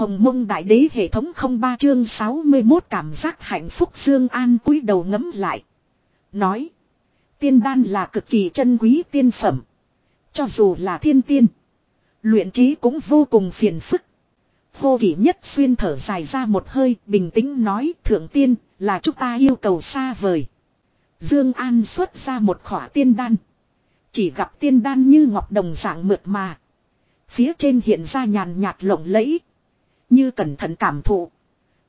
Hồng mông đại đế hệ thống không ba chương 61 cảm giác hạnh phúc Dương An cúi đầu ngấm lại. Nói. Tiên đan là cực kỳ chân quý tiên phẩm. Cho dù là thiên tiên. Luyện trí cũng vô cùng phiền phức. Hô kỷ nhất xuyên thở dài ra một hơi, bình tĩnh nói, thượng tiên, là chúng ta yêu cầu xa vời. Dương An xuất ra một khỏa tiên đan. Chỉ gặp tiên đan như ngọc đồng dạng mượt mà. Phía trên hiện ra nhàn nhạt lộng lẫy. Như cẩn thận cảm thụ.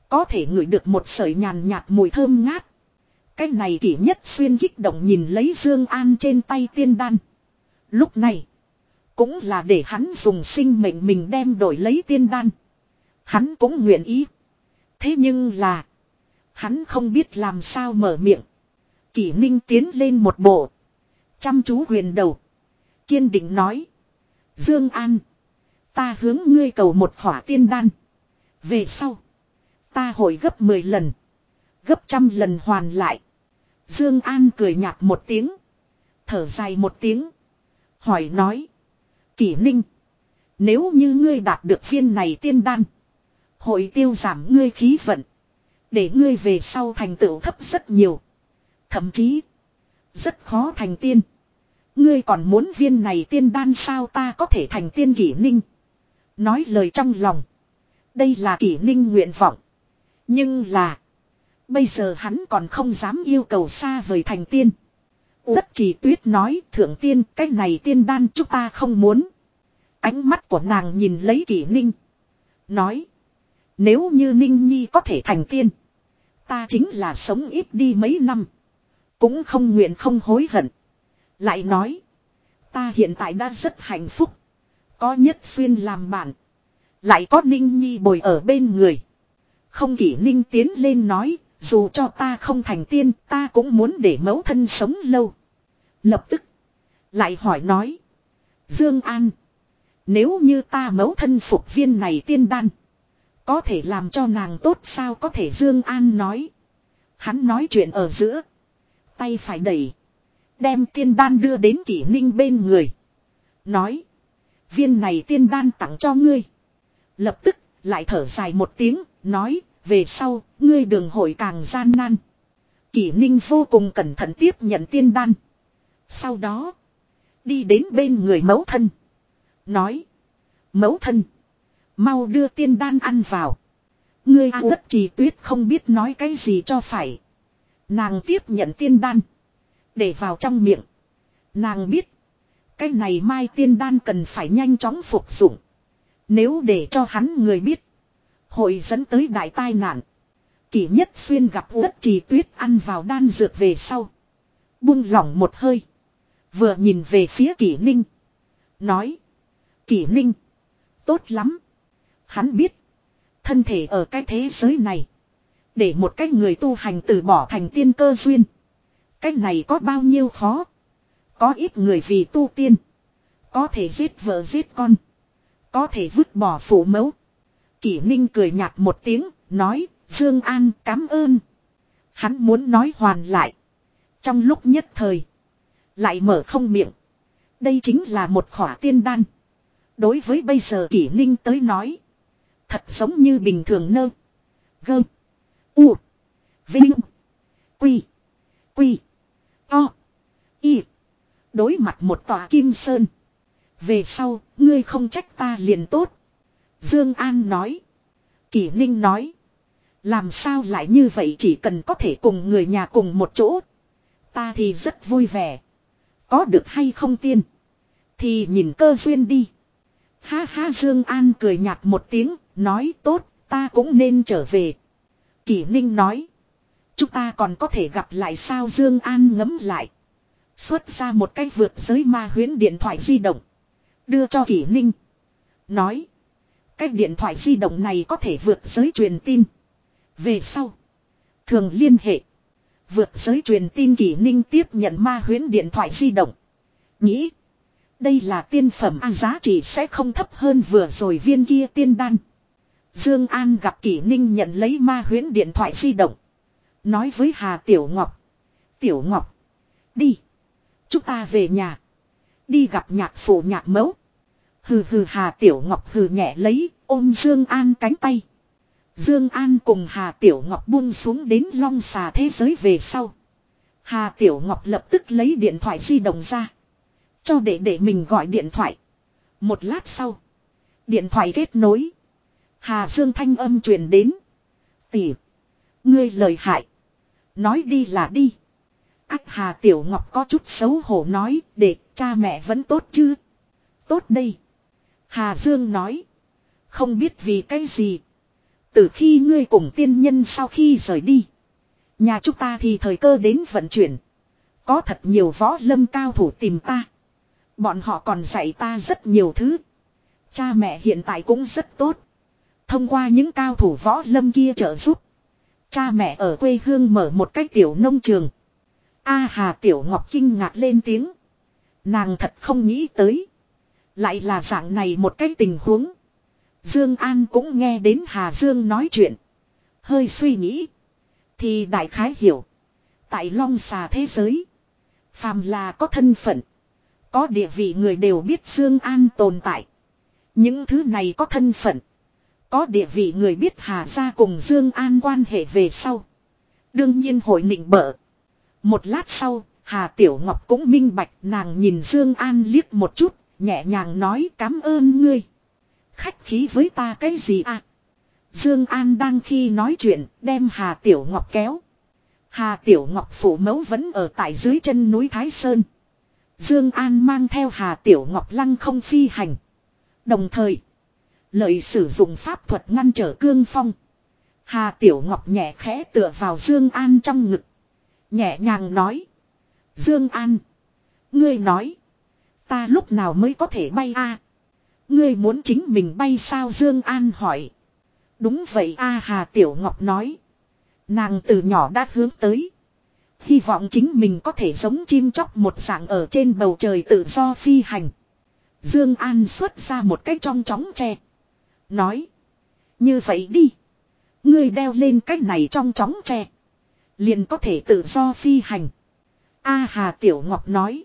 Có thể ngửi được một sợi nhàn nhạt mùi thơm ngát. Cái này kỷ nhất xuyên kích động nhìn lấy Dương An trên tay tiên đan. Lúc này. Cũng là để hắn dùng sinh mệnh mình đem đổi lấy tiên đan. Hắn cũng nguyện ý. Thế nhưng là. Hắn không biết làm sao mở miệng. Kỷ ninh tiến lên một bộ. Chăm chú huyền đầu. Kiên định nói. Dương An. Ta hướng ngươi cầu một khỏa tiên đan. Về sau. Ta hồi gấp 10 lần. Gấp trăm lần hoàn lại. Dương An cười nhạt một tiếng. Thở dài một tiếng. Hỏi nói. Kỷ ninh. Nếu như ngươi đạt được viên này tiên đan. Hội tiêu giảm ngươi khí vận. Để ngươi về sau thành tựu thấp rất nhiều. Thậm chí. Rất khó thành tiên. Ngươi còn muốn viên này tiên đan sao ta có thể thành tiên kỷ ninh. Nói lời trong lòng. Đây là kỷ ninh nguyện vọng. Nhưng là. Bây giờ hắn còn không dám yêu cầu xa vời thành tiên. Tất chỉ tuyết nói, thượng tiên, cái này tiên đan chúng ta không muốn. Ánh mắt của nàng nhìn lấy kỷ ninh. Nói. Nếu như ninh nhi có thể thành tiên. Ta chính là sống ít đi mấy năm. Cũng không nguyện không hối hận. Lại nói. Ta hiện tại đã rất hạnh phúc. Có nhất xuyên làm bạn. Lại có Ninh Nhi bồi ở bên người. Không kỷ Ninh tiến lên nói, dù cho ta không thành tiên, ta cũng muốn để mẫu thân sống lâu. Lập tức, lại hỏi nói. Dương An, nếu như ta mẫu thân phục viên này tiên đan, có thể làm cho nàng tốt sao có thể Dương An nói. Hắn nói chuyện ở giữa, tay phải đẩy, đem tiên đan đưa đến kỷ ninh bên người. Nói, viên này tiên đan tặng cho ngươi. Lập tức, lại thở dài một tiếng, nói, về sau, ngươi đường hội càng gian nan. Kỷ ninh vô cùng cẩn thận tiếp nhận tiên đan. Sau đó, đi đến bên người mẫu thân. Nói, mẫu thân, mau đưa tiên đan ăn vào. Ngươi rất trì tuyết không biết nói cái gì cho phải. Nàng tiếp nhận tiên đan. Để vào trong miệng. Nàng biết. Cái này mai tiên đan cần phải nhanh chóng phục dụng. Nếu để cho hắn người biết. Hội dẫn tới đại tai nạn. Kỷ nhất xuyên gặp uất trì tuyết ăn vào đan dược về sau. Buông lỏng một hơi. Vừa nhìn về phía kỷ ninh. Nói. Kỷ ninh. Tốt lắm. Hắn biết. Thân thể ở cái thế giới này. Để một cái người tu hành từ bỏ thành tiên cơ duyên. Cái này có bao nhiêu khó. Có ít người vì tu tiên. Có thể giết vợ giết con. Có thể vứt bỏ phủ mẫu. Kỷ Ninh cười nhạt một tiếng, nói, Dương An cảm ơn. Hắn muốn nói hoàn lại. Trong lúc nhất thời. Lại mở không miệng. Đây chính là một khỏa tiên đan. Đối với bây giờ Kỷ Ninh tới nói. Thật giống như bình thường nơ. Gơ. U. Vinh. Quy. Quy. To. Y. Đối mặt một tòa kim sơn. Về sau, ngươi không trách ta liền tốt. Dương An nói. Kỷ Ninh nói. Làm sao lại như vậy chỉ cần có thể cùng người nhà cùng một chỗ. Ta thì rất vui vẻ. Có được hay không tiên. Thì nhìn cơ duyên đi. Ha ha Dương An cười nhạt một tiếng. Nói tốt ta cũng nên trở về. Kỷ Ninh nói. Chúng ta còn có thể gặp lại sao Dương An ngấm lại. Xuất ra một cái vượt giới ma huyến điện thoại di động. Đưa cho kỷ ninh. Nói. Cái điện thoại di động này có thể vượt giới truyền tin. Về sau. Thường liên hệ. Vượt giới truyền tin kỷ ninh tiếp nhận ma huyến điện thoại di động. Nghĩ. Đây là tiên phẩm, A giá trị sẽ không thấp hơn vừa rồi viên kia tiên đan. Dương An gặp kỷ ninh nhận lấy ma huyến điện thoại di động. Nói với Hà Tiểu Ngọc. Tiểu Ngọc. Đi. Chúng ta về nhà. Đi gặp nhạc phụ nhạc mẫu. Hừ hừ Hà Tiểu Ngọc hừ nhẹ lấy, ôm Dương An cánh tay. Dương An cùng Hà Tiểu Ngọc buông xuống đến long xà thế giới về sau. Hà Tiểu Ngọc lập tức lấy điện thoại di động ra. Cho để để mình gọi điện thoại. Một lát sau. Điện thoại kết nối. Hà Dương thanh âm truyền đến. Tỷ. Ngươi lời hại. Nói đi là đi. Ác Hà Tiểu Ngọc có chút xấu hổ nói, để cha mẹ vẫn tốt chứ. Tốt đây. Hà Dương nói. Không biết vì cái gì. Từ khi ngươi cùng tiên nhân sau khi rời đi. Nhà chúng ta thì thời cơ đến vận chuyển. Có thật nhiều võ lâm cao thủ tìm ta. Bọn họ còn dạy ta rất nhiều thứ. Cha mẹ hiện tại cũng rất tốt. Thông qua những cao thủ võ lâm kia trợ giúp. Cha mẹ ở quê hương mở một cái tiểu nông trường. A Hà Tiểu Ngọc kinh ngạc lên tiếng. Nàng thật không nghĩ tới. Lại là dạng này một cái tình huống. Dương An cũng nghe đến Hà Dương nói chuyện. Hơi suy nghĩ. Thì đại khái hiểu. Tại long xà thế giới. Phàm là có thân phận. Có địa vị người đều biết Dương An tồn tại. Những thứ này có thân phận. Có địa vị người biết Hà gia cùng Dương An quan hệ về sau. Đương nhiên hội nịnh bợ. Một lát sau, Hà Tiểu Ngọc cũng minh bạch nàng nhìn Dương An liếc một chút, nhẹ nhàng nói cảm ơn ngươi. Khách khí với ta cái gì à? Dương An đang khi nói chuyện, đem Hà Tiểu Ngọc kéo. Hà Tiểu Ngọc phủ mẫu vẫn ở tại dưới chân núi Thái Sơn. Dương An mang theo Hà Tiểu Ngọc lăng không phi hành. Đồng thời, lợi sử dụng pháp thuật ngăn trở cương phong. Hà Tiểu Ngọc nhẹ khẽ tựa vào Dương An trong ngực. Nhẹ nhàng nói. Dương An. Ngươi nói. Ta lúc nào mới có thể bay a? Ngươi muốn chính mình bay sao Dương An hỏi. Đúng vậy a, Hà Tiểu Ngọc nói. Nàng từ nhỏ đã hướng tới. Hy vọng chính mình có thể giống chim chóc một dạng ở trên bầu trời tự do phi hành. Dương An xuất ra một cái trong chóng tre. Nói. Như vậy đi. Ngươi đeo lên cái này trong chóng tre. Liền có thể tự do phi hành. A Hà Tiểu Ngọc nói.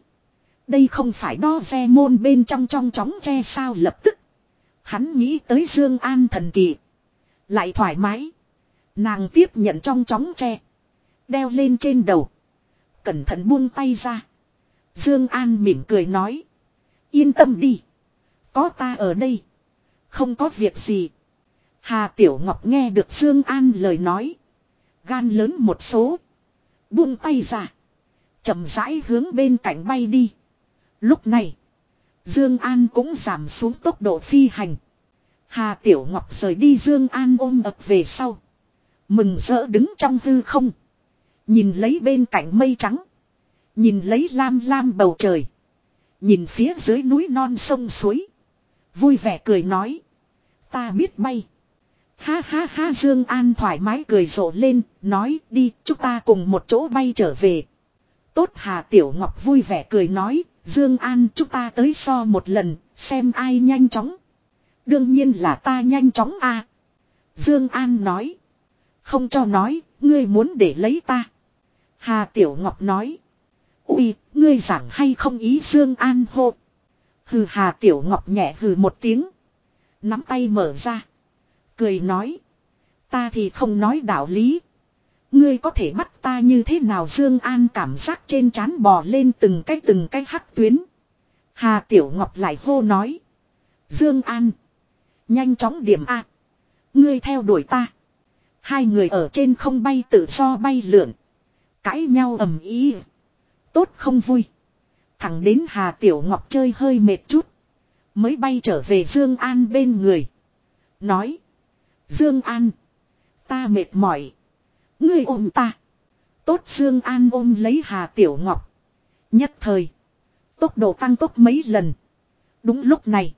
Đây không phải đo ve môn bên trong trong chóng tre sao lập tức. Hắn nghĩ tới Dương An thần kỳ. Lại thoải mái. Nàng tiếp nhận trong chóng tre. Đeo lên trên đầu. Cẩn thận buông tay ra. Dương An mỉm cười nói. Yên tâm đi. Có ta ở đây. Không có việc gì. Hà Tiểu Ngọc nghe được Dương An lời nói. Gan lớn một số. Buông tay ra. chậm rãi hướng bên cạnh bay đi. Lúc này. Dương An cũng giảm xuống tốc độ phi hành. Hà Tiểu Ngọc rời đi Dương An ôm ập về sau. Mừng rỡ đứng trong hư không. Nhìn lấy bên cạnh mây trắng. Nhìn lấy lam lam bầu trời. Nhìn phía dưới núi non sông suối. Vui vẻ cười nói. Ta biết bay. Ha ha ha Dương An thoải mái cười rộ lên, nói đi, chúng ta cùng một chỗ bay trở về. Tốt Hà Tiểu Ngọc vui vẻ cười nói, Dương An chúng ta tới so một lần, xem ai nhanh chóng. Đương nhiên là ta nhanh chóng a. Dương An nói. Không cho nói, ngươi muốn để lấy ta. Hà Tiểu Ngọc nói. Ui, ngươi giảng hay không ý Dương An hộ. Hừ Hà Tiểu Ngọc nhẹ hừ một tiếng. Nắm tay mở ra. Cười nói. Ta thì không nói đạo lý. Ngươi có thể bắt ta như thế nào Dương An cảm giác trên trán bò lên từng cái từng cái hắc tuyến. Hà Tiểu Ngọc lại hô nói. Dương An. Nhanh chóng điểm A. Ngươi theo đuổi ta. Hai người ở trên không bay tự do bay lượn. Cãi nhau ầm ý. Tốt không vui. Thẳng đến Hà Tiểu Ngọc chơi hơi mệt chút. Mới bay trở về Dương An bên người. Nói. Dương An. Ta mệt mỏi. Ngươi ôm ta. Tốt Dương An ôm lấy Hà Tiểu Ngọc. Nhất thời. Tốc độ tăng tốc mấy lần. Đúng lúc này.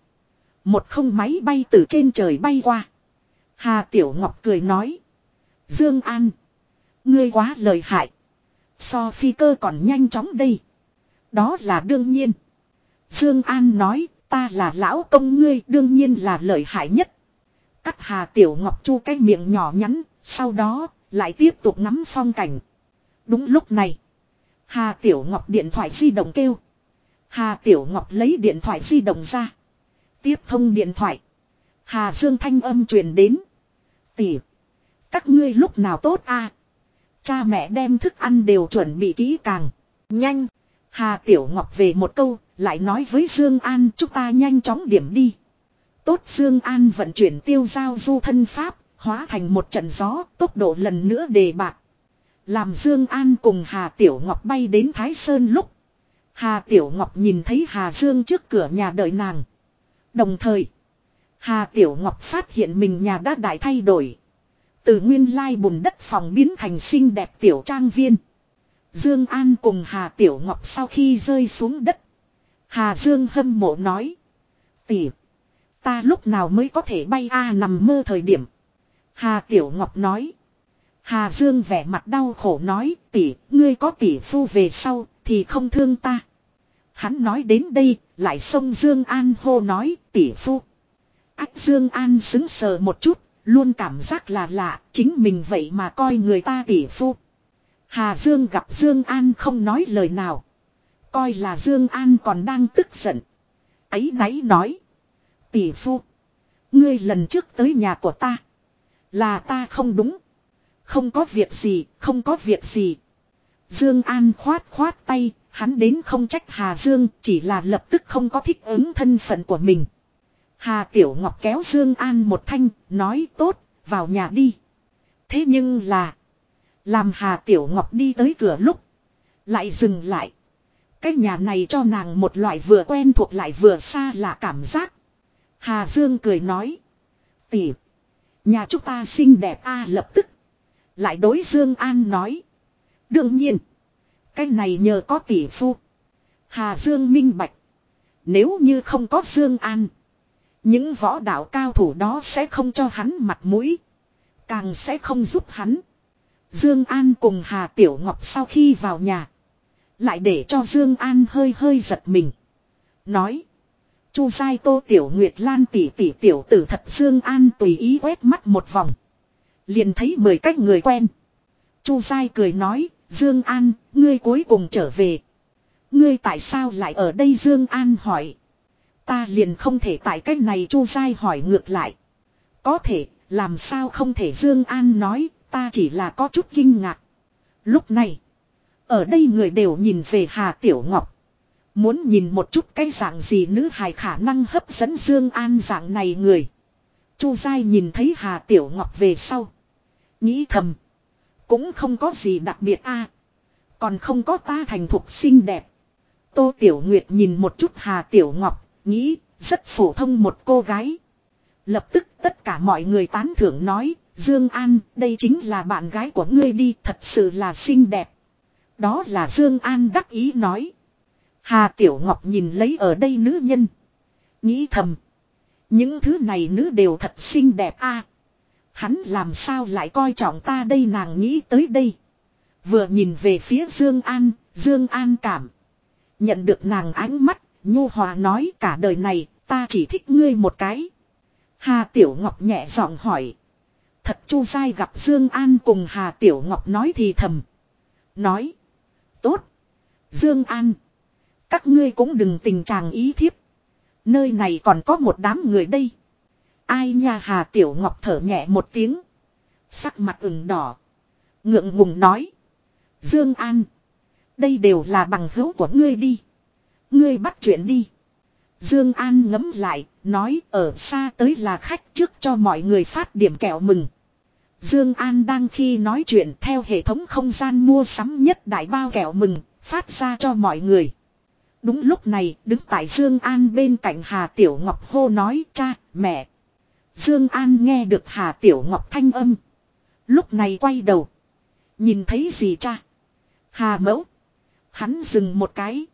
Một không máy bay từ trên trời bay qua. Hà Tiểu Ngọc cười nói. Dương An. Ngươi quá lời hại. So phi cơ còn nhanh chóng đây. Đó là đương nhiên. Dương An nói, ta là lão công ngươi, đương nhiên là lợi hại nhất. Cắt Hà Tiểu Ngọc chu cái miệng nhỏ nhắn. Sau đó lại tiếp tục ngắm phong cảnh. Đúng lúc này. Hà Tiểu Ngọc điện thoại di động kêu. Hà Tiểu Ngọc lấy điện thoại di động ra. Tiếp thông điện thoại. Hà Dương thanh âm truyền đến. Tỷ. Các ngươi lúc nào tốt a? Cha mẹ đem thức ăn đều chuẩn bị kỹ càng. Nhanh. Hà Tiểu Ngọc về một câu, lại nói với Dương An chúng ta nhanh chóng điểm đi. Tốt Dương An vận chuyển tiêu giao du thân pháp, hóa thành một trận gió, tốc độ lần nữa đề bạc. Làm Dương An cùng Hà Tiểu Ngọc bay đến Thái Sơn lúc. Hà Tiểu Ngọc nhìn thấy Hà Dương trước cửa nhà đợi nàng. Đồng thời, Hà Tiểu Ngọc phát hiện mình nhà đã đại thay đổi. Từ nguyên lai bùn đất phòng biến thành xinh đẹp tiểu trang viên. Dương An cùng Hà Tiểu Ngọc sau khi rơi xuống đất. Hà Dương hâm mộ nói. Tỷ. Ta lúc nào mới có thể bay a nằm mơ thời điểm. Hà Tiểu Ngọc nói. Hà Dương vẻ mặt đau khổ nói. Tỷ, ngươi có tỷ phu về sau, thì không thương ta. Hắn nói đến đây, lại xông Dương An hô nói, tỷ phu. Ách Dương An xứng sờ một chút, luôn cảm giác là lạ, chính mình vậy mà coi người ta tỷ phu. Hà Dương gặp Dương An không nói lời nào. Coi là Dương An còn đang tức giận. Ấy nấy nói. Tỷ phu. Ngươi lần trước tới nhà của ta. Là ta không đúng. Không có việc gì, không có việc gì. Dương An khoát khoát tay, hắn đến không trách Hà Dương, chỉ là lập tức không có thích ứng thân phận của mình. Hà Tiểu Ngọc kéo Dương An một thanh, nói tốt, vào nhà đi. Thế nhưng là, làm Hà Tiểu Ngọc đi tới cửa lúc, lại dừng lại. Cái nhà này cho nàng một loại vừa quen thuộc lại vừa xa lạ cảm giác. Hà Dương cười nói. Tỷ. Nhà chúng ta xinh đẹp a, lập tức. Lại đối Dương An nói. Đương nhiên. Cái này nhờ có tỷ phu. Hà Dương minh bạch. Nếu như không có Dương An. Những võ đạo cao thủ đó sẽ không cho hắn mặt mũi. Càng sẽ không giúp hắn. Dương An cùng Hà Tiểu Ngọc sau khi vào nhà. Lại để cho Dương An hơi hơi giật mình. Nói. Chu Giai Tô Tiểu Nguyệt Lan tỷ tỷ tiểu tử thật Dương An tùy ý quét mắt một vòng. Liền thấy mười cách người quen. Chu Giai cười nói. Dương An, ngươi cuối cùng trở về. Ngươi tại sao lại ở đây Dương An hỏi. Ta liền không thể tại cách này Chu Giai hỏi ngược lại. Có thể, làm sao không thể Dương An nói, ta chỉ là có chút kinh ngạc. Lúc này, ở đây người đều nhìn về Hà Tiểu Ngọc. Muốn nhìn một chút cái dạng gì nữ hài khả năng hấp dẫn Dương An dạng này người. Chu Giai nhìn thấy Hà Tiểu Ngọc về sau. Nghĩ thầm. Cũng không có gì đặc biệt a Còn không có ta thành thục xinh đẹp. Tô Tiểu Nguyệt nhìn một chút Hà Tiểu Ngọc. Nghĩ, rất phổ thông một cô gái. Lập tức tất cả mọi người tán thưởng nói. Dương An, đây chính là bạn gái của ngươi đi, thật sự là xinh đẹp. Đó là Dương An đắc ý nói. Hà Tiểu Ngọc nhìn lấy ở đây nữ nhân. Nghĩ thầm. Những thứ này nữ đều thật xinh đẹp a. hắn làm sao lại coi trọng ta đây nàng nghĩ tới đây. Vừa nhìn về phía Dương An, Dương An cảm. Nhận được nàng ánh mắt, nhu hòa nói cả đời này, ta chỉ thích ngươi một cái. Hà Tiểu Ngọc nhẹ giọng hỏi. Thật chu sai gặp Dương An cùng Hà Tiểu Ngọc nói thì thầm. Nói. Tốt. Dương An. Các ngươi cũng đừng tình trạng ý thiếp. Nơi này còn có một đám người đây. Ai nha Hà Tiểu Ngọc thở nhẹ một tiếng. Sắc mặt ửng đỏ. Ngượng ngùng nói. Dương An. Đây đều là bằng hữu của ngươi đi. Ngươi bắt chuyện đi. Dương An ngấm lại, nói ở xa tới là khách trước cho mọi người phát điểm kẹo mừng. Dương An đang khi nói chuyện theo hệ thống không gian mua sắm nhất đại bao kẹo mừng, phát ra cho mọi người. Đúng lúc này, đứng tại Dương An bên cạnh Hà Tiểu Ngọc hô nói cha, mẹ. Dương An nghe được Hà Tiểu Ngọc thanh âm. Lúc này quay đầu. Nhìn thấy gì cha? Hà mẫu. Hắn dừng một cái.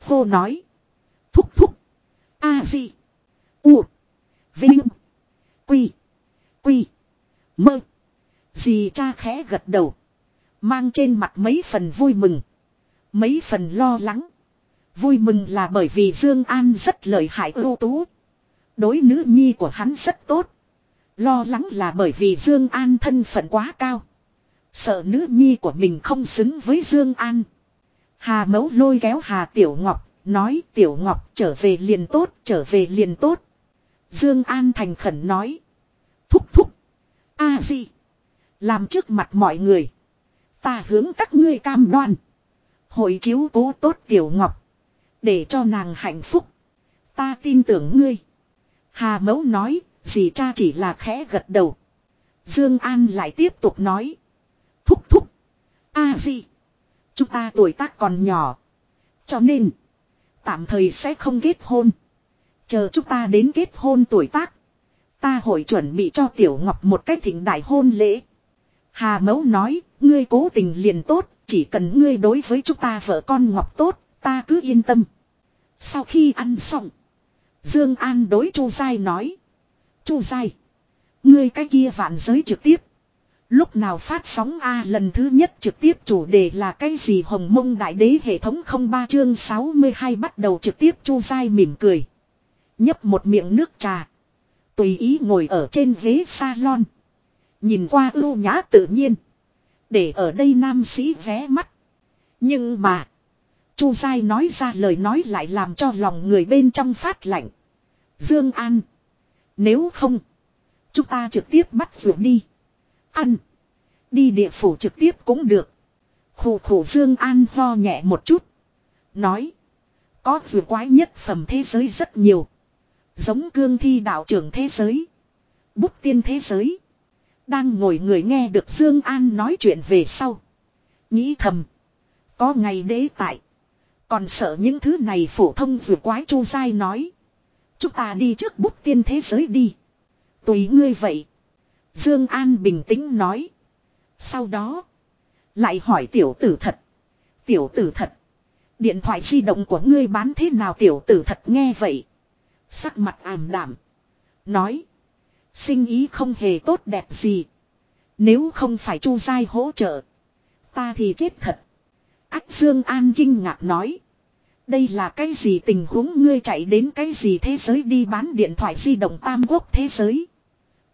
Hô nói. Thúc thúc. A gì. U. Vinh. Quy. Quy. Mơ. Dì cha khẽ gật đầu. Mang trên mặt mấy phần vui mừng. Mấy phần lo lắng. Vui mừng là bởi vì Dương An rất lợi hại ưu tú. Đối nữ nhi của hắn rất tốt. Lo lắng là bởi vì Dương An thân phận quá cao. Sợ nữ nhi của mình không xứng với Dương An. Hà mẫu lôi kéo Hà Tiểu Ngọc, nói Tiểu Ngọc trở về liền tốt, trở về liền tốt. Dương An thành khẩn nói. Thúc thúc. A gì. Làm trước mặt mọi người. Ta hướng các ngươi cam đoan. Hội chiếu cố tốt Tiểu Ngọc. Để cho nàng hạnh phúc. Ta tin tưởng ngươi. Hà mẫu nói, dì cha chỉ là khẽ gật đầu. Dương An lại tiếp tục nói. Thúc thúc. A à. Chúng ta tuổi tác còn nhỏ. Cho nên. Tạm thời sẽ không kết hôn. Chờ chúng ta đến kết hôn tuổi tác. Ta hội chuẩn bị cho Tiểu Ngọc một cách thịnh đại hôn lễ. Hà mẫu nói, ngươi cố tình liền tốt, chỉ cần ngươi đối với chúng ta vợ con Ngọc tốt, ta cứ yên tâm. Sau khi ăn xong, Dương An đối Chu Giai nói. Chu Giai, ngươi cái kia vạn giới trực tiếp. Lúc nào phát sóng A lần thứ nhất trực tiếp chủ đề là cái gì hồng mông đại đế hệ thống 03 chương 62 bắt đầu trực tiếp Chu Giai mỉm cười. Nhấp một miệng nước trà. Tùy ý ngồi ở trên ghế salon. Nhìn qua ưu nhã tự nhiên. Để ở đây nam sĩ vé mắt. Nhưng mà. Chu Giai nói ra lời nói lại làm cho lòng người bên trong phát lạnh. Dương An. Nếu không. Chúng ta trực tiếp bắt vượt đi. Ăn. Đi địa phủ trực tiếp cũng được. Khủ khủ Dương An ho nhẹ một chút. Nói. Có vượt quái nhất phẩm thế giới rất nhiều. Giống cương thi đạo trưởng thế giới. Bút tiên thế giới. Đang ngồi người nghe được Dương An nói chuyện về sau. Nghĩ thầm. Có ngày đế tại. Còn sợ những thứ này phổ thông vừa quái chu dai nói. Chúng ta đi trước bút tiên thế giới đi. Tùy ngươi vậy. Dương An bình tĩnh nói. Sau đó. Lại hỏi tiểu tử thật. Tiểu tử thật. Điện thoại di động của ngươi bán thế nào tiểu tử thật nghe vậy. Sắc mặt ảm đạm. Nói. Sinh ý không hề tốt đẹp gì. Nếu không phải Chu dai hỗ trợ. Ta thì chết thật. Ách Dương An kinh ngạc nói. Đây là cái gì tình huống ngươi chạy đến cái gì thế giới đi bán điện thoại di động tam quốc thế giới.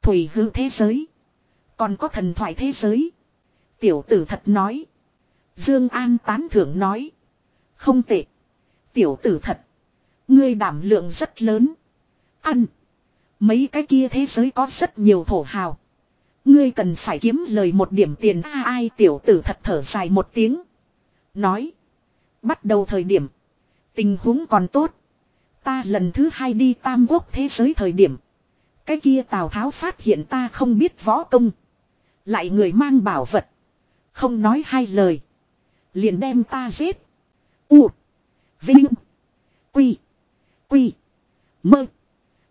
Thủy hư thế giới. Còn có thần thoại thế giới. Tiểu tử thật nói. Dương An tán thưởng nói. Không tệ. Tiểu tử thật. Ngươi đảm lượng rất lớn. Ăn. Mấy cái kia thế giới có rất nhiều thổ hào. Ngươi cần phải kiếm lời một điểm tiền a ai, tiểu tử thật thở dài một tiếng. Nói. Bắt đầu thời điểm. Tình huống còn tốt. Ta lần thứ hai đi tam quốc thế giới thời điểm. Cái kia Tào Tháo phát hiện ta không biết võ công. Lại người mang bảo vật. Không nói hai lời. Liền đem ta giết. U. Vinh. Quy. Quy. Mơ.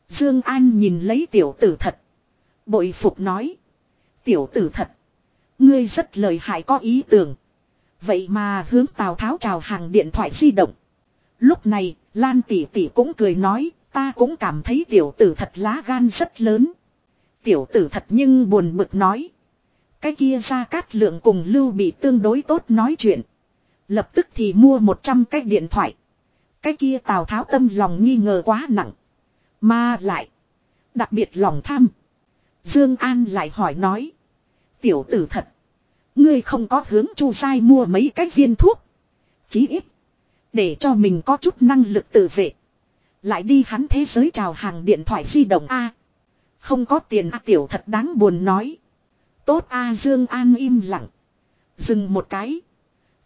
Dương An nhìn lấy tiểu tử thật. Bội phục nói. Tiểu tử thật. Ngươi rất lời hại có ý tưởng. Vậy mà hướng Tào Tháo chào hàng điện thoại di động. Lúc này, Lan tỷ tỷ cũng cười nói, ta cũng cảm thấy tiểu tử thật lá gan rất lớn. Tiểu tử thật nhưng buồn bực nói. Cái kia ra cát lượng cùng lưu bị tương đối tốt nói chuyện. Lập tức thì mua 100 cái điện thoại. Cái kia Tào Tháo tâm lòng nghi ngờ quá nặng. Mà lại. Đặc biệt lòng tham. Dương An lại hỏi nói. Tiểu tử thật. Ngươi không có hướng chu sai mua mấy cái viên thuốc. Chí ít. Để cho mình có chút năng lực tự vệ. Lại đi hắn thế giới chào hàng điện thoại di động A. Không có tiền A, tiểu thật đáng buồn nói. Tốt A, Dương An im lặng. Dừng một cái.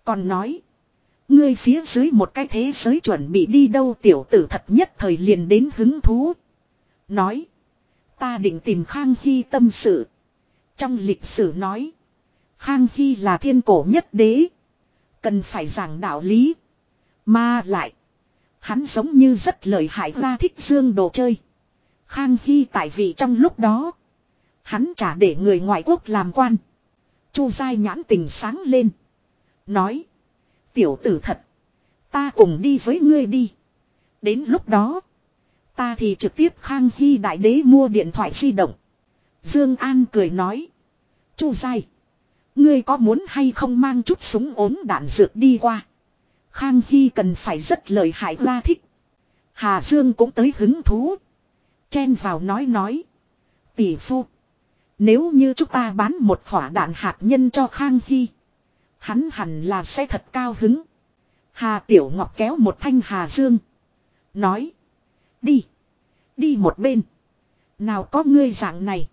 Còn nói. Ngươi phía dưới một cái thế giới chuẩn bị đi đâu, tiểu tử thật nhất thời liền đến hứng thú. Nói. Ta định tìm Khang Hy tâm sự. Trong lịch sử nói. Khang Hy là thiên cổ nhất đế. Cần phải giảng đạo lý. Mà lại. Hắn giống như rất lợi hại ra thích dương đồ chơi. Khang Hy tại vị trong lúc đó. Hắn trả để người ngoại quốc làm quan. Chu dai nhãn tình sáng lên. Nói. Tiểu tử thật. Ta cùng đi với ngươi đi. Đến lúc đó. Ta thì trực tiếp Khang Hy đại đế mua điện thoại di động. Dương An cười nói. Chu dai. Ngươi có muốn hay không mang chút súng ốm đạn dược đi qua. Khang Hy cần phải rất lời hại ra thích. Hà Dương cũng tới hứng thú. Chen vào nói nói. Tỷ phu. Nếu như chúng ta bán một khỏa đạn hạt nhân cho Khang Hy. Hắn hẳn là sẽ thật cao hứng. Hà Tiểu Ngọc kéo một thanh Hà Dương. Nói. Đi. Đi một bên. Nào có ngươi dạng này.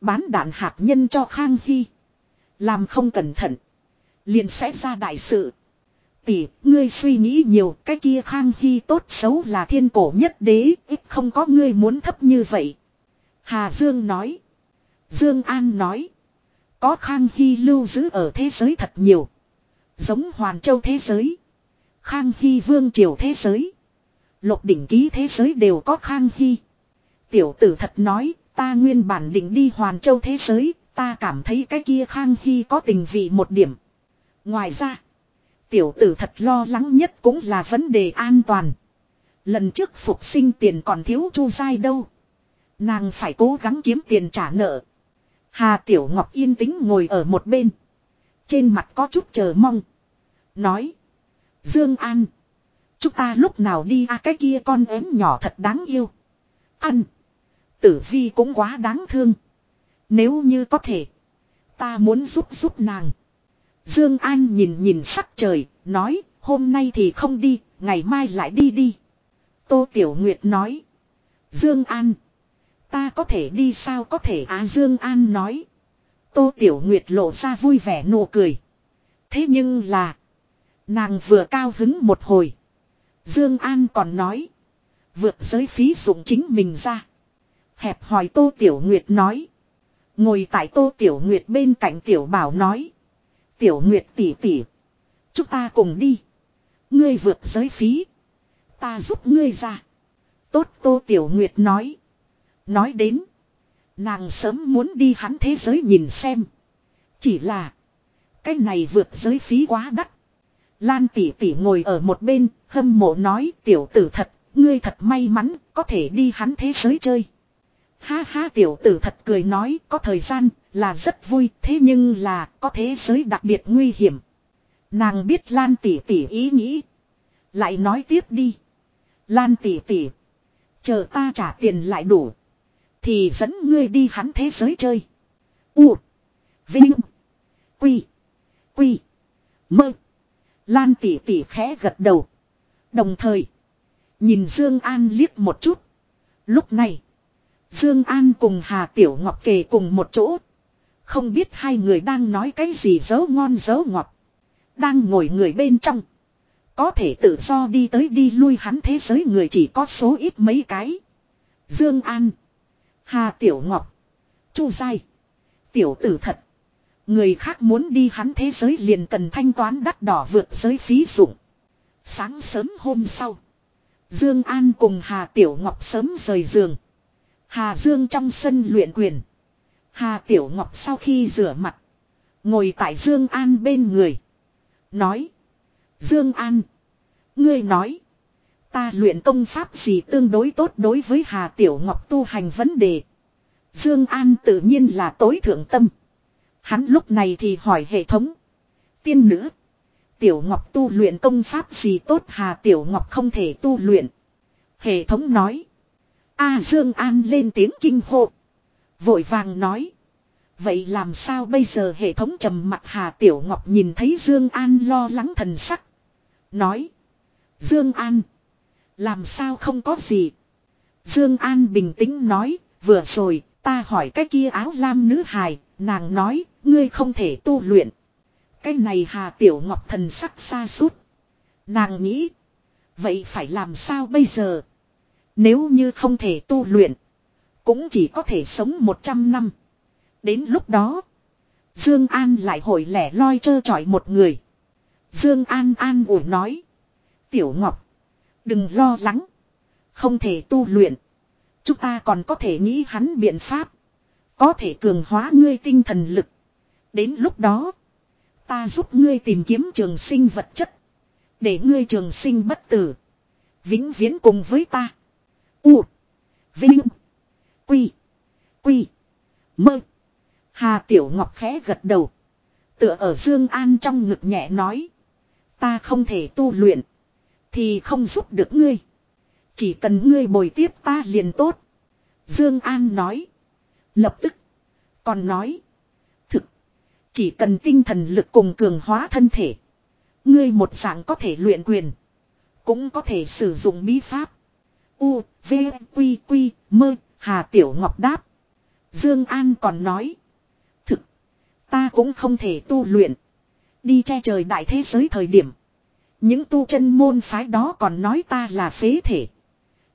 Bán đạn hạt nhân cho Khang Hy. Làm không cẩn thận. Liền sẽ ra đại sự. Tỷ, ngươi suy nghĩ nhiều, cái kia Khang Hy tốt xấu là thiên cổ nhất đế, ít không có ngươi muốn thấp như vậy. Hà Dương nói. Dương An nói. Có Khang Hy lưu giữ ở thế giới thật nhiều. Giống Hoàn Châu thế giới. Khang Hy vương triều thế giới. Lục đỉnh ký thế giới đều có Khang Hy. Tiểu tử thật nói, ta nguyên bản định đi Hoàn Châu thế giới, ta cảm thấy cái kia Khang Hy có tình vị một điểm. Ngoài ra, tiểu tử thật lo lắng nhất cũng là vấn đề an toàn. Lần trước phục sinh tiền còn thiếu chu dai đâu. Nàng phải cố gắng kiếm tiền trả nợ. Hà Tiểu Ngọc yên tĩnh ngồi ở một bên. Trên mặt có chút chờ mong. Nói. Dương An. Chúng ta lúc nào đi à cái kia con ếm nhỏ thật đáng yêu. Ăn. Tử vi cũng quá đáng thương. Nếu như có thể. Ta muốn giúp giúp nàng. Dương An nhìn nhìn sắc trời. Nói. Hôm nay thì không đi. Ngày mai lại đi đi. Tô Tiểu Nguyệt nói. Dương An. Ta có thể đi sao có thể Á Dương An nói. Tô Tiểu Nguyệt lộ ra vui vẻ nụ cười. Thế nhưng là. Nàng vừa cao hứng một hồi. Dương An còn nói. Vượt giới phí dụng chính mình ra. Hẹp hỏi Tô Tiểu Nguyệt nói. Ngồi tại Tô Tiểu Nguyệt bên cạnh Tiểu Bảo nói. Tiểu Nguyệt tỷ tỷ. Chúng ta cùng đi. Ngươi vượt giới phí. Ta giúp ngươi ra. Tốt Tô Tiểu Nguyệt nói. Nói đến. Nàng sớm muốn đi hắn thế giới nhìn xem. Chỉ là. Cái này vượt giới phí quá đắt. Lan tỷ tỷ ngồi ở một bên, hâm mộ nói tiểu tử thật, ngươi thật may mắn, có thể đi hắn thế giới chơi. Ha ha tiểu tử thật cười nói, có thời gian, là rất vui, thế nhưng là, có thế giới đặc biệt nguy hiểm. Nàng biết Lan tỷ tỷ ý nghĩ. Lại nói tiếp đi. Lan tỷ tỷ. Chờ ta trả tiền lại đủ. Thì dẫn ngươi đi hắn thế giới chơi. U. Vinh. Quy. Quy. Mơ. Lan tỷ tỷ khẽ gật đầu. Đồng thời. Nhìn Dương An liếc một chút. Lúc này. Dương An cùng Hà Tiểu Ngọc kề cùng một chỗ. Không biết hai người đang nói cái gì dấu ngon dấu ngọt. Đang ngồi người bên trong. Có thể tự do đi tới đi lui hắn thế giới người chỉ có số ít mấy cái. Dương An. Hà Tiểu Ngọc. Chu Giai. Tiểu tử thật. Người khác muốn đi hắn thế giới liền cần thanh toán đắt đỏ vượt giới phí dụng. Sáng sớm hôm sau. Dương An cùng Hà Tiểu Ngọc sớm rời giường. Hà Dương trong sân luyện quyền. Hà Tiểu Ngọc sau khi rửa mặt. Ngồi tại Dương An bên người. Nói. Dương An. Ngươi nói. Ta luyện công pháp gì tương đối tốt đối với Hà Tiểu Ngọc tu hành vấn đề. Dương An tự nhiên là tối thượng tâm. Hắn lúc này thì hỏi hệ thống. Tiên nữ. Tiểu Ngọc tu luyện công pháp gì tốt Hà Tiểu Ngọc không thể tu luyện. Hệ thống nói. A Dương An lên tiếng kinh hộ. Vội vàng nói. Vậy làm sao bây giờ hệ thống trầm mặt Hà Tiểu Ngọc nhìn thấy Dương An lo lắng thần sắc. Nói. Dương An. Làm sao không có gì. Dương An bình tĩnh nói. Vừa rồi, ta hỏi cái kia áo lam nữ hài. Nàng nói, ngươi không thể tu luyện. Cái này Hà Tiểu Ngọc thần sắc xa suốt. Nàng nghĩ. Vậy phải làm sao bây giờ? Nếu như không thể tu luyện. Cũng chỉ có thể sống 100 năm. Đến lúc đó. Dương An lại hồi lẻ loi trơ trọi một người. Dương An an ủi nói. Tiểu Ngọc. Đừng lo lắng. Không thể tu luyện. Chúng ta còn có thể nghĩ hắn biện pháp. Có thể cường hóa ngươi tinh thần lực. Đến lúc đó. Ta giúp ngươi tìm kiếm trường sinh vật chất. Để ngươi trường sinh bất tử. Vĩnh viễn cùng với ta. U. Vinh. Quy. Quy. Mơ. Hà Tiểu Ngọc khẽ gật đầu. Tựa ở Dương An trong ngực nhẹ nói. Ta không thể tu luyện. Thì không giúp được ngươi. Chỉ cần ngươi bồi tiếp ta liền tốt. Dương An nói. Lập tức. Còn nói. Thực. Chỉ cần tinh thần lực cùng cường hóa thân thể. Ngươi một dạng có thể luyện quyền. Cũng có thể sử dụng bí pháp. U, V, Quy, Quy, Mơ. Hà Tiểu Ngọc đáp. Dương An còn nói. Thực. Ta cũng không thể tu luyện. Đi che trời đại thế giới thời điểm. Những tu chân môn phái đó còn nói ta là phế thể.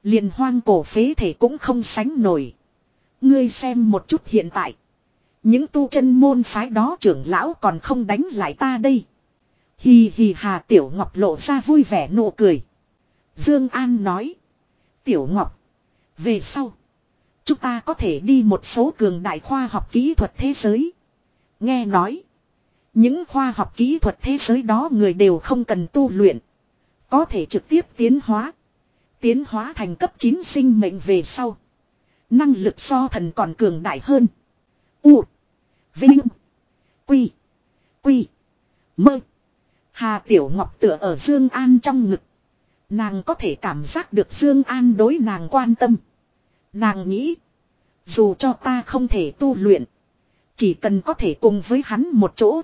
liền hoang cổ phế thể cũng không sánh nổi. Ngươi xem một chút hiện tại. Những tu chân môn phái đó trưởng lão còn không đánh lại ta đây. Hì hì hà Tiểu Ngọc lộ ra vui vẻ nụ cười. Dương An nói. Tiểu Ngọc. Về sau. Chúng ta có thể đi một số cường đại khoa học kỹ thuật thế giới. Nghe nói. Những khoa học kỹ thuật thế giới đó người đều không cần tu luyện. Có thể trực tiếp tiến hóa. Tiến hóa thành cấp 9 sinh mệnh về sau. Năng lực so thần còn cường đại hơn. U. Vinh. Quy. Quy. Mơ. Hà Tiểu Ngọc tựa ở Dương An trong ngực. Nàng có thể cảm giác được Dương An đối nàng quan tâm. Nàng nghĩ. Dù cho ta không thể tu luyện. Chỉ cần có thể cùng với hắn một chỗ.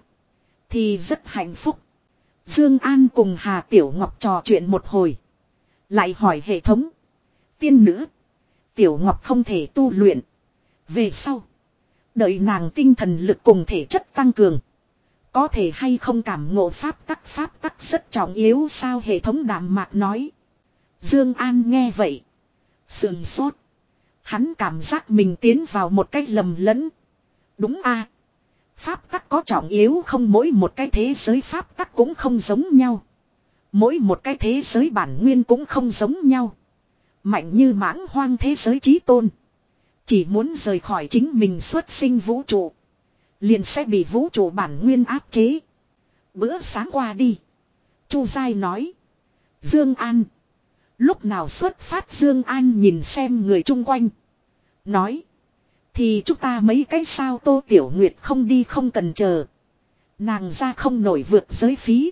Thì rất hạnh phúc. Dương An cùng Hà Tiểu Ngọc trò chuyện một hồi. Lại hỏi hệ thống. Tiên nữ. Tiểu Ngọc không thể tu luyện. Về sau. Đợi nàng tinh thần lực cùng thể chất tăng cường. Có thể hay không cảm ngộ pháp tắc pháp tắc rất trọng yếu, sao hệ thống đàm mạc nói. Dương An nghe vậy. Sườn sốt. Hắn cảm giác mình tiến vào một cái lầm lẫn. Đúng a, Pháp tắc có trọng yếu không mỗi một cái thế giới pháp tắc cũng không giống nhau. Mỗi một cái thế giới bản nguyên cũng không giống nhau. Mạnh như mãng hoang thế giới trí tôn. Chỉ muốn rời khỏi chính mình xuất sinh vũ trụ. Liền sẽ bị vũ trụ bản nguyên áp chế. Bữa sáng qua đi. Chu Giai nói. Dương An. Lúc nào xuất phát Dương An nhìn xem người chung quanh. Nói. Thì chúng ta mấy cái sao Tô Tiểu Nguyệt không đi không cần chờ. Nàng ra không nổi vượt giới phí.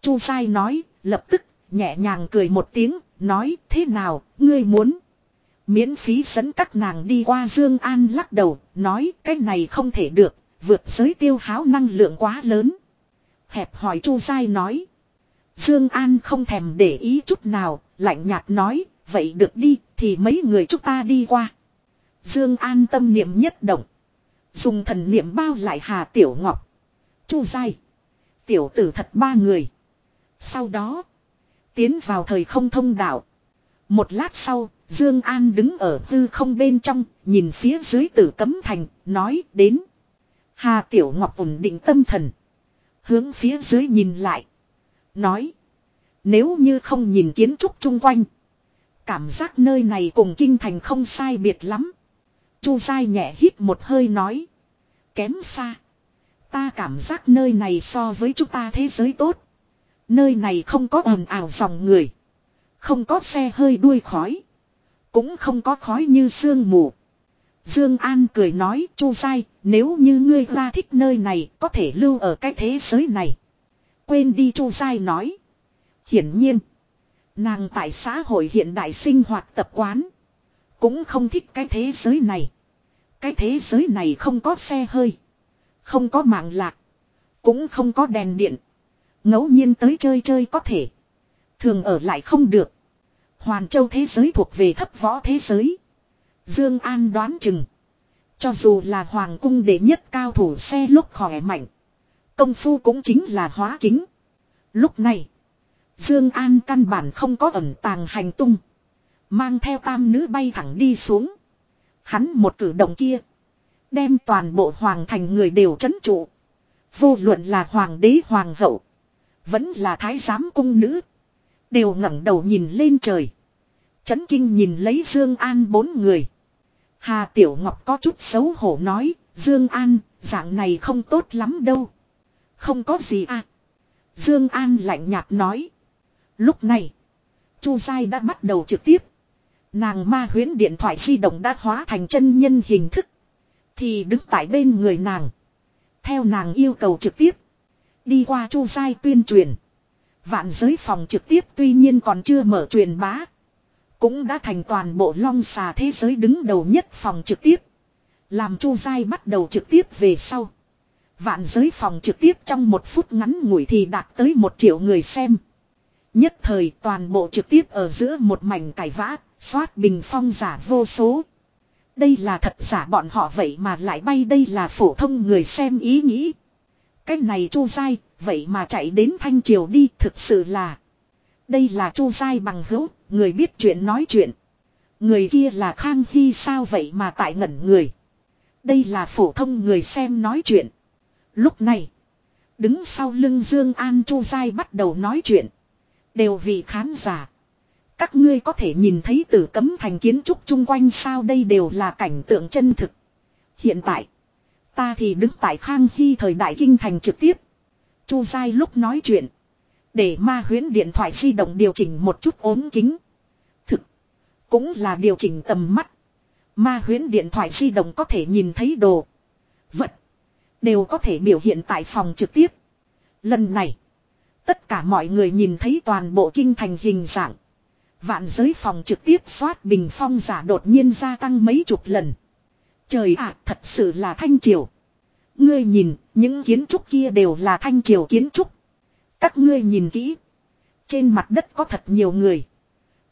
Chu Sai nói, lập tức, nhẹ nhàng cười một tiếng, nói, thế nào, ngươi muốn. Miễn phí dẫn các nàng đi qua Dương An lắc đầu, nói, cái này không thể được, vượt giới tiêu háo năng lượng quá lớn. Hẹp hỏi Chu Sai nói. Dương An không thèm để ý chút nào, lạnh nhạt nói, vậy được đi, thì mấy người chúng ta đi qua. Dương An tâm niệm nhất động. Dùng thần niệm bao lại Hà Tiểu Ngọc. Chu Giai. Tiểu tử thật ba người. Sau đó. Tiến vào thời không thông đạo. Một lát sau. Dương An đứng ở hư không bên trong. Nhìn phía dưới tử cấm thành. Nói đến. Hà Tiểu Ngọc ổn định tâm thần. Hướng phía dưới nhìn lại. Nói. Nếu như không nhìn kiến trúc chung quanh. Cảm giác nơi này cùng kinh thành không sai biệt lắm. Chu dai nhẹ hít một hơi nói. Kém xa. Ta cảm giác nơi này so với chúng ta thế giới tốt. Nơi này không có ồn ào dòng người. Không có xe hơi đuôi khói. Cũng không có khói như sương mù. Dương An cười nói, Chu Sai, nếu như ngươi ra thích nơi này, có thể lưu ở cái thế giới này. Quên đi, Chu Sai nói. Hiển nhiên. Nàng tại xã hội hiện đại sinh hoạt tập quán. Cũng không thích cái thế giới này. Cái thế giới này không có xe hơi. Không có mạng lạc. Cũng không có đèn điện. ngẫu nhiên tới chơi chơi có thể. Thường ở lại không được. Hoàn châu thế giới thuộc về thấp võ thế giới. Dương An đoán chừng. Cho dù là hoàng cung đệ nhất cao thủ xe lúc khỏe mạnh. Công phu cũng chính là hóa kính. Lúc này. Dương An căn bản không có ẩn tàng hành tung. Mang theo tam nữ bay thẳng đi xuống. Hắn một cử động kia. Đem toàn bộ hoàng thành người đều chấn trụ. Vô luận là hoàng đế, hoàng hậu. Vẫn là thái giám cung nữ. Đều ngẩng đầu nhìn lên trời. Chấn kinh nhìn lấy Dương An bốn người. Hà Tiểu Ngọc có chút xấu hổ nói. Dương An, dạng này không tốt lắm đâu. Không có gì à. Dương An lạnh nhạt nói. Lúc này. Chu Sai đã bắt đầu trực tiếp. Nàng ma huyến điện thoại di động đã hóa thành chân nhân hình thức. Thì đứng tại bên người nàng. Theo nàng yêu cầu trực tiếp. Đi qua chu Sai tuyên truyền. Vạn giới phòng trực tiếp tuy nhiên còn chưa mở truyền bá. Cũng đã thành toàn bộ long xà thế giới đứng đầu nhất phòng trực tiếp. Làm chu giai bắt đầu trực tiếp về sau. Vạn giới phòng trực tiếp trong một phút ngắn ngủi thì đạt tới một triệu người xem. Nhất thời toàn bộ trực tiếp ở giữa một mảnh cải vã, xoát bình phong giả vô số. Đây là thật giả bọn họ vậy mà lại bay đây là phổ thông người xem ý nghĩ. Cái này chu dai, vậy mà chạy đến Thanh Triều đi thực sự là. Đây là chu dai bằng hữu, người biết chuyện nói chuyện. Người kia là Khang Hy sao vậy mà tại ngẩn người. Đây là phổ thông người xem nói chuyện. Lúc này, đứng sau lưng Dương An Chu Giai bắt đầu nói chuyện. Đều vì khán giả. Các ngươi có thể nhìn thấy tử cấm thành kiến trúc chung quanh sao đây đều là cảnh tượng chân thực. Hiện tại, ta thì đứng tại Khang Hy thời đại kinh thành trực tiếp. Chu Giai lúc nói chuyện. Để ma huyến điện thoại di động điều chỉnh một chút ốm kính. Cũng là điều chỉnh tầm mắt. Ma huyến điện thoại di động có thể nhìn thấy đồ. Vật. Đều có thể biểu hiện tại phòng trực tiếp. Lần này. Tất cả mọi người nhìn thấy toàn bộ kinh thành hình dạng. Vạn giới phòng trực tiếp xoát bình phong giả đột nhiên gia tăng mấy chục lần. Trời ạ thật sự là thanh triều. Ngươi nhìn, những kiến trúc kia đều là thanh triều kiến trúc. Các ngươi nhìn kỹ. Trên mặt đất có thật nhiều người.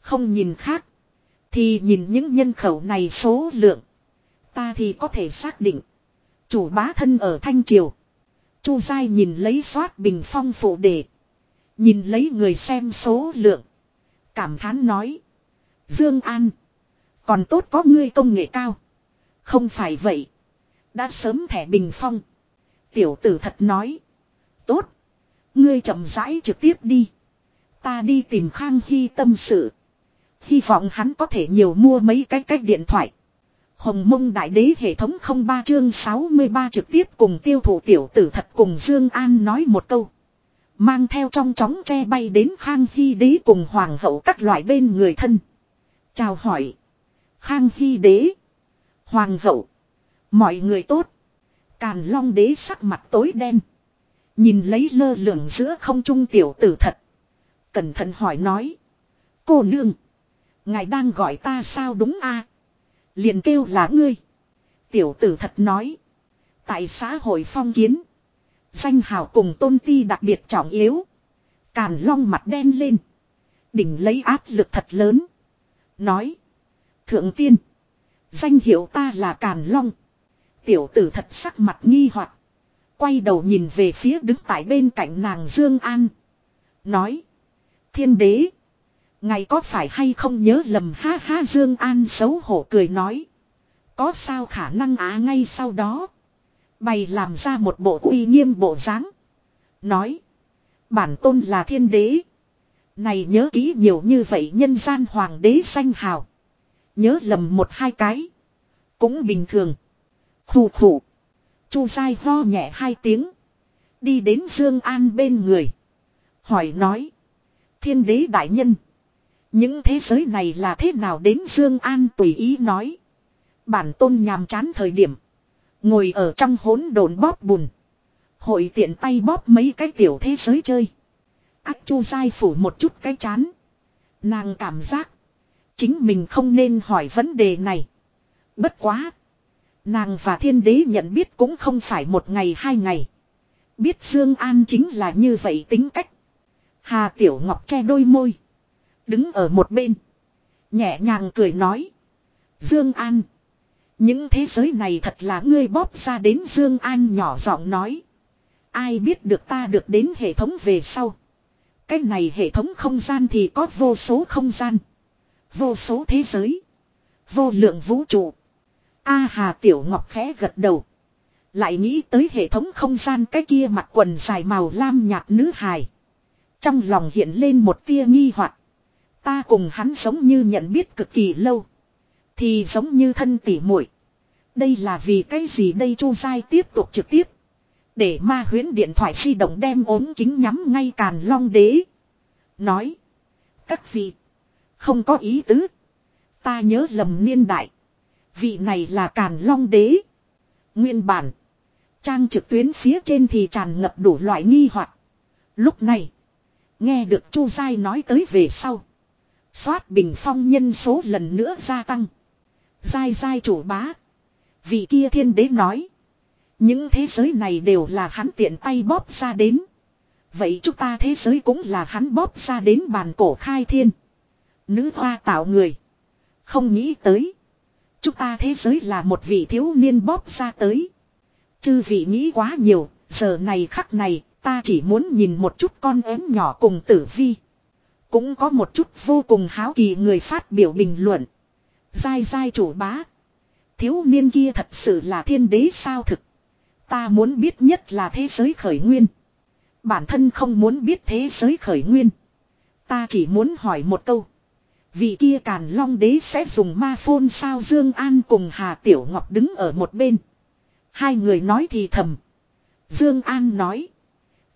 Không nhìn khác. Thì nhìn những nhân khẩu này số lượng. Ta thì có thể xác định. Chủ bá thân ở Thanh Triều. Chu Giai nhìn lấy soát bình phong phụ đề. Nhìn lấy người xem số lượng. Cảm thán nói. Dương An. Còn tốt có ngươi công nghệ cao. Không phải vậy. Đã sớm thẻ bình phong. Tiểu tử thật nói. Tốt. Ngươi chậm rãi trực tiếp đi. Ta đi tìm Khang Hy tâm sự. Hy vọng hắn có thể nhiều mua mấy cái cách điện thoại. Hồng mông đại đế hệ thống 03 chương 63 trực tiếp cùng tiêu thụ tiểu tử thật cùng Dương An nói một câu. Mang theo trong chóng che bay đến Khang Hy đế cùng hoàng hậu các loại bên người thân. Chào hỏi. Khang Hy đế. Hoàng hậu. Mọi người tốt. Càn long đế sắc mặt tối đen. Nhìn lấy lơ lửng giữa không trung tiểu tử thật. Cẩn thận hỏi nói. Cô nương. Ngài đang gọi ta sao đúng a? Liền kêu là ngươi. Tiểu tử thật nói. Tại xã hội phong kiến. Danh hào cùng tôn ti đặc biệt trọng yếu. Càn long mặt đen lên. Đỉnh lấy áp lực thật lớn. Nói. Thượng tiên. Danh hiệu ta là Càn long. Tiểu tử thật sắc mặt nghi hoặc, Quay đầu nhìn về phía đứng tại bên cạnh nàng Dương An. Nói. Thiên đế. Ngày có phải hay không nhớ lầm ha ha Dương An xấu hổ cười nói. Có sao khả năng á ngay sau đó. Bày làm ra một bộ uy nghiêm bộ dáng. Nói. Bản tôn là thiên đế. Này nhớ kỹ nhiều như vậy nhân gian hoàng đế danh hào. Nhớ lầm một hai cái. Cũng bình thường. Khủ khủ. Chu sai ho nhẹ hai tiếng. Đi đến Dương An bên người. Hỏi nói. Thiên đế đại nhân. Những thế giới này là thế nào đến Dương An tùy ý nói. Bản tôn nhàm chán thời điểm. Ngồi ở trong hỗn độn bóp bùn. Hội tiện tay bóp mấy cái tiểu thế giới chơi. Ác chu dai phủ một chút cái chán. Nàng cảm giác. Chính mình không nên hỏi vấn đề này. Bất quá. Nàng và thiên đế nhận biết cũng không phải một ngày hai ngày. Biết Dương An chính là như vậy tính cách. Hà Tiểu Ngọc che đôi môi. Đứng ở một bên. Nhẹ nhàng cười nói. Dương An. Những thế giới này thật là ngươi bóp ra đến Dương An nhỏ giọng nói. Ai biết được ta được đến hệ thống về sau. Cái này hệ thống không gian thì có vô số không gian. Vô số thế giới. Vô lượng vũ trụ. A Hà Tiểu Ngọc khẽ gật đầu. Lại nghĩ tới hệ thống không gian cái kia mặc quần dài màu lam nhạt nữ hài. Trong lòng hiện lên một tia nghi hoặc. Ta cùng hắn giống như nhận biết cực kỳ lâu. Thì giống như thân tỉ muội. Đây là vì cái gì đây Chu Giai tiếp tục trực tiếp. Để ma huyến điện thoại di động đem ốm kính nhắm ngay càn long đế. Nói. Các vị. Không có ý tứ. Ta nhớ lầm niên đại. Vị này là càn long đế. Nguyên bản. Trang trực tuyến phía trên thì tràn ngập đủ loại nghi hoặc. Lúc này. Nghe được Chu Giai nói tới về sau. Xoát bình phong nhân số lần nữa gia tăng. Giai giai chủ bá. Vị kia thiên đế nói. Những thế giới này đều là hắn tiện tay bóp ra đến. Vậy chúng ta thế giới cũng là hắn bóp ra đến bàn cổ khai thiên. Nữ hoa tạo người. Không nghĩ tới. Chúng ta thế giới là một vị thiếu niên bóp ra tới. Chư vị nghĩ quá nhiều, giờ này khắc này, ta chỉ muốn nhìn một chút con ếm nhỏ cùng tử vi. Cũng có một chút vô cùng háo kỳ người phát biểu bình luận. Dai dai chủ bá. Thiếu niên kia thật sự là thiên đế sao thực. Ta muốn biết nhất là thế giới khởi nguyên. Bản thân không muốn biết thế giới khởi nguyên. Ta chỉ muốn hỏi một câu. Vị kia càn long đế sẽ dùng ma phôn sao Dương An cùng Hà Tiểu Ngọc đứng ở một bên. Hai người nói thì thầm. Dương An nói.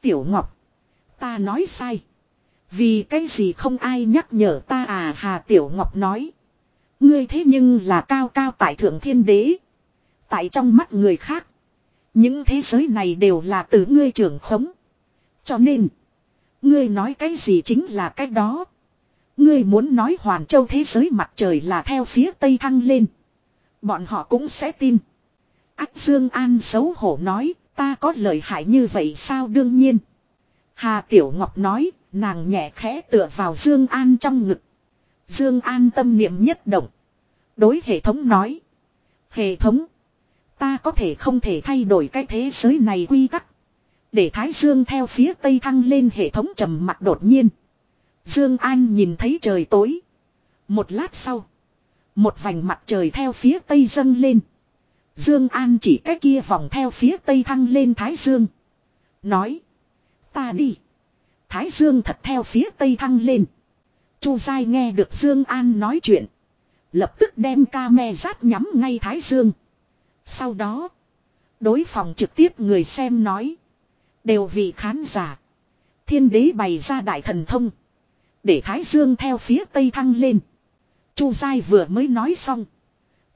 Tiểu Ngọc. Ta nói sai. Vì cái gì không ai nhắc nhở ta à Hà Tiểu Ngọc nói. Ngươi thế nhưng là cao cao tại thượng thiên đế. Tại trong mắt người khác. Những thế giới này đều là từ ngươi trưởng khống. Cho nên. Ngươi nói cái gì chính là cái đó. Ngươi muốn nói Hoàn Châu thế giới mặt trời là theo phía Tây thăng lên. Bọn họ cũng sẽ tin. Ác Dương An xấu hổ nói, ta có lợi hại như vậy sao đương nhiên. Hà Tiểu Ngọc nói, nàng nhẹ khẽ tựa vào Dương An trong ngực. Dương An tâm niệm nhất động. Đối hệ thống nói. Hệ thống. Ta có thể không thể thay đổi cái thế giới này quy tắc. Để Thái Dương theo phía Tây thăng lên hệ thống trầm mặt đột nhiên. Dương An nhìn thấy trời tối. Một lát sau. Một vành mặt trời theo phía Tây dâng lên. Dương An chỉ cái kia vòng theo phía Tây thăng lên Thái Dương. Nói. Ta đi. Thái Dương thật theo phía Tây thăng lên. Chu Giai nghe được Dương An nói chuyện. Lập tức đem ca me rát nhắm ngay Thái Dương. Sau đó. Đối phòng trực tiếp người xem nói. Đều vị khán giả. Thiên đế bày ra đại thần thông. Để Thái Dương theo phía tây thăng lên. Chu Giai vừa mới nói xong.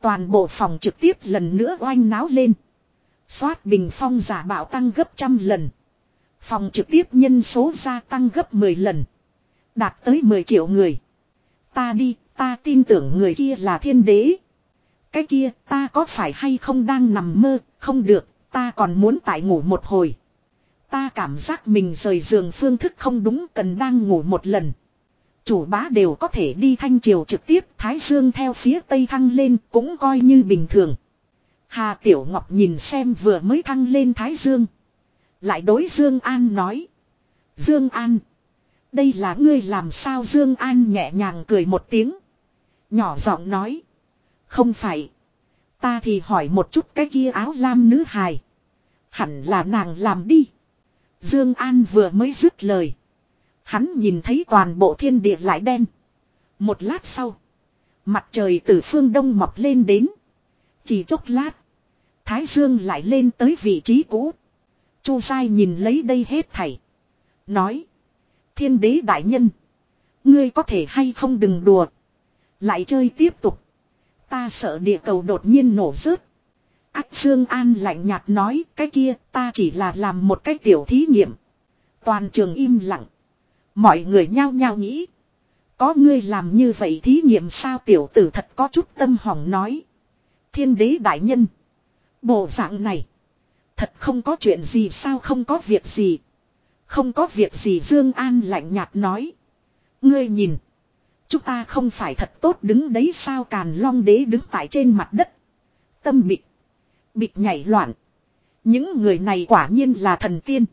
Toàn bộ phòng trực tiếp lần nữa oanh náo lên. Xoát bình phong giả bảo tăng gấp trăm lần. Phòng trực tiếp nhân số gia tăng gấp 10 lần. Đạt tới 10 triệu người. Ta đi, ta tin tưởng người kia là thiên đế. Cái kia, ta có phải hay không đang nằm mơ, không được, ta còn muốn tại ngủ một hồi. Ta cảm giác mình rời giường phương thức không đúng cần đang ngủ một lần. Chủ bá đều có thể đi thanh triều trực tiếp Thái Dương theo phía tây thăng lên cũng coi như bình thường. Hà Tiểu Ngọc nhìn xem vừa mới thăng lên Thái Dương. Lại đối Dương An nói. Dương An. Đây là ngươi làm sao Dương An nhẹ nhàng cười một tiếng. Nhỏ giọng nói. Không phải. Ta thì hỏi một chút cái kia áo lam nữ hài. Hẳn là nàng làm đi. Dương An vừa mới dứt lời. Hắn nhìn thấy toàn bộ thiên địa lại đen. Một lát sau. Mặt trời từ phương đông mọc lên đến. Chỉ chốc lát. Thái dương lại lên tới vị trí cũ. Chu sai nhìn lấy đây hết thảy. Nói. Thiên đế đại nhân. Ngươi có thể hay không đừng đùa. Lại chơi tiếp tục. Ta sợ địa cầu đột nhiên nổ rớt. Ác Dương An lạnh nhạt nói, cái kia, ta chỉ là làm một cái tiểu thí nghiệm. Toàn trường im lặng. Mọi người nhao nhao nghĩ. Có ngươi làm như vậy thí nghiệm sao tiểu tử thật có chút tâm hỏng nói. Thiên đế đại nhân. Bộ dạng này. Thật không có chuyện gì sao không có việc gì. Không có việc gì Dương An lạnh nhạt nói. Ngươi nhìn. Chúng ta không phải thật tốt đứng đấy sao càn long đế đứng tại trên mặt đất. Tâm bịch Bịt nhảy loạn. Những người này quả nhiên là thần tiên.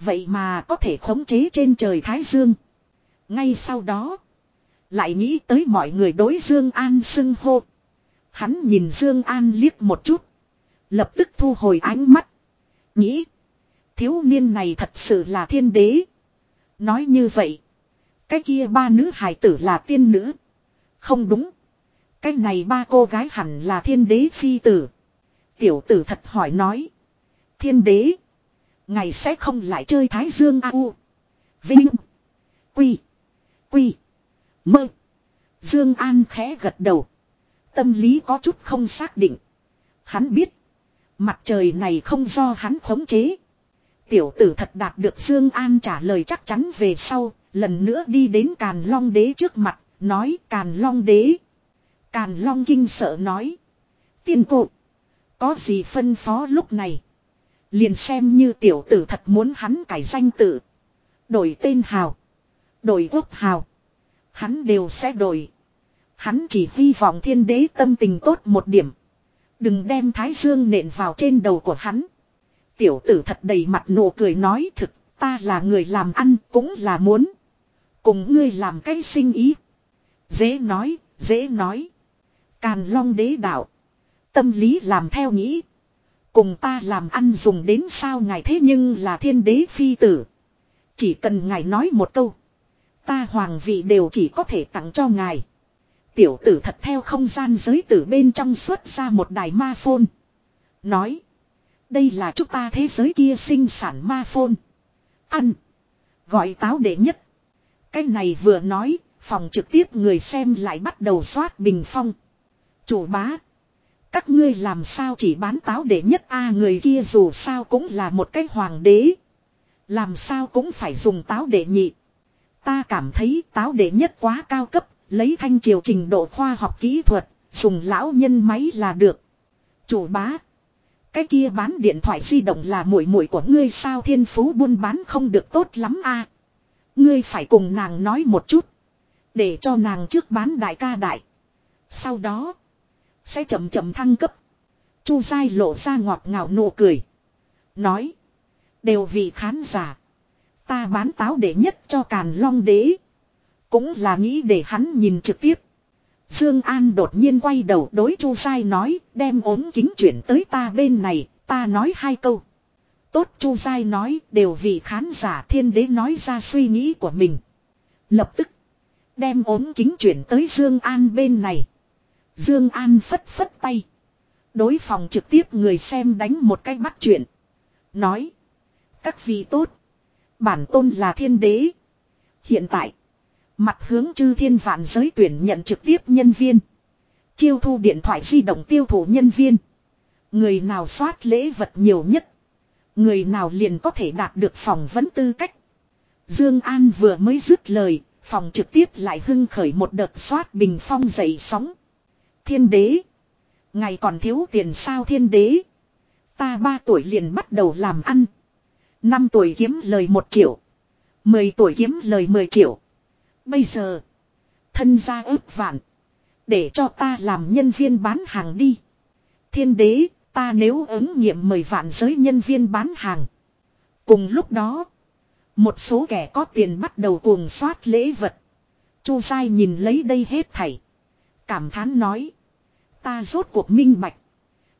Vậy mà có thể khống chế trên trời Thái Dương. Ngay sau đó. Lại nghĩ tới mọi người đối Dương An xưng hô. Hắn nhìn Dương An liếc một chút. Lập tức thu hồi ánh mắt. Nghĩ. Thiếu niên này thật sự là thiên đế. Nói như vậy. Cái kia ba nữ hài tử là tiên nữ. Không đúng. Cái này ba cô gái hẳn là thiên đế phi tử. Tiểu tử thật hỏi nói. Thiên đế. Ngày sẽ không lại chơi Thái Dương A U. Vinh. Quy. Quy. Mơ. Dương An khẽ gật đầu. Tâm lý có chút không xác định. Hắn biết. Mặt trời này không do hắn khống chế. Tiểu tử thật đạt được Dương An trả lời chắc chắn về sau. Lần nữa đi đến Càn Long Đế trước mặt. Nói, Càn Long Đế. Càn Long kinh sợ nói. Tiên cụ. Có gì phân phó lúc này. Liền xem như tiểu tử thật muốn hắn cải danh tự. Đổi tên hào. Đổi quốc hào. Hắn đều sẽ đổi. Hắn chỉ hy vọng thiên đế tâm tình tốt một điểm. Đừng đem thái dương nện vào trên đầu của hắn. Tiểu tử thật đầy mặt nụ cười nói thực, ta là người làm ăn cũng là muốn. Cùng ngươi làm cái sinh ý. Dễ nói, dễ nói. Càn long đế đạo. Tâm lý làm theo nghĩ. Cùng ta làm ăn dùng đến sao ngài thế nhưng là thiên đế phi tử. Chỉ cần ngài nói một câu. Ta hoàng vị đều chỉ có thể tặng cho ngài. Tiểu tử thật theo không gian giới tử bên trong xuất ra một đài ma phôn. Nói. Đây là chúng ta thế giới kia sinh sản ma phôn. Ăn. Gọi táo đệ nhất. Cái này vừa nói, phòng trực tiếp người xem lại bắt đầu xoát bình phong. Chủ bá. Các ngươi làm sao chỉ bán táo đệ nhất a người kia dù sao cũng là một cái hoàng đế. Làm sao cũng phải dùng táo đệ nhị. Ta cảm thấy táo đệ nhất quá cao cấp, lấy thanh triều trình độ khoa học kỹ thuật, dùng lão nhân máy là được. Chủ bá. Cái kia bán điện thoại di động là muội muội của ngươi sao thiên phú buôn bán không được tốt lắm a Ngươi phải cùng nàng nói một chút. Để cho nàng trước bán đại ca đại. Sau đó. Sẽ chậm chậm thăng cấp. Chu dai lộ ra ngọt ngào nụ cười. Nói. Đều vì khán giả. Ta bán táo để nhất cho càn long đế. Cũng là nghĩ để hắn nhìn trực tiếp. Dương An đột nhiên quay đầu đối Chu Sai nói, đem ốm kính chuyển tới ta bên này, ta nói hai câu. Tốt Chu Sai nói, đều vì khán giả thiên đế nói ra suy nghĩ của mình. Lập tức, đem ốm kính chuyển tới Dương An bên này. Dương An phất phất tay. Đối phòng trực tiếp người xem đánh một cái bắt chuyện. Nói, các vị tốt. Bản tôn là thiên đế. Hiện tại, Mặt hướng chư thiên vạn giới tuyển nhận trực tiếp nhân viên. Chiêu thu điện thoại di động tiêu thụ nhân viên. Người nào soát lễ vật nhiều nhất. Người nào liền có thể đạt được phòng vấn tư cách. Dương An vừa mới dứt lời, phòng trực tiếp lại hưng khởi một đợt soát bình phong dậy sóng. Thiên đế. Ngày còn thiếu tiền sao thiên đế. Ta ba tuổi liền bắt đầu làm ăn. năm tuổi kiếm lời một triệu. mười tuổi kiếm lời mười triệu. Bây giờ. Thân gia ước vạn. Để cho ta làm nhân viên bán hàng đi. Thiên đế, ta nếu ứng nghiệm mời vạn giới nhân viên bán hàng. Cùng lúc đó. Một số kẻ có tiền bắt đầu cuồng soát lễ vật. Chu sai nhìn lấy đây hết thảy. Cảm thán nói. Ta rốt cuộc minh bạch.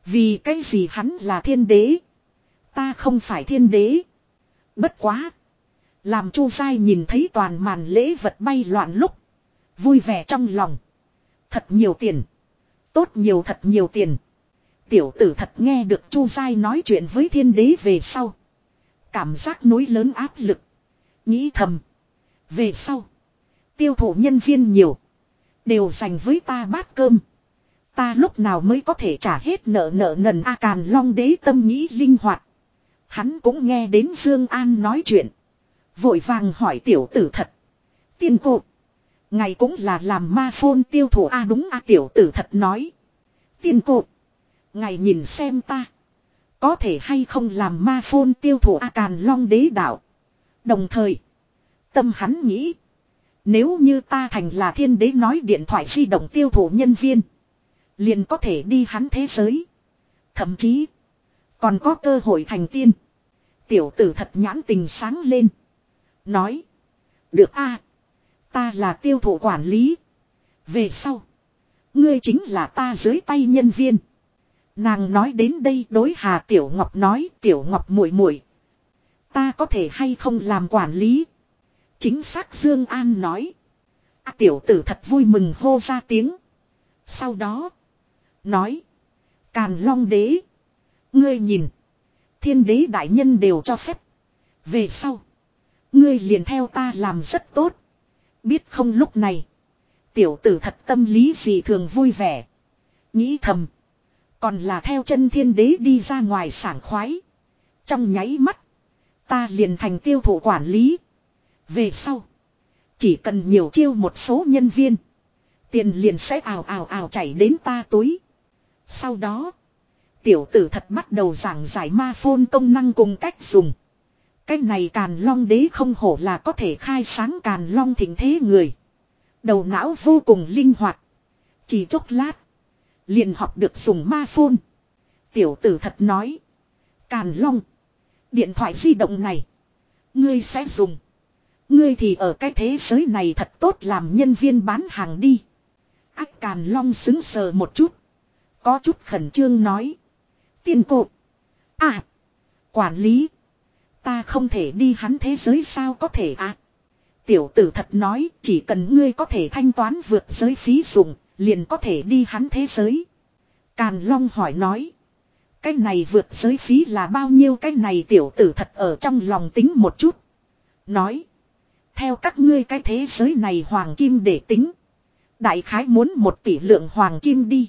Vì cái gì hắn là thiên đế. Ta không phải thiên đế. Bất quá. Làm chu sai nhìn thấy toàn màn lễ vật bay loạn lúc. Vui vẻ trong lòng. Thật nhiều tiền. Tốt nhiều thật nhiều tiền. Tiểu tử thật nghe được chu sai nói chuyện với thiên đế về sau. Cảm giác núi lớn áp lực. Nghĩ thầm. Về sau. Tiêu thụ nhân viên nhiều. Đều dành với ta bát cơm. Ta lúc nào mới có thể trả hết nợ nợ nần A Càn Long đế tâm nghĩ linh hoạt. Hắn cũng nghe đến Dương An nói chuyện. Vội vàng hỏi tiểu tử thật. Tiên cụ Ngày cũng là làm ma phôn tiêu thụ a đúng a tiểu tử thật nói. Tiên cụ Ngày nhìn xem ta. Có thể hay không làm ma phôn tiêu thụ a càn long đế đạo. Đồng thời. Tâm hắn nghĩ. Nếu như ta thành là thiên đế nói điện thoại di động tiêu thụ nhân viên. Liền có thể đi hắn thế giới. Thậm chí. Còn có cơ hội thành tiên. Tiểu tử thật nhãn tình sáng lên. Nói. Được a Ta là tiêu thụ quản lý. Về sau. Ngươi chính là ta dưới tay nhân viên. Nàng nói đến đây đối Hà Tiểu Ngọc nói Tiểu Ngọc muội muội Ta có thể hay không làm quản lý. Chính xác Dương An nói. À, tiểu tử thật vui mừng hô ra tiếng. Sau đó. Nói. Càn long đế. Ngươi nhìn. Thiên đế đại nhân đều cho phép. Về sau. Ngươi liền theo ta làm rất tốt. Biết không lúc này. Tiểu tử thật tâm lý gì thường vui vẻ. Nghĩ thầm. Còn là theo chân thiên đế đi ra ngoài sảng khoái. Trong nháy mắt. Ta liền thành tiêu thụ quản lý. Về sau. Chỉ cần nhiều chiêu một số nhân viên. Tiền liền sẽ ào ào ào chảy đến ta túi. Sau đó. Tiểu tử thật bắt đầu giảng giải ma phôn công năng cùng cách dùng. Cái này càn long đế không hổ là có thể khai sáng càn long thịnh thế người. Đầu não vô cùng linh hoạt. Chỉ chốc lát. Liền học được dùng ma phôn. Tiểu tử thật nói. Càn long. Điện thoại di động này. Ngươi sẽ dùng. Ngươi thì ở cái thế giới này thật tốt làm nhân viên bán hàng đi. Ách càn long xứng sờ một chút. Có chút khẩn trương nói. Tiên cộ. À. Quản lý. Ta không thể đi hắn thế giới sao có thể à. Tiểu tử thật nói, chỉ cần ngươi có thể thanh toán vượt giới phí dùng. Liền có thể đi hắn thế giới. Càn long hỏi nói. Cái này vượt giới phí là bao nhiêu cái này tiểu tử thật ở trong lòng tính một chút. Nói. Theo các ngươi cái thế giới này hoàng kim để tính. Đại khái muốn một tỷ lượng hoàng kim đi.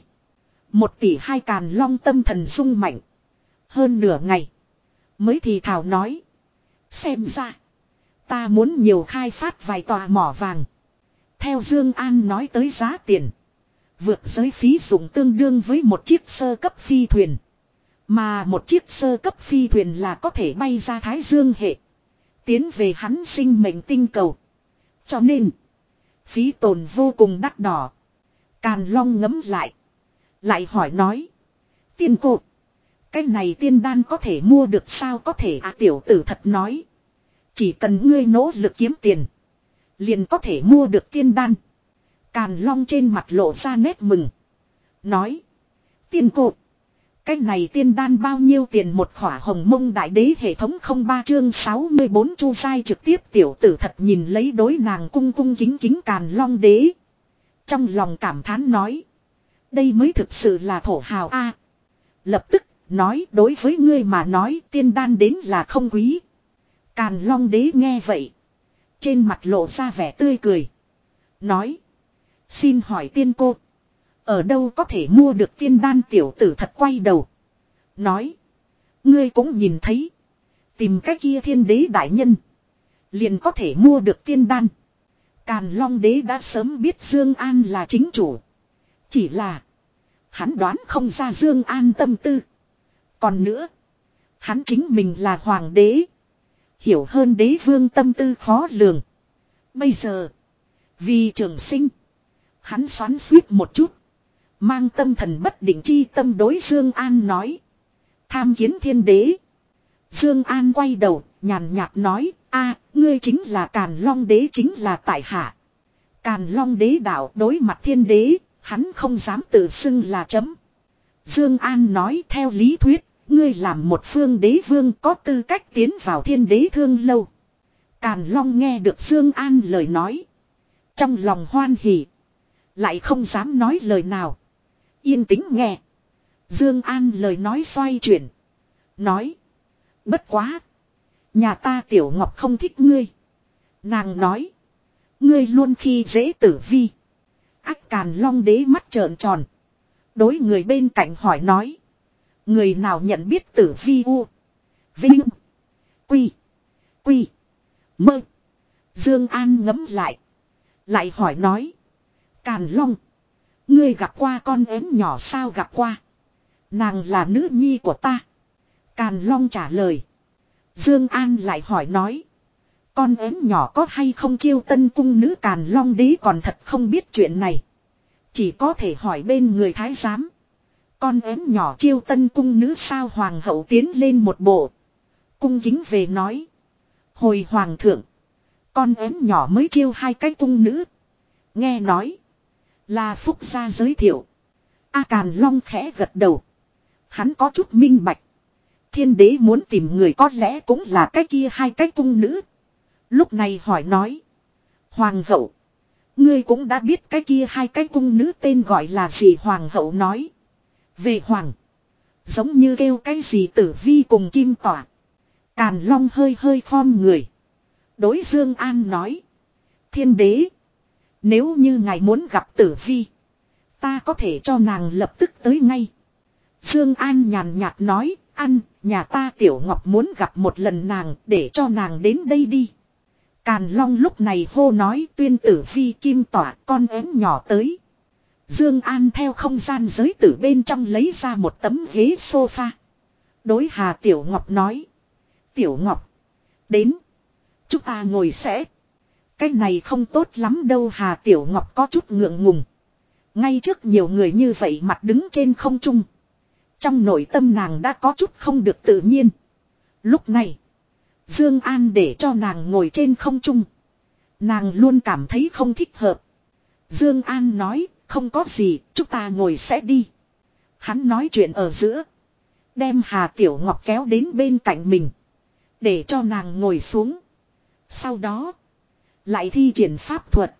Một tỷ hai càn long tâm thần sung mạnh. Hơn nửa ngày. Mới thì thảo nói. Xem ra. Ta muốn nhiều khai phát vài tòa mỏ vàng. Theo Dương An nói tới giá tiền. Vượt giới phí dụng tương đương với một chiếc sơ cấp phi thuyền. Mà một chiếc sơ cấp phi thuyền là có thể bay ra Thái Dương hệ. Tiến về hắn sinh mệnh tinh cầu. Cho nên. Phí tồn vô cùng đắt đỏ. Càn long ngấm lại. Lại hỏi nói. Tiên cột. Cái này tiên đan có thể mua được sao có thể à tiểu tử thật nói. Chỉ cần ngươi nỗ lực kiếm tiền. Liền có thể mua được tiên đan. Càn long trên mặt lộ ra nét mừng. Nói. Tiên cột. Cái này tiên đan bao nhiêu tiền một khỏa hồng mông đại đế hệ thống không ba chương 64 chu sai trực tiếp tiểu tử thật nhìn lấy đối nàng cung cung kính kính càn long đế. Trong lòng cảm thán nói. Đây mới thực sự là thổ hào a Lập tức nói đối với ngươi mà nói tiên đan đến là không quý. Càn long đế nghe vậy. Trên mặt lộ ra vẻ tươi cười. Nói. Xin hỏi tiên cô. Ở đâu có thể mua được tiên đan tiểu tử thật quay đầu. Nói. Ngươi cũng nhìn thấy. Tìm cách kia thiên đế đại nhân. Liền có thể mua được tiên đan. Càn long đế đã sớm biết Dương An là chính chủ. Chỉ là. Hắn đoán không ra Dương An tâm tư. Còn nữa. Hắn chính mình là hoàng đế. Hiểu hơn đế vương tâm tư khó lường. Bây giờ. Vì trường sinh. Hắn xoắn suýt một chút. Mang tâm thần bất định chi tâm đối Dương An nói. Tham kiến thiên đế. Dương An quay đầu, nhàn nhạt nói, a, ngươi chính là Càn Long đế chính là tại hạ. Càn Long đế đạo đối mặt thiên đế, hắn không dám tự xưng là chấm. Dương An nói theo lý thuyết, ngươi làm một phương đế vương có tư cách tiến vào thiên đế thương lâu. Càn Long nghe được Dương An lời nói, trong lòng hoan hỉ, lại không dám nói lời nào. Yên tĩnh nghe. Dương An lời nói xoay chuyển. Nói. Bất quá. Nhà ta tiểu ngọc không thích ngươi. Nàng nói. Ngươi luôn khi dễ tử vi. ác càn long đế mắt trợn tròn. Đối người bên cạnh hỏi nói. Người nào nhận biết tử vi u. Vinh. Quy. Quy. Mơ. Dương An ngấm lại. Lại hỏi nói. Càn long. Ngươi gặp qua con ếm nhỏ sao gặp qua. Nàng là nữ nhi của ta. Càn Long trả lời. Dương An lại hỏi nói. Con ếm nhỏ có hay không chiêu tân cung nữ Càn Long đế còn thật không biết chuyện này. Chỉ có thể hỏi bên người thái giám. Con ếm nhỏ chiêu tân cung nữ sao hoàng hậu tiến lên một bộ. Cung kính về nói. Hồi hoàng thượng. Con ếm nhỏ mới chiêu hai cái cung nữ. Nghe nói. Là Phúc gia giới thiệu. A Càn Long khẽ gật đầu. Hắn có chút minh bạch. Thiên đế muốn tìm người có lẽ cũng là cái kia hai cái cung nữ. Lúc này hỏi nói. Hoàng hậu. Ngươi cũng đã biết cái kia hai cái cung nữ tên gọi là gì hoàng hậu nói. Về hoàng. Giống như kêu cái gì tử vi cùng kim tỏa. Càn long hơi hơi khom người. Đối Dương An nói. Thiên đế. Nếu như ngài muốn gặp tử vi. Ta có thể cho nàng lập tức tới ngay. Dương An nhàn nhạt nói. Ăn, nhà ta tiểu ngọc muốn gặp một lần nàng để cho nàng đến đây đi. Càn Long lúc này hô nói tuyên tử vi kim tỏa con ếm nhỏ tới. Dương An theo không gian giới tử bên trong lấy ra một tấm ghế sofa. Đối Hà Tiểu Ngọc nói. Tiểu Ngọc. Đến. Chúng ta ngồi sẽ. Cái này không tốt lắm đâu Hà Tiểu Ngọc có chút ngượng ngùng. Ngay trước nhiều người như vậy mặt đứng trên không trung. Trong nội tâm nàng đã có chút không được tự nhiên. Lúc này. Dương An để cho nàng ngồi trên không trung. Nàng luôn cảm thấy không thích hợp. Dương An nói, không có gì, chúng ta ngồi sẽ đi. Hắn nói chuyện ở giữa. Đem Hà Tiểu Ngọc kéo đến bên cạnh mình. Để cho nàng ngồi xuống. Sau đó. Lại thi triển pháp thuật.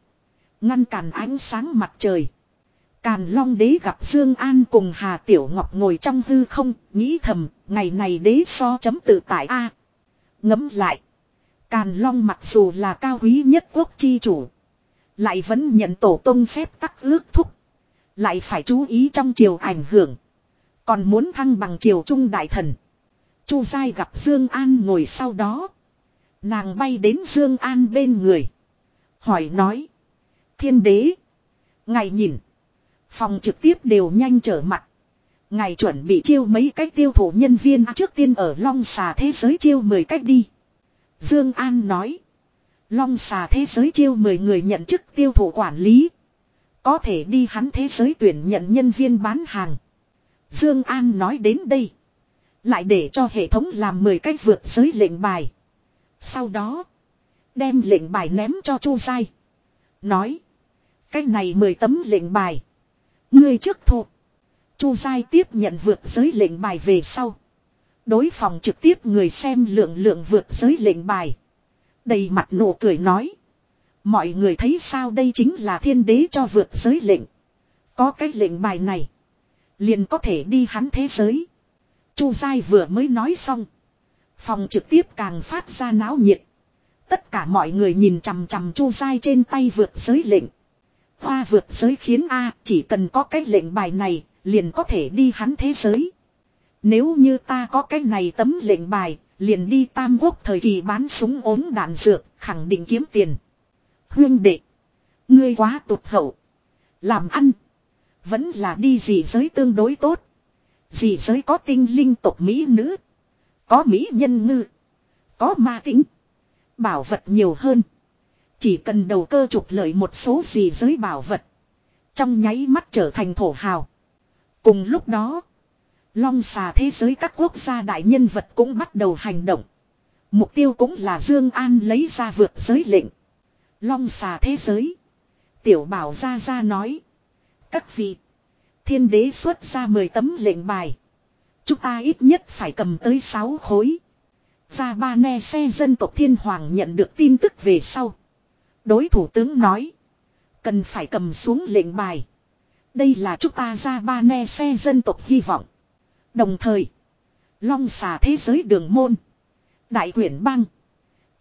Ngăn cản ánh sáng mặt trời. Càn Long đế gặp Dương An cùng Hà Tiểu Ngọc ngồi trong hư không, nghĩ thầm, ngày này đế so chấm tự tại a. Ngẫm lại, Càn Long mặc dù là cao quý nhất quốc chi chủ, lại vẫn nhận tổ tông phép tắc ước thúc, lại phải chú ý trong triều ảnh hưởng, còn muốn thăng bằng triều trung đại thần. Chu Giai gặp Dương An ngồi sau đó, nàng bay đến Dương An bên người, hỏi nói: "Thiên đế, ngài nhìn, Phòng trực tiếp đều nhanh trở mặt. Ngài chuẩn bị chiêu mấy cách tiêu thụ nhân viên trước tiên ở Long xà thế giới chiêu 10 cách đi. Dương An nói. Long xà thế giới chiêu 10 người nhận chức tiêu thụ quản lý. Có thể đi hắn thế giới tuyển nhận nhân viên bán hàng. Dương An nói đến đây. Lại để cho hệ thống làm 10 cách vượt giới lệnh bài. Sau đó. Đem lệnh bài ném cho Chu Giai. Nói. Cách này 10 tấm lệnh bài. Ngươi trước thuộc. Chu Giai tiếp nhận vượt giới lệnh bài về sau. Đối phòng trực tiếp người xem lượng lượng vượt giới lệnh bài. Đầy mặt nụ cười nói. Mọi người thấy sao đây chính là thiên đế cho vượt giới lệnh. Có cái lệnh bài này. Liền có thể đi hắn thế giới. Chu Giai vừa mới nói xong. Phòng trực tiếp càng phát ra náo nhiệt. Tất cả mọi người nhìn chằm chằm Chu Giai trên tay vượt giới lệnh. Hoa vượt giới khiến A chỉ cần có cái lệnh bài này, liền có thể đi hắn thế giới. Nếu như ta có cái này tấm lệnh bài liền đi tam quốc thời kỳ bán súng ốm đạn dược, khẳng định kiếm tiền. Huyên đệ. Ngươi quá tụt hậu. Làm ăn. Vẫn là đi dị giới tương đối tốt. Dị giới có tinh linh tộc Mỹ nữ. Có Mỹ nhân ngư. Có ma tính. Bảo vật nhiều hơn. Chỉ cần đầu cơ trục lợi một số gì giới bảo vật. Trong nháy mắt trở thành thổ hào. Cùng lúc đó. Long xà thế giới các quốc gia đại nhân vật cũng bắt đầu hành động. Mục tiêu cũng là Dương An lấy ra vượt giới lệnh. Long xà thế giới. Tiểu bảo ra ra nói. Các vị. Thiên đế xuất ra 10 tấm lệnh bài. Chúng ta ít nhất phải cầm tới 6 khối. Gia ba ne xe dân tộc thiên hoàng nhận được tin tức về sau. Đối thủ tướng nói. Cần phải cầm xuống lệnh bài. Đây là chúng ta ra ba ne xe dân tộc hy vọng. Đồng thời. Long xà thế giới đường môn. Đại quyển băng.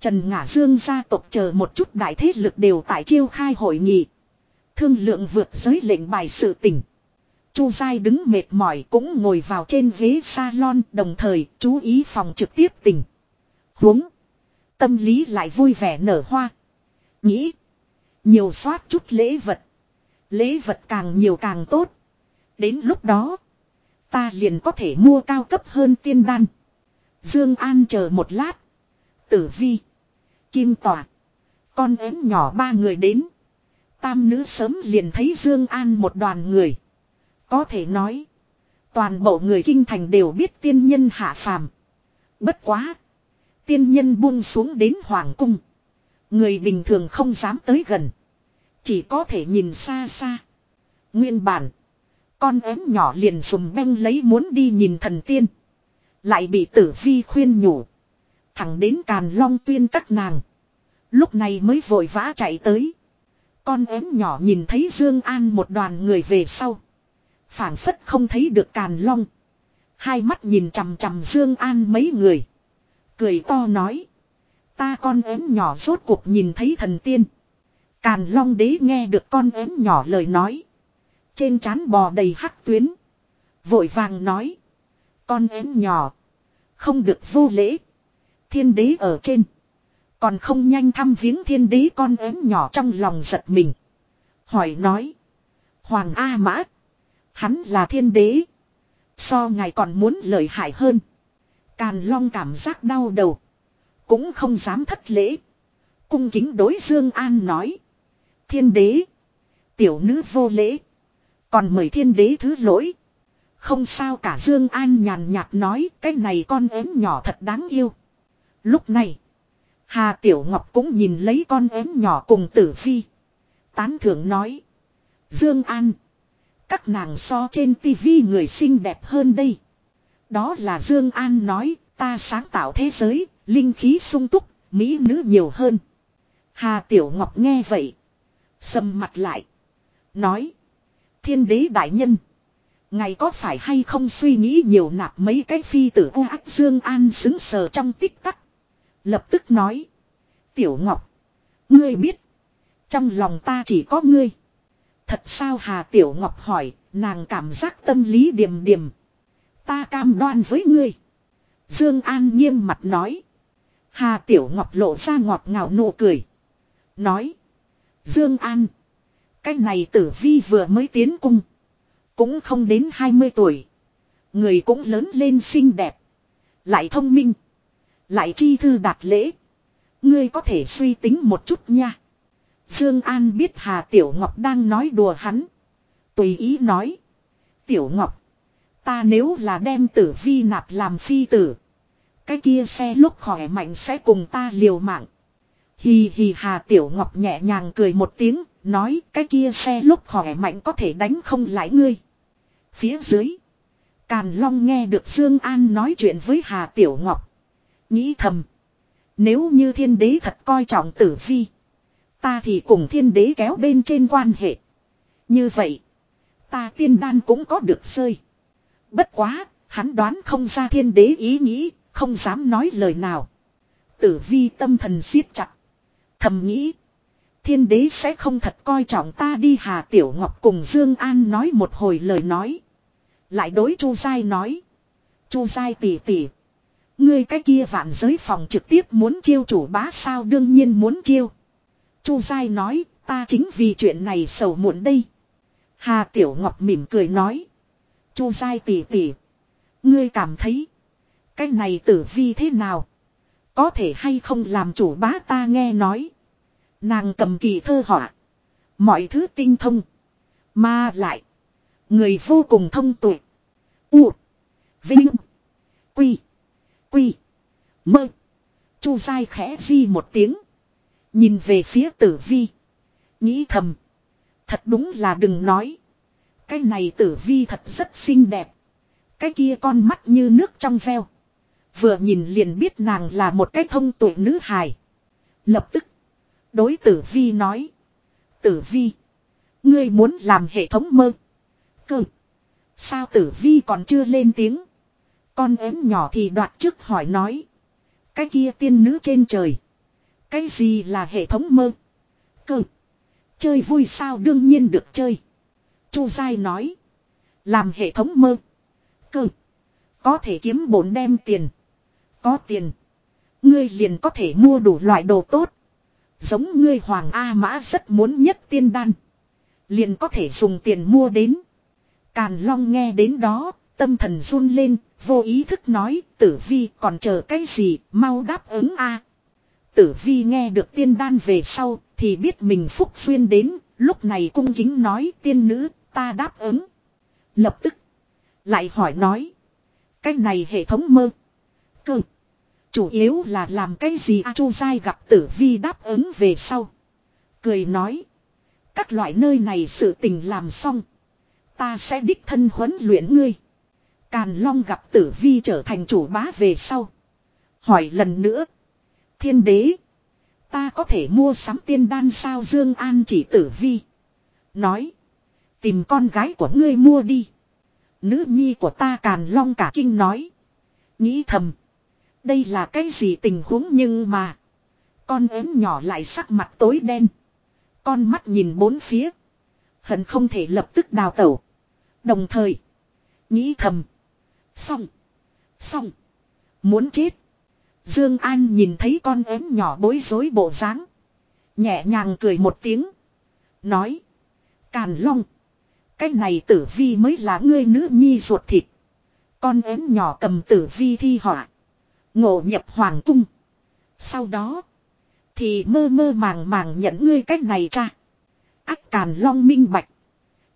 Trần Ngã Dương gia tộc chờ một chút đại thế lực đều tại chiêu khai hội nghị. Thương lượng vượt giới lệnh bài sự tỉnh. Chu Giai đứng mệt mỏi cũng ngồi vào trên ghế salon, đồng thời chú ý phòng trực tiếp tỉnh. Huống. Tâm lý lại vui vẻ nở hoa. Nghĩ. Nhiều soát chút lễ vật. Lễ vật càng nhiều càng tốt. Đến lúc đó. Ta liền có thể mua cao cấp hơn tiên đan. Dương An chờ một lát. Tử vi. Kim tỏa. Con ếm nhỏ ba người đến. Tam nữ sớm liền thấy Dương An một đoàn người. Có thể nói. Toàn bộ người kinh thành đều biết tiên nhân hạ phàm. Bất quá. Tiên nhân buông xuống đến hoàng cung. Người bình thường không dám tới gần. Chỉ có thể nhìn xa xa. Nguyên bản. Con ếm nhỏ liền dùng beng lấy muốn đi nhìn thần tiên. Lại bị tử vi khuyên nhủ. Thẳng đến càn long tuyên các nàng. Lúc này mới vội vã chạy tới. Con ếm nhỏ nhìn thấy Dương An một đoàn người về sau. phảng phất không thấy được càn long. Hai mắt nhìn chằm chằm Dương An mấy người. Cười to nói. Ta con ếm nhỏ rốt cuộc nhìn thấy thần tiên. Càn long đế nghe được con ếm nhỏ lời nói. Trên trán bò đầy hắc tuyến. Vội vàng nói. Con én nhỏ. Không được vô lễ. Thiên đế ở trên. Còn không nhanh thăm viếng thiên đế con én nhỏ trong lòng giật mình. Hỏi nói. Hoàng A Mã. Hắn là thiên đế. So ngài còn muốn lợi hại hơn. Càn long cảm giác đau đầu. Cũng không dám thất lễ. Cung kính đối Dương An nói. Thiên đế. Tiểu nữ vô lễ. Còn mời thiên đế thứ lỗi. Không sao cả Dương An nhàn nhạt nói cái này con ếm nhỏ thật đáng yêu. Lúc này. Hà Tiểu Ngọc cũng nhìn lấy con ếm nhỏ cùng tử phi. Tán thưởng nói. Dương An. Các nàng so trên tivi người xinh đẹp hơn đây. Đó là Dương An nói ta sáng tạo thế giới, linh khí sung túc, mỹ nữ nhiều hơn. Hà Tiểu Ngọc nghe vậy. Sầm mặt lại. Nói. Thiên đế đại nhân. ngày có phải hay không suy nghĩ nhiều nạp mấy cái phi tử u ác Dương An xứng sờ trong tích tắc. Lập tức nói. Tiểu Ngọc. Ngươi biết. Trong lòng ta chỉ có ngươi. Thật sao Hà Tiểu Ngọc hỏi. Nàng cảm giác tâm lý điềm điềm. Ta cam đoan với ngươi. Dương An nghiêm mặt nói. Hà Tiểu Ngọc lộ ra ngọt ngào nụ cười. Nói. Dương An. Cái này tử vi vừa mới tiến cung. Cũng không đến 20 tuổi. Người cũng lớn lên xinh đẹp. Lại thông minh. Lại chi thư đạt lễ. Ngươi có thể suy tính một chút nha. Dương An biết Hà Tiểu Ngọc đang nói đùa hắn. Tùy ý nói. Tiểu Ngọc. Ta nếu là đem tử vi nạp làm phi tử. Cái kia xe lúc khỏe mạnh sẽ cùng ta liều mạng. Hì hì Hà Tiểu Ngọc nhẹ nhàng cười một tiếng, nói cái kia xe lúc khỏe mạnh có thể đánh không lại ngươi. Phía dưới, Càn Long nghe được Dương An nói chuyện với Hà Tiểu Ngọc. Nghĩ thầm, nếu như thiên đế thật coi trọng tử vi, ta thì cùng thiên đế kéo bên trên quan hệ. Như vậy, ta tiên đan cũng có được rơi. Bất quá, hắn đoán không ra thiên đế ý nghĩ, không dám nói lời nào. Tử vi tâm thần siết chặt. Thầm nghĩ. Thiên đế sẽ không thật coi trọng ta đi Hà Tiểu Ngọc cùng Dương An nói một hồi lời nói. Lại đối Chu Giai nói. Chu Giai tỉ tỉ. Ngươi cái kia vạn giới phòng trực tiếp muốn chiêu chủ bá sao đương nhiên muốn chiêu. Chu Giai nói, ta chính vì chuyện này sầu muộn đây. Hà Tiểu Ngọc mỉm cười nói. Chu Giai tỉ tỉ. Ngươi cảm thấy. Cái này tử vi thế nào? Có thể hay không làm chủ bá ta nghe nói. Nàng cầm kỳ thơ họa. Mọi thứ tinh thông. Mà lại. Người vô cùng thông tuệ. U. Vinh. Quy. Quy. Mơ. Chu dai khẽ di một tiếng. Nhìn về phía tử vi. Nghĩ thầm. Thật đúng là đừng nói. Cái này tử vi thật rất xinh đẹp. Cái kia con mắt như nước trong veo. Vừa nhìn liền biết nàng là một cái thông tuệ nữ hài. Lập tức. Đối tử vi nói. Tử vi. Ngươi muốn làm hệ thống mơ. Cơ. Sao tử vi còn chưa lên tiếng. Con ếm nhỏ thì đoạt trước hỏi nói. Cái kia tiên nữ trên trời. Cái gì là hệ thống mơ. Cơ. Chơi vui sao đương nhiên được chơi. Chu dai nói. Làm hệ thống mơ. Cơ. Có thể kiếm bổn đem tiền. Có tiền. Ngươi liền có thể mua đủ loại đồ tốt. Giống ngươi Hoàng A Mã rất muốn nhất tiên đan. Liền có thể dùng tiền mua đến. Càn Long nghe đến đó, tâm thần run lên, vô ý thức nói, tử vi còn chờ cái gì, mau đáp ứng a. Tử vi nghe được tiên đan về sau, thì biết mình phúc duyên đến, lúc này cung kính nói tiên nữ, ta đáp ứng. Lập tức, lại hỏi nói, cái này hệ thống mơ. Cơ. Chủ yếu là làm cái gì A Chu Giai gặp tử vi đáp ứng về sau. Cười nói. Các loại nơi này sự tình làm xong. Ta sẽ đích thân huấn luyện ngươi. Càn Long gặp tử vi trở thành chủ bá về sau. Hỏi lần nữa. Thiên đế. Ta có thể mua sắm tiên đan sao Dương An chỉ tử vi. Nói. Tìm con gái của ngươi mua đi. Nữ nhi của ta Càn Long cả kinh nói. Nghĩ thầm. Đây là cái gì tình huống nhưng mà. Con ếm nhỏ lại sắc mặt tối đen. Con mắt nhìn bốn phía. Hận không thể lập tức đào tẩu. Đồng thời. Nghĩ thầm. Xong. Xong. Muốn chết. Dương An nhìn thấy con ếm nhỏ bối rối bộ dáng, nhẹ nhàng cười một tiếng, nói: "Càn Long, cái này Tử Vi mới là ngươi nữ nhi ruột thịt. Con ếm nhỏ cầm Tử Vi thi họa, Ngộ nhập hoàng cung. Sau đó. Thì mơ mơ màng màng nhận ngươi cách này cha. Ác càn long minh bạch.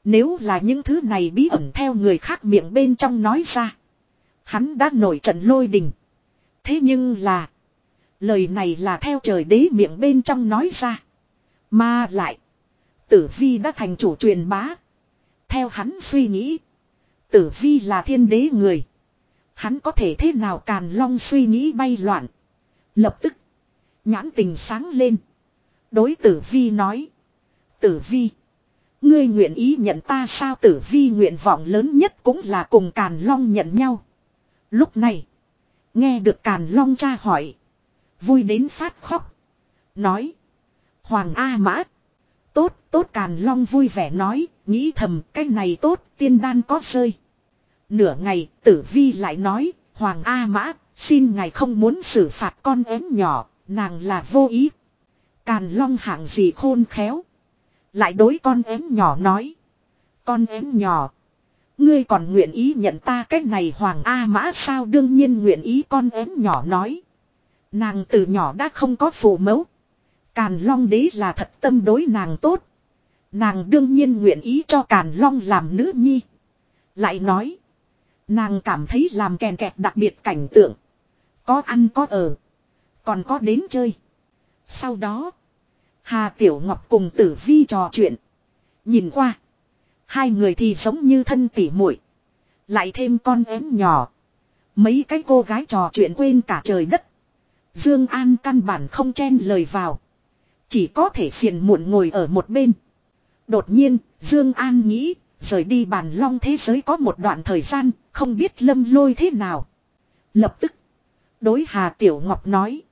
Nếu là những thứ này bí ẩn theo người khác miệng bên trong nói ra. Hắn đã nổi trận lôi đình. Thế nhưng là. Lời này là theo trời đế miệng bên trong nói ra. Mà lại. Tử vi đã thành chủ truyền bá. Theo hắn suy nghĩ. Tử vi là thiên đế người. Hắn có thể thế nào càn long suy nghĩ bay loạn. Lập tức. Nhãn tình sáng lên. Đối tử vi nói. Tử vi. Ngươi nguyện ý nhận ta sao tử vi nguyện vọng lớn nhất cũng là cùng Càn Long nhận nhau. Lúc này. Nghe được Càn Long cha hỏi. Vui đến phát khóc. Nói. Hoàng A Mã. Tốt, tốt Càn Long vui vẻ nói. Nghĩ thầm cái này tốt tiên đan có rơi. Nửa ngày, tử vi lại nói. Hoàng A Mã. Xin ngài không muốn xử phạt con ếm nhỏ. Nàng là vô ý. Càn Long hạng gì khôn khéo. Lại đối con ếm nhỏ nói. Con ếm nhỏ. Ngươi còn nguyện ý nhận ta cách này hoàng A mã sao đương nhiên nguyện ý con ếm nhỏ nói. Nàng từ nhỏ đã không có phụ mẫu. Càn long đế là thật tâm đối nàng tốt. Nàng đương nhiên nguyện ý cho Càn long làm nữ nhi. Lại nói. Nàng cảm thấy làm kèn kẹt đặc biệt cảnh tượng. Có ăn có ở. Còn có đến chơi. Sau đó. Hà Tiểu Ngọc cùng tử vi trò chuyện. Nhìn qua. Hai người thì giống như thân tỉ muội Lại thêm con én nhỏ. Mấy cái cô gái trò chuyện quên cả trời đất. Dương An căn bản không chen lời vào. Chỉ có thể phiền muộn ngồi ở một bên. Đột nhiên, Dương An nghĩ, rời đi bàn long thế giới có một đoạn thời gian, không biết lâm lôi thế nào. Lập tức, đối Hà Tiểu Ngọc nói.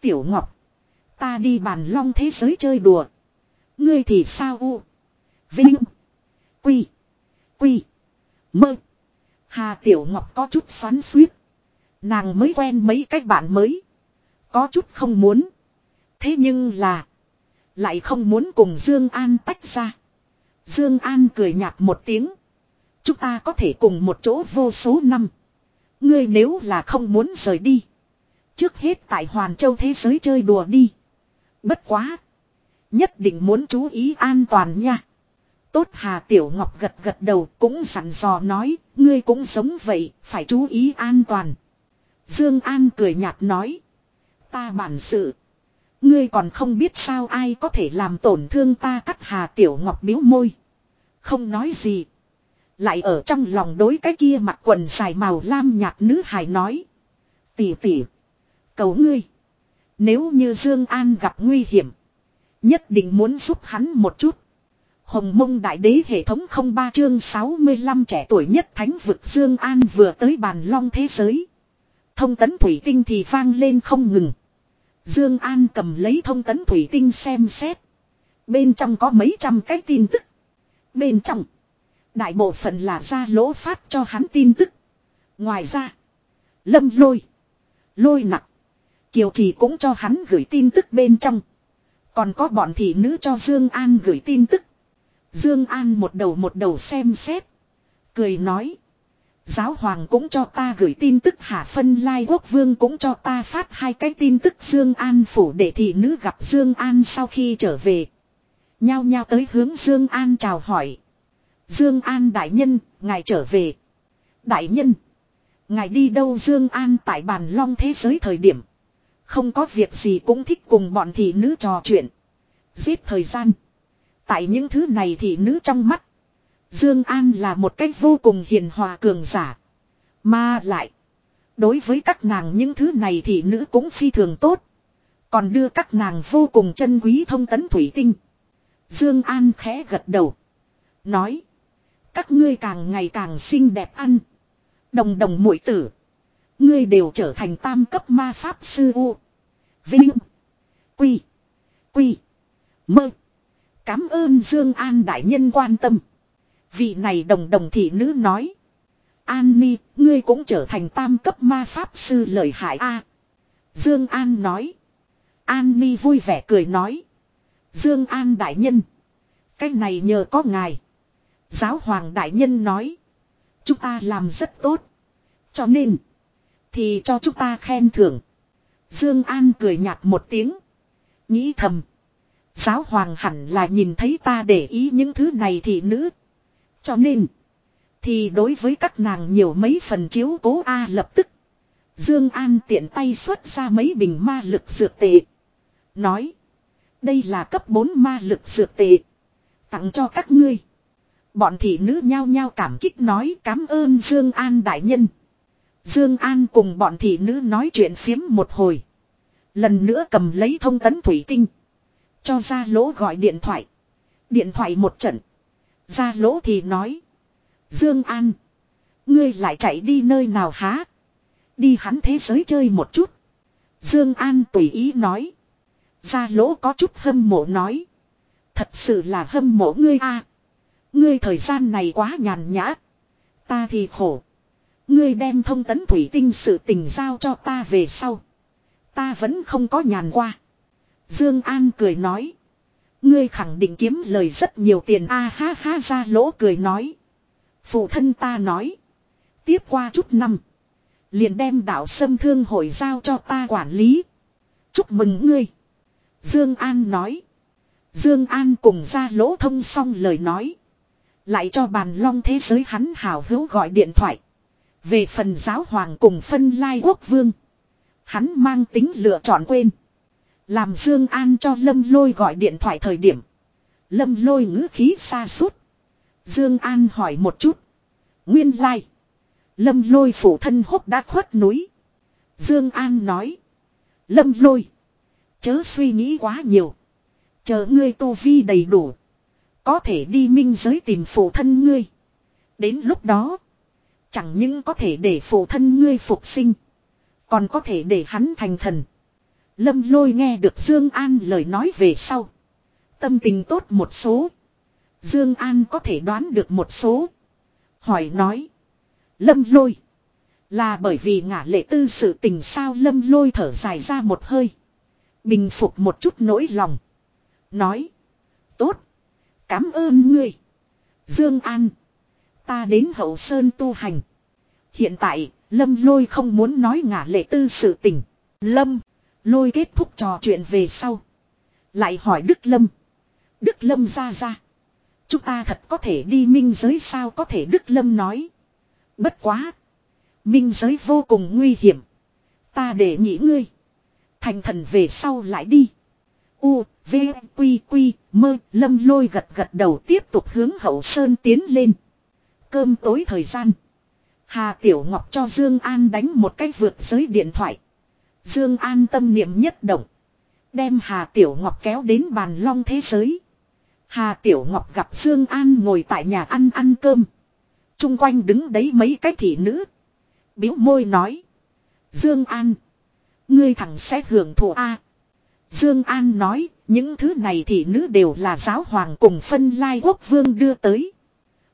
Tiểu Ngọc, Ta đi bàn long thế giới chơi đùa. Ngươi thì sao u? Vinh. Quy. Quy. Mơ. Hà Tiểu Ngọc có chút xoắn suýt. Nàng mới quen mấy cách bạn mới. Có chút không muốn. Thế nhưng là. Lại không muốn cùng Dương An tách ra. Dương An cười nhạt một tiếng. Chúng ta có thể cùng một chỗ vô số năm. Ngươi nếu là không muốn rời đi. Trước hết tại Hoàn Châu thế giới chơi đùa đi. Bất quá. Nhất định muốn chú ý an toàn nha. Tốt Hà Tiểu Ngọc gật gật đầu cũng sẵn dò nói, ngươi cũng giống vậy, phải chú ý an toàn. Dương An cười nhạt nói. Ta bản sự. Ngươi còn không biết sao ai có thể làm tổn thương ta cắt Hà Tiểu Ngọc biếu môi. Không nói gì. Lại ở trong lòng đối cái kia mặc quần dài màu lam nhạt nữ hài nói. tỉ tỉ, Cầu ngươi. Nếu như Dương An gặp nguy hiểm. Nhất định muốn giúp hắn một chút. Hồng mông đại đế hệ thống không ba chương 65 trẻ tuổi nhất thánh vực Dương An vừa tới bàn long thế giới. Thông tấn thủy tinh thì vang lên không ngừng. Dương An cầm lấy thông tấn thủy tinh xem xét. Bên trong có mấy trăm cái tin tức. Bên trong. Đại bộ phận là ra lỗ phát cho hắn tin tức. Ngoài ra. Lâm lôi. Lôi nặc, Kiều Trì cũng cho hắn gửi tin tức bên trong. Còn có bọn thị nữ cho Dương An gửi tin tức. Dương An một đầu một đầu xem xét. Cười nói. Giáo hoàng cũng cho ta gửi tin tức Hạ Phân Lai Quốc Vương cũng cho ta phát hai cái tin tức Dương An phủ để thị nữ gặp Dương An sau khi trở về. Nhao nhao tới hướng Dương An chào hỏi. Dương An đại nhân, ngài trở về. Đại nhân. Ngài đi đâu Dương An tại bàn long thế giới thời điểm. Không có việc gì cũng thích cùng bọn thị nữ trò chuyện. Giết thời gian. Tại những thứ này thị nữ trong mắt. Dương An là một cách vô cùng hiền hòa cường giả. Mà lại. Đối với các nàng những thứ này thì nữ cũng phi thường tốt. Còn đưa các nàng vô cùng chân quý thông tấn thủy tinh. Dương An khẽ gật đầu. Nói. Các ngươi càng ngày càng xinh đẹp ăn. Đồng đồng muội tử. Ngươi đều trở thành tam cấp ma pháp sư U. Vinh. Quy. Quy. Mơ. Cám ơn Dương An đại nhân quan tâm. Vị này đồng đồng thị nữ nói. An Ni, ngươi cũng trở thành tam cấp ma pháp sư lợi hại a. Dương An nói. An Ni vui vẻ cười nói. Dương An đại nhân. Cái này nhờ có ngài. Giáo hoàng đại nhân nói. Chúng ta làm rất tốt. Cho nên. Thì cho chúng ta khen thưởng. Dương An cười nhạt một tiếng. Nghĩ thầm. Giáo hoàng hẳn là nhìn thấy ta để ý những thứ này thì nữ. Cho nên. Thì đối với các nàng nhiều mấy phần chiếu cố A lập tức. Dương An tiện tay xuất ra mấy bình ma lực dược tệ. Nói. Đây là cấp 4 ma lực dược tệ. Tặng cho các ngươi. Bọn thị nữ nhao nhao cảm kích nói, cảm ơn Dương An đại nhân. Dương An cùng bọn thị nữ nói chuyện phiếm một hồi. Lần nữa cầm lấy thông tấn thủy tinh. Cho ra lỗ gọi điện thoại. Điện thoại một trận. Ra lỗ thì nói. Dương An. Ngươi lại chạy đi nơi nào há? Đi hắn thế giới chơi một chút. Dương An tùy ý nói. Ra lỗ có chút hâm mộ nói. Thật sự là hâm mộ ngươi a. Ngươi thời gian này quá nhàn nhã. Ta thì khổ. Ngươi đem thông tấn thủy tinh sự tình giao cho ta về sau. Ta vẫn không có nhàn qua. Dương An cười nói. Ngươi khẳng định kiếm lời rất nhiều tiền a ha ha ra lỗ cười nói. Phụ thân ta nói. Tiếp qua chút năm. Liền đem đạo sâm thương hội giao cho ta quản lý. Chúc mừng ngươi. Dương An nói. Dương An cùng ra lỗ thông xong lời nói. Lại cho bàn long thế giới hắn hào hữu gọi điện thoại. Về phần giáo hoàng cùng phân lai quốc vương. Hắn mang tính lựa chọn quên. Làm Dương An cho Lâm Lôi gọi điện thoại thời điểm. Lâm Lôi ngữ khí xa suốt. Dương An hỏi một chút. Nguyên lai. Like. Lâm Lôi phụ thân hốc đã khuất núi. Dương An nói. Lâm Lôi. Chớ suy nghĩ quá nhiều. Chờ ngươi tu vi đầy đủ. Có thể đi minh giới tìm phụ thân ngươi. Đến lúc đó. Chẳng những có thể để phụ thân ngươi phục sinh. Còn có thể để hắn thành thần. Lâm lôi nghe được Dương An lời nói về sau. Tâm tình tốt một số. Dương An có thể đoán được một số. Hỏi nói. Lâm lôi. Là bởi vì ngả lệ tư sự tình sao lâm lôi thở dài ra một hơi. Bình phục một chút nỗi lòng. Nói. Tốt. Cảm ơn ngươi. Dương An. Ta đến hậu sơn tu hành. Hiện tại, Lâm lôi không muốn nói ngả lệ tư sự tình. Lâm. Lôi kết thúc trò chuyện về sau. Lại hỏi Đức Lâm. Đức Lâm ra ra. Chúng ta thật có thể đi minh giới sao có thể Đức Lâm nói. Bất quá. Minh giới vô cùng nguy hiểm. Ta để nhị ngươi. Thành thần về sau lại đi. U, V, Quy, Quy, mơ, lâm lôi gật gật đầu tiếp tục hướng hậu sơn tiến lên. Cơm tối thời gian. Hà Tiểu Ngọc cho Dương An đánh một cái vượt giới điện thoại. Dương An tâm niệm nhất động. Đem Hà Tiểu Ngọc kéo đến bàn long thế giới. Hà Tiểu Ngọc gặp Dương An ngồi tại nhà ăn ăn cơm. Trung quanh đứng đấy mấy cái thị nữ. Biểu môi nói. Dương An. Ngươi thẳng sẽ hưởng thụ A. Dương An nói. Những thứ này thị nữ đều là giáo hoàng cùng phân lai quốc vương đưa tới.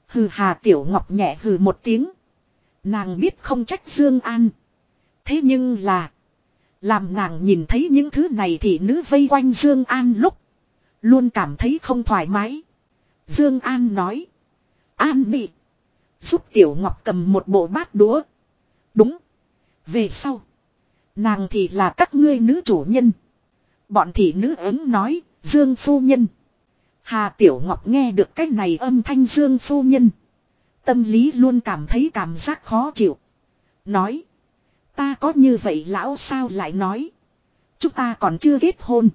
Hừ Hà Tiểu Ngọc nhẹ hừ một tiếng. Nàng biết không trách Dương An. Thế nhưng là. Làm nàng nhìn thấy những thứ này thì nữ vây quanh Dương An lúc. Luôn cảm thấy không thoải mái. Dương An nói. An bị. Giúp Tiểu Ngọc cầm một bộ bát đũa. Đúng. Về sau. Nàng thì là các ngươi nữ chủ nhân. Bọn thị nữ ứng nói. Dương phu nhân. Hà Tiểu Ngọc nghe được cái này âm thanh Dương phu nhân. Tâm lý luôn cảm thấy cảm giác khó chịu. Nói. Ta có như vậy lão sao lại nói. Chúng ta còn chưa kết hôn.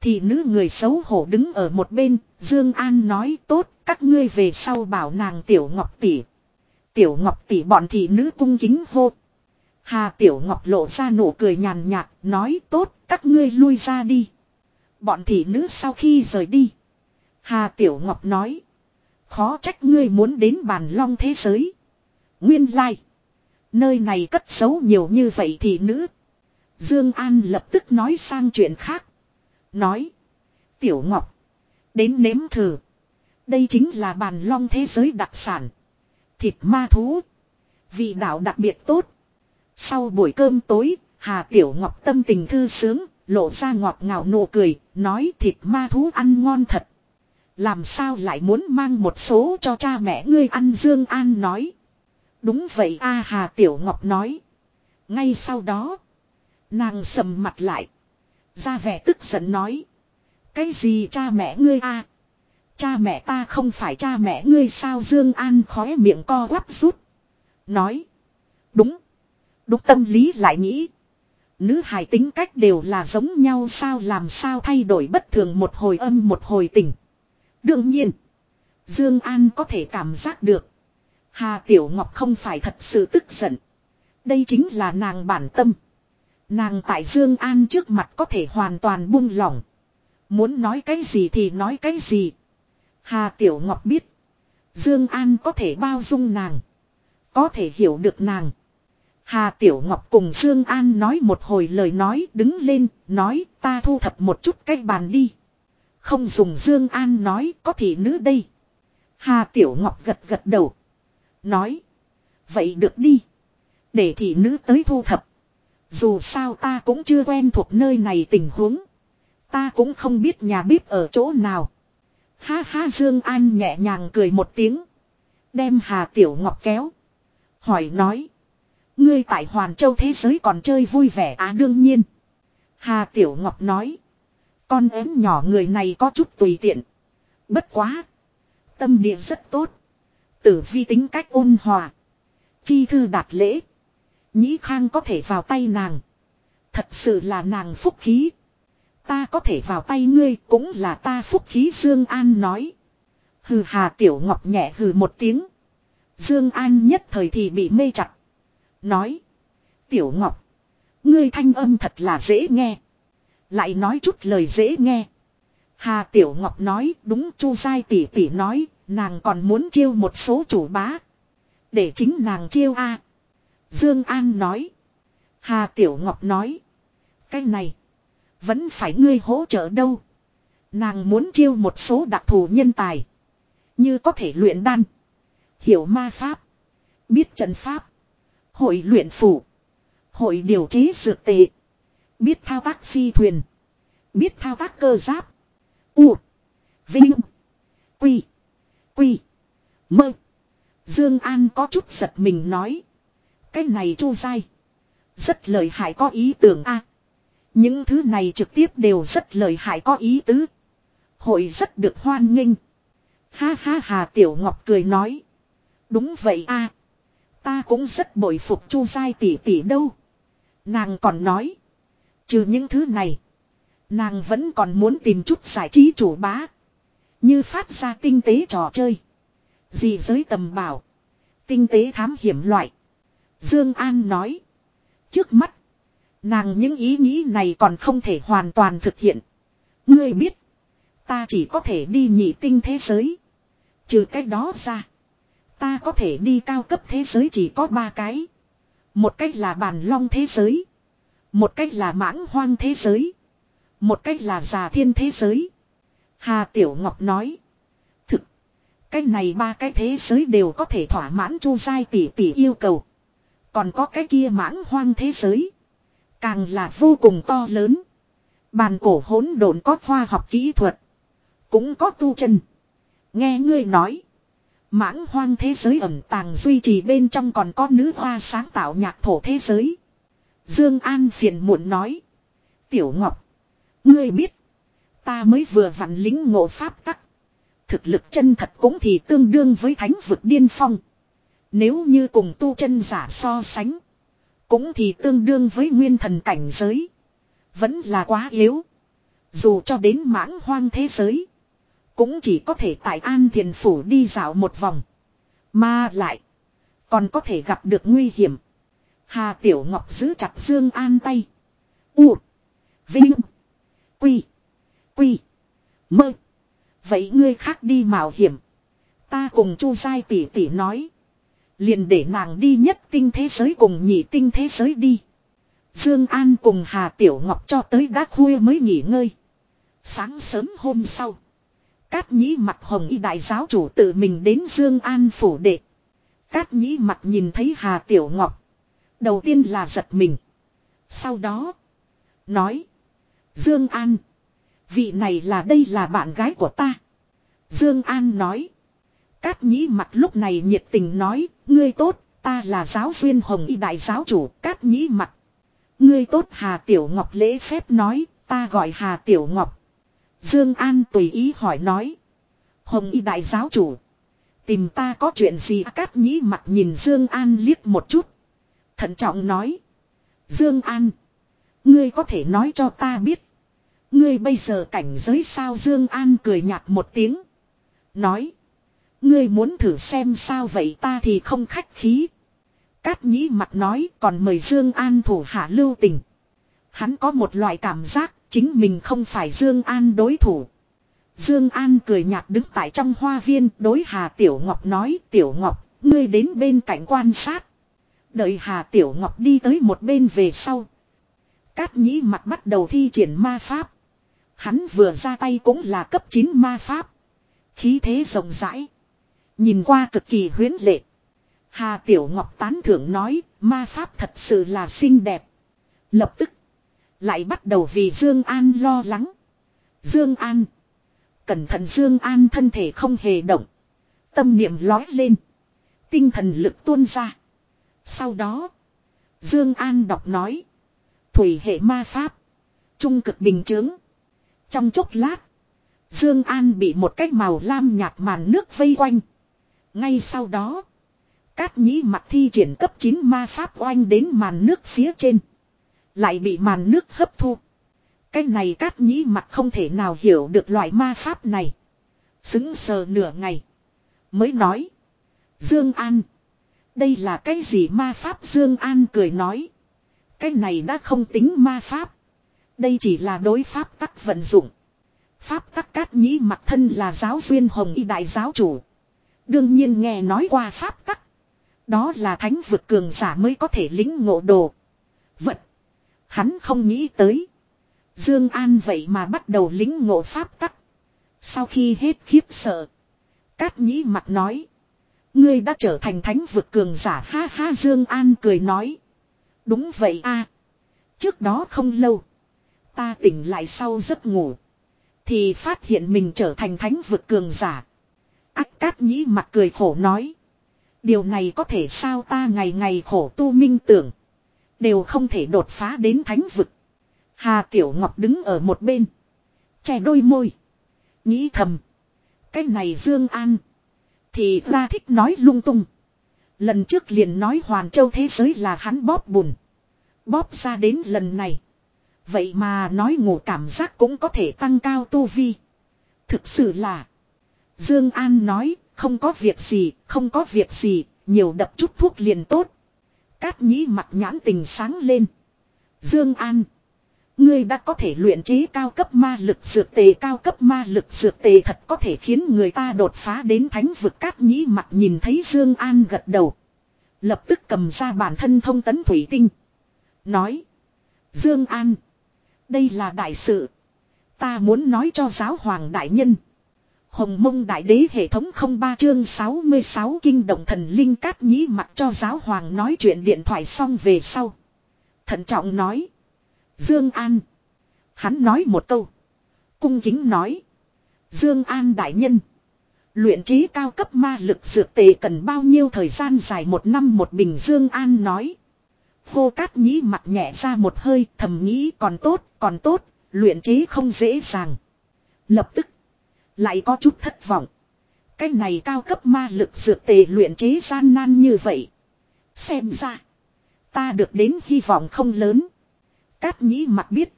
Thì nữ người xấu hổ đứng ở một bên, Dương An nói tốt, các ngươi về sau bảo nàng Tiểu Ngọc tỷ. Tiểu Ngọc tỷ bọn thị nữ cung kính hô. Hà Tiểu Ngọc lộ ra nụ cười nhàn nhạt, nói tốt, các ngươi lui ra đi. Bọn thị nữ sau khi rời đi. Hà Tiểu Ngọc nói. Khó trách ngươi muốn đến bàn long thế giới. Nguyên lai. Like. Nơi này cất giấu nhiều như vậy thì nữ. Dương An lập tức nói sang chuyện khác. Nói. Tiểu Ngọc. Đến nếm thử. Đây chính là bàn long thế giới đặc sản. Thịt ma thú. Vị đạo đặc biệt tốt. Sau buổi cơm tối, Hà Tiểu Ngọc tâm tình thư sướng, lộ ra ngọt ngào nụ cười, nói thịt ma thú ăn ngon thật. Làm sao lại muốn mang một số cho cha mẹ ngươi ăn Dương An nói. Đúng vậy A Hà Tiểu Ngọc nói. Ngay sau đó. Nàng sầm mặt lại. Ra vẻ tức giận nói. Cái gì cha mẹ ngươi a? Cha mẹ ta không phải cha mẹ ngươi sao Dương An khóe miệng co quắp rút. Nói. Đúng. Đúng tâm lý lại nghĩ. Nữ hài tính cách đều là giống nhau sao làm sao thay đổi bất thường một hồi âm một hồi tình. Đương nhiên. Dương An có thể cảm giác được. Hà Tiểu Ngọc không phải thật sự tức giận. Đây chính là nàng bản tâm. Nàng tại Dương An trước mặt có thể hoàn toàn buông lỏng. Muốn nói cái gì thì nói cái gì. Hà Tiểu Ngọc biết. Dương An có thể bao dung nàng. Có thể hiểu được nàng. Hà Tiểu Ngọc cùng Dương An nói một hồi lời nói đứng lên, nói ta thu thập một chút cái bàn đi. Không dùng Dương An nói có thị nữ đây. Hà Tiểu Ngọc gật gật đầu. Nói. Vậy được đi. Để thị nữ tới thu thập. Dù sao ta cũng chưa quen thuộc nơi này tình huống. Ta cũng không biết nhà bếp ở chỗ nào. Ha ha Dương An nhẹ nhàng cười một tiếng. Đem Hà Tiểu Ngọc kéo. Hỏi nói. Ngươi tại Hoàn Châu thế giới còn chơi vui vẻ á à, đương nhiên. Hà Tiểu Ngọc nói. Con ếm nhỏ người này có chút tùy tiện. Bất quá. Tâm địa rất tốt. Tử vi tính cách ôn hòa. Chi thư đạt lễ. Nhĩ khang có thể vào tay nàng. Thật sự là nàng phúc khí. Ta có thể vào tay ngươi cũng là ta phúc khí, Dương An nói. Hừ hà tiểu ngọc nhẹ hừ một tiếng. Dương An nhất thời thì bị mê chặt. Nói. Tiểu ngọc. Ngươi thanh âm thật là dễ nghe. Lại nói chút lời dễ nghe. Hà Tiểu Ngọc nói, đúng, Chu Giai tỷ tỷ nói nàng còn muốn chiêu một số chủ bá. Để chính nàng chiêu a. Dương An nói. Hà Tiểu Ngọc nói. Cái này. Vẫn phải ngươi hỗ trợ đâu. Nàng muốn chiêu một số đặc thù nhân tài. Như có thể luyện đan. Hiểu ma pháp. Biết trận pháp. Hội luyện phủ. Hội điều chế dược tệ. Biết thao tác phi thuyền. Biết thao tác cơ giáp. U. Vinh. Quy. Quy. Mơ. Dương An có chút giật mình nói. Cái này chu dai. Rất lợi hại có ý tưởng a. những thứ này trực tiếp đều rất lợi hại có ý tứ. Hội rất được hoan nghênh. Ha ha Hà Tiểu Ngọc cười nói. Đúng vậy a, Ta cũng rất bội phục Chu dai tỷ tỷ đâu. Nàng còn nói. Trừ những thứ này. Nàng vẫn còn muốn tìm chút giải trí chủ bá. Như phát ra tinh tế trò chơi. dị giới tầm bảo. Tinh tế thám hiểm loại. Dương An nói. Trước mắt. Nàng những ý nghĩ này còn không thể hoàn toàn thực hiện. Ngươi biết. Ta chỉ có thể đi nhị tinh thế giới. Trừ cái đó ra. Ta có thể đi cao cấp thế giới chỉ có ba cái. Một cách là bàn long thế giới. Một cách là mãng hoang thế giới. Một cách là già thiên thế giới. Hà Tiểu Ngọc nói. Thực. Cái này ba cái thế giới đều có thể thỏa mãn chu dai tỷ tỷ yêu cầu. Còn có cái kia mãng hoang thế giới. Càng là vô cùng to lớn. Bàn cổ hỗn độn có khoa học kỹ thuật. Cũng có tu chân. Nghe ngươi nói. Mãng hoang thế giới ẩn tàng duy trì bên trong còn có nữ hoa sáng tạo nhạc thổ thế giới. Dương An phiền muộn nói. Tiểu Ngọc. Ngươi biết. Ta mới vừa vặn lính ngộ pháp tắc. Thực lực chân thật cũng thì tương đương với thánh vực điên phong. Nếu như cùng tu chân giả so sánh. Cũng thì tương đương với nguyên thần cảnh giới. Vẫn là quá yếu. Dù cho đến mãng hoang thế giới. Cũng chỉ có thể tại An Thiền Phủ đi dạo một vòng. Mà lại. Còn có thể gặp được nguy hiểm. Hà Tiểu Ngọc giữ chặt Dương An tay. U. Vinh. Quy. Quy. Mơ. Vậy ngươi khác đi mạo hiểm. Ta cùng Chu Giai tỷ tỷ nói. Liền để nàng đi nhất tinh thế giới cùng nhị tinh thế giới đi. Dương An cùng Hà Tiểu Ngọc cho tới đã khuya mới nghỉ ngơi. Sáng sớm hôm sau. Cát nhĩ mặt hồng y đại giáo chủ tự mình đến Dương An phủ đệ. Cát nhĩ mặt nhìn thấy Hà Tiểu Ngọc. Đầu tiên là giật mình. Sau đó. Nói. Dương An. Vị này là đây là bạn gái của ta. Dương An nói. Cát nhĩ mặt lúc này nhiệt tình nói. Ngươi tốt. Ta là giáo duyên hồng y đại giáo chủ. Cát nhĩ mặt. Ngươi tốt Hà Tiểu Ngọc lễ phép nói. Ta gọi Hà Tiểu Ngọc. Dương An tùy ý hỏi nói. Hồng y đại giáo chủ. Tìm ta có chuyện gì cát nhĩ mặt nhìn Dương An liếc một chút. Thận trọng nói. Dương An. Ngươi có thể nói cho ta biết. Ngươi bây giờ cảnh giới sao Dương An cười nhạt một tiếng. Nói. Ngươi muốn thử xem sao vậy ta thì không khách khí. Cát nhĩ mặt nói còn mời Dương An thủ hạ lưu tình. Hắn có một loại cảm giác chính mình không phải Dương An đối thủ. Dương An cười nhạt đứng tại trong hoa viên đối Hà Tiểu Ngọc nói Tiểu Ngọc, ngươi đến bên cạnh quan sát. Đợi Hà Tiểu Ngọc đi tới một bên về sau. Cát nhĩ mặt bắt đầu thi triển ma pháp. Hắn vừa ra tay cũng là cấp 9 ma pháp. Khí thế rộng rãi. Nhìn qua cực kỳ huyến lệ. Hà Tiểu Ngọc tán thưởng nói, ma pháp thật sự là xinh đẹp. Lập tức, lại bắt đầu vì Dương An lo lắng. Dương An. Cẩn thận Dương An thân thể không hề động. Tâm niệm lói lên. Tinh thần lực tuôn ra. Sau đó, Dương An đọc nói. Thủy hệ ma pháp. Trung cực bình chướng. Trong chốc lát, Dương An bị một cái màu lam nhạt màn nước vây quanh. Ngay sau đó, Cát Nhĩ mặt thi triển cấp 9 ma pháp oanh đến màn nước phía trên. Lại bị màn nước hấp thu. Cái này Cát Nhĩ mặt không thể nào hiểu được loại ma pháp này. Xứng sờ nửa ngày. Mới nói. Dương An. Đây là cái gì ma pháp Dương An cười nói. Cái này đã không tính ma pháp. Đây chỉ là đối pháp tắc vận dụng. Pháp tắc cát nhĩ mặt thân là giáo duyên hồng y đại giáo chủ. Đương nhiên nghe nói qua pháp tắc. Đó là thánh vực cường giả mới có thể lính ngộ đồ. Vật. Hắn không nghĩ tới. Dương An vậy mà bắt đầu lính ngộ pháp tắc. Sau khi hết khiếp sợ. Cát nhĩ mặt nói. Ngươi đã trở thành thánh vực cường giả ha ha, Dương An cười nói. Đúng vậy a. Trước đó không lâu. Ta tỉnh lại sau giấc ngủ. Thì phát hiện mình trở thành thánh vực cường giả. Ác cát nhĩ mặt cười khổ nói. Điều này có thể sao ta ngày ngày khổ tu minh tưởng. Đều không thể đột phá đến thánh vực. Hà Tiểu Ngọc đứng ở một bên. che đôi môi. Nghĩ thầm. Cái này Dương An. Thì ra thích nói lung tung. Lần trước liền nói Hoàn Châu thế giới là hắn bóp bùn. Bóp ra đến lần này. Vậy mà nói ngủ cảm giác cũng có thể tăng cao tu vi. Thực sự là. Dương An nói, không có việc gì, không có việc gì, nhiều đập chút thuốc liền tốt. Cát nhĩ mặt nhãn tình sáng lên. Dương An. Ngươi đã có thể luyện chế cao cấp ma lực dược tề cao cấp ma lực dược tề thật có thể khiến người ta đột phá đến thánh vực cát nhĩ mặt nhìn thấy Dương An gật đầu. Lập tức cầm ra bản thân thông tấn thủy tinh. Nói. Dương An. Đây là đại sự. Ta muốn nói cho giáo hoàng đại nhân. Hồng mông đại đế hệ thống không ba chương 66 kinh động thần linh cát nhĩ mặt cho giáo hoàng nói chuyện điện thoại xong về sau. Thận trọng nói. Dương An. Hắn nói một câu. Cung kính nói. Dương An đại nhân. Luyện trí cao cấp ma lực dược tề cần bao nhiêu thời gian dài một năm một bình Dương An nói. Hô cát nhĩ mặt nhẹ ra một hơi thầm nghĩ còn tốt, còn tốt, luyện chế không dễ dàng. Lập tức, lại có chút thất vọng. Cái này cao cấp ma lực dược tề luyện chế gian nan như vậy. Xem ra, ta được đến hy vọng không lớn. Cát nhĩ mặt biết,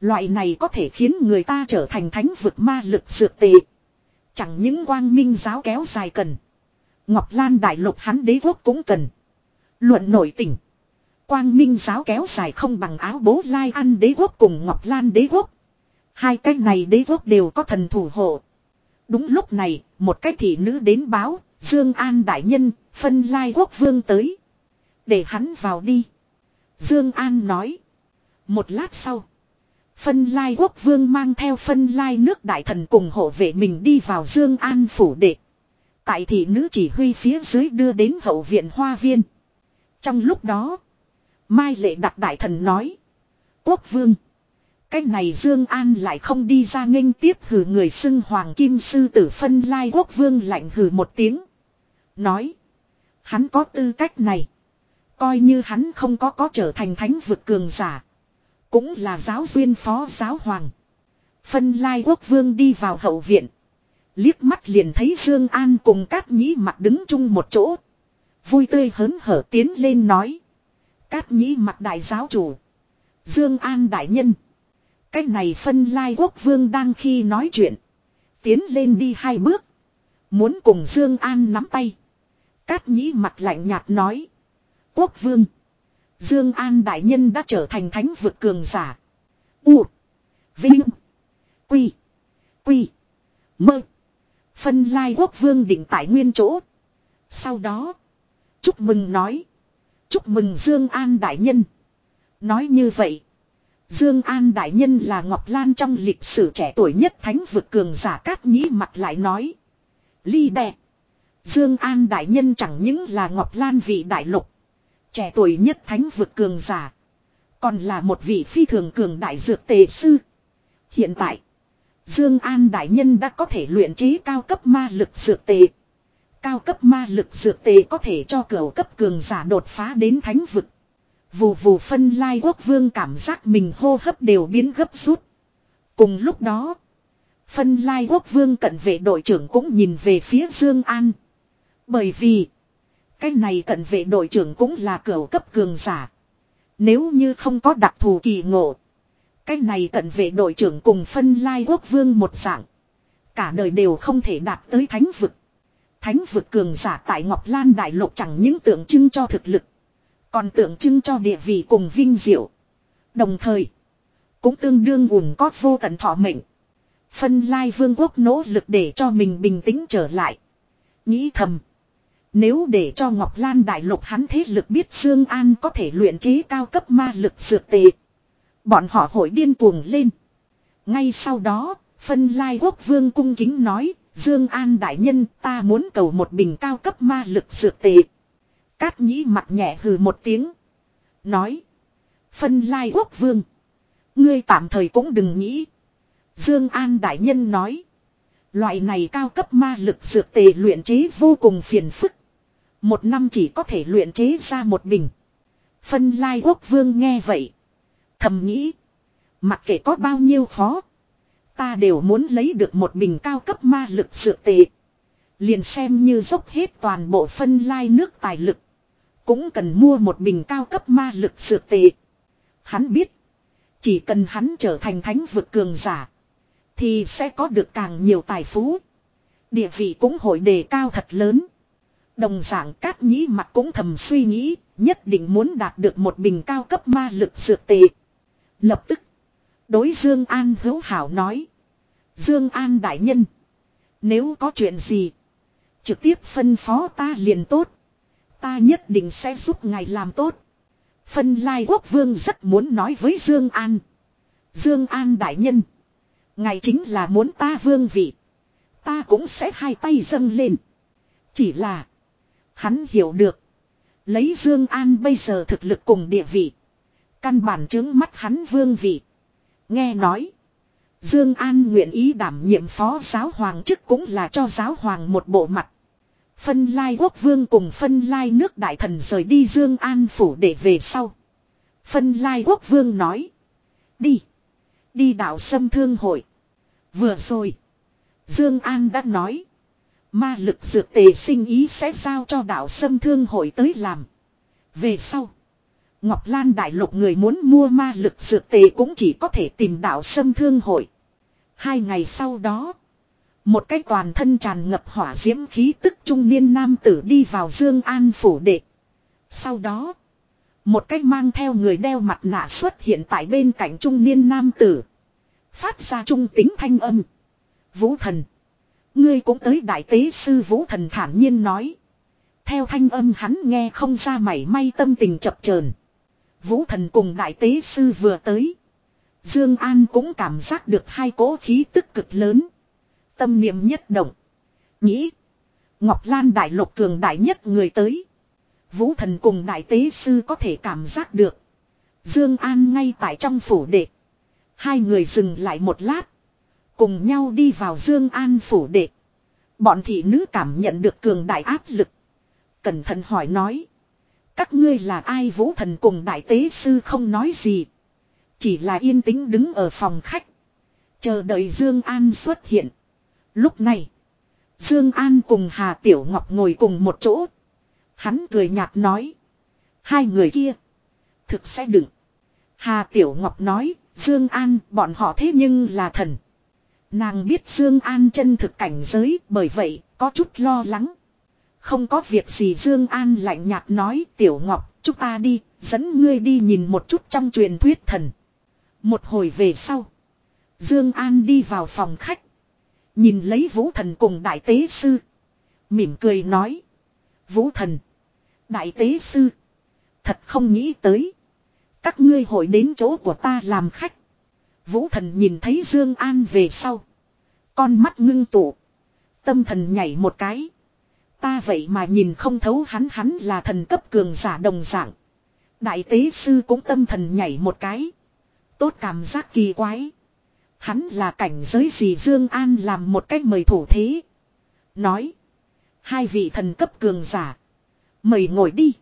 loại này có thể khiến người ta trở thành thánh vực ma lực dược tề. Chẳng những quang minh giáo kéo dài cần. Ngọc Lan đại lục hắn đế quốc cũng cần. Luận nổi tỉnh. Quang Minh giáo kéo dài không bằng áo bố Lai An đế quốc cùng Ngọc Lan đế quốc. Hai cái này đế quốc đều có thần thủ hộ. Đúng lúc này, một cái thị nữ đến báo, Dương An đại nhân, phân Lai quốc vương tới. Để hắn vào đi. Dương An nói. Một lát sau. Phân Lai quốc vương mang theo phân Lai nước đại thần cùng hộ vệ mình đi vào Dương An phủ đệ. Tại thị nữ chỉ huy phía dưới đưa đến hậu viện hoa viên. Trong lúc đó. Mai lệ đặt đại thần nói. Quốc vương. Cái này Dương An lại không đi ra nghênh tiếp hử người xưng Hoàng Kim Sư tử phân lai quốc vương lạnh hử một tiếng. Nói. Hắn có tư cách này. Coi như hắn không có có trở thành thánh vực cường giả. Cũng là giáo duyên phó giáo hoàng. Phân lai quốc vương đi vào hậu viện. Liếc mắt liền thấy Dương An cùng Cát Nhĩ mặt đứng chung một chỗ. Vui tươi hớn hở tiến lên nói. Cát Nhĩ mặt đại giáo chủ. Dương An đại nhân. Cái này phân lai quốc vương đang khi nói chuyện. Tiến lên đi hai bước. Muốn cùng Dương An nắm tay. Cát Nhĩ mặt lạnh nhạt nói. Quốc vương. Dương An đại nhân đã trở thành thánh vực cường giả. U. Vinh. Quy. Quy. Mơ. Phân lai quốc vương định tại nguyên chỗ. Sau đó. Chúc mừng nói. Chúc mừng Dương An đại nhân. Nói như vậy. Dương An đại nhân là Ngọc Lan trong lịch sử trẻ tuổi nhất thánh vực cường giả cát nhĩ mặt lại nói. Ly đẹ. Dương An đại nhân chẳng những là Ngọc Lan vị đại lục. Trẻ tuổi nhất thánh vực cường giả. Còn là một vị phi thường cường đại dược tề sư. Hiện tại. Dương An đại nhân đã có thể luyện chế cao cấp ma lực dược tề. Cao cấp ma lực dược tề có thể cho cửu cấp cường giả đột phá đến thánh vực. Vù vù phân lai quốc vương cảm giác mình hô hấp đều biến gấp rút. Cùng lúc đó. Phân lai quốc vương cận vệ đội trưởng cũng nhìn về phía Dương An. Bởi vì. Cái này cận vệ đội trưởng cũng là cửu cấp cường giả. Nếu như không có đặc thù kỳ ngộ. Cái này cận vệ đội trưởng cùng phân lai quốc vương một dạng. Cả đời đều không thể đạt tới thánh vực. Thánh vực cường giả tại Ngọc Lan Đại Lục chẳng những tượng trưng cho thực lực. Còn tượng trưng cho địa vị cùng vinh diệu. Đồng thời. Cũng tương đương ủng có vô tận thọ mệnh. Phân lai vương quốc nỗ lực để cho mình bình tĩnh trở lại. Nghĩ thầm. Nếu để cho Ngọc Lan Đại Lục hắn thế lực biết Dương An có thể luyện chế cao cấp ma lực dược tệ. Bọn họ hội điên cuồng lên. Ngay sau đó, phân lai quốc vương cung kính nói, Dương An đại nhân, ta muốn cầu một bình cao cấp ma lực dược tệ. Cát nhĩ mặt nhẹ hừ một tiếng. Nói. Phân lai quốc vương. Ngươi tạm thời cũng đừng nghĩ. Dương An đại nhân nói. Loại này cao cấp ma lực dược tề luyện chế vô cùng phiền phức. Một năm chỉ có thể luyện chế ra một bình. Phân lai quốc vương nghe vậy. Thầm nghĩ. Mặc kệ có bao nhiêu khó. Ta đều muốn lấy được một bình cao cấp ma lực dược tệ. Liền xem như dốc hết toàn bộ phân lai nước tài lực. Cũng cần mua một bình cao cấp ma lực dược tệ. Hắn biết. Chỉ cần hắn trở thành thánh vực cường giả. Thì sẽ có được càng nhiều tài phú. Địa vị cũng hội đề cao thật lớn. Đồng dạng cát nhĩ mặt cũng thầm suy nghĩ. Nhất định muốn đạt được một bình cao cấp ma lực dược tệ. Lập tức. Đối Dương An hữu hảo nói. Dương An đại nhân. Nếu có chuyện gì. Trực tiếp phân phó ta liền tốt. Ta nhất định sẽ giúp ngài làm tốt. Phân Lai Quốc Vương rất muốn nói với Dương An. Dương An đại nhân. Ngài chính là muốn ta vương vị. Ta cũng sẽ hai tay dâng lên. Chỉ là. Hắn hiểu được. Lấy Dương An bây giờ thực lực cùng địa vị. Căn bản chứng mắt hắn vương vị. Nghe nói. Dương An nguyện ý đảm nhiệm phó giáo hoàng chức cũng là cho giáo hoàng một bộ mặt. Phân lai quốc vương cùng phân lai nước đại thần rời đi Dương An phủ để về sau. Phân lai quốc vương nói. Đi. Đi đạo sâm thương hội. Vừa rồi. Dương An đã nói. Ma lực dược tề sinh ý sẽ giao cho đạo sâm thương hội tới làm. Về sau. Ngọc Lan Đại Lục người muốn mua ma lực dược tề cũng chỉ có thể tìm đạo sâm thương hội. Hai ngày sau đó. Một cái toàn thân tràn ngập hỏa diễm khí tức trung niên nam tử đi vào Dương An phủ đệ. Sau đó. Một cái mang theo người đeo mặt nạ xuất hiện tại bên cạnh trung niên nam tử. Phát ra trung tính thanh âm. Vũ thần. Ngươi cũng tới đại tế sư vũ thần thản nhiên nói. Theo thanh âm hắn nghe không ra mảy may tâm tình chập chờn. Vũ thần cùng đại tế sư vừa tới. Dương An cũng cảm giác được hai cỗ khí tức cực lớn. Tâm niệm nhất động. Nghĩ. Ngọc Lan đại lục cường đại nhất người tới. Vũ thần cùng đại tế sư có thể cảm giác được. Dương An ngay tại trong phủ đệ. Hai người dừng lại một lát. Cùng nhau đi vào Dương An phủ đệ. Bọn thị nữ cảm nhận được cường đại áp lực. Cẩn thận hỏi nói. Các ngươi là ai vũ thần cùng đại tế sư không nói gì. Chỉ là yên tĩnh đứng ở phòng khách. Chờ đợi Dương An xuất hiện. Lúc này. Dương An cùng Hà Tiểu Ngọc ngồi cùng một chỗ. Hắn cười nhạt nói. Hai người kia. Thực sẽ đựng. Hà Tiểu Ngọc nói. Dương An, bọn họ thế nhưng là thần. Nàng biết Dương An chân thực cảnh giới, bởi vậy, có chút lo lắng. Không có việc gì Dương An lạnh nhạt nói, Tiểu Ngọc, chúng ta đi, dẫn ngươi đi nhìn một chút trong truyền thuyết thần. Một hồi về sau. Dương An đi vào phòng khách. Nhìn lấy Vũ Thần cùng Đại Tế Sư. Mỉm cười nói. Vũ Thần. Đại Tế Sư. Thật không nghĩ tới. Các ngươi hội đến chỗ của ta làm khách. Vũ Thần nhìn thấy Dương An về sau. Con mắt ngưng tụ. Tâm thần nhảy một cái. Ta vậy mà nhìn không thấu hắn hắn là thần cấp cường giả đồng dạng. Đại tế sư cũng tâm thần nhảy một cái. Tốt cảm giác kỳ quái. Hắn là cảnh giới gì Dương An làm một cách mời thủ thế. Nói. Hai vị thần cấp cường giả. Mời ngồi đi.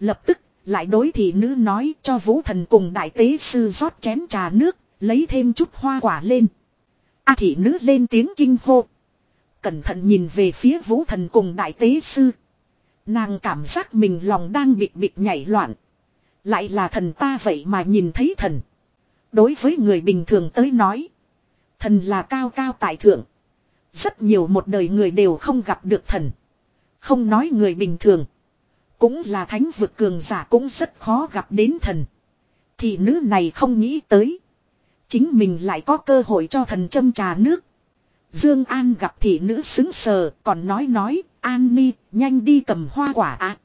Lập tức, lại đối thị nữ nói cho vũ thần cùng đại tế sư rót chén trà nước. Lấy thêm chút hoa quả lên. A thị nữ lên tiếng kinh hô. Cẩn thận nhìn về phía vũ thần cùng đại tế sư. Nàng cảm giác mình lòng đang bịt bịt nhảy loạn. Lại là thần ta vậy mà nhìn thấy thần. Đối với người bình thường tới nói. Thần là cao cao tại thượng. Rất nhiều một đời người đều không gặp được thần. Không nói người bình thường. Cũng là thánh vực cường giả cũng rất khó gặp đến thần. Thì nữ này không nghĩ tới. Chính mình lại có cơ hội cho thần châm trà nước. Dương An gặp thị nữ xứng sờ, còn nói nói, An mi nhanh đi cầm hoa quả ạ.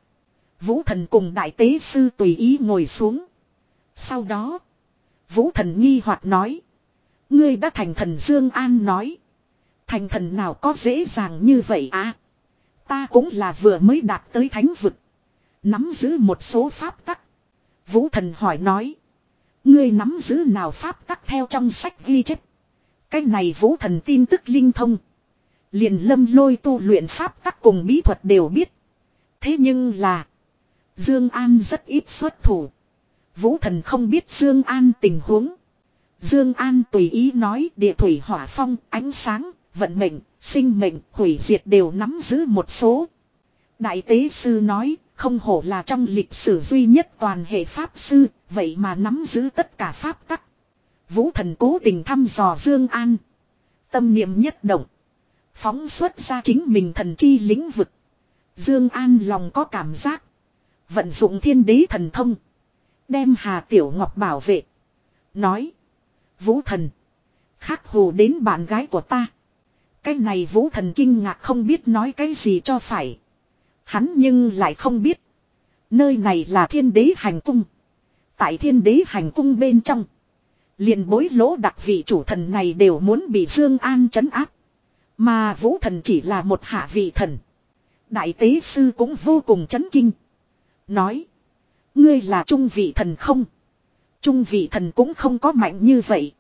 Vũ thần cùng đại tế sư tùy ý ngồi xuống. Sau đó. Vũ thần nghi hoặc nói. Ngươi đã thành thần Dương An nói. Thành thần nào có dễ dàng như vậy à. Ta cũng là vừa mới đạt tới thánh vực. Nắm giữ một số pháp tắc. Vũ thần hỏi nói. Ngươi nắm giữ nào pháp tắc theo trong sách ghi chép. Cái này vũ thần tin tức linh thông. Liền lâm lôi tu luyện pháp tắc cùng bí thuật đều biết. Thế nhưng là. Dương An rất ít xuất thủ. Vũ thần không biết Dương An tình huống. Dương An tùy ý nói địa thủy hỏa phong, ánh sáng, vận mệnh, sinh mệnh, hủy diệt đều nắm giữ một số. Đại tế sư nói, không hổ là trong lịch sử duy nhất toàn hệ pháp sư, vậy mà nắm giữ tất cả pháp tắc. Vũ thần cố tình thăm dò Dương An. Tâm niệm nhất động. Phóng xuất ra chính mình thần chi lĩnh vực. Dương An lòng có cảm giác. Vận dụng thiên đế thần thông. Đem Hà Tiểu Ngọc bảo vệ. Nói. Vũ thần. Khắc hồ đến bạn gái của ta. Cái này vũ thần kinh ngạc không biết nói cái gì cho phải. Hắn nhưng lại không biết. Nơi này là thiên đế hành cung. Tại thiên đế hành cung bên trong liền bối lỗ đặc vị chủ thần này đều muốn bị Dương An trấn áp. Mà vũ thần chỉ là một hạ vị thần. Đại tế sư cũng vô cùng chấn kinh. Nói. Ngươi là trung vị thần không? Trung vị thần cũng không có mạnh như vậy.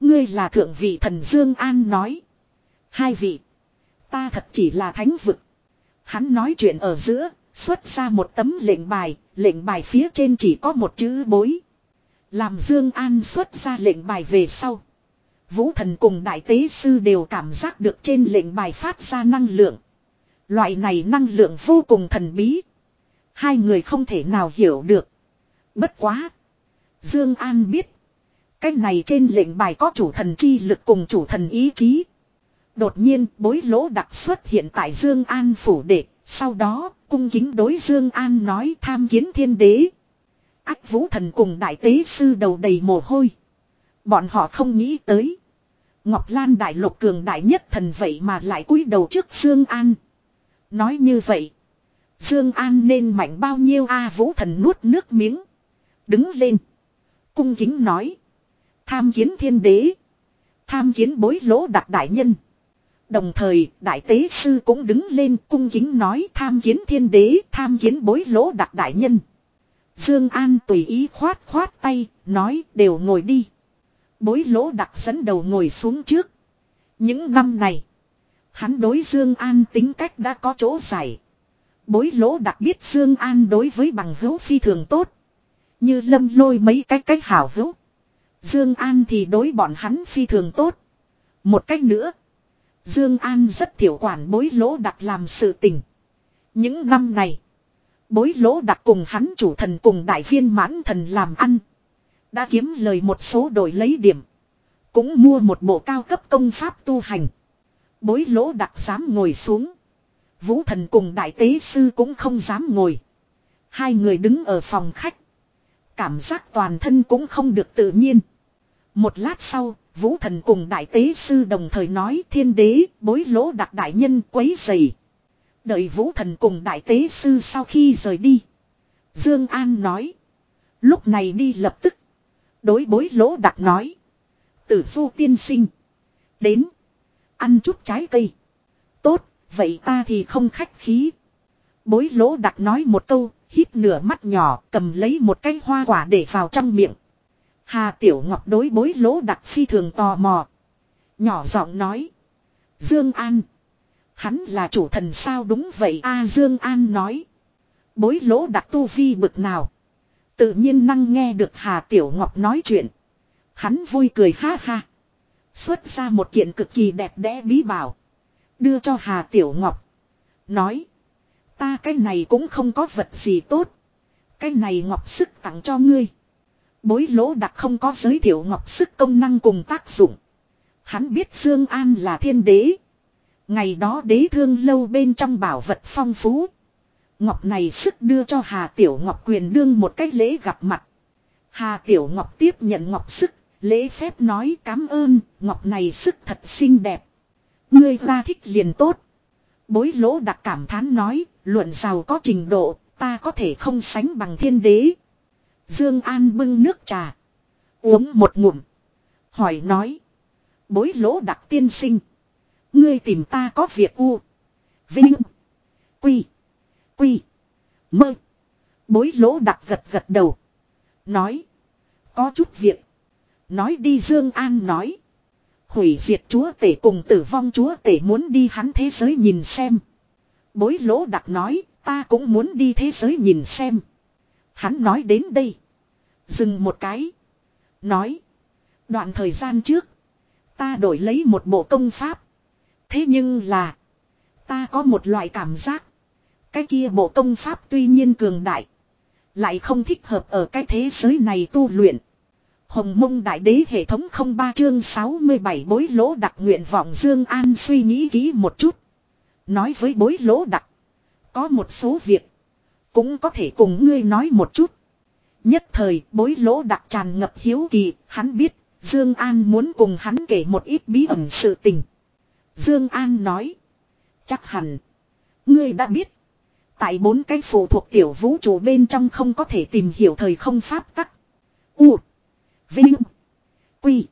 Ngươi là thượng vị thần Dương An nói. Hai vị. Ta thật chỉ là thánh vực. Hắn nói chuyện ở giữa, xuất ra một tấm lệnh bài, lệnh bài phía trên chỉ có một chữ bối. Làm Dương An xuất ra lệnh bài về sau. Vũ thần cùng đại tế sư đều cảm giác được trên lệnh bài phát ra năng lượng. Loại này năng lượng vô cùng thần bí. Hai người không thể nào hiểu được. Bất quá. Dương An biết. Cái này trên lệnh bài có chủ thần chi lực cùng chủ thần ý chí. Đột nhiên, bối lỗ đặc xuất hiện tại Dương An phủ đệ. Sau đó, cung kính đối Dương An nói tham kiến thiên đế. Ách vũ thần cùng đại tế sư đầu đầy mồ hôi. Bọn họ không nghĩ tới. Ngọc Lan đại lục cường đại nhất thần vậy mà lại cúi đầu trước Dương An. Nói như vậy. Dương An nên mạnh bao nhiêu a vũ thần nuốt nước miếng. Đứng lên. Cung kính nói. Tham kiến thiên đế. Tham kiến bối lỗ đặc đại nhân. Đồng thời, đại tế sư cũng đứng lên cung kính nói tham kiến thiên đế, tham kiến bối lỗ đặc đại nhân. Dương An tùy ý khoát khoát tay, nói, đều ngồi đi. Bối lỗ đặc dẫn đầu ngồi xuống trước. Những năm này. Hắn đối Dương An tính cách đã có chỗ giải. Bối lỗ đặc biết Dương An đối với bằng hữu phi thường tốt. Như lâm lôi mấy cái cách hảo hữu. Dương An thì đối bọn hắn phi thường tốt. Một cách nữa. Dương An rất thiểu quản bối lỗ đặc làm sự tình. Những năm này. Bối lỗ đặc cùng hắn chủ thần cùng đại viên mãn thần làm ăn. Đã kiếm lời một số đổi lấy điểm. Cũng mua một bộ cao cấp công pháp tu hành. Bối lỗ đặc dám ngồi xuống. Vũ thần cùng đại tế sư cũng không dám ngồi. Hai người đứng ở phòng khách. Cảm giác toàn thân cũng không được tự nhiên. Một lát sau, Vũ thần cùng đại tế sư đồng thời nói thiên đế, bối lỗ đặc đại nhân quấy dày. Đợi vũ thần cùng đại tế sư sau khi rời đi. Dương An nói. Lúc này đi lập tức. Đối bối lỗ đặc nói. Tử Phu tiên sinh. Đến. Ăn chút trái cây. Tốt, vậy ta thì không khách khí. Bối lỗ đặc nói một câu, hít nửa mắt nhỏ, cầm lấy một cái hoa quả để vào trong miệng. Hà Tiểu Ngọc đối bối lỗ đặc phi thường tò mò. Nhỏ giọng nói. Dương An. Hắn là chủ thần sao đúng vậy a Dương An nói. Bối lỗ đặc tu vi bực nào. Tự nhiên năng nghe được Hà Tiểu Ngọc nói chuyện. Hắn vui cười ha ha. Xuất ra một kiện cực kỳ đẹp đẽ bí bảo. Đưa cho Hà Tiểu Ngọc. Nói. Ta cái này cũng không có vật gì tốt. Cái này ngọc sức tặng cho ngươi. Bối lỗ đặc không có giới thiệu ngọc sức công năng cùng tác dụng. Hắn biết Dương An là thiên đế. Ngày đó đế thương lâu bên trong bảo vật phong phú. Ngọc này sức đưa cho Hà Tiểu Ngọc quyền đương một cách lễ gặp mặt. Hà Tiểu Ngọc tiếp nhận Ngọc sức, lễ phép nói cảm ơn, Ngọc này sức thật xinh đẹp. Ngươi ra thích liền tốt. Bối lỗ đặc cảm thán nói, luận giàu có trình độ, ta có thể không sánh bằng thiên đế. Dương An bưng nước trà. Uống một ngụm. Hỏi nói. Bối lỗ đặc tiên sinh. Ngươi tìm ta có việc u. Vinh. Quy. Quy. Mơ. Bối lỗ đặc gật gật đầu. Nói. Có chút việc. Nói đi Dương An nói. Hủy diệt chúa tể cùng tử vong chúa tể muốn đi hắn thế giới nhìn xem. Bối lỗ đặc nói. Ta cũng muốn đi thế giới nhìn xem. Hắn nói đến đây. Dừng một cái. Nói. Đoạn thời gian trước. Ta đổi lấy một bộ công pháp. Thế nhưng là. Ta có một loại cảm giác. Cái kia bộ công pháp tuy nhiên cường đại. Lại không thích hợp ở cái thế giới này tu luyện. Hồng mông đại đế hệ thống không ba chương 67 bối lỗ đặc nguyện vọng Dương An suy nghĩ kỹ một chút. Nói với bối lỗ đặc. Có một số việc. Cũng có thể cùng ngươi nói một chút. Nhất thời, bối lỗ đặc tràn ngập hiếu kỳ. Hắn biết Dương An muốn cùng hắn kể một ít bí ẩn sự tình. Dương An nói. Chắc hẳn. Ngươi đã biết. Tại bốn cái phụ thuộc tiểu vũ trụ bên trong không có thể tìm hiểu thời không pháp tắc. U. Vinh. Quy.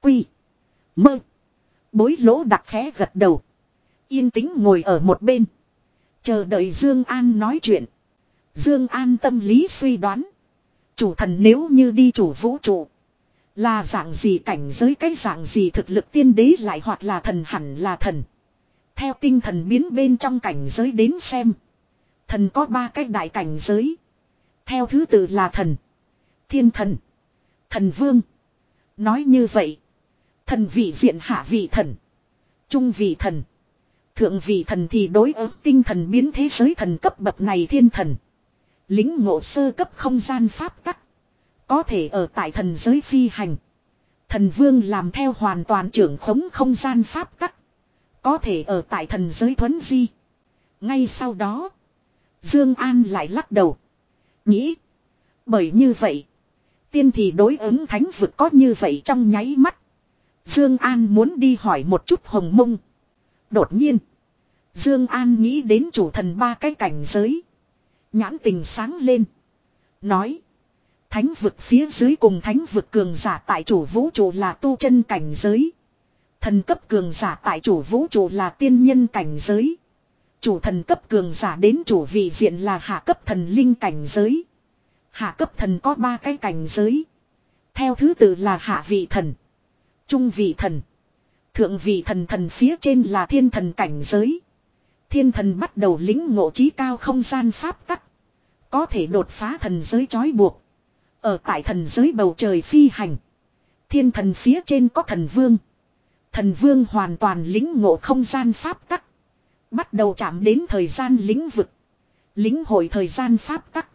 Quy. Mơ. Bối lỗ đặc khẽ gật đầu. Yên tĩnh ngồi ở một bên. Chờ đợi Dương An nói chuyện. Dương An tâm lý suy đoán. Chủ thần nếu như đi chủ vũ trụ. Là dạng gì cảnh giới, cái dạng gì thực lực tiên đế lại hoặc là thần hẳn là thần. Theo tinh thần biến bên trong cảnh giới đến xem. Thần có ba cái đại cảnh giới. Theo thứ tự là thần. Thiên thần. Thần vương. Nói như vậy. Thần vị diện hạ vị thần. Trung vị thần. Thượng vị thần thì đối ứng tinh thần biến thế giới thần cấp bậc này thiên thần. Lính ngộ sơ cấp không gian pháp tắc. Có thể ở tại thần giới phi hành. Thần vương làm theo hoàn toàn trưởng khống không gian pháp tắc. Có thể ở tại thần giới thuấn di. Ngay sau đó. Dương An lại lắc đầu. Nghĩ. Bởi như vậy. Tiên thì đối ứng thánh vực có như vậy trong nháy mắt. Dương An muốn đi hỏi một chút hồng mông. Đột nhiên. Dương An nghĩ đến chủ thần ba cái cảnh giới. Nhãn tình sáng lên. Nói. Thánh vực phía dưới cùng thánh vực cường giả tại chủ vũ trụ là tu chân cảnh giới. Thần cấp cường giả tại chủ vũ trụ là tiên nhân cảnh giới. Chủ thần cấp cường giả đến chủ vị diện là hạ cấp thần linh cảnh giới. Hạ cấp thần có ba cái cảnh giới. Theo thứ tự là hạ vị thần. Trung vị thần. Thượng vị thần thần phía trên là thiên thần cảnh giới. Thiên thần bắt đầu lính ngộ trí cao không gian pháp tắc. Có thể đột phá thần giới trói buộc. Ở tại thần giới bầu trời phi hành. Thiên thần phía trên có thần vương. Thần vương hoàn toàn lính ngộ không gian pháp tắc. Bắt đầu chạm đến thời gian lĩnh vực. Lính hội thời gian pháp tắc.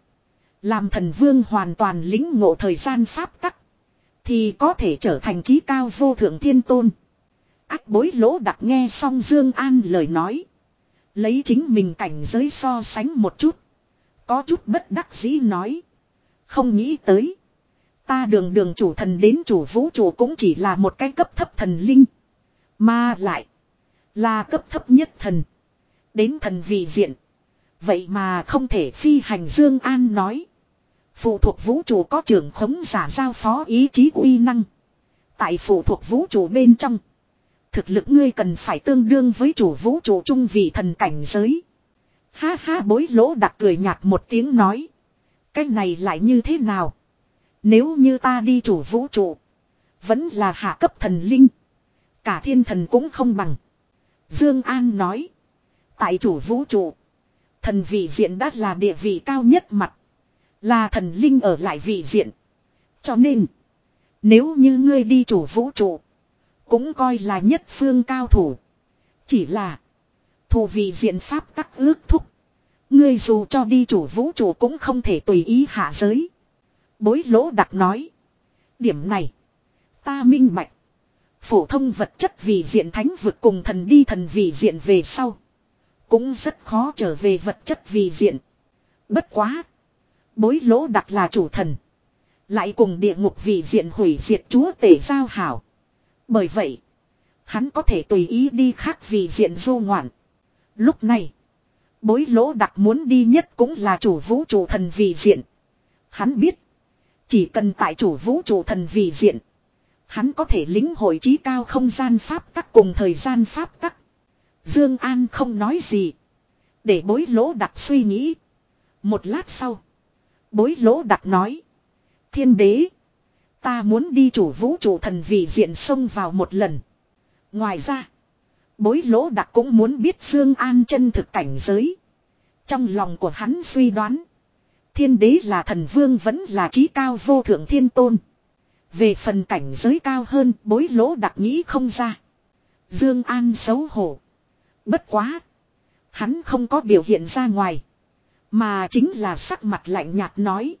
Làm thần vương hoàn toàn lính ngộ thời gian pháp tắc. Thì có thể trở thành trí cao vô thượng thiên tôn. Ác bối lỗ đặc nghe xong Dương An lời nói. Lấy chính mình cảnh giới so sánh một chút. Có chút bất đắc dĩ nói. Không nghĩ tới. Ta đường đường chủ thần đến chủ vũ trụ cũng chỉ là một cái cấp thấp thần linh. Mà lại. Là cấp thấp nhất thần. Đến thần vị diện. Vậy mà không thể phi hành Dương An nói. Phụ thuộc vũ trụ có trưởng khống giả giao phó ý chí uy năng. Tại phụ thuộc vũ trụ bên trong. Thực lực ngươi cần phải tương đương với chủ vũ trụ trung vị thần cảnh giới. Ha ha, bối lỗ đặc cười nhạt một tiếng nói. Cái này lại như thế nào? Nếu như ta đi chủ vũ trụ. Vẫn là hạ cấp thần linh. Cả thiên thần cũng không bằng. Dương An nói. Tại chủ vũ trụ. Thần vị diện đã là địa vị cao nhất mặt. Là thần linh ở lại vị diện. Cho nên. Nếu như ngươi đi chủ vũ trụ. Cũng coi là nhất phương cao thủ. Chỉ là. thu vị diện pháp tắc ước thúc. Ngươi dù cho đi chủ vũ trụ cũng không thể tùy ý hạ giới. Bối lỗ đặc nói. Điểm này. Ta minh bạch. Phổ thông vật chất vì diện thánh vực cùng thần đi thần vì diện về sau. Cũng rất khó trở về vật chất vì diện. Bất quá. Bối lỗ đặc là chủ thần. Lại cùng địa ngục vì diện hủy diệt chúa tể giao hảo. Bởi vậy. Hắn có thể tùy ý đi khác vì diện du ngoạn. Lúc này. Bối lỗ đặc muốn đi nhất cũng là chủ vũ trụ thần vị diện. Hắn biết. Chỉ cần tại chủ vũ trụ thần vị diện. Hắn có thể lính hội trí cao không gian pháp tắc cùng thời gian pháp tắc. Dương An không nói gì. Để bối lỗ đặc suy nghĩ. Một lát sau. Bối lỗ đặc nói. Thiên đế. Ta muốn đi chủ vũ trụ thần vị diện sông vào một lần. Ngoài ra. Bối lỗ đặc cũng muốn biết Dương An chân thực cảnh giới. Trong lòng của hắn suy đoán. Thiên đế là thần vương vẫn là trí cao vô thượng thiên tôn. Về phần cảnh giới cao hơn, bối lỗ đặc nghĩ không ra. Dương An xấu hổ. Bất quá. Hắn không có biểu hiện ra ngoài. Mà chính là sắc mặt lạnh nhạt nói.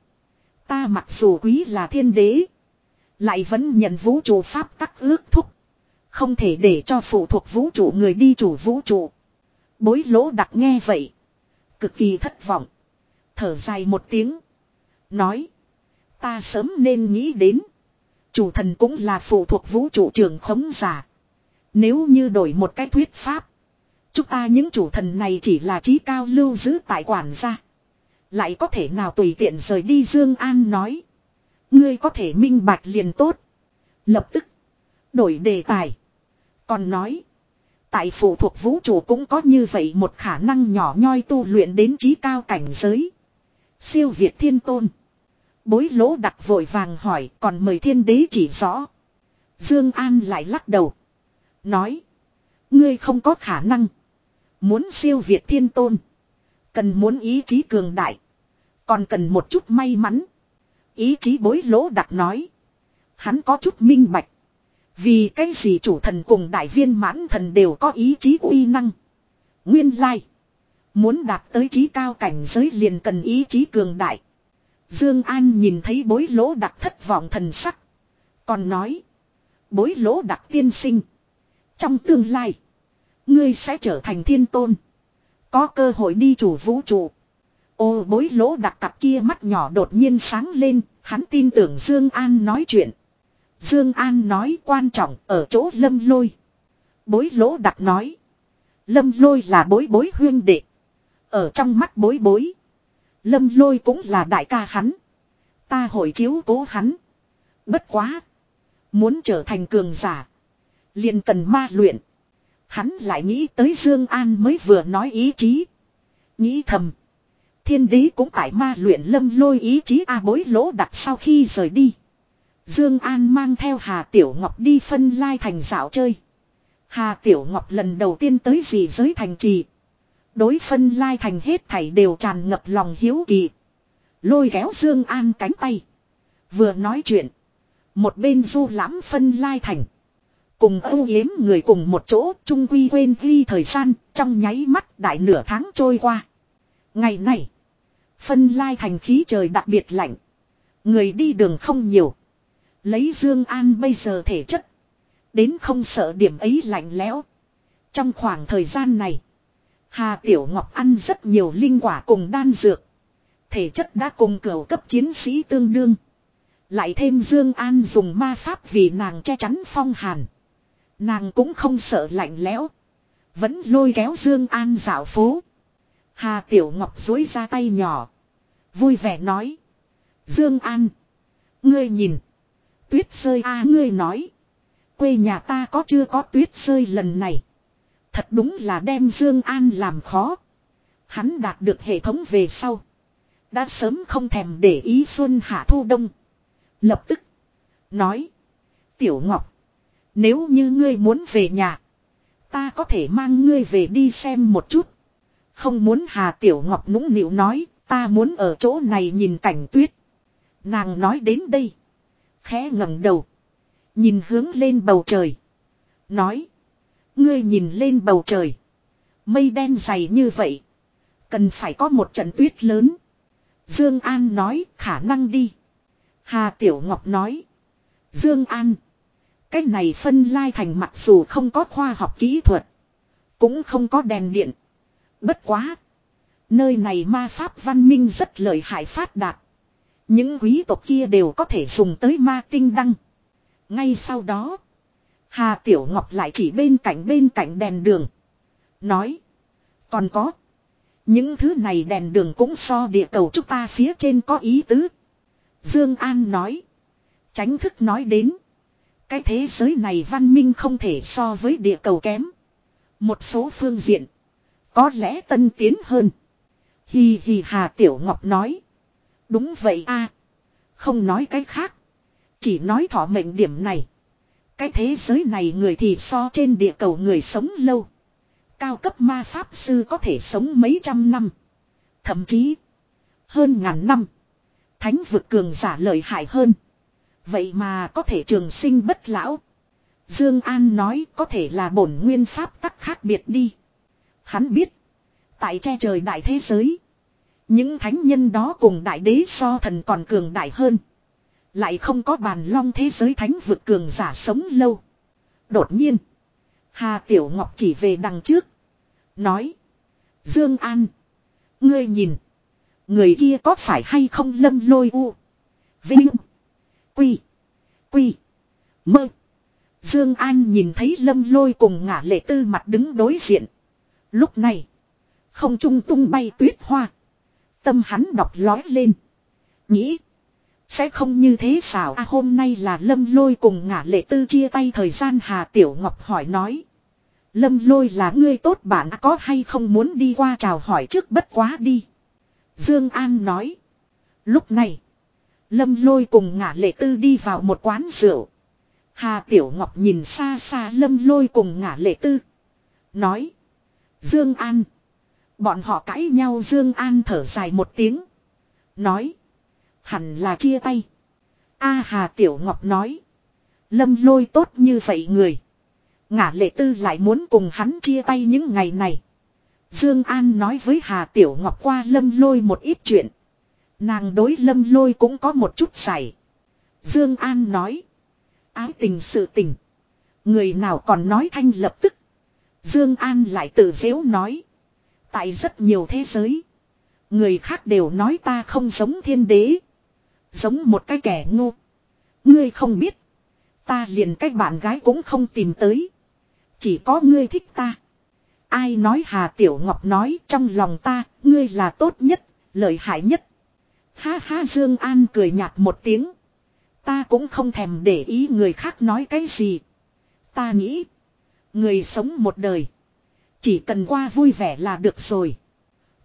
Ta mặc dù quý là thiên đế. Lại vẫn nhận vũ trụ pháp tắc ước thúc. Không thể để cho phụ thuộc vũ trụ người đi chủ vũ trụ. Bối lỗ đặc nghe vậy. Cực kỳ thất vọng. Thở dài một tiếng. Nói. Ta sớm nên nghĩ đến. Chủ thần cũng là phụ thuộc vũ trụ trường khống giả. Nếu như đổi một cái thuyết pháp. Chúng ta những chủ thần này chỉ là trí cao lưu giữ tại quản gia. Lại có thể nào tùy tiện rời đi Dương An nói. Ngươi có thể minh bạch liền tốt. Lập tức. Đổi đề tài. Còn nói. Tại phụ thuộc vũ trụ cũng có như vậy một khả năng nhỏ nhoi tu luyện đến trí cao cảnh giới. Siêu Việt Thiên Tôn. Bối lỗ đặt vội vàng hỏi, còn mời thiên đế chỉ rõ. Dương An lại lắc đầu. Nói. Ngươi không có khả năng. Muốn siêu Việt Thiên Tôn. Cần muốn ý chí cường đại. Còn cần một chút may mắn. Ý chí bối lỗ đặt nói. Hắn có chút minh bạch. Vì cái gì chủ thần cùng đại viên mãn thần đều có ý chí uy năng. Nguyên lai. Muốn đạt tới trí cao cảnh giới liền cần ý chí cường đại. Dương An nhìn thấy bối lỗ đặc thất vọng thần sắc. Còn nói. Bối lỗ đặc tiên sinh. Trong tương lai. Ngươi sẽ trở thành thiên tôn. Có cơ hội đi chủ vũ trụ. Ô, bối lỗ đặc cặp kia mắt nhỏ đột nhiên sáng lên. Hắn tin tưởng Dương An nói chuyện. Dương An nói quan trọng ở chỗ lâm lôi. Bối lỗ đặc nói. Lâm lôi là bối bối huyên đệ. Ở trong mắt bối bối. Lâm lôi cũng là đại ca hắn. Ta hội chiếu cố hắn. Bất quá. Muốn trở thành cường giả. liền cần ma luyện. Hắn lại nghĩ tới Dương An mới vừa nói ý chí. Nghĩ thầm. Thiên đế cũng tại ma luyện lâm lôi ý chí A bối lỗ đặt sau khi rời đi. Dương An mang theo Hà Tiểu Ngọc đi phân lai thành dạo chơi. Hà Tiểu Ngọc lần đầu tiên tới gì giới thành trì. Đối phân lai thành hết thảy đều tràn ngập lòng hiếu kỳ. Lôi kéo Dương An cánh tay. Vừa nói chuyện. Một bên du lãm phân lai thành. Cùng âu yếm người cùng một chỗ, trung quy quên ghi thời gian, trong nháy mắt đại nửa tháng trôi qua. Ngày này. Phân lai thành khí trời đặc biệt lạnh. Người đi đường không nhiều. Lấy Dương An bây giờ thể chất. Đến không sợ điểm ấy lạnh lẽo. Trong khoảng thời gian này. Hà Tiểu Ngọc ăn rất nhiều linh quả cùng đan dược. Thể chất đã cùng cửu cấp chiến sĩ tương đương. Lại thêm Dương An dùng ma pháp vì nàng che chắn phong hàn. Nàng cũng không sợ lạnh lẽo. Vẫn lôi kéo Dương An dạo phố. Hà Tiểu Ngọc dối ra tay nhỏ. Vui vẻ nói. Dương An. Ngươi nhìn. Tuyết rơi a, ngươi nói. Quê nhà ta có chưa có tuyết rơi lần này. Thật đúng là đem Dương An làm khó. Hắn đạt được hệ thống về sau. Đã sớm không thèm để ý xuân hạ thu đông. Lập tức. Nói. Tiểu Ngọc. Nếu như ngươi muốn về nhà. Ta có thể mang ngươi về đi xem một chút. Không muốn Hà Tiểu Ngọc nũng nịu nói. Ta muốn ở chỗ này nhìn cảnh tuyết. Nàng nói đến đây. Khẽ ngẩng đầu. Nhìn hướng lên bầu trời. Nói. Ngươi nhìn lên bầu trời. Mây đen dày như vậy. Cần phải có một trận tuyết lớn. Dương An nói, khả năng đi. Hà Tiểu Ngọc nói. Dương An. Cái này phân lai thành mặc dù không có khoa học kỹ thuật. Cũng không có đèn điện. Bất quá. Nơi này ma pháp văn minh rất lợi hại phát đạt. Những quý tộc kia đều có thể dùng tới ma tinh đăng. Ngay sau đó. Hà Tiểu Ngọc lại chỉ bên cạnh bên cạnh đèn đường. Nói. Còn có. Những thứ này đèn đường cũng so địa cầu chúng ta phía trên có ý tứ. Dương An nói. Tránh thức nói đến. Cái thế giới này văn minh không thể so với địa cầu kém. Một số phương diện. Có lẽ tân tiến hơn. Hi hi Hà Tiểu Ngọc nói. Đúng vậy a Không nói cái khác. Chỉ nói thọ mệnh điểm này. Cái thế giới này người thì so trên địa cầu người sống lâu. Cao cấp ma pháp sư có thể sống mấy trăm năm. Thậm chí, hơn ngàn năm. Thánh vực cường giả lợi hại hơn. Vậy mà có thể trường sinh bất lão. Dương An nói có thể là bổn nguyên pháp tắc khác biệt đi. Hắn biết. Tại che trời đại thế giới. Những thánh nhân đó cùng đại đế so thần còn cường đại hơn. Lại không có bàn long thế giới thánh vực cường giả sống lâu. Đột nhiên. Hà Tiểu Ngọc chỉ về đằng trước. Nói. Dương An. Ngươi nhìn. Người kia có phải hay không lâm lôi u. Vinh. Quy. Quy. Mơ. Dương An nhìn thấy lâm lôi cùng ngả lệ tư mặt đứng đối diện. Lúc này. Không trung tung bay tuyết hoa. Tâm hắn đọc lói lên. Nghĩ. Sẽ không như thế sao à, hôm nay là lâm lôi cùng ngả lệ tư chia tay thời gian Hà Tiểu Ngọc hỏi nói. Lâm lôi là ngươi tốt bạn à, có hay không muốn đi qua chào hỏi trước bất quá đi. Dương An nói. Lúc này. Lâm lôi cùng ngả lệ tư đi vào một quán rượu. Hà Tiểu Ngọc nhìn xa xa lâm lôi cùng ngả lệ tư. Nói. Dương An. Bọn họ cãi nhau Dương An thở dài một tiếng. Nói. Hẳn là chia tay. A Hà Tiểu Ngọc nói. Lâm lôi tốt như vậy người. Ngả lệ tư lại muốn cùng hắn chia tay những ngày này. Dương An nói với Hà Tiểu Ngọc qua lâm lôi một ít chuyện. Nàng đối lâm lôi cũng có một chút giải. Dương An nói. Ái tình sự tình. Người nào còn nói thanh lập tức. Dương An lại tự dễu nói. Tại rất nhiều thế giới. Người khác đều nói ta không giống thiên đế. Giống một cái kẻ ngu. Ngươi không biết. Ta liền cách bạn gái cũng không tìm tới. Chỉ có ngươi thích ta. Ai nói Hà Tiểu Ngọc nói trong lòng ta, ngươi là tốt nhất, lợi hại nhất. Ha ha Dương An cười nhạt một tiếng. Ta cũng không thèm để ý người khác nói cái gì. Ta nghĩ. Người sống một đời. Chỉ cần qua vui vẻ là được rồi.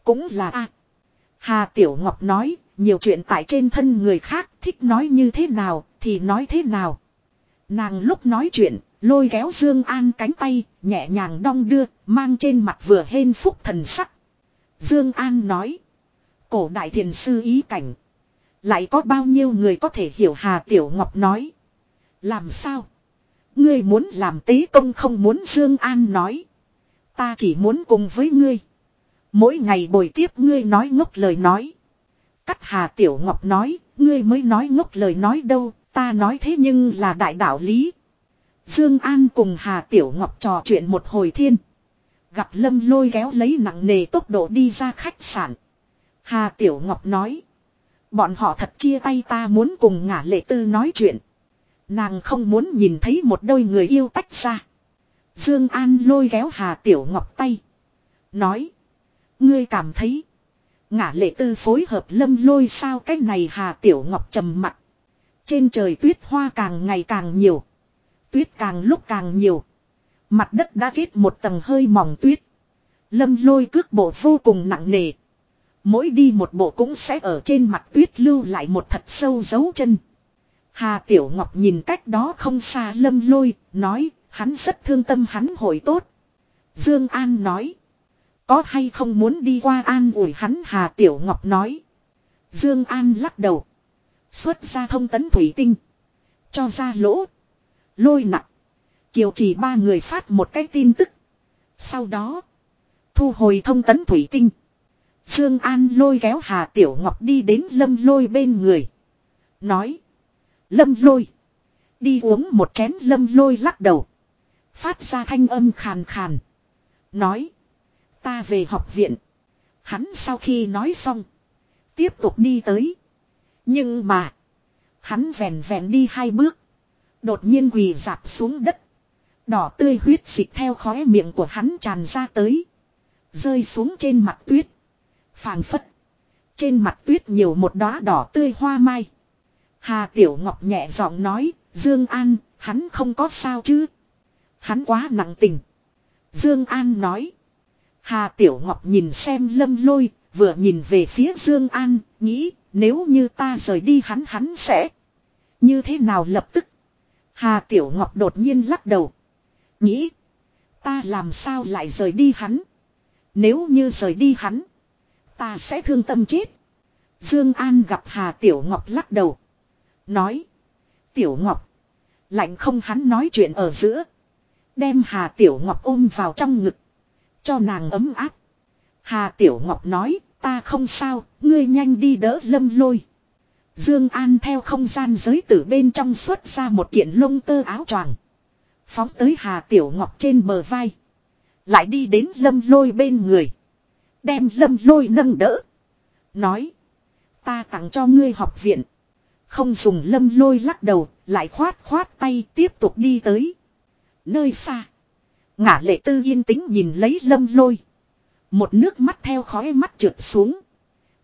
Cũng là a. Hà Tiểu Ngọc nói, nhiều chuyện tại trên thân người khác thích nói như thế nào thì nói thế nào. Nàng lúc nói chuyện, lôi kéo Dương An cánh tay, nhẹ nhàng đong đưa, mang trên mặt vừa hên phúc thần sắc. Dương An nói. Cổ đại thiền sư ý cảnh. Lại có bao nhiêu người có thể hiểu Hà Tiểu Ngọc nói. Làm sao? ngươi muốn làm tế công không muốn Dương An nói. Ta chỉ muốn cùng với ngươi. Mỗi ngày bồi tiếp ngươi nói ngốc lời nói. Cắt Hà Tiểu Ngọc nói, ngươi mới nói ngốc lời nói đâu, ta nói thế nhưng là đại đạo lý. Dương An cùng Hà Tiểu Ngọc trò chuyện một hồi thiên. Gặp Lâm lôi kéo lấy nặng nề tốc độ đi ra khách sạn. Hà Tiểu Ngọc nói. Bọn họ thật chia tay ta muốn cùng ngả lệ tư nói chuyện. Nàng không muốn nhìn thấy một đôi người yêu tách ra. Dương An lôi kéo Hà Tiểu Ngọc tay. Nói. Ngươi cảm thấy. Ngả lệ tư phối hợp lâm lôi sao cái này Hà Tiểu Ngọc trầm mặt. Trên trời tuyết hoa càng ngày càng nhiều. Tuyết càng lúc càng nhiều. Mặt đất đã kết một tầng hơi mỏng tuyết. Lâm lôi cước bộ vô cùng nặng nề. Mỗi đi một bộ cũng sẽ ở trên mặt tuyết lưu lại một thật sâu dấu chân. Hà Tiểu Ngọc nhìn cách đó không xa lâm lôi, nói, hắn rất thương tâm hắn hồi tốt. Dương An nói, có hay không muốn đi qua an ủi hắn Hà Tiểu Ngọc nói. Dương An lắc đầu. Xuất ra thông tấn thủy tinh. Cho ra lỗ. Lôi nặng. Kiều chỉ ba người phát một cái tin tức. Sau đó. Thu hồi thông tấn thủy tinh. Dương An lôi kéo Hà Tiểu Ngọc đi đến lâm lôi bên người. Nói. Lâm lôi. Đi uống một chén lâm lôi lắc đầu. Phát ra thanh âm khàn khàn. Nói. Ta về học viện. Hắn sau khi nói xong. Tiếp tục đi tới. Nhưng mà. Hắn vèn vèn đi hai bước. Đột nhiên quỳ dạp xuống đất. Đỏ tươi huyết xịt theo khóe miệng của hắn tràn ra tới. Rơi xuống trên mặt tuyết. phảng phất. Trên mặt tuyết nhiều một đóa đỏ tươi hoa mai. Hà Tiểu Ngọc nhẹ giọng nói, Dương An, hắn không có sao chứ. Hắn quá nặng tình. Dương An nói. Hà Tiểu Ngọc nhìn xem lâm lôi, vừa nhìn về phía Dương An, nghĩ, nếu như ta rời đi hắn hắn sẽ. Như thế nào lập tức. Hà Tiểu Ngọc đột nhiên lắc đầu. Nghĩ. Ta làm sao lại rời đi hắn. Nếu như rời đi hắn. Ta sẽ thương tâm chết. Dương An gặp Hà Tiểu Ngọc lắc đầu. Nói. Tiểu Ngọc. Lạnh không hắn nói chuyện ở giữa. Đem Hà Tiểu Ngọc ôm vào trong ngực. Cho nàng ấm áp. Hà Tiểu Ngọc nói. Ta không sao. Ngươi nhanh đi đỡ lâm lôi. Dương An theo không gian giới tử bên trong xuất ra một kiện lông tơ áo choàng. Phóng tới Hà Tiểu Ngọc trên bờ vai. Lại đi đến lâm lôi bên người. Đem lâm lôi nâng đỡ. Nói. Ta tặng cho ngươi học viện. Không dùng lâm lôi lắc đầu, lại khoát khoát tay tiếp tục đi tới. Nơi xa. Ngã lệ tư yên tĩnh nhìn lấy lâm lôi. Một nước mắt theo khói mắt trượt xuống.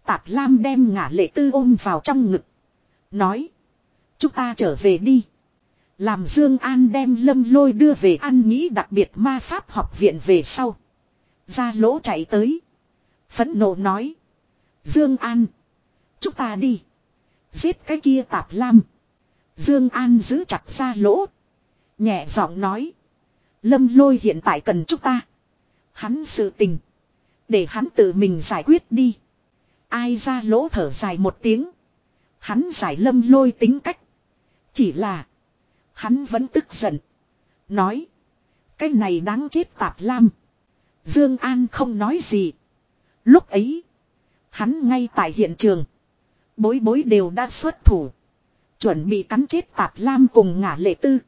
Tạp Lam đem ngã lệ tư ôm vào trong ngực. Nói. Chúng ta trở về đi. Làm Dương An đem lâm lôi đưa về ăn nghĩ đặc biệt ma pháp học viện về sau. Ra lỗ chạy tới. Phẫn nộ nói. Dương An. Chúng ta đi. Giết cái kia tạp lam. Dương An giữ chặt ra lỗ. Nhẹ giọng nói. Lâm lôi hiện tại cần chúng ta. Hắn sự tình. Để hắn tự mình giải quyết đi. Ai ra lỗ thở dài một tiếng. Hắn giải lâm lôi tính cách. Chỉ là. Hắn vẫn tức giận. Nói. Cái này đáng chết tạp lam. Dương An không nói gì. Lúc ấy. Hắn ngay tại hiện trường. Bối bối đều đã xuất thủ. Chuẩn bị cắn chết tạp lam cùng ngả lệ tư.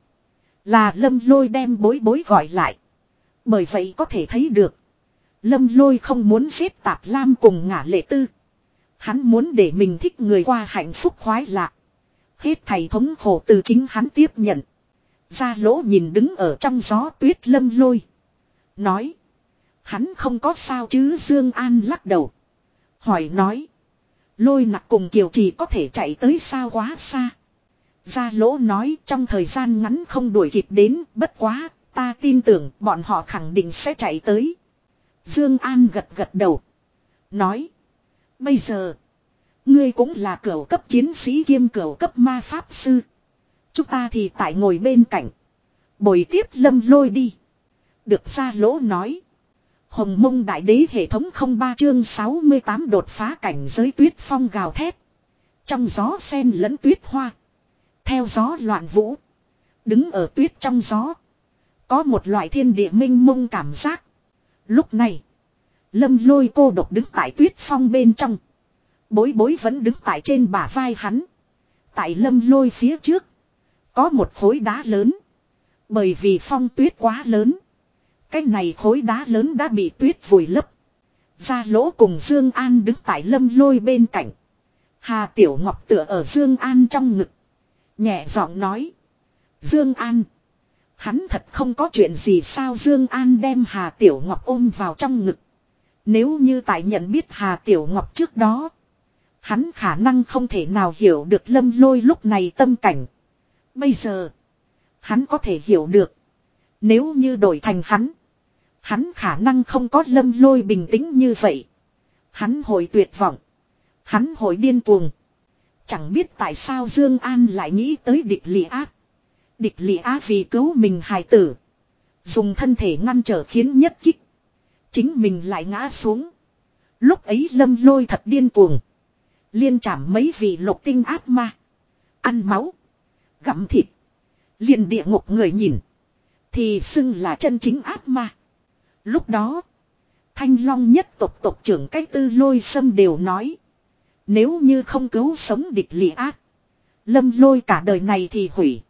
Là lâm lôi đem bối bối gọi lại. Bởi vậy có thể thấy được. Lâm lôi không muốn xếp tạp lam cùng ngả lệ tư. Hắn muốn để mình thích người qua hạnh phúc khoái lạc. Hết thầy thống khổ từ chính hắn tiếp nhận. Ra lỗ nhìn đứng ở trong gió tuyết lâm lôi. Nói. Hắn không có sao chứ Dương An lắc đầu. Hỏi nói. Lôi nặc cùng kiều chỉ có thể chạy tới sao quá xa. Gia lỗ nói trong thời gian ngắn không đuổi kịp đến, bất quá, ta tin tưởng bọn họ khẳng định sẽ chạy tới. Dương An gật gật đầu. Nói. Bây giờ. Ngươi cũng là cửu cấp chiến sĩ kiêm cửu cấp ma pháp sư. Chúng ta thì tại ngồi bên cạnh. Bồi tiếp lâm lôi đi. Được ra lỗ nói. Hồng mông đại đế hệ thống không ba chương 68 đột phá cảnh giới tuyết phong gào thét. Trong gió sen lẫn tuyết hoa. Theo gió loạn vũ. Đứng ở tuyết trong gió. Có một loại thiên địa minh mông cảm giác. Lúc này. Lâm lôi cô độc đứng tại tuyết phong bên trong. Bối bối vẫn đứng tại trên bả vai hắn. Tại lâm lôi phía trước. Có một khối đá lớn. Bởi vì phong tuyết quá lớn. Cái này khối đá lớn đã bị tuyết vùi lấp. Ra lỗ cùng Dương An đứng tại lâm lôi bên cạnh. Hà Tiểu Ngọc tựa ở Dương An trong ngực. Nhẹ giọng nói. Dương An. Hắn thật không có chuyện gì sao Dương An đem Hà Tiểu Ngọc ôm vào trong ngực. Nếu như tại nhận biết Hà Tiểu Ngọc trước đó. Hắn khả năng không thể nào hiểu được lâm lôi lúc này tâm cảnh. Bây giờ. Hắn có thể hiểu được. Nếu như đổi thành hắn. Hắn khả năng không có lâm lôi bình tĩnh như vậy. Hắn hồi tuyệt vọng. Hắn hồi điên cuồng. Chẳng biết tại sao Dương An lại nghĩ tới địch lị á. Địch lị Á vì cứu mình hài tử. Dùng thân thể ngăn trở khiến nhất kích. Chính mình lại ngã xuống. Lúc ấy lâm lôi thật điên cuồng. Liên chạm mấy vị lục tinh ác ma. Ăn máu. Gặm thịt. Liền địa ngục người nhìn. Thì xưng là chân chính ác ma. Lúc đó. Thanh long nhất tộc tộc trưởng cái tư lôi sâm đều nói. Nếu như không cứu sống địch lị ác. Lâm lôi cả đời này thì hủy.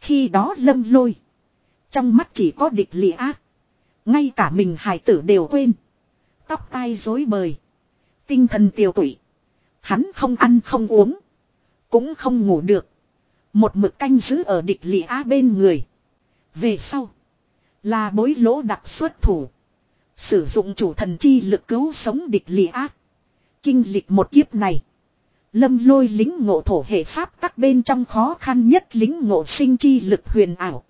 Khi đó lâm lôi. Trong mắt chỉ có địch lị ác. Ngay cả mình hải tử đều quên. Tóc tai rối bời. Tinh thần tiêu tụy. Hắn không ăn không uống. Cũng không ngủ được. Một mực canh giữ ở địch lị á bên người. Về sau. Là bối lỗ đặc xuất thủ. Sử dụng chủ thần chi lực cứu sống địch lị ác. Kinh lịch một kiếp này. Lâm lôi lính ngộ thổ hệ pháp các bên trong khó khăn nhất lính ngộ sinh chi lực huyền ảo.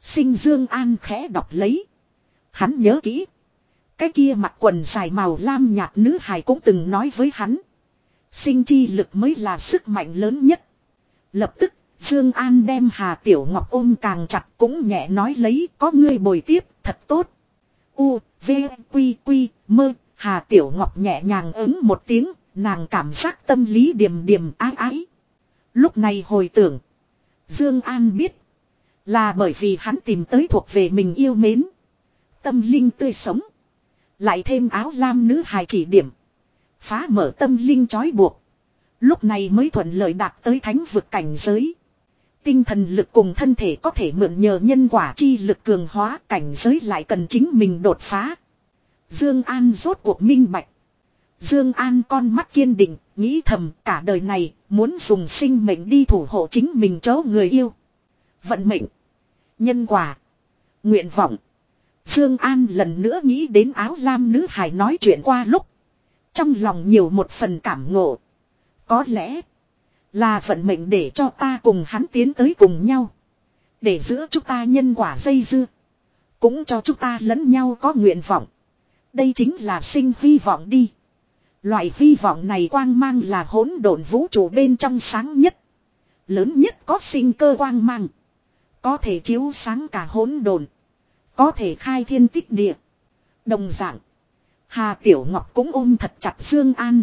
Sinh Dương An khẽ đọc lấy. Hắn nhớ kỹ. Cái kia mặc quần dài màu lam nhạt nữ hài cũng từng nói với hắn. Sinh chi lực mới là sức mạnh lớn nhất. Lập tức, Dương An đem Hà Tiểu Ngọc ôm càng chặt cũng nhẹ nói lấy có ngươi bồi tiếp, thật tốt. U, V, Quy, Quy, mơ, Hà Tiểu Ngọc nhẹ nhàng ứng một tiếng, nàng cảm giác tâm lý điềm điềm ái ái. Lúc này hồi tưởng, Dương An biết, là bởi vì hắn tìm tới thuộc về mình yêu mến. Tâm linh tươi sống. Lại thêm áo lam nữ hài chỉ điểm. Phá mở tâm linh trói buộc. Lúc này mới thuận lợi đạt tới thánh vực cảnh giới. Tinh thần lực cùng thân thể có thể mượn nhờ nhân quả chi lực cường hóa cảnh giới lại cần chính mình đột phá. Dương An rốt cuộc minh bạch. Dương An con mắt kiên định, nghĩ thầm cả đời này muốn dùng sinh mệnh đi thủ hộ chính mình chỗ người yêu. Vận mệnh, nhân quả, nguyện vọng. Dương An lần nữa nghĩ đến áo lam nữ hài nói chuyện qua lúc. Trong lòng nhiều một phần cảm ngộ. Có lẽ là vận mệnh để cho ta cùng hắn tiến tới cùng nhau. Để giữa chúng ta nhân quả dây dưa. Cũng cho chúng ta lẫn nhau có nguyện vọng. Đây chính là sinh hy vọng đi. Loại hy vọng này quang mang là hỗn độn vũ trụ bên trong sáng nhất. Lớn nhất có sinh cơ quang mang. Có thể chiếu sáng cả hỗn độn. Có thể khai thiên tích địa. Đồng dạng. Hà Tiểu Ngọc cũng ôm thật chặt Dương An.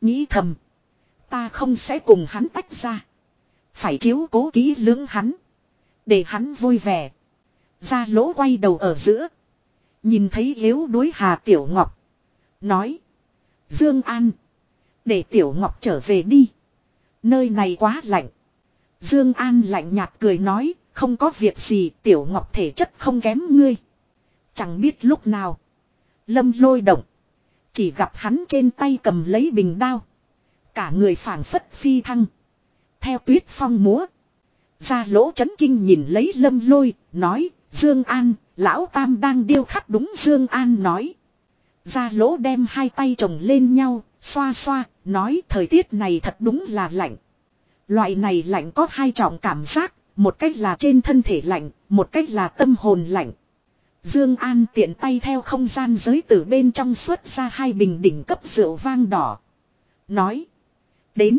Nghĩ thầm. Ta không sẽ cùng hắn tách ra. Phải chiếu cố kỹ lưỡng hắn. Để hắn vui vẻ. Ra lỗ quay đầu ở giữa. Nhìn thấy yếu đuối Hà Tiểu Ngọc. Nói. Dương An. Để Tiểu Ngọc trở về đi. Nơi này quá lạnh. Dương An lạnh nhạt cười nói. Không có việc gì Tiểu Ngọc thể chất không kém ngươi. Chẳng biết lúc nào. Lâm lôi động. Chỉ gặp hắn trên tay cầm lấy bình đao. Cả người phảng phất phi thăng. Theo tuyết phong múa. Ra lỗ chấn kinh nhìn lấy lâm lôi, nói, Dương An, lão tam đang điêu khắc đúng Dương An nói. Ra lỗ đem hai tay chồng lên nhau, xoa xoa, nói thời tiết này thật đúng là lạnh. Loại này lạnh có hai trọng cảm giác, một cách là trên thân thể lạnh, một cách là tâm hồn lạnh. Dương An tiện tay theo không gian giới tử bên trong xuất ra hai bình đỉnh cấp rượu vang đỏ. Nói. Đến.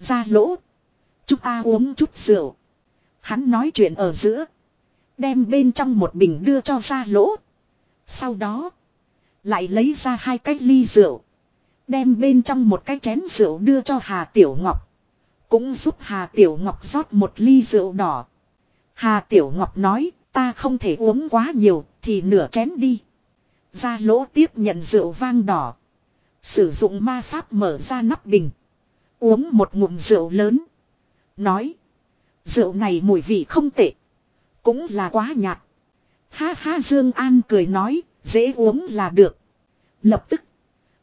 Ra lỗ. Chúng ta uống chút rượu. Hắn nói chuyện ở giữa. Đem bên trong một bình đưa cho ra lỗ. Sau đó. Lại lấy ra hai cái ly rượu. Đem bên trong một cái chén rượu đưa cho Hà Tiểu Ngọc. Cũng giúp Hà Tiểu Ngọc rót một ly rượu đỏ. Hà Tiểu Ngọc nói, ta không thể uống quá nhiều, thì nửa chén đi. Gia lỗ tiếp nhận rượu vang đỏ. Sử dụng ma pháp mở ra nắp bình. Uống một ngụm rượu lớn. Nói. Rượu này mùi vị không tệ. Cũng là quá nhạt. Ha ha Dương An cười nói. Dễ uống là được. Lập tức.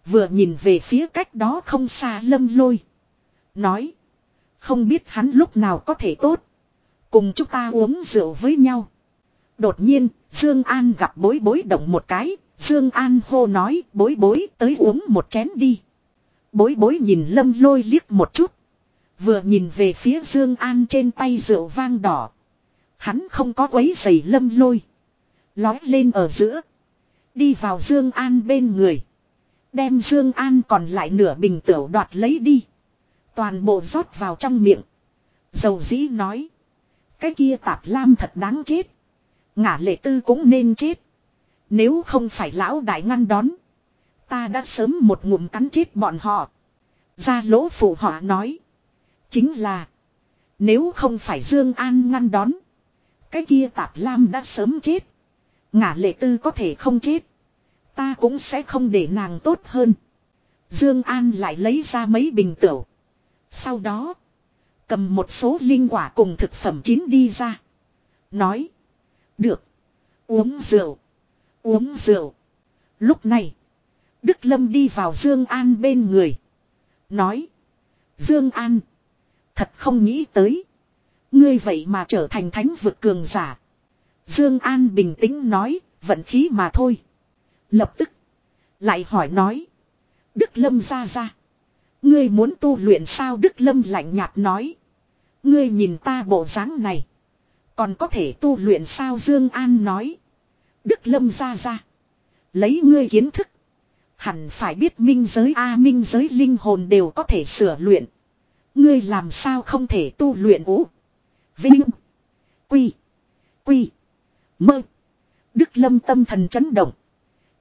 Vừa nhìn về phía cách đó không xa lâm lôi. Nói. Không biết hắn lúc nào có thể tốt. Cùng chúng ta uống rượu với nhau. Đột nhiên, Dương An gặp bối bối động một cái. Dương An hô nói bối bối tới uống một chén đi. Bối bối nhìn lâm lôi liếc một chút. Vừa nhìn về phía Dương An trên tay rượu vang đỏ. Hắn không có quấy giày lâm lôi. Lói lên ở giữa. Đi vào Dương An bên người. Đem Dương An còn lại nửa bình tửu đoạt lấy đi. Toàn bộ rót vào trong miệng. Dầu dĩ nói. Cái kia tạp lam thật đáng chết. Ngả lệ tư cũng nên chết. Nếu không phải lão đại ngăn đón. Ta đã sớm một ngụm cắn chết bọn họ. Ra lỗ phụ họ nói. Chính là. Nếu không phải Dương An ngăn đón. Cái kia tạp lam đã sớm chết. Ngả lệ tư có thể không chết. Ta cũng sẽ không để nàng tốt hơn. Dương An lại lấy ra mấy bình tửu. Sau đó. Cầm một số linh quả cùng thực phẩm chín đi ra. Nói. Được. Uống rượu. Uống rượu. Lúc này. Đức Lâm đi vào Dương An bên người. Nói. Dương An. Thật không nghĩ tới. Ngươi vậy mà trở thành thánh vực cường giả. Dương An bình tĩnh nói. Vận khí mà thôi. Lập tức. Lại hỏi nói. Đức Lâm ra ra. Ngươi muốn tu luyện sao Đức Lâm lạnh nhạt nói. Ngươi nhìn ta bộ dáng này. Còn có thể tu luyện sao Dương An nói. Đức Lâm ra ra. Lấy ngươi kiến thức. Hẳn phải biết minh giới A, minh giới linh hồn đều có thể sửa luyện. Ngươi làm sao không thể tu luyện ủ? Vinh. Quy. Quy. Mơ. Đức Lâm tâm thần chấn động.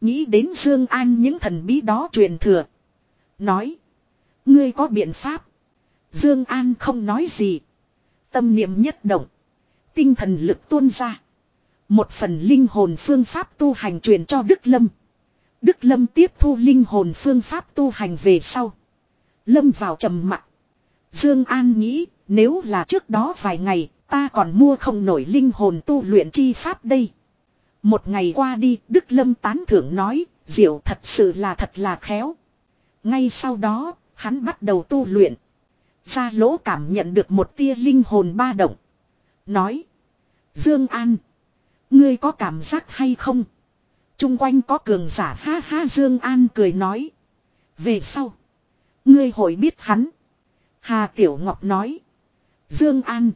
Nghĩ đến Dương An những thần bí đó truyền thừa. Nói. Ngươi có biện pháp. Dương An không nói gì. Tâm niệm nhất động. Tinh thần lực tuôn ra. Một phần linh hồn phương pháp tu hành truyền cho Đức Lâm. Đức Lâm tiếp thu linh hồn phương pháp tu hành về sau. Lâm vào trầm mặc. Dương An nghĩ, nếu là trước đó vài ngày, ta còn mua không nổi linh hồn tu luyện chi pháp đây. Một ngày qua đi, Đức Lâm tán thưởng nói, diệu thật sự là thật là khéo. Ngay sau đó, hắn bắt đầu tu luyện. Gia lỗ cảm nhận được một tia linh hồn ba động. Nói. Dương An. Ngươi có cảm giác hay không? Trung quanh có cường giả ha ha Dương An cười nói. Về sau. Ngươi hội biết hắn. Hà Tiểu Ngọc nói. Dương An.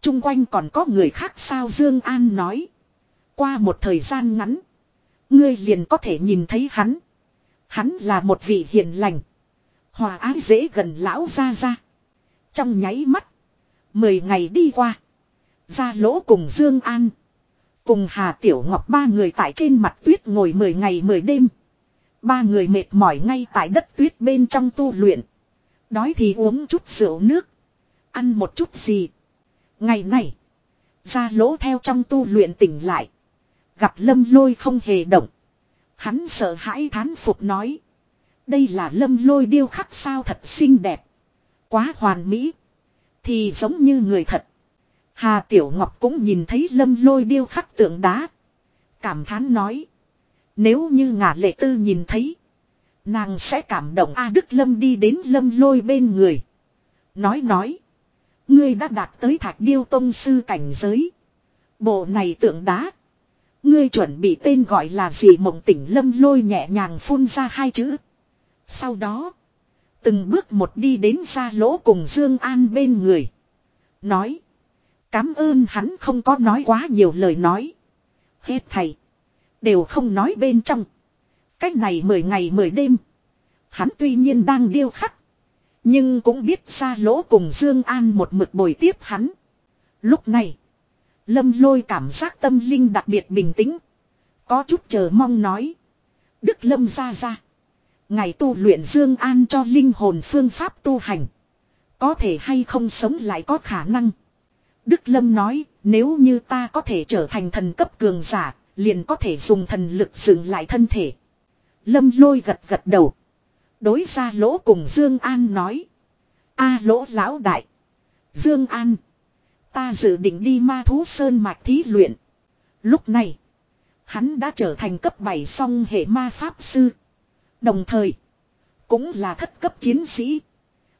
Trung quanh còn có người khác sao Dương An nói. Qua một thời gian ngắn. Ngươi liền có thể nhìn thấy hắn. Hắn là một vị hiền lành. Hòa ái dễ gần lão ra ra. Trong nháy mắt. Mười ngày đi qua. Ra lỗ cùng Dương An. Cùng Hà Tiểu Ngọc ba người tại trên mặt tuyết ngồi mười ngày mười đêm. Ba người mệt mỏi ngay tại đất tuyết bên trong tu luyện. Đói thì uống chút rượu nước. Ăn một chút gì. Ngày này. Ra lỗ theo trong tu luyện tỉnh lại. Gặp lâm lôi không hề động. Hắn sợ hãi thán phục nói. Đây là lâm lôi điêu khắc sao thật xinh đẹp. Quá hoàn mỹ. Thì giống như người thật. Hà Tiểu Ngọc cũng nhìn thấy lâm lôi điêu khắc tượng đá. Cảm thán nói. Nếu như ngả lệ tư nhìn thấy. Nàng sẽ cảm động A Đức Lâm đi đến lâm lôi bên người. Nói nói. Ngươi đã đạt tới thạch điêu tông sư cảnh giới. Bộ này tượng đá. Ngươi chuẩn bị tên gọi là gì mộng tỉnh lâm lôi nhẹ nhàng phun ra hai chữ. Sau đó. Từng bước một đi đến xa lỗ cùng Dương An bên người. Nói. Cám ơn hắn không có nói quá nhiều lời nói. Hết thầy. Đều không nói bên trong. Cách này mười ngày mười đêm. Hắn tuy nhiên đang điêu khắc. Nhưng cũng biết ra lỗ cùng Dương An một mực bồi tiếp hắn. Lúc này. Lâm lôi cảm giác tâm linh đặc biệt bình tĩnh. Có chút chờ mong nói. Đức Lâm gia gia Ngày tu luyện Dương An cho linh hồn phương pháp tu hành. Có thể hay không sống lại có khả năng. Đức Lâm nói, nếu như ta có thể trở thành thần cấp cường giả, liền có thể dùng thần lực dựng lại thân thể. Lâm lôi gật gật đầu. Đối ra lỗ cùng Dương An nói. A lỗ lão đại. Dương An. Ta dự định đi ma thú sơn mạch thí luyện. Lúc này. Hắn đã trở thành cấp 7 song hệ ma pháp sư. Đồng thời. Cũng là thất cấp chiến sĩ.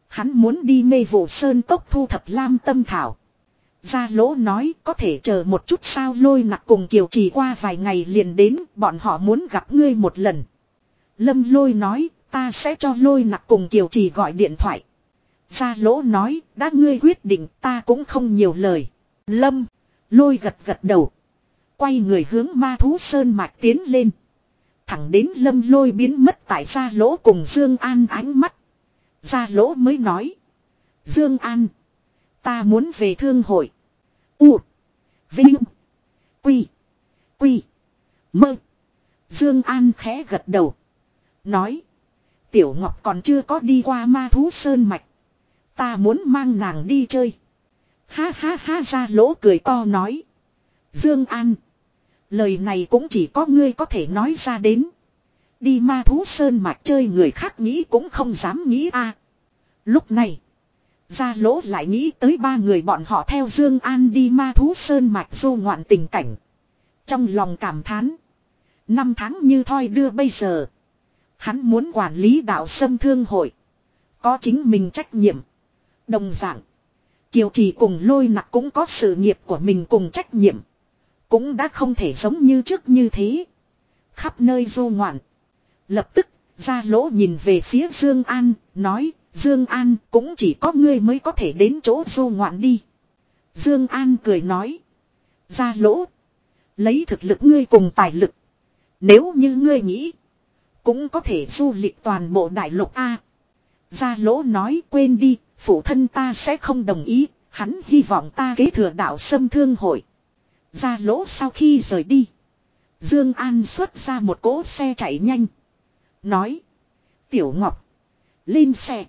Hắn muốn đi mê vụ sơn tốc thu thập lam tâm thảo. Gia lỗ nói có thể chờ một chút sao lôi nặc cùng kiều trì qua vài ngày liền đến, bọn họ muốn gặp ngươi một lần. Lâm lôi nói ta sẽ cho lôi nặc cùng kiều trì gọi điện thoại. Gia lỗ nói, đã ngươi quyết định, ta cũng không nhiều lời. Lâm, lôi gật gật đầu. Quay người hướng ma thú sơn mạch tiến lên. Thẳng đến lâm lôi biến mất tại gia lỗ cùng Dương An ánh mắt. Gia lỗ mới nói. Dương An. Ta muốn về thương hội. U. Vinh. Quy. Quy. Mơ. Dương An khẽ gật đầu. Nói. Tiểu Ngọc còn chưa có đi qua ma thú sơn mạch. Ta muốn mang nàng đi chơi. Ha ha ha ra lỗ cười to nói. Dương An. Lời này cũng chỉ có ngươi có thể nói ra đến. Đi ma thú sơn mạch chơi người khác nghĩ cũng không dám nghĩ a. Lúc này. Gia lỗ lại nghĩ tới ba người bọn họ theo Dương An đi ma thú sơn mạch du ngoạn tình cảnh. Trong lòng cảm thán. Năm tháng như thoi đưa bây giờ. Hắn muốn quản lý đạo sâm thương hội. Có chính mình trách nhiệm. Đồng dạng. Kiều trì cùng lôi nặc cũng có sự nghiệp của mình cùng trách nhiệm. Cũng đã không thể giống như trước như thế. Khắp nơi du ngoạn. Lập tức, ra lỗ nhìn về phía Dương An, nói, Dương An cũng chỉ có ngươi mới có thể đến chỗ du ngoạn đi. Dương An cười nói, ra lỗ. Lấy thực lực ngươi cùng tài lực. Nếu như ngươi nghĩ, cũng có thể du lịch toàn bộ đại lục A. Gia lỗ nói quên đi, phụ thân ta sẽ không đồng ý, hắn hy vọng ta kế thừa đạo sâm thương hội. Gia lỗ sau khi rời đi. Dương An xuất ra một cỗ xe chạy nhanh. Nói. Tiểu Ngọc. Lên xe.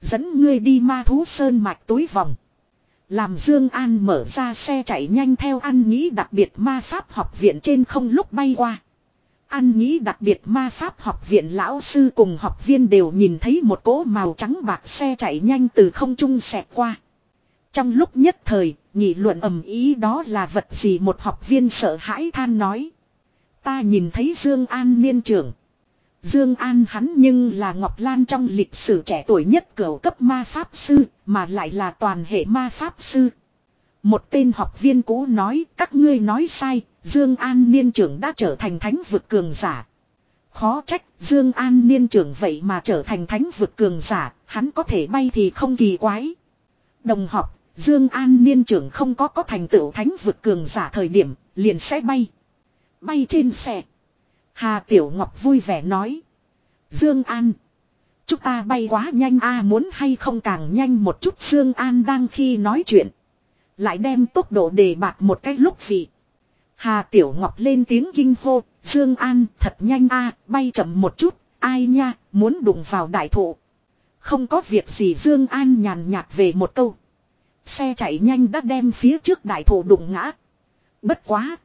Dẫn ngươi đi ma thú sơn mạch túi vòng. Làm Dương An mở ra xe chạy nhanh theo ăn nghĩ đặc biệt ma pháp học viện trên không lúc bay qua. An nghĩ đặc biệt ma pháp học viện lão sư cùng học viên đều nhìn thấy một cỗ màu trắng bạc xe chạy nhanh từ không trung xẹt qua. Trong lúc nhất thời, nhị luận ầm ý đó là vật gì một học viên sợ hãi than nói. Ta nhìn thấy Dương An niên trưởng. Dương An hắn nhưng là Ngọc Lan trong lịch sử trẻ tuổi nhất cửu cấp ma pháp sư, mà lại là toàn hệ ma pháp sư. Một tên học viên cũ nói, các ngươi nói sai, Dương An niên trưởng đã trở thành thánh vực cường giả. Khó trách, Dương An niên trưởng vậy mà trở thành thánh vực cường giả, hắn có thể bay thì không kỳ quái. Đồng học, Dương An niên trưởng không có có thành tựu thánh vực cường giả thời điểm, liền sẽ bay. Bay trên xe. Hà Tiểu Ngọc vui vẻ nói. Dương An. Chúng ta bay quá nhanh a muốn hay không càng nhanh một chút Dương An đang khi nói chuyện. Lại đem tốc độ đề bạt một cái lúc vị. Hà Tiểu Ngọc lên tiếng kinh hô. Dương An, thật nhanh a, bay chậm một chút. Ai nha, muốn đụng vào đại thụ. Không có việc gì Dương An nhàn nhạt về một câu. Xe chạy nhanh đã đem phía trước đại thụ đụng ngã. Bất quá.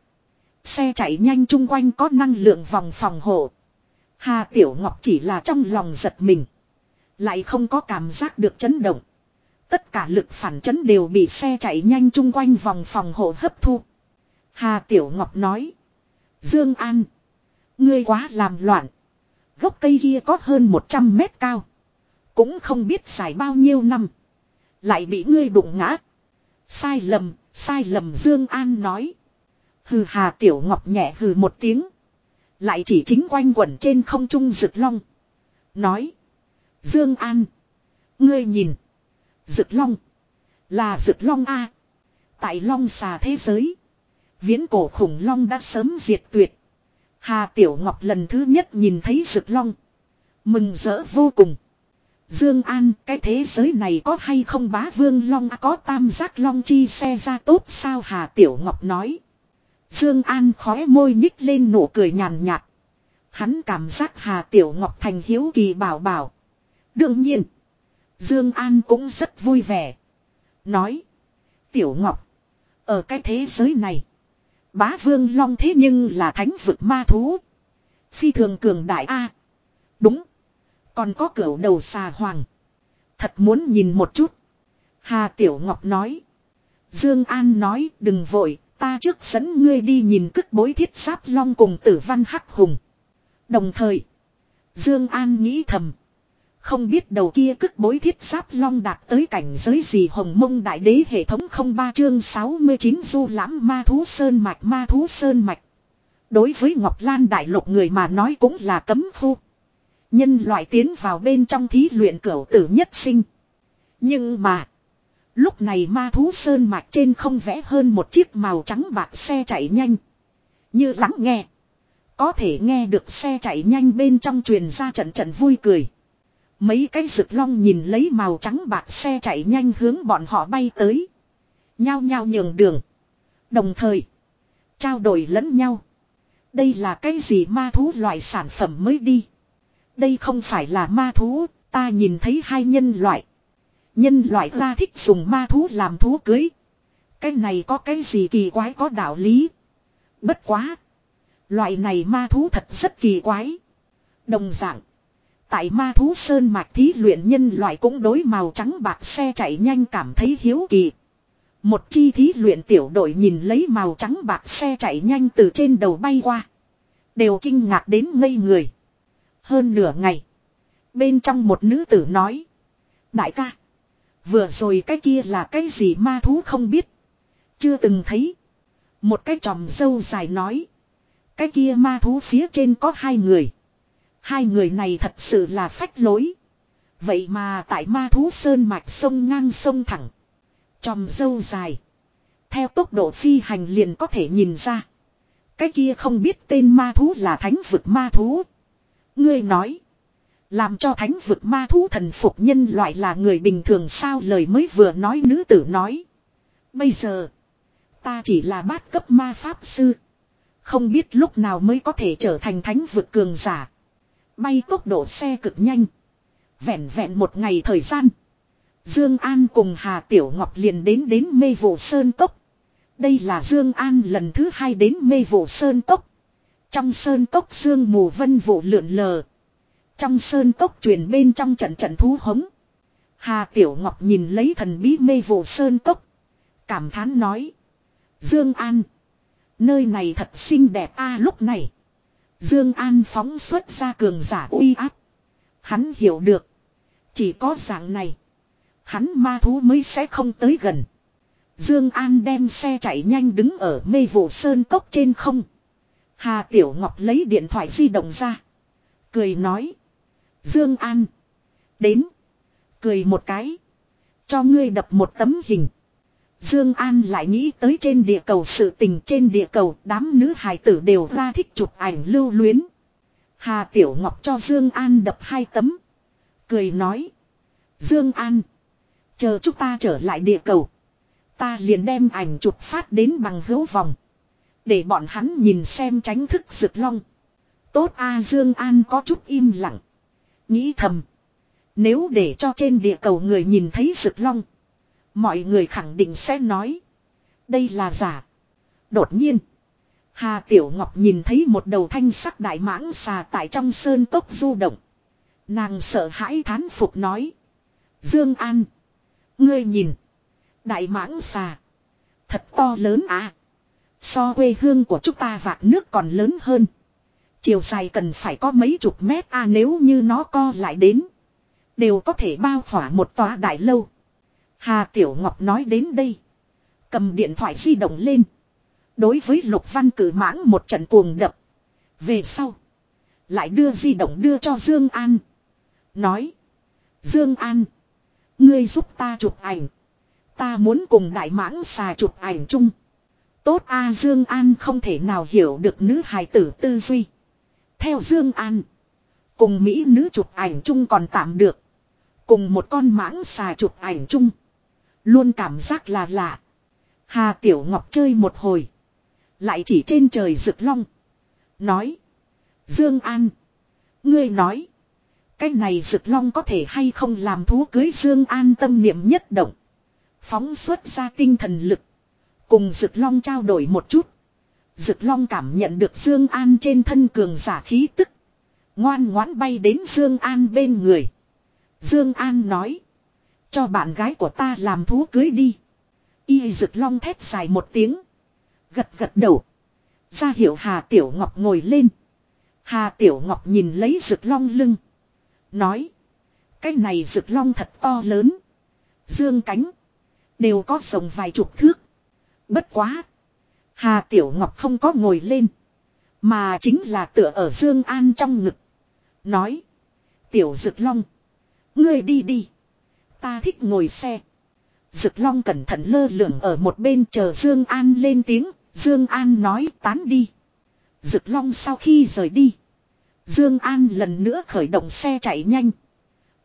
Xe chạy nhanh chung quanh có năng lượng vòng phòng hộ. Hà Tiểu Ngọc chỉ là trong lòng giật mình. Lại không có cảm giác được chấn động. Tất cả lực phản chấn đều bị xe chạy nhanh chung quanh vòng phòng hộ hấp thu. Hà Tiểu Ngọc nói. Dương An. Ngươi quá làm loạn. Gốc cây kia có hơn 100 mét cao. Cũng không biết xài bao nhiêu năm. Lại bị ngươi đụng ngã. Sai lầm, sai lầm Dương An nói. Hừ Hà Tiểu Ngọc nhẹ hừ một tiếng. Lại chỉ chính quanh quẩn trên không trung rực long. Nói. Dương An. Ngươi nhìn. Dực long. Là dực long A. Tại long xà thế giới. Viễn cổ khủng long đã sớm diệt tuyệt. Hà Tiểu Ngọc lần thứ nhất nhìn thấy rực long. Mừng rỡ vô cùng. Dương An, cái thế giới này có hay không bá vương long có tam giác long chi xe ra tốt sao Hà Tiểu Ngọc nói. Dương An khóe môi nhích lên nụ cười nhàn nhạt. Hắn cảm giác Hà Tiểu Ngọc thành hiếu kỳ bảo bảo. Đương nhiên, Dương An cũng rất vui vẻ. Nói, Tiểu Ngọc, Ở cái thế giới này. Bá vương long thế nhưng là thánh vực ma thú. Phi thường cường đại A. đúng. Còn có cửu đầu xà hoàng. Thật muốn nhìn một chút. Hà Tiểu Ngọc nói. Dương An nói đừng vội. Ta trước dẫn ngươi đi nhìn cức bối thiết sáp long cùng tử văn hắc hùng. Đồng thời. Dương An nghĩ thầm. Không biết đầu kia cức bối thiết giáp long đạt tới cảnh giới gì hồng mông đại đế hệ thống không ba chương 69 du lãm ma thú sơn mạch, ma thú sơn mạch. Đối với Ngọc Lan đại lục người mà nói cũng là cấm khu. Nhân loại tiến vào bên trong thí luyện cửu tử nhất sinh. Nhưng mà. Lúc này ma thú sơn mạch trên không vẽ hơn một chiếc màu trắng bạc xe chạy nhanh. Như lắng nghe. Có thể nghe được xe chạy nhanh bên trong truyền ra trận trận vui cười. Mấy cái rực long nhìn lấy màu trắng bạc xe chạy nhanh hướng bọn họ bay tới. Nhao nhao nhường đường. Đồng thời. Trao đổi lẫn nhau. Đây là cái gì ma thú loại sản phẩm mới đi. Đây không phải là ma thú. Ta nhìn thấy hai nhân loại. Nhân loại ra thích dùng ma thú làm thú cưới. Cái này có cái gì kỳ quái có đạo lý. Bất quá. Loại này ma thú thật rất kỳ quái. Đồng dạng. Tại ma thú sơn mạch thí luyện nhân loại cũng đối màu trắng bạc xe chạy nhanh cảm thấy hiếu kỳ. Một chi thí luyện tiểu đội nhìn lấy màu trắng bạc xe chạy nhanh từ trên đầu bay qua. Đều kinh ngạc đến ngây người. Hơn nửa ngày. Bên trong một nữ tử nói. Đại ca. Vừa rồi cái kia là cái gì ma thú không biết. Chưa từng thấy. Một cái tròm dâu dài nói. Cái kia ma thú phía trên có hai người. Hai người này thật sự là phách lối. Vậy mà tại ma thú sơn mạch sông ngang sông thẳng. Chòm dâu dài. Theo tốc độ phi hành liền có thể nhìn ra. Cái kia không biết tên ma thú là thánh vực ma thú. Ngươi nói. Làm cho thánh vực ma thú thần phục nhân loại là người bình thường sao lời mới vừa nói nữ tử nói. Bây giờ. Ta chỉ là bát cấp ma pháp sư. Không biết lúc nào mới có thể trở thành thánh vực cường giả. Bay tốc độ xe cực nhanh. Vẹn vẹn một ngày thời gian. Dương An cùng Hà Tiểu Ngọc liền đến đến mê vụ sơn cốc. Đây là Dương An lần thứ hai đến mê vụ sơn cốc. Trong sơn cốc sương mù vân vụ lượn lờ. Trong sơn cốc truyền bên trong trận trận thú hống. Hà Tiểu Ngọc nhìn lấy thần bí mê vụ sơn cốc. Cảm thán nói. Dương An. Nơi này thật xinh đẹp a, lúc này. Dương An phóng xuất ra cường giả uy áp. Hắn hiểu được. Chỉ có dạng này. Hắn ma thú mới sẽ không tới gần. Dương An đem xe chạy nhanh đứng ở mê vụ sơn cốc trên không. Hà Tiểu Ngọc lấy điện thoại di động ra. Cười nói. Dương An. Đến. Cười một cái. Cho ngươi đập một tấm hình. Dương An lại nghĩ tới trên địa cầu sự tình, trên địa cầu đám nữ hài tử đều ra thích chụp ảnh lưu luyến. Hà Tiểu Ngọc cho Dương An đập hai tấm. Cười nói. Dương An. Chờ chúng ta trở lại địa cầu. Ta liền đem ảnh chụp phát đến bằng hữu vòng. Để bọn hắn nhìn xem tránh thức rực long. Tốt A, Dương An có chút im lặng. Nghĩ thầm. Nếu để cho trên địa cầu người nhìn thấy rực long. Mọi người khẳng định sẽ nói. Đây là giả. Đột nhiên. Hà Tiểu Ngọc nhìn thấy một đầu thanh sắc đại mãng xà tại trong sơn cốc du động. Nàng sợ hãi thán phục nói. Dương An. Ngươi nhìn. Đại mãng xà. Thật to lớn à. So quê hương của chúng ta vạc nước còn lớn hơn. Chiều dài cần phải có mấy chục mét a à, nếu như nó co lại đến. Đều có thể bao khỏa một tòa đại lâu. Hà Tiểu Ngọc nói đến đây. Cầm điện thoại di động lên. Đối với Lục Văn cử mãng một trận cuồng đập. Về sau. Lại đưa di động đưa cho Dương An. Nói. Dương An. Ngươi giúp ta chụp ảnh. Ta muốn cùng đại mãng xà chụp ảnh chung. Tốt A, Dương An không thể nào hiểu được nữ hài tử tư duy. Theo Dương An. Cùng Mỹ nữ chụp ảnh chung còn tạm được. Cùng một con mãng xà chụp ảnh chung. Luôn cảm giác là lạ. Hà Tiểu Ngọc chơi một hồi. Lại chỉ trên trời rực long. Nói. Dương An. Ngươi nói. Cái này rực long có thể hay không làm thú cưới Dương An tâm niệm nhất động. Phóng xuất ra tinh thần lực. Cùng Dực Long trao đổi một chút. Dực Long cảm nhận được Dương An trên thân cường giả khí tức. Ngoan ngoãn bay đến Dương An bên người. Dương An nói. Cho bạn gái của ta làm thú cưới đi. Y Dực Long thét dài một tiếng. Gật gật đầu. Ra hiệu Hà Tiểu Ngọc ngồi lên. Hà Tiểu Ngọc nhìn lấy Dực Long lưng. Nói. Cái này Dực Long thật to lớn. Dương cánh. Đều có rồng vài chục thước. Bất quá. Hà Tiểu Ngọc không có ngồi lên. Mà chính là tựa ở Dương An trong ngực. Nói. Tiểu Dực Long. Ngươi đi đi. Ta thích ngồi xe. Dực Long cẩn thận lơ lửng ở một bên chờ Dương An lên tiếng. Dương An nói, tán đi. Dực Long sau khi rời đi. Dương An lần nữa khởi động xe chạy nhanh.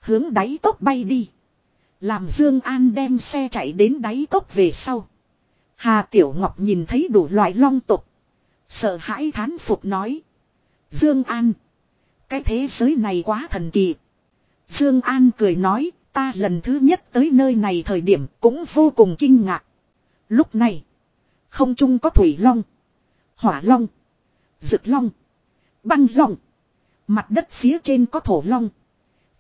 Hướng đáy tốc bay đi. Làm Dương An đem xe chạy đến đáy tốc về sau. Hà Tiểu Ngọc nhìn thấy đủ loại long tục. Sợ hãi thán phục nói. Dương An. Cái thế giới này quá thần kỳ. Dương An cười nói. Ta lần thứ nhất tới nơi này thời điểm cũng vô cùng kinh ngạc. Lúc này. Không chung có thủy long. Hỏa long. Dực long. Băng long. Mặt đất phía trên có thổ long.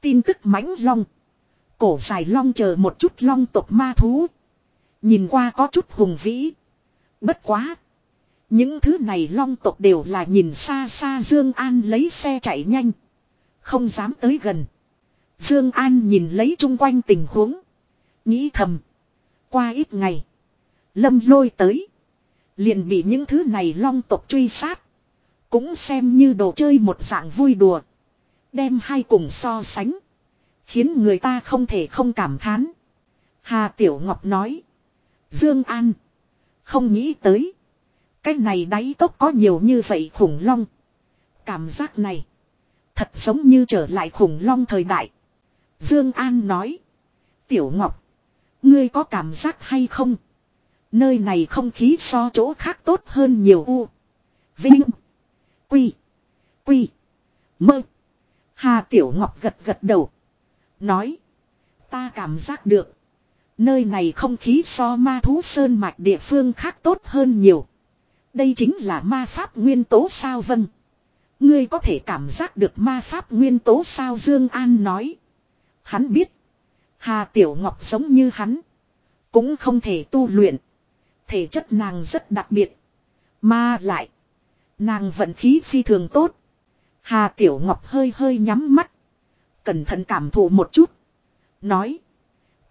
Tin tức mãnh long. Cổ dài long chờ một chút long tộc ma thú. Nhìn qua có chút hùng vĩ. Bất quá. Những thứ này long tộc đều là nhìn xa xa Dương An lấy xe chạy nhanh. Không dám tới gần. Dương An nhìn lấy chung quanh tình huống. Nghĩ thầm. Qua ít ngày. Lâm lôi tới. Liền bị những thứ này long tộc truy sát. Cũng xem như đồ chơi một dạng vui đùa. Đem hai cùng so sánh. Khiến người ta không thể không cảm thán. Hà Tiểu Ngọc nói. Dương An. Không nghĩ tới. Cái này đáy tốc có nhiều như vậy khủng long. Cảm giác này. Thật giống như trở lại khủng long thời đại. Dương An nói. Tiểu Ngọc. Ngươi có cảm giác hay không? Nơi này không khí so chỗ khác tốt hơn nhiều u. Vinh. Quy. Quy. Mơ. Hà Tiểu Ngọc gật gật đầu. Nói. Ta cảm giác được. Nơi này không khí so ma thú sơn mạch địa phương khác tốt hơn nhiều. Đây chính là ma pháp nguyên tố sao vâng. Ngươi có thể cảm giác được ma pháp nguyên tố sao Dương An nói. Hắn biết. Hà Tiểu Ngọc giống như hắn. Cũng không thể tu luyện. Thể chất nàng rất đặc biệt. Mà lại. Nàng vận khí phi thường tốt. Hà Tiểu Ngọc hơi hơi nhắm mắt. Cẩn thận cảm thụ một chút. Nói.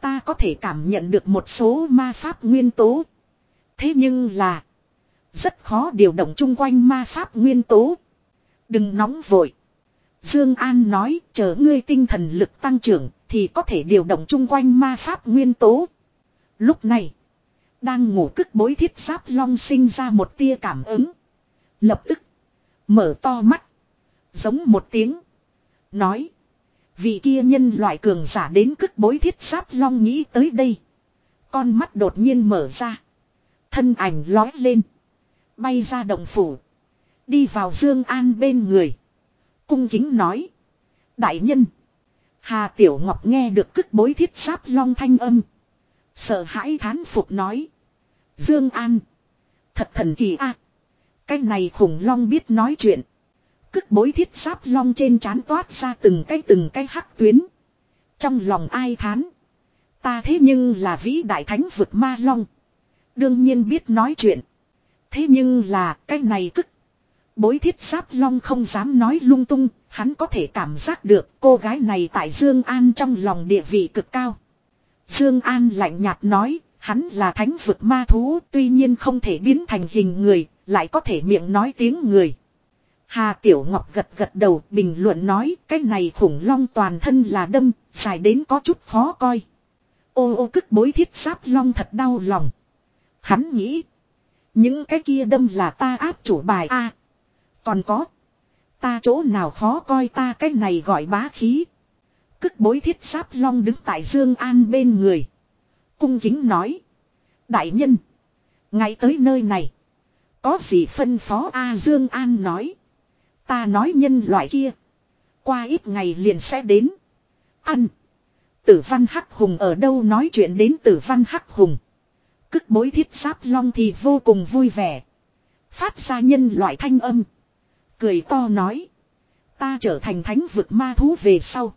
Ta có thể cảm nhận được một số ma pháp nguyên tố. Thế nhưng là. Rất khó điều động chung quanh ma pháp nguyên tố. Đừng nóng vội. Dương An nói, chờ ngươi tinh thần lực tăng trưởng, thì có thể điều động chung quanh ma pháp nguyên tố. Lúc này. Đang ngủ cức bối thiết giáp long sinh ra một tia cảm ứng. Lập tức. Mở to mắt. Giống một tiếng. Nói. Vị kia nhân loại cường giả đến cức bối thiết giáp long nghĩ tới đây. Con mắt đột nhiên mở ra. Thân ảnh lói lên. Bay ra động phủ. Đi vào Dương An bên người. Cung kính nói. Đại nhân. Hà Tiểu Ngọc nghe được cức bối thiết giáp long thanh âm. Sợ hãi thán phục nói. Dương An. Thật thần kỳ a. Cái này khủng long biết nói chuyện. Cức bối thiết giáp long trên trán toát ra từng cái từng cái hắc tuyến. Trong lòng ai thán. Ta thế nhưng là vĩ đại thánh vực ma long. Đương nhiên biết nói chuyện. Thế nhưng là cái này cức. Bối thiết giáp long không dám nói lung tung. Hắn có thể cảm giác được cô gái này tại Dương An trong lòng địa vị cực cao. Dương An lạnh nhạt nói. Hắn là thánh vực ma thú tuy nhiên không thể biến thành hình người. Lại có thể miệng nói tiếng người. Hà Tiểu Ngọc gật gật đầu bình luận nói cái này khủng long toàn thân là đâm, dài đến có chút khó coi. Ô ô cức bối thiết giáp long thật đau lòng. Hắn nghĩ. Những cái kia đâm là ta áp chủ bài A còn có. Ta chỗ nào khó coi ta cái này gọi bá khí. Cức bối thiết sáp long đứng tại Dương An bên người. Cung kính nói. Đại nhân. Ngay tới nơi này. Có gì phân phó A Dương An nói. Ta nói nhân loại kia. Qua ít ngày liền sẽ đến. Ăn. Tử văn hắc hùng ở đâu nói chuyện đến tử văn hắc hùng. Cức bối thiết sáp long thì vô cùng vui vẻ. Phát ra nhân loại thanh âm. Cười to nói. Ta trở thành thánh vực ma thú về sau.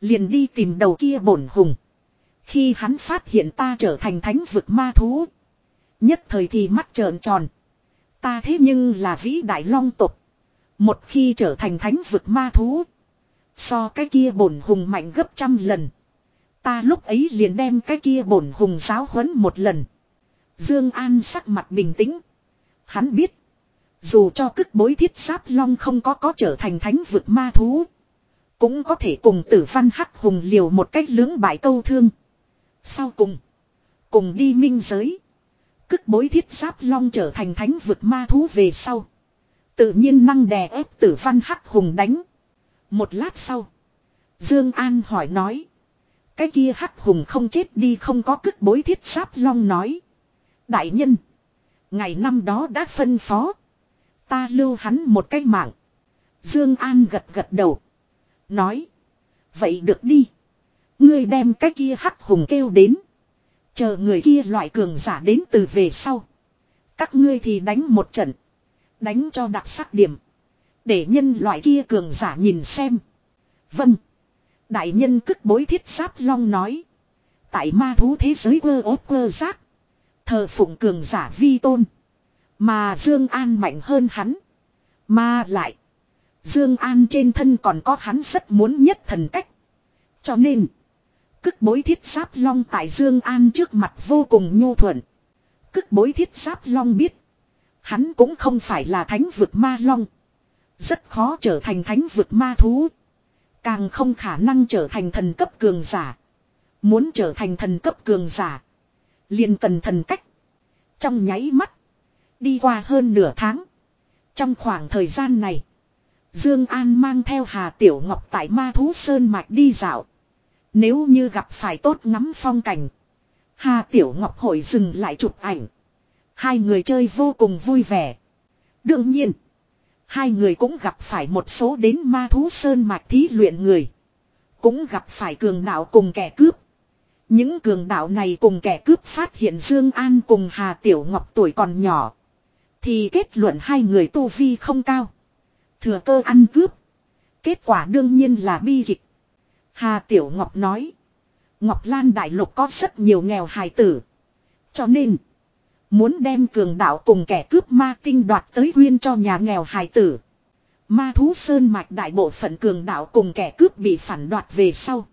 Liền đi tìm đầu kia bổn hùng. Khi hắn phát hiện ta trở thành thánh vực ma thú. Nhất thời thì mắt trợn tròn. Ta thế nhưng là vĩ đại long tục. Một khi trở thành thánh vực ma thú. So cái kia bổn hùng mạnh gấp trăm lần. Ta lúc ấy liền đem cái kia bổn hùng giáo huấn một lần. Dương An sắc mặt bình tĩnh. Hắn biết. Dù cho cức bối thiết giáp long không có có trở thành thánh vực ma thú. Cũng có thể cùng tử văn hắc hùng liều một cách lưỡng bại câu thương. Sau cùng. Cùng đi minh giới. Cức bối thiết giáp long trở thành thánh vực ma thú về sau. Tự nhiên năng đè ép tử văn hắc hùng đánh. Một lát sau. Dương An hỏi nói. Cái kia hắc hùng không chết đi không có cức bối thiết giáp long nói. Đại nhân. Ngày năm đó đã phân phó. Ta lưu hắn một cái mạng. Dương An gật gật đầu. Nói. Vậy được đi. Ngươi đem cái kia hắc hùng kêu đến. Chờ người kia loại cường giả đến từ về sau. Các ngươi thì đánh một trận. Đánh cho đặc sắc điểm. Để nhân loại kia cường giả nhìn xem. Vâng. Đại nhân cức bối thiết giáp long nói. Tại ma thú thế giới quơ ốp quơ giác. Thờ phụng cường giả vi tôn. Mà Dương An mạnh hơn hắn. Mà lại. Dương An trên thân còn có hắn rất muốn nhất thần cách. Cho nên. Cức bối thiết giáp long tại Dương An trước mặt vô cùng nhu thuận. Cức bối thiết giáp long biết. Hắn cũng không phải là thánh vực ma long. Rất khó trở thành thánh vực ma thú. Càng không khả năng trở thành thần cấp cường giả. Muốn trở thành thần cấp cường giả. liền cần thần cách. Trong nháy mắt. Đi qua hơn nửa tháng. Trong khoảng thời gian này. Dương An mang theo Hà Tiểu Ngọc tại Ma Thú Sơn Mạch đi dạo. Nếu như gặp phải tốt ngắm phong cảnh. Hà Tiểu Ngọc hội dừng lại chụp ảnh. Hai người chơi vô cùng vui vẻ. Đương nhiên. Hai người cũng gặp phải một số đến ma thú sơn mạch thí luyện người. Cũng gặp phải cường đạo cùng kẻ cướp. Những cường đạo này cùng kẻ cướp phát hiện Dương An cùng Hà Tiểu Ngọc tuổi còn nhỏ. Thì kết luận hai người tu vi không cao. Thừa cơ ăn cướp. Kết quả đương nhiên là bi kịch. Hà Tiểu Ngọc nói. Ngọc Lan Đại Lục có rất nhiều nghèo hài tử. Cho nên. Muốn đem cường đạo cùng kẻ cướp ma tinh đoạt tới huyên cho nhà nghèo hài tử. Ma thú sơn mạch đại bộ phận cường đạo cùng kẻ cướp bị phản đoạt về sau.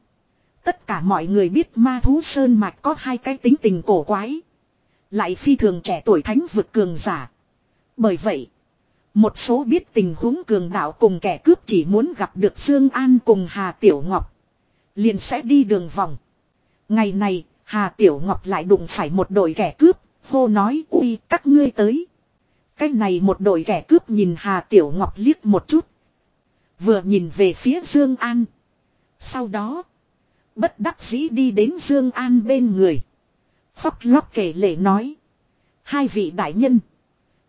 Tất cả mọi người biết ma thú sơn mạch có hai cái tính tình cổ quái. Lại phi thường trẻ tuổi thánh vực cường giả. Bởi vậy, một số biết tình huống cường đạo cùng kẻ cướp chỉ muốn gặp được Dương An cùng Hà Tiểu Ngọc. Liền sẽ đi đường vòng. Ngày này, Hà Tiểu Ngọc lại đụng phải một đội kẻ cướp, hô nói uy các ngươi tới. Cái này một đội kẻ cướp nhìn Hà Tiểu Ngọc liếc một chút. Vừa nhìn về phía Dương An. Sau đó, bất đắc dĩ đi đến Dương An bên người. Phóc lóc kể lệ nói. Hai vị đại nhân.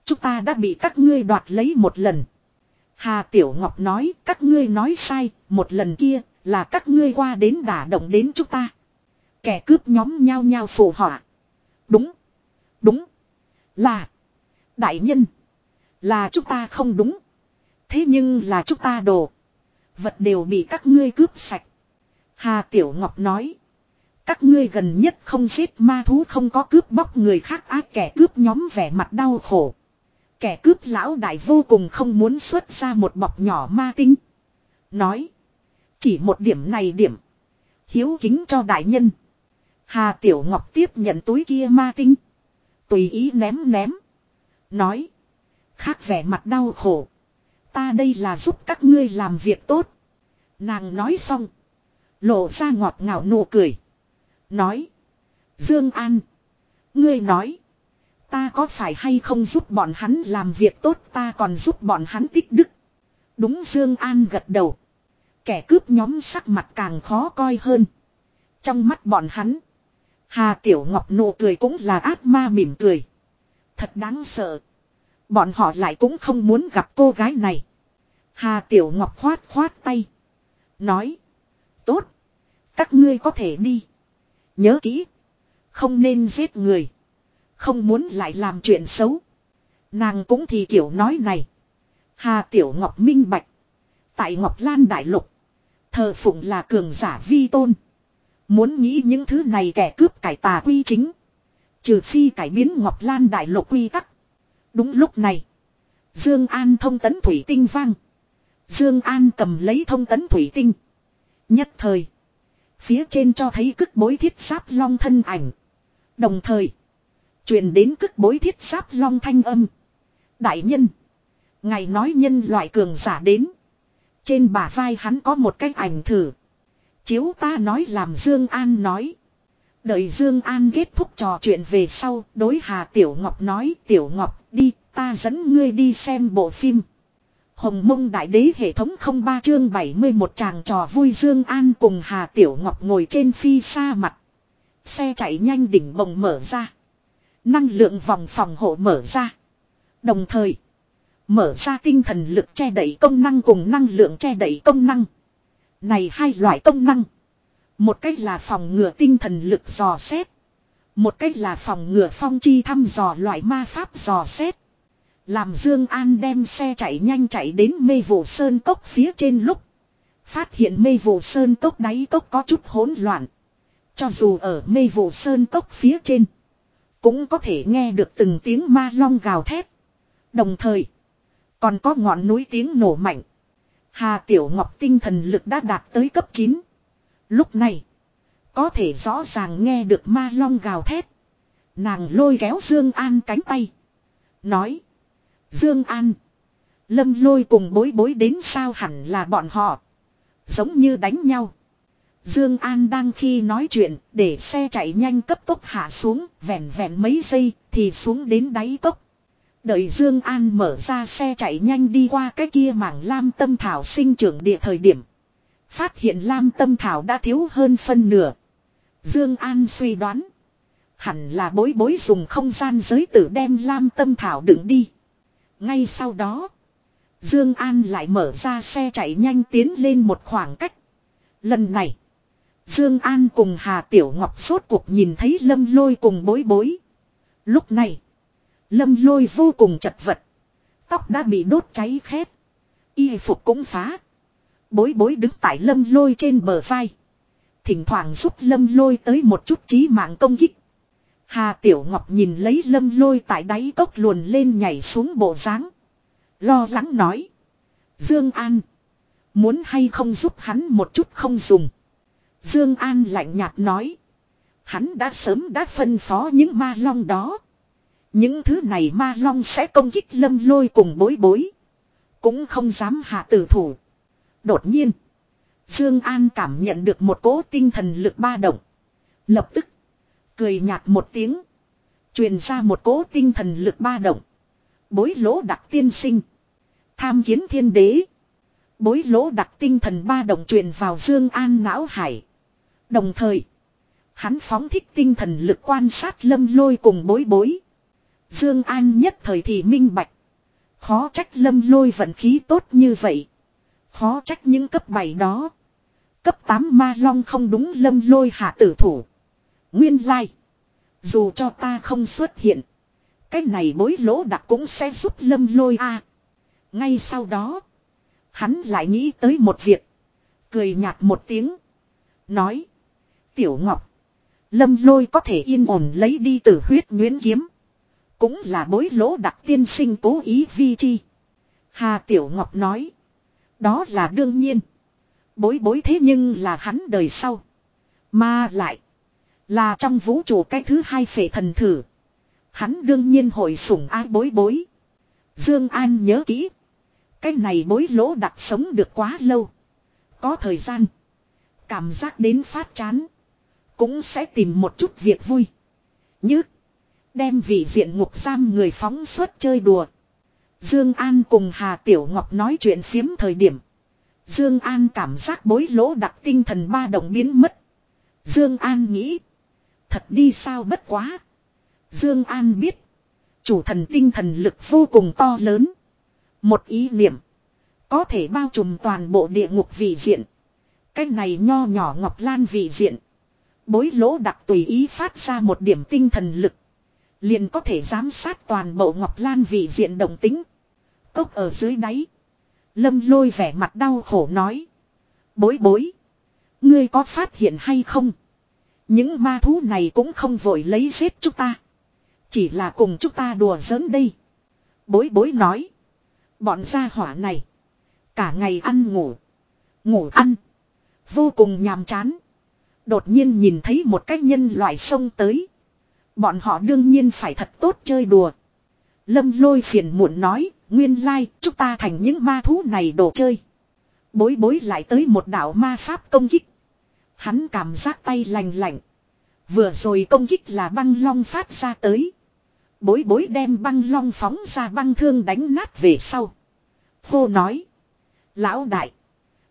Chúng ta đã bị các ngươi đoạt lấy một lần. Hà Tiểu Ngọc nói các ngươi nói sai, một lần kia là các ngươi qua đến đả động đến chúng ta. Kẻ cướp nhóm nhao nhao phù họa. Đúng. Đúng. Là. Đại nhân. Là chúng ta không đúng. Thế nhưng là chúng ta đồ. Vật đều bị các ngươi cướp sạch. Hà Tiểu Ngọc nói. Các ngươi gần nhất không giết ma thú không có cướp bóc người khác ác kẻ cướp nhóm vẻ mặt đau khổ. Kẻ cướp lão đại vô cùng không muốn xuất ra một bọc nhỏ ma tinh. Nói. Chỉ một điểm này điểm. Hiếu kính cho đại nhân. Hà Tiểu Ngọc tiếp nhận túi kia ma tinh. Tùy ý ném ném. Nói. Khác vẻ mặt đau khổ. Ta đây là giúp các ngươi làm việc tốt. Nàng nói xong. Lộ ra ngọt ngào nụ cười. Nói. Dương An. Ngươi nói. Ta có phải hay không giúp bọn hắn làm việc tốt, ta còn giúp bọn hắn tích đức. Đúng Dương An gật đầu. Kẻ cướp nhóm sắc mặt càng khó coi hơn. Trong mắt bọn hắn. Hà Tiểu Ngọc nụ cười cũng là ác ma mỉm cười. Thật đáng sợ. Bọn họ lại cũng không muốn gặp cô gái này. Hà Tiểu Ngọc khoát khoát tay. Nói. Tốt. Các ngươi có thể đi. Nhớ kỹ. Không nên giết người. Không muốn lại làm chuyện xấu. Nàng cũng thì kiểu nói này. Hà Tiểu Ngọc minh bạch. Tại Ngọc Lan Đại Lục. Thờ phụng là cường giả vi tôn. Muốn nghĩ những thứ này kẻ cướp cải tà quy chính. Trừ phi cải biến Ngọc Lan Đại Lục quy tắc. Đúng lúc này. Dương An thông tấn thủy tinh vang. Dương An cầm lấy thông tấn thủy tinh. Nhất thời. Phía trên cho thấy cức bối thiết sáp long thân ảnh. Đồng thời truyền đến cức bối thiết giáp long thanh âm. Đại nhân. Ngài nói nhân loại cường giả đến. Trên bả vai hắn có một cái ảnh thử. Chiếu ta nói làm Dương An nói. Đợi Dương An kết thúc trò chuyện về sau, đối Hà Tiểu Ngọc nói, "Tiểu Ngọc, đi, ta dẫn ngươi đi xem bộ phim." Hồng Mông Đại Đế hệ thống 03 chương 71 chàng trò vui Dương An cùng Hà Tiểu Ngọc ngồi trên phi xa mặt. Xe chạy nhanh đỉnh bồng mở ra. Năng lượng vòng phòng hộ mở ra. Đồng thời, mở ra tinh thần lực che đẩy công năng cùng năng lượng che đẩy công năng. Này hai loại công năng. Một cách là phòng ngừa tinh thần lực dò xét. Một cách là phòng ngừa phong chi thăm dò loại ma pháp dò xét. Làm Dương An đem xe chạy nhanh chạy đến mê vụ sơn cốc phía trên lúc. Phát hiện mê vụ sơn cốc đáy cốc có chút hỗn loạn. Cho dù ở mê vụ sơn cốc phía trên. Cũng có thể nghe được từng tiếng ma long gào thét. Đồng thời. Còn có ngọn núi tiếng nổ mạnh. Hà Tiểu Ngọc tinh thần lực đã đạt tới cấp 9. Lúc này. Có thể rõ ràng nghe được ma long gào thét. Nàng lôi kéo Dương An cánh tay. Nói. Dương An. Lâm lôi cùng bối bối đến sao hẳn là bọn họ. Giống như đánh nhau. Dương An đang khi nói chuyện, để xe chạy nhanh cấp tốc hạ xuống, vẹn vẹn mấy giây thì xuống đến đáy cốc. Đợi Dương An mở ra xe chạy nhanh đi qua cái kia mảng lam tâm thảo sinh trưởng địa thời điểm, phát hiện lam tâm thảo đã thiếu hơn phân nửa. Dương An suy đoán, hẳn là bối bối dùng không gian giới tử đem lam tâm thảo đựng đi. Ngay sau đó, Dương An lại mở ra xe chạy nhanh tiến lên một khoảng cách. Lần này, Dương An cùng Hà Tiểu Ngọc sốt cuộc nhìn thấy Lâm Lôi cùng bối bối. Lúc này, Lâm Lôi vô cùng chật vật. Tóc đã bị đốt cháy khét. Y phục cũng phá. Bối bối đứng tại Lâm Lôi trên bờ vai. Thỉnh thoảng giúp Lâm Lôi tới một chút trí mạng công kích. Hà Tiểu Ngọc nhìn lấy Lâm Lôi tại đáy cốc luồn lên nhảy xuống bộ dáng Lo lắng nói. Dương An. Muốn hay không giúp hắn một chút không dùng. Dương An lạnh nhạt nói. Hắn đã sớm đã phân phó những ma long đó. Những thứ này ma long sẽ công kích lâm lôi cùng bối bối. Cũng không dám hạ tử thủ. Đột nhiên. Dương An cảm nhận được một cỗ tinh thần lực ba động. Lập tức. Cười nhạt một tiếng. Truyền ra một cỗ tinh thần lực ba động. Bối lỗ đặc tiên sinh. Tham kiến thiên đế. Bối lỗ đặc tinh thần ba động truyền vào Dương An não hải. Đồng thời. Hắn phóng thích tinh thần lực quan sát lâm lôi cùng bối bối. Dương An nhất thời thì minh bạch. Khó trách lâm lôi vận khí tốt như vậy. Khó trách những cấp 7 đó. Cấp 8 ma long không đúng lâm lôi hạ tử thủ. Nguyên lai. Dù cho ta không xuất hiện. Cái này bối lỗ đặc cũng sẽ giúp lâm lôi a. Ngay sau đó. Hắn lại nghĩ tới một việc. Cười nhạt một tiếng. Nói. Tiểu Ngọc. Lâm lôi có thể yên ổn lấy đi từ huyết nguyễn kiếm. Cũng là bối lỗ đặc tiên sinh cố ý vi chi. Hà Tiểu Ngọc nói. Đó là đương nhiên. Bối bối thế nhưng là hắn đời sau. Mà lại. Là trong vũ trụ cái thứ hai phệ thần thử. Hắn đương nhiên hội sủng ai bối bối. Dương An nhớ kỹ. Cái này bối lỗ đặc sống được quá lâu. Có thời gian. Cảm giác đến phát chán. Cũng sẽ tìm một chút việc vui. Như. Đem vị diện ngục giam người phóng suốt chơi đùa. Dương An cùng Hà Tiểu Ngọc nói chuyện phiếm thời điểm. Dương An cảm giác bối lỗ đặc tinh thần ba động biến mất. Dương An nghĩ. Thật đi sao bất quá. Dương An biết. Chủ thần tinh thần lực vô cùng to lớn. Một ý niệm. Có thể bao trùm toàn bộ địa ngục vị diện. Cái này nho nhỏ ngọc lan vị diện. Bối lỗ đặc tùy ý phát ra một điểm tinh thần lực. Liền có thể giám sát toàn bộ Ngọc Lan vị diện đồng tính. Cốc ở dưới đáy. Lâm lôi vẻ mặt đau khổ nói. Bối bối. Ngươi có phát hiện hay không? Những ma thú này cũng không vội lấy giết chúng ta. Chỉ là cùng chúng ta đùa giỡn đây. Bối bối nói. Bọn gia hỏa này. Cả ngày ăn ngủ. Ngủ ăn. Vô cùng nhàm chán. Đột nhiên nhìn thấy một cái nhân loại sông tới. Bọn họ đương nhiên phải thật tốt chơi đùa. Lâm lôi phiền muộn nói. Nguyên lai like, chúng ta thành những ma thú này đồ chơi. Bối bối lại tới một đạo ma pháp công kích. Hắn cảm giác tay lành lạnh. Vừa rồi công kích là băng long phát ra tới. Bối bối đem băng long phóng ra băng thương đánh nát về sau. Khô nói. Lão đại.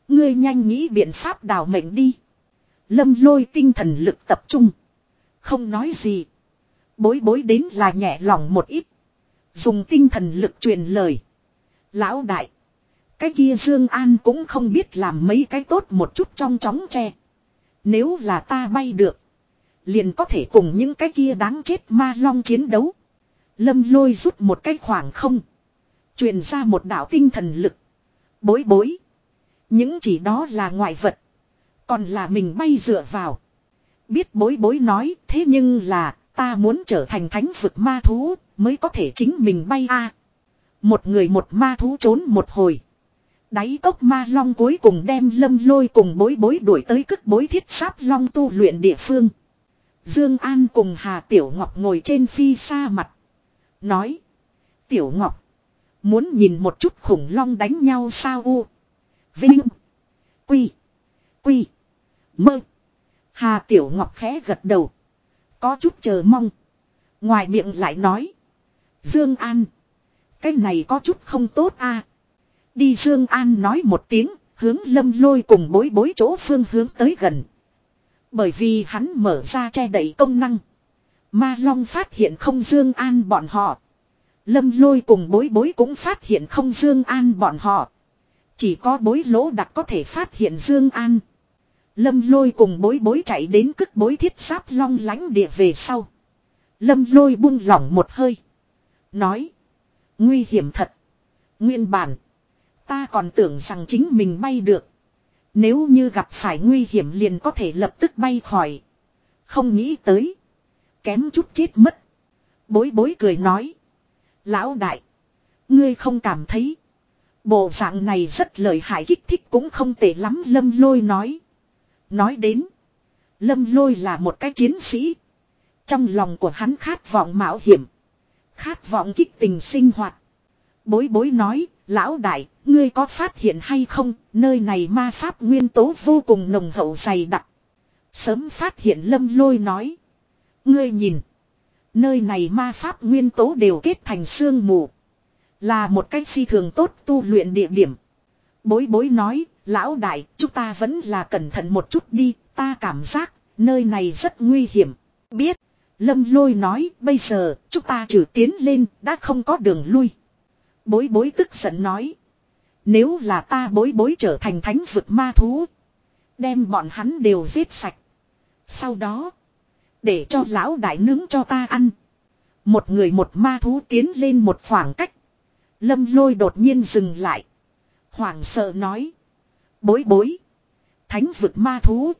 Ngươi nhanh nghĩ biện pháp đào mệnh đi. Lâm lôi tinh thần lực tập trung. Không nói gì. Bối bối đến là nhẹ lòng một ít. Dùng tinh thần lực truyền lời. Lão đại. Cái kia Dương An cũng không biết làm mấy cái tốt một chút trong chóng tre. Nếu là ta bay được. Liền có thể cùng những cái kia đáng chết ma long chiến đấu. Lâm lôi rút một cái khoảng không. Truyền ra một đạo tinh thần lực. Bối bối. Những chỉ đó là ngoại vật. Còn là mình bay dựa vào. Biết bối bối nói, thế nhưng là, ta muốn trở thành thánh vực ma thú, mới có thể chính mình bay a Một người một ma thú trốn một hồi. Đáy cốc ma long cuối cùng đem lâm lôi cùng bối bối đuổi tới cất bối thiết sáp long tu luyện địa phương. Dương An cùng Hà Tiểu Ngọc ngồi trên phi xa mặt. Nói. Tiểu Ngọc. Muốn nhìn một chút khủng long đánh nhau sao u. Vinh. Quy. Quy. Mơ. Hà Tiểu Ngọc khẽ gật đầu. Có chút chờ mong. Ngoài miệng lại nói. Dương An. Cái này có chút không tốt a. Đi Dương An nói một tiếng. Hướng lâm lôi cùng bối bối chỗ phương hướng tới gần. Bởi vì hắn mở ra che đẩy công năng. Ma Long phát hiện không Dương An bọn họ. Lâm lôi cùng bối bối cũng phát hiện không Dương An bọn họ. Chỉ có bối lỗ đặc có thể phát hiện Dương An. Lâm lôi cùng bối bối chạy đến cất bối thiết giáp long lánh địa về sau. Lâm lôi buông lỏng một hơi. Nói. Nguy hiểm thật. Nguyên bản. Ta còn tưởng rằng chính mình bay được. Nếu như gặp phải nguy hiểm liền có thể lập tức bay khỏi. Không nghĩ tới. Kém chút chết mất. Bối bối cười nói. Lão đại. Ngươi không cảm thấy. Bộ dạng này rất lợi hại, kích thích cũng không tệ lắm, lâm lôi nói. Nói đến. Lâm lôi là một cái chiến sĩ. Trong lòng của hắn khát vọng mạo hiểm. Khát vọng kích tình sinh hoạt. Bối bối nói, lão đại, ngươi có phát hiện hay không, nơi này ma pháp nguyên tố vô cùng nồng hậu dày đặc. Sớm phát hiện lâm lôi nói. Ngươi nhìn. Nơi này ma pháp nguyên tố đều kết thành xương mù. Là một cách phi thường tốt tu luyện địa điểm. Bối bối nói, lão đại, chúng ta vẫn là cẩn thận một chút đi, ta cảm giác, nơi này rất nguy hiểm. Biết, lâm lôi nói, bây giờ, chúng ta trừ tiến lên, đã không có đường lui. Bối bối tức giận nói. Nếu là ta bối bối trở thành thánh vực ma thú. Đem bọn hắn đều giết sạch. Sau đó. Để cho lão đại nướng cho ta ăn. Một người một ma thú tiến lên một khoảng cách. Lâm lôi đột nhiên dừng lại. Hoảng sợ nói. Bối bối. Thánh vực ma thú.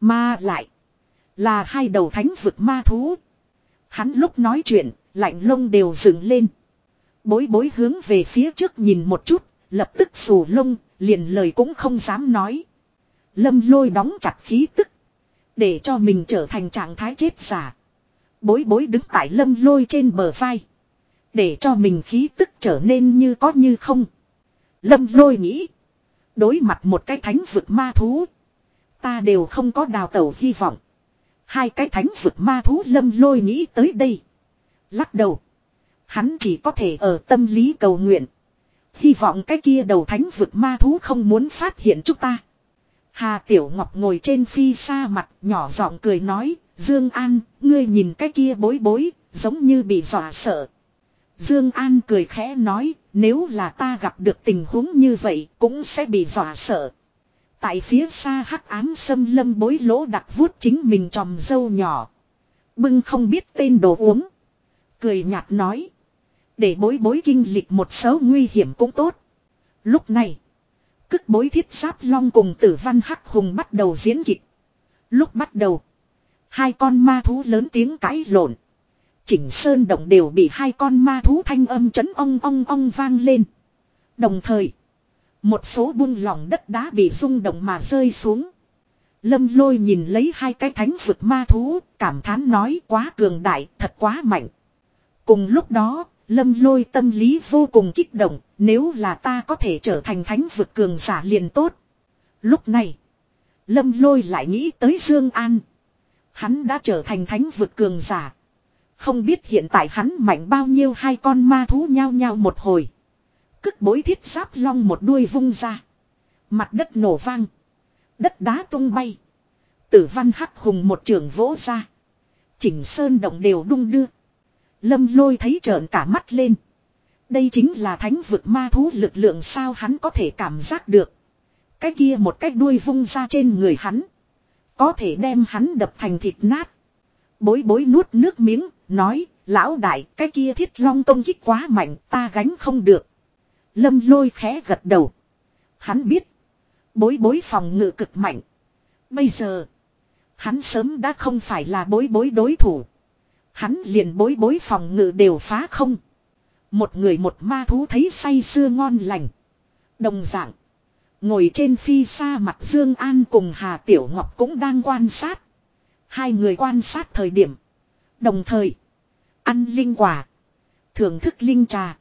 Ma lại. Là hai đầu thánh vực ma thú. Hắn lúc nói chuyện, lạnh lông đều dựng lên. Bối bối hướng về phía trước nhìn một chút, lập tức xù lông, liền lời cũng không dám nói. Lâm lôi đóng chặt khí tức. Để cho mình trở thành trạng thái chết giả. Bối bối đứng tại lâm lôi trên bờ vai. Để cho mình khí tức trở nên như có như không. Lâm lôi nghĩ. Đối mặt một cái thánh vực ma thú. Ta đều không có đào tẩu hy vọng. Hai cái thánh vực ma thú lâm lôi nghĩ tới đây. Lắc đầu. Hắn chỉ có thể ở tâm lý cầu nguyện. Hy vọng cái kia đầu thánh vực ma thú không muốn phát hiện chúng ta. Hà Tiểu Ngọc ngồi trên phi xa mặt nhỏ giọng cười nói. Dương An, ngươi nhìn cái kia bối bối, giống như bị dọa sợ. Dương An cười khẽ nói, nếu là ta gặp được tình huống như vậy, cũng sẽ bị dọa sợ. Tại phía xa hắc ám sâm lâm bối lỗ đặc vuốt chính mình tròm dâu nhỏ. Bưng không biết tên đồ uống. Cười nhạt nói. Để bối bối kinh lịch một số nguy hiểm cũng tốt. Lúc này. Cức bối thiết giáp long cùng tử văn hắc hùng bắt đầu diễn kịch. Lúc bắt đầu. Hai con ma thú lớn tiếng cãi lộn. Chỉnh sơn động đều bị hai con ma thú thanh âm chấn ong ong ong vang lên. Đồng thời. Một số buông lỏng đất đá bị rung động mà rơi xuống. Lâm lôi nhìn lấy hai cái thánh vực ma thú, cảm thán nói quá cường đại, thật quá mạnh. Cùng lúc đó, lâm lôi tâm lý vô cùng kích động, nếu là ta có thể trở thành thánh vực cường giả liền tốt. Lúc này, lâm lôi lại nghĩ tới Dương An. Hắn đã trở thành thánh vực cường giả. Không biết hiện tại hắn mạnh bao nhiêu hai con ma thú nhao nhao một hồi. Cức bối thiết giáp long một đuôi vung ra. Mặt đất nổ vang. Đất đá tung bay. Tử văn hắc hùng một trường vỗ ra. Chỉnh sơn động đều đung đưa. Lâm lôi thấy trợn cả mắt lên. Đây chính là thánh vực ma thú lực lượng sao hắn có thể cảm giác được. Cái kia một cái đuôi vung ra trên người hắn. Có thể đem hắn đập thành thịt nát. Bối bối nuốt nước miếng, nói, lão đại, cái kia thiết long công kích quá mạnh, ta gánh không được. Lâm lôi khẽ gật đầu. Hắn biết. Bối bối phòng ngự cực mạnh. Bây giờ. Hắn sớm đã không phải là bối bối đối thủ. Hắn liền bối bối phòng ngự đều phá không. Một người một ma thú thấy say sưa ngon lành. Đồng dạng. Ngồi trên phi xa mặt Dương An cùng Hà Tiểu Ngọc cũng đang quan sát. Hai người quan sát thời điểm. Đồng thời. Ăn linh quả. Thưởng thức linh trà.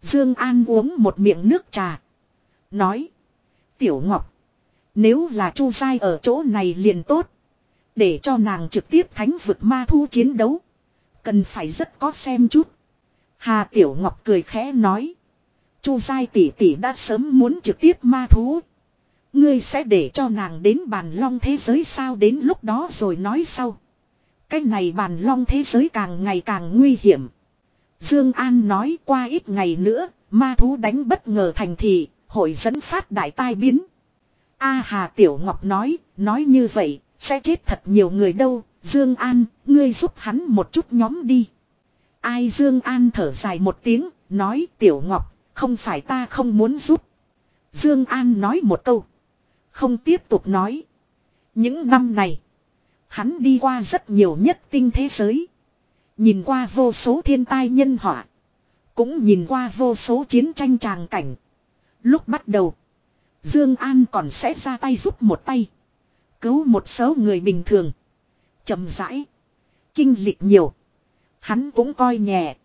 Dương An uống một miệng nước trà. Nói. Tiểu Ngọc. Nếu là Chu Sai ở chỗ này liền tốt. Để cho nàng trực tiếp thánh vực ma thu chiến đấu. Cần phải rất có xem chút. Hà Tiểu Ngọc cười khẽ nói. Chu Sai tỷ tỷ đã sớm muốn trực tiếp ma thú. Ngươi sẽ để cho nàng đến bàn long thế giới sao đến lúc đó rồi nói sau. Cái này bàn long thế giới càng ngày càng nguy hiểm. Dương An nói qua ít ngày nữa, ma thú đánh bất ngờ thành thị, hội dẫn phát đại tai biến. A Hà Tiểu Ngọc nói, nói như vậy, sẽ chết thật nhiều người đâu, Dương An, ngươi giúp hắn một chút nhóm đi. Ai Dương An thở dài một tiếng, nói Tiểu Ngọc, không phải ta không muốn giúp. Dương An nói một câu. Không tiếp tục nói. Những năm này, hắn đi qua rất nhiều nhất tinh thế giới. Nhìn qua vô số thiên tai nhân họa. Cũng nhìn qua vô số chiến tranh tràng cảnh. Lúc bắt đầu, Dương An còn sẽ ra tay giúp một tay. Cứu một số người bình thường. chậm rãi. Kinh lịch nhiều. Hắn cũng coi nhẹ.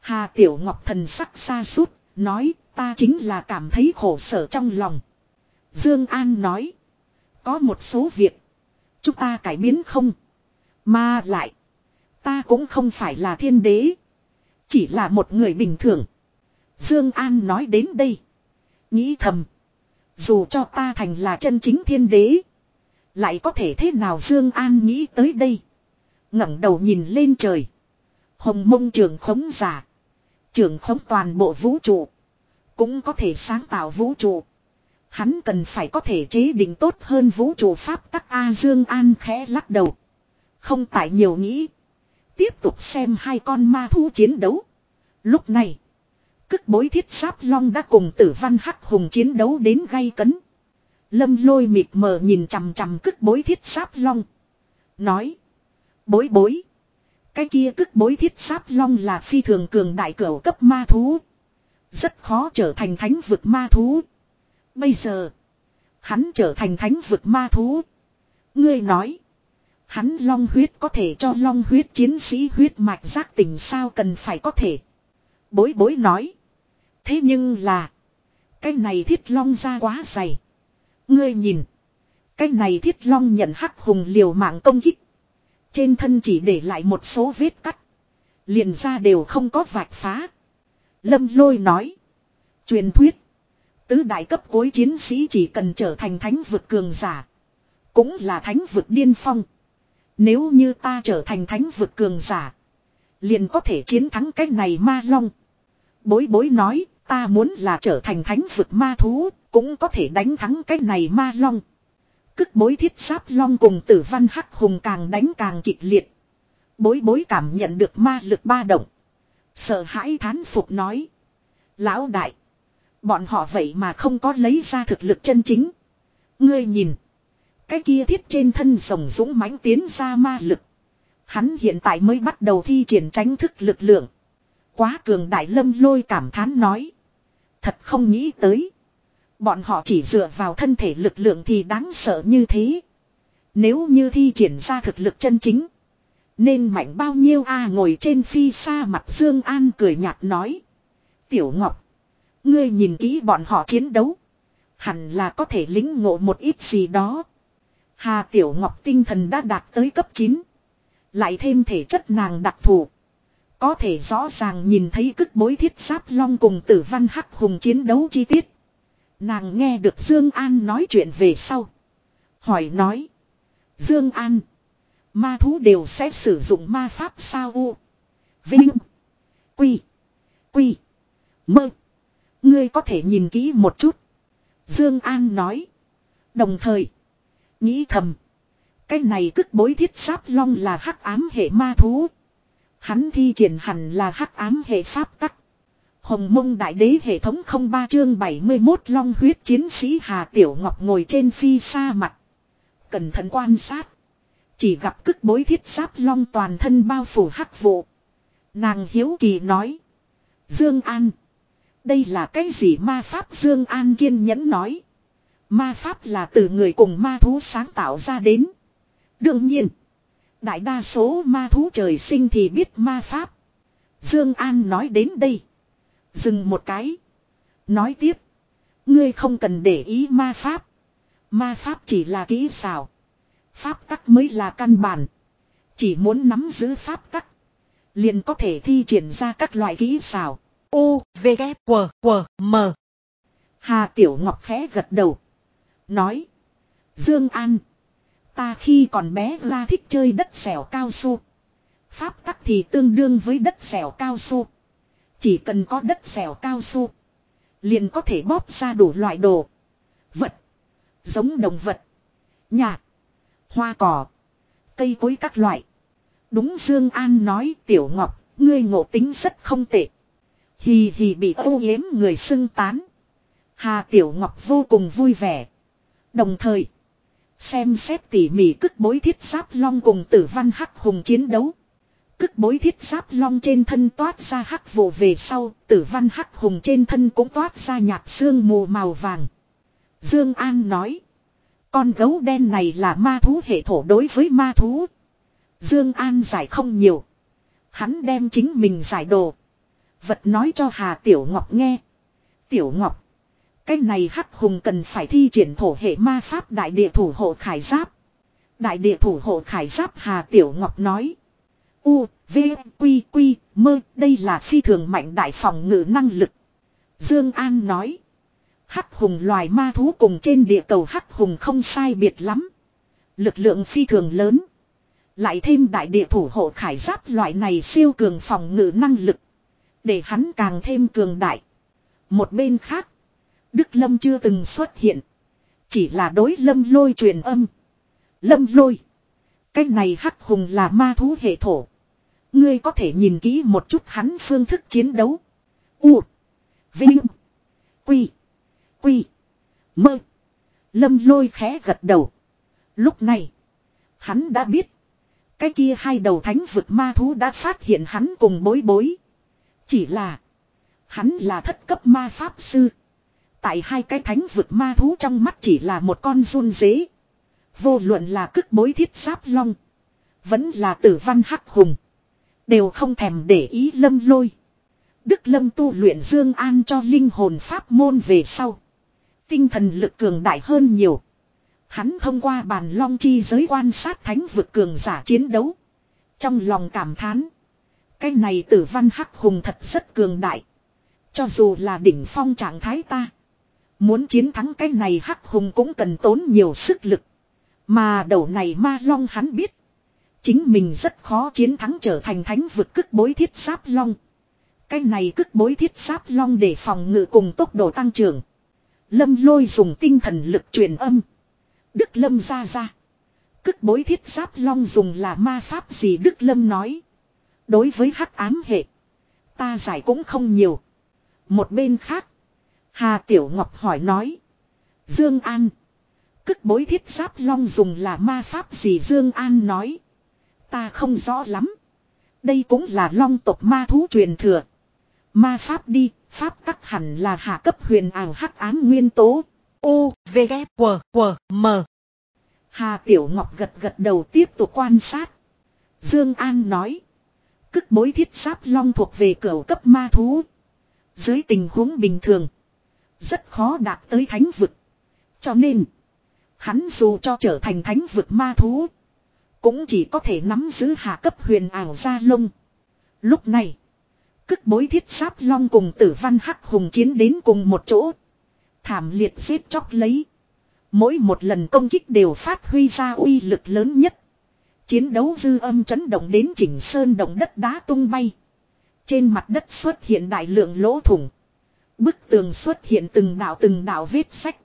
Hà Tiểu Ngọc thần sắc xa suốt, nói ta chính là cảm thấy khổ sở trong lòng. Dương An nói. Có một số việc. Chúng ta cải biến không. Mà lại. Ta cũng không phải là thiên đế. Chỉ là một người bình thường. Dương An nói đến đây. Nghĩ thầm. Dù cho ta thành là chân chính thiên đế. Lại có thể thế nào Dương An nghĩ tới đây. ngẩng đầu nhìn lên trời. Hồng mông trường khống giả. Trường khống toàn bộ vũ trụ. Cũng có thể sáng tạo vũ trụ. Hắn cần phải có thể chế định tốt hơn vũ trụ pháp tắc A Dương An khẽ lắc đầu. Không tại nhiều nghĩ. Tiếp tục xem hai con ma thú chiến đấu. Lúc này. Cức bối thiết sáp long đã cùng tử văn hắc hùng chiến đấu đến gay cấn. Lâm lôi mịt mờ nhìn chằm chằm cức bối thiết sáp long. Nói. Bối bối. Cái kia cức bối thiết sáp long là phi thường cường đại cửu cấp ma thú. Rất khó trở thành thánh vực ma thú. Bây giờ. Hắn trở thành thánh vực ma thú. Ngươi nói. Hắn long huyết có thể cho long huyết chiến sĩ huyết mạch giác tình sao cần phải có thể. Bối bối nói. Thế nhưng là. Cái này thiết long ra quá dày. Ngươi nhìn. Cái này thiết long nhận hắc hùng liều mạng công kích. Trên thân chỉ để lại một số vết cắt. Liền ra đều không có vạch phá. Lâm lôi nói. Truyền thuyết. Tứ đại cấp cối chiến sĩ chỉ cần trở thành thánh vực cường giả. Cũng là thánh vực điên phong. Nếu như ta trở thành thánh vực cường giả. Liền có thể chiến thắng cái này ma long. Bối bối nói, ta muốn là trở thành thánh vực ma thú. Cũng có thể đánh thắng cái này ma long. Cức bối thiết sáp long cùng tử văn hắc hùng càng đánh càng kịch liệt. Bối bối cảm nhận được ma lực ba động. Sợ hãi thán phục nói. Lão đại. Bọn họ vậy mà không có lấy ra thực lực chân chính. Ngươi nhìn. Cái kia thiết trên thân rồng dũng mãnh tiến ra ma lực. Hắn hiện tại mới bắt đầu thi triển tránh thức lực lượng. Quá cường đại lâm lôi cảm thán nói. Thật không nghĩ tới. Bọn họ chỉ dựa vào thân thể lực lượng thì đáng sợ như thế. Nếu như thi triển ra thực lực chân chính. Nên mạnh bao nhiêu a ngồi trên phi xa mặt Dương An cười nhạt nói. Tiểu Ngọc. Ngươi nhìn kỹ bọn họ chiến đấu. Hẳn là có thể lính ngộ một ít gì đó. Hà Tiểu Ngọc tinh thần đã đạt tới cấp 9. Lại thêm thể chất nàng đặc thù. Có thể rõ ràng nhìn thấy cức bối thiết giáp long cùng tử văn hắc hùng chiến đấu chi tiết. Nàng nghe được Dương An nói chuyện về sau. Hỏi nói. Dương An. Ma thú đều sẽ sử dụng ma pháp sao u. Vinh. Quy. Quy. Mơ. Ngươi có thể nhìn kỹ một chút. Dương An nói. Đồng thời. Nghĩ thầm. Cái này cức bối thiết sáp long là hắc ám hệ ma thú. Hắn thi triển hẳn là hắc ám hệ pháp tắc. Hồng mông đại đế hệ thống không ba chương 71 long huyết chiến sĩ Hà Tiểu Ngọc ngồi trên phi xa mặt. Cẩn thận quan sát. Chỉ gặp cức bối thiết sáp long toàn thân bao phủ hắc vụ. Nàng hiếu kỳ nói. Dương An. Đây là cái gì ma pháp Dương An kiên nhẫn nói. Ma pháp là từ người cùng ma thú sáng tạo ra đến. Đương nhiên. Đại đa số ma thú trời sinh thì biết ma pháp. Dương An nói đến đây. Dừng một cái. Nói tiếp. Ngươi không cần để ý ma pháp. Ma pháp chỉ là kỹ xảo. Pháp tắc mới là căn bản. Chỉ muốn nắm giữ pháp tắc. Liền có thể thi triển ra các loại kỹ xảo. U, V, K, W, W, M. Hà Tiểu Ngọc khẽ gật đầu. Nói. Dương An. Ta khi còn bé ra thích chơi đất xẻo cao su. Pháp tắc thì tương đương với đất xẻo cao su. Chỉ cần có đất xẻo cao su. Liền có thể bóp ra đủ loại đồ. Vật. Giống động vật. Nhà. Hoa cỏ. Cây cối các loại. Đúng Dương An nói Tiểu Ngọc. Ngươi ngộ tính rất không tệ. Hì hì bị ô yếm người xưng tán. Hà Tiểu Ngọc vô cùng vui vẻ. Đồng thời. Xem xét tỉ mỉ cức bối thiết giáp long cùng tử văn hắc hùng chiến đấu. Cức bối thiết giáp long trên thân toát ra hắc vụ về sau, tử văn hắc hùng trên thân cũng toát ra nhạt xương mù màu vàng. Dương An nói. Con gấu đen này là ma thú hệ thổ đối với ma thú. Dương An giải không nhiều. Hắn đem chính mình giải đồ. Vật nói cho Hà Tiểu Ngọc nghe. Tiểu Ngọc. Cái này hắc hùng cần phải thi triển thổ hệ ma pháp đại địa thủ hộ khải giáp. Đại địa thủ hộ khải giáp Hà Tiểu Ngọc nói. U, V, Quy, Quy, mơ, đây là phi thường mạnh đại phòng ngự năng lực. Dương An nói. Hắc hùng loài ma thú cùng trên địa cầu hắc hùng không sai biệt lắm. Lực lượng phi thường lớn. Lại thêm đại địa thủ hộ khải giáp loại này siêu cường phòng ngự năng lực. Để hắn càng thêm cường đại. Một bên khác. Đức Lâm chưa từng xuất hiện. Chỉ là đối Lâm lôi truyền âm. Lâm lôi. Cái này hắc hùng là ma thú hệ thổ. Ngươi có thể nhìn kỹ một chút hắn phương thức chiến đấu. U. Vinh. Quy. Quy. Mơ. Lâm lôi khẽ gật đầu. Lúc này. Hắn đã biết. Cái kia hai đầu thánh vực ma thú đã phát hiện hắn cùng bối bối. Chỉ là. Hắn là thất cấp ma pháp sư. Tại hai cái thánh vực ma thú trong mắt chỉ là một con run dế. Vô luận là cức bối thiết giáp long. Vẫn là tử văn hắc hùng. Đều không thèm để ý lâm lôi. Đức lâm tu luyện dương an cho linh hồn pháp môn về sau. Tinh thần lực cường đại hơn nhiều. Hắn thông qua bàn long chi giới quan sát thánh vực cường giả chiến đấu. Trong lòng cảm thán. Cái này tử văn hắc hùng thật rất cường đại. Cho dù là đỉnh phong trạng thái ta. Muốn chiến thắng cái này hắc hùng cũng cần tốn nhiều sức lực. Mà đầu này ma long hắn biết. Chính mình rất khó chiến thắng trở thành thánh vực cức bối thiết giáp long. Cái này cức bối thiết giáp long để phòng ngự cùng tốc độ tăng trưởng. Lâm lôi dùng tinh thần lực truyền âm. Đức Lâm ra ra. Cức bối thiết giáp long dùng là ma pháp gì Đức Lâm nói. Đối với hắc ám hệ. Ta giải cũng không nhiều. Một bên khác. Hà Tiểu Ngọc hỏi nói. Dương An. Cức bối thiết giáp long dùng là ma pháp gì Dương An nói. Ta không rõ lắm. Đây cũng là long tộc ma thú truyền thừa. Ma pháp đi, pháp tắc hẳn là hạ cấp huyền ảo hắc ám nguyên tố. U, V, K, W, W, M. Hà Tiểu Ngọc gật gật đầu tiếp tục quan sát. Dương An nói. Cức bối thiết giáp long thuộc về cửa cấp ma thú. Dưới tình huống bình thường. Rất khó đạt tới thánh vực. Cho nên. Hắn dù cho trở thành thánh vực ma thú. Cũng chỉ có thể nắm giữ hạ cấp huyền ảo gia lông. Lúc này. Cức bối thiết giáp long cùng tử văn hắc hùng chiến đến cùng một chỗ. Thảm liệt giết chóc lấy. Mỗi một lần công kích đều phát huy ra uy lực lớn nhất. Chiến đấu dư âm chấn động đến chỉnh sơn động đất đá tung bay. Trên mặt đất xuất hiện đại lượng lỗ thủng. Bức tường xuất hiện từng đạo từng đạo vết sách.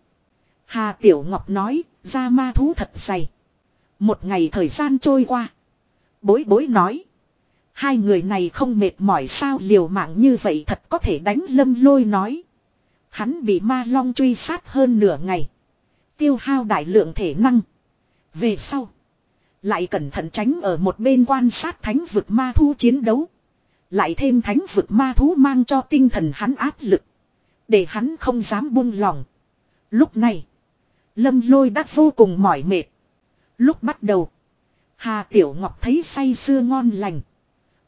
Hà Tiểu Ngọc nói, ra ma thú thật dày. Một ngày thời gian trôi qua. Bối bối nói. Hai người này không mệt mỏi sao liều mạng như vậy thật có thể đánh lâm lôi nói. Hắn bị ma long truy sát hơn nửa ngày. Tiêu hao đại lượng thể năng. Về sau. Lại cẩn thận tránh ở một bên quan sát thánh vực ma thú chiến đấu. Lại thêm thánh vực ma thú mang cho tinh thần hắn áp lực. Để hắn không dám buông lòng. Lúc này. Lâm lôi đã vô cùng mỏi mệt. Lúc bắt đầu. Hà Tiểu Ngọc thấy say sưa ngon lành.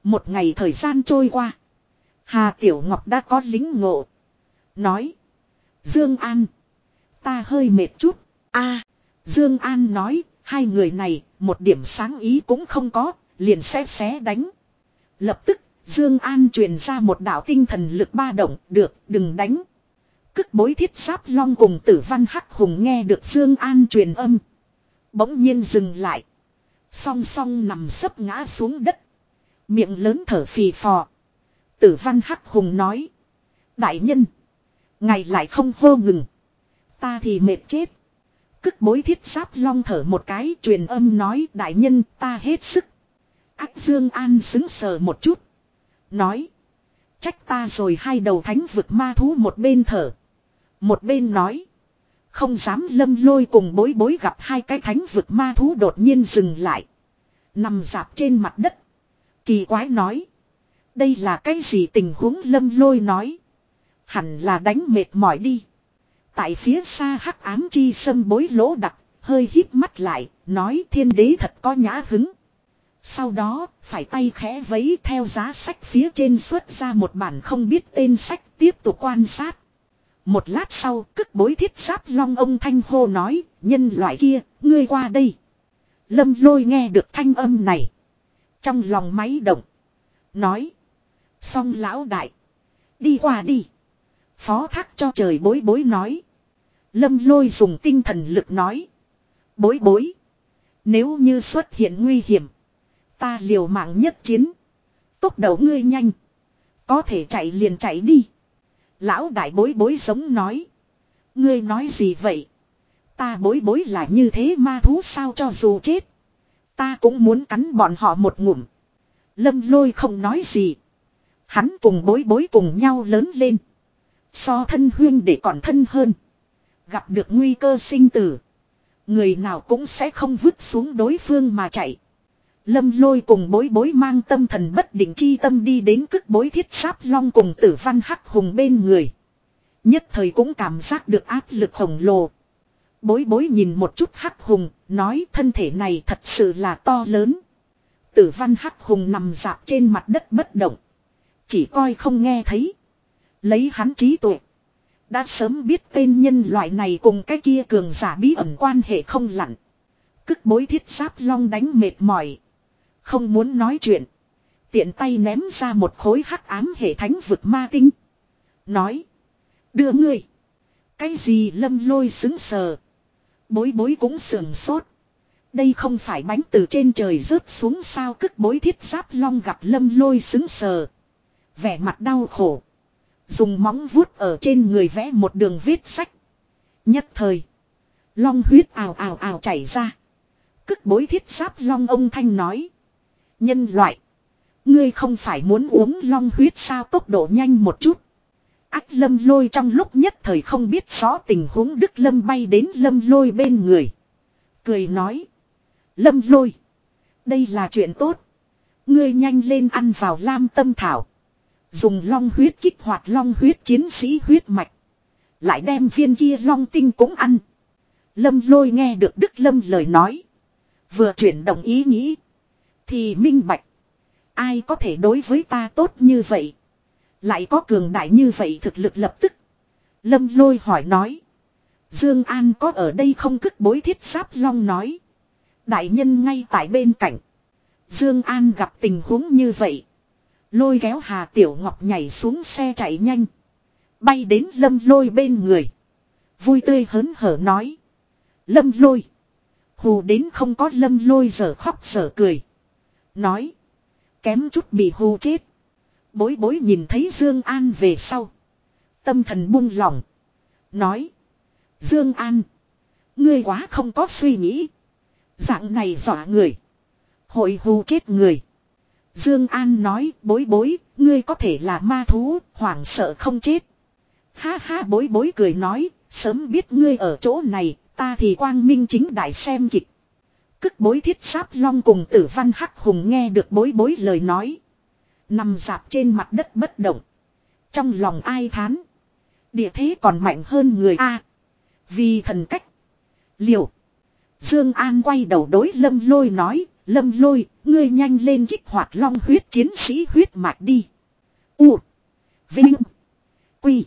Một ngày thời gian trôi qua. Hà Tiểu Ngọc đã có lính ngộ. Nói. Dương An. Ta hơi mệt chút. a, Dương An nói. Hai người này. Một điểm sáng ý cũng không có. Liền xé xé đánh. Lập tức. Dương An truyền ra một đạo tinh thần lực ba động. Được, đừng đánh. Cức bối thiết giáp long cùng tử văn hắc hùng nghe được Dương An truyền âm. Bỗng nhiên dừng lại. Song song nằm sấp ngã xuống đất. Miệng lớn thở phì phò. Tử văn hắc hùng nói. Đại nhân. Ngày lại không hô ngừng. Ta thì mệt chết. Cức bối thiết giáp long thở một cái truyền âm nói, đại nhân, ta hết sức. Ác Dương An xứng sờ một chút. Nói. Trách ta rồi, hai đầu thánh vực ma thú một bên thở. Một bên nói. Không dám lâm lôi cùng bối bối gặp hai cái thánh vực ma thú đột nhiên dừng lại. Nằm dạp trên mặt đất. Kỳ quái nói. Đây là cái gì tình huống lâm lôi nói. Hẳn là đánh mệt mỏi đi. Tại phía xa hắc ám chi sâm bối lỗ đặc. Hơi hít mắt lại. Nói thiên đế thật có nhã hứng. Sau đó, phải tay khẽ vấy theo giá sách phía trên xuất ra một bản không biết tên sách tiếp tục quan sát. Một lát sau, cức bối thiết giáp long ông thanh hô nói, nhân loại kia, ngươi qua đây. Lâm lôi nghe được thanh âm này. Trong lòng máy động. Nói. Xong lão đại. Đi qua đi. Phó thác cho trời bối bối nói. Lâm lôi dùng tinh thần lực nói. Bối bối. Nếu như xuất hiện nguy hiểm. Ta liều mạng nhất chiến. Tốc đầu ngươi nhanh. Có thể chạy liền chạy đi. Lão đại bối bối giống nói. Ngươi nói gì vậy? Ta bối bối là như thế ma thú sao cho dù chết. Ta cũng muốn cắn bọn họ một ngụm. Lâm lôi không nói gì. Hắn cùng bối bối cùng nhau lớn lên. So thân huyên để còn thân hơn. Gặp được nguy cơ sinh tử. Người nào cũng sẽ không vứt xuống đối phương mà chạy. Lâm lôi cùng bối bối mang tâm thần bất định chi tâm đi đến cức bối thiết sáp long cùng tử văn hắc hùng bên người. Nhất thời cũng cảm giác được áp lực khổng lồ. Bối bối nhìn một chút hắc hùng, nói thân thể này thật sự là to lớn. Tử văn hắc hùng nằm dạp trên mặt đất bất động. Chỉ coi không nghe thấy. Lấy hắn trí tuệ. Đã sớm biết tên nhân loại này cùng cái kia cường giả bí ẩn quan hệ không lặn. Cức bối thiết giáp long đánh mệt mỏi. Không muốn nói chuyện. Tiện tay ném ra một khối hắc ám hệ thánh vực ma tinh. Nói. Đưa ngươi. Cái gì lâm lôi xứng sờ. Bối bối cũng sườn sốt. Đây không phải bánh từ trên trời rớt xuống sao cức bối thiết giáp long gặp lâm lôi xứng sờ. Vẻ mặt đau khổ. Dùng móng vuốt ở trên người vẽ một đường viết sách. Nhất thời. Long huyết ào ào ào chảy ra. Cất bối thiết giáp long ông thanh nói. Nhân loại. Ngươi không phải muốn uống long huyết sao tốc độ nhanh một chút. Ách lâm lôi trong lúc nhất thời không biết rõ tình huống Đức Lâm bay đến lâm lôi bên người. Cười nói. Lâm lôi. Đây là chuyện tốt. Ngươi nhanh lên ăn vào lam tâm thảo. Dùng long huyết kích hoạt long huyết chiến sĩ huyết mạch. Lại đem viên kia long tinh cũng ăn. Lâm lôi nghe được Đức Lâm lời nói. Vừa chuyển động ý nghĩ. Thì minh bạch. Ai có thể đối với ta tốt như vậy. Lại có cường đại như vậy thực lực lập tức. Lâm lôi hỏi nói. Dương An có ở đây không cất bối thiết sáp long nói. Đại nhân ngay tại bên cạnh. Dương An gặp tình huống như vậy. Lôi kéo Hà Tiểu Ngọc nhảy xuống xe chạy nhanh. Bay đến lâm lôi bên người. Vui tươi hớn hở nói. Lâm lôi. Hù đến không có lâm lôi giờ khóc giờ cười. Nói. Kém chút bị hù chết. Bối bối nhìn thấy Dương An về sau. Tâm thần buông lỏng. Nói. Dương An. Ngươi quá không có suy nghĩ. Dạng này dọa người. Hội hù chết người. Dương An nói bối bối, ngươi có thể là ma thú, hoảng sợ không chết. Ha ha bối bối cười nói, sớm biết ngươi ở chỗ này, ta thì quang minh chính đại xem kịch. Cức bối thiết sáp long cùng tử văn hắc hùng nghe được bối bối lời nói. Nằm dạp trên mặt đất bất động. Trong lòng ai thán. Địa thế còn mạnh hơn người A. Vì thần cách. Liều. Dương An quay đầu đối lâm lôi nói. Lâm lôi, ngươi nhanh lên kích hoạt long huyết chiến sĩ huyết mạch đi. U. Vinh. Quy.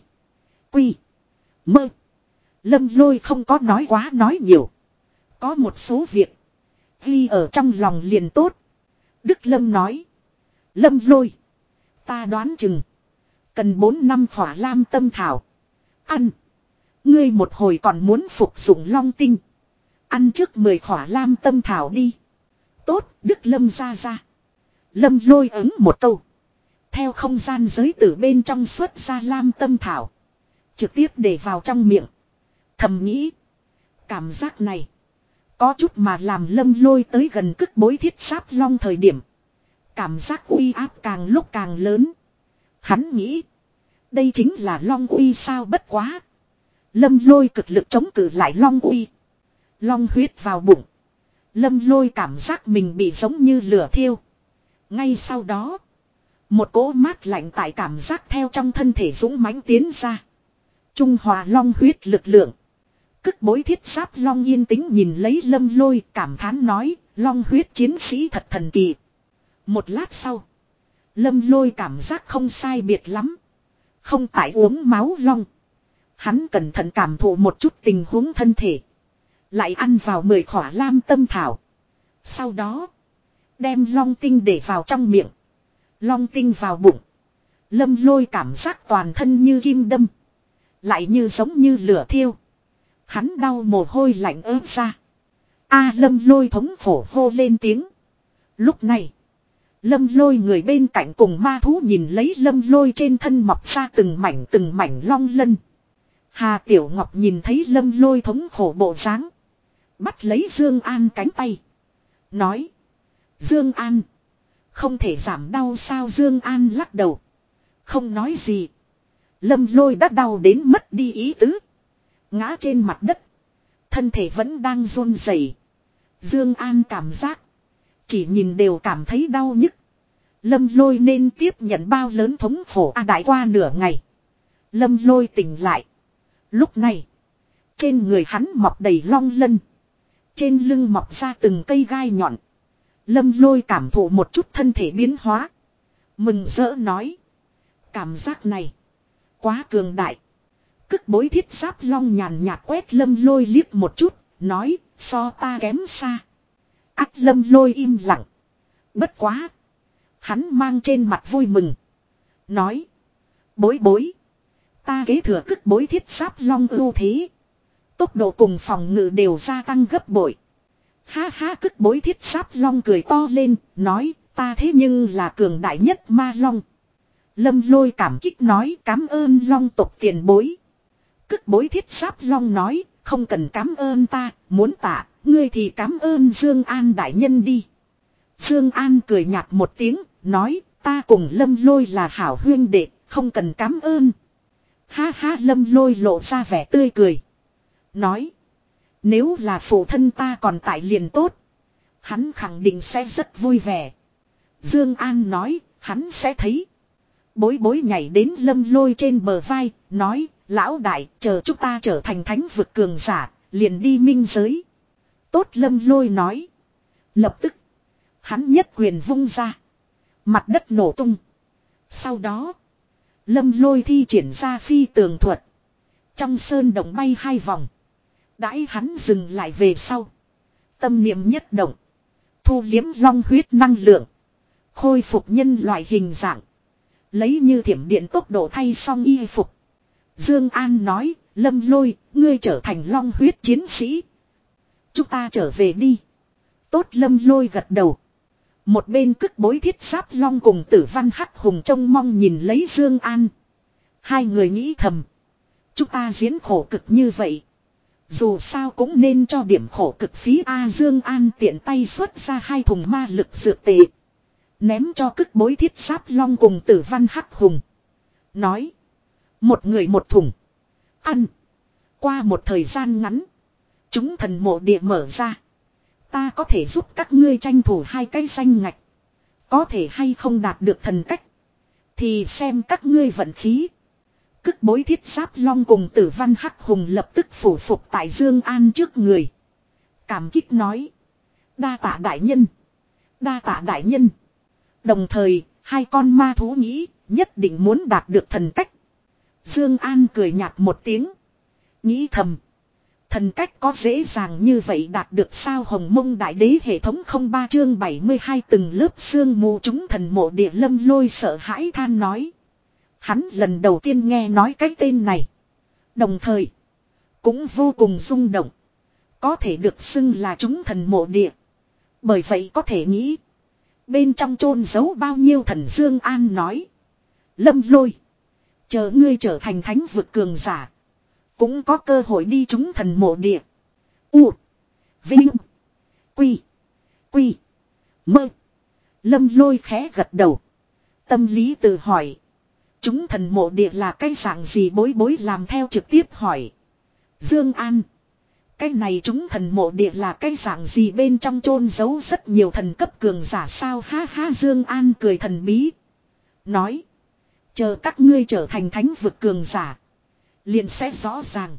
Quy. Mơ. Lâm lôi không có nói quá nói nhiều. Có một số việc. Ghi ở trong lòng liền tốt. Đức Lâm nói. Lâm lôi. Ta đoán chừng. Cần 4 năm khỏa lam tâm thảo. Ăn. Ngươi một hồi còn muốn phục dụng long tinh. Ăn trước 10 khỏa lam tâm thảo đi. Tốt, Đức Lâm ra ra. Lâm lôi ứng một câu. Theo không gian giới tử bên trong xuất ra lam tâm thảo. Trực tiếp để vào trong miệng. Thầm nghĩ. Cảm giác này. Có chút mà làm lâm lôi tới gần cức bối thiết sáp long thời điểm. Cảm giác uy áp càng lúc càng lớn. Hắn nghĩ. Đây chính là long uy sao bất quá. Lâm lôi cực lực chống cự lại long uy. Long huyết vào bụng. Lâm lôi cảm giác mình bị giống như lửa thiêu. Ngay sau đó. Một cỗ mát lạnh tại cảm giác theo trong thân thể dũng mãnh tiến ra. Trung hòa long huyết lực lượng. Cức bối thiết giáp long yên tĩnh nhìn lấy lâm lôi, cảm thán nói. Long huyết chiến sĩ thật thần kỳ. Một lát sau. Lâm lôi cảm giác không sai biệt lắm. Không tại uống máu long. Hắn cẩn thận cảm thụ một chút tình huống thân thể. Lại ăn vào mười khỏa lam tâm thảo. Sau đó. Đem long tinh để vào trong miệng. Long tinh vào bụng. Lâm lôi cảm giác toàn thân như kim đâm. Lại như giống như lửa thiêu. Hắn đau mồ hôi lạnh ớt ra. A lâm lôi thống khổ hô lên tiếng. Lúc này. Lâm lôi người bên cạnh cùng ma thú nhìn lấy lâm lôi trên thân mọc ra từng mảnh từng mảnh long lân. Hà Tiểu Ngọc nhìn thấy lâm lôi thống khổ bộ dáng Bắt lấy Dương An cánh tay. Nói. Dương An. Không thể giảm đau sao Dương An lắc đầu. Không nói gì. Lâm lôi đã đau đến mất đi ý tứ. Ngã trên mặt đất. Thân thể vẫn đang run rẩy. Dương An cảm giác. Chỉ nhìn đều cảm thấy đau nhức. Lâm lôi nên tiếp nhận bao lớn thống khổ a đại qua nửa ngày. Lâm lôi tỉnh lại. Lúc này. Trên người hắn mọc đầy long lân. Trên lưng mọc ra từng cây gai nhọn. Lâm lôi cảm thụ một chút thân thể biến hóa. Mừng rỡ nói. Cảm giác này. Quá cường đại. Cức bối thiết giáp long nhàn nhạt quét lâm lôi liếc một chút. Nói, so ta kém xa. Ác lâm lôi im lặng. Bất quá. Hắn mang trên mặt vui mừng. Nói. Bối bối. Ta kế thừa cức bối thiết giáp long ưu thế. Tốc độ cùng phòng ngự đều gia tăng gấp bội. Ha ha cức bối thiết sáp long cười to lên, nói, ta thế nhưng là cường đại nhất ma long. Lâm lôi cảm kích nói cảm ơn long tộc tiền bối. Cức bối thiết sáp long nói, không cần cảm ơn ta, muốn tạ, ngươi thì cảm ơn Dương An đại nhân đi. Dương An cười nhạt một tiếng, nói, Ta cùng lâm lôi là hảo huyên đệ, không cần cảm ơn. Ha ha lâm lôi lộ ra vẻ tươi cười. Nói. Nếu là phụ thân ta còn tại liền tốt. Hắn khẳng định sẽ rất vui vẻ. Dương An nói, hắn sẽ thấy. Bối bối nhảy đến lâm lôi trên bờ vai, nói, lão đại, chờ chúng ta trở thành thánh vực cường giả, liền đi minh giới. Tốt lâm lôi nói. Lập tức, hắn nhất quyền vung ra. Mặt đất nổ tung. Sau đó, lâm lôi thi triển ra phi tường thuật. Trong sơn động bay hai vòng. Đãi hắn dừng lại về sau. Tâm niệm nhất động. Thu liếm long huyết năng lượng. Khôi phục nhân loại hình dạng. Lấy như thiểm điện tốc độ thay xong y phục. Dương An nói, lâm lôi, ngươi trở thành long huyết chiến sĩ. Chúng ta trở về đi. Tốt lâm lôi gật đầu. Một bên cức bối thiết giáp long cùng tử văn hắc hùng trông mong nhìn lấy Dương An. Hai người nghĩ thầm. Chúng ta diễn khổ cực như vậy. Dù sao cũng nên cho điểm khổ cực phí A Dương An tiện tay xuất ra hai thùng ma lực dược tệ. Ném cho cức bối thiết sáp long cùng tử văn hắc hùng. Nói. Một người một thùng. Ăn. Qua một thời gian ngắn. Chúng thần mộ địa mở ra. Ta có thể giúp các ngươi tranh thủ hai cái danh ngạch. Có thể hay không đạt được thần cách. Thì xem các ngươi vận khí. Cức bối thiết giáp long cùng tử văn hắc hùng lập tức phủ phục tại Dương An trước người. Cảm kích nói. Đa tạ đại nhân. Đa tạ đại nhân. Đồng thời, hai con ma thú nghĩ nhất định muốn đạt được thần cách. Dương An cười nhạt một tiếng. Nghĩ thầm. Thần cách có dễ dàng như vậy đạt được sao hồng mông đại đế hệ thống không ba chương 72 từng lớp xương mù chúng thần mộ địa lâm lôi sợ hãi than nói. Hắn lần đầu tiên nghe nói cái tên này. Đồng thời. Cũng vô cùng rung động. Có thể được xưng là chúng thần mộ địa. Bởi vậy có thể nghĩ. Bên trong chôn giấu bao nhiêu thần Dương An nói. Lâm lôi. Chờ ngươi trở thành thánh vực cường giả. Cũng có cơ hội đi chúng thần mộ địa. U. Vinh. Quy. Quy. Mơ. Lâm lôi khẽ gật đầu. Tâm lý tự hỏi. Chúng thần mộ địa là cái dạng gì bối bối làm theo trực tiếp hỏi. Dương An. Cái này chúng thần mộ địa là cái dạng gì bên trong chôn giấu rất nhiều thần cấp cường giả sao ha ha Dương An cười thần bí. Nói. Chờ các ngươi trở thành thánh vực cường giả. Liền sẽ rõ ràng.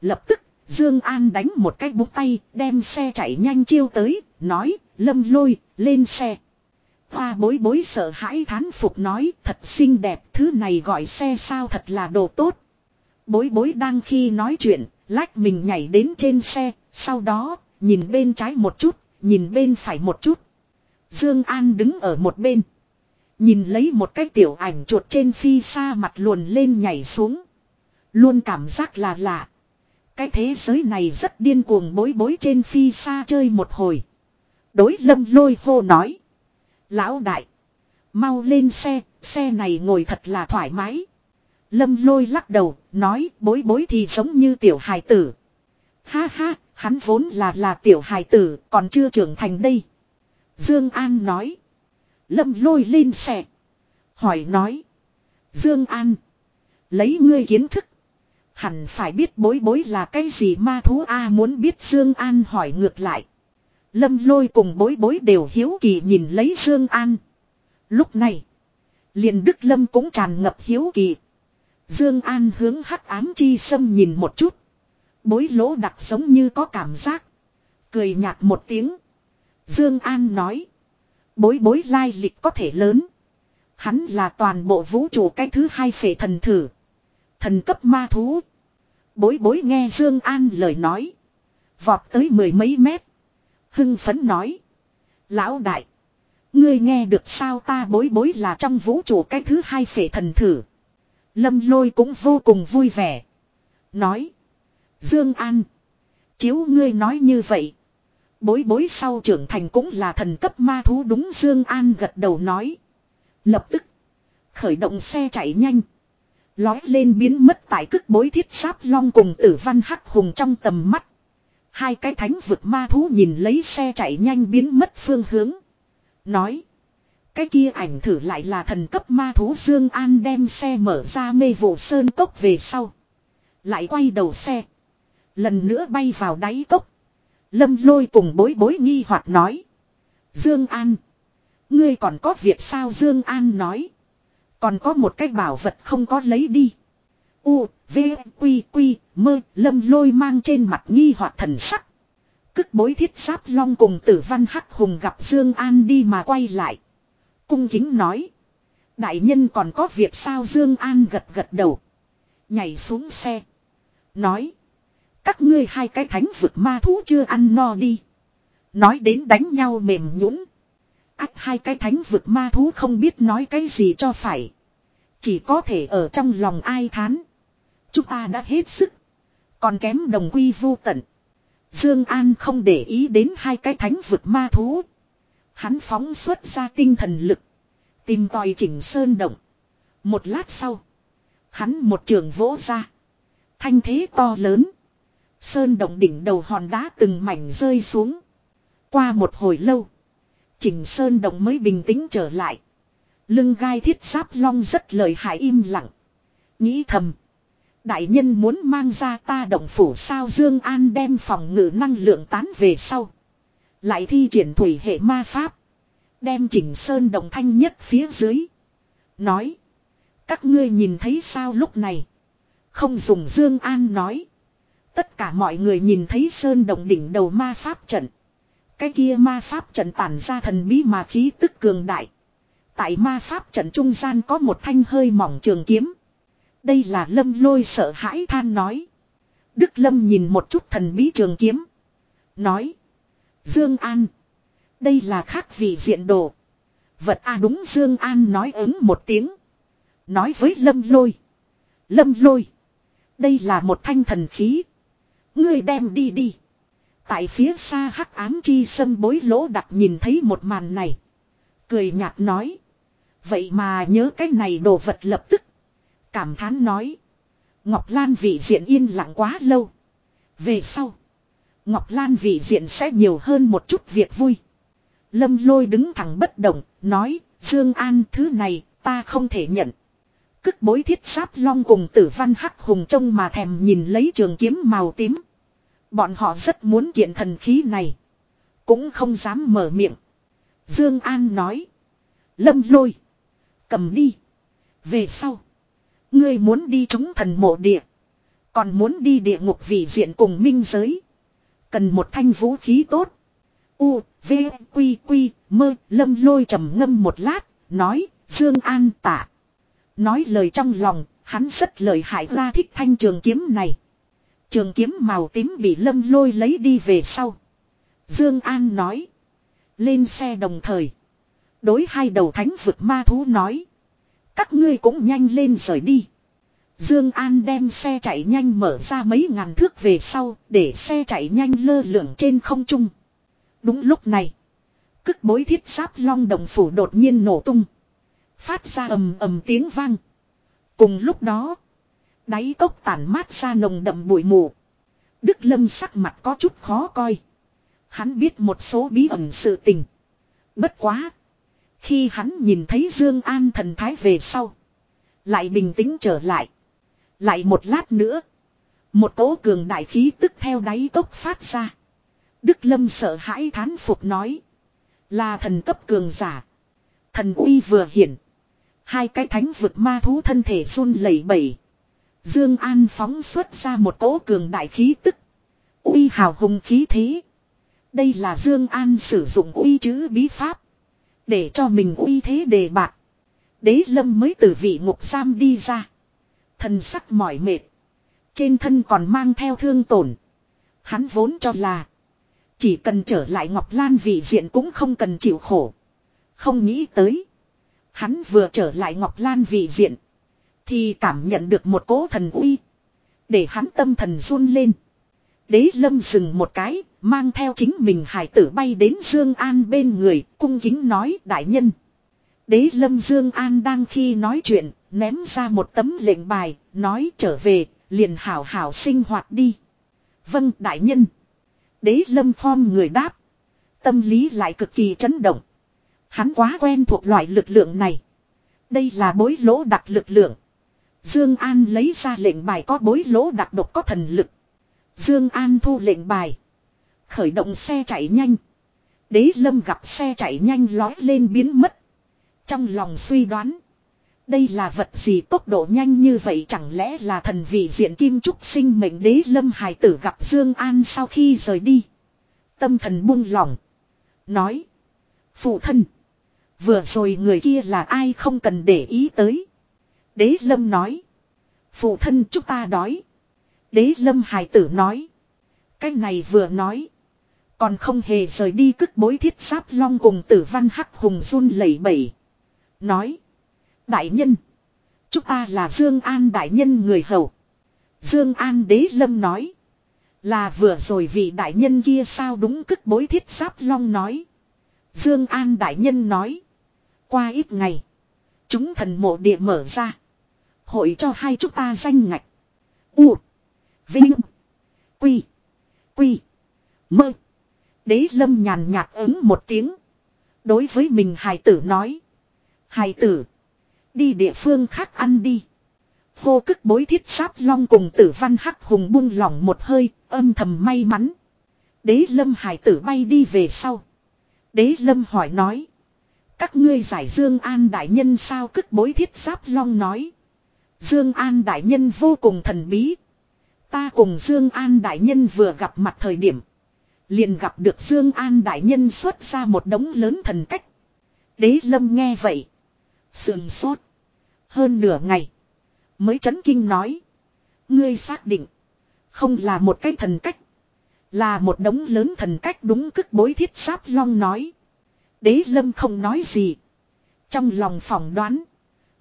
Lập tức, Dương An đánh một cái búng tay, đem xe chạy nhanh chiêu tới, nói, lâm lôi, lên xe. Hoa bối bối sợ hãi thán phục nói, thật xinh đẹp, thứ này gọi xe sao thật là đồ tốt. Bối bối đang khi nói chuyện, lách mình nhảy đến trên xe, sau đó, nhìn bên trái một chút, nhìn bên phải một chút. Dương An đứng ở một bên. Nhìn lấy một cái tiểu ảnh chuột trên phi xa mặt luồn lên nhảy xuống. Luôn cảm giác là lạ. Cái thế giới này rất điên cuồng bối bối trên phi xa chơi một hồi. Đối lâm lôi hô nói. Lão đại. Mau lên xe, xe này ngồi thật là thoải mái. Lâm lôi lắc đầu, nói bối bối thì giống như tiểu hài tử. Ha ha, hắn vốn là là tiểu hài tử, còn chưa trưởng thành đây. Dương An nói. Lâm lôi lên xe. Hỏi nói. Dương An. Lấy ngươi kiến thức. Hẳn phải biết bối bối là cái gì ma thú A muốn biết Dương An hỏi ngược lại. Lâm lôi cùng bối bối đều hiếu kỳ nhìn lấy Dương An. Lúc này. liền Đức Lâm cũng tràn ngập hiếu kỳ. Dương An hướng hắc ám chi sâm nhìn một chút. Bối lỗ đặc giống như có cảm giác. Cười nhạt một tiếng. Dương An nói. Bối bối lai lịch có thể lớn. Hắn là toàn bộ vũ trụ cái thứ hai phệ thần thử. Thần cấp ma thú. Bối bối nghe Dương An lời nói. Vọt tới mười mấy mét. Hưng phấn nói. Lão đại. Ngươi nghe được sao ta bối bối là trong vũ trụ cái thứ hai phệ thần thử. Lâm lôi cũng vô cùng vui vẻ. Nói. Dương An. Chiếu ngươi nói như vậy. Bối bối sau trưởng thành cũng là thần cấp ma thú đúng Dương An gật đầu nói. Lập tức. Khởi động xe chạy nhanh. Lói lên biến mất tại cức bối thiết sáp long cùng tử văn hắc hùng trong tầm mắt. Hai cái thánh vực ma thú nhìn lấy xe chạy nhanh biến mất phương hướng. Nói. Cái kia ảnh thử lại là thần cấp ma thú Dương An đem xe mở ra mê vụ sơn cốc về sau. Lại quay đầu xe. Lần nữa bay vào đáy cốc. Lâm lôi cùng bối bối nghi hoặc nói. Dương An. Ngươi còn có việc sao Dương An nói. Còn có một cái bảo vật không có lấy đi. U, V, Quy, Quy, mơ, lâm lôi mang trên mặt nghi hoặc thần sắc. Cức bối thiết giáp long cùng tử văn hắc hùng gặp Dương An đi mà quay lại. Cung kính nói. Đại nhân còn có việc sao Dương An gật gật đầu. Nhảy xuống xe. Nói. Các ngươi hai cái thánh vực ma thú chưa ăn no đi. Nói đến đánh nhau mềm nhũn. Ách hai cái thánh vực ma thú không biết nói cái gì cho phải. Chỉ có thể ở trong lòng ai thán. Chúng ta đã hết sức. Còn kém đồng quy vô tận. Dương An không để ý đến hai cái thánh vực ma thú. Hắn phóng xuất ra tinh thần lực. Tìm tòi chỉnh sơn động. Một lát sau. Hắn một trường vỗ ra. Thanh thế to lớn. Sơn động đỉnh đầu hòn đá từng mảnh rơi xuống. Qua một hồi lâu. Chỉnh sơn động mới bình tĩnh trở lại. Lưng gai thiết giáp long rất lời hại im lặng. Nghĩ thầm. Đại nhân muốn mang ra ta động phủ sao Dương An đem phòng ngự năng lượng tán về sau. Lại thi triển thủy hệ ma pháp. Đem chỉnh sơn đồng thanh nhất phía dưới. Nói. Các ngươi nhìn thấy sao lúc này. Không dùng Dương An nói. Tất cả mọi người nhìn thấy sơn đồng đỉnh đầu ma pháp trận. Cái kia ma pháp trận tản ra thần bí mà khí tức cường đại. Tại ma pháp trận trung gian có một thanh hơi mỏng trường kiếm. Đây là lâm lôi sợ hãi than nói. Đức lâm nhìn một chút thần bí trường kiếm. Nói. Dương An. Đây là khác vị diện đồ. Vật a đúng Dương An nói ứng một tiếng. Nói với lâm lôi. Lâm lôi. Đây là một thanh thần khí. Ngươi đem đi đi. Tại phía xa hắc ám chi sâm bối lỗ đặc nhìn thấy một màn này. Cười nhạt nói. Vậy mà nhớ cái này đồ vật lập tức. Cảm thán nói. Ngọc Lan vị diện yên lặng quá lâu. Về sau. Ngọc Lan vị diện sẽ nhiều hơn một chút việc vui. Lâm lôi đứng thẳng bất động, nói, Dương An thứ này, ta không thể nhận. Cức bối thiết sáp long cùng tử văn hắc hùng trông mà thèm nhìn lấy trường kiếm màu tím. Bọn họ rất muốn kiện thần khí này. Cũng không dám mở miệng. Dương An nói. Lâm lôi. Cầm đi. Về sau. Ngươi muốn đi chúng thần mộ địa. Còn muốn đi địa ngục vị diện cùng minh giới. Cần một thanh vũ khí tốt. U, V, Quy, Quy, mơ, lâm lôi trầm ngâm một lát, nói, Dương An tạ. Nói lời trong lòng, hắn rất lời hại ra thích thanh trường kiếm này. Trường kiếm màu tím bị lâm lôi lấy đi về sau. Dương An nói. Lên xe đồng thời. Đối hai đầu thánh vực ma thú nói. Các ngươi cũng nhanh lên rời đi. Dương An đem xe chạy nhanh mở ra mấy ngàn thước về sau, để xe chạy nhanh lơ lửng trên không trung. Đúng lúc này, cức bối thiết giáp long đồng phủ đột nhiên nổ tung. Phát ra ầm ầm tiếng vang. Cùng lúc đó, đáy cốc tản mát ra nồng đậm bụi mù. Đức Lâm sắc mặt có chút khó coi. Hắn biết một số bí ẩn sự tình. Bất quá. Khi hắn nhìn thấy Dương An thần thái về sau. Lại bình tĩnh trở lại. Lại một lát nữa. Một cỗ cường đại khí tức theo đáy cốc phát ra. Đức Lâm sợ hãi thán phục nói. Là thần cấp cường giả. Thần uy vừa hiển. Hai cái thánh vực ma thú thân thể run lẩy bẩy. Dương An phóng xuất ra một cỗ cường đại khí tức. Uy hào hùng khí thế. Đây là Dương An sử dụng uy chữ bí pháp. Để cho mình uy thế đề bạc. Đế lâm mới từ vị ngục giam đi ra. Thần sắc mỏi mệt. Trên thân còn mang theo thương tổn. Hắn vốn cho là. Chỉ cần trở lại Ngọc Lan vị diện cũng không cần chịu khổ. Không nghĩ tới. Hắn vừa trở lại Ngọc Lan vị diện. Thì cảm nhận được một cỗ thần uy. Để hắn tâm thần run lên. Đế lâm dừng một cái, mang theo chính mình hải tử bay đến Dương An bên người, cung kính nói đại nhân. Đế lâm Dương An đang khi nói chuyện, ném ra một tấm lệnh bài, nói trở về, liền hảo hảo sinh hoạt đi. Vâng đại nhân. Đế lâm phong người đáp. Tâm lý lại cực kỳ chấn động. Hắn quá quen thuộc loại lực lượng này. Đây là bối lỗ đặc lực lượng. Dương An lấy ra lệnh bài có bối lỗ đặc độc có thần lực. Dương An thu lệnh bài. Khởi động xe chạy nhanh. Đế lâm gặp xe chạy nhanh lói lên biến mất. Trong lòng suy đoán. Đây là vật gì tốc độ nhanh như vậy chẳng lẽ là thần vị diện kim trúc sinh mệnh đế lâm hài tử gặp Dương An sau khi rời đi. Tâm thần buông lỏng. Nói. Phụ thân. Vừa rồi người kia là ai không cần để ý tới. Đế lâm nói. Phụ thân, chúng ta đói. Đế lâm hài tử nói. Cái này vừa nói. Còn không hề rời đi cức bối thiết giáp long cùng tử văn hắc hùng run lẩy bẩy. Nói. Đại nhân. Chúng ta là Dương An đại nhân người hầu. Dương An đế lâm nói. Là vừa rồi vị đại nhân kia sao đúng cức bối thiết giáp long nói. Dương An đại nhân nói. Qua ít ngày. Chúng thần mộ địa mở ra. Hội cho hai chúng ta danh ngạch. U. Vinh. Quy. Quy. Mơ. Đế lâm nhàn nhạt ứng một tiếng. Đối với mình hài tử nói. Hài tử. Đi địa phương khác ăn đi. Khô cức bối thiết sáp long cùng tử văn hắc hùng buông lỏng một hơi, âm thầm may mắn. Đế lâm hải tử bay đi về sau. Đế lâm hỏi nói. Các ngươi giải Dương An đại nhân sao cức bối thiết sáp long nói. Dương An đại nhân vô cùng thần bí. Ta cùng Dương An đại nhân vừa gặp mặt thời điểm. Liền gặp được Dương An đại nhân xuất ra một đống lớn thần cách. Đế lâm nghe vậy. Sườn sốt. Hơn nửa ngày. Mới chấn kinh nói. Ngươi xác định. Không là một cái thần cách. Là một đống lớn thần cách đúng cức bối thiết sáp long nói. Đế lâm không nói gì. Trong lòng phỏng đoán.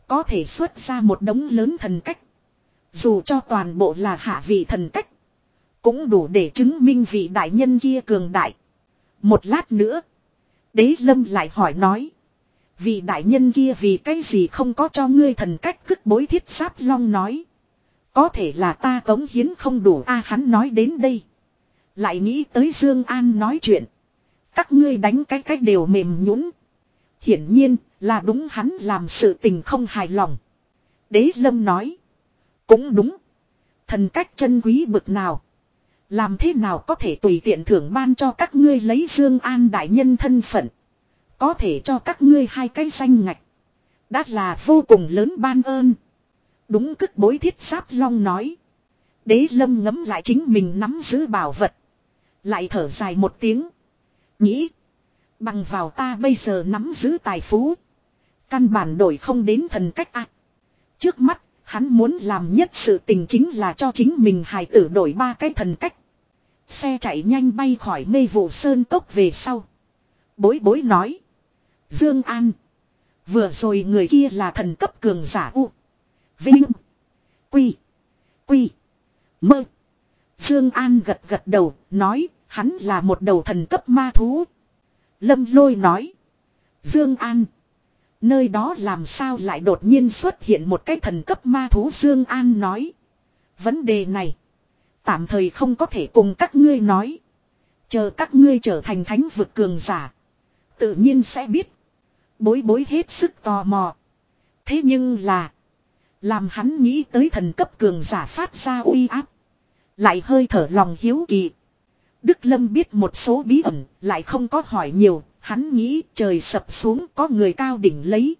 Có thể xuất ra một đống lớn thần cách. Dù cho toàn bộ là hạ vị thần cách. Cũng đủ để chứng minh vị đại nhân kia cường đại. Một lát nữa. Đế lâm lại hỏi nói. Vị đại nhân kia vì cái gì không có cho ngươi thần cách cức bối thiết sáp long nói. Có thể là ta cống hiến không đủ a, hắn nói đến đây. Lại nghĩ tới Dương An nói chuyện. Các ngươi đánh cái cách đều mềm nhũn. Hiển nhiên là đúng hắn làm sự tình không hài lòng. Đế lâm nói. Cũng đúng. Thần cách chân quý bực nào. Làm thế nào có thể tùy tiện thưởng ban cho các ngươi lấy Dương An đại nhân thân phận. Có thể cho các ngươi hai cái danh ngạch. Đã là vô cùng lớn ban ơn. Đúng cức bối thiết sáp long nói. Đế lâm ngấm lại chính mình nắm giữ bảo vật. Lại thở dài một tiếng. Nghĩ. Bằng vào ta bây giờ nắm giữ tài phú. Căn bản đổi không đến thần cách ạ. Trước mắt, hắn muốn làm nhất sự tình chính là cho chính mình hài tử đổi ba cái thần cách. Xe chạy nhanh bay khỏi mê vụ sơn cốc về sau. Bối bối nói. Dương An. Vừa rồi người kia là thần cấp cường giả U. Vinh. Quy. Quy. Mơ. Dương An gật gật đầu, nói, hắn là một đầu thần cấp ma thú. Lâm lôi nói. Dương An. Nơi đó làm sao lại đột nhiên xuất hiện một cái thần cấp ma thú Dương An nói. Vấn đề này. Tạm thời không có thể cùng các ngươi nói. Chờ các ngươi trở thành thánh vực cường giả. Tự nhiên sẽ biết. Bối bối hết sức tò mò. Thế nhưng là. Làm hắn nghĩ tới thần cấp cường giả phát ra uy áp. Lại hơi thở lòng hiếu kỳ. Đức Lâm biết một số bí ẩn, lại không có hỏi nhiều, hắn nghĩ trời sập xuống có người cao đỉnh lấy.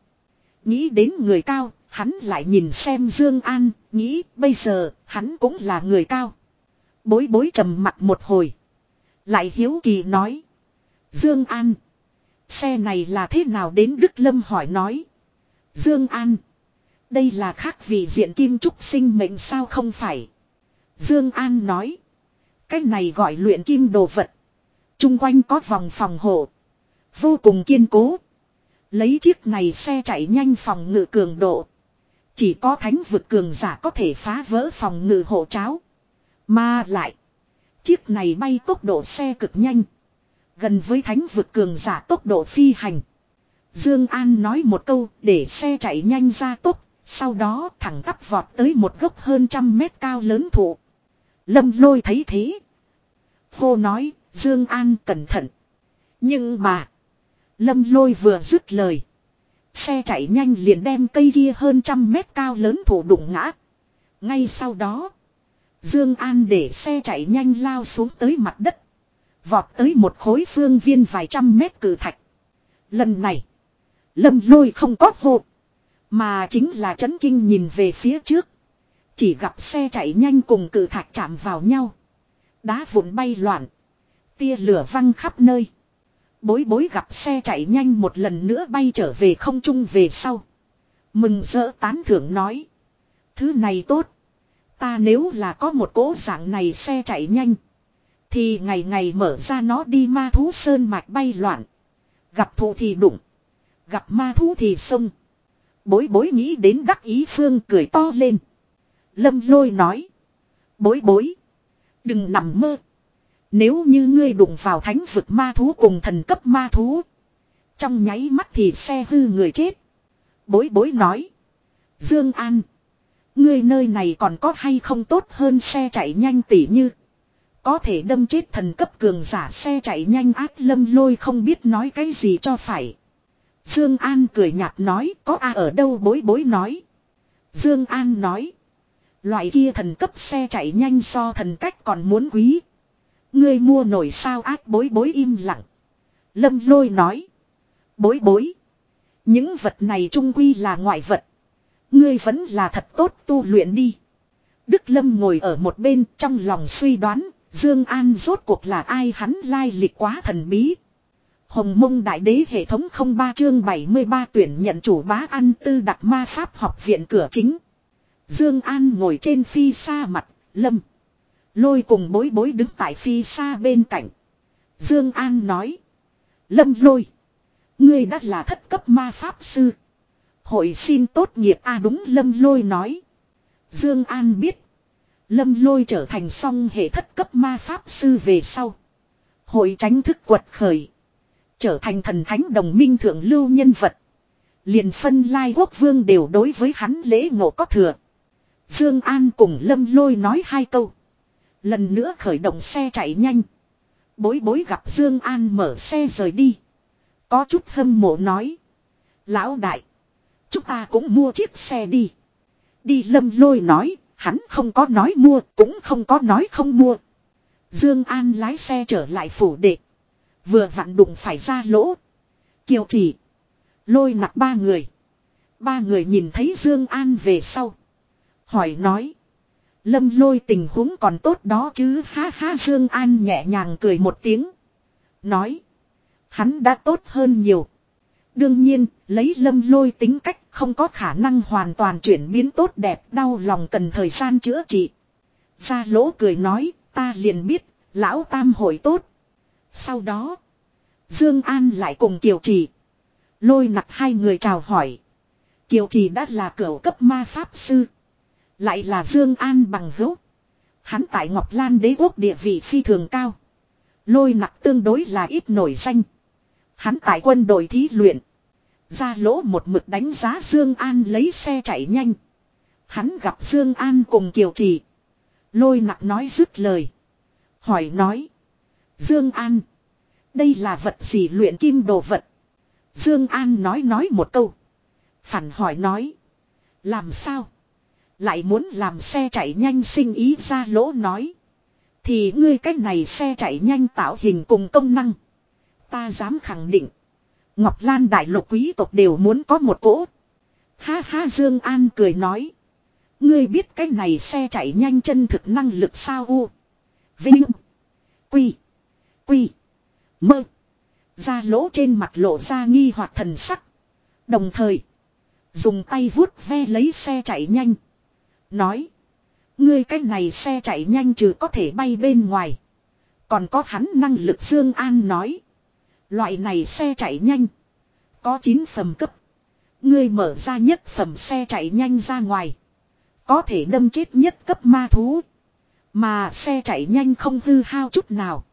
Nghĩ đến người cao, hắn lại nhìn xem Dương An, nghĩ bây giờ, hắn cũng là người cao. Bối bối trầm mặt một hồi. Lại hiếu kỳ nói. Dương An. Xe này là thế nào đến Đức Lâm hỏi nói. Dương An. Đây là khác vì diện kim trúc sinh mệnh sao không phải. Dương An nói. Cái này gọi luyện kim đồ vật. Trung quanh có vòng phòng hộ. Vô cùng kiên cố. Lấy chiếc này xe chạy nhanh phòng ngự cường độ. Chỉ có thánh vực cường giả có thể phá vỡ phòng ngự hộ cháo. Mà lại. Chiếc này bay tốc độ xe cực nhanh. Gần với thánh vực cường giả tốc độ phi hành. Dương An nói một câu để xe chạy nhanh ra tốc. Sau đó thẳng tắp vọt tới một gốc hơn trăm mét cao lớn thụ. Lâm lôi thấy thế. Hô nói, Dương An, cẩn thận. Nhưng mà. Lâm lôi vừa dứt lời. Xe chạy nhanh liền đem cây kia hơn trăm mét cao lớn thụ đụng ngã. Ngay sau đó. Dương An để xe chạy nhanh lao xuống tới mặt đất. Vọt tới một khối phương viên vài trăm mét cử thạch. Lần này. Lâm lôi không có hộp. Mà chính là chấn kinh nhìn về phía trước. Chỉ gặp xe chạy nhanh cùng cử thạch chạm vào nhau. Đá vụn bay loạn. Tia lửa văng khắp nơi. Bối bối gặp xe chạy nhanh một lần nữa bay trở về không trung về sau. Mừng rỡ tán thưởng nói. Thứ này tốt. Ta nếu là có một cỗ dạng này xe chạy nhanh. Thì ngày ngày mở ra nó đi ma thú sơn mạch bay loạn. Gặp thụ thì đụng. Gặp ma thú thì sông. Bối bối nghĩ đến đắc ý phương cười to lên. Lâm lôi nói. Bối bối. Đừng nằm mơ. Nếu như ngươi đụng vào thánh vực ma thú cùng thần cấp ma thú. Trong nháy mắt thì xe hư người chết. Bối bối nói. Dương An. Ngươi nơi này còn có hay không tốt hơn xe chạy nhanh tỉ như. Có thể đâm chết thần cấp cường giả xe chạy nhanh ác lâm lôi không biết nói cái gì cho phải. Dương An cười nhạt nói, có a ở đâu bối bối nói. Dương An nói. Loại kia thần cấp xe chạy nhanh so thần cách còn muốn quý. Ngươi mua nổi sao ác bối bối im lặng. Lâm lôi nói. Bối bối. Những vật này trung quy là ngoại vật. Ngươi vẫn là thật tốt tu luyện đi. Đức Lâm ngồi ở một bên trong lòng suy đoán. Dương An rốt cuộc là ai hắn lai lịch quá thần bí. Hồng mông đại đế hệ thống 03 chương 73 tuyển nhận chủ bá ăn tư đặc ma pháp học viện cửa chính. Dương An ngồi trên phi xa mặt, lâm. Lôi cùng bối bối đứng tại phi xa bên cạnh. Dương An nói. Lâm lôi. Ngươi đã là thất cấp ma pháp sư. Hội xin tốt nghiệp a đúng lâm lôi nói. Dương An biết. Lâm lôi trở thành song hệ thất cấp ma pháp sư về sau. Hội tránh thức quật khởi. Trở thành thần thánh đồng minh thượng lưu nhân vật. Liền phân lai quốc vương đều đối với hắn lễ ngộ có thừa. Dương An cùng lâm lôi nói hai câu. Lần nữa khởi động xe chạy nhanh. Bối bối gặp Dương An mở xe rời đi. Có chút hâm mộ nói. Lão đại. Chúng ta cũng mua chiếc xe đi. Đi lâm lôi nói. Hắn không có nói mua, cũng không có nói không mua. Dương An lái xe trở lại phủ đệ. Vừa vặn đụng phải ra lỗ. Kiều chỉ. Lôi nặng ba người. Ba người nhìn thấy Dương An về sau. Hỏi nói. Lâm lôi tình huống còn tốt đó chứ, ha ha, Dương An nhẹ nhàng cười một tiếng. Nói. Hắn đã tốt hơn nhiều. Đương nhiên, lấy lâm lôi tính cách không có khả năng hoàn toàn chuyển biến tốt đẹp đau lòng cần thời gian chữa trị. Gia lỗ cười nói, ta liền biết, lão tam hồi tốt. Sau đó, Dương An lại cùng Kiều Trì. Lôi nặc hai người chào hỏi. Kiều Trì đã là cửu cấp ma pháp sư. Lại là Dương An bằng hữu. Hắn tại Ngọc Lan đế quốc địa vị phi thường cao. Lôi nặc tương đối là ít nổi danh. Hắn tại quân đội thí luyện. Ra lỗ một mực đánh giá Dương An lấy xe chạy nhanh. Hắn gặp Dương An cùng Kiều Trì. Lôi nặng nói dứt lời. Hỏi nói. Dương An. Đây là vật gì luyện kim đồ vật. Dương An nói nói một câu. Phản hỏi nói. Làm sao? Lại muốn làm xe chạy nhanh sinh ý ra lỗ nói. Thì ngươi cách này xe chạy nhanh tạo hình cùng công năng. Ta dám khẳng định. Ngọc Lan đại lục quý tộc đều muốn có một cỗ. Ha ha, Dương An cười nói. Ngươi biết cái này xe chạy nhanh chân thực năng lực sao u. Vinh. Quy. Quy. Mơ. Ra lỗ trên mặt lộ ra nghi hoặc thần sắc. Đồng thời. Dùng tay vuốt ve lấy xe chạy nhanh. Nói. Ngươi cái này xe chạy nhanh trừ có thể bay bên ngoài. Còn có hắn năng lực Dương An nói. Loại này xe chạy nhanh. Có 9 phẩm cấp. Ngươi mở ra nhất phẩm xe chạy nhanh ra ngoài. Có thể đâm chết nhất cấp ma thú. Mà xe chạy nhanh không hư hao chút nào.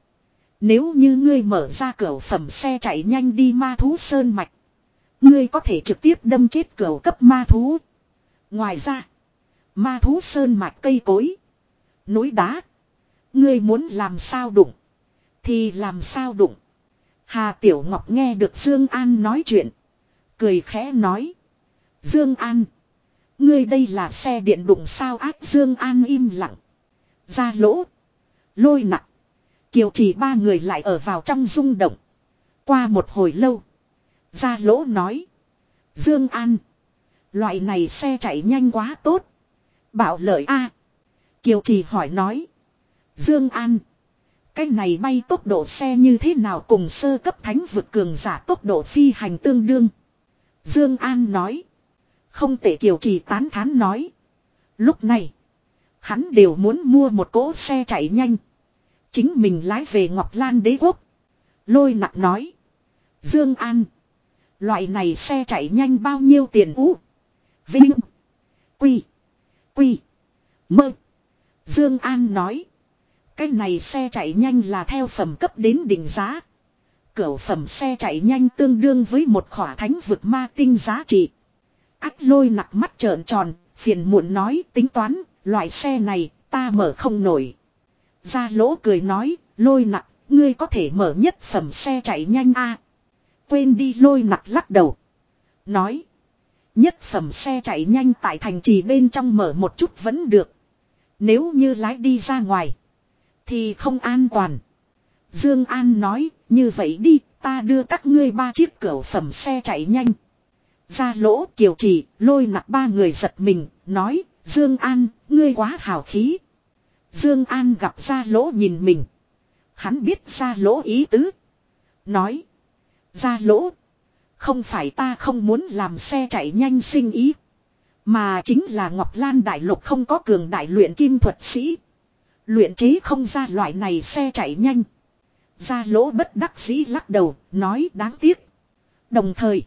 Nếu như ngươi mở ra cửa phẩm xe chạy nhanh đi ma thú sơn mạch. Ngươi có thể trực tiếp đâm chết cửa cấp ma thú. Ngoài ra. Ma thú sơn mạch cây cối. Núi đá. Ngươi muốn làm sao đụng. Thì làm sao đụng. Hà Tiểu Ngọc nghe được Dương An nói chuyện. Cười khẽ nói. Dương An. Ngươi đây là xe điện đụng sao ác Dương An im lặng. Ra lỗ. Lôi nặng. Kiều chỉ ba người lại ở vào trong rung động. Qua một hồi lâu. Ra lỗ nói. Dương An. Loại này xe chạy nhanh quá tốt. Bảo lợi a. Kiều Trì hỏi nói. Dương An. Cái này bay tốc độ xe như thế nào cùng sơ cấp thánh vực cường giả tốc độ phi hành tương đương. Dương An nói. Không tệ Kiều Trì tán thán nói. Lúc này. Hắn đều muốn mua một cỗ xe chạy nhanh. Chính mình lái về Ngọc Lan đế quốc. Lôi nặng nói. Dương An. Loại này xe chạy nhanh bao nhiêu tiền ú. Vinh. Quy. Quy. Mơ. Dương An nói. Cái này xe chạy nhanh là theo phẩm cấp đến đỉnh giá. Cửu phẩm xe chạy nhanh tương đương với một khỏa thánh vực ma tinh giá trị. Ách lôi nặc mắt trợn tròn, phiền muộn nói tính toán, loại xe này ta mở không nổi. Gia lỗ cười nói, lôi nặc, ngươi có thể mở nhất phẩm xe chạy nhanh a Quên đi lôi nặc lắc đầu. Nói. Nhất phẩm xe chạy nhanh tại thành trì bên trong mở một chút vẫn được. Nếu như lái đi ra ngoài. Thì không an toàn. Dương An nói. Như vậy đi. Ta đưa các ngươi ba chiếc cửa phẩm xe chạy nhanh. Ra lỗ, kiều trì. Lôi nặc ba người giật mình. Nói. Dương An. Ngươi quá hào khí. Dương An gặp ra lỗ nhìn mình. Hắn biết ra lỗ ý tứ. Nói. Ra lỗ. Không phải ta không muốn làm xe chạy nhanh sinh ý. Mà chính là Ngọc Lan Đại Lục không có cường đại luyện kim thuật sĩ. Luyện chế không ra loại này xe chạy nhanh. Ra lỗ bất đắc dĩ lắc đầu, nói đáng tiếc. Đồng thời,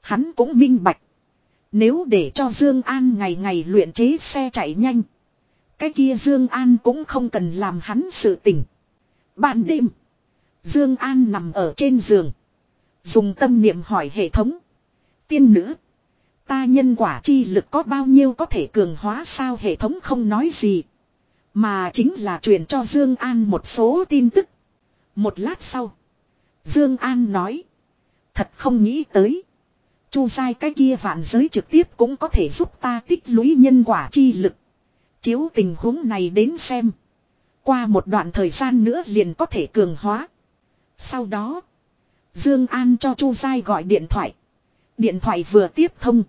hắn cũng minh bạch. Nếu để cho Dương An ngày ngày luyện chế xe chạy nhanh. Cái kia Dương An cũng không cần làm hắn sự tỉnh Ban đêm, Dương An nằm ở trên giường. Dùng tâm niệm hỏi hệ thống. Tiên nữ. Ta nhân quả chi lực có bao nhiêu có thể cường hóa sao hệ thống không nói gì. Mà chính là truyền cho Dương An một số tin tức. Một lát sau. Dương An nói. Thật không nghĩ tới. Chu sai cái kia vạn giới trực tiếp cũng có thể giúp ta tích lũy nhân quả chi lực. Chiếu tình huống này đến xem. Qua một đoạn thời gian nữa liền có thể cường hóa. Sau đó. Dương An cho Chu Giai gọi điện thoại. Điện thoại vừa tiếp thông.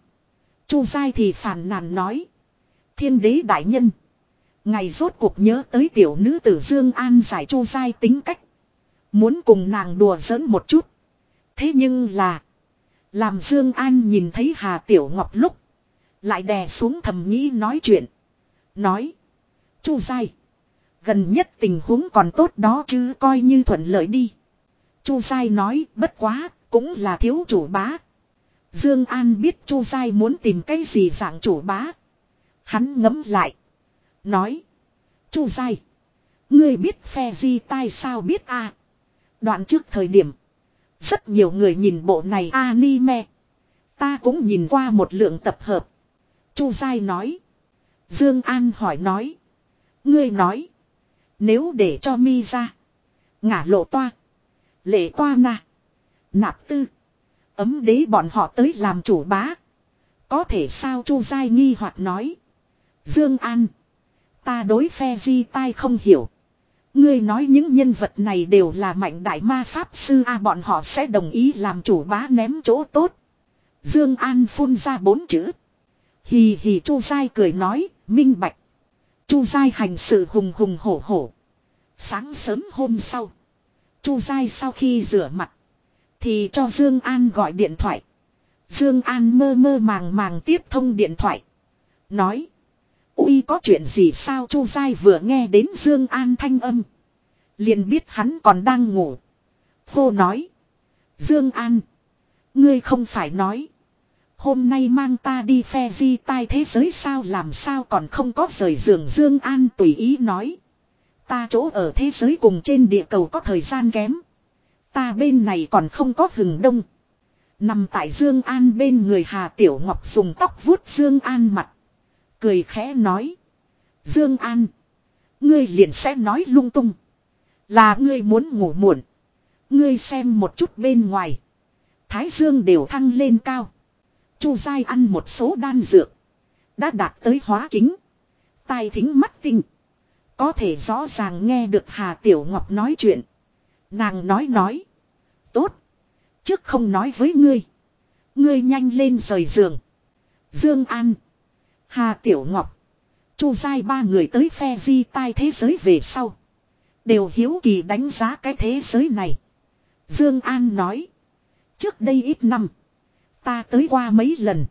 Chu Giai thì phàn nàn nói. Thiên đế đại nhân. Ngày rốt cuộc nhớ tới tiểu nữ tử Dương An giải Chu sai tính cách. Muốn cùng nàng đùa giỡn một chút. Thế nhưng là. Làm Dương An nhìn thấy Hà Tiểu Ngọc lúc. Lại đè xuống thầm nghĩ nói chuyện. Nói. Chu sai Gần nhất tình huống còn tốt đó chứ coi như thuận lợi đi. Chu Sai nói bất quá, cũng là thiếu chủ bá. Dương An biết Chu Sai muốn tìm cái gì dạng chủ bá. Hắn ngẫm lại. Nói. Chu dai. Ngươi biết phe di tai sao biết a? Đoạn trước thời điểm. Rất nhiều người nhìn bộ này anime. Ta cũng nhìn qua một lượng tập hợp. Chu dai nói. Dương An hỏi nói. Ngươi nói. Nếu để cho mi ra. Ngả lộ toa. Lệ toa na. Nạp tư. Ấm đế bọn họ tới làm chủ bá. Có thể sao Chu Giai nghi hoặc nói. Dương An. Ta đối phe di tai không hiểu. Ngươi nói những nhân vật này đều là mạnh đại ma pháp sư a bọn họ sẽ đồng ý làm chủ bá ném chỗ tốt. Dương An phun ra bốn chữ. Hì hì Chu sai cười nói, minh bạch. Chu sai hành sự hùng hùng hổ hổ. Sáng sớm hôm sau. Chu sai sau khi rửa mặt. Thì cho Dương An gọi điện thoại. Dương An mơ mơ màng màng tiếp thông điện thoại. Nói uy có chuyện gì sao Chu Giai vừa nghe đến Dương An thanh âm. Liền biết hắn còn đang ngủ. Cô nói. Dương An. Ngươi không phải nói. Hôm nay mang ta đi phe di tai thế giới sao, làm sao còn không có rời giường Dương An tùy ý nói. Ta chỗ ở thế giới cùng trên địa cầu có thời gian kém. Ta bên này còn không có hừng đông. Nằm tại Dương An bên người Hà Tiểu Ngọc dùng tóc vuốt Dương An mặt. Cười khẽ nói. Dương An. Ngươi liền sẽ nói lung tung. Là ngươi muốn ngủ muộn. Ngươi xem một chút bên ngoài. Thái dương đều thăng lên cao. Chu dai ăn một số đan dược. Đã đạt tới hóa kính. Tai thính mắt tinh. Có thể rõ ràng nghe được Hà Tiểu Ngọc nói chuyện. Nàng nói nói. Tốt. Trước không nói với ngươi. Ngươi nhanh lên rời giường. Dương An. Hà Tiểu Ngọc. Chu Giai ba người tới phe di tai thế giới về sau. Đều hiếu kỳ đánh giá cái thế giới này. Dương An nói. Trước đây ít năm. Ta tới qua mấy lần.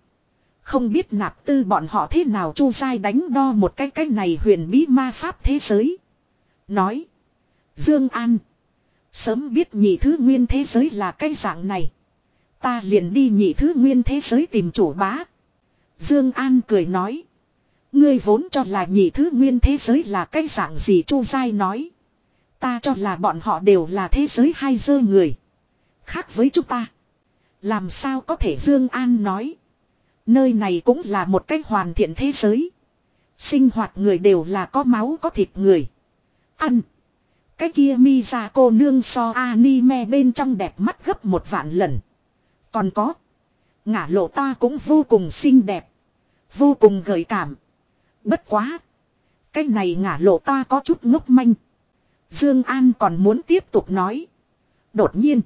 Không biết nạp tư bọn họ thế nào chu sai đánh đo một cái cái này huyền bí ma pháp thế giới. Nói. Dương An. Sớm biết nhị thứ nguyên thế giới là cái dạng này. Ta liền đi nhị thứ nguyên thế giới tìm chủ bá. Dương An cười nói. Ngươi vốn cho là nhị thứ nguyên thế giới là cái dạng gì chu sai nói. Ta cho là bọn họ đều là thế giới hai dơ người. Khác với chúng ta. Làm sao có thể Dương An nói. Nơi này cũng là một cách hoàn thiện thế giới. Sinh hoạt người đều là có máu có thịt người. Ăn. Cái kia mi ra cô nương so anime bên trong đẹp mắt gấp một vạn lần. Còn có. Ngả lộ ta cũng vô cùng xinh đẹp. Vô cùng gợi cảm. Bất quá. Cái này ngả lộ ta có chút ngốc manh. Dương An còn muốn tiếp tục nói. Đột nhiên.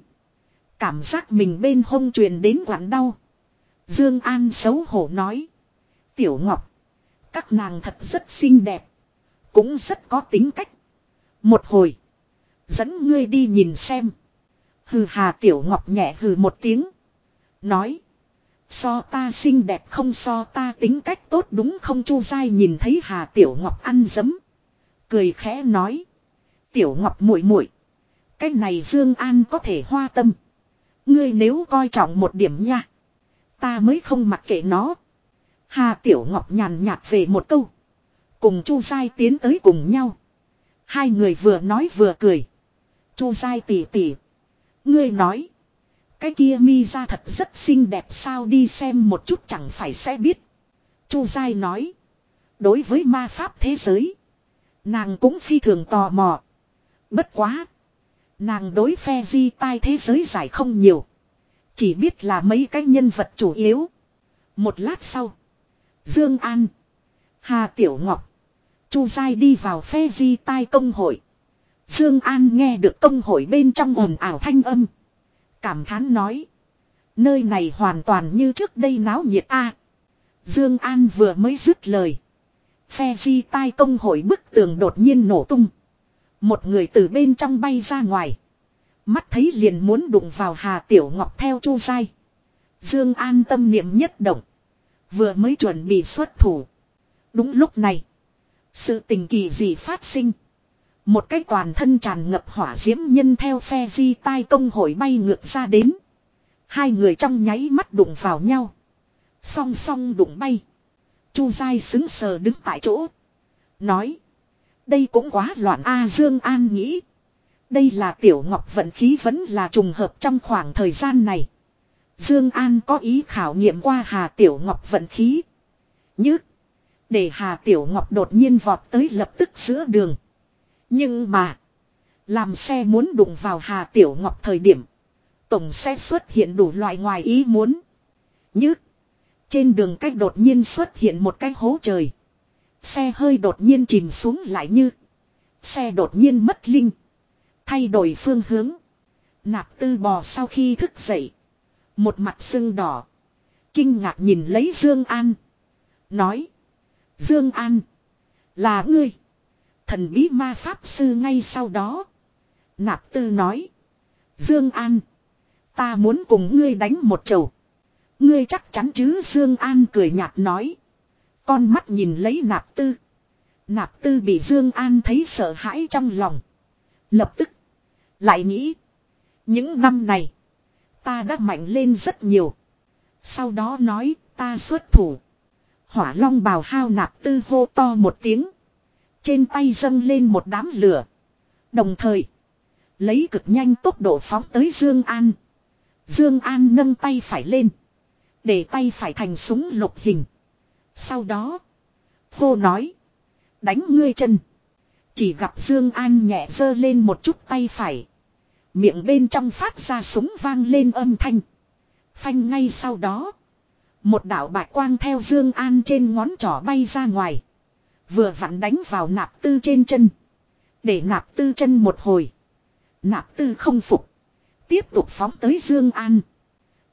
Cảm giác mình bên hông truyền đến quặn đau. Dương An xấu hổ nói. Tiểu Ngọc. Các nàng thật rất xinh đẹp. Cũng rất có tính cách. Một hồi. Dẫn ngươi đi nhìn xem. Hừ hà Tiểu Ngọc nhẹ hừ một tiếng. Nói. So ta xinh đẹp không so ta tính cách tốt đúng không Chu dai nhìn thấy Hà Tiểu Ngọc ăn dấm. Cười khẽ nói. Tiểu Ngọc muội muội, Cái này Dương An có thể hoa tâm. Ngươi nếu coi trọng một điểm nha. Ta mới không mặc kệ nó. Hà Tiểu Ngọc nhàn nhạt về một câu. Cùng Chu Giai tiến tới cùng nhau. Hai người vừa nói vừa cười. Chu Giai tỉ tỉ. Ngươi nói. Cái kia mi ra thật rất xinh đẹp sao đi xem một chút chẳng phải sẽ biết. Chu Giai nói. Đối với ma pháp thế giới. Nàng cũng phi thường tò mò. Bất quá. Nàng đối phe di tai thế giới giải không nhiều. Chỉ biết là mấy cái nhân vật chủ yếu. Một lát sau. Dương An. Hà Tiểu Ngọc. Chu Giai đi vào phe di tai công hội. Dương An nghe được công hội bên trong ồn ào thanh âm. Cảm thán nói. Nơi này hoàn toàn như trước đây náo nhiệt a. Dương An vừa mới dứt lời. Phe di tai công hội bức tường đột nhiên nổ tung. Một người từ bên trong bay ra ngoài. Mắt thấy liền muốn đụng vào Hà Tiểu Ngọc theo chu sai. Dương an tâm niệm nhất động. Vừa mới chuẩn bị xuất thủ. Đúng lúc này. Sự tình kỳ dị phát sinh. Một cái toàn thân tràn ngập hỏa diễm nhân theo phe di tai công hội bay ngược ra đến. Hai người trong nháy mắt đụng vào nhau. Song song đụng bay. Chu dai xứng sờ đứng tại chỗ. Nói. Đây cũng quá loạn A Dương An nghĩ. Đây là tiểu ngọc vận khí vẫn là trùng hợp trong khoảng thời gian này. Dương An có ý khảo nghiệm qua Hà Tiểu Ngọc vận khí. Như. Để Hà Tiểu Ngọc đột nhiên vọt tới lập tức giữa đường. Nhưng mà. Làm xe muốn đụng vào Hà Tiểu Ngọc thời điểm. Tổng xe xuất hiện đủ loại ngoài ý muốn. Như. Trên đường cách đột nhiên xuất hiện một cái hố trời. Xe hơi đột nhiên chìm xuống lại như. Xe đột nhiên mất linh. Thay đổi phương hướng. Nạp tư bò sau khi thức dậy. Một mặt sưng đỏ. Kinh ngạc nhìn lấy Dương An. Nói. Dương An. Là ngươi. Thần bí ma pháp sư ngay sau đó. Nạp tư nói. Dương An. Ta muốn cùng ngươi đánh một chầu. Ngươi chắc chắn chứ Dương An cười nhạt nói. Con mắt nhìn lấy nạp tư. Nạp tư bị Dương An thấy sợ hãi trong lòng. Lập tức. Lại nghĩ. Những năm này. Ta đã mạnh lên rất nhiều. Sau đó nói, ta xuất thủ. Hỏa long bào hao nạp tư hô to một tiếng. Trên tay dâng lên một đám lửa. Đồng thời. Lấy cực nhanh tốc độ phóng tới Dương An. Dương An nâng tay phải lên. Để tay phải thành súng lục hình. Sau đó. vô nói. Đánh ngươi chân. Chỉ gặp Dương An nhẹ giơ lên một chút tay phải. Miệng bên trong phát ra súng vang lên âm thanh. Phanh ngay sau đó. Một đạo bạch quang theo Dương An trên ngón trỏ bay ra ngoài. Vừa vặn đánh vào nạp tư trên chân. Để nạp tư chân một hồi. Nạp tư không phục. Tiếp tục phóng tới Dương An.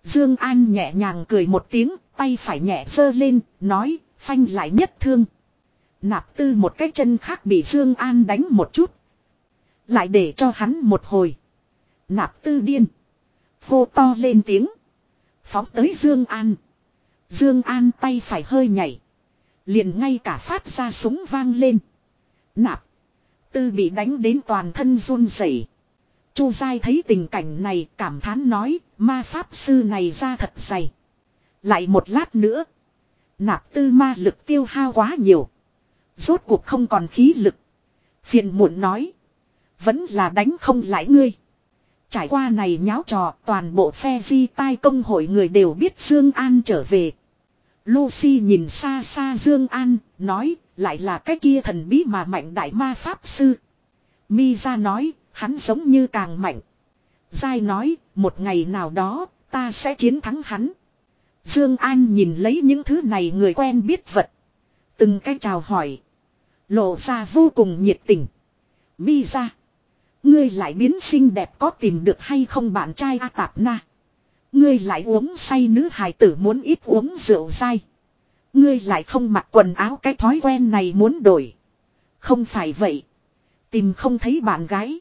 Dương An nhẹ nhàng cười một tiếng, tay phải nhẹ giơ lên, nói, phanh lại nhất thương. Nạp tư một cái chân khác bị Dương An đánh một chút. Lại để cho hắn một hồi. Nạp tư điên. Vô to lên tiếng. Phóng tới Dương An. Dương An tay phải hơi nhảy. Liền ngay cả phát ra súng vang lên. Nạp. Tư bị đánh đến toàn thân run rẩy. Chu dai thấy tình cảnh này cảm thán nói, ma pháp sư này ra thật dày. Lại một lát nữa. Nạp tư ma lực tiêu hao quá nhiều. Rốt cuộc không còn khí lực. Phiền muộn nói. Vẫn là đánh không lại ngươi. Trải qua này nháo trò toàn bộ phe di tai công hội người đều biết Dương An trở về. Lucy nhìn xa xa Dương An, nói, lại là cái kia thần bí mà mạnh đại ma pháp sư. Mi ra nói, hắn giống như càng mạnh. Giai nói, một ngày nào đó, ta sẽ chiến thắng hắn. Dương An nhìn lấy những thứ này người quen biết vật. Từng cái chào hỏi. Lộ ra vô cùng nhiệt tình. Mi ra. Ngươi lại biến xinh đẹp có tìm được hay không bạn trai A Tạp Na. Ngươi lại uống say nữ hài tử muốn ít uống rượu dai. Ngươi lại không mặc quần áo cái thói quen này muốn đổi. Không phải vậy. Tìm không thấy bạn gái.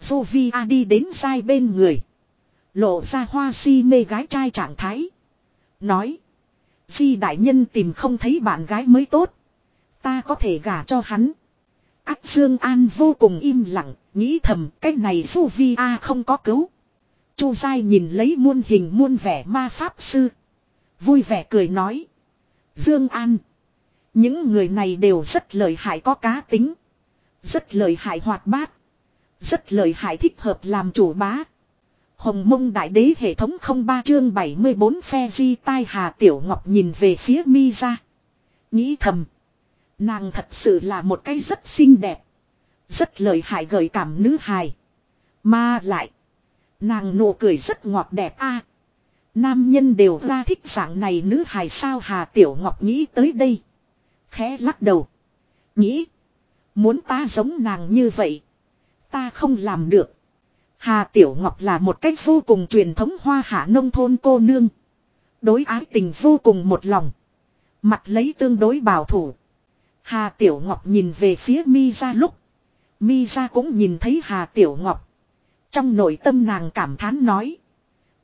Sofia đi đến sai bên người. Lộ ra hoa si mê gái trai trạng thái. Nói. Di đại nhân tìm không thấy bạn gái mới tốt. Ta có thể gả cho hắn. Ác Dương An vô cùng im lặng, nghĩ thầm cái này Sofia không có cứu. Chu Giai nhìn lấy muôn hình muôn vẻ ma pháp sư. Vui vẻ cười nói. Dương An. Những người này đều rất lợi hại có cá tính. Rất lợi hại hoạt bát. Rất lợi hại thích hợp làm chủ bá. Hồng mông đại đế hệ thống không ba chương 74 phe di tai hà tiểu ngọc nhìn về phía mi ra. Nghĩ thầm. Nàng thật sự là một cái rất xinh đẹp. Rất lợi hại gợi cảm nữ hài. Mà lại. Nàng nụ cười rất ngọt đẹp a. Nam nhân đều ra thích dạng này nữ hài sao Hà Tiểu Ngọc nghĩ tới đây. Khẽ lắc đầu. Nghĩ. Muốn ta giống nàng như vậy. Ta không làm được. Hà Tiểu Ngọc là một cách vô cùng truyền thống hoa hạ nông thôn cô nương. Đối ái tình vô cùng một lòng. Mặt lấy tương đối bảo thủ. Hà Tiểu Ngọc nhìn về phía Mi ra lúc. Mi ra cũng nhìn thấy Hà Tiểu Ngọc. Trong nội tâm nàng cảm thán nói.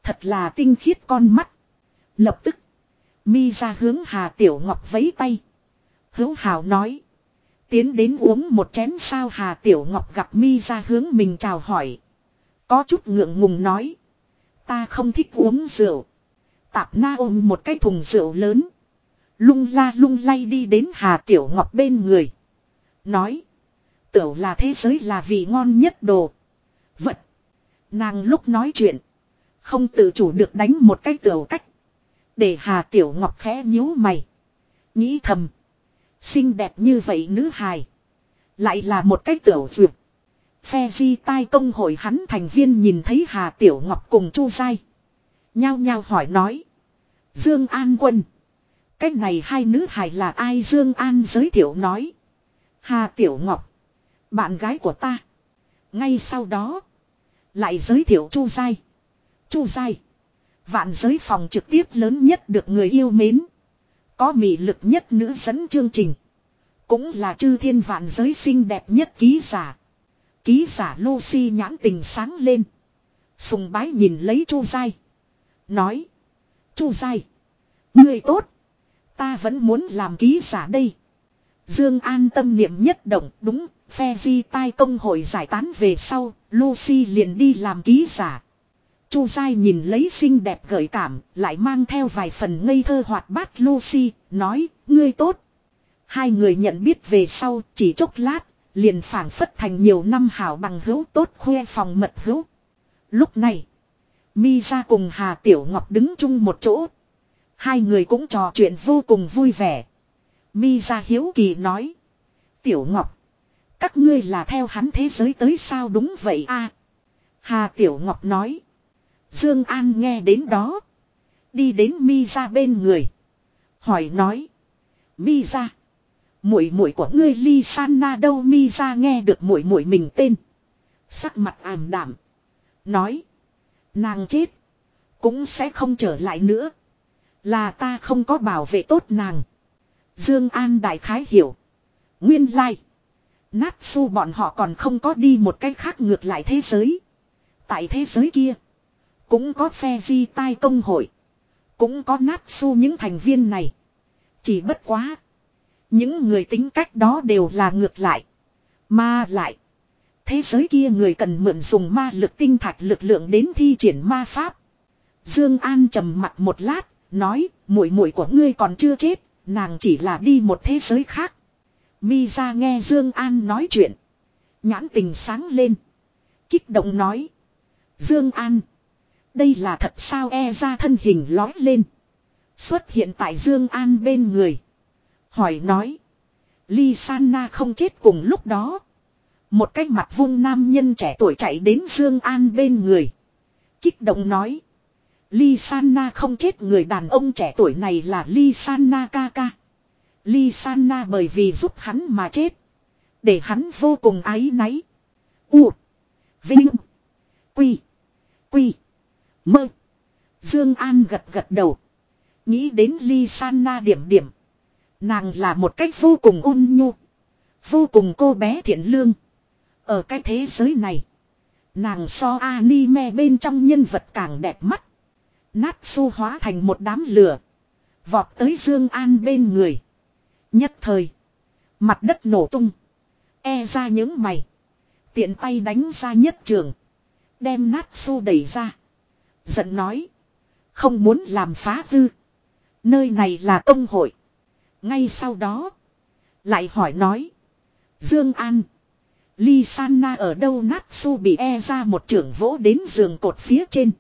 Thật là tinh khiết con mắt. Lập tức. Mi ra hướng Hà Tiểu Ngọc vấy tay. Hữu Hào nói. Tiến đến uống một chén sao Hà Tiểu Ngọc gặp Mi ra hướng mình chào hỏi. Có chút ngượng ngùng nói. Ta không thích uống rượu. Tạp na ôm một cái thùng rượu lớn. Lung la lung lay đi đến Hà Tiểu Ngọc bên người. Nói. Tiểu là thế giới là vị ngon nhất đồ. Vật. Nàng lúc nói chuyện. Không tự chủ được đánh một cái tiểu cách. Để Hà Tiểu Ngọc khẽ nhíu mày. Nghĩ thầm. Xinh đẹp như vậy nữ hài. Lại là một cái tiểu duyệt. Phe di tai công hội hắn thành viên nhìn thấy Hà Tiểu Ngọc cùng Chu Giai. Nhao nhao hỏi nói. Dương An Quân. Cách này hai nữ hài là ai Dương An giới thiệu nói. Hà Tiểu Ngọc. Bạn gái của ta. Ngay sau đó. Lại giới thiệu Chu Giai. Chu Giai. Vạn giới phòng trực tiếp lớn nhất được người yêu mến. Có mị lực nhất nữ dẫn chương trình. Cũng là chư thiên vạn giới xinh đẹp nhất ký giả. Ký giả Lucy nhãn tình sáng lên. Sùng bái nhìn lấy Chu Giai. Nói. Chu Giai. Người tốt. Ta vẫn muốn làm ký giả đây. Dương an tâm niệm nhất động đúng. Phe di tai công hội giải tán về sau. Lucy liền đi làm ký giả. Chu Giai nhìn lấy xinh đẹp gợi cảm, lại mang theo vài phần ngây thơ hoạt bát Lucy, nói, ngươi tốt. Hai người nhận biết về sau, chỉ chốc lát, liền phảng phất thành nhiều năm hảo bằng hữu tốt khoe phòng mật hữu. Lúc này, Mi ra cùng Hà Tiểu Ngọc đứng chung một chỗ. Hai người cũng trò chuyện vô cùng vui vẻ. Mi ra hiếu kỳ nói. Tiểu Ngọc, các ngươi là theo hắn thế giới tới sao đúng vậy a Hà Tiểu Ngọc nói. Dương An nghe đến đó. Đi đến mi ra bên người. Hỏi nói. Mi ra. Muội muội của ngươi Ly San Na đâu mi ra nghe được muội muội mình tên. Sắc mặt ảm đạm. Nói. Nàng chết. Cũng sẽ không trở lại nữa. Là ta không có bảo vệ tốt nàng. Dương An đại khái hiểu. Nguyên lai. Like. Natsu bọn họ còn không có đi một cách khác ngược lại thế giới. Tại thế giới kia. Cũng có phe di tai công hội. Cũng có Natsu những thành viên này. Chỉ bất quá. Những người tính cách đó đều là ngược lại. Mà lại. Thế giới kia người cần mượn dùng ma lực tinh thạch lực lượng đến thi triển ma pháp. Dương An trầm mặt một lát, nói, muội muội của ngươi còn chưa chết, nàng chỉ là đi một thế giới khác. Mi ra nghe Dương An nói chuyện, nhãn tình sáng lên, kích động nói: "Dương An, đây là thật sao?" E ra thân hình lói lên, xuất hiện tại Dương An bên người, hỏi nói: "Ly Sanna không chết cùng lúc đó?" Một cái mặt vung nam nhân trẻ tuổi chạy đến Dương An bên người. Kích động nói. Ly Sanna không chết, người đàn ông trẻ tuổi này là Ly Sanna ca ca. Ly Sanna bởi vì giúp hắn mà chết. Để hắn vô cùng ái náy. U. Vinh. Quy. Quy. Mơ. Dương An gật gật đầu. Nghĩ đến Ly Sanna điểm điểm. Nàng là một cách vô cùng ôn nhu. Vô cùng cô bé thiện lương. Ở cái thế giới này. Nàng so anime bên trong nhân vật càng đẹp mắt. Nát su hóa thành một đám lửa. Vọt tới Dương An bên người. Nhất thời. Mặt đất nổ tung. E ra những mày. Tiện tay đánh ra nhất trường. Đem nát su đẩy ra. Giận nói. Không muốn làm phá hư. Nơi này là công hội. Ngay sau đó. Lại hỏi nói. Dương An. Ly Sanna ở đâu nát su bị e ra một trưởng vỗ đến giường cột phía trên.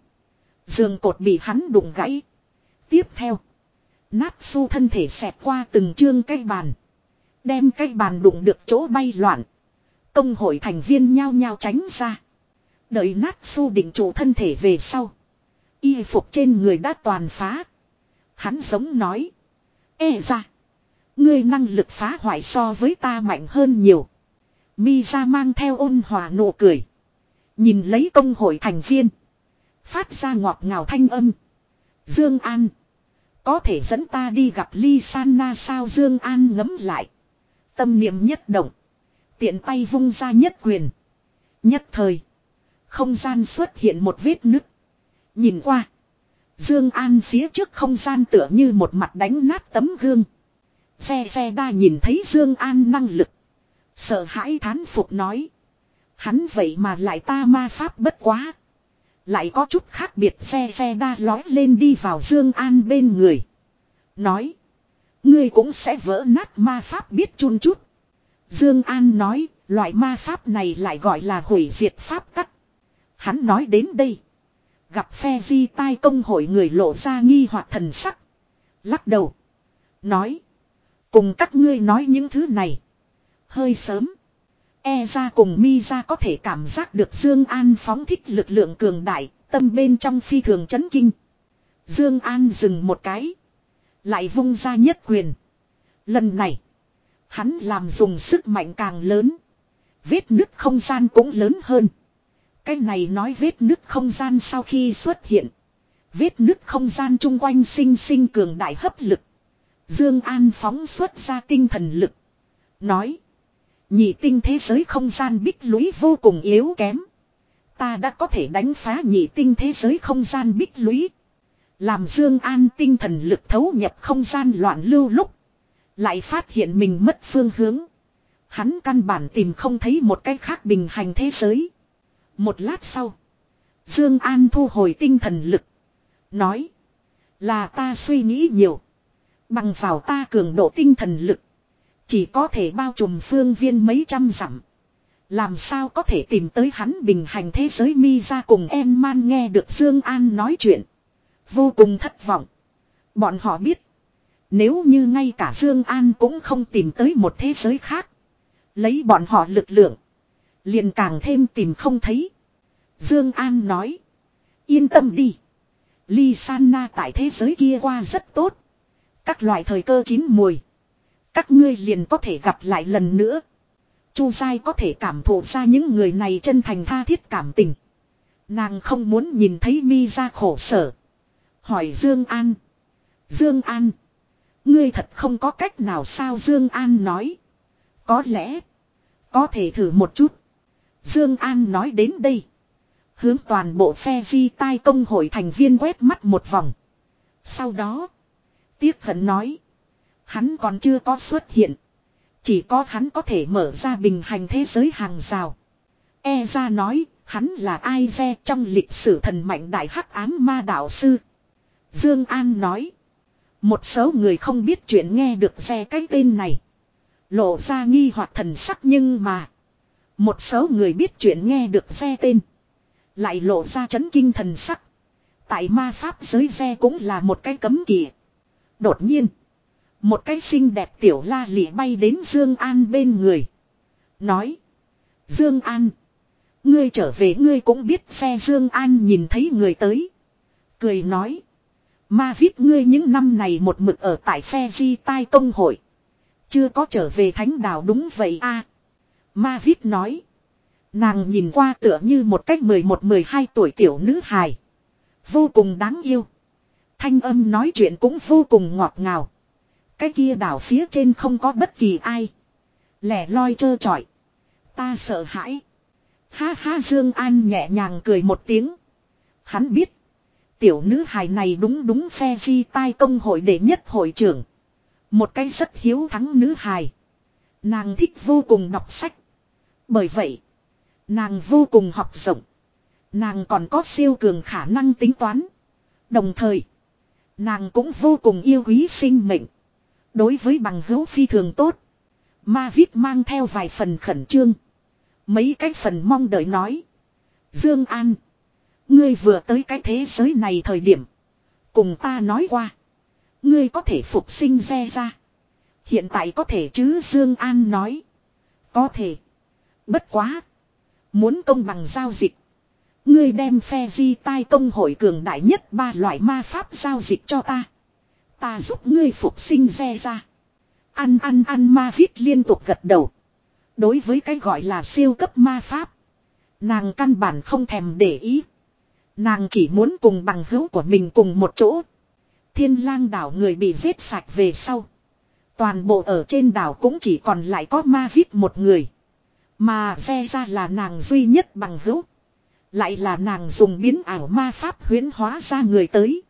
Giường cột bị hắn đụng gãy. Tiếp theo. Nát su thân thể xẹp qua từng chương cây bàn. Đem cây bàn đụng được chỗ bay loạn. Công hội thành viên nhao nhao tránh ra. Đợi nát su định trụ thân thể về sau. Y phục trên người đã toàn phá. Hắn giống nói. E ra. Ngươi năng lực phá hoại so với ta mạnh hơn nhiều. Mi ra mang theo ôn hòa nụ cười. Nhìn lấy công hội thành viên. Phát ra ngọt ngào thanh âm. Dương An. Có thể dẫn ta đi gặp Ly San Na sao Dương An ngấm lại. Tâm niệm nhất động. Tiện tay vung ra nhất quyền. Nhất thời. Không gian xuất hiện một vết nứt. Nhìn qua. Dương An phía trước không gian tựa như một mặt đánh nát tấm gương. Xe xe đa nhìn thấy Dương An năng lực. Sợ hãi thán phục nói. Hắn vậy mà lại ta ma pháp bất quá. Lại có chút khác biệt xe xe đa lói lên đi vào Dương An bên người. Nói. Ngươi cũng sẽ vỡ nát ma pháp biết chun chút. Dương An nói. Loại ma pháp này lại gọi là hủy diệt pháp tắc. Hắn nói đến đây. Gặp phe di tai công hội người lộ ra nghi hoặc thần sắc. Lắc đầu. Nói. Cùng các ngươi nói những thứ này. Hơi sớm. E ra cùng mi ra có thể cảm giác được Dương An phóng thích lực lượng cường đại, tâm bên trong phi thường chấn kinh. Dương An dừng một cái. Lại vung ra nhất quyền. Lần này. Hắn làm dùng sức mạnh càng lớn. Vết nứt không gian cũng lớn hơn. Cái này nói vết nứt không gian sau khi xuất hiện. Vết nứt không gian chung quanh sinh sinh cường đại hấp lực. Dương An phóng xuất ra tinh thần lực. Nói. Nhị tinh thế giới không gian bích lũy vô cùng yếu kém. Ta đã có thể đánh phá nhị tinh thế giới không gian bích lũy. Làm Dương An tinh thần lực thấu nhập không gian loạn lưu lúc. Lại phát hiện mình mất phương hướng. Hắn căn bản tìm không thấy một cách khác bình hành thế giới. Một lát sau. Dương An thu hồi tinh thần lực. Nói. Là ta suy nghĩ nhiều. Bằng vào ta cường độ tinh thần lực. Chỉ có thể bao trùm phương viên mấy trăm dặm. Làm sao có thể tìm tới hắn bình hành thế giới mi ra cùng em man nghe được Dương An nói chuyện. Vô cùng thất vọng. Bọn họ biết. Nếu như ngay cả Dương An cũng không tìm tới một thế giới khác. Lấy bọn họ lực lượng. liền càng thêm tìm không thấy. Dương An nói. Yên tâm đi. Ly San Na tại thế giới kia qua rất tốt. Các loại thời cơ chín mùi. Các ngươi liền có thể gặp lại lần nữa. Chu Giai có thể cảm thụ ra những người này chân thành tha thiết cảm tình. Nàng không muốn nhìn thấy mi ra khổ sở. Hỏi Dương An. Dương An. Ngươi thật không có cách nào sao Dương An nói. Có lẽ. Có thể thử một chút. Dương An nói đến đây. Hướng toàn bộ phe di tai công hội thành viên quét mắt một vòng. Sau đó. Tiếc hận nói. Hắn còn chưa có xuất hiện. Chỉ có hắn có thể mở ra bình hành thế giới hàng rào. E ra nói, hắn là ai re trong lịch sử thần mạnh đại hắc ám ma đạo sư. Dương An nói. Một số người không biết chuyện nghe được xe cái tên này. Lộ ra nghi hoặc thần sắc nhưng mà. Một số người biết chuyện nghe được xe tên. Lại lộ ra chấn kinh thần sắc. Tại ma pháp giới xe cũng là một cái cấm kỵ. Đột nhiên. Một cái xinh đẹp tiểu la lị bay đến Dương An bên người. Nói. Dương An. Ngươi trở về ngươi cũng biết xe Dương An nhìn thấy người tới. Cười nói. Ma viết ngươi những năm này một mực ở tại phe di tai công hội. Chưa có trở về thánh đảo đúng vậy a Ma viết nói. Nàng nhìn qua tựa như một cách 11-12 tuổi tiểu nữ hài. Vô cùng đáng yêu. Thanh âm nói chuyện cũng vô cùng ngọt ngào. Cái kia đảo phía trên không có bất kỳ ai. Lẻ loi trơ trọi. Ta sợ hãi. Ha ha Dương An nhẹ nhàng cười một tiếng. Hắn biết. Tiểu nữ hài này đúng đúng phe di tai công hội đệ nhất hội trưởng. Một cái rất hiếu thắng nữ hài. Nàng thích vô cùng đọc sách. Bởi vậy. Nàng vô cùng học rộng. Nàng còn có siêu cường khả năng tính toán. Đồng thời. Nàng cũng vô cùng yêu quý sinh mệnh. Đối với bằng hữu phi thường tốt. Ma viết mang theo vài phần khẩn trương. Mấy cái phần mong đợi nói. Dương An. Ngươi vừa tới cái thế giới này thời điểm. Cùng ta nói qua. Ngươi có thể phục sinh re ra. Hiện tại có thể chứ Dương An nói. Có thể. Bất quá. Muốn công bằng giao dịch. Ngươi đem phe di tai công hội cường đại nhất ba loại ma pháp giao dịch cho ta. Ta giúp ngươi phục sinh re ra. Ăn ăn ăn ma viết liên tục gật đầu. Đối với cái gọi là siêu cấp ma pháp. Nàng căn bản không thèm để ý. Nàng chỉ muốn cùng bằng hữu của mình cùng một chỗ. Thiên lang đảo người bị giết sạch về sau. Toàn bộ ở trên đảo cũng chỉ còn lại có ma viết một người. Mà xe ra là nàng duy nhất bằng hữu. Lại là nàng dùng biến ảo ma pháp huyến hóa ra người tới.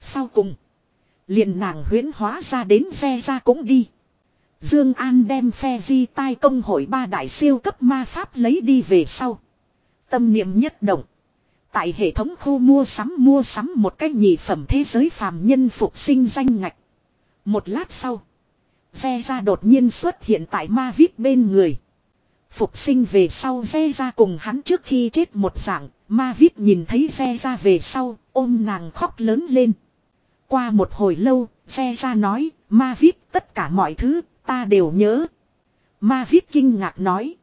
Sau cùng liền nàng huyến hóa ra đến xe ra cũng đi. Dương An đem phe di tai công hội ba đại siêu cấp ma pháp lấy đi về sau. Tâm niệm nhất động. Tại hệ thống khu mua sắm mua sắm một cách nhị phẩm thế giới phàm nhân phục sinh danh ngạch. Một lát sau. Xe ra đột nhiên xuất hiện tại ma vít bên người. Phục sinh về sau xe ra cùng hắn trước khi chết một dạng. Ma vít nhìn thấy xe ra về sau, ôm nàng khóc lớn lên. Qua một hồi lâu, xe ra nói, ma viết tất cả mọi thứ, ta đều nhớ. Ma viết kinh ngạc nói.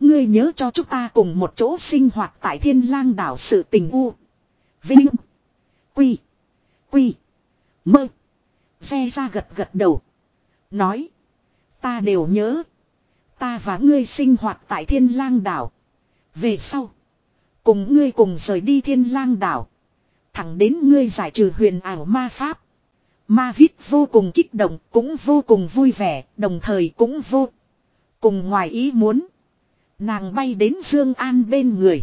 Ngươi nhớ cho chúng ta cùng một chỗ sinh hoạt tại thiên lang đảo sự tình u. Vinh. Quy. Quy. Mơ. Xe ra gật gật đầu. Nói. Ta đều nhớ. Ta và ngươi sinh hoạt tại thiên lang đảo. Về sau. Cùng ngươi cùng rời đi thiên lang đảo. Thẳng đến ngươi giải trừ huyền ảo ma pháp. Ma vít vô cùng kích động, cũng vô cùng vui vẻ, đồng thời cũng vô cùng ngoài ý muốn. Nàng bay đến Dương An bên người.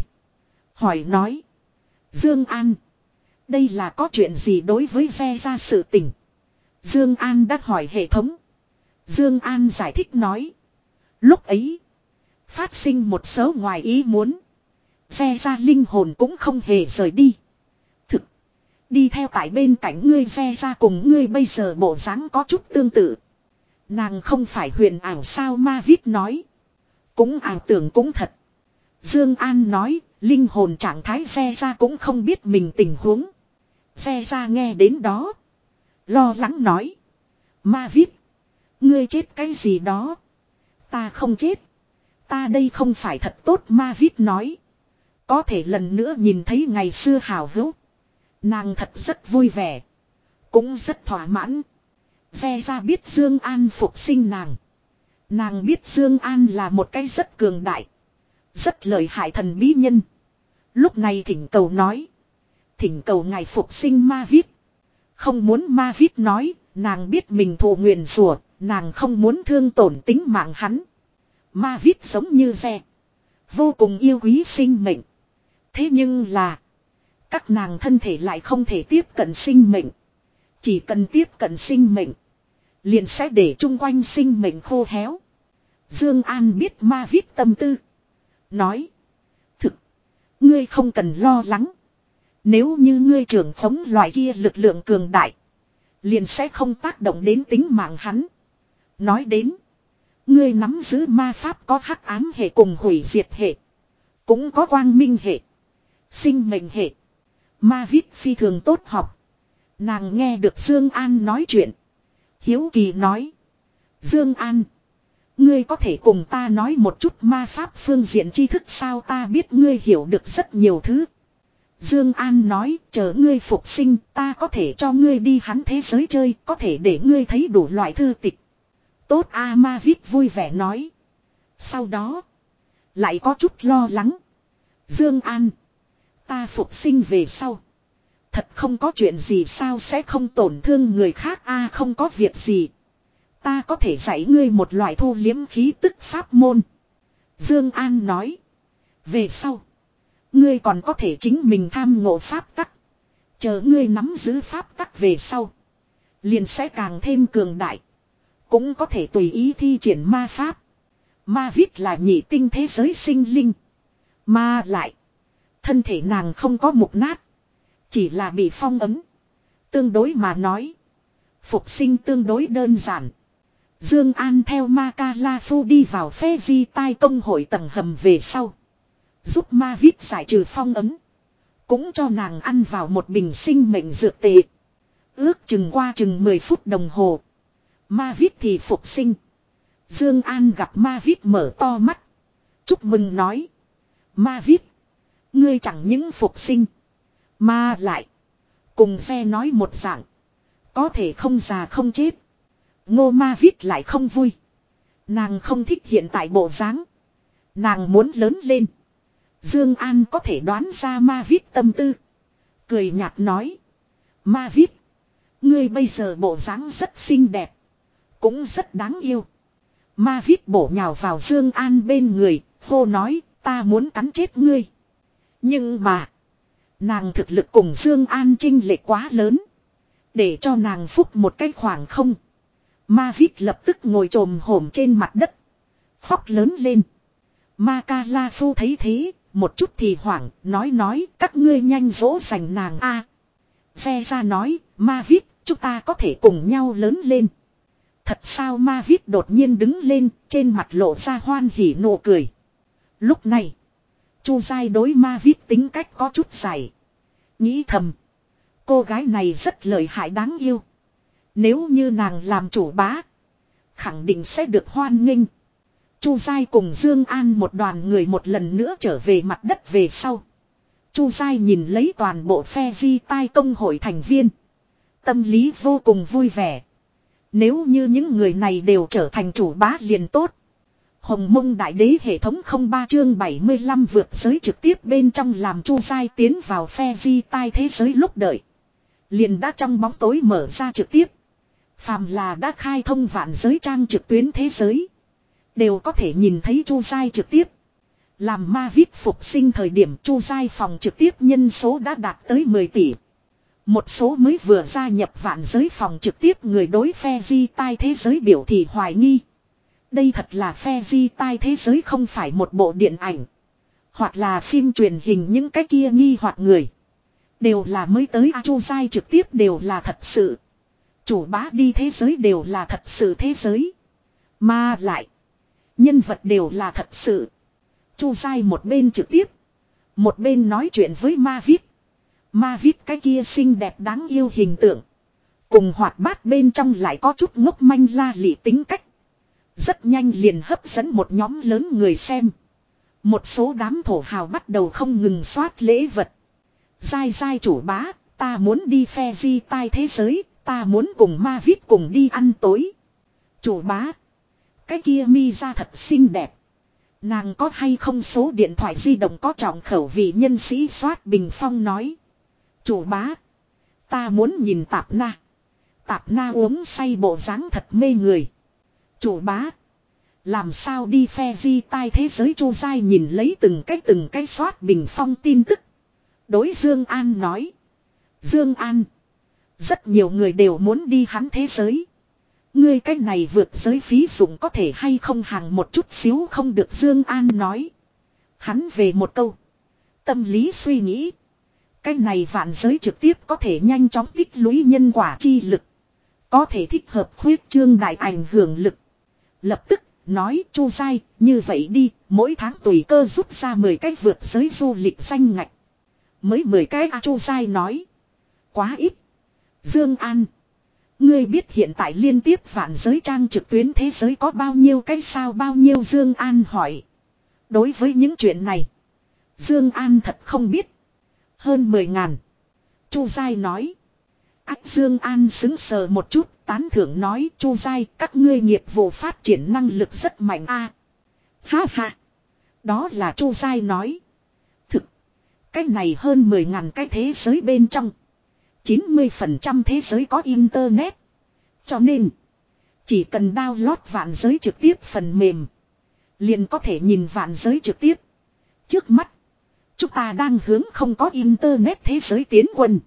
Hỏi nói. Dương An. Đây là có chuyện gì đối với ve ra sự tình. Dương An đã hỏi hệ thống. Dương An giải thích nói. Lúc ấy. Phát sinh một số ngoài ý muốn. xe ra linh hồn cũng không hề rời đi. Đi theo tại bên cạnh ngươi Xe ra cùng ngươi bây giờ bộ dáng có chút tương tự. Nàng không phải huyền ảo sao ma viết nói. Cũng ảo tưởng cũng thật. Dương An nói, linh hồn trạng thái xe ra cũng không biết mình tình huống. Xe ra nghe đến đó. Lo lắng nói. Ma viết. Ngươi chết cái gì đó. Ta không chết. Ta đây không phải thật tốt ma viết nói. Có thể lần nữa nhìn thấy ngày xưa hào hữu. Nàng thật rất vui vẻ. Cũng rất thỏa mãn. Ve ra biết Dương An phục sinh nàng. Nàng biết Dương An là một cái rất cường đại. Rất lợi hại thần bí nhân. Lúc này thỉnh cầu nói. Thỉnh cầu ngài phục sinh ma viết. Không muốn ma viết nói, nàng biết mình thù nguyện rủa nàng không muốn thương tổn tính mạng hắn. Ma viết giống như xe. Vô cùng yêu quý sinh mệnh. Thế nhưng là. Các nàng thân thể lại không thể tiếp cận sinh mệnh. Chỉ cần tiếp cận sinh mệnh. Liền sẽ để chung quanh sinh mệnh khô héo. Dương An biết ma viết tâm tư. Nói. Thực. Ngươi không cần lo lắng. Nếu như ngươi trưởng thống loại kia lực lượng cường đại. Liền sẽ không tác động đến tính mạng hắn. Nói đến. Ngươi nắm giữ ma pháp có hắc ám hệ cùng hủy diệt hệ. Cũng có quang minh hệ. Sinh mệnh hệ. Ma viết phi thường tốt học. Nàng nghe được Dương An nói chuyện. Hiếu kỳ nói. Dương An. Ngươi có thể cùng ta nói một chút ma pháp phương diện tri thức sao ta biết ngươi hiểu được rất nhiều thứ. Dương An nói, chờ ngươi phục sinh, ta có thể cho ngươi đi hắn thế giới chơi, có thể để ngươi thấy đủ loại thư tịch. Tốt A Ma Vít vui vẻ nói. Sau đó, lại có chút lo lắng. Dương An, ta phục sinh về sau. Thật không có chuyện gì sao sẽ không tổn thương người khác a, không có việc gì. Ta có thể dạy ngươi một loại thu liếm khí tức pháp môn. Dương An nói. Về sau. Ngươi còn có thể chính mình tham ngộ pháp tắc. Chờ ngươi nắm giữ pháp tắc về sau. Liền sẽ càng thêm cường đại. Cũng có thể tùy ý thi triển ma pháp. Ma viết là nhị tinh thế giới sinh linh. Ma lại. Thân thể nàng không có mục nát. Chỉ là bị phong ấm. Tương đối mà nói. Phục sinh tương đối đơn giản. Dương An theo Ma Ca La Phu đi vào phe di tai công hội tầng hầm về sau. Giúp ma Vít giải trừ phong ấm. Cũng cho nàng ăn vào một bình sinh mệnh dược tệ. Ước chừng qua chừng 10 phút đồng hồ. Ma Vít thì phục sinh. Dương An gặp ma Vít mở to mắt. Chúc mừng nói. Ma Vít. Ngươi chẳng những phục sinh. Mà lại. Cùng xe nói một dạng. Có thể không già không chết. Ngô ma viết lại không vui. Nàng không thích hiện tại bộ dáng. Nàng muốn lớn lên. Dương An có thể đoán ra ma viết tâm tư. Cười nhạt nói. Ma viết. Ngươi bây giờ bộ dáng rất xinh đẹp. Cũng rất đáng yêu. Ma viết bổ nhào vào Dương An bên người. Hô nói, ta muốn cắn chết ngươi. Nhưng mà. Nàng thực lực cùng Dương An trinh lệ quá lớn. Để cho nàng phúc một cái khoảng không. Ma Vít lập tức ngồi trồm hổm trên mặt đất. Khóc lớn lên. Ma Ca La Phu thấy thế, một chút thì hoảng, nói nói, các ngươi nhanh dỗ dành nàng a. Xe ra nói, Ma Vít, chúng ta có thể cùng nhau lớn lên. Thật sao Ma Vít đột nhiên đứng lên, trên mặt lộ ra hoan hỉ nụ cười. Lúc này, Chu dai đối Ma Vít tính cách có chút dài. Nghĩ thầm, cô gái này rất lợi hại đáng yêu. Nếu như nàng làm chủ bá. Khẳng định sẽ được hoan nghênh. Chu dai cùng Dương An một đoàn người một lần nữa trở về mặt đất về sau. Chu dai nhìn lấy toàn bộ phe di tai công hội thành viên. Tâm lý vô cùng vui vẻ. Nếu như những người này đều trở thành chủ bá liền tốt. Hồng mông đại đế hệ thống 03 chương 75 vượt giới trực tiếp bên trong làm chu sai tiến vào phe di tai thế giới lúc đợi. Liền đã trong bóng tối mở ra trực tiếp. Phàm là đã khai thông vạn giới trang trực tuyến thế giới. Đều có thể nhìn thấy Chu sai trực tiếp. Làm ma viết phục sinh thời điểm Chu sai phòng trực tiếp nhân số đã đạt tới 10 tỷ. Một số mới vừa gia nhập vạn giới phòng trực tiếp người đối phe di tai thế giới biểu thị hoài nghi. Đây thật là phe di tai thế giới không phải một bộ điện ảnh. Hoặc là phim truyền hình những cái kia nghi hoặc người. Đều là mới tới A Chu Giai trực tiếp đều là thật sự. Chủ bá đi thế giới đều là thật sự thế giới. Mà lại. Nhân vật đều là thật sự. Chu sai một bên trực tiếp. Một bên nói chuyện với ma viết. Ma viết cái kia xinh đẹp đáng yêu hình tượng. Cùng hoạt bát bên trong lại có chút ngốc manh la lị tính cách. Rất nhanh liền hấp dẫn một nhóm lớn người xem. Một số đám thổ hào bắt đầu không ngừng soát lễ vật. Giai giai chủ bá, ta muốn đi phe di tai thế giới, ta muốn cùng ma vít cùng đi ăn tối. Chủ bá. Cái kia mi ra thật xinh đẹp. Nàng có hay không số điện thoại di động có trọng khẩu vị nhân sĩ soát bình phong nói. Chủ bá. Ta muốn nhìn tạp na. Tạp na uống say bộ dáng thật mê người. Chủ bá. Làm sao đi phe di tai thế giới chu dai nhìn lấy từng cái từng cái soát bình phong tin tức. Đối Dương An nói. Dương An. Rất nhiều người đều muốn đi hắn thế giới. Ngươi cái này vượt giới phí dụng có thể hay không hàng một chút xíu không được Dương An nói. Hắn về một câu. Tâm lý suy nghĩ. Cái này vạn giới trực tiếp có thể nhanh chóng tích lũy nhân quả chi lực. Có thể thích hợp khuyết trương đại ảnh hưởng lực. Lập tức nói chu sai như vậy đi mỗi tháng tùy cơ rút ra 10 cái vượt giới du lịch danh ngạch. Mới 10 cái a chu sai nói. Quá ít. Dương An. Ngươi biết hiện tại liên tiếp vạn giới trang trực tuyến thế giới có bao nhiêu cái sao bao nhiêu Dương An hỏi. Đối với những chuyện này. Dương An thật không biết. Hơn 10 ngàn. Chu sai nói. Ách Dương An xứng sờ một chút, tán thưởng nói Chu dai các ngươi nghiệp vụ phát triển năng lực rất mạnh a. À, ha ha. Đó là Chu dai nói. Thực. Cái này hơn 10 ngàn cái thế giới bên trong. 90% thế giới có Internet. Cho nên. Chỉ cần download vạn giới trực tiếp phần mềm. Liền có thể nhìn vạn giới trực tiếp. Trước mắt. Chúng ta đang hướng không có Internet thế giới tiến quân.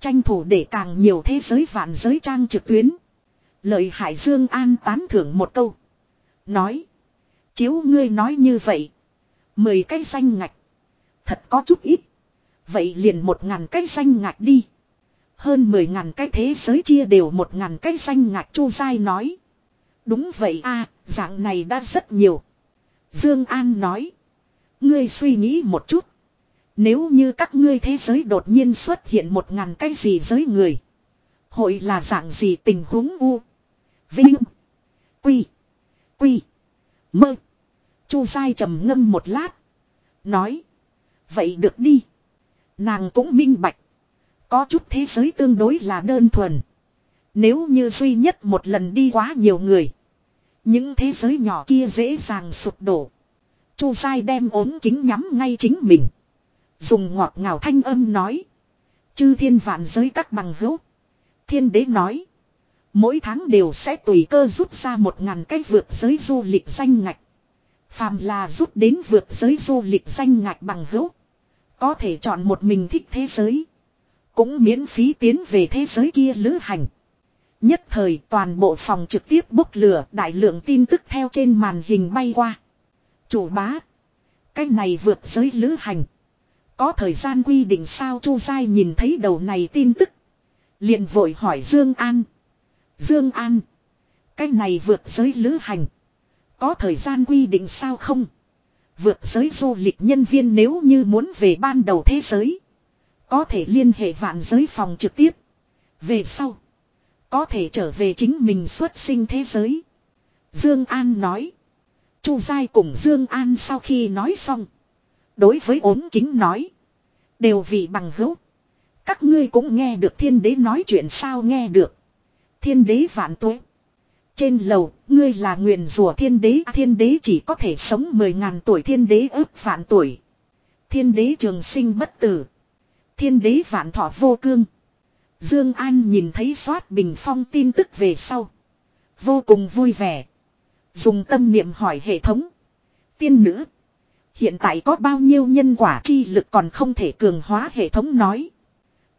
Tranh thủ để càng nhiều thế giới vạn giới trang trực tuyến. Lợi Hải Dương An tán thưởng một câu. Nói. Chiếu ngươi nói như vậy. Mười cái xanh ngạch. Thật có chút ít. Vậy liền một ngàn cái xanh ngạch đi. Hơn mười ngàn cái thế giới chia đều một ngàn cái xanh ngạch, chu dai nói. Đúng vậy a, dạng này đã rất nhiều. Dương An nói. Ngươi suy nghĩ một chút. Nếu như các ngươi thế giới đột nhiên xuất hiện một ngàn cái gì giới người. Hội là dạng gì tình huống u. Vinh. Quy. Quy. Mơ. Chu sai trầm ngâm một lát. Nói. Vậy được đi. Nàng cũng minh bạch. Có chút thế giới tương đối là đơn thuần. Nếu như duy nhất một lần đi quá nhiều người. Những thế giới nhỏ kia dễ dàng sụp đổ. Chu sai đem ốm kính nhắm ngay chính mình. Dùng ngọt ngào thanh âm nói. Chư thiên vạn giới các bằng hữu. Thiên đế nói. Mỗi tháng đều sẽ tùy cơ rút ra một ngàn cái vượt giới du lịch danh ngạch. Phàm là rút đến vượt giới du lịch danh ngạch bằng hữu. Có thể chọn một mình thích thế giới. Cũng miễn phí tiến về thế giới kia lữ hành. Nhất thời toàn bộ phòng trực tiếp bốc lửa, đại lượng tin tức theo trên màn hình bay qua. Chủ bá. Cái này vượt giới lữ hành. Có thời gian quy định sao Chu Giai nhìn thấy đầu này tin tức. liền vội hỏi Dương An. Dương An. Cái này vượt giới lữ hành. Có thời gian quy định sao không? Vượt giới du lịch nhân viên nếu như muốn về ban đầu thế giới. Có thể liên hệ vạn giới phòng trực tiếp. Về sau. Có thể trở về chính mình xuất sinh thế giới. Dương An nói. Chu Giai cùng Dương An sau khi nói xong. Đối với ốm kính nói. Đều vì bằng hữu. Các ngươi cũng nghe được thiên đế nói chuyện sao nghe được. Thiên đế vạn tuế. Trên lầu, ngươi là nguyền rủa thiên đế. À, thiên đế chỉ có thể sống mười ngàn tuổi thiên đế ước vạn tuổi. Thiên đế trường sinh bất tử. Thiên đế vạn thọ vô cương. Dương An nhìn thấy soát bình phong tin tức về sau. Vô cùng vui vẻ. Dùng tâm niệm hỏi hệ thống. Tiên nữ. Hiện tại có bao nhiêu nhân quả chi lực còn không thể cường hóa hệ thống nói.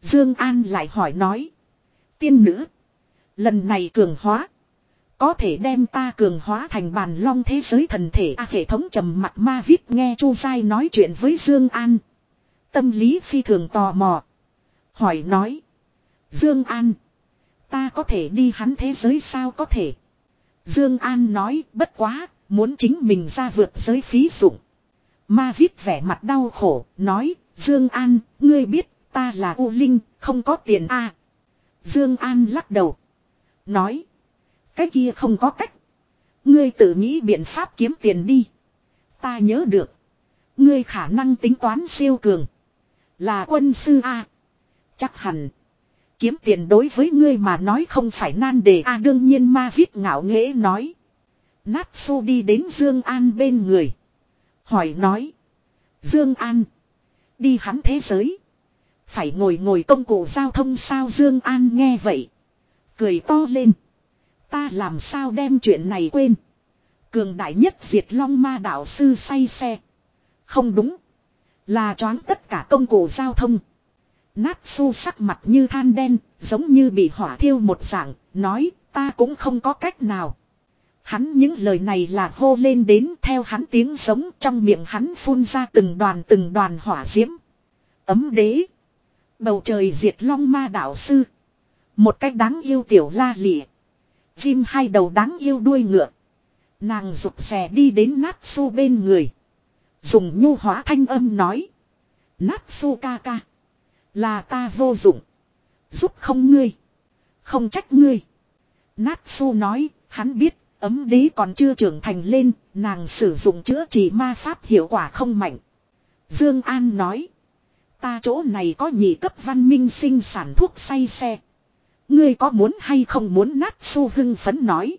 Dương An lại hỏi nói. Tiên nữ. Lần này cường hóa. Có thể đem ta cường hóa thành bàn long thế giới thần thể a hệ thống trầm mặt ma viết nghe Chu Sai nói chuyện với Dương An. Tâm lý phi thường tò mò. Hỏi nói. Dương An. Ta có thể đi hắn thế giới sao có thể. Dương An nói, bất quá. Muốn chính mình ra vượt giới phí dụng. Ma viết vẻ mặt đau khổ. Nói. Dương An. Ngươi biết, ta là U Linh. Không có tiền a. Dương An lắc đầu. Nói. Cái kia không có cách. Ngươi tự nghĩ biện pháp kiếm tiền đi. Ta nhớ được. Ngươi khả năng tính toán siêu cường. Là quân sư A. Chắc hẳn. Kiếm tiền đối với ngươi mà nói không phải nan đề A, đương nhiên ma viết ngạo nghễ nói. Natsu đi đến Dương An bên người. Hỏi nói. Dương An. Đi hắn thế giới. Phải ngồi ngồi công cụ giao thông sao Dương An nghe vậy. Cười to lên. Ta làm sao đem chuyện này quên. Cường đại nhất diệt long ma đạo sư say xe. Không đúng. Là choáng tất cả công cụ giao thông. nát su sắc mặt như than đen, giống như bị hỏa thiêu một dạng, nói ta cũng không có cách nào. Hắn những lời này là hô lên đến theo hắn tiếng giống trong miệng hắn phun ra từng đoàn từng đoàn hỏa diễm. Ấm đế. Bầu trời diệt long ma đạo sư. Một cách đáng yêu tiểu la lịa. Chim hai đầu đáng yêu đuôi ngựa. Nàng rụt xè đi đến Natsu bên người. Dùng nhu hóa thanh âm nói. Natsu ca ca. Là ta vô dụng. Giúp không ngươi. Không trách ngươi. Natsu nói, hắn biết, ấm đế còn chưa trưởng thành lên, nàng sử dụng chữa trị ma pháp hiệu quả không mạnh. Dương An nói. Ta chỗ này có nhị cấp văn minh sinh sản thuốc say xe. Ngươi có muốn hay không muốn nát Su hưng phấn nói.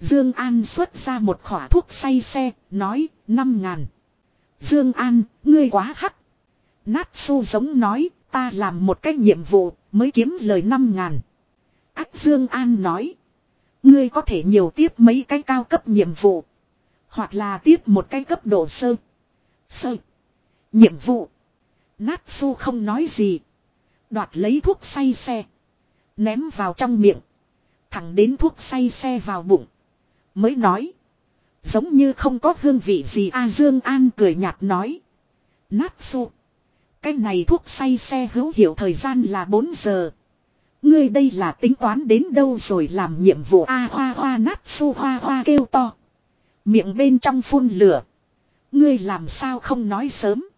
Dương An xuất ra một khỏa thuốc say xe, nói, năm ngàn. Dương An, ngươi quá hắc. Nát Su giống nói, ta làm một cái nhiệm vụ, mới kiếm lời năm ngàn. Ác Dương An nói. Ngươi có thể nhiều tiếp mấy cái cao cấp nhiệm vụ. Hoặc là tiếp một cái cấp độ sơ. Sơ. Nhiệm vụ. Natsu không nói gì. Đoạt lấy thuốc say xe. Ném vào trong miệng. Thẳng đến thuốc say xe vào bụng. Mới nói. Giống như không có hương vị gì A Dương An cười nhạt nói. Natsu. Cái này thuốc say xe hữu hiệu thời gian là 4 giờ. Ngươi đây là tính toán đến đâu rồi làm nhiệm vụ A hoa hoa Natsu hoa hoa kêu to. Miệng bên trong phun lửa. Ngươi làm sao không nói sớm.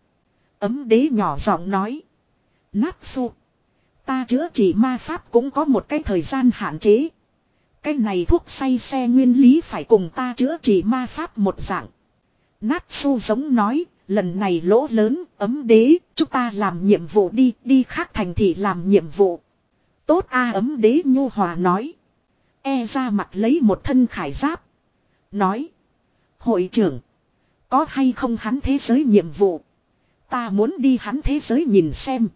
Ấm đế nhỏ giọng nói. Natsu. Ta chữa trị ma pháp cũng có một cái thời gian hạn chế. Cái này thuốc say xe nguyên lý phải cùng ta chữa trị ma pháp một dạng. Natsu giống nói, lần này lỗ lớn, ấm đế, chúng ta làm nhiệm vụ đi, đi khác thành thị làm nhiệm vụ. Tốt a ấm đế nhu hòa nói. E ra mặt lấy một thân khải giáp. Nói. Hội trưởng. Có hay không hắn thế giới nhiệm vụ. Ta muốn đi hắn thế giới nhìn xem.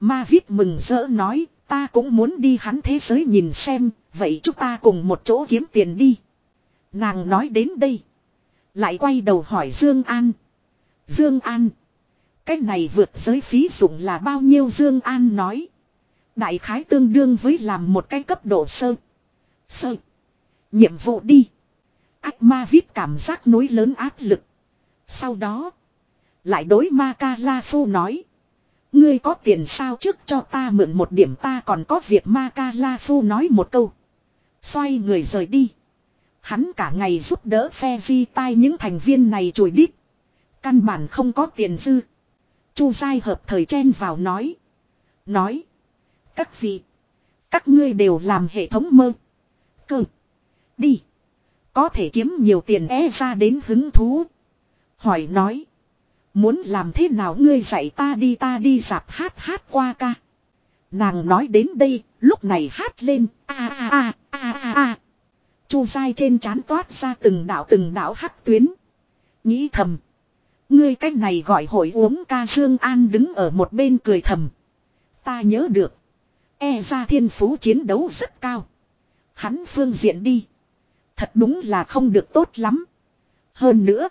Ma viết mừng rỡ nói. Ta cũng muốn đi hắn thế giới nhìn xem. Vậy chúng ta cùng một chỗ kiếm tiền đi. Nàng nói đến đây. Lại quay đầu hỏi Dương An. Dương An. Cái này vượt giới phí dụng là bao nhiêu Dương An nói. Đại khái tương đương với làm một cái cấp độ sơ. Sơ. Nhiệm vụ đi. Ác ma viết cảm giác núi lớn áp lực. Sau đó. Lại đối ma ca la phu nói. Ngươi có tiền sao trước cho ta mượn một điểm ta còn có việc ma ca la phu nói một câu. Xoay người rời đi. Hắn cả ngày giúp đỡ phe di tai những thành viên này chùi đít. Căn bản không có tiền dư. Chu dai hợp thời chen vào nói. Nói. Các vị. Các ngươi đều làm hệ thống mơ. Cơ. Đi. Có thể kiếm nhiều tiền e ra đến hứng thú. Hỏi nói. Muốn làm thế nào ngươi dạy ta đi ta đi dạp hát hát qua ca. Nàng nói đến đây, lúc này hát lên, a a a a a a. Chu dai trên trán toát ra từng đạo từng đạo hắc tuyến. Nghĩ thầm. Ngươi cách này gọi hội uống ca Dương An đứng ở một bên cười thầm. Ta nhớ được. E ra thiên phú chiến đấu rất cao. Hắn phương diện đi. Thật đúng là không được tốt lắm. Hơn nữa.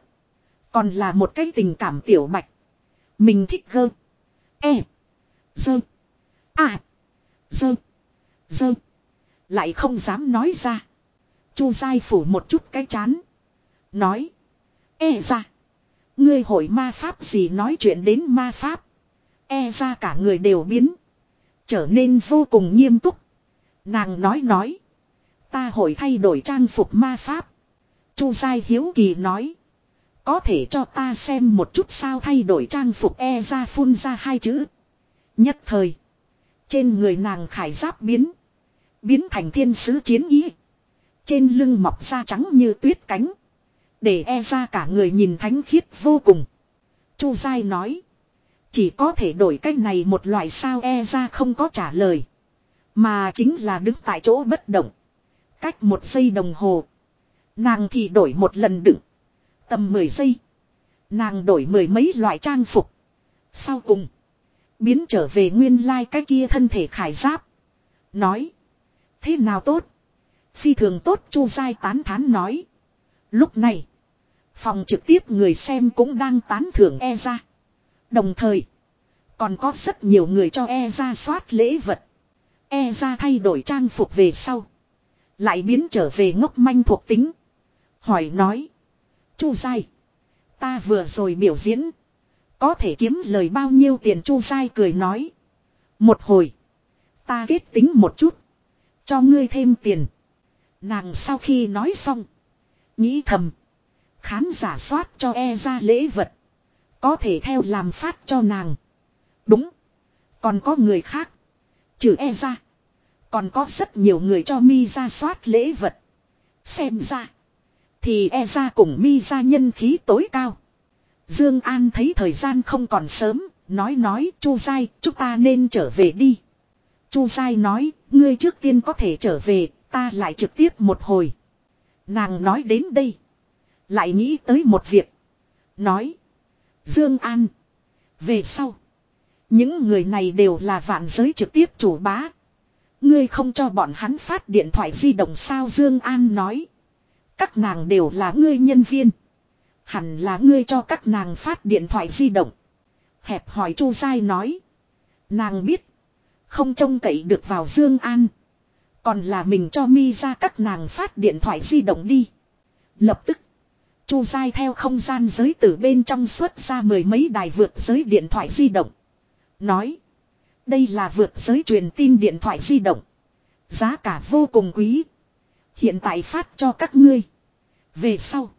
Còn là một cái tình cảm tiểu bạch. Mình thích gơ. E. Dơ. À. Dơ. Dơ. Lại không dám nói ra. Chu dai phủ một chút cái chán. Nói. E ra. Ngươi hội ma pháp gì nói chuyện đến ma pháp. E ra cả người đều biến. Trở nên vô cùng nghiêm túc. Nàng nói nói. Ta hội thay đổi trang phục ma pháp. Chu Giai Hiếu Kỳ nói. Có thể cho ta xem một chút sao thay đổi trang phục e ra phun ra hai chữ. Nhất thời. Trên người nàng khải giáp biến. Biến thành thiên sứ chiến ý. Trên lưng mọc da trắng như tuyết cánh. Để e ra cả người nhìn thánh khiết vô cùng. Chu Giai nói. Chỉ có thể đổi cách này một loại sao e ra không có trả lời. Mà chính là đứng tại chỗ bất động. Cách một giây đồng hồ. Nàng thì đổi một lần đựng. Tầm 10 giây. Nàng đổi mười mấy loại trang phục. Sau cùng. Biến trở về nguyên lai like cái kia thân thể khải giáp. Nói. Thế nào tốt? Phi thường tốt, chu dai tán thán nói. Lúc này. Phòng trực tiếp người xem cũng đang tán thưởng e ra. Đồng thời. Còn có rất nhiều người cho e ra soát lễ vật. E ra thay đổi trang phục về sau. Lại biến trở về ngốc manh thuộc tính. Hỏi nói. Chu dai. Ta vừa rồi biểu diễn. Có thể kiếm lời bao nhiêu tiền chu dai cười nói. Một hồi. Ta kết tính một chút. Cho ngươi thêm tiền. Nàng sau khi nói xong. Nghĩ thầm. Khán giả soát cho e ra lễ vật. Có thể theo làm phát cho nàng. Đúng. Còn có người khác. Trừ e ra. Còn có rất nhiều người cho mi ra soát lễ vật. Xem ra. Thì e ra cùng mi ra nhân khí tối cao. Dương An thấy thời gian không còn sớm. Nói nói, chu Giai, chúng ta nên trở về đi. Chu Giai nói. Ngươi trước tiên có thể trở về. Ta lại trực tiếp một hồi. Nàng nói đến đây. Lại nghĩ tới một việc. Nói. Dương An. Về sau. Những người này đều là vạn giới trực tiếp chủ bá. Ngươi không cho bọn hắn phát điện thoại di động sao Dương An nói. Các nàng đều là ngươi nhân viên. Hẳn là ngươi cho các nàng phát điện thoại di động. Hẹp hỏi Chu Giai nói. Nàng biết. Không trông cậy được vào Dương An. Còn là mình cho mi ra các nàng phát điện thoại di động đi. Lập tức. Chu dai theo không gian giới tử bên trong xuất ra mười mấy đài vượt giới điện thoại di động. Nói. Đây là vượt giới truyền tin điện thoại di động. Giá cả vô cùng quý. Hiện tại phát cho các ngươi. Về sau.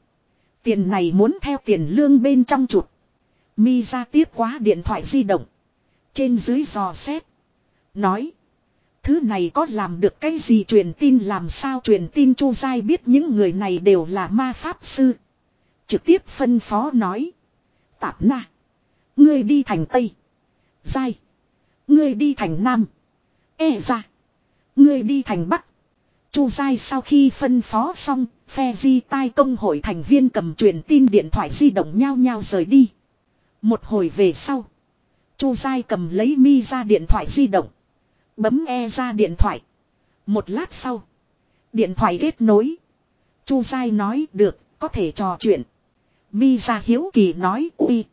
Tiền này muốn theo tiền lương bên trong chuột Mi ra tiếp quá điện thoại di động. Trên dưới dò xét. Nói. Thứ này có làm được cái gì truyền tin, làm sao truyền tin Chu Giai biết những người này đều là ma pháp sư. Trực tiếp phân phó nói. Tạp na. Ngươi đi thành Tây. Giai. Ngươi đi thành Nam. E ra. Ngươi đi thành Bắc. Chu Giai sau khi phân phó xong, phe di tai công hội thành viên cầm truyền tin điện thoại di động nhau nhau rời đi. Một hồi về sau. Chu Giai cầm lấy mi ra điện thoại di động. Bấm e ra điện thoại. Một lát sau. Điện thoại kết nối. Chu Giai nói được, có thể trò chuyện. Mi ra hiếu kỳ nói uy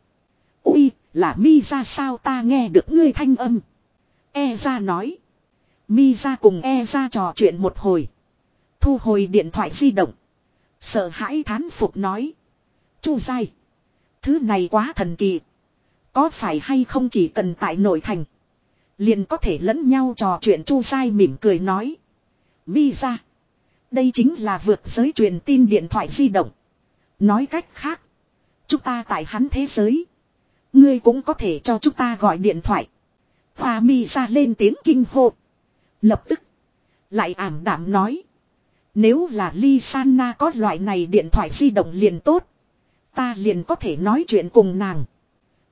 uy là mi ra sao ta nghe được ngươi thanh âm. E ra nói. Mi ra cùng e ra trò chuyện một hồi. Thu hồi điện thoại di động. Sợ hãi thán phục nói. Chu dai. Thứ này quá thần kỳ. Có phải hay không chỉ cần tại nội thành. Liền có thể lẫn nhau trò chuyện chu dai mỉm cười nói. Mi ra. Đây chính là vượt giới truyền tin điện thoại di động. Nói cách khác. Chúng ta tại hắn thế giới. Ngươi cũng có thể cho chúng ta gọi điện thoại. Hoa mi ra lên tiếng kinh hô. Lập tức. Lại ảm đảm nói. Nếu là Ly Sanna có loại này điện thoại di động liền tốt. Ta liền có thể nói chuyện cùng nàng.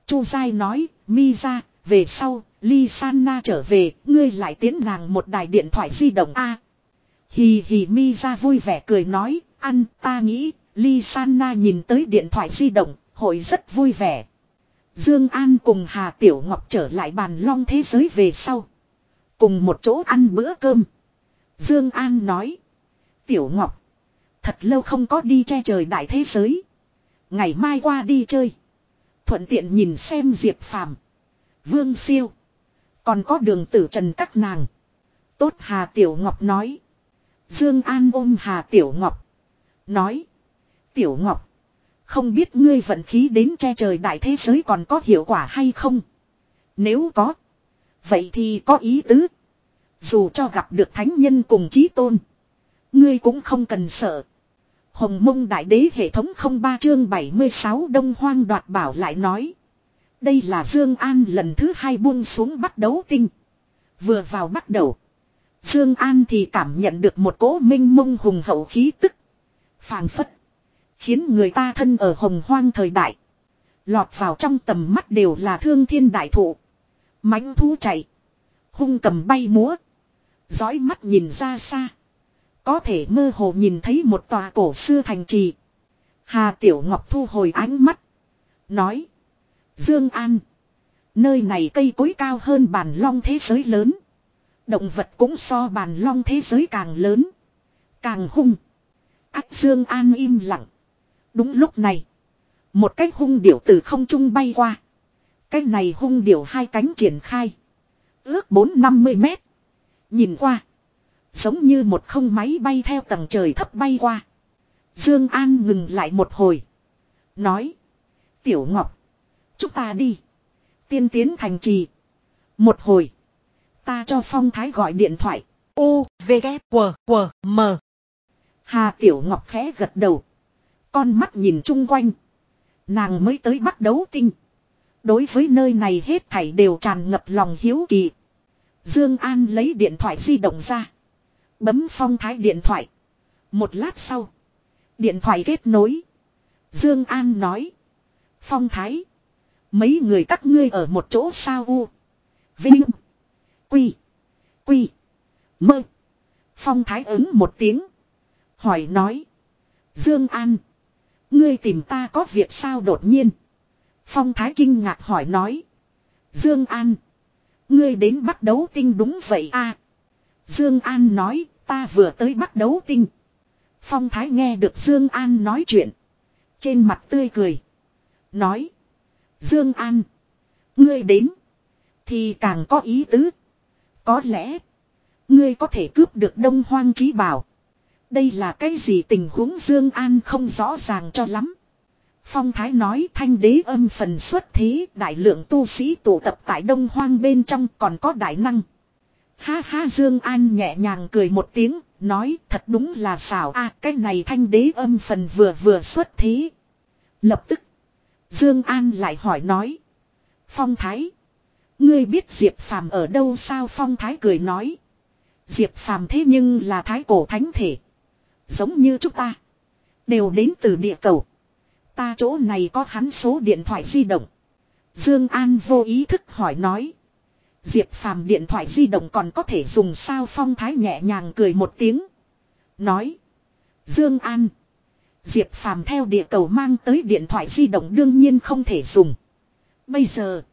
Chu Giai nói, mi ra, về sau, Ly Sanna trở về, ngươi lại tiến nàng một đài điện thoại di động a Hì hì mi ra vui vẻ cười nói, ăn, ta nghĩ, Ly Sanna nhìn tới điện thoại di động, hội rất vui vẻ. Dương An cùng Hà Tiểu Ngọc trở lại bàn long thế giới về sau. Cùng một chỗ ăn bữa cơm. Dương An nói. Tiểu Ngọc. Thật lâu không có đi che trời đại thế giới. Ngày mai qua đi chơi. Thuận tiện nhìn xem Diệp Phàm. Vương Siêu. Còn có đường tử trần các nàng. Tốt Hà Tiểu Ngọc nói. Dương An ôm Hà Tiểu Ngọc. Nói. Tiểu Ngọc. Không biết ngươi vận khí đến che trời đại thế giới còn có hiệu quả hay không? Nếu có. Vậy thì có ý tứ. Dù cho gặp được thánh nhân cùng chí tôn. Ngươi cũng không cần sợ. Hồng mông đại đế hệ thống không ba chương 76 đông hoang đoạt bảo lại nói. Đây là Dương An lần thứ hai buông xuống bắt đấu tinh. Vừa vào bắt đầu. Dương An thì cảm nhận được một cỗ minh mông hùng hậu khí tức. Phàng phất. Khiến người ta thân ở hồng hoang thời đại. Lọt vào trong tầm mắt đều là thương thiên đại thụ. mãnh thú chạy. Hung cầm bay múa. Dõi mắt nhìn ra xa. Có thể mơ hồ nhìn thấy một tòa cổ xưa thành trì. Hà Tiểu Ngọc thu hồi ánh mắt. Nói. Dương An. Nơi này cây cối cao hơn bàn long thế giới lớn. Động vật cũng so bàn long thế giới càng lớn. Càng hung. Ác Dương An im lặng. Đúng lúc này. Một cái hung điểu từ không trung bay qua. Cái này hung điểu hai cánh triển khai. Ước bốn năm mươi mét. Nhìn qua. Giống như một không máy bay theo tầng trời thấp bay qua. Dương An ngừng lại một hồi. Nói. Tiểu Ngọc. Chúng ta đi. Tiên tiến thành trì. Một hồi. Ta cho Phong Thái gọi điện thoại. U, V, K, W, W, M. Hà Tiểu Ngọc khẽ gật đầu. Con mắt nhìn chung quanh. Nàng mới tới bắt đấu tinh. Đối với nơi này hết thảy đều tràn ngập lòng hiếu kỳ. Dương An lấy điện thoại di động ra. Bấm phong thái điện thoại. Một lát sau. Điện thoại kết nối. Dương An nói. Phong thái. Mấy người các ngươi ở một chỗ sao u. Vinh. Quy. Quy. Mơ. Phong thái ứng một tiếng. Hỏi nói. Dương An. Ngươi tìm ta có việc sao đột nhiên. Phong thái kinh ngạc hỏi nói. Dương An. Ngươi đến bắt đấu tinh đúng vậy a Dương An nói, ta vừa tới bắt đấu tinh. Phong thái nghe được Dương An nói chuyện. Trên mặt tươi cười. Nói. Dương An. Ngươi đến. Thì càng có ý tứ. Có lẽ. Ngươi có thể cướp được đông hoang trí bảo. Đây là cái gì tình huống Dương An không rõ ràng cho lắm. Phong Thái nói thanh đế âm phần xuất thế đại lượng tu sĩ tụ tập tại đông hoang bên trong còn có đại năng. Ha ha Dương An nhẹ nhàng cười một tiếng, nói thật đúng là xảo a cái này thanh đế âm phần vừa vừa xuất thế. Lập tức, Dương An lại hỏi nói. Phong Thái, ngươi biết Diệp Phàm ở đâu sao Phong Thái cười nói. Diệp Phàm thế nhưng là thái cổ thánh thể. Giống như chúng ta. Đều đến từ địa cầu. Ta chỗ này có hắn số điện thoại di động. Dương An vô ý thức hỏi nói. Diệp Phàm điện thoại di động còn có thể dùng sao phong thái nhẹ nhàng cười một tiếng. Nói. Dương An. Diệp Phàm theo địa cầu mang tới điện thoại di động đương nhiên không thể dùng. Bây giờ.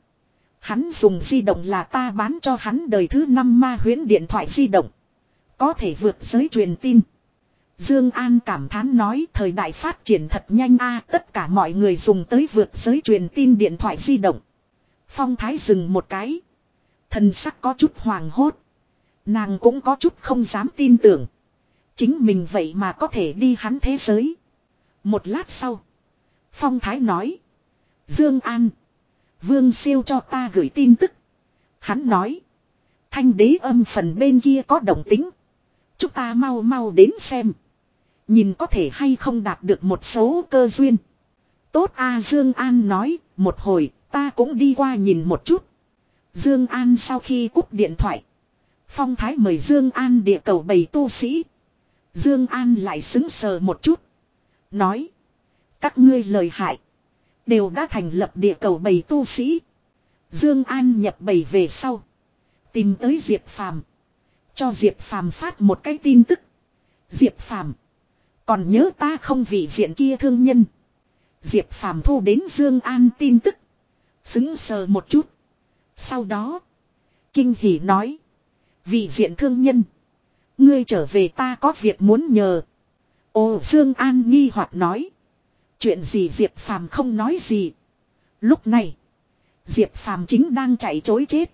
Hắn dùng di động là ta bán cho hắn đời thứ năm ma huyễn điện thoại di động. Có thể vượt giới truyền tin. Dương An cảm thán nói thời đại phát triển thật nhanh a, tất cả mọi người dùng tới vượt giới truyền tin điện thoại di động. Phong Thái dừng một cái. Thần sắc có chút hoàng hốt. Nàng cũng có chút không dám tin tưởng. Chính mình vậy mà có thể đi hắn thế giới. Một lát sau. Phong Thái nói. Dương An. Vương siêu cho ta gửi tin tức. Hắn nói. Thanh đế âm phần bên kia có động tĩnh, Chúng ta mau mau đến xem. Nhìn có thể hay không đạt được một số cơ duyên. Tốt a Dương An nói, một hồi, ta cũng đi qua nhìn một chút. Dương An sau khi cúp điện thoại. Phong Thái mời Dương An địa cầu bầy tu sĩ. Dương An lại xứng sờ một chút. Nói. Các ngươi lời hại. Đều đã thành lập địa cầu bầy tu sĩ. Dương An nhập bầy về sau. Tìm tới Diệp Phàm. Cho Diệp Phàm phát một cái tin tức. Diệp Phàm còn nhớ ta không vì diện kia thương nhân. Diệp Phàm thu đến Dương An tin tức. Xứng sờ một chút. Sau đó. Kinh hỉ nói. Vị diện thương nhân. Ngươi trở về ta có việc muốn nhờ. Ô, Dương An nghi hoặc nói. Chuyện gì Diệp Phàm không nói gì. Lúc này. Diệp Phàm chính đang chạy chối chết.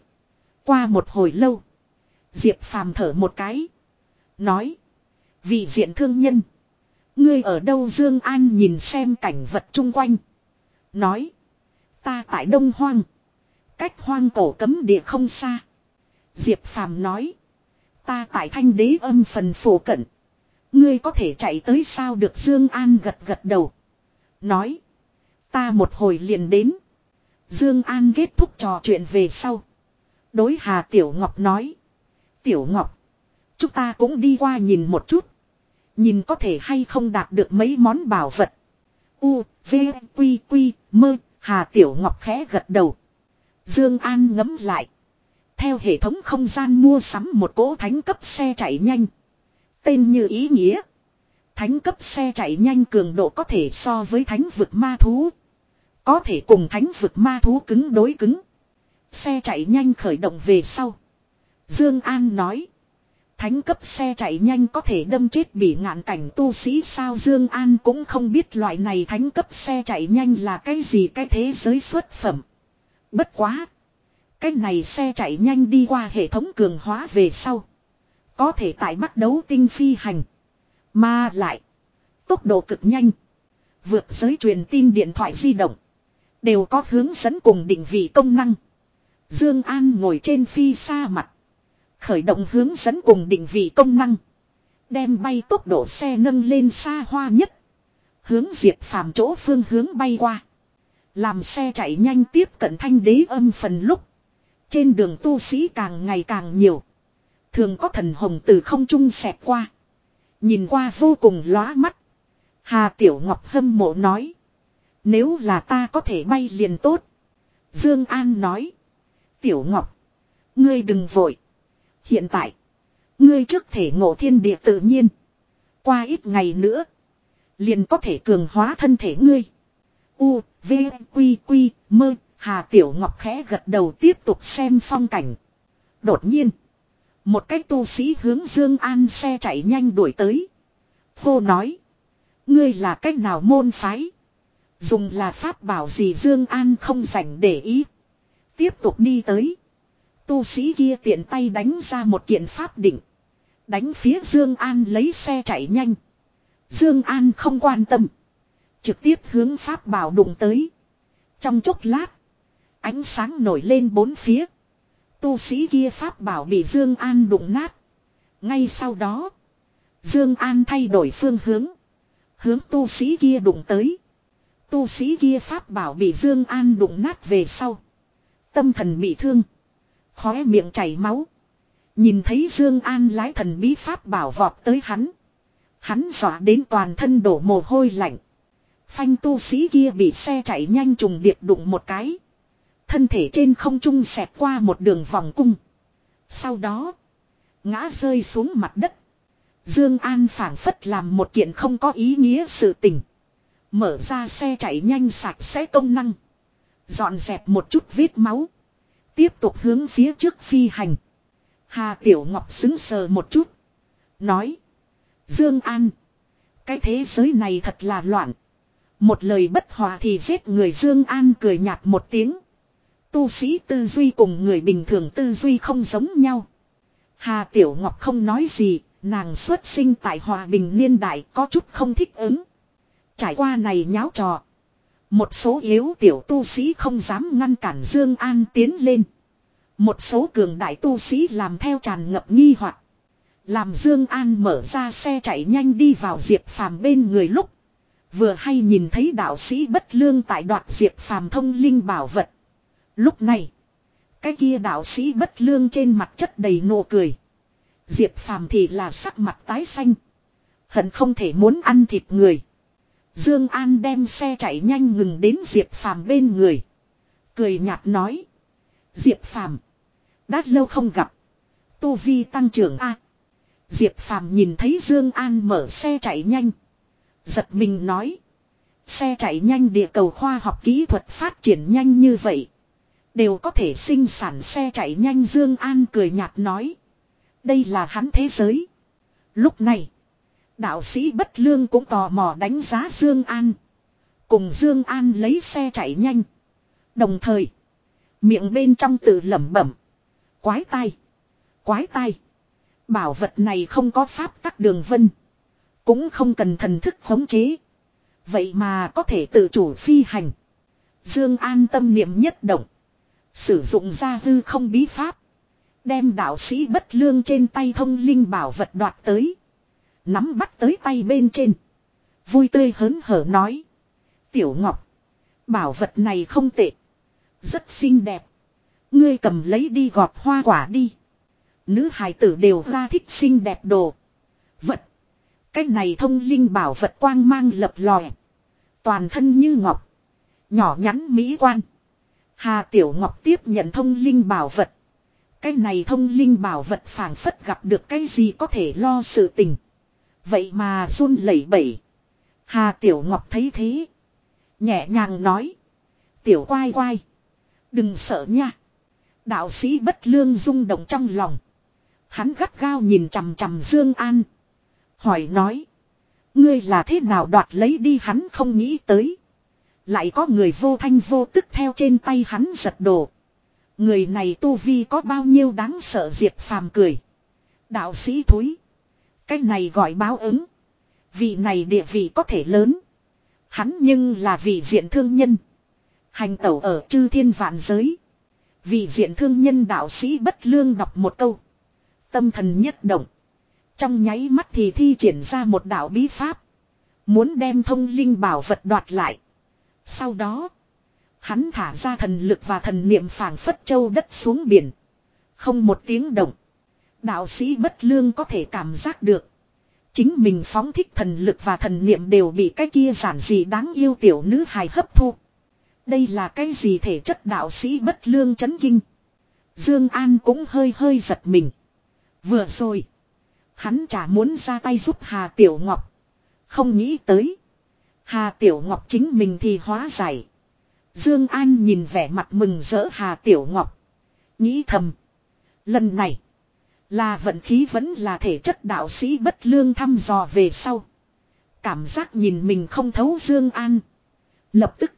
Qua một hồi lâu. Diệp Phàm thở một cái. Nói. Vị diện thương nhân. Ngươi ở đâu Dương An nhìn xem cảnh vật chung quanh. Nói. Ta tại Đông Hoang. Cách hoang cổ cấm địa không xa. Diệp Phàm nói. Ta tại thanh đế âm phần phổ cận. Ngươi có thể chạy tới sao được Dương An gật gật đầu. Nói. Ta một hồi liền đến. Dương An kết thúc trò chuyện về sau. Đối Hà Tiểu Ngọc nói. Tiểu Ngọc. Chúng ta cũng đi qua nhìn một chút. Nhìn có thể hay không đạt được mấy món bảo vật. U, V, Quy, Quy, Mơ. Hà Tiểu Ngọc khẽ gật đầu. Dương An ngấm lại. Theo hệ thống không gian mua sắm một cỗ thánh cấp xe chạy nhanh. Tên như ý nghĩa. Thánh cấp xe chạy nhanh cường độ có thể so với thánh vực ma thú. Có thể cùng thánh vực ma thú cứng đối cứng. Xe chạy nhanh khởi động về sau. Dương An nói. Thánh cấp xe chạy nhanh có thể đâm chết bị ngạn cảnh tu sĩ sao Dương An cũng không biết loại này thánh cấp xe chạy nhanh là cái gì, cái thế giới xuất phẩm. Bất quá. Cái này xe chạy nhanh đi qua hệ thống cường hóa về sau. Có thể tại bắt đấu tinh phi hành. Mà lại. Tốc độ cực nhanh. Vượt giới truyền tin điện thoại di động. Đều có hướng dẫn cùng định vị công năng. Dương An ngồi trên phi xa mặt. Khởi động hướng dẫn cùng định vị công năng. Đem bay tốc độ xe nâng lên xa hoa nhất. Hướng Diệp Phàm chỗ phương hướng bay qua. Làm xe chạy nhanh tiếp cận thanh đế âm phần lúc. Trên đường tu sĩ càng ngày càng nhiều. Thường có thần hồng từ không trung xẹt qua. Nhìn qua vô cùng lóa mắt. Hà Tiểu Ngọc hâm mộ nói. Nếu là ta có thể bay liền tốt. Dương An nói. Tiểu Ngọc. Ngươi đừng vội. Hiện tại. Ngươi trước thể ngộ thiên địa tự nhiên. Qua ít ngày nữa. Liền có thể cường hóa thân thể ngươi. U, V, Quy, Quy, Mơ. Hà Tiểu Ngọc khẽ gật đầu tiếp tục xem phong cảnh. Đột nhiên. Một cái tu sĩ hướng Dương An xe chạy nhanh đuổi tới. Khô nói. Ngươi là cách nào môn phái? Dùng là pháp bảo gì Dương An không dành để ý. Tiếp tục đi tới. Tu sĩ kia tiện tay đánh ra một kiện pháp định. Đánh phía Dương An lấy xe chạy nhanh. Dương An không quan tâm. Trực tiếp hướng pháp bảo đụng tới. Trong chốc lát. Ánh sáng nổi lên bốn phía. Tu sĩ kia pháp bảo bị Dương An đụng nát. Ngay sau đó. Dương An thay đổi phương hướng. Hướng tu sĩ kia đụng tới. Tu sĩ kia pháp bảo bị Dương An đụng nát về sau. Tâm thần bị thương. Khóe miệng chảy máu. Nhìn thấy Dương An lái thần bí pháp bảo vọt tới hắn. Hắn dọa đến toàn thân đổ mồ hôi lạnh. Phanh tu sĩ kia bị xe chạy nhanh trùng điệp đụng một cái. Thân thể trên không trung xẹt qua một đường vòng cung. Sau đó. Ngã rơi xuống mặt đất. Dương An phảng phất làm một kiện không có ý nghĩa sự tình. Mở ra xe chạy nhanh sạch sẽ công năng. Dọn dẹp một chút vết máu. Tiếp tục hướng phía trước phi hành. Hà Tiểu Ngọc xứng sờ một chút. Nói. Dương An. Cái thế giới này thật là loạn. Một lời bất hòa thì giết người Dương An cười nhạt một tiếng. Tu sĩ tư duy cùng người bình thường tư duy không giống nhau. Hà Tiểu Ngọc không nói gì, nàng xuất sinh tại hòa bình niên đại có chút không thích ứng. Trải qua này nháo trò. Một số yếu tiểu tu sĩ không dám ngăn cản Dương An tiến lên. Một số cường đại tu sĩ làm theo tràn ngập nghi hoặc. Làm Dương An mở ra xe chạy nhanh đi vào Diệp Phàm bên người lúc. Vừa hay nhìn thấy đạo sĩ bất lương tại đoạt Diệp Phàm thông linh bảo vật. Lúc này. Cái kia đạo sĩ bất lương trên mặt chất đầy nụ cười. Diệp Phàm thì là sắc mặt tái xanh. Hận không thể muốn ăn thịt người. Dương An đem xe chạy nhanh ngừng đến Diệp Phàm bên người. Cười nhạt nói. Diệp Phàm, Đã lâu không gặp. Tu Vi tăng trưởng A. Diệp Phàm nhìn thấy Dương An mở xe chạy nhanh. Giật mình nói. Xe chạy nhanh địa cầu khoa học kỹ thuật phát triển nhanh như vậy. Đều có thể sinh sản xe chạy nhanh Dương An cười nhạt nói. Đây là hắn thế giới. Lúc này. Đạo sĩ bất lương cũng tò mò đánh giá Dương An. Cùng Dương An lấy xe chạy nhanh. Đồng thời. Miệng bên trong tự lẩm bẩm. Quái tai. Quái tai. Bảo vật này không có pháp tắc đường vân. Cũng không cần thần thức khống chế. Vậy mà có thể tự chủ phi hành. Dương An tâm niệm nhất động. Sử dụng ra hư không bí pháp. Đem đạo sĩ bất lương trên tay thông linh bảo vật đoạt tới. Nắm bắt tới tay bên trên. Vui tươi hớn hở nói. Tiểu Ngọc. Bảo vật này không tệ. Rất xinh đẹp. Ngươi cầm lấy đi gọt hoa quả đi. Nữ hài tử đều ra thích xinh đẹp đồ. Vật. Cái này thông linh bảo vật quang mang lập lòe. Toàn thân như ngọc. Nhỏ nhắn mỹ quan. Hà Tiểu Ngọc tiếp nhận thông linh bảo vật. Cái này thông linh bảo vật phảng phất gặp được cái gì có thể lo sự tình. Vậy mà run lẩy bẩy. Hà Tiểu Ngọc thấy thế. Nhẹ nhàng nói. Tiểu quai quai. Đừng sợ nha. Đạo sĩ bất lương rung động trong lòng. Hắn gắt gao nhìn chằm chằm Dương An. Hỏi nói. Ngươi là thế nào đoạt lấy đi hắn không nghĩ tới. Lại có người vô thanh vô tức theo trên tay hắn giật đồ. Người này tu vi có bao nhiêu đáng sợ Diệp Phàm cười. Đạo sĩ thúi. Cái này gọi báo ứng. Vị này địa vị có thể lớn. Hắn nhưng là vị diện thương nhân. Hành tẩu ở chư thiên vạn giới. Vị diện thương nhân đạo sĩ bất lương đọc một câu. Tâm thần nhất động. Trong nháy mắt thì thi triển ra một đạo bí pháp. Muốn đem thông linh bảo vật đoạt lại. Sau đó. Hắn thả ra thần lực và thần niệm phảng phất châu đất xuống biển. Không một tiếng động. Đạo sĩ bất lương có thể cảm giác được. Chính mình phóng thích thần lực và thần niệm đều bị cái kia giản dị đáng yêu tiểu nữ hài hấp thu. Đây là cái gì thể chất đạo sĩ bất lương chấn kinh. Dương An cũng hơi hơi giật mình. Vừa rồi. Hắn chả muốn ra tay giúp Hà Tiểu Ngọc. Không nghĩ tới. Hà Tiểu Ngọc chính mình thì hóa giải. Dương An nhìn vẻ mặt mừng rỡ Hà Tiểu Ngọc. Nghĩ thầm. Lần này. Là vận khí vẫn là thể chất đạo sĩ bất lương thăm dò về sau. Cảm giác nhìn mình không thấu Dương An. Lập tức.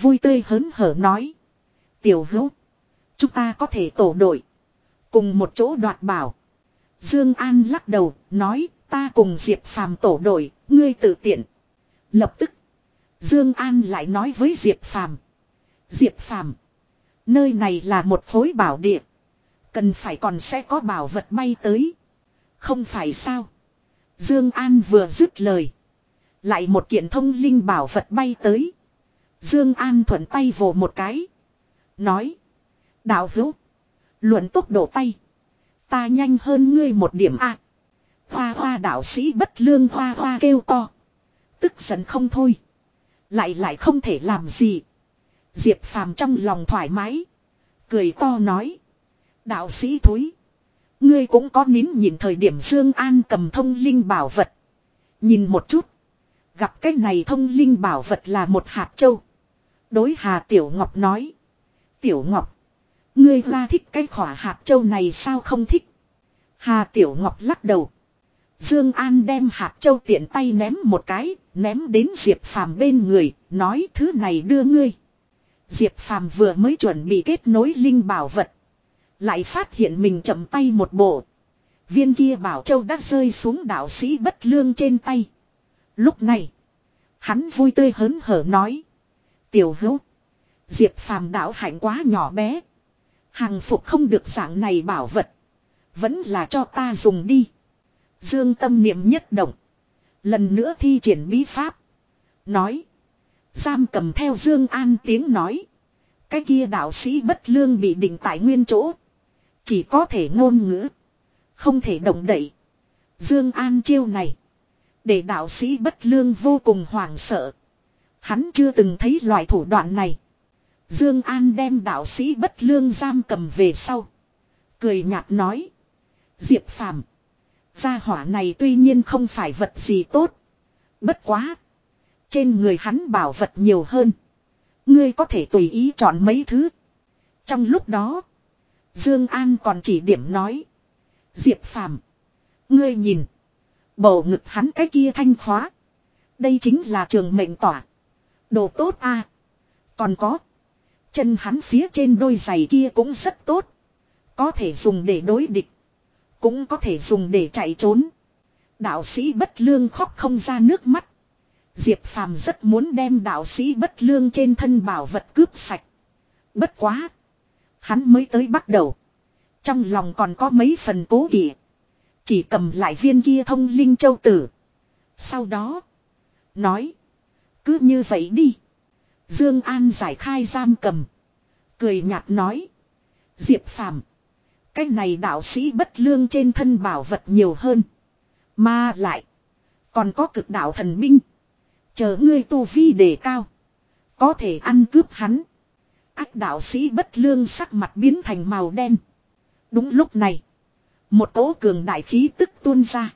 Vui tươi hớn hở nói. Tiểu hữu. Chúng ta có thể tổ đội. Cùng một chỗ đoạt bảo. Dương An lắc đầu. Nói, ta cùng Diệp Phàm tổ đội. Ngươi tự tiện. Lập tức. Dương An lại nói với Diệp Phàm. Diệp Phàm. Nơi này là một khối bảo địa. Cần phải còn sẽ có bảo vật bay tới. Không phải sao. Dương An vừa dứt lời. Lại một kiện thông linh bảo vật bay tới. Dương An thuận tay vồ một cái. Nói. Đạo hữu. Luận tốc độ tay. Ta nhanh hơn ngươi một điểm a. Hoa hoa đạo sĩ bất lương hoa hoa kêu to. Tức giận không thôi. Lại lại không thể làm gì. Diệp phàm trong lòng thoải mái. Cười to nói. Đạo sĩ thúi. Ngươi cũng có nín nhìn thời điểm Dương An cầm thông linh bảo vật. Nhìn một chút. Gặp cái này thông linh bảo vật là một hạt châu. Đối Hà Tiểu Ngọc nói. Tiểu Ngọc. Ngươi ra thích cái khỏa hạt châu này sao không thích. Hà Tiểu Ngọc lắc đầu. Dương An đem hạt châu tiện tay ném một cái, ném đến Diệp Phàm bên người, nói thứ này đưa ngươi. Diệp Phàm vừa mới chuẩn bị kết nối linh bảo vật, lại phát hiện mình chậm tay một bộ. Viên kia bảo châu đã rơi xuống đạo sĩ bất lương trên tay. Lúc này, hắn vui tươi hớn hở nói: "Tiểu Hữu, Diệp Phàm đạo hạnh quá nhỏ bé, hàng phục không được dạng này bảo vật, vẫn là cho ta dùng đi." Dương tâm niệm nhất động. Lần nữa thi triển bí pháp. Nói. Giam cầm theo Dương An tiếng nói. Cái kia đạo sĩ bất lương bị định tại nguyên chỗ. Chỉ có thể ngôn ngữ. Không thể động đậy. Dương An chiêu này. Để đạo sĩ bất lương vô cùng hoảng sợ. Hắn chưa từng thấy loại thủ đoạn này. Dương An đem đạo sĩ bất lương giam cầm về sau. Cười nhạt nói. Diệp Phàm, Gia hỏa này tuy nhiên không phải vật gì tốt. Bất quá. Trên người hắn bảo vật nhiều hơn. Ngươi có thể tùy ý chọn mấy thứ. Trong lúc đó. Dương An còn chỉ điểm nói. Diệp Phàm, Ngươi nhìn. Bầu ngực hắn cái kia thanh khóa. Đây chính là trường mệnh tỏa. Đồ tốt a. Còn có. Chân hắn phía trên đôi giày kia cũng rất tốt. Có thể dùng để đối địch. Cũng có thể dùng để chạy trốn. Đạo sĩ bất lương khóc không ra nước mắt. Diệp Phàm rất muốn đem đạo sĩ bất lương trên thân bảo vật cướp sạch. Bất quá. Hắn mới tới bắt đầu. Trong lòng còn có mấy phần cố kỵ. Chỉ cầm lại viên kia thông linh châu tử. Sau đó. Nói. Cứ như vậy đi. Dương An giải khai giam cầm. Cười nhạt nói. Diệp Phàm, cái này đạo sĩ bất lương trên thân bảo vật nhiều hơn. Mà lại. Còn có cực đạo thần binh. Chờ ngươi tu vi đề cao. Có thể ăn cướp hắn. Ác đạo sĩ bất lương sắc mặt biến thành màu đen. Đúng lúc này. Một cỗ cường đại khí tức tuôn ra.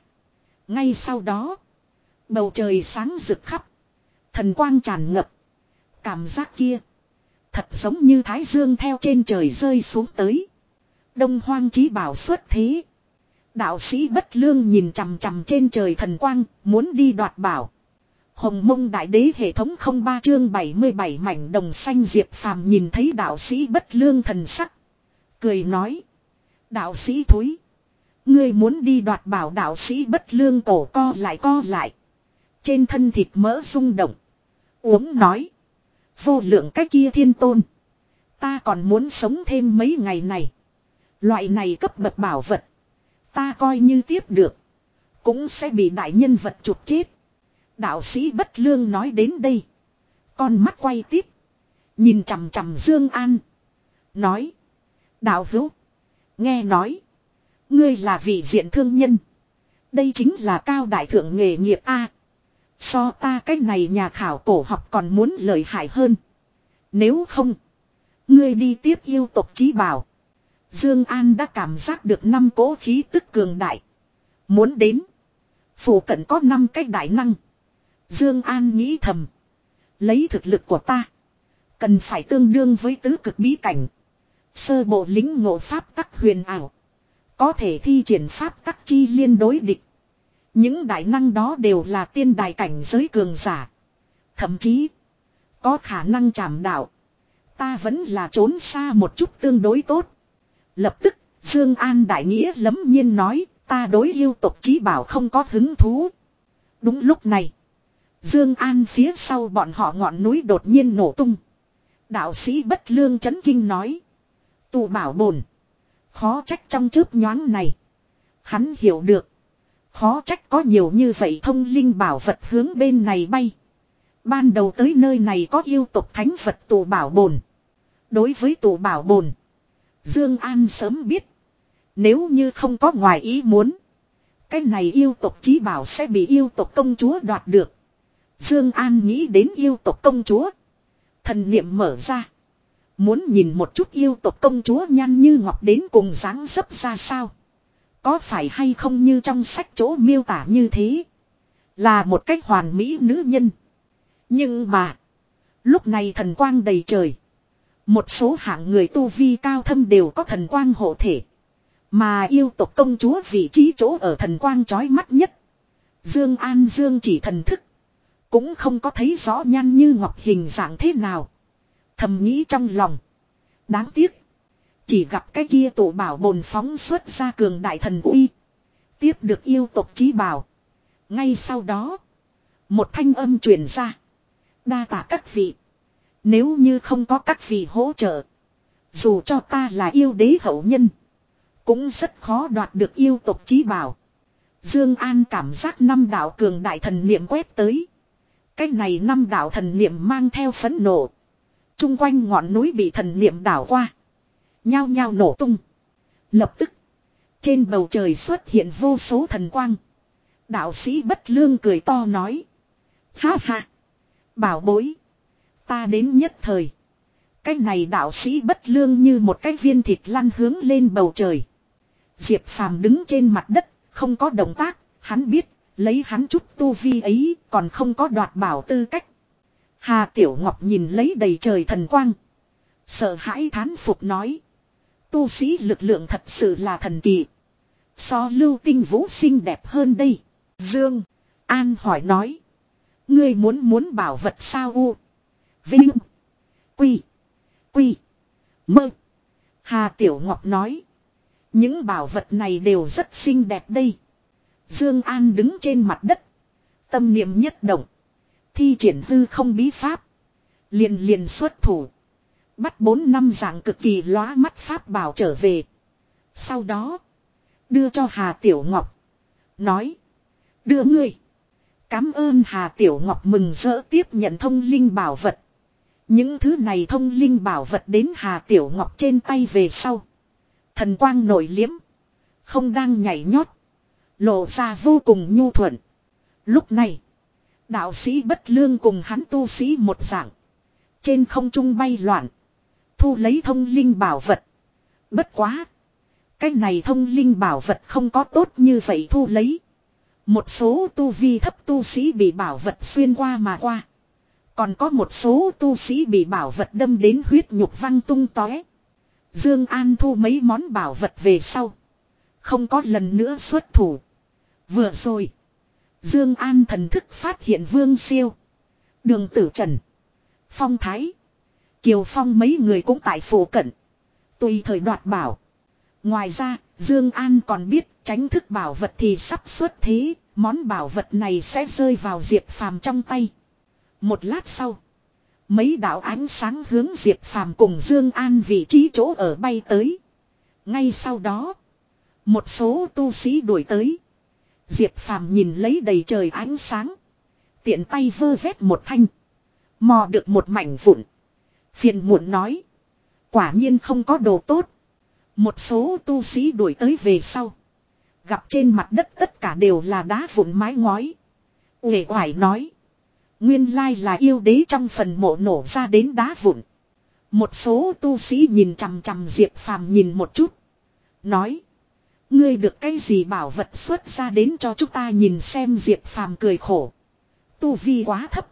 Ngay sau đó. Bầu trời sáng rực khắp. Thần quang tràn ngập. Cảm giác kia. Thật giống như thái dương theo trên trời rơi xuống tới. Đông hoang chí bảo xuất thế. Đạo sĩ bất lương nhìn chằm chằm trên trời thần quang, muốn đi đoạt bảo. Hồng mông đại đế hệ thống không ba chương 77 mảnh đồng xanh diệp phàm nhìn thấy đạo sĩ bất lương thần sắc. Cười nói. Đạo sĩ thúi. Ngươi muốn đi đoạt bảo đạo sĩ bất lương cổ co lại co lại. Trên thân thịt mỡ rung động. Uống nói. Vô lượng cái kia thiên tôn. Ta còn muốn sống thêm mấy ngày này. Loại này cấp bậc bảo vật. Ta coi như tiếp được. Cũng sẽ bị đại nhân vật chụp chết. Đạo sĩ bất lương nói đến đây. Con mắt quay tiếp. Nhìn chằm chằm Dương An. Nói. Đạo hữu. Nghe nói. Ngươi là vị diện thương nhân. Đây chính là cao đại thượng nghề nghiệp A. So ta cách này nhà khảo cổ học còn muốn lợi hại hơn. Nếu không. Ngươi đi tiếp yêu tộc trí bảo. Dương An đã cảm giác được năm cỗ khí tức cường đại. Muốn đến. Phủ cận có năm cách đại năng. Dương An nghĩ thầm. Lấy thực lực của ta. Cần phải tương đương với tứ cực bí cảnh. Sơ bộ lính ngộ pháp tắc huyền ảo. Có thể thi triển pháp tắc chi liên đối địch. Những đại năng đó đều là tiên đại cảnh giới cường giả. Thậm chí. Có khả năng chạm đạo. Ta vẫn là trốn xa một chút tương đối tốt. Lập tức, Dương An đại nghĩa lấm nhiên nói, ta đối yêu tộc chí bảo không có hứng thú. Đúng lúc này, Dương An phía sau bọn họ ngọn núi đột nhiên nổ tung. Đạo sĩ bất lương chấn kinh nói, Tù bảo bổn, khó trách trong chớp nhoáng này, hắn hiểu được, khó trách có nhiều như vậy thông linh bảo vật hướng bên này bay. Ban đầu tới nơi này có yêu tộc thánh vật Tù bảo bổn. Đối với Tù bảo bổn, Dương An sớm biết. Nếu như không có ngoài ý muốn. Cái này yêu tộc chí bảo sẽ bị yêu tộc công chúa đoạt được. Dương An nghĩ đến yêu tộc công chúa. Thần niệm mở ra. Muốn nhìn một chút yêu tộc công chúa nhan như ngọc đến cùng dáng dấp ra sao. Có phải hay không như trong sách chỗ miêu tả như thế. Là một cách hoàn mỹ nữ nhân. Nhưng mà. Lúc này thần quang đầy trời. Một số hạng người tu vi cao thâm đều có thần quang hộ thể. Mà yêu tộc công chúa vị trí chỗ ở thần quang chói mắt nhất. Dương An Dương chỉ thần thức. Cũng không có thấy rõ nhan như ngọc hình dạng thế nào. Thầm nghĩ trong lòng. Đáng tiếc. Chỉ gặp cái kia tổ bảo bồn phóng xuất ra cường đại thần uy. Tiếp được yêu tộc trí bảo. Ngay sau đó. Một thanh âm truyền ra. Đa tạ các vị. Nếu như không có các vị hỗ trợ. Dù cho ta là yêu đế hậu nhân. Cũng rất khó đoạt được yêu tộc trí bảo. Dương An cảm giác năm đạo cường đại thần niệm quét tới. Cái này năm đạo thần niệm mang theo phấn nộ. Trung quanh ngọn núi bị thần niệm đảo qua. Nhao nhao nổ tung. Lập tức. Trên bầu trời xuất hiện vô số thần quang. Đạo sĩ bất lương cười to nói. Ha ha. Bảo bối. Ta đến nhất thời. Cái này đạo sĩ bất lương như một cái viên thịt lăn hướng lên bầu trời. Diệp phàm đứng trên mặt đất, không có động tác, hắn biết, lấy hắn chút tu vi ấy, còn không có đoạt bảo tư cách. Hà Tiểu Ngọc nhìn lấy đầy trời thần quang. Sợ hãi thán phục nói. Tu sĩ lực lượng thật sự là thần kỳ. So lưu tinh vũ xinh đẹp hơn đây. Dương. An hỏi nói. Ngươi muốn muốn bảo vật sao u. Vinh. Quy. Quy. Mơ. Hà Tiểu Ngọc nói. Những bảo vật này đều rất xinh đẹp đây. Dương An đứng trên mặt đất. Tâm niệm nhất động. Thi triển hư không bí pháp. Liền liền xuất thủ. Bắt bốn năm dạng cực kỳ lóa mắt pháp bảo trở về. Sau đó. Đưa cho Hà Tiểu Ngọc. Nói. Đưa ngươi. Cám ơn Hà Tiểu Ngọc mừng rỡ tiếp nhận thông linh bảo vật. Những thứ này thông linh bảo vật đến Hà Tiểu Ngọc trên tay về sau. Thần quang nổi liếm. Không đang nhảy nhót. Lộ ra vô cùng nhu thuận. Lúc này. Đạo sĩ bất lương cùng hắn tu sĩ một dạng. Trên không trung bay loạn. Thu lấy thông linh bảo vật. Bất quá. Cái này thông linh bảo vật không có tốt như vậy thu lấy. Một số tu vi thấp tu sĩ bị bảo vật xuyên qua mà qua. Còn có một số tu sĩ bị bảo vật đâm đến huyết nhục văng tung tóe. Dương An thu mấy món bảo vật về sau. Không có lần nữa xuất thủ. Vừa rồi. Dương An thần thức phát hiện Vương Siêu. Đường Tử Trần. Phong Thái. Kiều Phong mấy người cũng tại phủ cận. Tùy thời đoạt bảo. Ngoài ra, Dương An còn biết tránh thức bảo vật thì sắp xuất thế, món bảo vật này sẽ rơi vào Diệp Phàm trong tay. Một lát sau, mấy đạo ánh sáng hướng Diệp Phàm cùng Dương An vị trí chỗ ở bay tới. Ngay sau đó, một số tu sĩ đuổi tới. Diệp Phàm nhìn lấy đầy trời ánh sáng, tiện tay vơ vét một thanh, mò được một mảnh vụn. Phiền muộn nói, quả nhiên không có đồ tốt. Một số tu sĩ đuổi tới về sau. Gặp trên mặt đất tất cả đều là đá vụn mái ngói. Uể oải nói. Nguyên lai là yêu đế trong phần mộ nổ ra đến đá vụn. Một số tu sĩ nhìn chằm chằm Diệp Phàm nhìn một chút. Nói. Ngươi được cái gì bảo vật xuất ra đến cho chúng ta nhìn xem Diệp Phàm cười khổ. Tu vi quá thấp.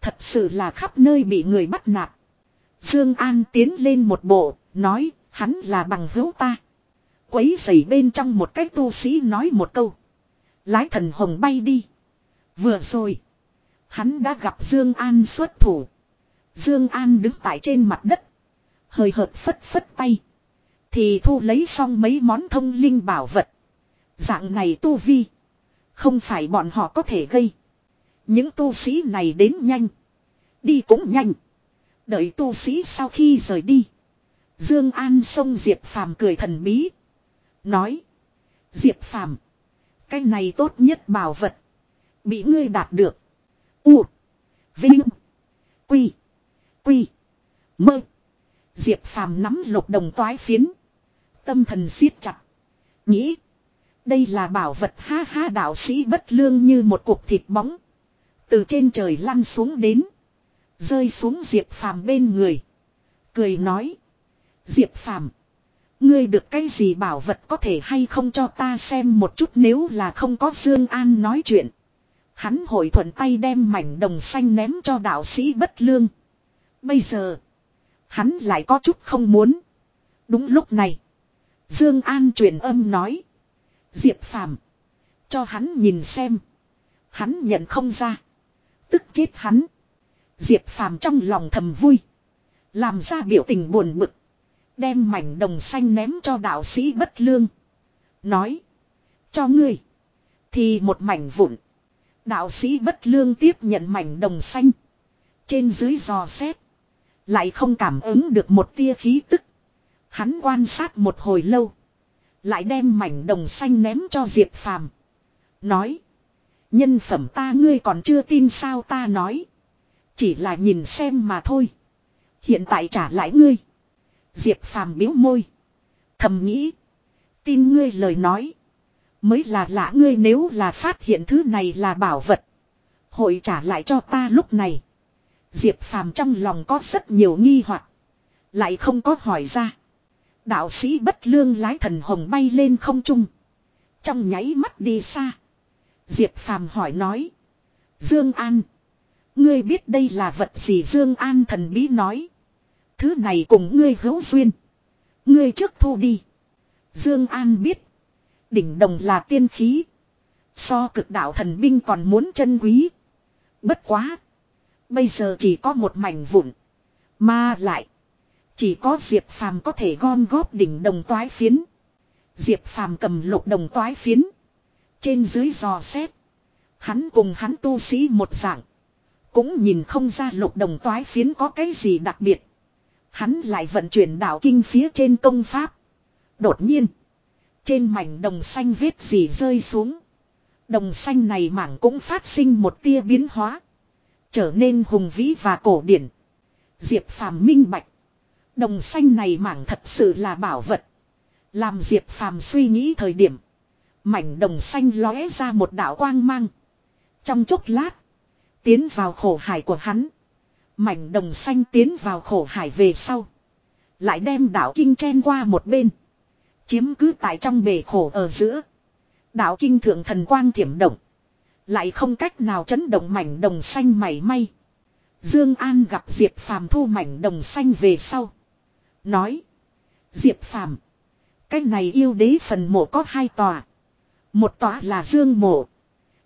Thật sự là khắp nơi bị người bắt nạt. Dương An tiến lên một bộ, nói, hắn là bằng hữu ta. Quấy giày bên trong một cái tu sĩ nói một câu. Lái thần hồng bay đi. Vừa rồi. Hắn đã gặp Dương An xuất thủ. Dương An đứng tại trên mặt đất. Hơi hợt phất phất tay. Thì thu lấy xong mấy món thông linh bảo vật. Dạng này tu vi. Không phải bọn họ có thể gây. Những tu sĩ này đến nhanh. Đi cũng nhanh. Đợi tu sĩ sau khi rời đi. Dương An xông Diệp Phàm cười thần bí. Nói. Diệp Phàm, Cái này tốt nhất bảo vật. Bị ngươi đạt được. U. Vinh. Quy. Quy. Mơ. Diệp Phàm nắm lục đồng toái phiến. Tâm thần siết chặt. Nghĩ. Đây là bảo vật ha ha đạo sĩ bất lương như một cục thịt bóng. Từ trên trời lăn xuống đến. Rơi xuống Diệp Phàm bên người. Cười nói. Diệp Phàm, Ngươi được cái gì bảo vật có thể hay không cho ta xem một chút nếu là không có Dương An nói chuyện. Hắn hội thuận tay đem mảnh đồng xanh ném cho đạo sĩ bất lương. Bây giờ. Hắn lại có chút không muốn. Đúng lúc này. Dương An truyền âm nói. Diệp Phàm, Cho hắn nhìn xem. Hắn nhận không ra. Tức chết hắn. Diệp Phàm trong lòng thầm vui. Làm ra biểu tình buồn bực. Đem mảnh đồng xanh ném cho đạo sĩ bất lương. Nói. Cho ngươi. Thì một mảnh vụn. Đạo sĩ bất lương tiếp nhận mảnh đồng xanh. Trên dưới giò xét. Lại không cảm ứng được một tia khí tức. Hắn quan sát một hồi lâu. Lại đem mảnh đồng xanh ném cho Diệp Phàm. Nói. Nhân phẩm ta ngươi còn chưa tin sao ta nói. Chỉ là nhìn xem mà thôi. Hiện tại trả lại ngươi. Diệp phàm biếu môi. Thầm nghĩ. Tin ngươi lời nói. Mới là lạ ngươi nếu là phát hiện thứ này là bảo vật. Hội trả lại cho ta lúc này. Diệp phàm trong lòng có rất nhiều nghi hoặc Lại không có hỏi ra. Đạo sĩ bất lương lái thần hồng bay lên không trung. Trong nháy mắt đi xa. Diệp phàm hỏi nói. Dương An. Ngươi biết đây là vật gì Dương An thần bí nói. Thứ này cùng ngươi hữu duyên. Ngươi trước thu đi. Dương An biết. Đỉnh đồng là tiên khí. So cực đạo thần binh còn muốn chân quý. Bất quá. Bây giờ chỉ có một mảnh vụn. Mà lại. Chỉ có Diệp Phàm có thể gom góp đỉnh đồng toái phiến. Diệp Phàm cầm lục đồng toái phiến. Trên dưới dò xét. Hắn cùng hắn tu sĩ một dạng. Cũng nhìn không ra lục đồng toái phiến có cái gì đặc biệt. Hắn lại vận chuyển đạo kinh phía trên công pháp. Đột nhiên. Trên mảnh đồng xanh vết gì rơi xuống. Đồng xanh này mảng cũng phát sinh một tia biến hóa. Trở nên hùng vĩ và cổ điển. Diệp phàm minh bạch. Đồng xanh này mảng thật sự là bảo vật. Làm Diệp phàm suy nghĩ thời điểm. Mảnh đồng xanh lóe ra một đạo quang mang. Trong chốc lát. Tiến vào khổ hải của hắn. Mảnh đồng xanh tiến vào khổ hải về sau. Lại đem đạo kinh chen qua một bên. Chiếm cứ tại trong bể khổ ở giữa. đạo kinh thượng thần quang thiểm động. Lại không cách nào chấn động mảnh đồng xanh mảy may. Dương An gặp Diệp Phàm thu mảnh đồng xanh về sau. Nói. Diệp Phàm Cái này yêu đế phần mộ có hai tòa. Một tòa là Dương mộ.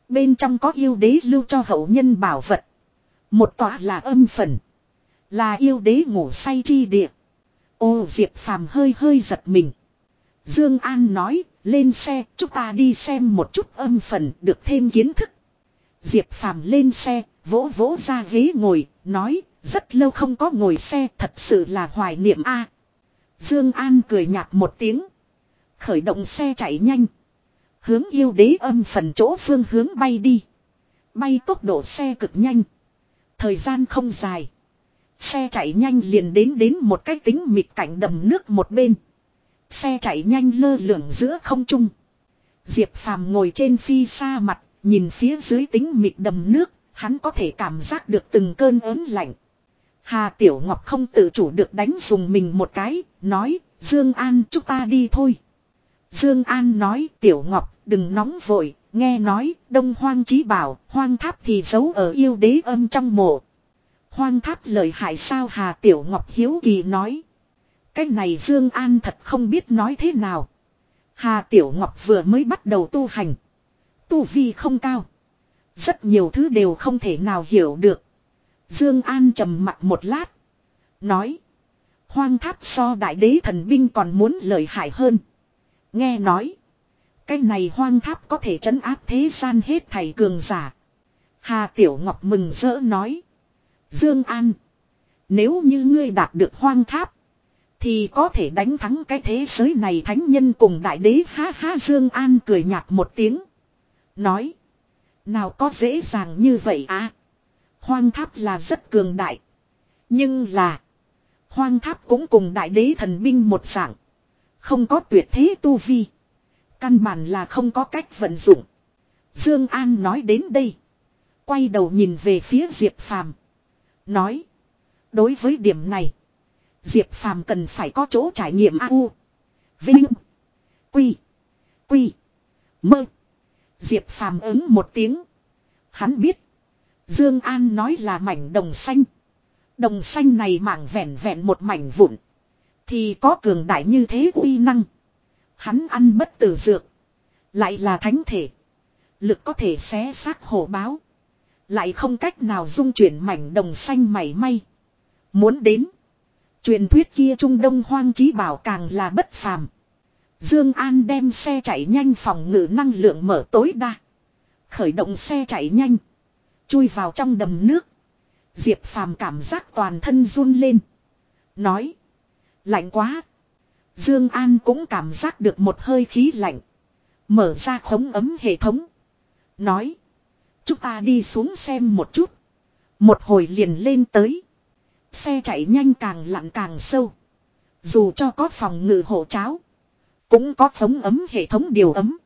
Bên trong có yêu đế lưu cho hậu nhân bảo vật. Một tòa là âm phần. Là yêu đế ngủ say chi địa. Ô Diệp Phàm hơi hơi giật mình. Dương An nói, lên xe, chúng ta đi xem một chút âm phần, được thêm kiến thức. Diệp Phàm lên xe, vỗ vỗ ra ghế ngồi, nói, rất lâu không có ngồi xe, thật sự là hoài niệm a. Dương An cười nhạt một tiếng, khởi động xe chạy nhanh, hướng yêu đế âm phần chỗ phương hướng bay đi. Bay tốc độ xe cực nhanh, thời gian không dài. Xe chạy nhanh liền đến đến một cái tính mịt cảnh đầm nước một bên. Xe chạy nhanh lơ lửng giữa không trung. Diệp Phàm ngồi trên phi xa mặt, nhìn phía dưới tính mịt đầm nước, hắn có thể cảm giác được từng cơn ớn lạnh. Hà Tiểu Ngọc không tự chủ được đánh dùng mình một cái, nói, Dương An chúng ta đi thôi. Dương An nói, Tiểu Ngọc, đừng nóng vội, nghe nói, Đông Hoang Chí Bảo, hoang tháp thì giấu ở yêu đế âm trong mộ. Hoang tháp lời hại sao Hà Tiểu Ngọc Hiếu Kỳ nói. Cái này Dương An thật không biết nói thế nào. Hà Tiểu Ngọc vừa mới bắt đầu tu hành. Tu vi không cao. Rất nhiều thứ đều không thể nào hiểu được. Dương An trầm mặt một lát. Nói. Hoang tháp so đại đế thần binh còn muốn lợi hại hơn. Nghe nói. Cái này hoang tháp có thể trấn áp thế gian hết thảy cường giả. Hà Tiểu Ngọc mừng rỡ nói. Dương An. Nếu như ngươi đạt được hoang tháp. Thì có thể đánh thắng cái thế giới này thánh nhân cùng đại đế ha ha, Dương An cười nhạt một tiếng. Nói. Nào có dễ dàng như vậy à. Hoang tháp là rất cường đại. Nhưng là. Hoang tháp cũng cùng đại đế thần binh một dạng. Không có tuyệt thế tu vi. Căn bản là không có cách vận dụng. Dương An nói đến đây. Quay đầu nhìn về phía Diệp Phàm. Nói. Đối với điểm này. Diệp Phàm cần phải có chỗ trải nghiệm a u, Vinh. Quy. Quy. Mơ. Diệp Phàm ứng một tiếng. Hắn biết. Dương An nói là mảnh đồng xanh. Đồng xanh này mảng vẹn vẹn một mảnh vụn. Thì có cường đại như thế uy năng. Hắn ăn bất tử dược. Lại là thánh thể. Lực có thể xé xác hổ báo. Lại không cách nào dung chuyển mảnh đồng xanh mảy may. Muốn đến. Truyền thuyết kia Trung Đông hoang chí bảo càng là bất phàm. Dương An đem xe chạy nhanh phòng ngự năng lượng mở tối đa. Khởi động xe chạy nhanh. Chui vào trong đầm nước. Diệp phàm cảm giác toàn thân run lên. Nói. Lạnh quá. Dương An cũng cảm giác được một hơi khí lạnh. Mở ra khống ấm hệ thống. Nói. Chúng ta đi xuống xem một chút. Một hồi liền lên tới. Xe chạy nhanh càng lặn càng sâu. Dù cho có phòng ngự hộ cháo. Cũng có phóng ấm hệ thống điều ấm.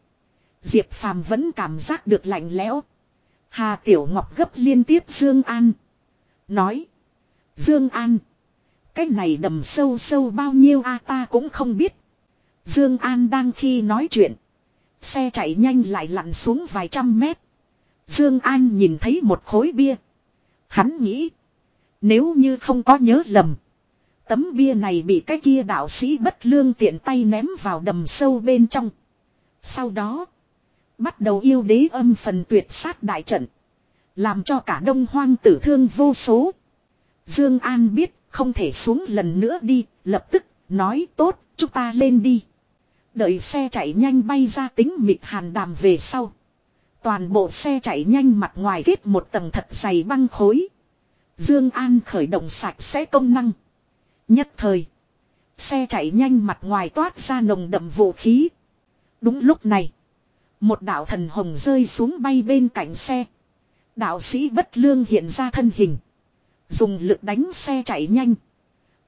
Diệp Phàm vẫn cảm giác được lạnh lẽo. Hà Tiểu Ngọc gấp liên tiếp Dương An. Nói. Dương An. Cái này đầm sâu sâu bao nhiêu a ta cũng không biết. Dương An đang khi nói chuyện. Xe chạy nhanh lại lặn xuống vài trăm mét. Dương An nhìn thấy một khối bia. Hắn nghĩ. Nếu như không có nhớ lầm. Tấm bia này bị cái kia đạo sĩ bất lương tiện tay ném vào đầm sâu bên trong. Sau đó. Bắt đầu yêu đế âm phần tuyệt sát đại trận. Làm cho cả đông hoang tử thương vô số. Dương An biết không thể xuống lần nữa đi. Lập tức nói, tốt, chúng ta lên đi. Đợi xe chạy nhanh bay ra tính mịt hàn đàm về sau. Toàn bộ xe chạy nhanh mặt ngoài kết một tầng thật dày băng khối. Dương An khởi động sạch sẽ công năng. Nhất thời. Xe chạy nhanh mặt ngoài toát ra nồng đậm vũ khí. Đúng lúc này. Một đạo thần hồng rơi xuống bay bên cạnh xe. Đạo sĩ bất lương hiện ra thân hình. Dùng lực đánh xe chạy nhanh.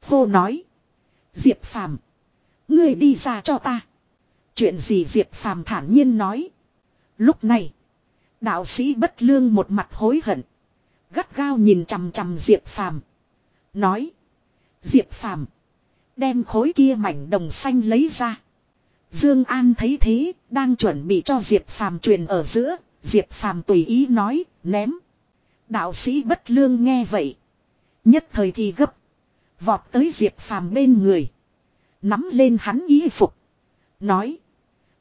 cô nói. Diệp Phàm, Ngươi đi ra cho ta. Chuyện gì Diệp Phàm thản nhiên nói. Lúc này. Đạo sĩ bất lương một mặt hối hận. Gắt gao nhìn chằm chằm Diệp Phàm. Nói. Diệp Phàm Đem khối kia mảnh đồng xanh lấy ra. Dương An thấy thế, đang chuẩn bị cho Diệp Phàm truyền ở giữa, Diệp Phàm tùy ý nói, ném. Đạo sĩ bất lương nghe vậy, nhất thời thì gấp, vọt tới Diệp Phàm bên người, nắm lên hắn y phục, nói: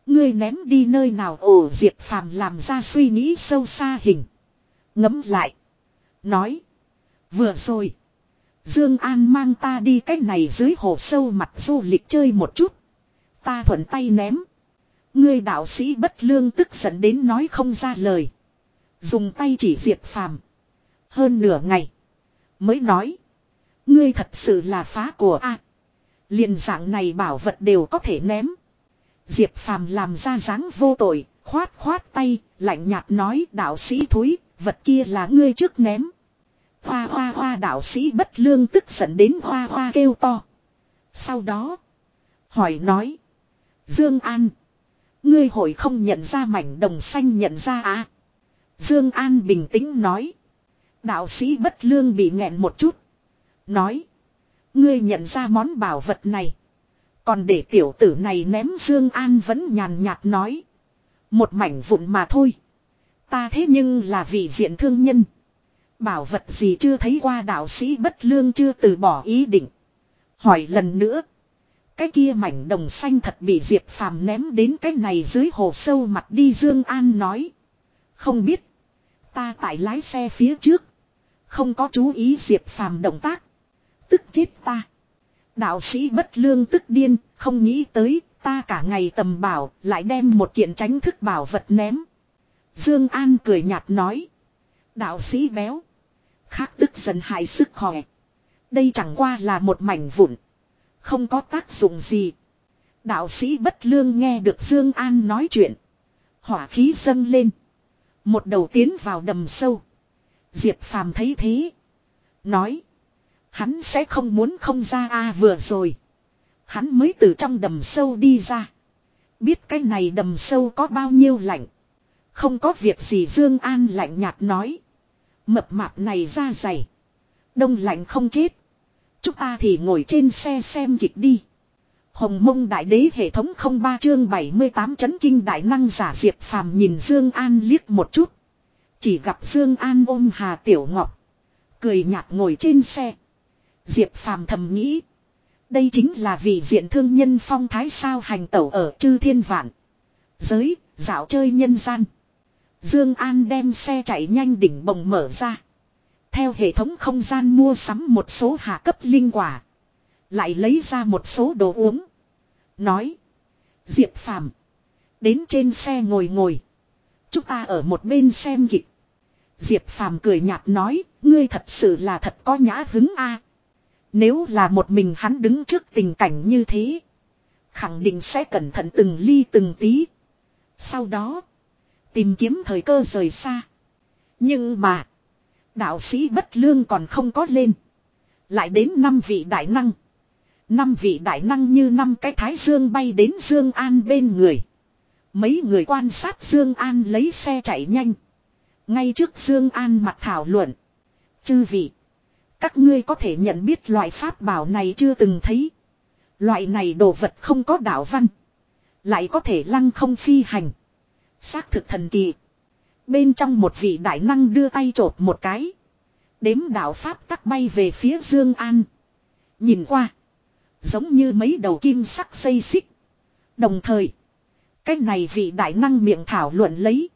"Ngươi ném đi nơi nào?" Ồ, Diệp Phàm làm ra suy nghĩ sâu xa hình, ngẫm lại, nói: "Vừa rồi, Dương An mang ta đi cách này dưới hồ sâu mặt du lịch chơi một chút. Ta thuận tay ném. Ngươi đạo sĩ bất lương tức giận đến nói không ra lời. Dùng tay chỉ diệt phàm. Hơn nửa ngày. Mới nói. Ngươi thật sự là phá của a liền dạng này bảo vật đều có thể ném. Diệp phàm làm ra dáng vô tội. Khoát khoát tay. Lạnh nhạt nói, đạo sĩ thúi. Vật kia là ngươi trước ném. Hoa hoa hoa, đạo sĩ bất lương tức giận đến hoa hoa kêu to. Sau đó. Hỏi nói. Dương An. Ngươi hội không nhận ra mảnh đồng xanh nhận ra à. Dương An bình tĩnh nói. Đạo sĩ bất lương bị nghẹn một chút. Nói. Ngươi nhận ra món bảo vật này. Còn để tiểu tử này ném Dương An vẫn nhàn nhạt nói. Một mảnh vụn mà thôi. Ta thế nhưng là vị diện thương nhân. Bảo vật gì chưa thấy qua đạo sĩ bất lương chưa từ bỏ ý định. Hỏi lần nữa. Cái kia mảnh đồng xanh thật bị Diệp Phàm ném đến cái này dưới hồ sâu mặt đi Dương An nói. Không biết. Ta tại lái xe phía trước. Không có chú ý Diệp Phàm động tác. Tức chết ta. Đạo sĩ bất lương tức điên. Không nghĩ tới, ta cả ngày tầm bảo, lại đem một kiện tránh thức bảo vật ném. Dương An cười nhạt nói. Đạo sĩ béo. Khác tức dần hại sức khỏe. Đây chẳng qua là một mảnh vụn. Không có tác dụng gì. Đạo sĩ bất lương nghe được Dương An nói chuyện. Hỏa khí dâng lên. Một đầu tiến vào đầm sâu. Diệp phàm thấy thế. Nói. Hắn sẽ không muốn không ra a vừa rồi. Hắn mới từ trong đầm sâu đi ra. Biết cái này đầm sâu có bao nhiêu lạnh. Không có việc gì Dương An lạnh nhạt nói. Mập mạp này ra dày. Đông lạnh không chết. Chúng ta thì ngồi trên xe xem kịch đi. Hồng mông đại đế hệ thống không ba chương 78 chấn kinh đại năng giả diệp phàm nhìn Dương An liếc một chút. Chỉ gặp Dương An ôm Hà Tiểu Ngọc. Cười nhạt ngồi trên xe. Diệp phàm thầm nghĩ. Đây chính là vị diện thương nhân phong thái sao hành tẩu ở chư thiên vạn. Giới, dạo chơi nhân gian. Dương An đem xe chạy nhanh đỉnh bồng mở ra. Theo hệ thống không gian mua sắm một số hạ cấp linh quả. Lại lấy ra một số đồ uống. Nói. Diệp Phàm, Đến trên xe ngồi ngồi. Chúng ta ở một bên xem kịch. Diệp Phàm cười nhạt nói. Ngươi thật sự là thật có nhã hứng a. Nếu là một mình hắn đứng trước tình cảnh như thế. Khẳng định sẽ cẩn thận từng ly từng tí. Sau đó. Tìm kiếm thời cơ rời xa. Nhưng mà. Đạo sĩ bất lương còn không có lên. Lại đến năm vị đại năng. Năm vị đại năng như năm cái thái dương bay đến Dương An bên người. Mấy người quan sát Dương An lấy xe chạy nhanh. Ngay trước Dương An mặt thảo luận. Chư vị. Các ngươi có thể nhận biết loại pháp bảo này chưa từng thấy. Loại này đồ vật không có đạo văn. Lại có thể lăng không phi hành. Xác thực thần kỳ. Bên trong một vị đại năng đưa tay trột một cái. Đếm đạo Pháp tắc bay về phía Dương An. Nhìn qua. Giống như mấy đầu kim sắc xây xích. Đồng thời. Cái này vị đại năng miệng thảo luận lấy.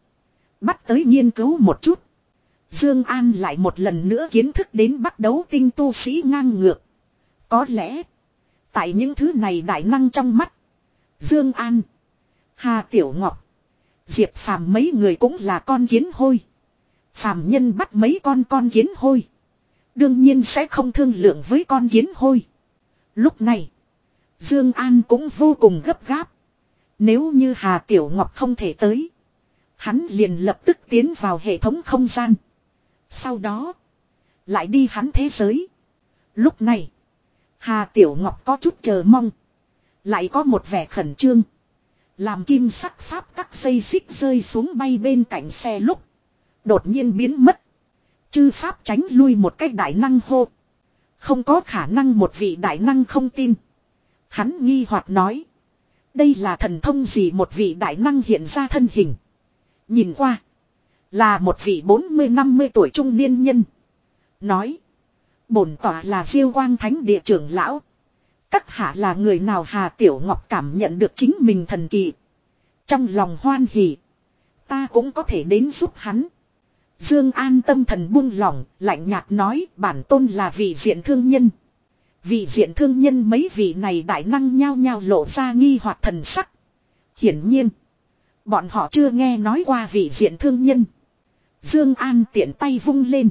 Bắt tới nghiên cứu một chút. Dương An lại một lần nữa kiến thức đến bắt đấu tinh tu sĩ ngang ngược. Có lẽ. Tại những thứ này đại năng trong mắt. Dương An. Hà Tiểu Ngọc. Diệp phàm mấy người cũng là con kiến hôi. Phàm nhân bắt mấy con con kiến hôi. Đương nhiên sẽ không thương lượng với con kiến hôi. Lúc này. Dương An cũng vô cùng gấp gáp. Nếu như Hà Tiểu Ngọc không thể tới. Hắn liền lập tức tiến vào hệ thống không gian. Sau đó. Lại đi hắn thế giới. Lúc này. Hà Tiểu Ngọc có chút chờ mong. Lại có một vẻ khẩn trương. Làm kim sắc pháp các xây xích rơi xuống bay bên cạnh xe lúc. Đột nhiên biến mất. Chư pháp tránh lui một cách đại năng hô. Không có khả năng một vị đại năng không tin. Hắn nghi hoặc nói. Đây là thần thông gì một vị đại năng hiện ra thân hình. Nhìn qua. Là một vị 40-50 tuổi trung niên nhân. Nói. Bổn tỏa là siêu quang thánh địa trưởng lão. Các hạ là người nào Hà Tiểu Ngọc cảm nhận được chính mình thần kỳ. Trong lòng hoan hỉ. Ta cũng có thể đến giúp hắn. Dương An tâm thần buông lỏng, lạnh nhạt nói bản tôn là vị diện thương nhân. Vị diện thương nhân mấy vị này đại năng nhao nhao lộ ra nghi hoặc thần sắc. Hiển nhiên, bọn họ chưa nghe nói qua vị diện thương nhân. Dương An tiện tay vung lên.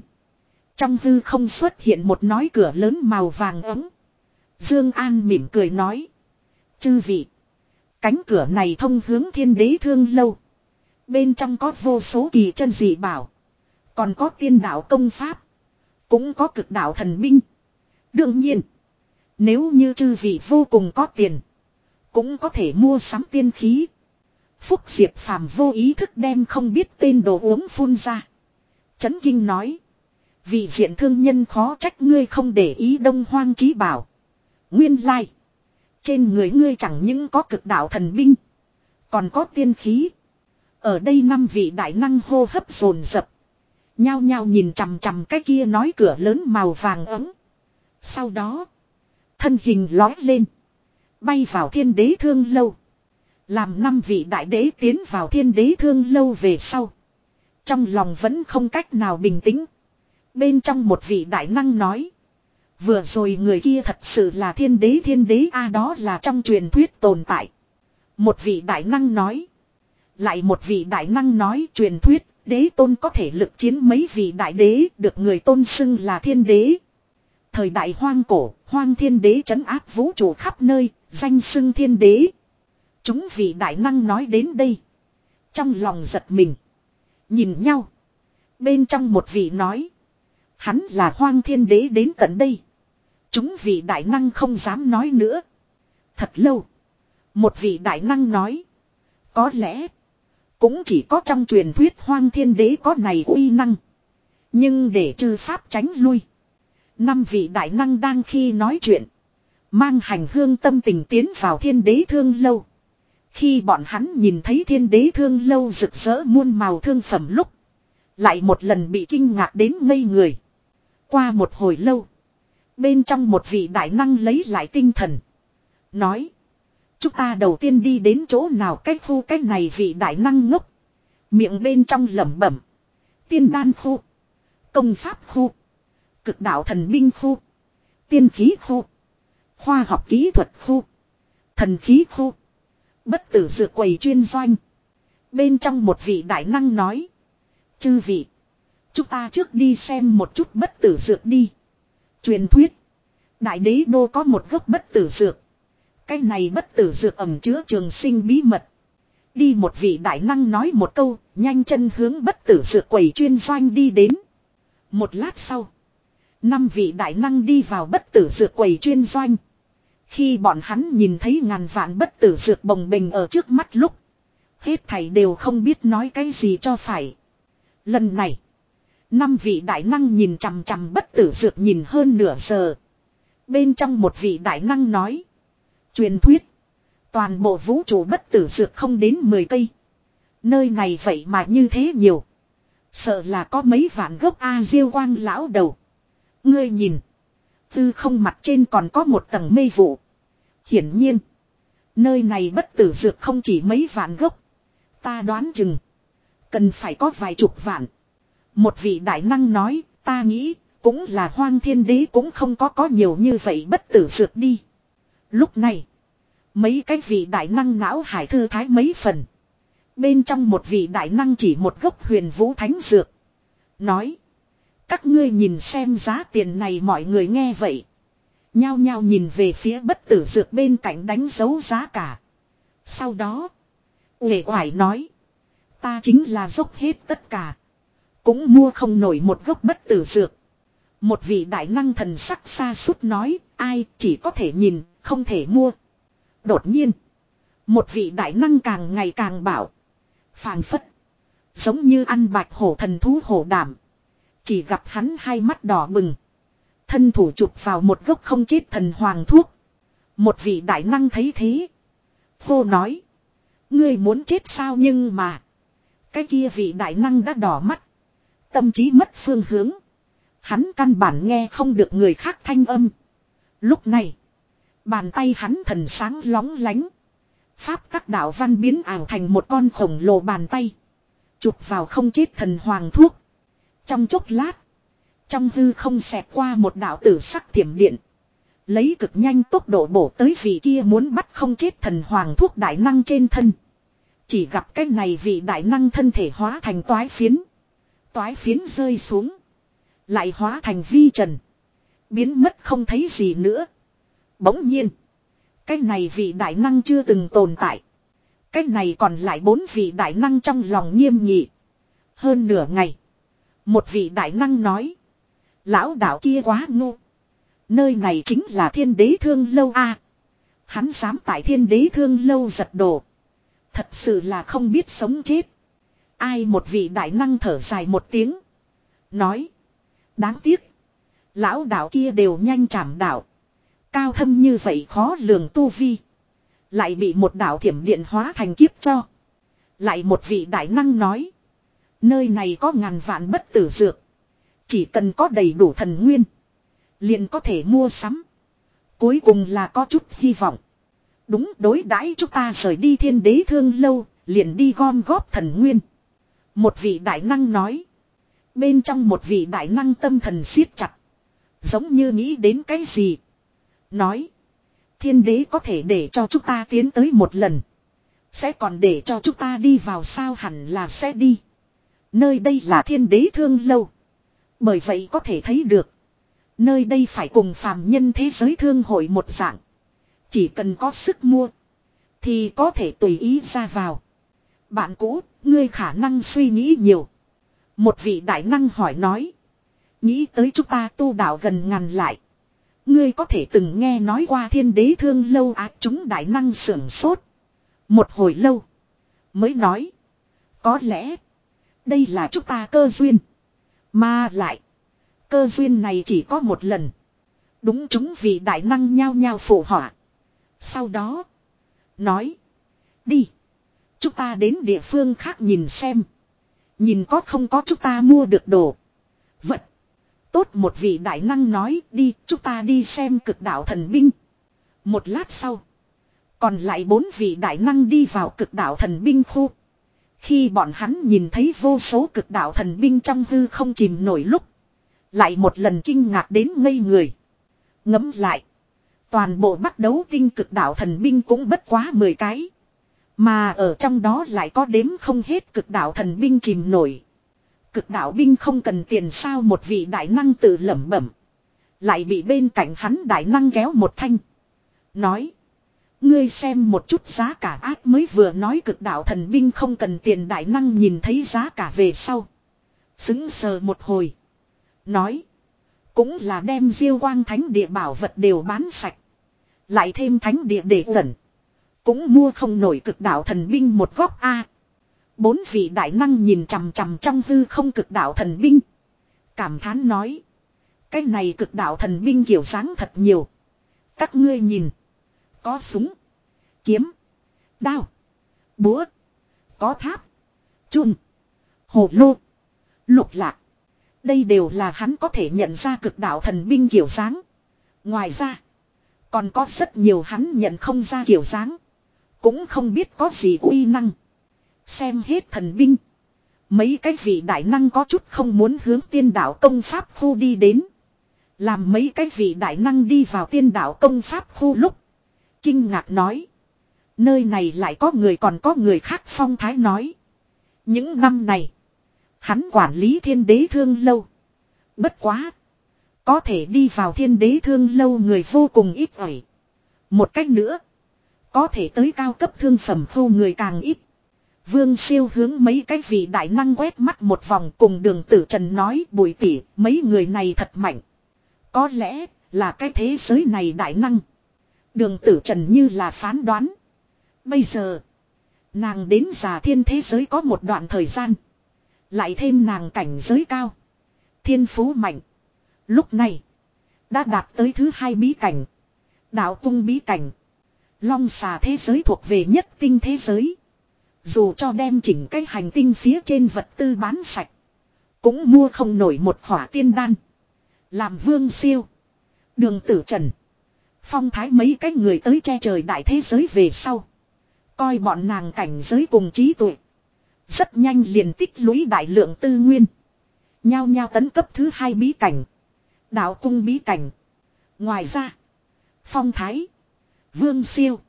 Trong hư không xuất hiện một nói cửa lớn màu vàng ấm. Dương An mỉm cười nói. Chư vị. Cánh cửa này thông hướng thiên đế thương lâu. Bên trong có vô số kỳ chân dị bảo. Còn có tiên đạo công pháp. Cũng có cực đạo thần binh. Đương nhiên. Nếu như chư vị vô cùng có tiền. Cũng có thể mua sắm tiên khí. Phúc Diệp Phàm vô ý thức đem không biết tên đồ uống phun ra. Chấn Kinh nói. Vị diện thương nhân khó trách ngươi không để ý đông hoang trí bảo. Nguyên lai. Trên người ngươi chẳng những có cực đạo thần binh. Còn có tiên khí. Ở đây năm vị đại năng hô hấp dồn dập Nhao nhao nhìn chằm chằm cái kia nói cửa lớn màu vàng ấm. Sau đó. Thân hình lói lên. Bay vào thiên đế thương lâu. Làm năm vị đại đế tiến vào thiên đế thương lâu về sau. Trong lòng vẫn không cách nào bình tĩnh. Bên trong một vị đại năng nói. Vừa rồi người kia thật sự là thiên đế thiên đế a đó là trong truyền thuyết tồn tại. Một vị đại năng nói. Lại một vị đại năng nói truyền thuyết Đế tôn có thể lực chiến mấy vị đại đế được người tôn xưng là thiên đế. Thời đại hoang cổ, hoang thiên đế trấn áp vũ trụ khắp nơi, danh xưng thiên đế. Chúng vị đại năng nói đến đây. Trong lòng giật mình. Nhìn nhau. Bên trong một vị nói. Hắn là hoang thiên đế đến tận đây. Chúng vị đại năng không dám nói nữa. Thật lâu. Một vị đại năng nói. Có lẽ. Cũng chỉ có trong truyền thuyết hoang thiên đế có này uy năng. Nhưng để trừ pháp tránh lui. Năm vị đại năng đang khi nói chuyện. Mang hành hương tâm tình tiến vào thiên đế thương lâu. Khi bọn hắn nhìn thấy thiên đế thương lâu rực rỡ muôn màu thương phẩm lúc. Lại một lần bị kinh ngạc đến ngây người. Qua một hồi lâu. Bên trong một vị đại năng lấy lại tinh thần. Nói. Chúng ta đầu tiên đi đến chỗ nào cách khu cách này vị đại năng ngốc. Miệng bên trong lẩm bẩm. Tiên đan khu. Công pháp khu. Cực đạo thần binh khu. Tiên khí khu. Khoa học kỹ thuật khu. Thần khí khu. Bất tử dược quầy chuyên doanh. Bên trong một vị đại năng nói. Chư vị. Chúng ta trước đi xem một chút bất tử dược đi. Truyền thuyết. Đại đế đô có một gốc bất tử dược. Cái này bất tử dược ẩm chứa trường sinh bí mật. Đi một vị đại năng nói một câu, nhanh chân hướng bất tử dược quầy chuyên doanh đi đến. Một lát sau, năm vị đại năng đi vào bất tử dược quầy chuyên doanh. Khi bọn hắn nhìn thấy ngàn vạn bất tử dược bồng bình ở trước mắt lúc, hết thảy đều không biết nói cái gì cho phải. Lần này, năm vị đại năng nhìn chằm chằm bất tử dược nhìn hơn nửa giờ. Bên trong một vị đại năng nói, Truyền thuyết. Toàn bộ vũ trụ bất tử dược không đến 10 cây. Nơi này vậy mà như thế nhiều. Sợ là có mấy vạn gốc A diêu quang lão đầu. Ngươi nhìn. Tư không mặt trên còn có một tầng mây vụ. Hiển nhiên. Nơi này bất tử dược không chỉ mấy vạn gốc. Ta đoán chừng. Cần phải có vài chục vạn. Một vị đại năng nói. Ta nghĩ. Cũng là hoang thiên đế cũng không có có nhiều như vậy bất tử dược đi. Lúc này, mấy cái vị đại năng não hải thư thái mấy phần. Bên trong một vị đại năng chỉ một gốc huyền vũ thánh dược. Nói, các ngươi nhìn xem giá tiền này mọi người nghe vậy. Nhao nhao nhìn về phía bất tử dược bên cạnh đánh dấu giá cả. Sau đó, nghệ oải nói, ta chính là dốc hết tất cả. Cũng mua không nổi một gốc bất tử dược. Một vị đại năng thần sắc xa sút nói, ai chỉ có thể nhìn, không thể mua. Đột nhiên. Một vị đại năng càng ngày càng bảo. Phàng phất. Giống như ăn bạch hổ thần thú hổ đảm. Chỉ gặp hắn hai mắt đỏ bừng. Thân thủ chụp vào một gốc không chết thần hoàng thuốc. Một vị đại năng thấy thế. Vô nói. Ngươi muốn chết sao nhưng mà. Cái kia vị đại năng đã đỏ mắt. Tâm trí mất phương hướng. Hắn căn bản nghe không được người khác thanh âm. Lúc này. Bàn tay hắn thần sáng lóng lánh. Pháp các đạo văn biến ảo thành một con khổng lồ bàn tay. Chụp vào không chết thần hoàng thuốc. Trong chốc lát. Trong hư không xẹt qua một đạo tử sắc thiểm điện. Lấy cực nhanh tốc độ bổ tới vị kia muốn bắt không chết thần hoàng thuốc đại năng trên thân. Chỉ gặp cái này vị đại năng thân thể hóa thành toái phiến. Toái phiến rơi xuống. Lại hóa thành vi trần. Biến mất không thấy gì nữa. Bỗng nhiên. Cái này vị đại năng chưa từng tồn tại. Cái này còn lại bốn vị đại năng trong lòng nghiêm nghị. Hơn nửa ngày. Một vị đại năng nói. Lão đạo kia quá ngu. Nơi này chính là thiên đế thương lâu a. Hắn dám tại thiên đế thương lâu giật đồ. Thật sự là không biết sống chết. Ai một vị đại năng thở dài một tiếng. Nói. Đáng tiếc. Lão đạo kia đều nhanh chảm đạo. Cao thâm như vậy khó lường tu vi. Lại bị một đạo thiểm điện hóa thành kiếp cho. Lại một vị đại năng nói. Nơi này có ngàn vạn bất tử dược. Chỉ cần có đầy đủ thần nguyên. Liền có thể mua sắm. Cuối cùng là có chút hy vọng. Đúng đối đãi chúng ta rời đi thiên đế thương lâu. Liền đi gom góp thần nguyên. Một vị đại năng nói. Bên trong một vị đại năng tâm thần siết chặt. Giống như nghĩ đến cái gì. Nói. Thiên đế có thể để cho chúng ta tiến tới một lần. Sẽ còn để cho chúng ta đi vào sao hẳn là sẽ đi. Nơi đây là thiên đế thương lâu. Bởi vậy có thể thấy được. Nơi đây phải cùng phàm nhân thế giới thương hội một dạng. Chỉ cần có sức mua. Thì có thể tùy ý ra vào. Bạn cũ, ngươi khả năng suy nghĩ nhiều. Một vị đại năng hỏi nói. Nghĩ tới chúng ta tu đạo gần ngàn lại. Ngươi có thể từng nghe nói qua thiên đế thương lâu ác chúng đại năng sưởng sốt. Một hồi lâu. Mới nói. Có lẽ. Đây là chúng ta cơ duyên. Mà lại. Cơ duyên này chỉ có một lần. Đúng chúng vì đại năng nhao nhao phụ họa. Sau đó. Nói. Đi. Chúng ta đến địa phương khác nhìn xem. Nhìn có không có chúng ta mua được đồ. Vật. Tốt một vị đại năng nói, đi, chúng ta đi xem cực đạo thần binh. Một lát sau. Còn lại bốn vị đại năng đi vào cực đạo thần binh khu. Khi bọn hắn nhìn thấy vô số cực đạo thần binh trong hư không chìm nổi lúc. Lại một lần kinh ngạc đến ngây người. Ngấm lại. Toàn bộ bắt đấu tinh cực đạo thần binh cũng bất quá 10 cái. Mà ở trong đó lại có đếm không hết cực đạo thần binh chìm nổi. Cực đạo binh không cần tiền sao một vị đại năng tự lẩm bẩm. Lại bị bên cạnh hắn đại năng kéo một thanh. Nói. Ngươi xem một chút giá cả ác mới vừa nói cực đạo thần binh không cần tiền đại năng nhìn thấy giá cả về sau. Xứng sờ một hồi. Nói. Cũng là đem diêu quang thánh địa bảo vật đều bán sạch. Lại thêm thánh địa để gần. Cũng mua không nổi cực đạo thần binh một góc A. Bốn vị đại năng nhìn chằm chằm trong hư không cực đạo thần binh. Cảm thán nói. Cái này cực đạo thần binh kiểu dáng thật nhiều. Các ngươi nhìn. Có súng. Kiếm. Đao. Búa. Có tháp. Chun. Hồ lô. Lục lạc. Đây đều là hắn có thể nhận ra cực đạo thần binh kiểu dáng. Ngoài ra. Còn có rất nhiều hắn nhận không ra kiểu dáng. Cũng không biết có gì uy năng. Xem hết thần binh. Mấy cái vị đại năng có chút không muốn hướng tiên đạo công pháp khu đi đến. Làm mấy cái vị đại năng đi vào tiên đạo công pháp khu lúc. Kinh ngạc nói. Nơi này lại có người còn có người khác phong thái nói. Những năm này. Hắn quản lý thiên đế thương lâu. Bất quá. Có thể đi vào thiên đế thương lâu người vô cùng ít ỏi. Một cách nữa. Có thể tới cao cấp thương phẩm khô người càng ít. Vương siêu hướng mấy cái vị đại năng quét mắt một vòng cùng đường tử trần nói bùi tỉ mấy người này thật mạnh. Có lẽ là cái thế giới này đại năng. Đường tử trần như là phán đoán. Bây giờ, nàng đến già thiên thế giới có một đoạn thời gian. Lại thêm nàng cảnh giới cao. Thiên phú mạnh. Lúc này, Đã đạt tới thứ hai bí cảnh. Đạo tung bí cảnh. Long xà thế giới thuộc về nhất tinh thế giới. Dù cho đem chỉnh cái hành tinh phía trên vật tư bán sạch. Cũng mua không nổi một khỏa tiên đan. Làm vương siêu. Đường tử trần. Phong thái mấy cái người tới che trời đại thế giới về sau. Coi bọn nàng cảnh giới cùng trí tuệ. Rất nhanh liền tích lũy đại lượng tư nguyên. Nhao nhao tấn cấp thứ hai bí cảnh. Đạo cung bí cảnh. Ngoài ra. Phong thái. Vương siêu.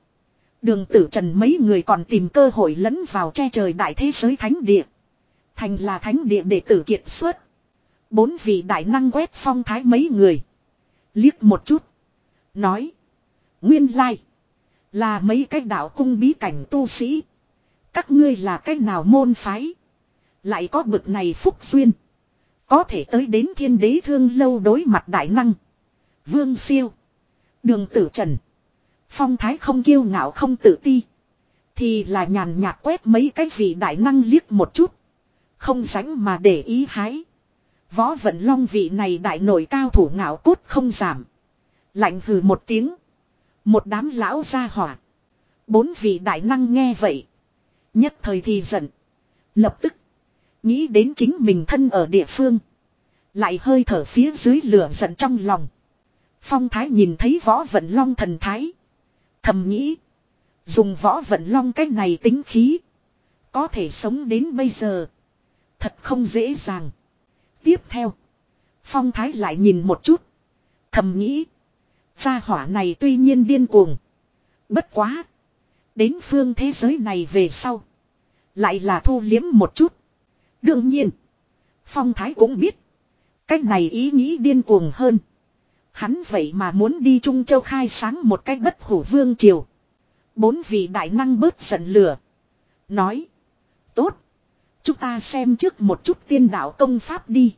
Đường tử trần mấy người còn tìm cơ hội lẫn vào che trời đại thế giới thánh địa. Thành là thánh địa để tử kiệt xuất. Bốn vị đại năng quét phong thái mấy người. Liếc một chút. Nói. Nguyên lai. Là mấy cái đạo cung bí cảnh tu sĩ. Các ngươi là cái nào môn phái. Lại có bực này phúc duyên. Có thể tới đến thiên đế thương lâu đối mặt đại năng. Vương siêu. Đường tử trần. Phong thái không kiêu ngạo không tự ti. Thì là nhàn nhạt quét mấy cái vị đại năng liếc một chút. Không sánh mà để ý hái. Võ vận long vị này đại nổi cao thủ ngạo cốt không giảm. Lạnh hừ một tiếng. Một đám lão ra hỏa. Bốn vị đại năng nghe vậy. Nhất thời thì giận. Lập tức. Nghĩ đến chính mình thân ở địa phương. Lại hơi thở phía dưới lửa giận trong lòng. Phong thái nhìn thấy võ vận long thần thái. Thầm nghĩ. Dùng võ vận long cái này tính khí. Có thể sống đến bây giờ. Thật không dễ dàng. Tiếp theo. Phong thái lại nhìn một chút. Thầm nghĩ. Gia hỏa này tuy nhiên điên cuồng. Bất quá. Đến phương thế giới này về sau. Lại là thu liếm một chút. Đương nhiên. Phong thái cũng biết. Cách này ý nghĩ điên cuồng hơn. Hắn vậy mà muốn đi Trung Châu khai sáng một cách bất hủ vương triều. Bốn vị đại năng bớt giận lửa. Nói. Tốt. Chúng ta xem trước một chút tiên đạo công pháp đi.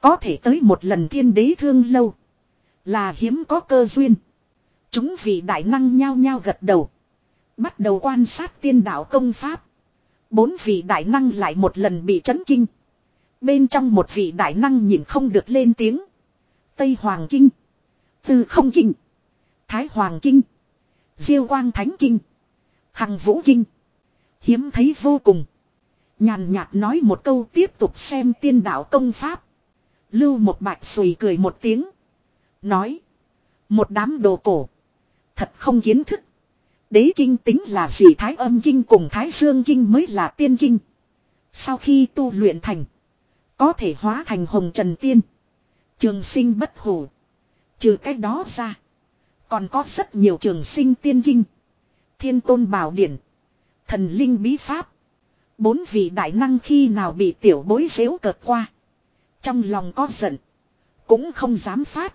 Có thể tới một lần thiên đế thương lâu. Là hiếm có cơ duyên. Chúng vị đại năng nhao nhao gật đầu. Bắt đầu quan sát tiên đạo công pháp. Bốn vị đại năng lại một lần bị chấn kinh. Bên trong một vị đại năng nhìn không được lên tiếng. Tây Hoàng Kinh. Tư Không Kinh. Thái Hoàng Kinh. Diêu Quang Thánh Kinh. Hằng Vũ Kinh. Hiếm thấy vô cùng. Nhàn nhạt nói một câu tiếp tục xem tiên đạo công pháp. Lưu một bạch sùi cười một tiếng. Nói. Một đám đồ cổ. Thật không kiến thức. Đế kinh tính là gì thái âm kinh cùng thái dương kinh mới là tiên kinh. Sau khi tu luyện thành. Có thể hóa thành hồng trần tiên. Trường sinh bất hủ. Trừ cái đó ra. Còn có rất nhiều trường sinh tiên kinh. Thiên tôn bảo điển. Thần linh bí pháp. Bốn vị đại năng khi nào bị tiểu bối xếu cợt qua. Trong lòng có giận. Cũng không dám phát.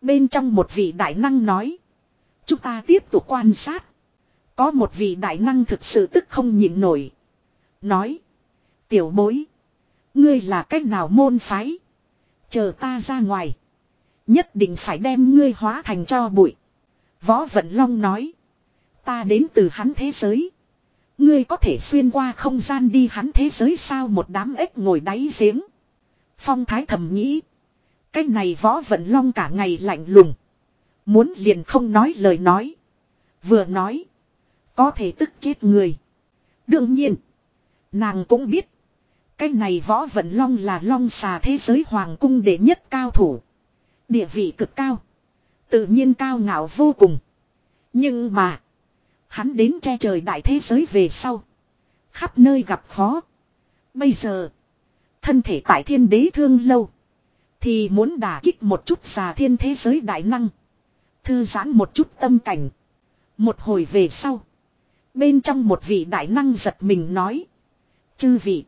Bên trong một vị đại năng nói. Chúng ta tiếp tục quan sát. Có một vị đại năng thực sự tức không nhịn nổi. Nói. Tiểu bối. Ngươi là cách nào môn phái. Chờ ta ra ngoài. Nhất định phải đem ngươi hóa thành cho bụi. Võ Vận Long nói. Ta đến từ hắn thế giới. Ngươi có thể xuyên qua không gian đi hắn thế giới sao một đám ếch ngồi đáy giếng. Phong thái thầm nghĩ. Cái này võ vận long cả ngày lạnh lùng. Muốn liền không nói lời nói. Vừa nói. Có thể tức chết người. Đương nhiên. Nàng cũng biết. Cái này võ vận long là long xà thế giới hoàng cung đệ nhất cao thủ. Địa vị cực cao. Tự nhiên cao ngạo vô cùng. Nhưng mà. Hắn đến che trời đại thế giới về sau. Khắp nơi gặp khó. Bây giờ. Thân thể tại thiên đế thương lâu. Thì muốn đả kích một chút xà thiên thế giới đại năng. Thư giãn một chút tâm cảnh. Một hồi về sau. Bên trong một vị đại năng giật mình nói. Chư vị.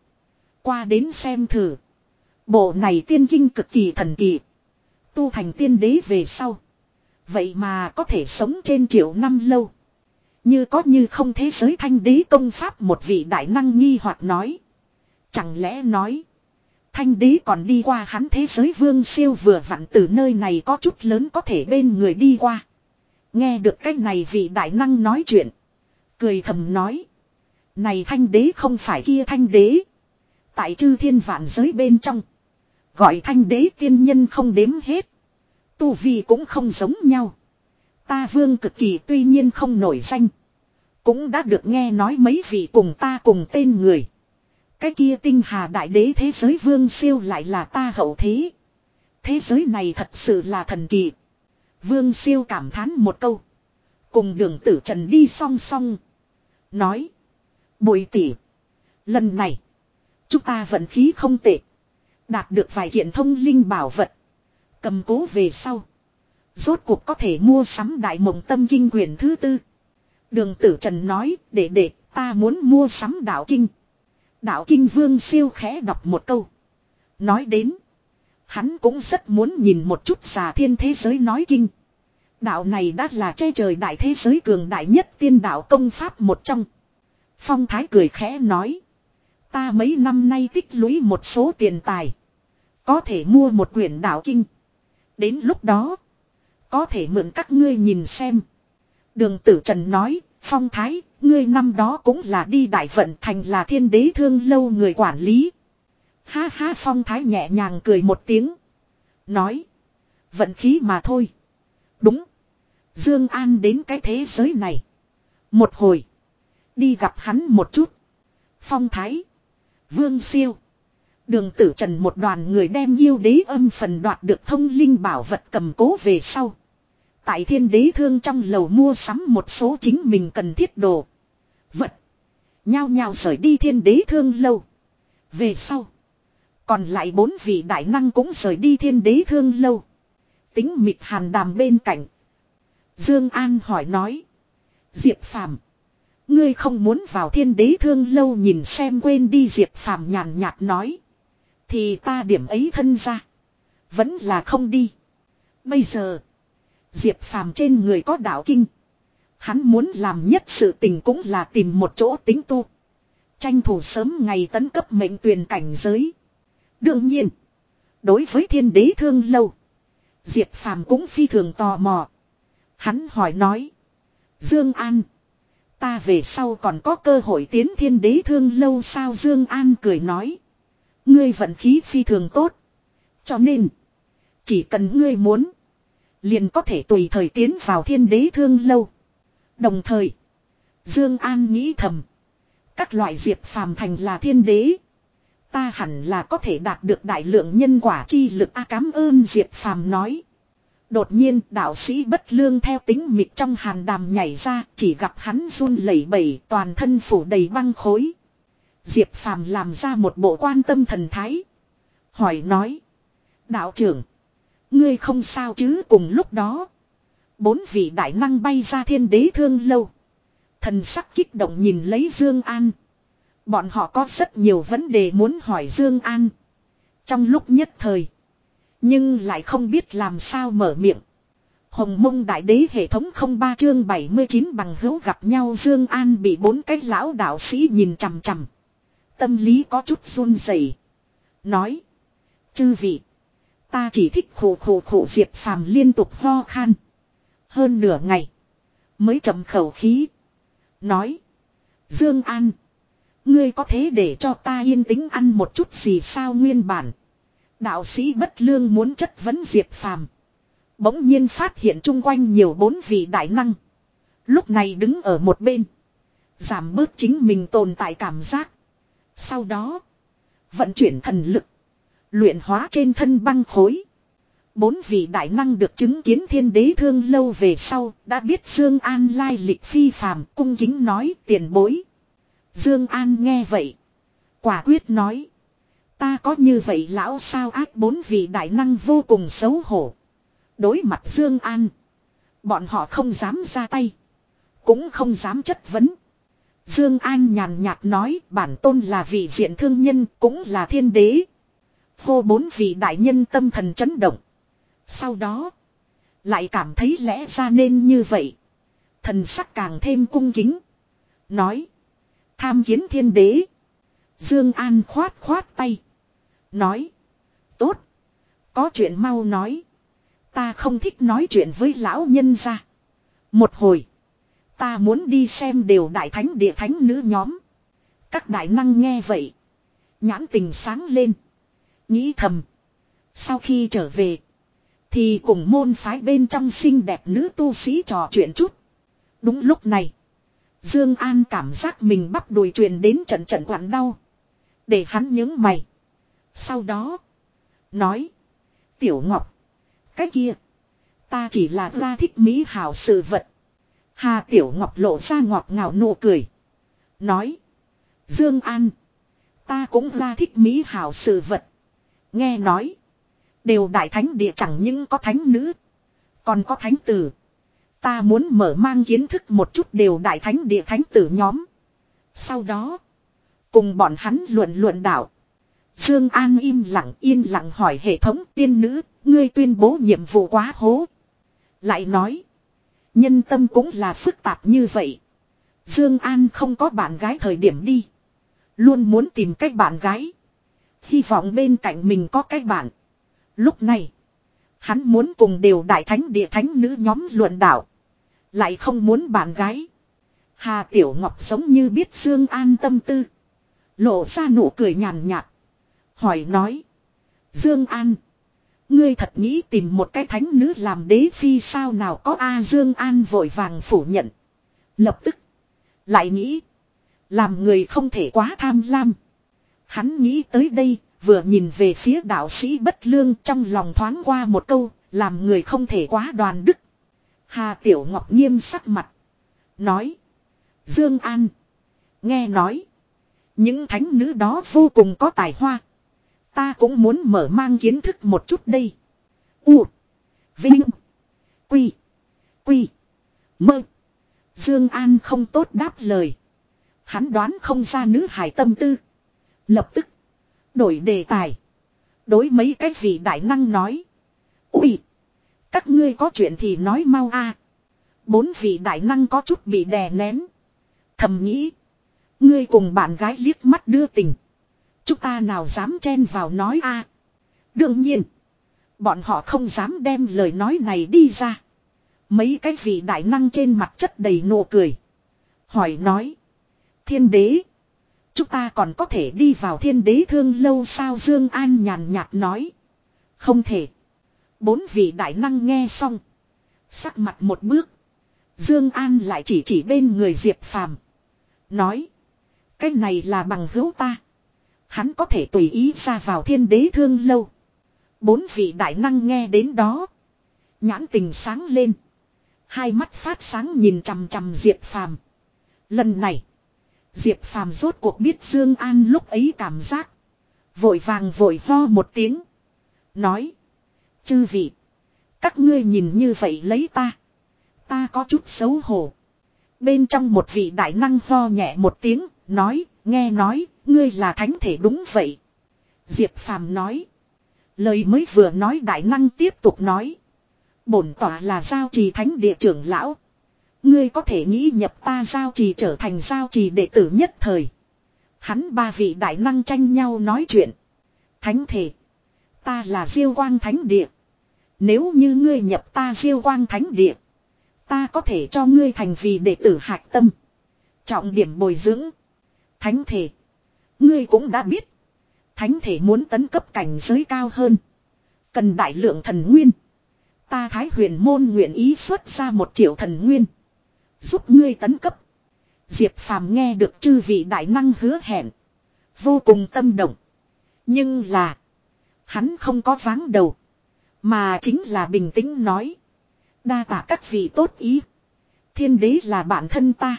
Qua đến xem thử. Bộ này tiên kinh cực kỳ thần kỳ. Tu thành tiên đế về sau. Vậy mà có thể sống trên triệu năm lâu. Như có như không thế giới thanh đế công pháp một vị đại năng nghi hoặc nói. Chẳng lẽ nói. Thanh đế còn đi qua hắn thế giới vương siêu vừa vặn từ nơi này có chút lớn có thể bên người đi qua. Nghe được cái này vị đại năng nói chuyện. Cười thầm nói. Này thanh đế không phải kia thanh đế. Tại chư thiên vạn giới bên trong. Gọi thanh đế tiên nhân không đếm hết. Tu Vi cũng không giống nhau. Ta vương cực kỳ tuy nhiên không nổi danh. Cũng đã được nghe nói mấy vị cùng ta cùng tên người. Cái kia tinh hà đại đế thế giới vương siêu lại là ta hậu thế. Thế giới này thật sự là thần kỳ. Vương siêu cảm thán một câu. Cùng đường tử trần đi song song. Nói. Bùi tỉ. Lần này. Chúng ta vận khí không tệ. Đạt được vài kiện thông linh bảo vật. Cầm cố về sau. Rốt cuộc có thể mua sắm đại mộng tâm kinh quyển thứ tư. Đường tử trần nói, để để, ta muốn mua sắm đạo kinh. Đạo kinh vương siêu khẽ đọc một câu. Nói đến. Hắn cũng rất muốn nhìn một chút xà thiên thế giới nói kinh. Đạo này đã là che trời đại thế giới cường đại nhất tiên đạo công pháp một trong. Phong thái cười khẽ nói. Ta mấy năm nay tích lũy một số tiền tài. Có thể mua một quyển đạo kinh. Đến lúc đó. Có thể mượn các ngươi nhìn xem. Đường tử trần nói. Phong thái, ngươi năm đó cũng là đi đại vận thành là thiên đế thương lâu người quản lý. Ha ha phong thái nhẹ nhàng cười một tiếng. Nói. Vận khí mà thôi. Đúng. Dương An đến cái thế giới này. Một hồi. Đi gặp hắn một chút. Phong thái. Vương siêu. Đường tử trần một đoàn người đem yêu đế âm phần đoạt được thông linh bảo vật cầm cố về sau. Tại thiên đế thương trong lầu mua sắm một số chính mình cần thiết đồ. Vật. Nhao nhao rời đi thiên đế thương lâu. Về sau. Còn lại bốn vị đại năng cũng rời đi thiên đế thương lâu. Tính mịt hàn đàm bên cạnh. Dương An hỏi nói. Diệp Phàm Ngươi không muốn vào thiên đế thương lâu nhìn xem quên đi Diệp Phàm nhàn nhạt nói. Thì ta điểm ấy thân ra. Vẫn là không đi. Bây giờ. Diệp Phàm trên người có đạo kinh. Hắn muốn làm nhất sự tình cũng là tìm một chỗ tính tu. Tranh thủ sớm ngày tấn cấp mệnh tuyển cảnh giới. Đương nhiên. Đối với thiên đế thương lâu. Diệp Phàm cũng phi thường tò mò. Hắn hỏi nói. Dương An. Ta về sau còn có cơ hội tiến thiên đế thương lâu sao Dương An cười nói. Ngươi vận khí phi thường tốt. Cho nên. Chỉ cần ngươi muốn. Liền có thể tùy thời tiến vào thiên đế thương lâu. Đồng thời. Dương An nghĩ thầm. Các loại diệp phàm thành là thiên đế. Ta hẳn là có thể đạt được đại lượng nhân quả chi lực a, cảm ơn diệp phàm nói. Đột nhiên, đạo sĩ bất lương theo tính mịt trong hàn đàm nhảy ra, chỉ gặp hắn run lẩy bẩy, toàn thân phủ đầy băng khối. Diệp phàm làm ra một bộ quan tâm thần thái. Hỏi nói. Đạo trưởng. Ngươi không sao chứ cùng lúc đó. Bốn vị đại năng bay ra thiên đế thương lâu. Thần sắc kích động nhìn lấy Dương An. Bọn họ có rất nhiều vấn đề muốn hỏi Dương An. Trong lúc nhất thời. Nhưng lại không biết làm sao mở miệng. Hồng mông đại đế hệ thống không ba chương 79 bằng hữu gặp nhau Dương An bị bốn cái lão đạo sĩ nhìn chằm chằm. Tâm lý có chút run rẩy, Nói. Chư vị. Ta chỉ thích khổ khổ khổ Diệp Phàm liên tục ho khan. Hơn nửa ngày. Mới chậm khẩu khí. Nói. Dương An. Ngươi có thế để cho ta yên tĩnh ăn một chút gì sao nguyên bản. Đạo sĩ bất lương muốn chất vấn Diệp Phàm. Bỗng nhiên phát hiện chung quanh nhiều bốn vị đại năng. Lúc này đứng ở một bên. Giảm bớt chính mình tồn tại cảm giác. Sau đó. Vận chuyển thần lực. Luyện hóa trên thân băng khối. Bốn vị đại năng được chứng kiến thiên đế thương lâu về sau, đã biết Dương An lai lịch phi phàm, cung kính nói tiền bối. Dương An nghe vậy. Quả quyết nói. Ta có như vậy lão sao ác bốn vị đại năng vô cùng xấu hổ. Đối mặt Dương An. Bọn họ không dám ra tay. Cũng không dám chất vấn. Dương An nhàn nhạt nói, bản tôn là vị diện thương nhân, cũng là thiên đế. Hô bốn vị đại nhân tâm thần chấn động. Sau đó. Lại cảm thấy lẽ ra nên như vậy. Thần sắc càng thêm cung kính. Nói. Tham kiến thiên đế. Dương An khoát khoát tay. Nói. Tốt. Có chuyện mau nói. Ta không thích nói chuyện với lão nhân ra. Một hồi. Ta muốn đi xem đều đại thánh địa thánh nữ nhóm. Các đại năng nghe vậy. Nhãn tình sáng lên. Nghĩ thầm. Sau khi trở về. Thì cùng môn phái bên trong xinh đẹp nữ tu sĩ trò chuyện chút. Đúng lúc này. Dương An cảm giác mình bắp đùi truyền đến trận trận quặn đau. Để hắn nhướng mày. Sau đó. Nói. Tiểu Ngọc. Cái kia. Ta chỉ là ra thích mỹ hảo sự vật. Hà Tiểu Ngọc lộ ra ngọt ngào nụ cười. Nói. Dương An. Ta cũng ra thích mỹ hảo sự vật. Nghe nói. Đều đại thánh địa chẳng những có thánh nữ. Còn có thánh tử. Ta muốn mở mang kiến thức một chút đều đại thánh địa thánh tử nhóm. Sau đó. Cùng bọn hắn luận luận đạo. Dương An im lặng, yên lặng hỏi hệ thống, tiên nữ. Ngươi tuyên bố nhiệm vụ quá hố. Lại nói. Nhân tâm cũng là phức tạp như vậy. Dương An không có bạn gái thời điểm đi. Luôn muốn tìm cách bạn gái. Hy vọng bên cạnh mình có cách bạn. Lúc này. Hắn muốn cùng đều đại thánh địa thánh nữ nhóm luận đạo. Lại không muốn bạn gái. Hà Tiểu Ngọc giống như biết Dương An tâm tư. Lộ ra nụ cười nhàn nhạt. Hỏi nói. Dương An. Ngươi thật nghĩ tìm một cái thánh nữ làm đế phi sao nào có A Dương An vội vàng phủ nhận. Lập tức. Lại nghĩ. Làm người không thể quá tham lam. Hắn nghĩ tới đây, vừa nhìn về phía đạo sĩ bất lương trong lòng thoáng qua một câu, làm người không thể quá đoàn đức. Hà Tiểu Ngọc nghiêm sắc mặt. Nói. Dương An. Nghe nói. Những thánh nữ đó vô cùng có tài hoa. Ta cũng muốn mở mang kiến thức một chút đây. U. Vinh. Quy. Quy. Mơ. Dương An không tốt đáp lời. Hắn đoán không ra nữ hải tâm tư. Lập tức. Đổi đề tài. Đối mấy cái vị đại năng nói. Ui. Các ngươi có chuyện thì nói mau a. Bốn vị đại năng có chút bị đè nén. Thầm nghĩ. Ngươi cùng bạn gái liếc mắt đưa tình. Chúng ta nào dám chen vào nói a? Đương nhiên. Bọn họ không dám đem lời nói này đi ra. Mấy cái vị đại năng trên mặt chất đầy nụ cười. Hỏi nói. Thiên đế. Chúng ta còn có thể đi vào thiên đế thương lâu sao Dương An nhàn nhạt nói. Không thể. Bốn vị đại năng nghe xong. Sắc mặt một bước. Dương An lại chỉ chỉ bên người Diệp Phàm. Nói. Cái này là bằng hữu ta. Hắn có thể tùy ý ra vào thiên đế thương lâu. Bốn vị đại năng nghe đến đó. Nhãn tình sáng lên. Hai mắt phát sáng nhìn chằm chằm Diệp Phàm. Lần này. Diệp Phàm rốt cuộc biết Dương An lúc ấy cảm giác. Vội vàng vội ho một tiếng. Nói. Chư vị. Các ngươi nhìn như vậy lấy ta. Ta có chút xấu hổ. Bên trong một vị đại năng ho nhẹ một tiếng. Nói. Nghe nói. Ngươi là thánh thể đúng vậy. Diệp Phàm nói. Lời mới vừa nói đại năng tiếp tục nói. Bổn tỏa là giao trì thánh địa trưởng lão. Ngươi có thể nghĩ nhập ta giao trì trở thành giao trì đệ tử nhất thời. Hắn ba vị đại năng tranh nhau nói chuyện. Thánh thể. Ta là diêu quang thánh địa. Nếu như ngươi nhập ta diêu quang thánh địa. Ta có thể cho ngươi thành vì đệ tử hạch tâm. Trọng điểm bồi dưỡng. Thánh thể. Ngươi cũng đã biết. Thánh thể muốn tấn cấp cảnh giới cao hơn. Cần đại lượng thần nguyên. Ta thái huyền môn nguyện ý xuất ra một triệu thần nguyên. Giúp ngươi tấn cấp. Diệp phàm nghe được chư vị đại năng hứa hẹn. Vô cùng tâm động. Nhưng là. Hắn không có váng đầu. Mà chính là bình tĩnh nói. Đa tạ các vị tốt ý. Thiên đế là bản thân ta.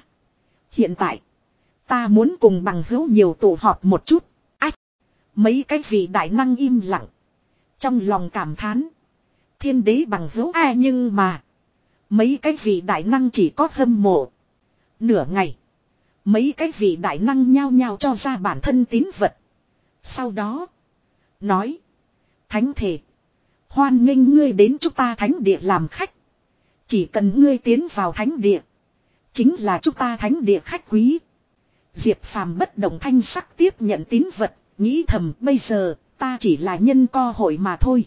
Hiện tại. Ta muốn cùng bằng hữu nhiều tụ họp một chút. Ách. Mấy cái vị đại năng im lặng. Trong lòng cảm thán. Thiên đế bằng hữu ai nhưng mà. Mấy cái vị đại năng chỉ có hâm mộ. Nửa ngày. Mấy cái vị đại năng nhao nhao cho ra bản thân tín vật. Sau đó. Nói. Thánh thể. Hoan nghênh ngươi đến chúng ta thánh địa làm khách. Chỉ cần ngươi tiến vào thánh địa. Chính là chúng ta thánh địa khách quý. Diệp phàm bất động thanh sắc tiếp nhận tín vật. Nghĩ thầm bây giờ ta chỉ là nhân co hội mà thôi.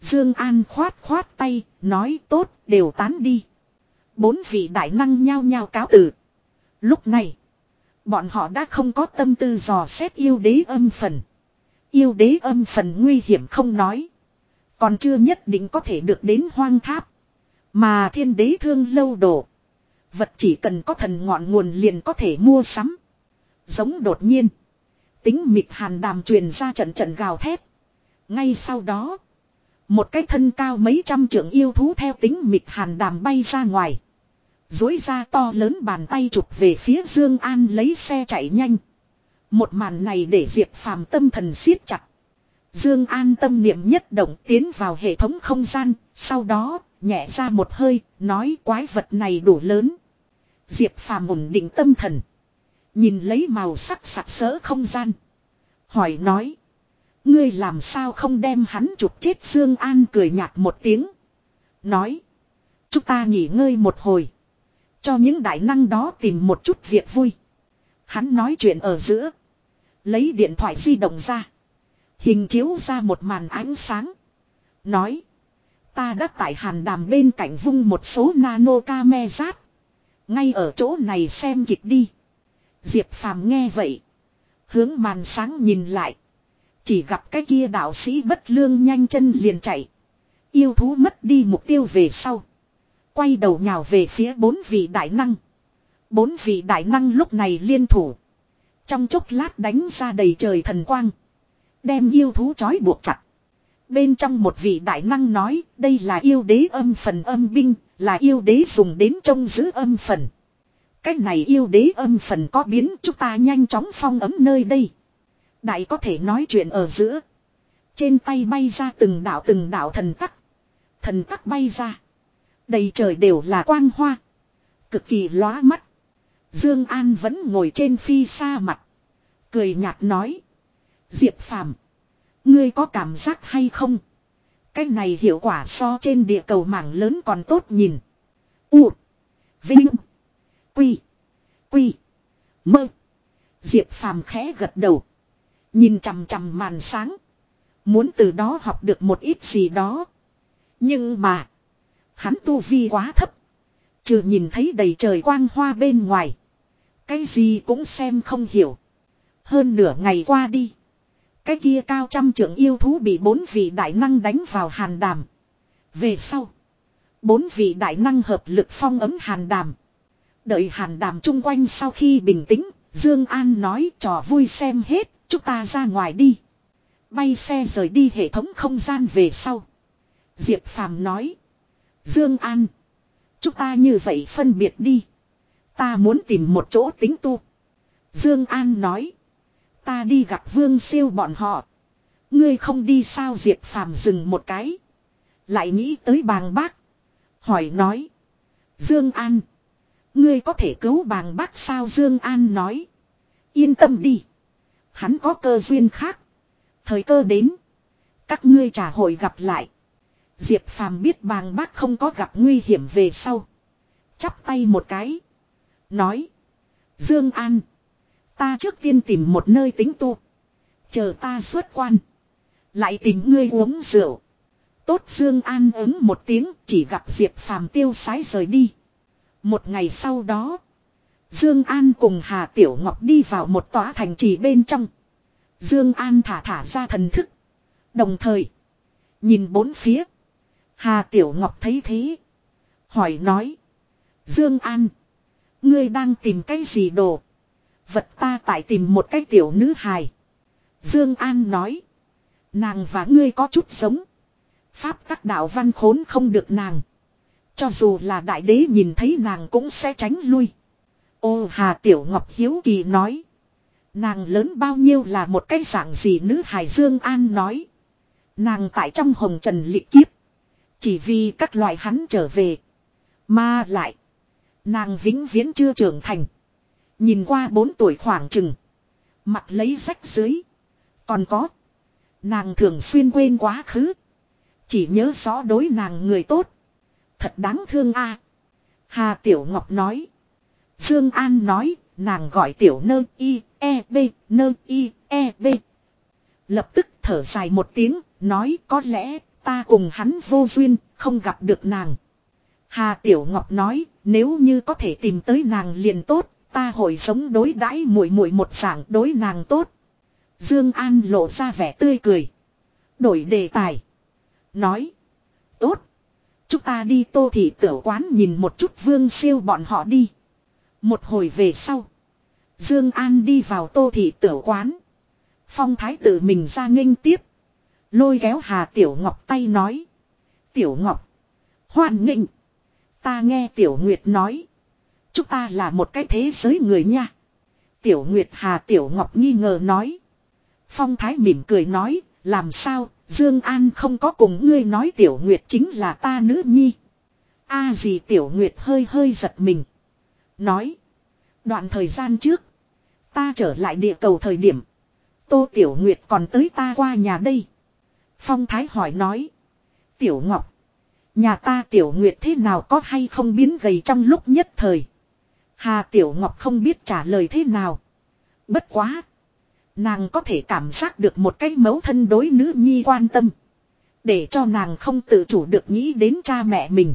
Dương An khoát khoát tay, nói tốt, đều tán đi. Bốn vị đại năng nhao nhao cáo từ. Lúc này, bọn họ đã không có tâm tư dò xét yêu đế âm phần. Yêu đế âm phần nguy hiểm không nói. Còn chưa nhất định có thể được đến hoang tháp. Mà thiên đế thương lâu đổ. Vật chỉ cần có thần ngọn nguồn liền có thể mua sắm. Giống đột nhiên. Tính mịt hàn đàm truyền ra trận trận gào thét. Ngay sau đó. Một cái thân cao mấy trăm trượng yêu thú theo tính mịt hàn đàm bay ra ngoài. Dối ra to lớn bàn tay chụp về phía Dương An lấy xe chạy nhanh. Một màn này để Diệp Phàm tâm thần siết chặt. Dương An tâm niệm nhất động tiến vào hệ thống không gian, sau đó nhẹ ra một hơi, nói quái vật này đủ lớn. Diệp Phàm ổn định tâm thần, nhìn lấy màu sắc sặc sỡ không gian, hỏi nói: "Ngươi làm sao không đem hắn chụp chết?" Dương An cười nhạt một tiếng, nói: "Chúng ta nghỉ ngơi một hồi, cho những đại năng đó tìm một chút việc vui." Hắn nói chuyện ở giữa, lấy điện thoại di động ra, Hình chiếu ra một màn ánh sáng. Nói. Ta đã tại hàn đàm bên cạnh vung một số nano ca me rát. Ngay ở chỗ này xem kịch đi. Diệp phàm nghe vậy. Hướng màn sáng nhìn lại. Chỉ gặp cái kia đạo sĩ bất lương nhanh chân liền chạy. Yêu thú mất đi mục tiêu về sau. Quay đầu nhào về phía bốn vị đại năng. Bốn vị đại năng lúc này liên thủ. Trong chốc lát đánh ra đầy trời thần quang. Đem yêu thú trói buộc chặt. Bên trong một vị đại năng nói đây là yêu đế âm phần âm binh, là yêu đế dùng đến trông giữ âm phần. Cái này yêu đế âm phần có biến chúng ta nhanh chóng phong ấm nơi đây. Đại có thể nói chuyện ở giữa. Trên tay bay ra từng đạo từng đạo thần tắc. Thần tắc bay ra. Đầy trời đều là quang hoa. Cực kỳ lóa mắt. Dương An vẫn ngồi trên phi xa mặt. Cười nhạt nói. Diệp Phàm, ngươi có cảm giác hay không? Cái này hiệu quả so trên địa cầu mảng lớn còn tốt nhìn. U, Vinh, Quy, Quy, Mơ. Diệp Phàm khẽ gật đầu, nhìn chằm chằm màn sáng, muốn từ đó học được một ít gì đó. Nhưng mà, hắn tu vi quá thấp, trừ nhìn thấy đầy trời quang hoa bên ngoài, cái gì cũng xem không hiểu. Hơn nửa ngày qua đi, cái kia cao trăm trưởng yêu thú bị bốn vị đại năng đánh vào hàn đàm. Về sau. Bốn vị đại năng hợp lực phong ấm hàn đàm. Đợi hàn đàm chung quanh sau khi bình tĩnh, Dương An nói trò vui xem hết, chúng ta ra ngoài đi. Bay xe rời đi hệ thống không gian về sau. Diệp Phàm nói. Dương An. Chúng ta như vậy phân biệt đi. Ta muốn tìm một chỗ tính tu. Dương An nói. Ta đi gặp vương siêu bọn họ. Ngươi không đi sao Diệp Phàm dừng một cái. Lại nghĩ tới bàng bác. Hỏi nói. Dương An. Ngươi có thể cứu bàng bác sao Dương An nói. Yên tâm đi. Hắn có cơ duyên khác. Thời cơ đến. Các ngươi trả hội gặp lại. Diệp Phàm biết bàng bác không có gặp nguy hiểm về sau. Chắp tay một cái. Nói. Dương An. Ta trước tiên tìm một nơi tính tu. Chờ ta xuất quan. Lại tìm ngươi uống rượu. Tốt Dương An ứng một tiếng, chỉ gặp Diệp Phàm tiêu sái rời đi. Một ngày sau đó. Dương An cùng Hà Tiểu Ngọc đi vào một tòa thành trì bên trong. Dương An thả thả ra thần thức. Đồng thời. Nhìn bốn phía. Hà Tiểu Ngọc thấy thế. Hỏi nói. Dương An. Ngươi đang tìm cái gì đồ? Vật ta tại tìm một cái tiểu nữ hài. Dương An nói. Nàng và ngươi có chút giống. Pháp tắc đạo văn khốn không được nàng. Cho dù là đại đế nhìn thấy nàng cũng sẽ tránh lui. Ô Hà Tiểu Ngọc Hiếu Kỳ nói. Nàng lớn bao nhiêu là một cái dạng gì nữ Hải Dương An nói. Nàng tại trong hồng trần lị kiếp. Chỉ vì các loại hắn trở về. Mà lại. Nàng vĩnh viễn chưa trưởng thành. Nhìn qua bốn tuổi khoảng chừng. Mặt lấy rách dưới. Còn có. Nàng thường xuyên quên quá khứ. Chỉ nhớ rõ đối nàng người tốt. Thật đáng thương a. Hà Tiểu Ngọc nói. Dương An nói. Nàng gọi Tiểu nơ y e b, nơ y e b. Lập tức thở dài một tiếng. Nói có lẽ ta cùng hắn vô duyên. Không gặp được nàng. Hà Tiểu Ngọc nói. Nếu như có thể tìm tới nàng liền tốt, ta hồi sống đối đãi muội muội một dạng đối nàng tốt. Dương An lộ ra vẻ tươi cười. Đổi đề tài. Nói. Tốt. Chúng ta đi tô thị tiểu quán nhìn một chút vương siêu bọn họ đi. Một hồi về sau. Dương An đi vào tô thị tiểu quán. Phong thái tự mình ra nghênh tiếp. Lôi kéo Hà Tiểu Ngọc tay nói. Tiểu Ngọc. Hoan nghênh. Ta nghe Tiểu Nguyệt nói. Chúng ta là một cái thế giới người nha. Tiểu Nguyệt Hà Tiểu Ngọc nghi ngờ nói. Phong Thái mỉm cười nói. Làm sao, Dương An không có cùng ngươi nói Tiểu Nguyệt chính là ta nữ nhi. A gì Tiểu Nguyệt hơi hơi giật mình. Nói. Đoạn thời gian trước. Ta trở lại địa cầu thời điểm. Tô Tiểu Nguyệt còn tới ta qua nhà đây. Phong Thái hỏi nói. Tiểu Ngọc. Nhà ta Tiểu Nguyệt thế nào có hay không biến gầy trong lúc nhất thời. Hà Tiểu Ngọc không biết trả lời thế nào. Bất quá. Nàng có thể cảm giác được một cái mẫu thân đối nữ nhi quan tâm. Để cho nàng không tự chủ được nghĩ đến cha mẹ mình.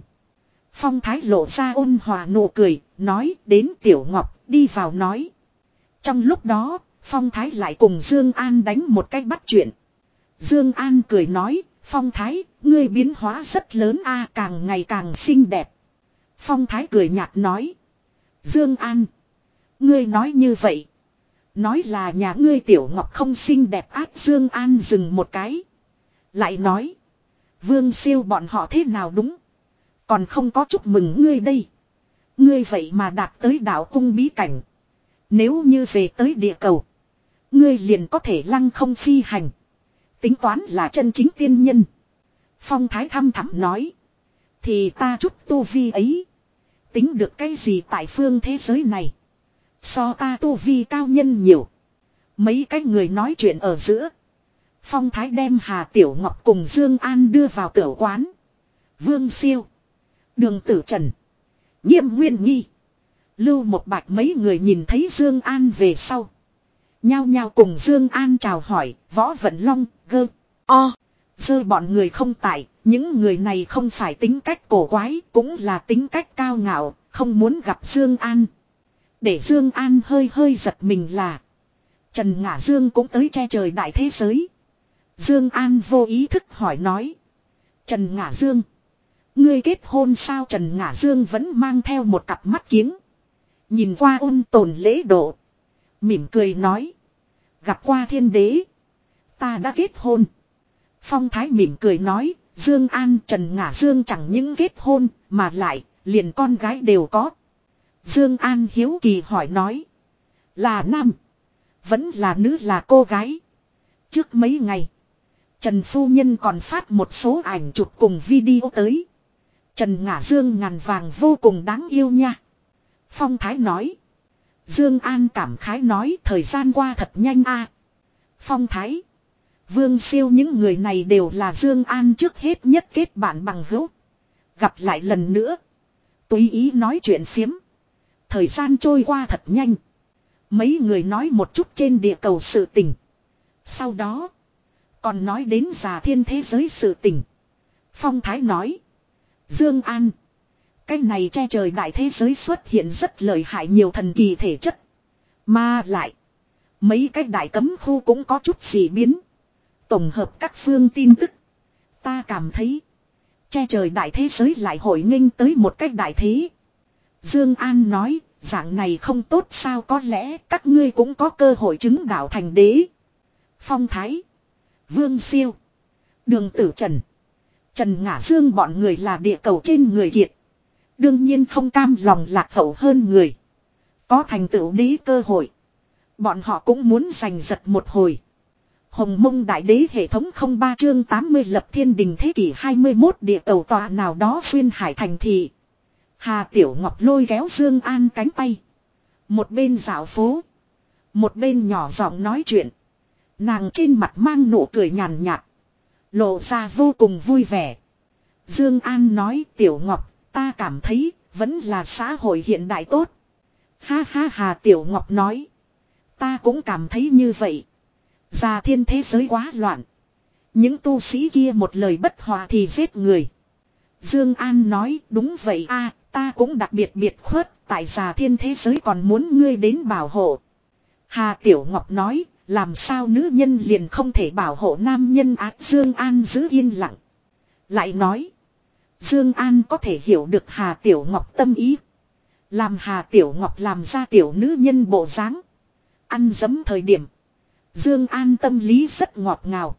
Phong Thái lộ ra ôn hòa nụ cười, nói đến Tiểu Ngọc, đi vào nói. Trong lúc đó, Phong Thái lại cùng Dương An đánh một cái bắt chuyện. Dương An cười nói, Phong Thái, ngươi biến hóa rất lớn a, càng ngày càng xinh đẹp. Phong Thái cười nhạt nói, Dương An, ngươi nói như vậy, nói là nhà ngươi tiểu ngọc không xinh đẹp ác Dương An dừng một cái, lại nói, Vương Siêu bọn họ thế nào đúng, còn không có chúc mừng ngươi đây. Ngươi vậy mà đạt tới đạo cung bí cảnh. Nếu như về tới địa cầu, ngươi liền có thể lăng không phi hành. Tính toán là chân chính tiên nhân. Phong thái thăm thẳm nói. Thì ta chút tu vi ấy. Tính được cái gì tại phương thế giới này. So ta tu vi cao nhân nhiều. Mấy cái người nói chuyện ở giữa. Phong thái đem Hà Tiểu Ngọc cùng Dương An đưa vào tiểu quán. Vương Siêu. Đường Tử Trần. Nhiệm Nguyên Nghi. Lưu một bạch mấy người nhìn thấy Dương An về sau. Nhao nhao cùng Dương An chào hỏi, võ vận long, gơ, o. Dơ bọn người không tại, những người này không phải tính cách cổ quái, cũng là tính cách cao ngạo, không muốn gặp Dương An. Để Dương An hơi hơi giật mình là. Trần Ngã Dương cũng tới che trời đại thế giới. Dương An vô ý thức hỏi nói. Trần Ngã Dương. Ngươi kết hôn sao Trần Ngã Dương vẫn mang theo một cặp mắt kiếng. Nhìn qua ôn tồn lễ độ. Mỉm cười nói. Gặp qua thiên đế. Ta đã kết hôn. Phong Thái mỉm cười nói. Dương An, Trần Ngã Dương chẳng những kết hôn mà lại liền con gái đều có. Dương An hiếu kỳ hỏi nói. Là nam. Vẫn là nữ là cô gái. Trước mấy ngày. Trần Phu Nhân còn phát một số ảnh chụp cùng video tới. Trần Ngã Dương ngàn vàng vô cùng đáng yêu nha. Phong Thái nói. Dương An cảm khái nói thời gian qua thật nhanh a. Phong Thái. Vương siêu những người này đều là Dương An trước hết nhất kết bạn bằng hữu. Gặp lại lần nữa. Tùy ý nói chuyện phiếm. Thời gian trôi qua thật nhanh. Mấy người nói một chút trên địa cầu sự tình. Sau đó. Còn nói đến già thiên thế giới sự tình. Phong Thái nói. Dương An. Cái này che trời đại thế giới xuất hiện rất lợi hại nhiều thần kỳ thể chất. Mà lại. Mấy cái đại cấm khu cũng có chút gì biến. Tổng hợp các phương tin tức. Ta cảm thấy. Che trời đại thế giới lại hội nghênh tới một cách đại thế. Dương An nói. Dạng này không tốt sao, có lẽ các ngươi cũng có cơ hội chứng đạo thành đế. Phong Thái. Vương Siêu. Đường Tử Trần. Trần Ngã Dương bọn người là địa cầu trên người kiệt. Đương nhiên không cam lòng lạc hậu hơn người. Có thành tựu đế cơ hội. Bọn họ cũng muốn giành giật một hồi. Hồng mông đại đế hệ thống 03 chương 80 lập thiên đình thế kỷ 21 địa cầu tòa nào đó xuyên hải thành thị. Hà Tiểu Ngọc lôi kéo Dương An cánh tay. Một bên dạo phố. Một bên nhỏ giọng nói chuyện. Nàng trên mặt mang nụ cười nhàn nhạt. Lộ ra vô cùng vui vẻ. Dương An nói Tiểu Ngọc Ta cảm thấy, vẫn là xã hội hiện đại tốt. Ha ha Hà Tiểu Ngọc nói. Ta cũng cảm thấy như vậy. Già thiên thế giới quá loạn. Những tu sĩ kia một lời bất hòa thì giết người. Dương An nói đúng vậy a, ta cũng đặc biệt biệt khuất, tại già thiên thế giới còn muốn ngươi đến bảo hộ. Hà Tiểu Ngọc nói, làm sao nữ nhân liền không thể bảo hộ nam nhân ác Dương An giữ yên lặng. Lại nói. Dương An có thể hiểu được Hà Tiểu Ngọc tâm ý. Làm Hà Tiểu Ngọc làm ra tiểu nữ nhân bộ dáng. Ăn dấm thời điểm. Dương An tâm lý rất ngọt ngào.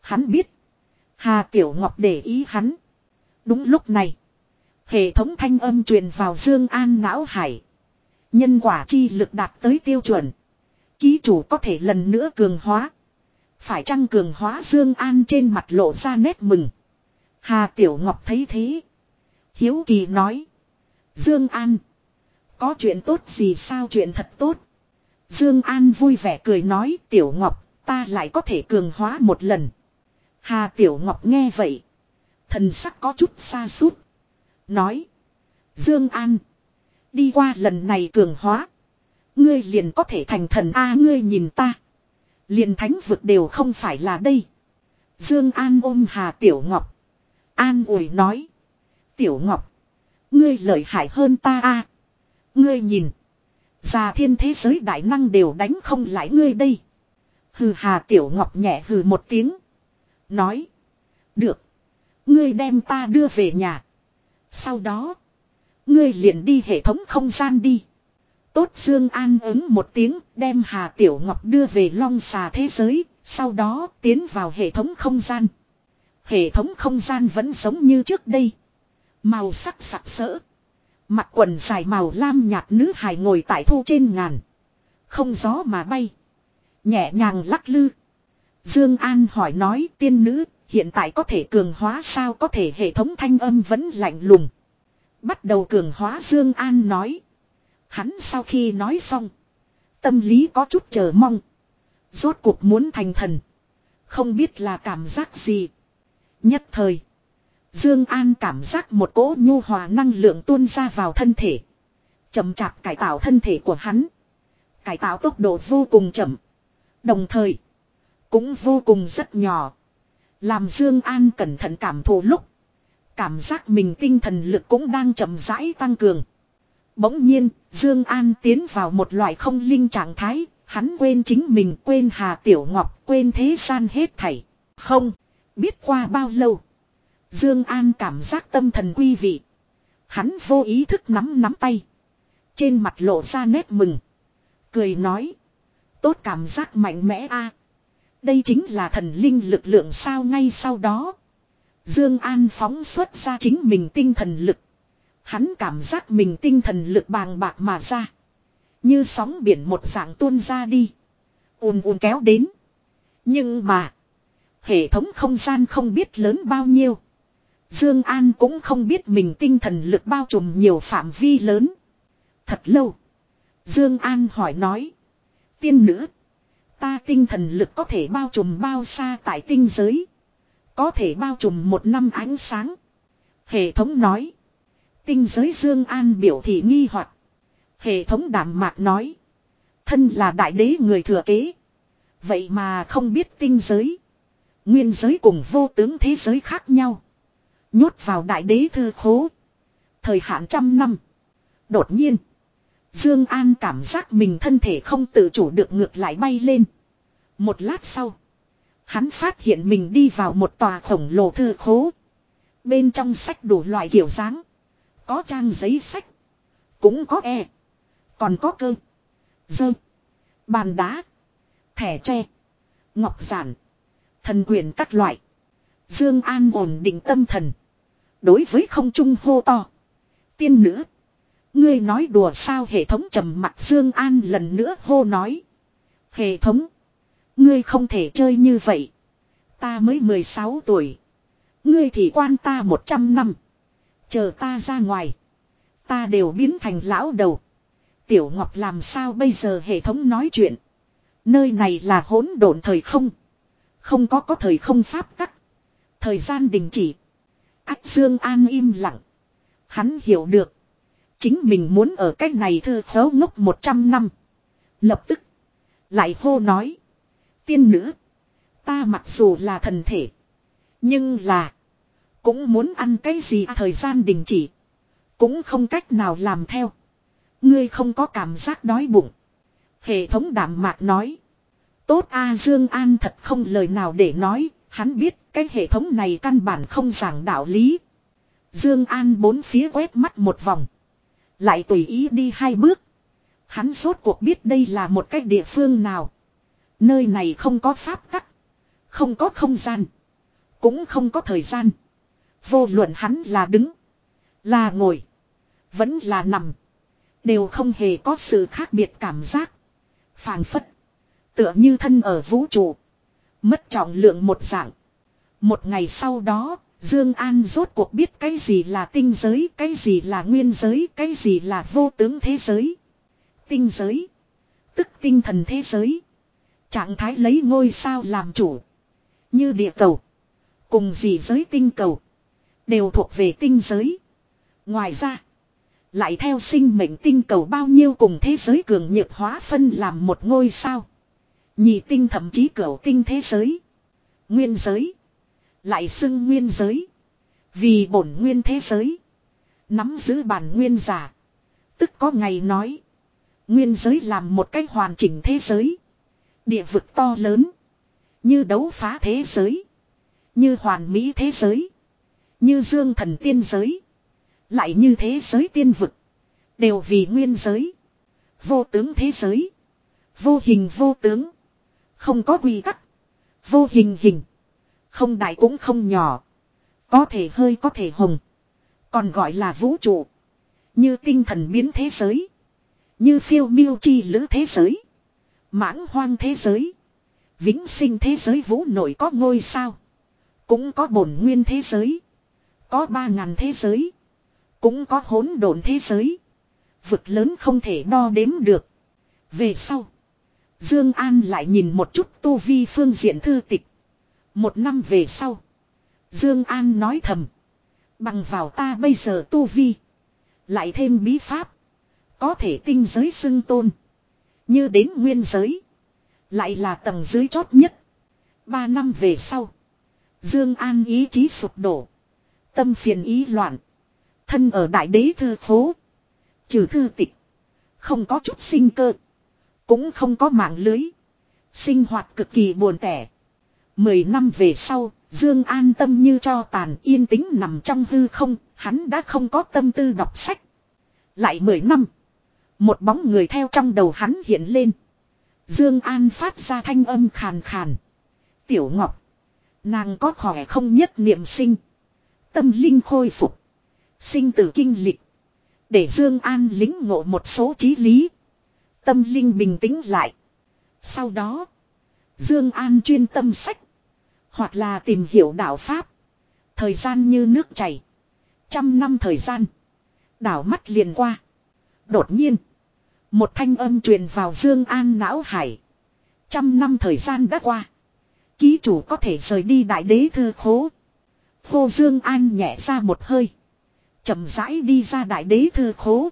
Hắn biết. Hà Tiểu Ngọc để ý hắn. Đúng lúc này. Hệ thống thanh âm truyền vào Dương An não hải. Nhân quả chi lực đạt tới tiêu chuẩn. Ký chủ có thể lần nữa cường hóa. Phải chăng cường hóa Dương An trên mặt lộ ra nét mừng. Hà Tiểu Ngọc thấy thế. Hiếu kỳ nói. Dương An. Có chuyện tốt gì sao chuyện thật tốt. Dương An vui vẻ cười nói, Tiểu Ngọc, ta lại có thể cường hóa một lần. Hà Tiểu Ngọc nghe vậy. Thần sắc có chút xa suốt. Nói. Dương An. Đi qua lần này cường hóa. Ngươi liền có thể thành thần A, ngươi nhìn ta. Liền thánh vực đều không phải là đây. Dương An ôm Hà Tiểu Ngọc. An ủi nói. Tiểu Ngọc. Ngươi lợi hại hơn ta a. Ngươi nhìn. Già thiên thế giới đại năng đều đánh không lại ngươi đây. Hừ Hà Tiểu Ngọc nhẹ hừ một tiếng. Nói. Được. Ngươi đem ta đưa về nhà. Sau đó. Ngươi liền đi hệ thống không gian đi. Tốt Dương An ứng một tiếng, đem Hà Tiểu Ngọc đưa về long xà thế giới. Sau đó tiến vào hệ thống không gian. Hệ thống không gian vẫn giống như trước đây. Màu sắc sặc sỡ. Mặc quần dài màu lam nhạt nữ hài ngồi tại thu trên ngàn. Không gió mà bay. Nhẹ nhàng lắc lư. Dương An hỏi nói, tiên nữ hiện tại có thể cường hóa sao, có thể hệ thống thanh âm vẫn lạnh lùng. Bắt đầu cường hóa Dương An nói. Hắn sau khi nói xong. Tâm lý có chút chờ mong. Rốt cuộc muốn thành thần. Không biết là cảm giác gì. Nhất thời. Dương An cảm giác một cỗ nhu hòa năng lượng tuôn ra vào thân thể. Chậm chạp cải tạo thân thể của hắn. Cải tạo tốc độ vô cùng chậm. Đồng thời. Cũng vô cùng rất nhỏ. Làm Dương An cẩn thận cảm thụ lúc. Cảm giác mình tinh thần lực cũng đang chậm rãi tăng cường. Bỗng nhiên, Dương An tiến vào một loại không linh trạng thái, hắn quên chính mình, quên Hà Tiểu Ngọc, quên thế gian hết thảy. Không, biết qua bao lâu. Dương An cảm giác tâm thần quy vị. Hắn vô ý thức nắm nắm tay. Trên mặt lộ ra nét mừng. Cười nói. Tốt cảm giác mạnh mẽ a. Đây chính là thần linh lực lượng sao ngay sau đó. Dương An phóng xuất ra chính mình tinh thần lực. Hắn cảm giác mình tinh thần lực bàng bạc mà ra. Như sóng biển một dạng tuôn ra đi. ùn ùn kéo đến. Nhưng mà. Hệ thống không gian không biết lớn bao nhiêu. Dương An cũng không biết mình tinh thần lực bao trùm nhiều phạm vi lớn. Thật lâu. Dương An hỏi nói. Tiên nữ. Ta tinh thần lực có thể bao trùm bao xa tại tinh giới. Có thể bao trùm một năm ánh sáng. Hệ thống nói. Tinh giới Dương An biểu thị nghi hoặc. Hệ thống đảm mạc nói. Thân là đại đế người thừa kế. Vậy mà không biết tinh giới. Nguyên giới cùng vô tướng thế giới khác nhau. Nhốt vào đại đế thư khố. Thời hạn trăm năm. Đột nhiên. Dương An cảm giác mình thân thể không tự chủ được ngược lại bay lên. Một lát sau. Hắn phát hiện mình đi vào một tòa khổng lồ thư khố. Bên trong sách đủ loại kiểu dáng. Có trang giấy sách. Cũng có e. Còn có cơ. Dơ. Bàn đá. Thẻ tre. Ngọc giản. Thần quyền các loại. Dương An ổn định tâm thần. Đối với không trung hô to. Tiên nữ. Ngươi nói đùa sao hệ thống trầm mặt Dương An lần nữa hô nói. Hệ thống. Ngươi không thể chơi như vậy. Ta mới 16 tuổi. Ngươi thì quan ta 100 năm. Chờ ta ra ngoài. Ta đều biến thành lão đầu. Tiểu Ngọc làm sao bây giờ hệ thống nói chuyện. Nơi này là hỗn độn thời không. Không có có thời không pháp tắc. Thời gian đình chỉ. Ách Dương An im lặng. Hắn hiểu được. Chính mình muốn ở cách này thư khấu ngốc 100 năm. Lập tức. Lại hô nói. Tiên nữ. Ta mặc dù là thần thể. Nhưng là. Cũng muốn ăn cái gì à, thời gian đình chỉ. Cũng không cách nào làm theo. Ngươi không có cảm giác đói bụng. Hệ thống đảm mạc nói. Tốt A, Dương An thật không lời nào để nói. Hắn biết cái hệ thống này căn bản không giảng đạo lý. Dương An bốn phía quét mắt một vòng. Lại tùy ý đi hai bước. Hắn rốt cuộc biết đây là một cái địa phương nào. Nơi này không có pháp tắc. Không có không gian. Cũng không có thời gian. Vô luận hắn là đứng. Là ngồi. Vẫn là nằm. Đều không hề có sự khác biệt cảm giác. phảng phất. Tựa như thân ở vũ trụ. Mất trọng lượng một dạng. Một ngày sau đó, Dương An rốt cuộc biết cái gì là tinh giới, cái gì là nguyên giới, cái gì là vô tướng thế giới. Tinh giới. Tức tinh thần thế giới. Trạng thái lấy ngôi sao làm chủ. Như địa cầu. Cùng gì giới tinh cầu. Đều thuộc về tinh giới. Ngoài ra. Lại theo sinh mệnh tinh cầu bao nhiêu cùng thế giới cường nhược hóa phân làm một ngôi sao. Nhị tinh thậm chí cửu tinh thế giới. Nguyên giới. Lại xưng nguyên giới. Vì bổn nguyên thế giới. Nắm giữ bản nguyên giả. Tức có ngày nói. Nguyên giới làm một cách hoàn chỉnh thế giới. Địa vực to lớn. Như đấu phá thế giới. Như hoàn mỹ thế giới. Như dương thần tiên giới. Lại như thế giới tiên vực. Đều vì nguyên giới. Vô tướng thế giới. Vô hình vô tướng. Không có quy tắc. Vô hình hình. Không đại cũng không nhỏ. Có thể hơi có thể hồng. Còn gọi là vũ trụ. Như tinh thần biến thế giới. Như phiêu miêu chi lữ thế giới. Mãng hoang thế giới. Vĩnh sinh thế giới vũ nội có ngôi sao. Cũng có bổn nguyên thế giới. Có ba ngàn thế giới. Cũng có hỗn độn thế giới. Vực lớn không thể đo đếm được. Về sau. Dương An lại nhìn một chút tu vi phương diện thư tịch. Một năm về sau. Dương An nói thầm. Bằng vào ta bây giờ tu vi. Lại thêm bí pháp. Có thể tinh giới xưng tôn. Như đến nguyên giới. Lại là tầng dưới chót nhất. Ba năm về sau. Dương An ý chí sụp đổ. Tâm phiền ý loạn. Thân ở đại đế thư phố. Trừ thư tịch. Không có chút sinh cơ. Cũng không có mạng lưới. Sinh hoạt cực kỳ buồn tẻ. Mười năm về sau, Dương an tâm như cho tàn yên tĩnh nằm trong hư không, hắn đã không có tâm tư đọc sách. Lại mười năm. Một bóng người theo trong đầu hắn hiện lên. Dương An phát ra thanh âm khàn khàn. Tiểu Ngọc. Nàng có khỏe không nhất niệm sinh. Tâm linh khôi phục. Sinh tử kinh lịch. Để Dương An lính ngộ một số trí lý. Tâm linh bình tĩnh lại. Sau đó. Dương An chuyên tâm sách. Hoặc là tìm hiểu đạo Pháp. Thời gian như nước chảy. Trăm năm thời gian. Đảo mắt liền qua. Đột nhiên. Một thanh âm truyền vào Dương An não hải. Trăm năm thời gian đã qua. Ký chủ có thể rời đi đại đế thư khố. Cô Dương An nhẹ ra một hơi. chậm rãi đi ra đại đế thư khố.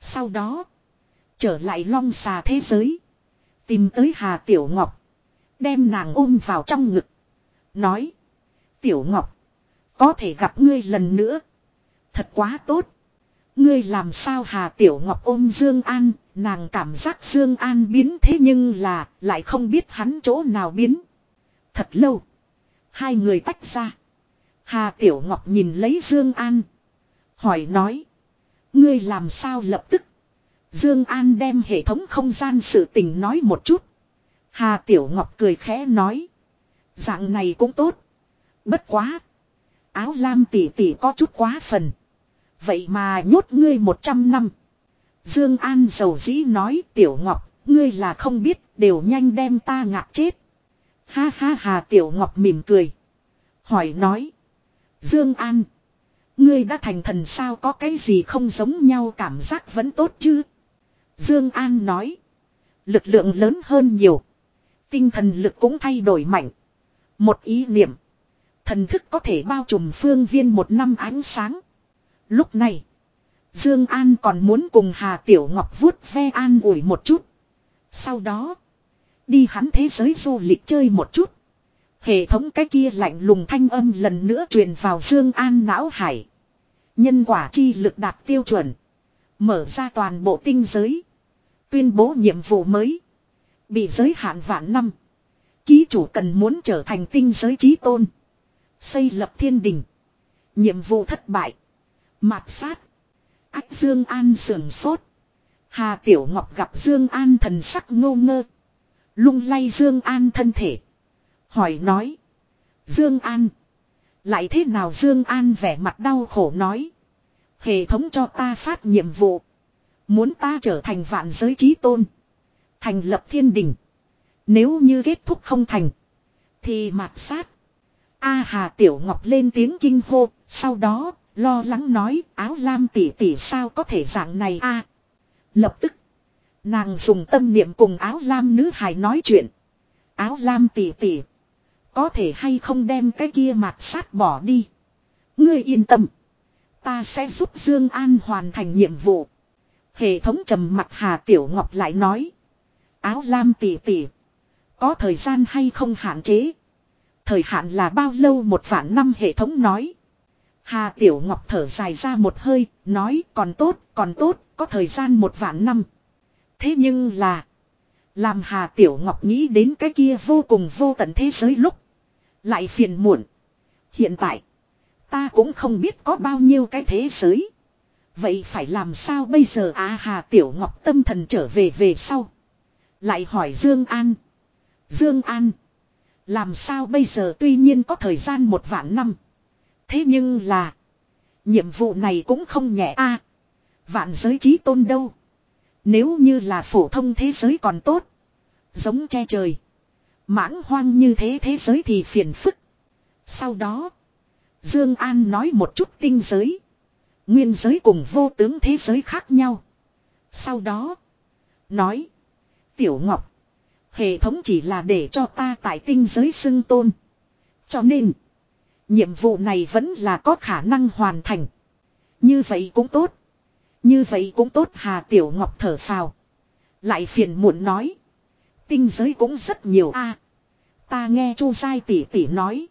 Sau đó. Trở lại long xà thế giới. Tìm tới Hà Tiểu Ngọc. Đem nàng ôm vào trong ngực. Nói. Tiểu Ngọc. Có thể gặp ngươi lần nữa. Thật quá tốt. Ngươi làm sao Hà Tiểu Ngọc ôm Dương An, nàng cảm giác Dương An biến thế nhưng là lại không biết hắn chỗ nào biến. Thật lâu. Hai người tách ra. Hà Tiểu Ngọc nhìn lấy Dương An. Hỏi nói. Ngươi làm sao lập tức. Dương An đem hệ thống không gian sự tình nói một chút. Hà Tiểu Ngọc cười khẽ nói. Dạng này cũng tốt. Bất quá. Áo lam tỷ tỷ có chút quá phần. Vậy mà nhốt ngươi một trăm năm. Dương An dầu dĩ nói Tiểu Ngọc, ngươi là không biết, đều nhanh đem ta ngạc chết. Ha ha hà Tiểu Ngọc mỉm cười. Hỏi nói. Dương An. Ngươi đã thành thần sao có cái gì không giống nhau cảm giác vẫn tốt chứ? Dương An nói. Lực lượng lớn hơn nhiều. Tinh thần lực cũng thay đổi mạnh. Một ý niệm. Thần thức có thể bao trùm phương viên một năm ánh sáng. Lúc này. Dương An còn muốn cùng Hà Tiểu Ngọc vuốt ve an ủi một chút. Sau đó. Đi hắn thế giới du lịch chơi một chút. Hệ thống cái kia lạnh lùng thanh âm lần nữa truyền vào Dương An não hải. Nhân quả chi lực đạt tiêu chuẩn. Mở ra toàn bộ tinh giới. Tuyên bố nhiệm vụ mới. Bị giới hạn vạn năm ký chủ cần muốn trở thành tinh giới trí tôn. Xây lập thiên đình. Nhiệm vụ thất bại. Mạt sát. Ách Dương An sườn sốt. Hà Tiểu Ngọc gặp Dương An thần sắc ngô ngơ. Lung lay Dương An thân thể. Hỏi nói. Dương An. Lại thế nào Dương An vẻ mặt đau khổ nói. Hệ thống cho ta phát nhiệm vụ. Muốn ta trở thành vạn giới trí tôn. Thành lập thiên đình. Nếu như kết thúc không thành. Thì mạt sát. A Hà Tiểu Ngọc lên tiếng kinh hô. Sau đó, lo lắng nói, áo lam tỷ tỷ sao có thể dạng này a Lập tức. Nàng dùng tâm niệm cùng áo lam nữ hài nói chuyện. Áo lam tỷ tỷ. Có thể hay không đem cái kia mạt sát bỏ đi. Ngươi yên tâm. Ta sẽ giúp Dương An hoàn thành nhiệm vụ. Hệ thống trầm mặt Hà Tiểu Ngọc lại nói. Áo lam tỷ tỷ. Có thời gian hay không hạn chế. Thời hạn là bao lâu một vạn năm hệ thống nói. Hà Tiểu Ngọc thở dài ra một hơi, nói còn tốt, còn tốt, có thời gian một vạn năm. Thế nhưng là, làm Hà Tiểu Ngọc nghĩ đến cái kia vô cùng vô tận thế giới lúc. Lại phiền muộn. Hiện tại, ta cũng không biết có bao nhiêu cái thế giới. Vậy phải làm sao bây giờ à Hà Tiểu Ngọc tâm thần trở về về sau. Lại hỏi Dương An. Dương An. Làm sao bây giờ tuy nhiên có thời gian một vạn năm. Thế nhưng là. Nhiệm vụ này cũng không nhẹ a à, Vạn giới trí tôn đâu. Nếu như là phổ thông thế giới còn tốt. Giống che trời. Mãng hoang như thế thế giới thì phiền phức. Sau đó. Dương An nói một chút tinh giới. Nguyên giới cùng vô tướng thế giới khác nhau. Sau đó. Nói. Tiểu Ngọc. Hệ thống chỉ là để cho ta tại tinh giới xưng tôn. Cho nên. Nhiệm vụ này vẫn là có khả năng hoàn thành. Như vậy cũng tốt. Như vậy cũng tốt, Hà Tiểu Ngọc thở phào. Lại phiền muộn nói. Tinh giới cũng rất nhiều a. ta nghe Chu Sai tỷ tỷ nói.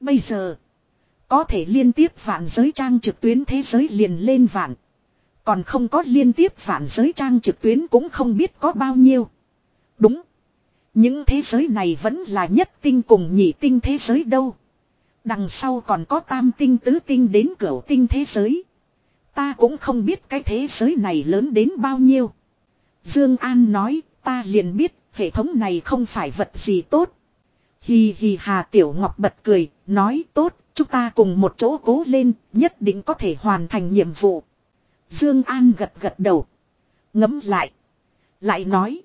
Bây giờ. Có thể liên tiếp vạn giới trang trực tuyến thế giới liền lên vạn. Còn không có liên tiếp vạn giới trang trực tuyến cũng không biết có bao nhiêu. Đúng. Những thế giới này vẫn là nhất tinh cùng nhị tinh thế giới đâu. Đằng sau còn có tam tinh tứ tinh đến cửu tinh thế giới. Ta cũng không biết cái thế giới này lớn đến bao nhiêu. Dương An nói, ta liền biết, hệ thống này không phải vật gì tốt. Hi hi Hà Tiểu Ngọc bật cười, nói tốt, chúng ta cùng một chỗ cố lên, nhất định có thể hoàn thành nhiệm vụ. Dương An gật gật đầu. Ngẫm lại. Lại nói.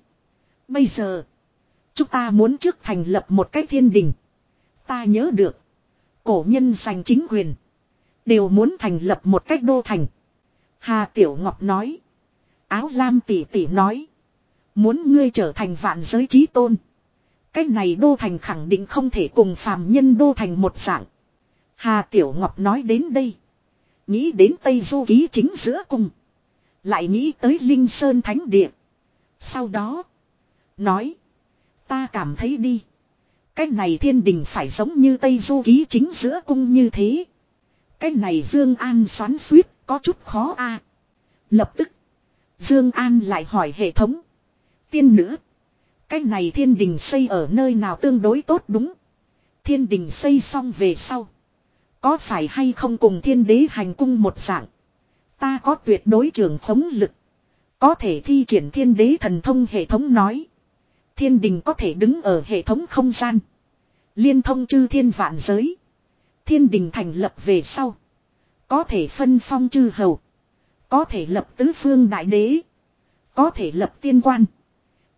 Bây giờ. Chúng ta muốn trước thành lập một cái thiên đình. Ta nhớ được. Cổ nhân giành chính quyền. Đều muốn thành lập một cách đô thành. Hà Tiểu Ngọc nói. Áo lam tỷ tỷ nói. Muốn ngươi trở thành vạn giới trí tôn. Cách này đô thành khẳng định không thể cùng phàm nhân đô thành một dạng. Hà Tiểu Ngọc nói đến đây. Nghĩ đến Tây Du ký chính giữa cùng. Lại nghĩ tới Linh Sơn Thánh Địa. Sau đó. Nói. Ta cảm thấy đi. Cái này thiên đình phải giống như Tây Du ký chính giữa cung như thế. Cái này Dương An xoắn suýt, có chút khó a. Lập tức. Dương An lại hỏi hệ thống. Tiên nữ. Cái này thiên đình xây ở nơi nào tương đối tốt đúng. Thiên đình xây xong về sau. Có phải hay không cùng thiên đế hành cung một dạng. Ta có tuyệt đối trường khống lực. Có thể thi triển thiên đế thần thông hệ thống nói. Thiên đình có thể đứng ở hệ thống không gian. Liên thông chư thiên vạn giới. Thiên đình thành lập về sau. Có thể phân phong chư hầu. Có thể lập tứ phương đại đế. Có thể lập tiên quan.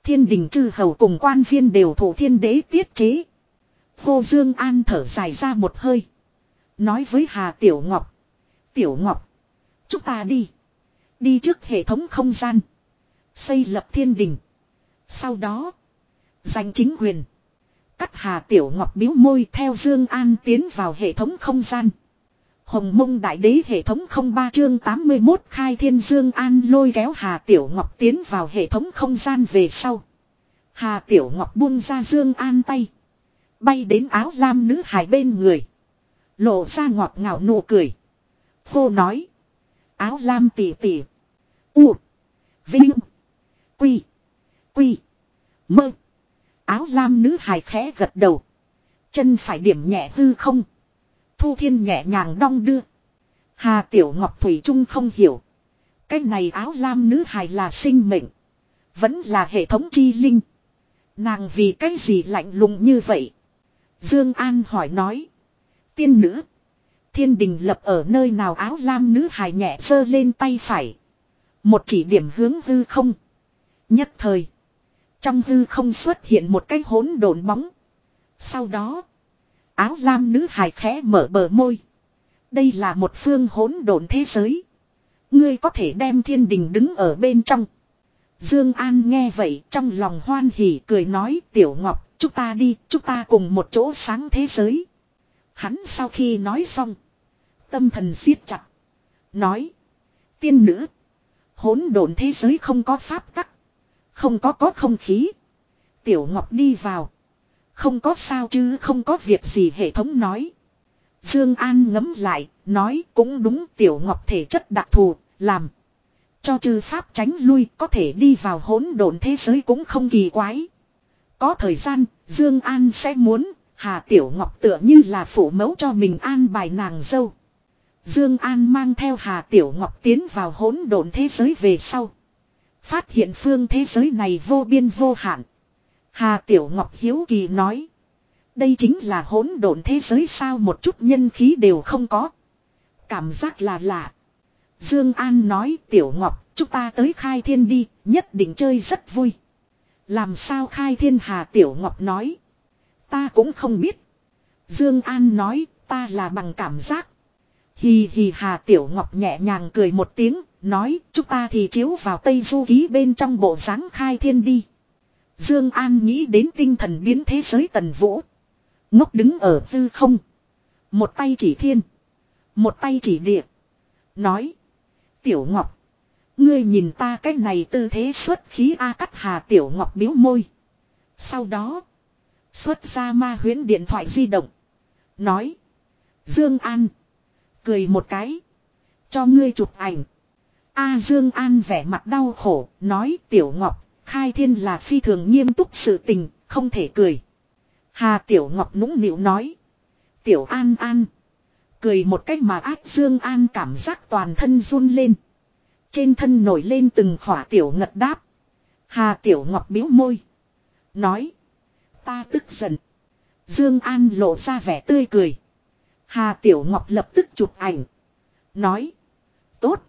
Thiên đình chư hầu cùng quan viên đều thủ thiên đế tiết chế. Hồ Dương An thở dài ra một hơi. Nói với Hà Tiểu Ngọc. Tiểu Ngọc. Chúng ta đi. Đi trước hệ thống không gian. Xây lập thiên đình. Sau đó. Giành chính quyền. Cắt Hà Tiểu Ngọc biếu môi theo Dương An tiến vào hệ thống không gian. Hồng mông đại đế hệ thống không ba chương 81 khai thiên Dương An lôi kéo Hà Tiểu Ngọc tiến vào hệ thống không gian về sau. Hà Tiểu Ngọc buông ra Dương An tay. Bay đến áo lam nữ hài bên người. Lộ ra ngọt ngào nụ cười. Cô nói. Áo lam tỉ tỉ. U. Vinh. Quy. Quy. Mơ. Áo lam nữ hài khẽ gật đầu. Chân phải điểm nhẹ hư không. Thu thiên nhẹ nhàng đong đưa. Hà Tiểu Ngọc Thủy Trung không hiểu. Cái này áo lam nữ hài là sinh mệnh. Vẫn là hệ thống chi linh. Nàng vì cái gì lạnh lùng như vậy? Dương An hỏi nói. Tiên nữ. Thiên đình lập ở nơi nào áo lam nữ hài nhẹ sơ lên tay phải. Một chỉ điểm hướng hư không. Nhất thời. Trong hư không xuất hiện một cái hỗn độn bóng. Sau đó. Áo lam nữ hài khẽ mở bờ môi. Đây là một phương hỗn độn thế giới. Ngươi có thể đem thiên đình đứng ở bên trong. Dương An nghe vậy trong lòng hoan hỉ cười nói, Tiểu Ngọc, chúng ta đi, chúng ta cùng một chỗ sáng thế giới. Hắn sau khi nói xong. Tâm thần siết chặt. Nói. Tiên nữ. Hỗn độn thế giới không có pháp tắc. Không có có không khí. Tiểu Ngọc đi vào. Không có sao chứ không có việc gì hệ thống nói. Dương An ngấm lại, nói cũng đúng Tiểu Ngọc thể chất đặc thù, làm. Cho chư pháp tránh lui có thể đi vào hỗn độn thế giới cũng không kỳ quái. Có thời gian, Dương An sẽ muốn, Hà Tiểu Ngọc tựa như là phụ mẫu cho mình an bài nàng dâu. Dương An mang theo Hà Tiểu Ngọc tiến vào hỗn độn thế giới về sau. Phát hiện phương thế giới này vô biên vô hạn. Hà Tiểu Ngọc hiếu kỳ nói. Đây chính là hỗn độn thế giới sao một chút nhân khí đều không có. Cảm giác là lạ. Dương An nói, Tiểu Ngọc, chúng ta tới khai thiên đi, nhất định chơi rất vui. Làm sao khai thiên Hà Tiểu Ngọc nói. Ta cũng không biết. Dương An nói, ta là bằng cảm giác. Hì hì Hà Tiểu Ngọc nhẹ nhàng cười một tiếng, nói, chúng ta thì chiếu vào Tây Du Ký bên trong bộ dáng khai thiên đi. Dương An nghĩ đến tinh thần biến thế giới tần vũ. Ngốc đứng ở tư không. Một tay chỉ thiên. Một tay chỉ địa. Nói. Tiểu Ngọc. Ngươi nhìn ta cái này tư thế xuất khí A cắt hà Tiểu Ngọc biếu môi. Sau đó. Xuất ra ma huyến điện thoại di động. Nói. Dương An. Cười một cái. Cho ngươi chụp ảnh. A Dương An vẻ mặt đau khổ. Nói, Tiểu Ngọc. Khai thiên là phi thường nghiêm túc sự tình. Không thể cười. Hà Tiểu Ngọc nũng nịu nói. Tiểu An An. Cười một cách mà ác Dương An cảm giác toàn thân run lên. Trên thân nổi lên từng khỏa tiểu ngật đáp. Hà Tiểu Ngọc biếu môi. Nói. Ta tức giận. Dương An lộ ra vẻ tươi cười. Hà Tiểu Ngọc lập tức chụp ảnh. Nói. Tốt.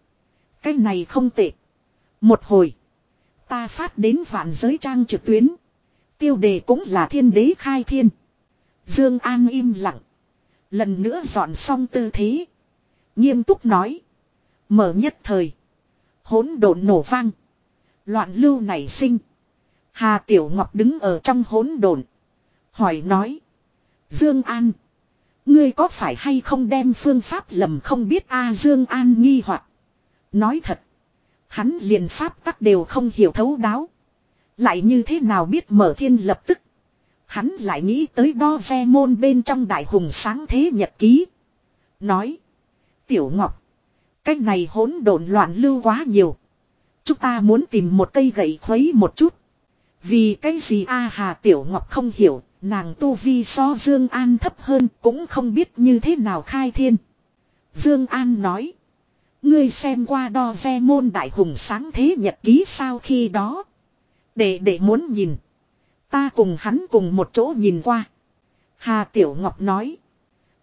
Cái này không tệ. Một hồi. Ta phát đến vạn giới trang trực tuyến. Tiêu đề cũng là thiên đế khai thiên. Dương An im lặng. Lần nữa dọn xong tư thế. Nghiêm túc nói. Mở nhất thời. Hỗn độn nổ vang. Loạn lưu nảy sinh. Hà Tiểu Ngọc đứng ở trong hỗn độn. Hỏi nói. Dương An. Ngươi có phải hay không đem phương pháp lầm không biết a Dương An nghi hoặc Nói thật. Hắn liền pháp tắc đều không hiểu thấu đáo. Lại như thế nào biết mở thiên lập tức. Hắn lại nghĩ tới đo ve môn bên trong đại hùng sáng thế nhật ký. Nói. Tiểu Ngọc. Cách này hỗn độn loạn lưu quá nhiều. Chúng ta muốn tìm một cây gậy khuấy một chút. Vì cái gì A Hà Tiểu Ngọc không hiểu, nàng tu vi so Dương An thấp hơn cũng không biết như thế nào khai thiên. Dương An nói. Ngươi xem qua đo ve môn đại hùng sáng thế nhật ký sao khi đó. Để để muốn nhìn. Ta cùng hắn cùng một chỗ nhìn qua. Hà Tiểu Ngọc nói.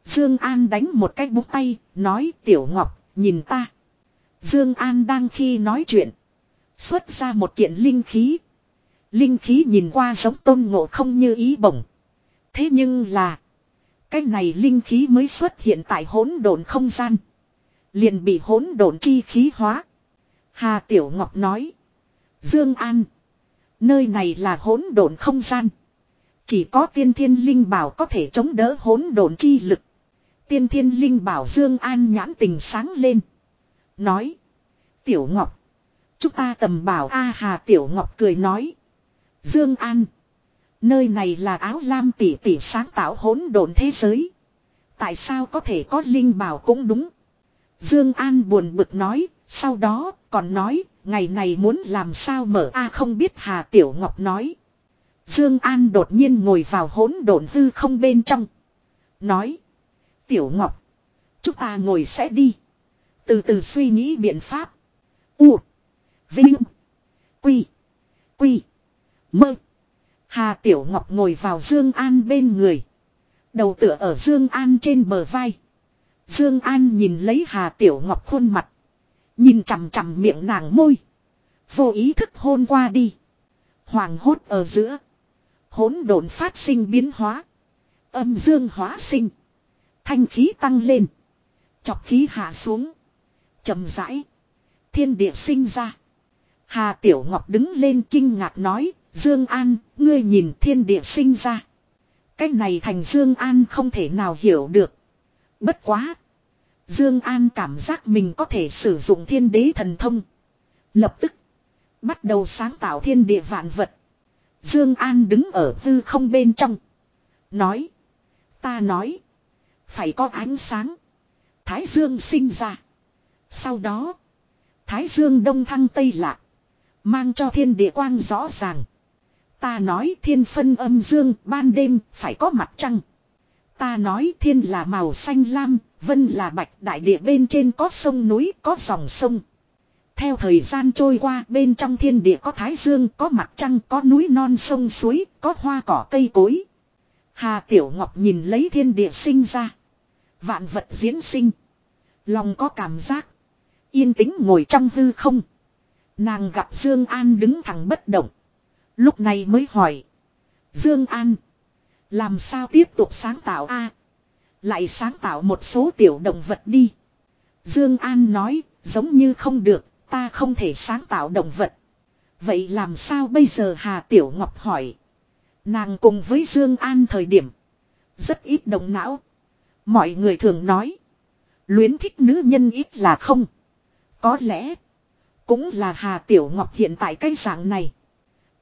Dương An đánh một cái búng tay, nói Tiểu Ngọc, nhìn ta. Dương An đang khi nói chuyện. Xuất ra một kiện linh khí. Linh khí nhìn qua giống tôn ngộ không như ý bổng. Thế nhưng là. Cái này linh khí mới xuất hiện tại hỗn độn không gian. Liền bị hỗn độn chi khí hóa. Hà Tiểu Ngọc nói. Dương An. Nơi này là hỗn độn không gian. Chỉ có tiên thiên linh bảo có thể chống đỡ hỗn độn chi lực. Tiên thiên linh bảo Dương An nhãn tình sáng lên. Nói. Tiểu Ngọc. Chúng ta tầm bảo A Hà Tiểu Ngọc cười nói. Dương An. Nơi này là áo lam tỷ tỷ sáng tạo hỗn độn thế giới. Tại sao có thể có linh bảo cũng đúng. Dương An buồn bực nói. Sau đó còn nói. Ngày này muốn làm sao mở A, không biết Hà Tiểu Ngọc nói. Dương An đột nhiên ngồi vào hỗn độn hư không bên trong. Nói. Tiểu Ngọc. Chúng ta ngồi sẽ đi. Từ từ suy nghĩ biện pháp. U. Vinh. Quy. Quy. Mơ. Hà Tiểu Ngọc ngồi vào Dương An bên người. Đầu tựa ở Dương An trên bờ vai. Dương An nhìn lấy Hà Tiểu Ngọc khuôn mặt. Nhìn chằm chằm miệng nàng môi. Vô ý thức hôn qua đi. Hoàng hốt ở giữa. hỗn độn phát sinh biến hóa. Âm dương hóa sinh. Thanh khí tăng lên. Chọc khí hạ xuống. chậm rãi. Thiên địa sinh ra. Hà Tiểu Ngọc đứng lên kinh ngạc nói. Dương An, ngươi nhìn thiên địa sinh ra. Cái này thành Dương An không thể nào hiểu được. Bất quá. Dương An cảm giác mình có thể sử dụng thiên đế thần thông. Lập tức. Bắt đầu sáng tạo thiên địa vạn vật. Dương An đứng ở hư không bên trong. Nói. Ta nói. Phải có ánh sáng. Thái Dương sinh ra. Sau đó. Thái Dương đông thăng tây lạc. Mang cho thiên địa quang rõ ràng. Ta nói thiên phân âm dương ban đêm phải có mặt trăng. Ta nói thiên là màu xanh lam, vân là bạch đại địa bên trên có sông núi, có dòng sông. Theo thời gian trôi qua bên trong thiên địa có thái dương, có mặt trăng, có núi non sông suối, có hoa cỏ cây cối. Hà Tiểu Ngọc nhìn lấy thiên địa sinh ra. Vạn vật diễn sinh. Lòng có cảm giác. Yên tĩnh ngồi trong hư không. Nàng gặp Dương An đứng thẳng bất động. Lúc này mới hỏi. Dương An. Làm sao tiếp tục sáng tạo a? lại sáng tạo một số tiểu động vật đi. Dương An nói, giống như không được, ta không thể sáng tạo động vật. Vậy làm sao bây giờ Hà Tiểu Ngọc hỏi. Nàng cùng với Dương An thời điểm. Rất ít động não. Mọi người thường nói. Luyến thích nữ nhân ít là không. Có lẽ. Cũng là Hà Tiểu Ngọc hiện tại cái dạng này.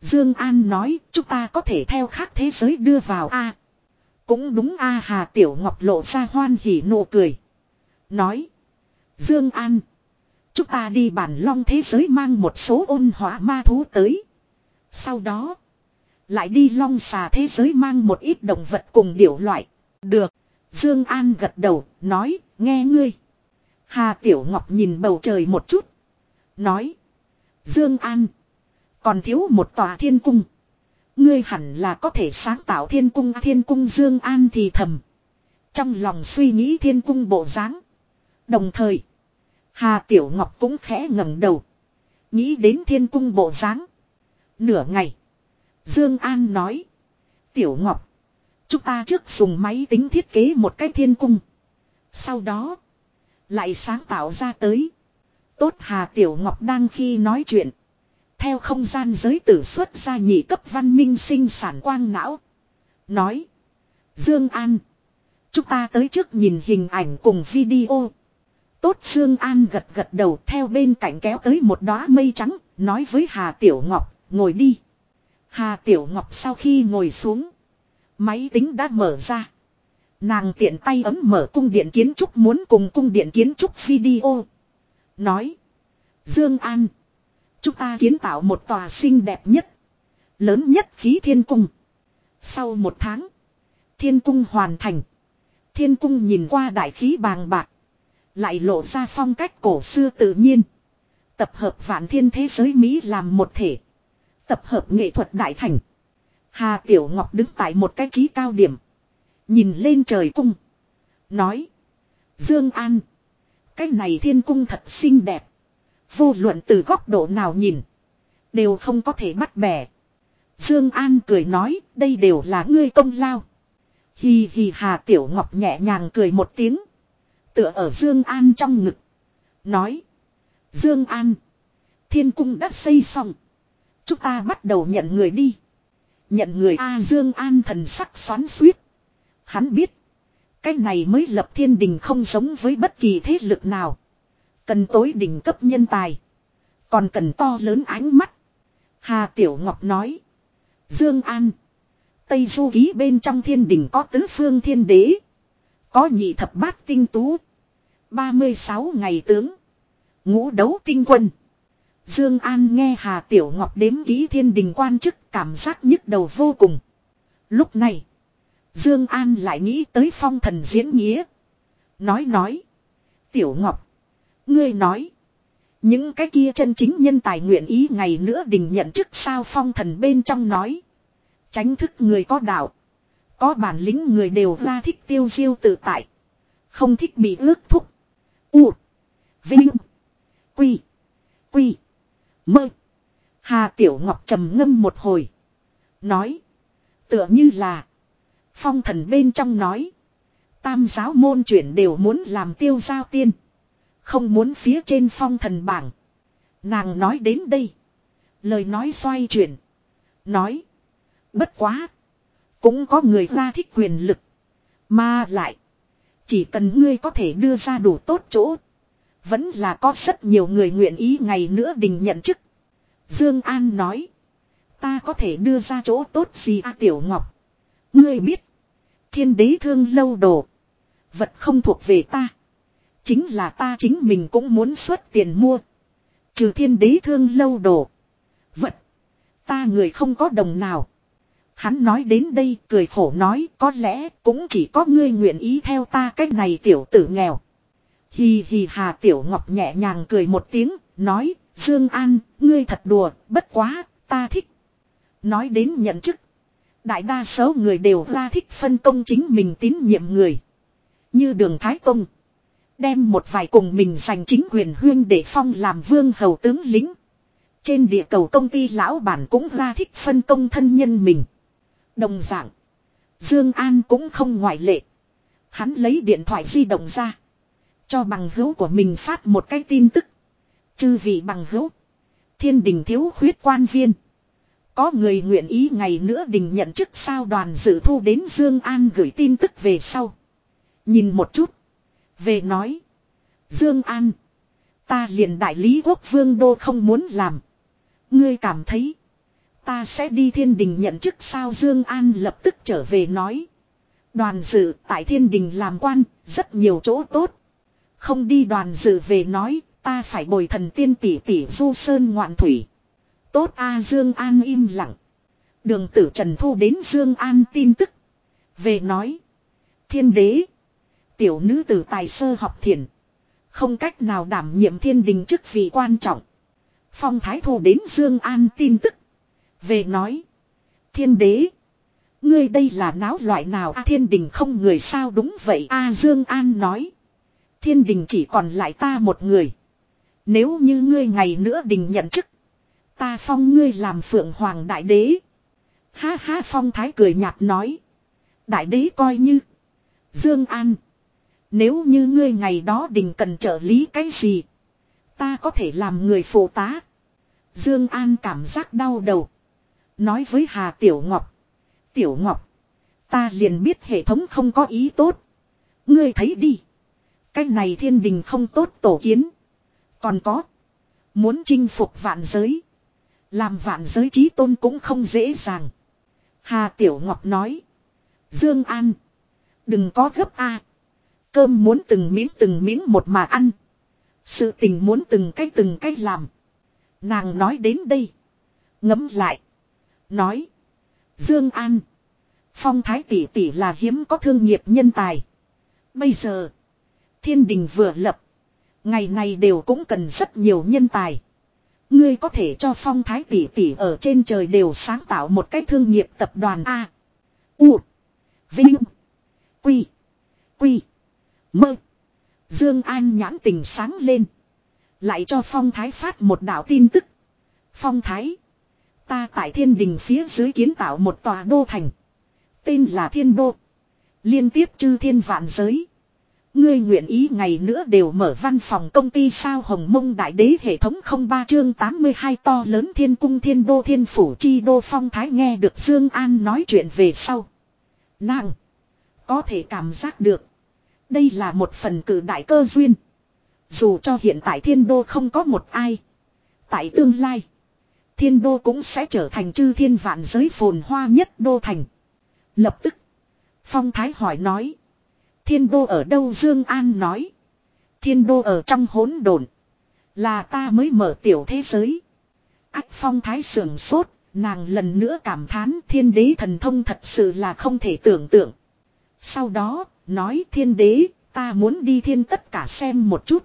Dương An nói, chúng ta có thể theo khác thế giới đưa vào A. Cũng đúng A Hà Tiểu Ngọc lộ ra hoan hỉ nụ cười. Nói. Dương An. Chúng ta đi bản long thế giới mang một số ôn hỏa ma thú tới. Sau đó. Lại đi long xà thế giới mang một ít động vật cùng điểu loại. Được. Dương An gật đầu. Nói. Nghe ngươi. Hà Tiểu Ngọc nhìn bầu trời một chút. Nói. Dương An. Còn thiếu một tòa thiên cung. Ngươi hẳn là có thể sáng tạo thiên cung thiên cung Dương An thì thầm. Trong lòng suy nghĩ thiên cung bộ dáng. Đồng thời. Hà Tiểu Ngọc cũng khẽ ngẩng đầu. Nghĩ đến thiên cung bộ dáng. Nửa ngày. Dương An nói. Tiểu Ngọc. Chúng ta trước dùng máy tính thiết kế một cái thiên cung. Sau đó. Lại sáng tạo ra tới. Tốt Hà Tiểu Ngọc đang khi nói chuyện. Theo không gian giới tử xuất ra nhị cấp văn minh sinh sản quang não. Nói. Dương An. Chúng ta tới trước nhìn hình ảnh cùng video. Tốt Dương An gật gật đầu theo bên cạnh kéo tới một đóa mây trắng. Nói với Hà Tiểu Ngọc. Ngồi đi. Hà Tiểu Ngọc sau khi ngồi xuống. Máy tính đã mở ra. Nàng tiện tay ấm mở cung điện kiến trúc muốn cùng cung điện kiến trúc video. Nói. Dương An. Chúng ta kiến tạo một tòa xinh đẹp nhất. Lớn nhất khí thiên cung. Sau một tháng. Thiên cung hoàn thành. Thiên cung nhìn qua đại khí bàng bạc. Lại lộ ra phong cách cổ xưa tự nhiên. Tập hợp vạn thiên thế giới Mỹ làm một thể. Tập hợp nghệ thuật đại thành. Hà Tiểu Ngọc đứng tại một cái trí cao điểm. Nhìn lên trời cung. Nói. Dương An. Cái này thiên cung thật xinh đẹp. Vô luận từ góc độ nào nhìn. Đều không có thể bắt bẻ. Dương An cười nói, đây đều là ngươi công lao. Hi hi Hà Tiểu Ngọc nhẹ nhàng cười một tiếng. Tựa ở Dương An trong ngực. Nói. Dương An. Thiên cung đã xây xong. Chúng ta bắt đầu nhận người đi. Nhận người A Dương An thần sắc xoắn suýt. Hắn biết. Cái này mới lập thiên đình không giống với bất kỳ thế lực nào. Cần tối đỉnh cấp nhân tài. Còn cần to lớn ánh mắt. Hà Tiểu Ngọc nói. Dương An. Tây Du ký bên trong thiên đỉnh có tứ phương thiên đế. Có nhị thập bát tinh tú. 36 ngày tướng. Ngũ đấu tinh quân. Dương An nghe Hà Tiểu Ngọc đếm ký thiên đình quan chức cảm giác nhức đầu vô cùng. Lúc này, Dương An lại nghĩ tới phong thần diễn nghĩa. Nói nói. Tiểu Ngọc. Ngươi nói. Những cái kia chân chính nhân tài nguyện ý ngày nữa đình nhận chức sao phong thần bên trong nói. Tránh thức người có đạo. Có bản lĩnh người đều ra thích tiêu diêu tự tại. Không thích bị ước thúc. U. Vinh. Quy. Quy. Mơ. Hà Tiểu Ngọc trầm ngâm một hồi. Nói. Tựa như là. Phong thần bên trong nói. Tam giáo môn chuyển đều muốn làm tiêu giao tiên. Không muốn phía trên phong thần bảng. Nàng nói đến đây. Lời nói xoay chuyển. Nói. Bất quá. Cũng có người ra thích quyền lực. Mà lại. Chỉ cần ngươi có thể đưa ra đủ tốt chỗ. Vẫn là có rất nhiều người nguyện ý ngày nữa đình nhận chức. Dương An nói. Ta có thể đưa ra chỗ tốt gì a Tiểu Ngọc. Ngươi biết. Thiên đế thương lâu đồ. Vật không thuộc về ta. Chính là ta chính mình cũng muốn xuất tiền mua. Trừ thiên đế thương lâu đồ. Vật. Ta người không có đồng nào. Hắn nói đến đây cười khổ nói có lẽ cũng chỉ có ngươi nguyện ý theo ta cách này tiểu tử nghèo. Hì hì hà tiểu ngọc nhẹ nhàng cười một tiếng, nói, Dương An, ngươi thật đùa, bất quá, ta thích. Nói đến nhận chức. Đại đa số người đều ra thích phân công chính mình tín nhiệm người. Như đường Thái Tông. Đem một vài cùng mình giành chính quyền huyên để phong làm vương hầu tướng lính. Trên địa cầu công ty lão bản cũng ra thích phân công thân nhân mình. Đồng dạng. Dương An cũng không ngoại lệ. Hắn lấy điện thoại di động ra. Cho bằng hữu của mình phát một cái tin tức. Chư vị bằng hữu. Thiên đình thiếu khuyết quan viên. Có người nguyện ý ngày nữa đình nhận chức sao đoàn dự thu đến Dương An gửi tin tức về sau. Nhìn một chút. Về nói. Dương An. Ta liền đại lý quốc vương đô không muốn làm. Ngươi cảm thấy. Ta sẽ đi thiên đình nhận chức sao Dương An lập tức trở về nói. Đoàn dự tại thiên đình làm quan, rất nhiều chỗ tốt. Không đi đoàn dự về nói, ta phải bồi thần tiên tỷ tỷ du sơn ngoạn thủy. Tốt a Dương An im lặng. Đường tử Trần Thu đến Dương An tin tức. Về nói. Thiên đế. Tiểu nữ tử tài sơ học thiền. Không cách nào đảm nhiệm thiên đình chức vị quan trọng. Phong Thái Thu đến Dương An tin tức. Về nói. Thiên đế. Ngươi đây là náo loại nào a, thiên đình không người sao đúng vậy a, Dương An nói. Thiên đình chỉ còn lại ta một người. Nếu như ngươi ngày nữa đình nhận chức. Ta phong ngươi làm phượng hoàng đại đế. Ha ha, phong thái cười nhạt nói. Đại đế coi như. Dương An. Nếu như ngươi ngày đó đình cần trợ lý cái gì. Ta có thể làm người phụ tá. Dương An cảm giác đau đầu. Nói với Hà Tiểu Ngọc. Tiểu Ngọc. Ta liền biết hệ thống không có ý tốt. Ngươi thấy đi. Cái này thiên đình không tốt tổ kiến. Còn có. Muốn chinh phục vạn giới. Làm vạn giới trí tôn cũng không dễ dàng. Hà Tiểu Ngọc nói. Dương An. Đừng có gấp a. Cơm muốn từng miếng từng miếng một mà ăn. Sự tình muốn từng cách từng cách làm. Nàng nói đến đây. Ngấm lại. Nói. Dương An. Phong thái tỷ tỷ là hiếm có thương nghiệp nhân tài. Bây giờ. Thiên đình vừa lập. Ngày này đều cũng cần rất nhiều nhân tài. Ngươi có thể cho phong thái tỷ tỷ ở trên trời đều sáng tạo một cái thương nghiệp tập đoàn A. U. Vinh. Quy. Quy. Mơ. Dương An nhãn tình sáng lên. Lại cho phong thái phát một đạo tin tức. Phong thái. Ta tại thiên đình phía dưới kiến tạo một tòa đô thành. Tên là thiên đô. Liên tiếp chư thiên vạn giới. Ngươi nguyện ý ngày nữa đều mở văn phòng công ty sao hồng mông đại đế hệ thống không ba chương 82 to lớn thiên cung thiên đô thiên phủ chi đô phong thái nghe được Dương An nói chuyện về sau. Nàng. Có thể cảm giác được. Đây là một phần cử đại cơ duyên. Dù cho hiện tại thiên đô không có một ai. Tại tương lai. Thiên đô cũng sẽ trở thành chư thiên vạn giới phồn hoa nhất đô thành. Lập tức. Phong thái hỏi nói. Thiên đô ở đâu Dương An nói. Thiên đô ở trong hỗn độn. Là ta mới mở tiểu thế giới. Ách phong thái sưởng sốt, nàng lần nữa cảm thán thiên đế thần thông thật sự là không thể tưởng tượng. Sau đó, nói thiên đế, ta muốn đi thiên tất cả xem một chút.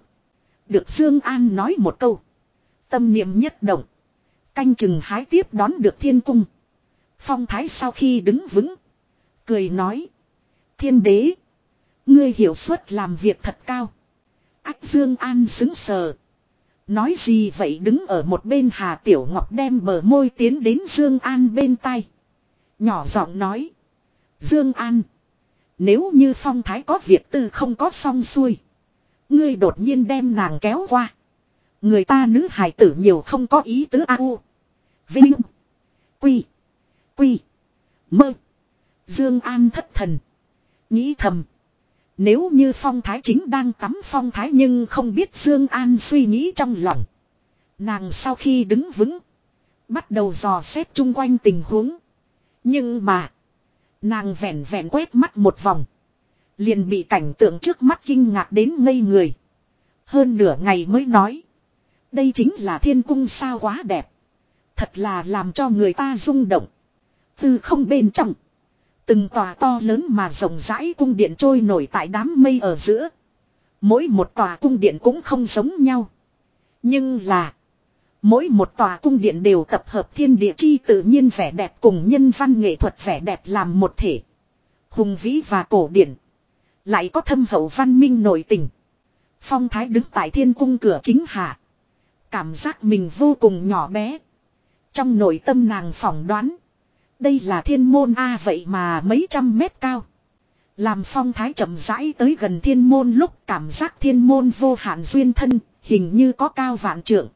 Được Dương An nói một câu. Tâm niệm nhất động. Canh chừng hái tiếp đón được thiên cung. Phong thái sau khi đứng vững. Cười nói. Thiên đế. Ngươi hiểu suất làm việc thật cao. Ách Dương An xứng sờ. Nói gì vậy đứng ở một bên Hà Tiểu Ngọc đem bờ môi tiến đến Dương An bên tai. Nhỏ giọng nói. Dương An. Nếu như phong thái có việc tư không có xong xuôi. Ngươi đột nhiên đem nàng kéo qua. Người ta nữ hài tử nhiều không có ý tứ a u. Vinh. Quy. Quy. Mơ. Dương An thất thần. Nghĩ thầm. Nếu như phong thái chính đang tắm phong thái nhưng không biết Dương An suy nghĩ trong lòng. Nàng sau khi đứng vững. Bắt đầu dò xét chung quanh tình huống. Nhưng mà. Nàng vẹn vẹn quét mắt một vòng. Liền bị cảnh tượng trước mắt kinh ngạc đến ngây người. Hơn nửa ngày mới nói. Đây chính là thiên cung sao quá đẹp. Thật là làm cho người ta rung động. Từ không bên trong. Từng tòa to lớn mà rộng rãi cung điện trôi nổi tại đám mây ở giữa. Mỗi một tòa cung điện cũng không giống nhau. Nhưng là. Mỗi một tòa cung điện đều tập hợp thiên địa chi tự nhiên vẻ đẹp cùng nhân văn nghệ thuật vẻ đẹp làm một thể. Hùng vĩ và cổ điển. Lại có thâm hậu văn minh nội tình. Phong thái đứng tại thiên cung cửa chính hạ. Cảm giác mình vô cùng nhỏ bé. Trong nội tâm nàng phỏng đoán. Đây là thiên môn A vậy mà mấy trăm mét cao. Làm phong thái chậm rãi tới gần thiên môn lúc cảm giác thiên môn vô hạn duyên thân, hình như có cao vạn trượng.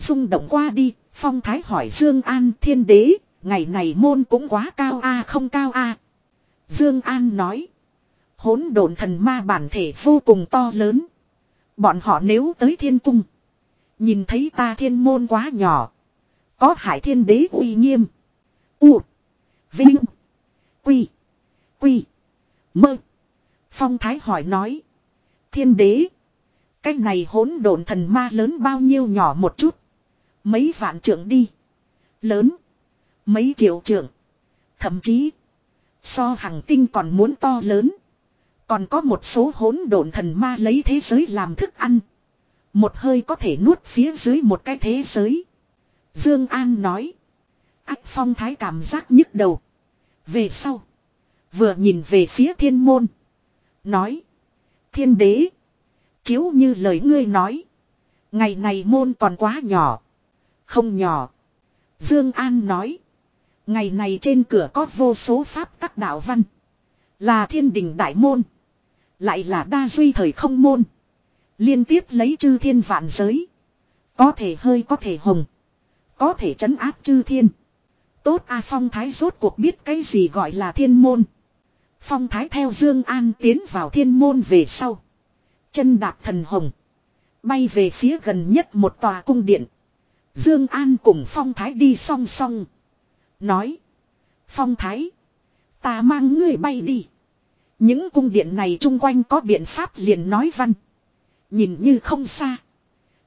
Dung động qua đi, phong thái hỏi Dương An thiên đế, ngày này môn cũng quá cao a không cao a Dương An nói. Hỗn độn thần ma bản thể vô cùng to lớn. Bọn họ nếu tới thiên cung. Nhìn thấy ta thiên môn quá nhỏ. Có hải thiên đế uy nghiêm. U. Vinh. Quy. Quy. Mơ. Phong Thái hỏi nói. Thiên đế. Cái này hỗn độn thần ma lớn bao nhiêu nhỏ một chút. Mấy vạn trưởng đi. Lớn. Mấy triệu trưởng Thậm chí. So hàng tinh còn muốn to lớn. Còn có một số hỗn độn thần ma lấy thế giới làm thức ăn. Một hơi có thể nuốt phía dưới một cái thế giới. Dương An nói. Ách phong thái cảm giác nhức đầu. Về sau. Vừa nhìn về phía thiên môn. Nói. Thiên đế. Chiếu như lời ngươi nói. Ngày này môn còn quá nhỏ. Không nhỏ. Dương An nói. Ngày này trên cửa có vô số pháp các đạo văn. Là thiên đình đại môn. Lại là đa duy thời không môn. Liên tiếp lấy chư thiên vạn giới. Có thể hơi có thể hồng. Có thể trấn áp chư thiên. Tốt A, Phong Thái rốt cuộc biết cái gì gọi là thiên môn. Phong Thái theo Dương An tiến vào thiên môn về sau. Chân đạp thần hồng. Bay về phía gần nhất một tòa cung điện. Dương An cùng Phong Thái đi song song. Nói. Phong Thái. Ta mang ngươi bay đi. Những cung điện này chung quanh có biện pháp liền nói văn. Nhìn như không xa.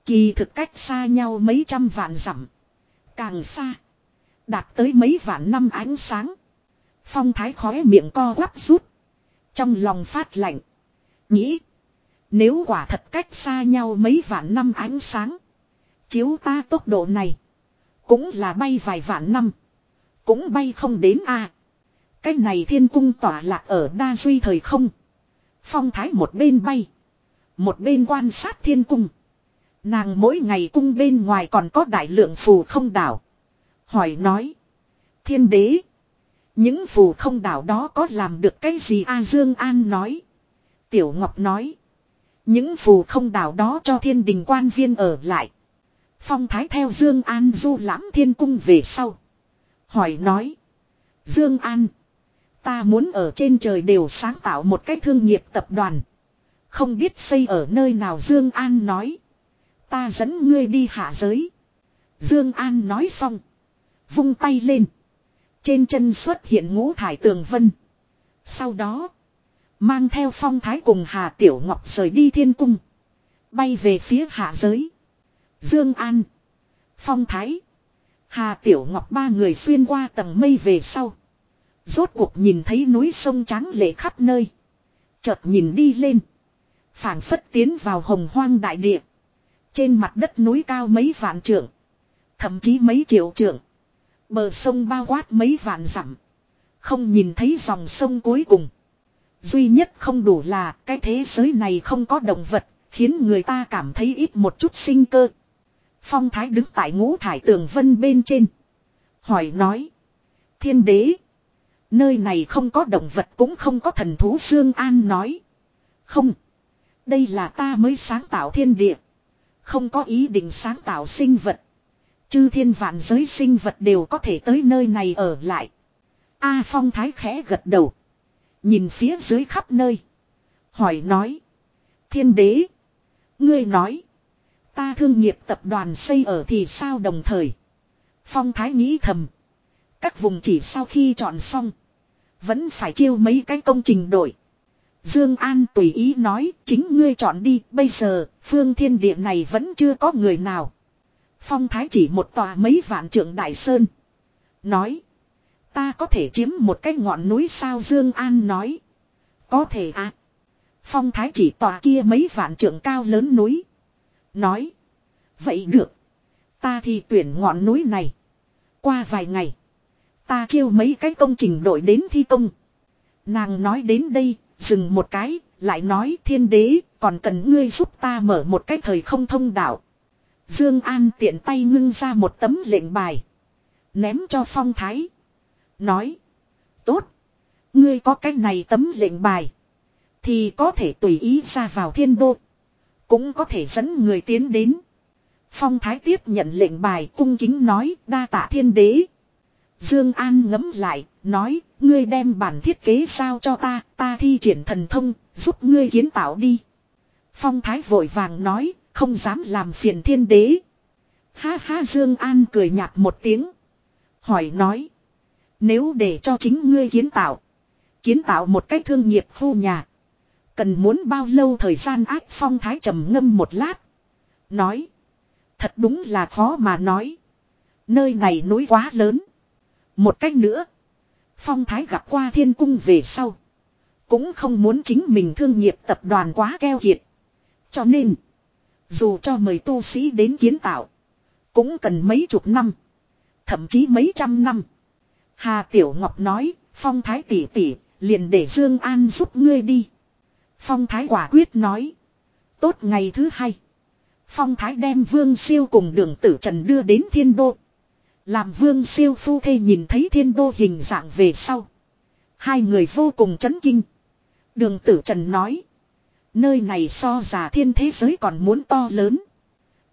Kỳ thực cách xa nhau mấy trăm vạn dặm. Càng xa. Đạt tới mấy vạn năm ánh sáng. Phong thái khóe miệng co quắp rút. Trong lòng phát lạnh. Nghĩ. Nếu quả thật cách xa nhau mấy vạn năm ánh sáng. Chiếu ta tốc độ này. Cũng là bay vài vạn năm. Cũng bay không đến a. Cái này thiên cung tỏa lạc ở đa duy thời không. Phong thái một bên bay. Một bên quan sát thiên cung. Nàng mỗi ngày cung bên ngoài còn có đại lượng phù không đảo. Hỏi nói. Thiên đế. Những phù không đảo đó có làm được cái gì A Dương An nói. Tiểu Ngọc nói. Những phù không đảo đó cho thiên đình quan viên ở lại. Phong thái theo Dương An du lãm thiên cung về sau. Hỏi nói. Dương An. Ta muốn ở trên trời đều sáng tạo một cái thương nghiệp tập đoàn. Không biết xây ở nơi nào Dương An nói. Ta dẫn ngươi đi hạ giới. Dương An nói xong. Vung tay lên. Trên chân xuất hiện ngũ thải tường vân. Sau đó. Mang theo phong thái cùng Hà Tiểu Ngọc rời đi thiên cung. Bay về phía hạ giới. Dương An. Phong Thái. Hà Tiểu Ngọc ba người xuyên qua tầng mây về sau. Rốt cuộc nhìn thấy núi sông trắng lệ khắp nơi. Chợt nhìn đi lên. phảng phất tiến vào hồng hoang đại địa. Trên mặt đất núi cao mấy vạn trượng. Thậm chí mấy triệu trượng. Bờ sông bao quát mấy vạn dặm. Không nhìn thấy dòng sông cuối cùng. Duy nhất không đủ là cái thế giới này không có động vật, khiến người ta cảm thấy ít một chút sinh cơ. Phong Thái đứng tại ngũ thải tường vân bên trên. Hỏi nói. Thiên đế. Nơi này không có động vật cũng không có thần thú Dương An nói. Không. Đây là ta mới sáng tạo thiên địa. Không có ý định sáng tạo sinh vật. Chư thiên vạn giới sinh vật đều có thể tới nơi này ở lại. A Phong Thái khẽ gật đầu. Nhìn phía dưới khắp nơi. Hỏi nói. Thiên đế. Ngươi nói. Ta thương nghiệp tập đoàn xây ở thì sao đồng thời. Phong Thái nghĩ thầm. Các vùng chỉ sau khi chọn xong. Vẫn phải chiêu mấy cái công trình đội. Dương An tùy ý nói, chính ngươi chọn đi. Bây giờ, phương thiên địa này vẫn chưa có người nào. Phong Thái chỉ một tòa mấy vạn trượng đại sơn. Nói. Ta có thể chiếm một cái ngọn núi sao Dương An nói. Có thể à. Phong Thái chỉ tòa kia mấy vạn trượng cao lớn núi. Nói. Vậy được. Ta thì tuyển ngọn núi này. Qua vài ngày. Ta chiêu mấy cái công trình đội đến thi công. Nàng nói đến đây, dừng một cái, lại nói thiên đế, còn cần ngươi giúp ta mở một cái thời không thông đạo. Dương An tiện tay ngưng ra một tấm lệnh bài. Ném cho phong thái. Nói. Tốt. Ngươi có cái này tấm lệnh bài. Thì có thể tùy ý ra vào thiên đô. Cũng có thể dẫn người tiến đến. Phong thái tiếp nhận lệnh bài cung kính nói đa tạ thiên đế. Dương An ngẫm lại, nói, ngươi đem bản thiết kế sao cho ta, ta thi triển thần thông, giúp ngươi kiến tạo đi. Phong thái vội vàng nói, không dám làm phiền thiên đế. Ha ha Dương An cười nhạt một tiếng. Hỏi nói. Nếu để cho chính ngươi kiến tạo. Kiến tạo một cái thương nghiệp khu nhà. Cần muốn bao lâu thời gian ác phong thái trầm ngâm một lát. Nói. Thật đúng là khó mà nói. Nơi này núi quá lớn. Một cách nữa. Phong thái gặp qua thiên cung về sau. Cũng không muốn chính mình thương nghiệp tập đoàn quá keo kiệt. Cho nên. Dù cho mời tu sĩ đến kiến tạo. Cũng cần mấy chục năm. Thậm chí mấy trăm năm. Hà Tiểu Ngọc nói. Phong thái tỷ tỷ. Liền để Dương An giúp ngươi đi. Phong thái quả quyết nói. Tốt ngày thứ hai. Phong thái đem vương siêu cùng đường tử trần đưa đến thiên đô. Làm vương siêu phu thê nhìn thấy thiên đô hình dạng về sau. Hai người vô cùng chấn kinh. Đường tử trần nói. Nơi này so giả thiên thế giới còn muốn to lớn.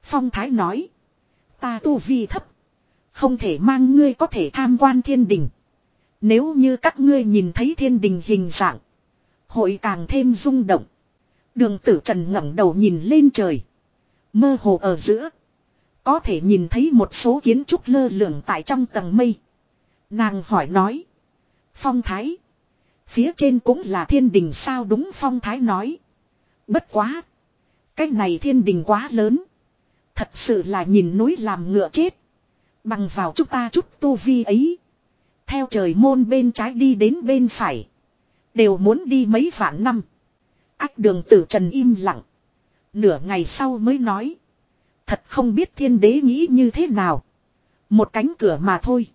Phong thái nói. Ta tu vi thấp. Không thể mang ngươi có thể tham quan thiên đình. Nếu như các ngươi nhìn thấy thiên đình hình dạng. Hội càng thêm rung động. Đường tử trần ngẩng đầu nhìn lên trời. Mơ hồ ở giữa. Có thể nhìn thấy một số kiến trúc lơ lửng tại trong tầng mây. Nàng hỏi nói. Phong thái. Phía trên cũng là thiên đình sao đúng phong thái nói. Bất quá. Cái này thiên đình quá lớn. Thật sự là nhìn núi làm ngựa chết. Bằng vào chúng ta chút tu vi ấy. Theo trời môn bên trái đi đến bên phải. Đều muốn đi mấy vạn năm. Ách đường tử trần im lặng. Nửa ngày sau mới nói. Thật không biết thiên đế nghĩ như thế nào. Một cánh cửa mà thôi.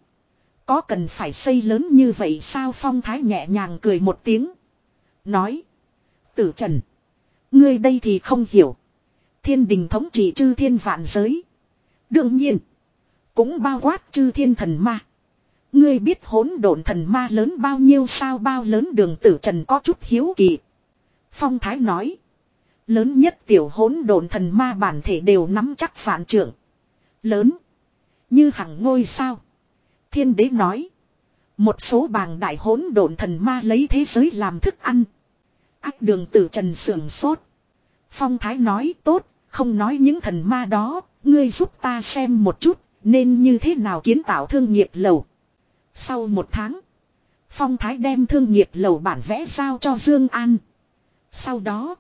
Có cần phải xây lớn như vậy sao phong thái nhẹ nhàng cười một tiếng. Nói. Tử trần. Ngươi đây thì không hiểu. Thiên đình thống trị chư thiên vạn giới. Đương nhiên. Cũng bao quát chư thiên thần ma. Ngươi biết hỗn độn thần ma lớn bao nhiêu sao bao lớn đường tử trần có chút hiếu kỳ. Phong thái nói. Lớn nhất tiểu hỗn độn thần ma bản thể đều nắm chắc phản trưởng. Lớn. Như hằng ngôi sao. Thiên đế nói. Một số bàng đại hỗn độn thần ma lấy thế giới làm thức ăn. Ác đường tử trần sưởng sốt. Phong thái nói tốt, không nói những thần ma đó, ngươi giúp ta xem một chút, nên như thế nào kiến tạo thương nghiệp lầu. Sau một tháng, Phong thái đem thương nghiệp lầu bản vẽ giao cho Dương An. Sau đó,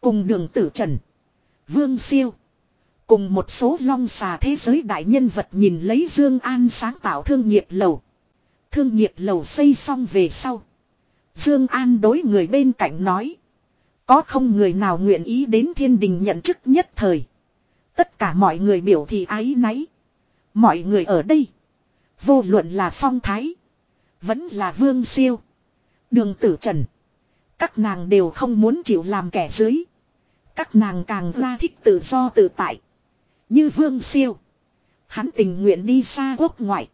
Cùng đường tử trần. Vương siêu. Cùng một số long xà thế giới đại nhân vật nhìn lấy Dương An sáng tạo thương nghiệp lầu. Thương nghiệp lầu xây xong về sau. Dương An đối người bên cạnh nói. Có không người nào nguyện ý đến thiên đình nhận chức nhất thời. Tất cả mọi người biểu thị ái náy. Mọi người ở đây. Vô luận là phong thái. Vẫn là vương siêu. Đường tử trần. Các nàng đều không muốn chịu làm kẻ dưới. Các nàng càng ra thích tự do tự tại. Như vương siêu. Hắn tình nguyện đi xa quốc ngoại.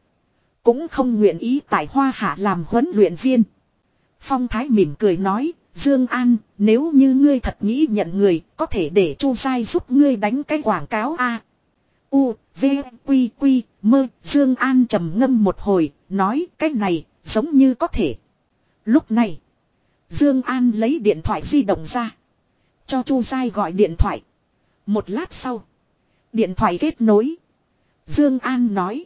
Cũng không nguyện ý tại hoa hạ làm huấn luyện viên. Phong Thái mỉm cười nói, Dương An, nếu như ngươi thật nghĩ nhận người, có thể để Chu Sai giúp ngươi đánh cái quảng cáo a. U, V, Quy, Quy, Mơ, Dương An trầm ngâm một hồi, nói cái này, giống như có thể. Lúc này, Dương An lấy điện thoại di động ra, cho Chu Sai gọi điện thoại. Một lát sau, điện thoại kết nối. Dương An nói,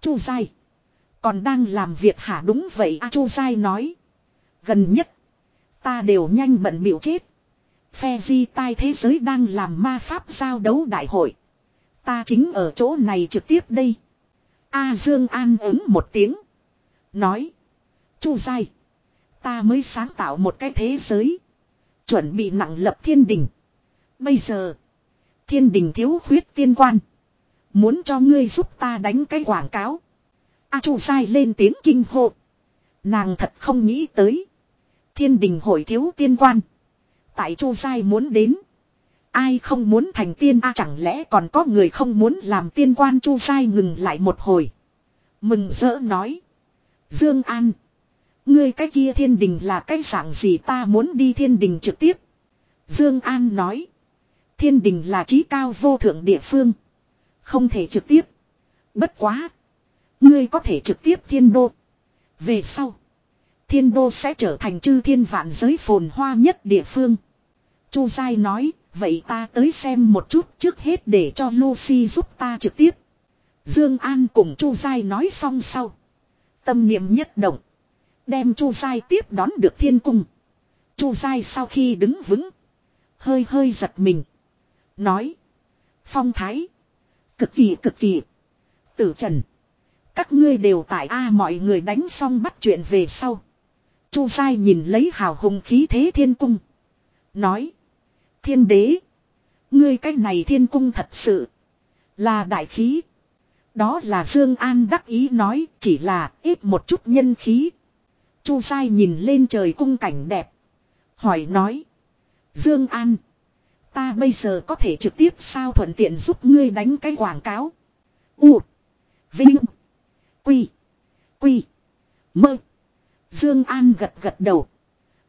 Chu Sai, còn đang làm việc hả đúng vậy a Chu Sai nói. Gần nhất. Ta đều nhanh bận biểu chết. Phe di tai thế giới đang làm ma pháp giao đấu đại hội. Ta chính ở chỗ này trực tiếp đây. A Dương An ứng một tiếng. Nói. Chu dai. Ta mới sáng tạo một cái thế giới. Chuẩn bị nặng lập thiên đình. Bây giờ. Thiên đình thiếu khuyết tiên quan. Muốn cho ngươi giúp ta đánh cái quảng cáo. A Chu dai lên tiếng kinh hộ. Nàng thật không nghĩ tới. Thiên đình hội thiếu tiên quan. Tại Chu dai muốn đến. Ai không muốn thành tiên a à, chẳng lẽ còn có người không muốn làm tiên quan Chu sai ngừng lại một hồi. Mừng rỡ nói. Dương An. Ngươi cái kia thiên đình là cái dạng gì ta muốn đi thiên đình trực tiếp. Dương An nói. Thiên đình là trí cao vô thượng địa phương. Không thể trực tiếp. Bất quá. Ngươi có thể trực tiếp thiên đô. Về sau thiên đô sẽ trở thành chư thiên vạn giới phồn hoa nhất địa phương. Chu sai nói, vậy ta tới xem một chút trước hết để cho Lucy giúp ta trực tiếp. Dương An cùng Chu Giai nói xong sau. Tâm niệm nhất động. Đem Chu Giai tiếp đón được thiên cung. Chu Giai sau khi đứng vững. Hơi hơi giật mình. Nói. Phong thái. Cực kỳ cực kỳ. Tử trần. Các ngươi đều tại A, mọi người đánh xong bắt chuyện về sau. Chu sai nhìn lấy hào hùng khí thế thiên cung. Nói. Thiên đế. Ngươi cái này thiên cung thật sự. Là đại khí. Đó là Dương An đắc ý nói, chỉ là ít một chút nhân khí. Chu sai nhìn lên trời cung cảnh đẹp. Hỏi nói. Dương An. Ta bây giờ có thể trực tiếp sao thuận tiện giúp ngươi đánh cái quảng cáo. U. Vinh. Quy. Quy. Mơ. Dương An gật gật đầu.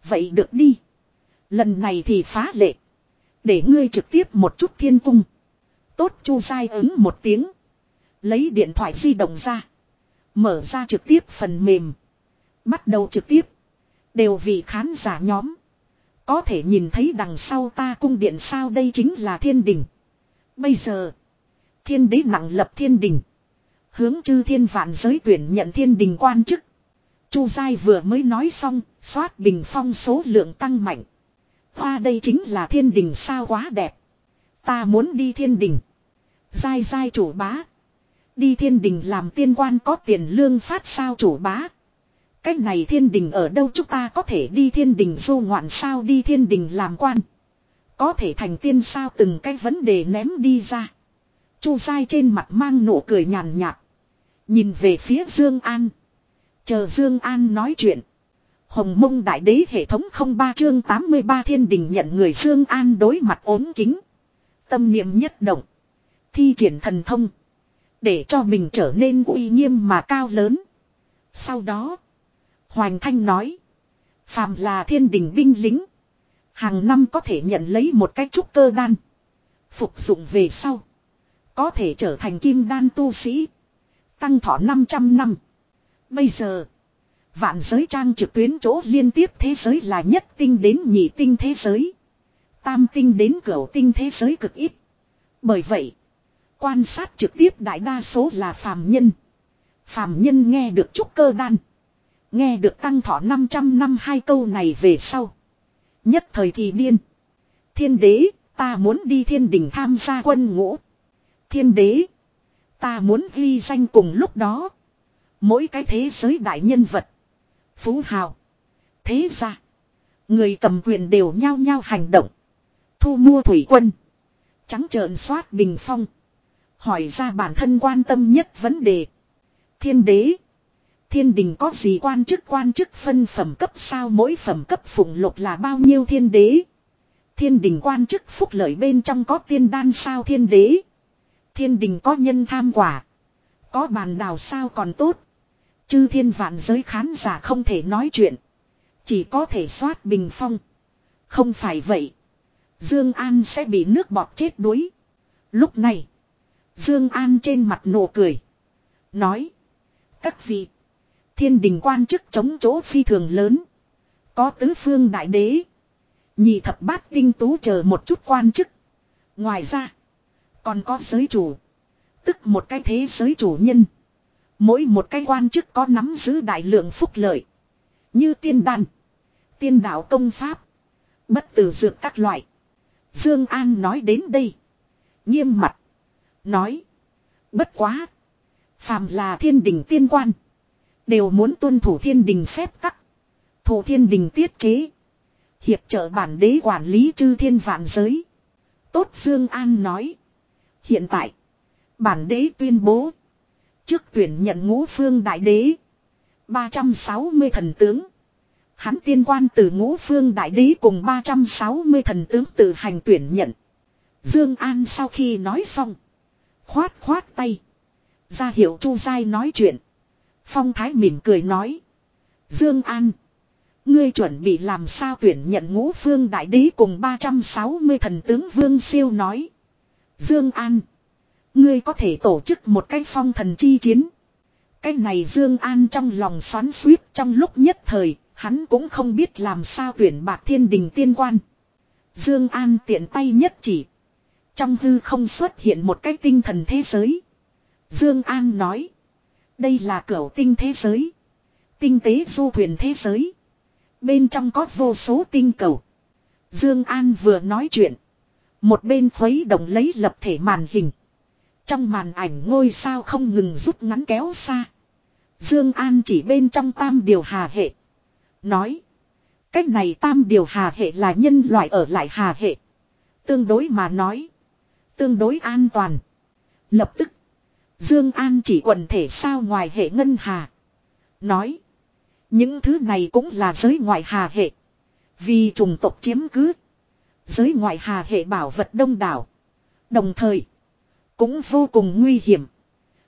Vậy được đi. Lần này thì phá lệ. Để ngươi trực tiếp một chút thiên cung. Tốt chu sai ứng một tiếng. Lấy điện thoại di động ra. Mở ra trực tiếp phần mềm. Bắt đầu trực tiếp. Đều vì khán giả nhóm. Có thể nhìn thấy đằng sau ta cung điện sao đây chính là thiên đình. Bây giờ. Thiên đế nặng lập thiên đình. Hướng chư thiên vạn giới tuyển nhận thiên đình quan chức. Chu Giai vừa mới nói xong, xoát bình phong số lượng tăng mạnh. Hoa đây chính là thiên đình sao quá đẹp. Ta muốn đi thiên đình. Giai Giai chủ bá. Đi thiên đình làm tiên quan có tiền lương phát sao chủ bá. Cách này thiên đình ở đâu chúng ta có thể đi thiên đình du ngoạn sao đi thiên đình làm quan. Có thể thành tiên sao từng cái vấn đề ném đi ra. Chu sai trên mặt mang nụ cười nhàn nhạt. Nhìn về phía Dương An. Chờ Dương An nói chuyện. Hồng mông đại đế hệ thống không ba chương 83 thiên đình nhận người Dương An đối mặt ốm kính. Tâm niệm nhất động. Thi triển thần thông. Để cho mình trở nên uy nghiêm mà cao lớn. Sau đó. Hoành Thanh nói. Phàm là thiên đình binh lính. Hàng năm có thể nhận lấy một cái trúc cơ đan. Phục dụng về sau. Có thể trở thành kim đan tu sĩ. Tăng thọ 500 năm. Bây giờ, vạn giới trang trực tuyến chỗ liên tiếp thế giới là nhất tinh đến nhị tinh thế giới. Tam tinh đến cửu tinh thế giới cực ít. Bởi vậy, quan sát trực tiếp đại đa số là phàm nhân. Phàm nhân nghe được trúc cơ đan. Nghe được tăng thọ 500 năm hai câu này về sau. Nhất thời thì điên. Thiên đế, ta muốn đi thiên đình tham gia quân ngũ. Thiên đế. Ta muốn ghi danh cùng lúc đó. Mỗi cái thế giới đại nhân vật. Phú hào. Thế ra. Người cầm quyền đều nhao nhao hành động. Thu mua thủy quân. Trắng trợn soát bình phong. Hỏi ra bản thân quan tâm nhất vấn đề. Thiên đế. Thiên đình có gì quan chức quan chức phân phẩm cấp sao mỗi phẩm cấp phụng lục là bao nhiêu thiên đế. Thiên đình quan chức phúc lợi bên trong có tiên đan sao thiên đế. Thiên đình có nhân tham quả. Có bàn đào sao còn tốt. Chư thiên vạn giới khán giả không thể nói chuyện. Chỉ có thể soát bình phong. Không phải vậy. Dương An sẽ bị nước bọt chết đuối. Lúc này. Dương An trên mặt nụ cười. Nói. Các vị. Thiên đình quan chức chống chỗ phi thường lớn. Có tứ phương đại đế. Nhị thập bát tinh tú chờ một chút quan chức. Ngoài ra. Còn có giới chủ. Tức một cái thế giới chủ nhân. Mỗi một cái quan chức có nắm giữ đại lượng phúc lợi. Như tiên đan. Tiên đạo công pháp. Bất tử dược các loại. Dương An nói đến đây. Nghiêm mặt. Nói. Bất quá. Phàm là thiên đình tiên quan. Đều muốn tuân thủ thiên đình phép tắc. Thủ thiên đình tiết chế. Hiệp trợ bản đế quản lý chư thiên vạn giới. Tốt Dương An nói. Hiện tại. Bản đế tuyên bố. Trước tuyển nhận ngũ phương đại đế. 360 thần tướng. Hắn tiên quan từ ngũ phương đại đế cùng 360 thần tướng tự hành tuyển nhận. Dương An sau khi nói xong. Khoát khoát tay. Ra hiệu Chu Giai nói chuyện. Phong Thái mỉm cười nói. Dương An. Ngươi chuẩn bị làm sao tuyển nhận ngũ phương đại đế cùng 360 thần tướng Vương Siêu nói. Dương An. Ngươi có thể tổ chức một cái phong thần chi chiến. Cái này Dương An trong lòng xoắn xuýt trong lúc nhất thời, hắn cũng không biết làm sao tuyển bạc thiên đình tiên quan. Dương An tiện tay nhất chỉ. Trong hư không xuất hiện một cái tinh thần thế giới. Dương An nói. Đây là cửu tinh thế giới. Tinh tế du thuyền thế giới. Bên trong có vô số tinh cầu. Dương An vừa nói chuyện. Một bên khuấy động lấy lập thể màn hình. Trong màn ảnh ngôi sao không ngừng rút ngắn kéo xa. Dương An chỉ bên trong tam điều hà hệ. Nói. Cách này tam điều hà hệ là nhân loại ở lại hà hệ. Tương đối mà nói. Tương đối an toàn. Lập tức. Dương An chỉ quần thể sao ngoài hệ ngân hà. Nói. Những thứ này cũng là giới ngoại hà hệ. Vì trùng tộc chiếm cứ. Giới ngoại hà hệ bảo vật đông đảo. Đồng thời. Cũng vô cùng nguy hiểm.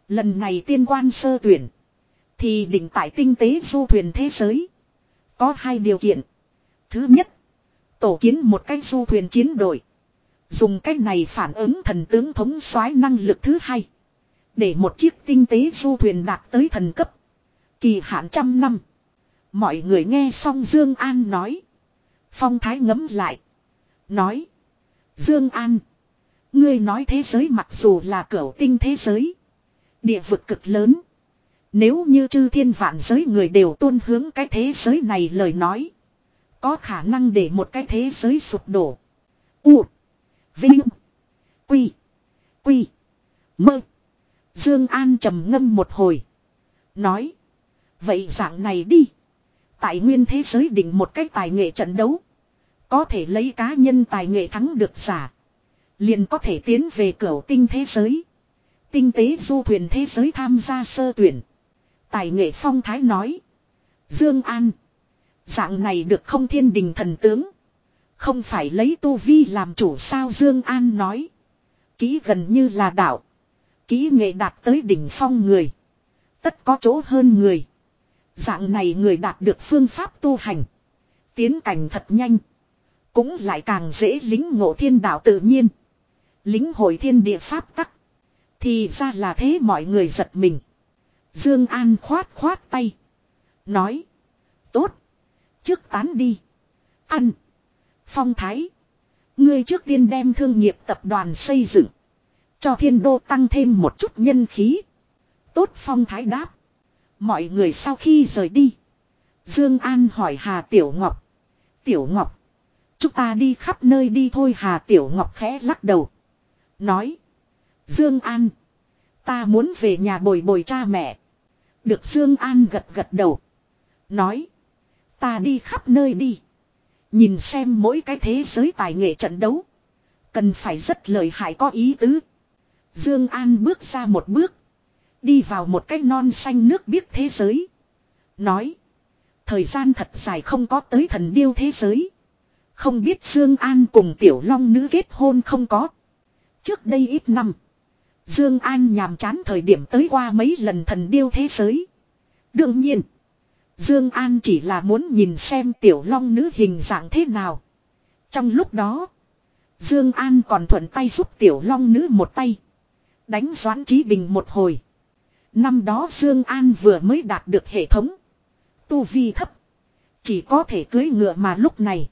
Lần này tiên quan sơ tuyển. Thì định tại tinh tế du thuyền thế giới. Có hai điều kiện. Thứ nhất. Tổ kiến một cái du thuyền chiến đội. Dùng cách này phản ứng thần tướng thống soái năng lực thứ hai. Để một chiếc tinh tế du thuyền đạt tới thần cấp. Kỳ hạn trăm năm. Mọi người nghe xong Dương An nói. Phong thái ngấm lại. Nói. Dương An. Ngươi nói thế giới mặc dù là cửa tinh thế giới. Địa vực cực lớn. Nếu như chư thiên vạn giới người đều tuôn hướng cái thế giới này lời nói. Có khả năng để một cái thế giới sụp đổ. U. Vinh. Quy. Quy. Mơ. Dương An trầm ngâm một hồi. Nói. Vậy dạng này đi. Tại nguyên thế giới định một cách tài nghệ trận đấu. Có thể lấy cá nhân tài nghệ thắng được giả. Liền có thể tiến về cửa tinh thế giới. Tinh tế du thuyền thế giới tham gia sơ tuyển. Tài nghệ phong thái nói. Dương An. Dạng này được không thiên đình thần tướng. Không phải lấy tu vi làm chủ sao Dương An nói. Ký gần như là đạo. Ký nghệ đạt tới đỉnh phong người. Tất có chỗ hơn người. Dạng này người đạt được phương pháp tu hành. Tiến cảnh thật nhanh. Cũng lại càng dễ lính ngộ thiên đạo tự nhiên. Lính hội thiên địa pháp tắc. Thì ra là thế mọi người giật mình. Dương An khoát khoát tay. Nói. Tốt. Trước tán đi. Ăn. Phong thái. Ngươi trước tiên đem thương nghiệp tập đoàn xây dựng. Cho thiên đô tăng thêm một chút nhân khí. Tốt phong thái đáp. Mọi người sau khi rời đi. Dương An hỏi Hà Tiểu Ngọc. Tiểu Ngọc. Chúng ta đi khắp nơi đi thôi Hà Tiểu Ngọc khẽ lắc đầu. Nói. Dương An. Ta muốn về nhà bồi bồi cha mẹ. Được Dương An gật gật đầu. Nói. Ta đi khắp nơi đi. Nhìn xem mỗi cái thế giới tài nghệ trận đấu. Cần phải rất lợi hại có ý tứ. Dương An bước ra một bước. Đi vào một cái non xanh nước biếc thế giới. Nói. Thời gian thật dài không có tới thần điêu thế giới. Không biết Dương An cùng Tiểu Long nữ kết hôn không có. Trước đây ít năm. Dương An nhàm chán thời điểm tới qua mấy lần thần điêu thế giới. Đương nhiên. Dương An chỉ là muốn nhìn xem Tiểu Long nữ hình dạng thế nào. Trong lúc đó. Dương An còn thuận tay giúp Tiểu Long nữ một tay. Đánh Doãn trí Bình một hồi. Năm đó Dương An vừa mới đạt được hệ thống. Tu vi thấp. Chỉ có thể cưới ngựa mà lúc này.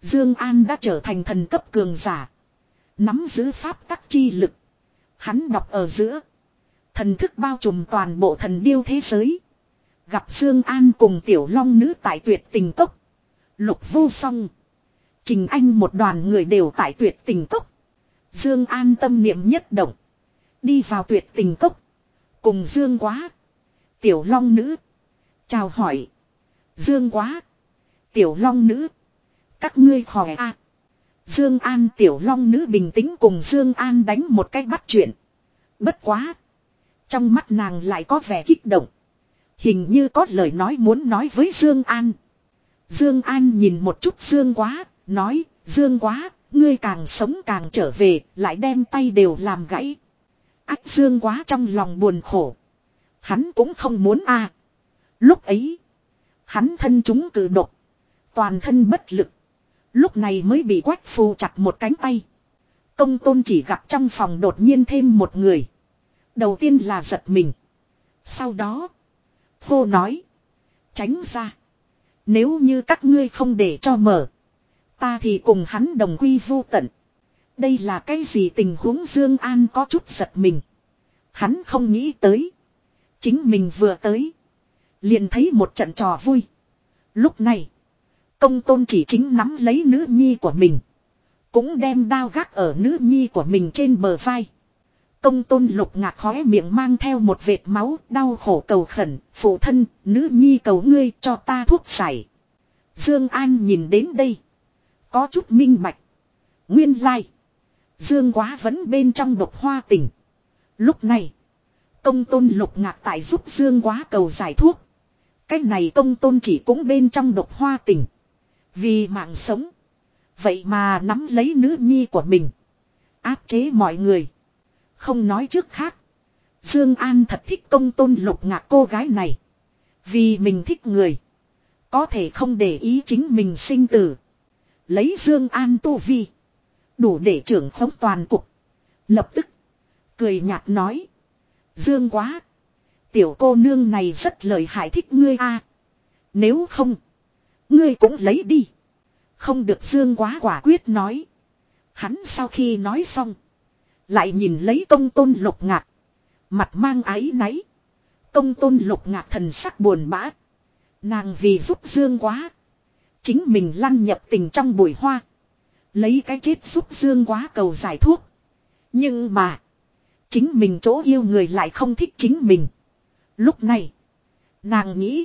Dương An đã trở thành thần cấp cường giả. Nắm giữ pháp tắc chi lực. Hắn đọc ở giữa. Thần thức bao trùm toàn bộ thần điêu thế giới. Gặp Dương An cùng tiểu long nữ tại tuyệt tình cốc. Lục vô song. Trình Anh một đoàn người đều tại tuyệt tình cốc. Dương An tâm niệm nhất động. Đi vào tuyệt tình cốc. Cùng Dương quá. Tiểu long nữ. Chào hỏi. Dương quá. Tiểu long nữ. Các ngươi khỏe a à. Dương An tiểu long nữ bình tĩnh cùng Dương An đánh một cách bắt chuyện. Bất quá. Trong mắt nàng lại có vẻ kích động. Hình như có lời nói muốn nói với Dương An. Dương An nhìn một chút Dương quá, nói, Dương quá, ngươi càng sống càng trở về, lại đem tay đều làm gãy. Ách Dương quá trong lòng buồn khổ. Hắn cũng không muốn a. Lúc ấy, hắn thân chúng cử độc, toàn thân bất lực. Lúc này mới bị quách phù chặt một cánh tay. Công tôn chỉ gặp trong phòng đột nhiên thêm một người. Đầu tiên là giật mình. Sau đó. Hô nói. Tránh ra. Nếu như các ngươi không để cho mở. Ta thì cùng hắn đồng quy vô tận. Đây là cái gì tình huống Dương An có chút giật mình. Hắn không nghĩ tới. Chính mình vừa tới. Liền thấy một trận trò vui. Lúc này. Công tôn chỉ chính nắm lấy nữ nhi của mình. Cũng đem đao gác ở nữ nhi của mình trên bờ vai. Công tôn lục ngạc khóe miệng mang theo một vệt máu đau khổ cầu khẩn. Phụ thân, nữ nhi cầu ngươi cho ta thuốc giải. Dương An nhìn đến đây. Có chút minh bạch. Nguyên lai. Dương quá vẫn bên trong độc hoa tỉnh. Lúc này. Công tôn lục ngạc tại giúp Dương quá cầu giải thuốc. Cách này công tôn chỉ cũng bên trong độc hoa tỉnh. Vì mạng sống. Vậy mà nắm lấy nữ nhi của mình. Áp chế mọi người. Không nói trước khác. Dương An thật thích công tôn lục ngạc cô gái này. Vì mình thích người. Có thể không để ý chính mình sinh tử. Lấy Dương An tu vi. Đủ để trưởng khống toàn cục. Lập tức. Cười nhạt nói. Dương quá. Tiểu cô nương này rất lợi hại thích ngươi a. Nếu không. Ngươi cũng lấy đi. Không được Dương quá quả quyết nói. Hắn sau khi nói xong. Lại nhìn lấy công tôn lục ngạc. Mặt mang ái náy. Công tôn lục ngạc thần sắc buồn bã. Nàng vì giúp Dương quá. Chính mình lăn nhập tình trong bụi hoa. Lấy cái chết giúp Dương quá cầu giải thuốc. Nhưng mà. Chính mình chỗ yêu người lại không thích chính mình. Lúc này. Nàng nghĩ.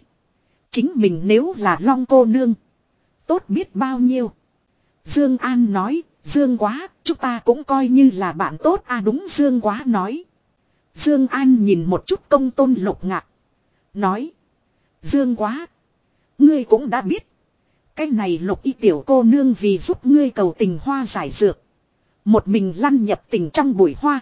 Chính mình nếu là long cô nương. Tốt biết bao nhiêu. Dương An nói. Dương quá. Chúng ta cũng coi như là bạn tốt à đúng Dương quá nói. Dương An nhìn một chút công tôn lục ngạc. Nói. Dương quá. Ngươi cũng đã biết. Cái này lục y tiểu cô nương vì giúp ngươi cầu tình hoa giải dược. Một mình lăn nhập tình trong bụi hoa.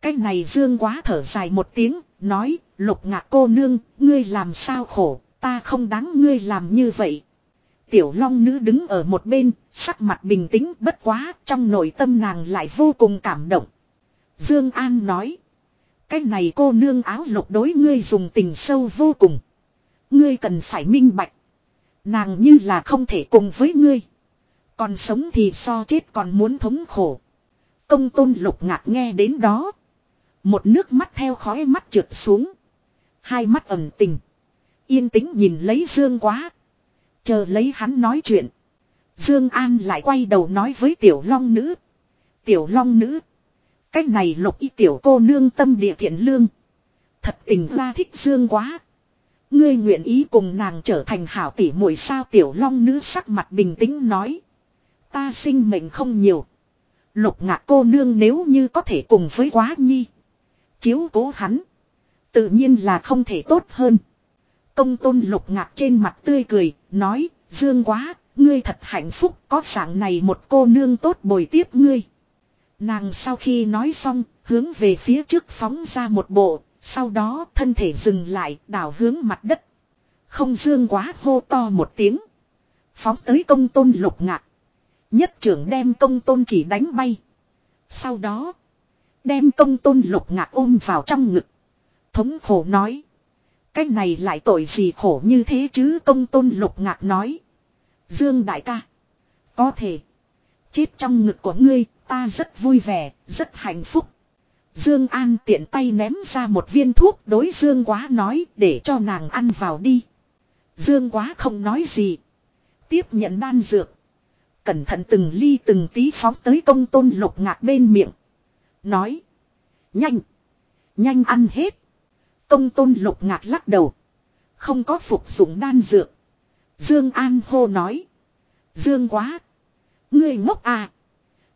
Cái này dương quá thở dài một tiếng, nói, lục ngạc cô nương, ngươi làm sao khổ, ta không đáng ngươi làm như vậy. Tiểu long nữ đứng ở một bên, sắc mặt bình tĩnh bất quá, trong nội tâm nàng lại vô cùng cảm động. Dương An nói, cái này cô nương áo lục đối ngươi dùng tình sâu vô cùng. Ngươi cần phải minh bạch. Nàng như là không thể cùng với ngươi. Còn sống thì so chết còn muốn thống khổ. Công tôn lục ngạc nghe đến đó. Một nước mắt theo khói mắt trượt xuống. Hai mắt ẩn tình. Yên tĩnh nhìn lấy Dương quá. Chờ lấy hắn nói chuyện. Dương An lại quay đầu nói với tiểu long nữ. Tiểu long nữ. Cách này lục y tiểu cô nương tâm địa thiện lương. Thật tình ra thích dương quá. Ngươi nguyện ý cùng nàng trở thành hảo tỷ muội sao tiểu long nữ sắc mặt bình tĩnh nói. Ta sinh mệnh không nhiều. Lục ngạc cô nương nếu như có thể cùng với quá nhi. Chiếu cố hắn. Tự nhiên là không thể tốt hơn. Công tôn lục ngạc trên mặt tươi cười, nói, dương quá, ngươi thật hạnh phúc, có sáng này một cô nương tốt bồi tiếp ngươi. Nàng sau khi nói xong, hướng về phía trước phóng ra một bộ, sau đó thân thể dừng lại, đảo hướng mặt đất. Không dương quá hô to một tiếng. Phóng tới công tôn lục ngạc. Nhất trưởng đem công tôn chỉ đánh bay. Sau đó, đem công tôn lục ngạc ôm vào trong ngực. Thống khổ nói. Cái này lại tội gì khổ như thế chứ công tôn lục ngạc nói. Dương đại ca. Có thể. Chết trong ngực của ngươi, ta rất vui vẻ, rất hạnh phúc. Dương An tiện tay ném ra một viên thuốc đối Dương Quá nói để cho nàng ăn vào đi. Dương Quá không nói gì. Tiếp nhận đan dược. Cẩn thận từng ly từng tí phóng tới công tôn lục ngạc bên miệng. Nói. Nhanh. Nhanh ăn hết. Công tôn lục ngạc lắc đầu. Không có phục dụng đan dược. Dương An hô nói. Dương quá. Ngươi ngốc à.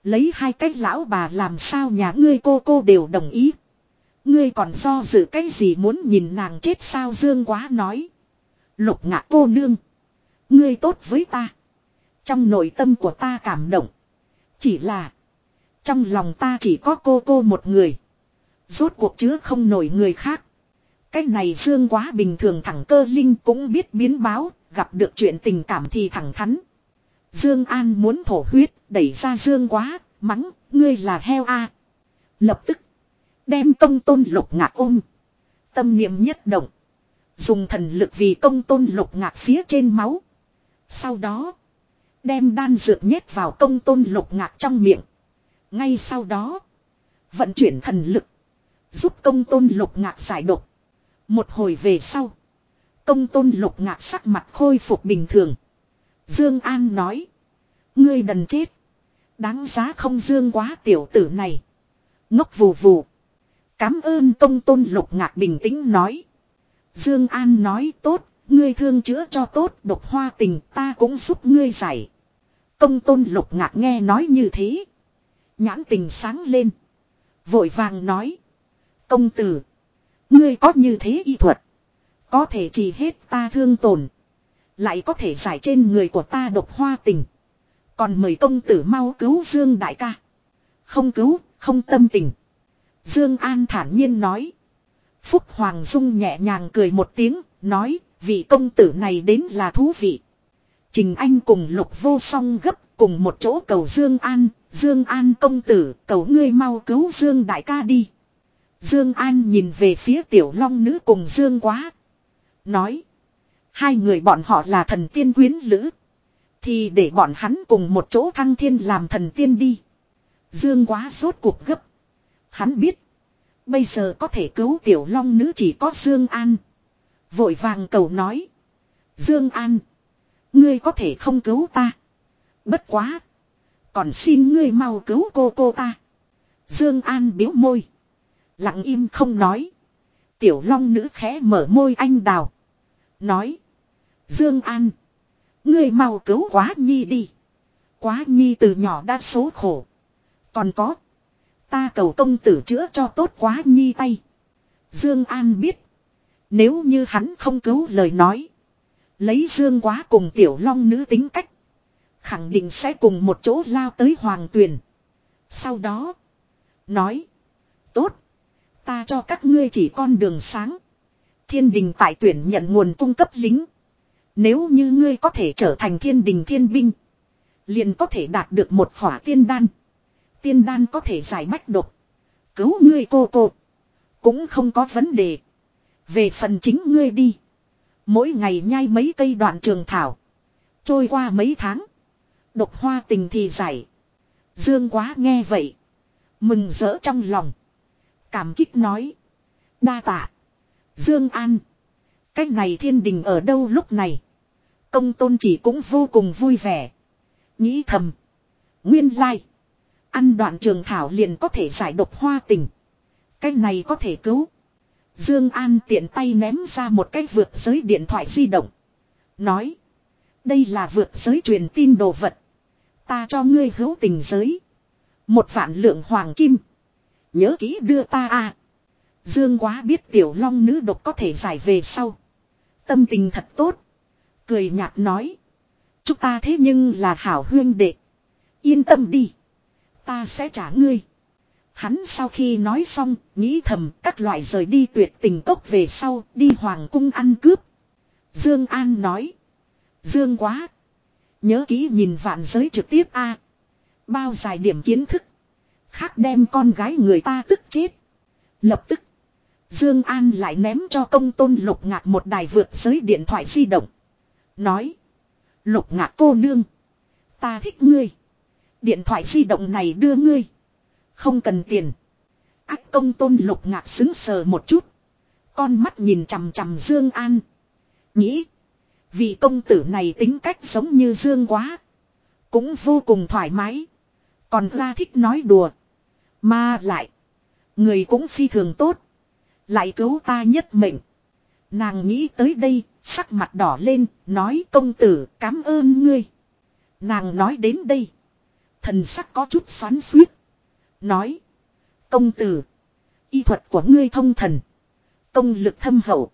Lấy hai cách lão bà làm sao nhà ngươi cô cô đều đồng ý. Ngươi còn do dự cái gì muốn nhìn nàng chết sao Dương quá nói. Lục ngạc cô nương. Ngươi tốt với ta. Trong nội tâm của ta cảm động. Chỉ là. Trong lòng ta chỉ có cô cô một người. Rốt cuộc chứa không nổi người khác. Cái này Dương quá bình thường thẳng cơ linh cũng biết biến báo, gặp được chuyện tình cảm thì thẳng thắn. Dương An muốn thổ huyết, đẩy ra Dương quá, mắng, ngươi là heo a. Lập tức, đem công tôn lục ngạc ôm. Tâm niệm nhất động. Dùng thần lực vì công tôn lục ngạc phía trên máu. Sau đó, đem đan dược nhét vào công tôn lục ngạc trong miệng. Ngay sau đó, vận chuyển thần lực. Giúp công tôn lục ngạc giải độc. Một hồi về sau. Công tôn lục ngạc sắc mặt khôi phục bình thường. Dương An nói. Ngươi đần chết. Đáng giá không dương quá tiểu tử này. Ngốc vù vù. Cám ơn công tôn lục ngạc bình tĩnh nói. Dương An nói tốt. Ngươi thương chữa cho tốt độc hoa tình ta cũng giúp ngươi giải. Công tôn lục ngạc nghe nói như thế. Nhãn tình sáng lên. Vội vàng nói. Công tử. Ngươi có như thế y thuật. Có thể chỉ hết ta thương tổn. Lại có thể giải trên người của ta độc hoa tình. Còn mời công tử mau cứu Dương đại ca. Không cứu, không tâm tình. Dương An thản nhiên nói. Phúc Hoàng Dung nhẹ nhàng cười một tiếng, nói, vị công tử này đến là thú vị. Trình Anh cùng lục vô song gấp cùng một chỗ cầu Dương An, Dương An công tử, cầu ngươi mau cứu Dương đại ca đi. Dương An nhìn về phía tiểu long nữ cùng Dương quá. Nói. Hai người bọn họ là thần tiên quyến lữ. Thì để bọn hắn cùng một chỗ thăng thiên làm thần tiên đi. Dương quá sốt cuộc gấp. Hắn biết. Bây giờ có thể cứu tiểu long nữ chỉ có Dương An. Vội vàng cầu nói. Dương An. Ngươi có thể không cứu ta. Bất quá. Còn xin ngươi mau cứu cô cô ta. Dương An biếu môi. Lặng im không nói. Tiểu long nữ khẽ mở môi anh đào. Nói. Dương An. Ngươi mau cứu quá nhi đi. Quá nhi từ nhỏ đã số khổ. Còn có. Ta cầu công tử chữa cho tốt quá nhi tay. Dương An biết. Nếu như hắn không cứu lời nói. Lấy Dương quá cùng tiểu long nữ tính cách. Khẳng định sẽ cùng một chỗ lao tới hoàng tuyền. Sau đó. Nói. Tốt. Ta cho các ngươi chỉ con đường sáng. Thiên đình tại tuyển nhận nguồn cung cấp lính. Nếu như ngươi có thể trở thành thiên đình thiên binh. Liền có thể đạt được một khỏa tiên đan. Tiên đan có thể giải bách độc. Cứu ngươi cô cô. Cũng không có vấn đề. Về phần chính ngươi đi. Mỗi ngày nhai mấy cây đoạn trường thảo. Trôi qua mấy tháng. Độc hoa tình thì giải. Dương quá nghe vậy. Mừng rỡ trong lòng. Cảm kích nói. Đa tạ. Dương An. Cái này thiên đình ở đâu lúc này. Công tôn chỉ cũng vô cùng vui vẻ. Nghĩ thầm. Nguyên lai. Ăn đoạn trường thảo liền có thể giải độc hoa tình. Cái này có thể cứu. Dương An tiện tay ném ra một cái vượt giới điện thoại di động. Nói. Đây là vượt giới truyền tin đồ vật. Ta cho ngươi hữu tình giới. Một vạn lượng hoàng kim. Nhớ kỹ đưa ta à. Dương quá biết tiểu long nữ độc có thể giải về sau. Tâm tình thật tốt. Cười nhạt nói. Chúng ta thế nhưng là hảo huyên đệ. Yên tâm đi. Ta sẽ trả ngươi. Hắn sau khi nói xong, nghĩ thầm các loại rời đi tuyệt tình tốc về sau, đi hoàng cung ăn cướp. Dương An nói. Dương quá. Nhớ kỹ nhìn vạn giới trực tiếp a Bao dài điểm kiến thức. Khác đem con gái người ta tức chết. Lập tức. Dương An lại ném cho công tôn lục ngạc một đài vượt giới điện thoại di động. Nói. Lục ngạc cô nương. Ta thích ngươi. Điện thoại di động này đưa ngươi. Không cần tiền. Ác công tôn lục ngạc xứng sờ một chút. Con mắt nhìn chằm chằm Dương An. Nghĩ. Vị công tử này tính cách giống như Dương quá. Cũng vô cùng thoải mái. Còn ra thích nói đùa. Mà lại. Người cũng phi thường tốt. Lại cứu ta nhất mệnh. Nàng nghĩ tới đây, sắc mặt đỏ lên, nói công tử cảm ơn ngươi. Nàng nói đến đây. Thần sắc có chút xoắn suýt. Nói. Công tử. Y thuật của ngươi thông thần. Công lực thâm hậu.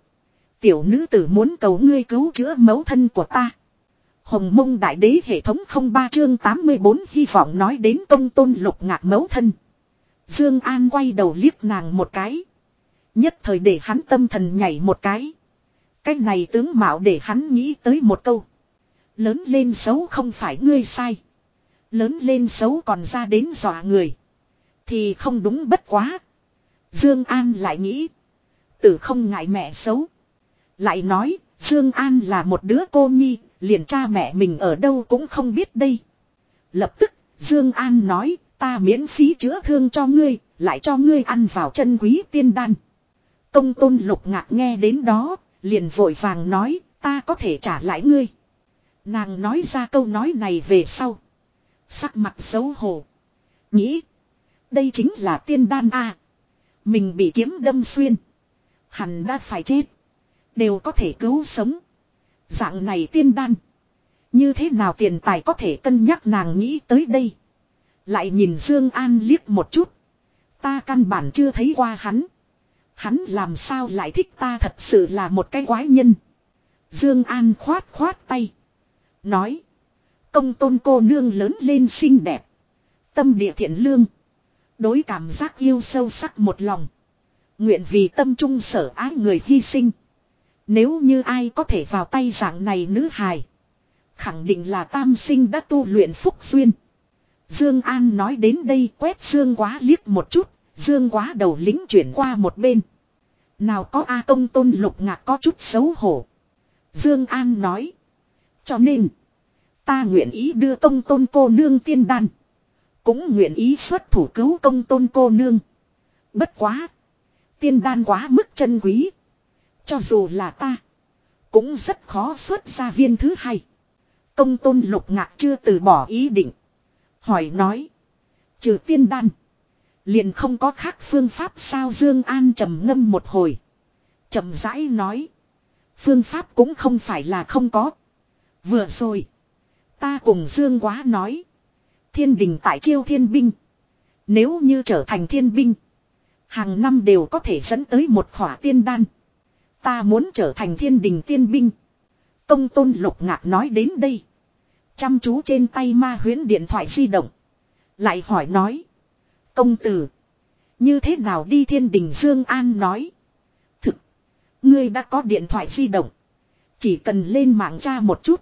Tiểu nữ tử muốn cầu ngươi cứu chữa mấu thân của ta. Hồng mông đại đế hệ thống không ba chương 84 hy vọng nói đến công tôn lục ngạc mấu thân. Dương An quay đầu liếc nàng một cái. Nhất thời để hắn tâm thần nhảy một cái. Cái này tướng mạo để hắn nghĩ tới một câu. Lớn lên xấu không phải ngươi sai. Lớn lên xấu còn ra đến dọa người. Thì không đúng bất quá. Dương An lại nghĩ. Tử không ngại mẹ xấu. Lại nói, Dương An là một đứa cô nhi, liền cha mẹ mình ở đâu cũng không biết đây. Lập tức, Dương An nói, ta miễn phí chữa thương cho ngươi, lại cho ngươi ăn vào chân quý tiên đan. Công tôn lục ngạc nghe đến đó, liền vội vàng nói, ta có thể trả lại ngươi. Nàng nói ra câu nói này về sau. Sắc mặt xấu hổ. Nghĩ. Đây chính là tiên đan a Mình bị kiếm đâm xuyên. Hẳn đã phải chết. Đều có thể cứu sống. Dạng này tiên đan. Như thế nào tiền tài có thể cân nhắc nàng nghĩ tới đây. Lại nhìn Dương An liếc một chút. Ta căn bản chưa thấy qua hắn. Hắn làm sao lại thích ta thật sự là một cái quái nhân. Dương An khoát khoát tay. Nói. Công tôn cô nương lớn lên xinh đẹp. Tâm địa thiện lương. Đối cảm giác yêu sâu sắc một lòng. Nguyện vì tâm trung sở ái người hy sinh. Nếu như ai có thể vào tay dạng này nữ hài. Khẳng định là tam sinh đã tu luyện phúc duyên. Dương An nói đến đây, quét Dương quá liếc một chút. Dương quá đầu lính chuyển qua một bên. Nào có A công tôn lục ngạc có chút xấu hổ. Dương An nói. Cho nên. Ta nguyện ý đưa công tôn cô nương tiên đan. Cũng nguyện ý xuất thủ cứu công tôn cô nương. Bất quá. Tiên đan quá mức chân quý. Cho dù là ta. Cũng rất khó xuất ra viên thứ hai. Công tôn lục ngạc chưa từ bỏ ý định. Hỏi nói. Trừ tiên đan. Liền không có khác phương pháp sao Dương An trầm ngâm một hồi. trầm rãi nói. Phương pháp cũng không phải là không có. Vừa rồi. Ta cùng Dương quá nói. Thiên đình tại chiêu thiên binh. Nếu như trở thành thiên binh. Hàng năm đều có thể dẫn tới một khỏa tiên đan. Ta muốn trở thành thiên đình tiên binh. Công tôn lục ngạc nói đến đây. Chăm chú trên tay ma huyến điện thoại di động. Lại hỏi nói. Công tử. Như thế nào đi thiên đình Dương An nói. Thực. Ngươi đã có điện thoại di động. Chỉ cần lên mạng tra một chút.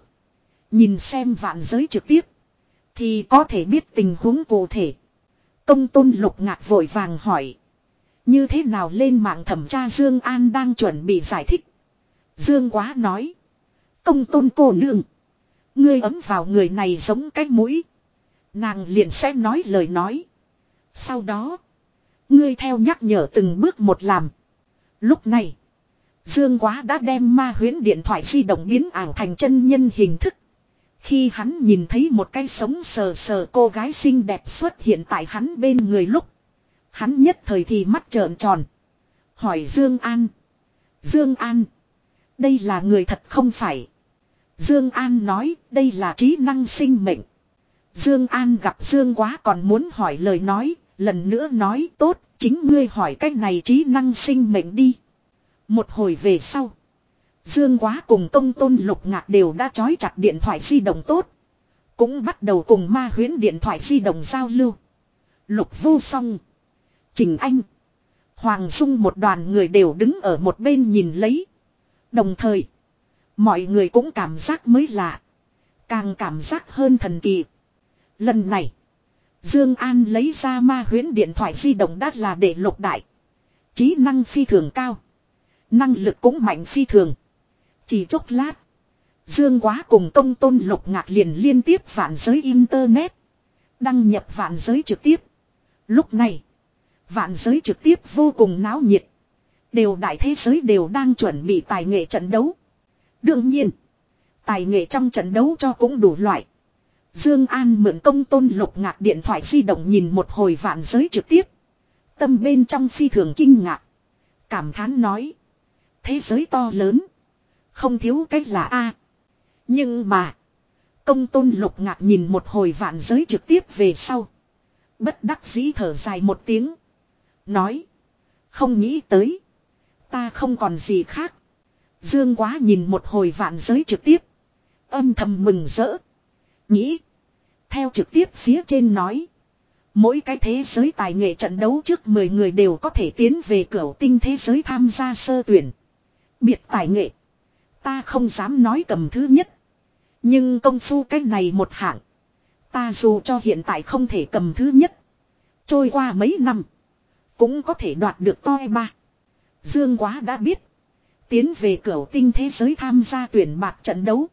Nhìn xem vạn giới trực tiếp. Thì có thể biết tình huống cụ thể. Công tôn lục ngạc vội vàng hỏi. Như thế nào lên mạng thẩm tra Dương An đang chuẩn bị giải thích. Dương quá nói. Công tôn cô nương. Ngươi ấm vào người này giống cái mũi. Nàng liền sẽ nói lời nói. Sau đó. Ngươi theo nhắc nhở từng bước một làm. Lúc này. Dương quá đã đem ma huyến điện thoại di động biến ảo thành chân nhân hình thức. Khi hắn nhìn thấy một cái sống sờ sờ cô gái xinh đẹp xuất hiện tại hắn bên người lúc. Hắn nhất thời thì mắt trợn tròn. Hỏi Dương An. Dương An. Đây là người thật không phải. Dương An nói đây là trí năng sinh mệnh. Dương An gặp Dương Quá còn muốn hỏi lời nói, lần nữa nói tốt, chính ngươi hỏi cách này trí năng sinh mệnh đi. Một hồi về sau. Dương Quá cùng Tông Tôn Lục Ngạc đều đã trói chặt điện thoại di động tốt. Cũng bắt đầu cùng ma huyến điện thoại di động giao lưu. Lục vô song. Trình Anh. Hoàng Dung một đoàn người đều đứng ở một bên nhìn lấy. Đồng thời. Mọi người cũng cảm giác mới lạ. Càng cảm giác hơn thần kỳ. Lần này. Dương An lấy ra ma Huyễn điện thoại di động đắt là để lục đại. Trí năng phi thường cao. Năng lực cũng mạnh phi thường. Chỉ chốc lát. Dương quá cùng công tôn lục ngạc liền liên tiếp vạn giới Internet. Đăng nhập vạn giới trực tiếp. Lúc này. Vạn giới trực tiếp vô cùng náo nhiệt. Đều đại thế giới đều đang chuẩn bị tài nghệ trận đấu. Đương nhiên. Tài nghệ trong trận đấu cho cũng đủ loại. Dương An mượn công tôn lục ngạc điện thoại di động nhìn một hồi vạn giới trực tiếp. Tâm bên trong phi thường kinh ngạc. Cảm thán nói. Thế giới to lớn. Không thiếu cách là A. Nhưng mà. Công tôn lục ngạc nhìn một hồi vạn giới trực tiếp về sau. Bất đắc dĩ thở dài một tiếng. Nói. Không nghĩ tới. Ta không còn gì khác. Dương quá nhìn một hồi vạn giới trực tiếp. Âm thầm mừng rỡ. Nghĩ. Theo trực tiếp phía trên nói. Mỗi cái thế giới tài nghệ trận đấu trước 10 người đều có thể tiến về cửa tinh thế giới tham gia sơ tuyển. Biệt tài nghệ. Ta không dám nói cầm thứ nhất. Nhưng công phu cái này một hạng. Ta dù cho hiện tại không thể cầm thứ nhất. Trôi qua mấy năm. Cũng có thể đoạt được toi ba. Dương quá đã biết. Tiến về cửa tinh thế giới tham gia tuyển bạc trận đấu.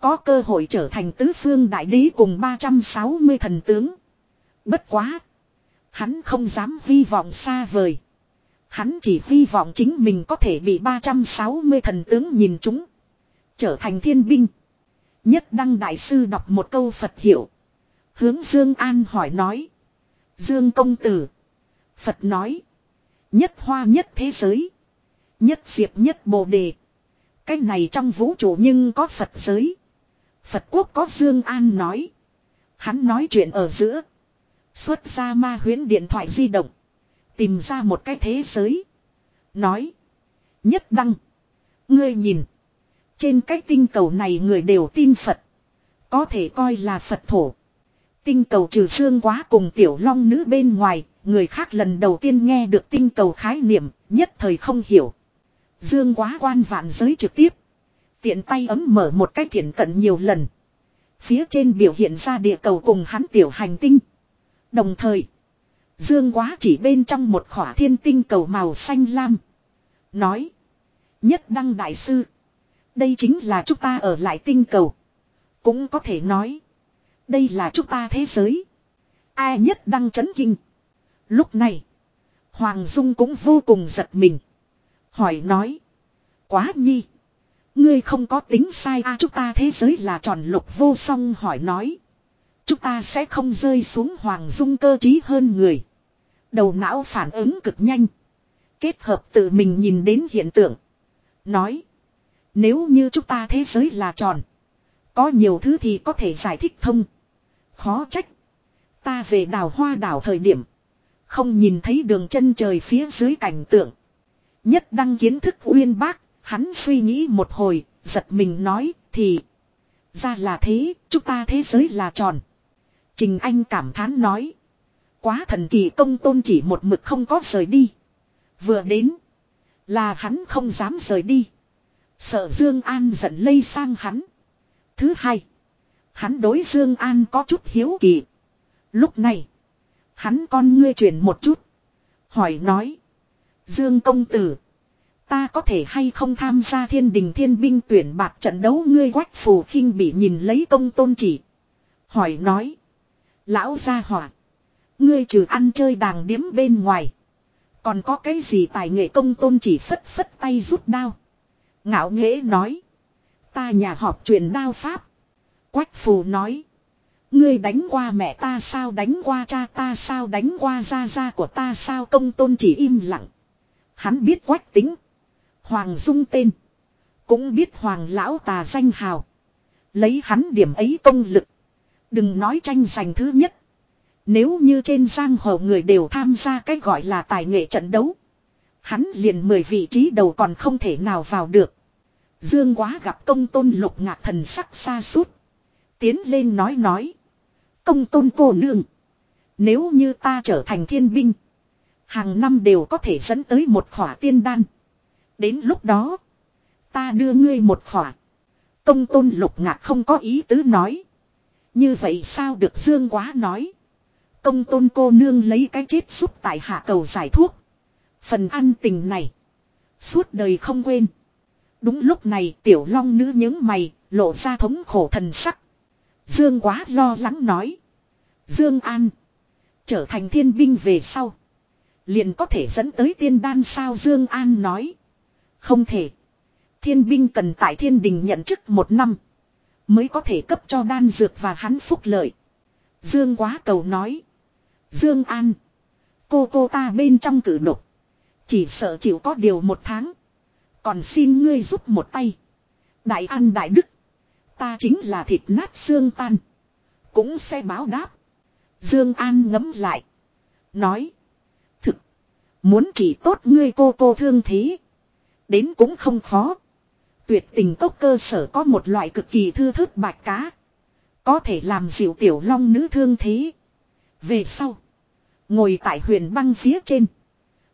Có cơ hội trở thành tứ phương đại đế cùng 360 thần tướng. Bất quá. Hắn không dám hy vọng xa vời. Hắn chỉ hy vọng chính mình có thể bị 360 thần tướng nhìn chúng. Trở thành thiên binh. Nhất đăng đại sư đọc một câu Phật hiệu. Hướng Dương An hỏi nói. Dương công tử. Phật nói. Nhất hoa nhất thế giới. Nhất diệp nhất bồ đề. Cái này trong vũ trụ nhưng có Phật giới. Phật quốc có Dương An nói. Hắn nói chuyện ở giữa. Xuất ra ma huyến điện thoại di động. Tìm ra một cái thế giới. Nói. Nhất đăng. Ngươi nhìn. Trên cái tinh cầu này người đều tin Phật. Có thể coi là Phật thổ. Tinh cầu trừ xương quá cùng tiểu long nữ bên ngoài. Người khác lần đầu tiên nghe được tinh cầu khái niệm. Nhất thời không hiểu. Dương quá quan vạn giới trực tiếp. Tiện tay ấm mở một cái thiện cận nhiều lần. Phía trên biểu hiện ra địa cầu cùng hắn tiểu hành tinh. Đồng thời. Dương quá chỉ bên trong một khỏa thiên tinh cầu màu xanh lam. Nói. Nhất đăng đại sư. Đây chính là chúng ta ở lại tinh cầu. Cũng có thể nói. Đây là chúng ta thế giới. Ai nhất đăng chấn kinh. Lúc này. Hoàng Dung cũng vô cùng giật mình. Hỏi nói. Quá nhi. Ngươi không có tính sai a à, chúng ta thế giới là tròn lục vô song hỏi nói. Chúng ta sẽ không rơi xuống hoàng dung cơ trí hơn người. Đầu não phản ứng cực nhanh. Kết hợp tự mình nhìn đến hiện tượng. Nói. Nếu như chúng ta thế giới là tròn. Có nhiều thứ thì có thể giải thích thông. Khó trách. Ta về đào hoa đảo thời điểm. Không nhìn thấy đường chân trời phía dưới cảnh tượng. Nhất đăng kiến thức uyên bác. Hắn suy nghĩ một hồi. Giật mình nói, thì. Ra là thế. Chúng ta thế giới là tròn. Trình Anh cảm thán nói. Quá thần kỳ công tôn chỉ một mực không có rời đi. Vừa đến. Là hắn không dám rời đi. Sợ Dương An giận lây sang hắn. Thứ hai. Hắn đối Dương An có chút hiếu kỳ. Lúc này. Hắn con ngươi chuyển một chút. Hỏi nói. Dương công tử. Ta có thể hay không tham gia thiên đình thiên binh tuyển bạc trận đấu ngươi quách phù khinh bị nhìn lấy công tôn chỉ. Hỏi nói. Lão gia hỏa. Ngươi trừ ăn chơi đàng điếm bên ngoài. Còn có cái gì tài nghệ công tôn chỉ phất phất tay rút đao. Ngạo nghễ nói. Ta nhà họp truyền đao pháp. Quách phù nói. Ngươi đánh qua mẹ ta sao đánh qua cha ta sao đánh qua gia gia của ta sao công tôn chỉ im lặng. Hắn biết quách tính. Hoàng dung tên. Cũng biết hoàng lão tà danh hào. Lấy hắn điểm ấy công lực. Đừng nói tranh giành thứ nhất. Nếu như trên giang hồ người đều tham gia cái gọi là tài nghệ trận đấu. Hắn liền mười vị trí đầu còn không thể nào vào được. Dương quá gặp công tôn lục ngạc thần sắc xa suốt. Tiến lên nói nói. Công tôn cô nương. Nếu như ta trở thành thiên binh. Hàng năm đều có thể dẫn tới một khỏa tiên đan. Đến lúc đó. Ta đưa ngươi một khỏa. Công tôn lục ngạc không có ý tứ nói. Như vậy sao được Dương quá nói. Công tôn cô nương lấy cái chết giúp tại hạ cầu giải thuốc. Phần ăn tình này. Suốt đời không quên. Đúng lúc này tiểu long nữ những mày, lộ ra thống khổ thần sắc. Dương quá lo lắng nói. Dương An. Trở thành thiên binh về sau. Liền có thể dẫn tới tiên đan sao Dương An nói. Không thể. Thiên binh cần tại thiên đình nhận chức một năm. Mới có thể cấp cho đan dược và hắn phúc lợi. Dương quá cầu nói. Dương An. Cô cô ta bên trong cử độc. Chỉ sợ chịu có điều một tháng. Còn xin ngươi giúp một tay. Đại an đại đức. Ta chính là thịt nát xương tan. Cũng sẽ báo đáp. Dương An ngấm lại. Nói. Muốn chỉ tốt ngươi cô cô thương thế. Đến cũng không khó. Tuyệt tình cốc cơ sở có một loại cực kỳ thư thức bạch cá. Có thể làm dịu tiểu long nữ thương thế. Về sau. Ngồi tại huyền băng phía trên.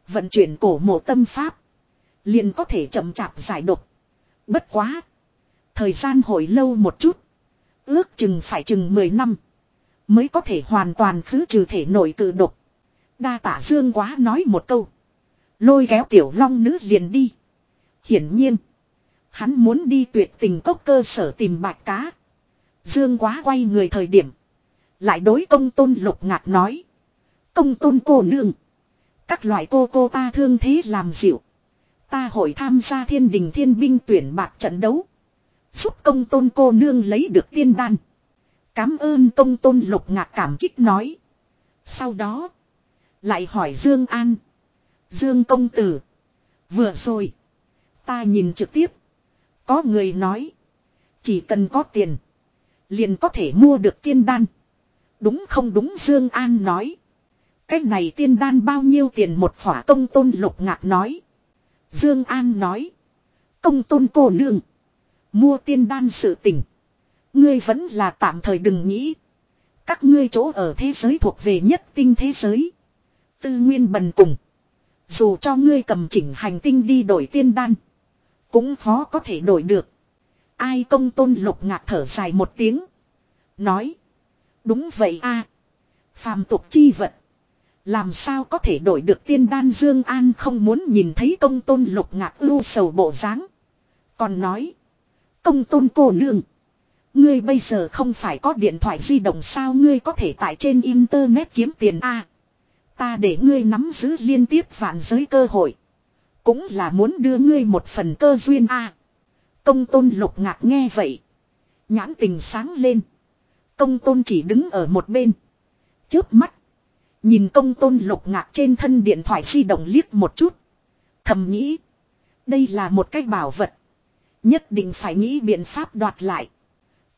Vận chuyển cổ mộ tâm pháp. Liền có thể chậm chạp giải độc. Bất quá. Thời gian hồi lâu một chút. Ước chừng phải chừng 10 năm. Mới có thể hoàn toàn khứ trừ thể nội cử độc. Đa tả dương quá nói một câu. Lôi kéo tiểu long nữ liền đi. Hiển nhiên. Hắn muốn đi tuyệt tình cốc cơ sở tìm bạch cá. Dương quá quay người thời điểm. Lại đối công tôn lục ngạc nói. Công tôn cô nương. Các loại cô cô ta thương thế làm dịu. Ta hội tham gia thiên đình thiên binh tuyển bạc trận đấu. Giúp công tôn cô nương lấy được tiên đan. Cám ơn công tôn lục ngạc cảm kích nói. Sau đó. Lại hỏi Dương An. Dương công tử. Vừa rồi. Ta nhìn trực tiếp. Có người nói. Chỉ cần có tiền. Liền có thể mua được tiên đan. Đúng không đúng Dương An nói. Cái này tiên đan bao nhiêu tiền một khỏa công tôn lục ngạc nói. Dương An nói. Công tôn cô nương. Mua tiên đan sự tình. Ngươi vẫn là tạm thời đừng nghĩ. Các ngươi chỗ ở thế giới thuộc về nhất tinh thế giới. Tư nguyên bần cùng. Dù cho ngươi cầm chỉnh hành tinh đi đổi tiên đan. Cũng khó có thể đổi được. Ai công tôn lục ngạc thở dài một tiếng. Nói. Đúng vậy a, Phàm tục chi vật. Làm sao có thể đổi được tiên đan Dương An không muốn nhìn thấy công tôn lục ngạc ưu sầu bộ dáng. Còn nói. Công tôn cô nương. Ngươi bây giờ không phải có điện thoại di động sao ngươi có thể tại trên internet kiếm tiền a Ta để ngươi nắm giữ liên tiếp vạn giới cơ hội. Cũng là muốn đưa ngươi một phần cơ duyên a Công tôn lục ngạc nghe vậy. Nhãn tình sáng lên. Công tôn chỉ đứng ở một bên. Chớp mắt. Nhìn công tôn lục ngạc trên thân điện thoại di động liếc một chút. Thầm nghĩ. Đây là một cái bảo vật. Nhất định phải nghĩ biện pháp đoạt lại.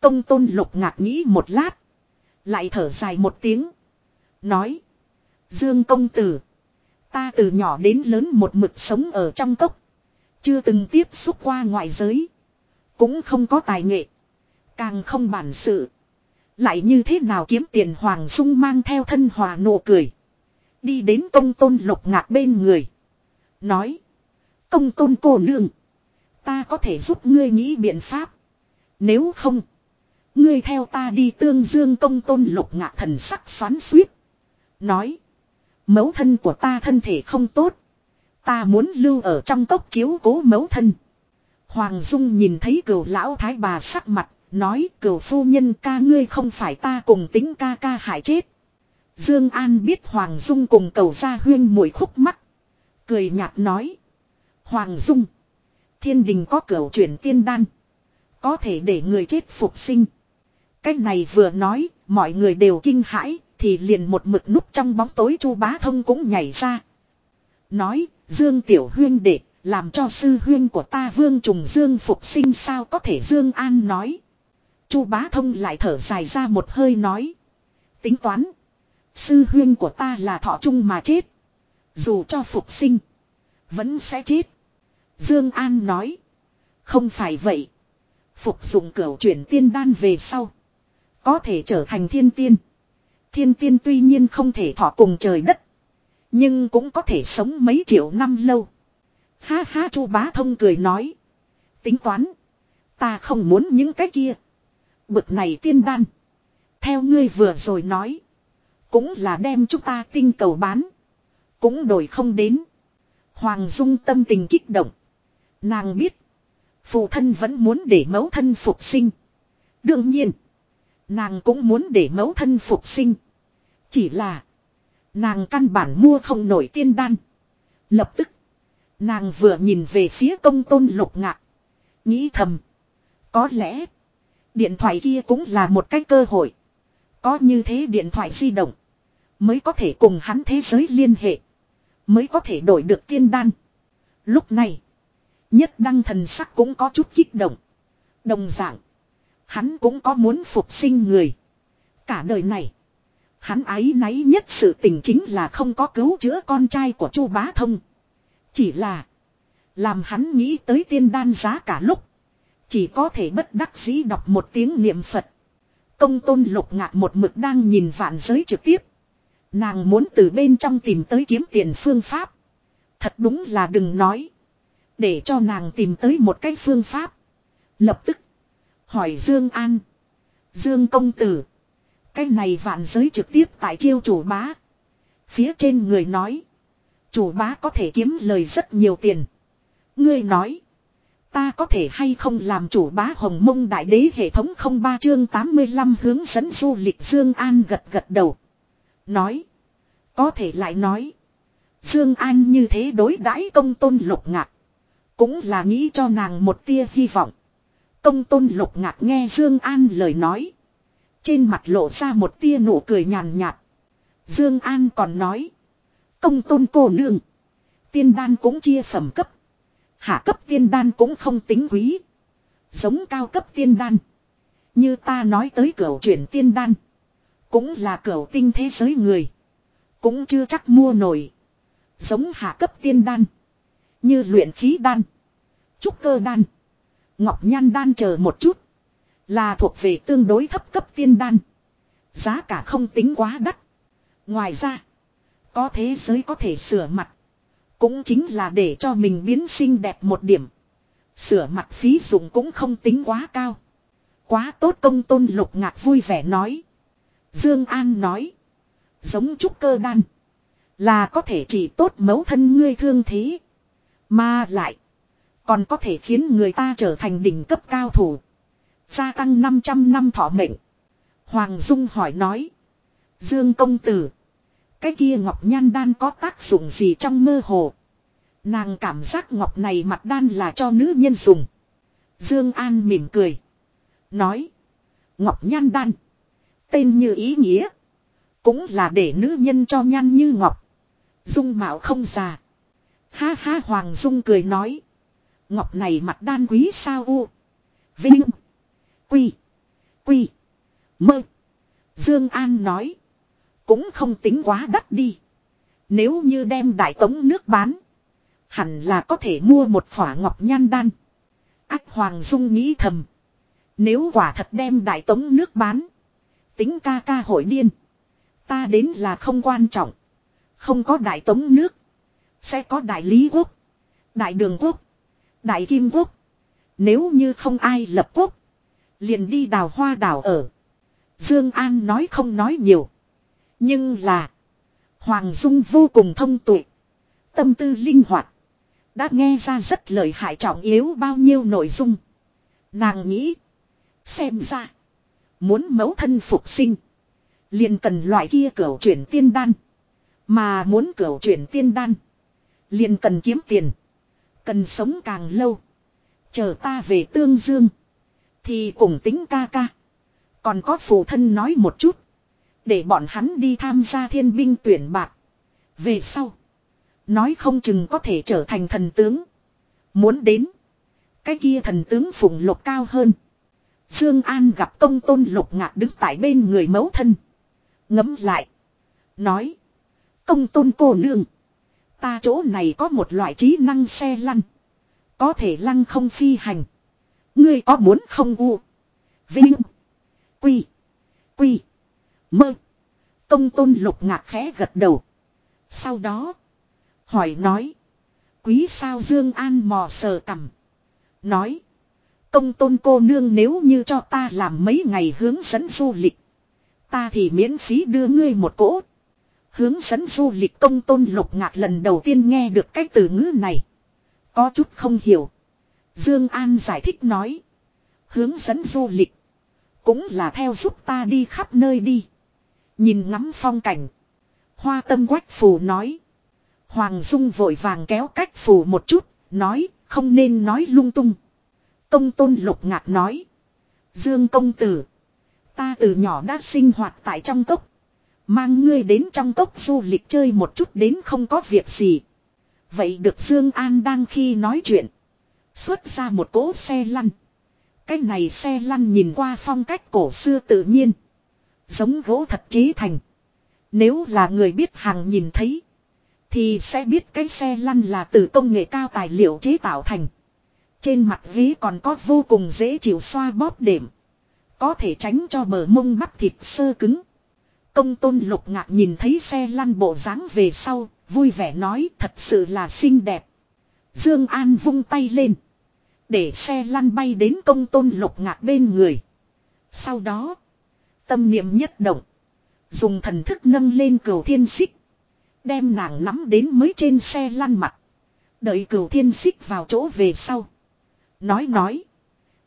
Công tôn lục ngạc nghĩ một lát. Lại thở dài một tiếng. Nói. Dương công tử. Ta từ nhỏ đến lớn một mực sống ở trong cốc. Chưa từng tiếp xúc qua ngoại giới. Cũng không có tài nghệ. Càng không bản sự. Lại như thế nào kiếm tiền Hoàng Dung mang theo thân hòa nụ cười. Đi đến công tôn lục ngạc bên người. Nói. Công tôn cô nương. Ta có thể giúp ngươi nghĩ biện pháp. Nếu không. Ngươi theo ta đi tương dương công tôn lục ngạc thần sắc xoắn suýt. Nói. Mẫu thân của ta thân thể không tốt. Ta muốn lưu ở trong cốc chiếu cố mẫu thân. Hoàng Dung nhìn thấy cửu lão thái bà sắc mặt Nói cửu phu nhân ca ngươi không phải ta cùng tính ca ca hại chết. Dương An biết Hoàng Dung cùng cầu gia huyên mùi khúc mắt. Cười nhạt nói. Hoàng Dung. Thiên đình có cửu chuyển tiên đan. Có thể để người chết phục sinh. Cách này vừa nói, mọi người đều kinh hãi, thì liền một mực núp trong bóng tối chu bá thông cũng nhảy ra. Nói, Dương Tiểu Huyên đệ, làm cho sư huyên của ta vương trùng Dương phục sinh sao có thể Dương An nói. chu bá thông lại thở dài ra một hơi nói. Tính toán. Sư huyên của ta là thọ trung mà chết. Dù cho phục sinh. Vẫn sẽ chết. Dương An nói. Không phải vậy. Phục dụng cửu chuyển tiên đan về sau. Có thể trở thành thiên tiên. Thiên tiên tuy nhiên không thể thọ cùng trời đất. Nhưng cũng có thể sống mấy triệu năm lâu. Ha ha, chu bá thông cười nói. Tính toán. Ta không muốn những cái kia. Bực này tiên đan. Theo ngươi vừa rồi nói. Cũng là đem chúng ta tinh cầu bán. Cũng đổi không đến. Hoàng Dung tâm tình kích động. Nàng biết. Phụ thân vẫn muốn để mẫu thân phục sinh. Đương nhiên. Nàng cũng muốn để mẫu thân phục sinh. Chỉ là. Nàng căn bản mua không nổi tiên đan. Lập tức. Nàng vừa nhìn về phía công tôn lục ngạc. Nghĩ thầm. Có lẽ. Điện thoại kia cũng là một cái cơ hội. Có như thế điện thoại di động. Mới có thể cùng hắn thế giới liên hệ. Mới có thể đổi được tiên đan. Lúc này. Nhất đăng thần sắc cũng có chút kích động. Đồng dạng. Hắn cũng có muốn phục sinh người. Cả đời này. Hắn ái náy nhất sự tình chính là không có cứu chữa con trai của chu bá thông. Chỉ là. Làm hắn nghĩ tới tiên đan giá cả lúc. Chỉ có thể bất đắc dĩ đọc một tiếng niệm Phật. Công tôn lục ngạc một mực đang nhìn vạn giới trực tiếp. Nàng muốn từ bên trong tìm tới kiếm tiền phương pháp. Thật đúng là đừng nói. Để cho nàng tìm tới một cái phương pháp. Lập tức. Hỏi Dương An. Dương công tử. Cái này vạn giới trực tiếp tại chiêu chủ bá. Phía trên người nói. Chủ bá có thể kiếm lời rất nhiều tiền. Ngươi nói. Ta có thể hay không làm chủ bá hồng mông đại đế hệ thống không ba chương 85 hướng dẫn du lịch Dương An gật gật đầu. Nói. Có thể lại nói. Dương An như thế đối đãi công tôn lục ngạc. Cũng là nghĩ cho nàng một tia hy vọng. Công tôn lục ngạc nghe Dương An lời nói. Trên mặt lộ ra một tia nụ cười nhàn nhạt. Dương An còn nói. Công tôn cô nương. Tiên đan cũng chia phẩm cấp. Hạ cấp tiên đan cũng không tính quý. Giống cao cấp tiên đan. Như ta nói tới cửa chuyển tiên đan. Cũng là cửa tinh thế giới người. Cũng chưa chắc mua nổi. Giống hạ cấp tiên đan. Như luyện khí đan. Trúc cơ đan. Ngọc nhan đan chờ một chút. Là thuộc về tương đối thấp cấp tiên đan. Giá cả không tính quá đắt. Ngoài ra. Có thế giới có thể sửa mặt. Cũng chính là để cho mình biến xinh đẹp một điểm. Sửa mặt phí dụng cũng không tính quá cao. Quá tốt công tôn lục ngạc vui vẻ nói. Dương An nói. Giống trúc cơ đan. Là có thể chỉ tốt mấu thân ngươi thương thế. Mà lại. Còn có thể khiến người ta trở thành đỉnh cấp cao thủ. Gia tăng 500 năm thọ mệnh. Hoàng Dung hỏi nói. Dương công tử. Cái kia ngọc nhan đan có tác dụng gì trong mơ hồ. Nàng cảm giác ngọc này mặt đan là cho nữ nhân dùng. Dương An mỉm cười. Nói. Ngọc nhan đan. Tên như ý nghĩa. Cũng là để nữ nhân cho nhan như ngọc. Dung mạo không già. Ha ha Hoàng Dung cười nói. Ngọc này mặt đan quý sao u. Vinh. Quy. Quy. Mơ. Dương An nói. Cũng không tính quá đắt đi. Nếu như đem đại tống nước bán. Hẳn là có thể mua một khỏa ngọc nhan đan. Ách Hoàng Dung nghĩ thầm. Nếu quả thật đem đại tống nước bán. Tính ca ca hội điên. Ta đến là không quan trọng. Không có đại tống nước. Sẽ có đại lý quốc. Đại đường quốc. Đại kim quốc. Nếu như không ai lập quốc. Liền đi đào hoa đảo ở. Dương An nói không nói nhiều. Nhưng là. Hoàng Dung vô cùng thông tuệ. Tâm tư linh hoạt. Đã nghe ra rất lợi hại trọng yếu bao nhiêu nội dung. Nàng nghĩ. Xem ra. Muốn mẫu thân phục sinh. Liền cần loại kia cầu chuyển tiên đan. Mà muốn cầu chuyển tiên đan. Liền cần kiếm tiền. Cần sống càng lâu. Chờ ta về tương dương. Thì cùng tính ca ca. Còn có phụ thân nói một chút. Để bọn hắn đi tham gia thiên binh tuyển bạc. Về sau. Nói không chừng có thể trở thành thần tướng. Muốn đến. Cái kia thần tướng phụng lục cao hơn. Dương An gặp công tôn lục ngạc đứng tại bên người mẫu thân. Ngấm lại. Nói. Công tôn cô nương. Ta chỗ này có một loại trí năng xe lăn. Có thể lăng không phi hành. Ngươi có muốn không u. Vinh. Quy. Quy. Mơ. Công tôn lục ngạc khẽ gật đầu. Sau đó. Hỏi nói. Quý sao Dương An mò sờ cằm. Nói. Công tôn cô nương nếu như cho ta làm mấy ngày hướng dẫn du lịch. Ta thì miễn phí đưa ngươi một cỗ. Hướng dẫn du lịch công tôn lục ngạc lần đầu tiên nghe được cái từ ngữ này. Có chút không hiểu. Dương An giải thích nói. Hướng dẫn du lịch. Cũng là theo giúp ta đi khắp nơi đi. Nhìn ngắm phong cảnh. Hoa tâm quách phù nói. Hoàng Dung vội vàng kéo cách phù một chút. Nói, không nên nói lung tung. Công tôn lục ngạc nói. Dương công tử. Ta từ nhỏ đã sinh hoạt tại trong cốc. Mang ngươi đến trong cốc du lịch chơi một chút đến không có việc gì. Vậy được Dương An đang khi nói chuyện. Xuất ra một cỗ xe lăn. Cái này xe lăn nhìn qua phong cách cổ xưa tự nhiên. Giống gỗ thật chế thành. Nếu là người biết hàng nhìn thấy. Thì sẽ biết cái xe lăn là từ công nghệ cao tài liệu chế tạo thành. Trên mặt ghế còn có vô cùng dễ chịu xoa bóp đệm. Có thể tránh cho bờ mông bắp thịt sơ cứng. Công tôn lục ngạc nhìn thấy xe lăn bộ dáng về sau, vui vẻ nói thật sự là xinh đẹp. Dương An vung tay lên. Để xe lăn bay đến công tôn lục ngạc bên người. Sau đó, tâm niệm nhất động. Dùng thần thức nâng lên cửu thiên xích. Đem nàng nắm đến mới trên xe lăn mặt. Đợi cửu thiên xích vào chỗ về sau. Nói nói.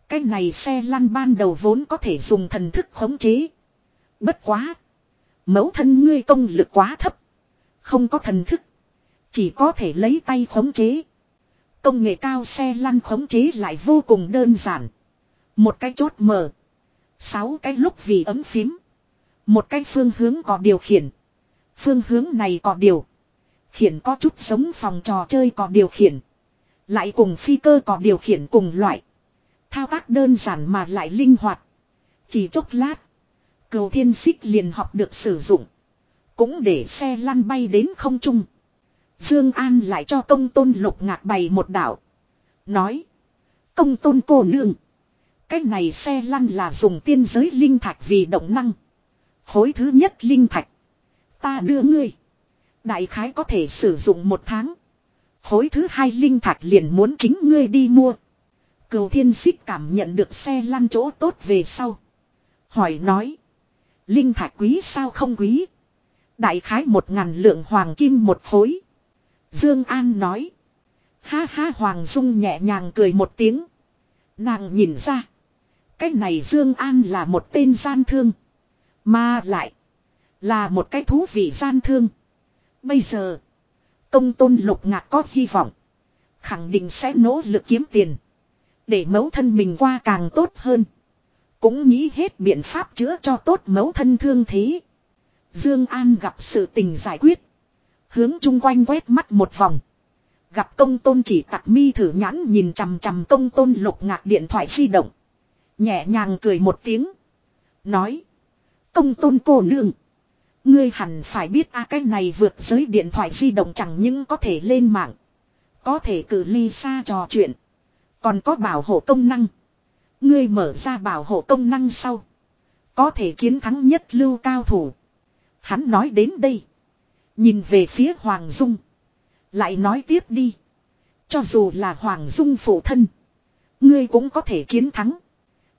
Cái này xe lăn ban đầu vốn có thể dùng thần thức khống chế. Bất quá. Mẫu thân ngươi công lực quá thấp. Không có thần thức. Chỉ có thể lấy tay khống chế. Công nghệ cao xe lăn khống chế lại vô cùng đơn giản. Một cái chốt mở. Sáu cái lúc vì ấm phím. Một cái phương hướng có điều khiển. Phương hướng này có điều. Khiển có chút giống phòng trò chơi có điều khiển. Lại cùng phi cơ có điều khiển cùng loại. Thao tác đơn giản mà lại linh hoạt. Chỉ chốc lát. Cầu thiên xích liền học được sử dụng. Cũng để xe lăn bay đến không trung. Dương An lại cho công tôn lục ngạc bày một đảo. Nói. Công tôn cô nương. Cái này xe lăn là dùng tiên giới linh thạch vì động năng. Khối thứ nhất linh thạch. Ta đưa ngươi. Đại khái có thể sử dụng một tháng. Khối thứ hai linh thạch liền muốn chính ngươi đi mua. Cầu thiên xích cảm nhận được xe lăn chỗ tốt về sau. Hỏi nói. Linh thạch quý sao không quý? Đại khái một ngàn lượng hoàng kim một khối. Dương An nói. Ha ha, Hoàng Dung nhẹ nhàng cười một tiếng. Nàng nhìn ra. Cái này Dương An là một tên gian thương. Mà lại. Là một cái thú vị gian thương. Bây giờ. Công tôn lục ngạc có hy vọng. Khẳng định sẽ nỗ lực kiếm tiền. Để mẫu thân mình qua càng tốt hơn. Cũng nghĩ hết biện pháp chữa cho tốt mẫu thân thương thế. Dương An gặp sự tình giải quyết. Hướng chung quanh quét mắt một vòng. Gặp công tôn chỉ tặc mi thử nhãn nhìn chằm chằm công tôn lục ngạc điện thoại di động. Nhẹ nhàng cười một tiếng. Nói. Công tôn cô nương. Ngươi hẳn phải biết a, cái này vượt giới điện thoại di động chẳng những có thể lên mạng. Có thể cử ly xa trò chuyện. Còn có bảo hộ công năng. Ngươi mở ra bảo hộ công năng sau. Có thể chiến thắng nhất lưu cao thủ. Hắn nói đến đây. Nhìn về phía Hoàng Dung. Lại nói tiếp đi. Cho dù là Hoàng Dung phụ thân. Ngươi cũng có thể chiến thắng.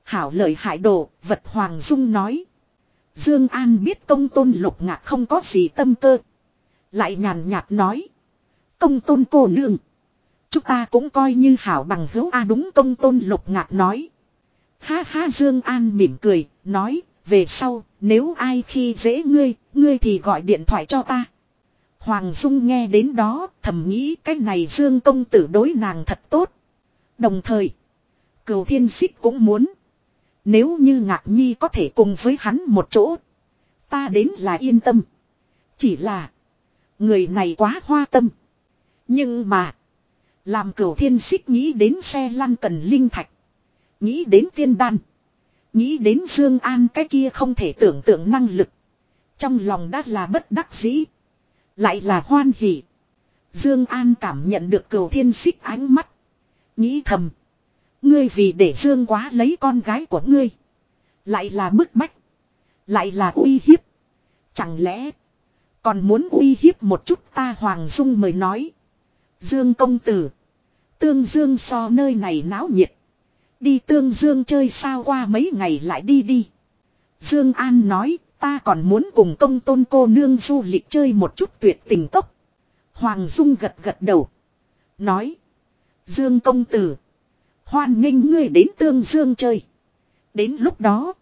Hảo lợi hại đồ, vật Hoàng Dung nói. Dương An biết công tôn lục ngạc không có gì tâm cơ. Lại nhàn nhạt nói. Công tôn cô nương. Chúng ta cũng coi như hảo bằng hữu A đúng công tôn lục ngạc nói. Ha ha Dương An mỉm cười, nói, về sau, nếu ai khi dễ ngươi, ngươi thì gọi điện thoại cho ta. Hoàng Dung nghe đến đó, thầm nghĩ cái này Dương công tử đối nàng thật tốt. Đồng thời, cửu thiên xích cũng muốn. Nếu như ngạc nhi có thể cùng với hắn một chỗ. Ta đến là yên tâm. Chỉ là. Người này quá hoa tâm. Nhưng mà. Làm cửu thiên xích nghĩ đến xe lăn cần linh thạch. Nghĩ đến tiên đan. Nghĩ đến Dương An cái kia không thể tưởng tượng năng lực. Trong lòng đã là bất đắc dĩ. Lại là hoan hỉ. Dương An cảm nhận được cửu thiên xích ánh mắt. Nghĩ thầm. Ngươi vì để Dương quá lấy con gái của ngươi. Lại là bức bách. Lại là uy hiếp. Chẳng lẽ. Còn muốn uy hiếp một chút ta Hoàng Dung mới nói. Dương công tử. Tương Dương so nơi này náo nhiệt. Đi Tương Dương chơi sao qua mấy ngày lại đi đi. Dương An nói ta còn muốn cùng công tôn cô nương du lịch chơi một chút tuyệt tình tốc. Hoàng Dung gật gật đầu. Nói. Dương công tử. Hoan nghênh ngươi đến Tương Dương chơi. Đến lúc đó.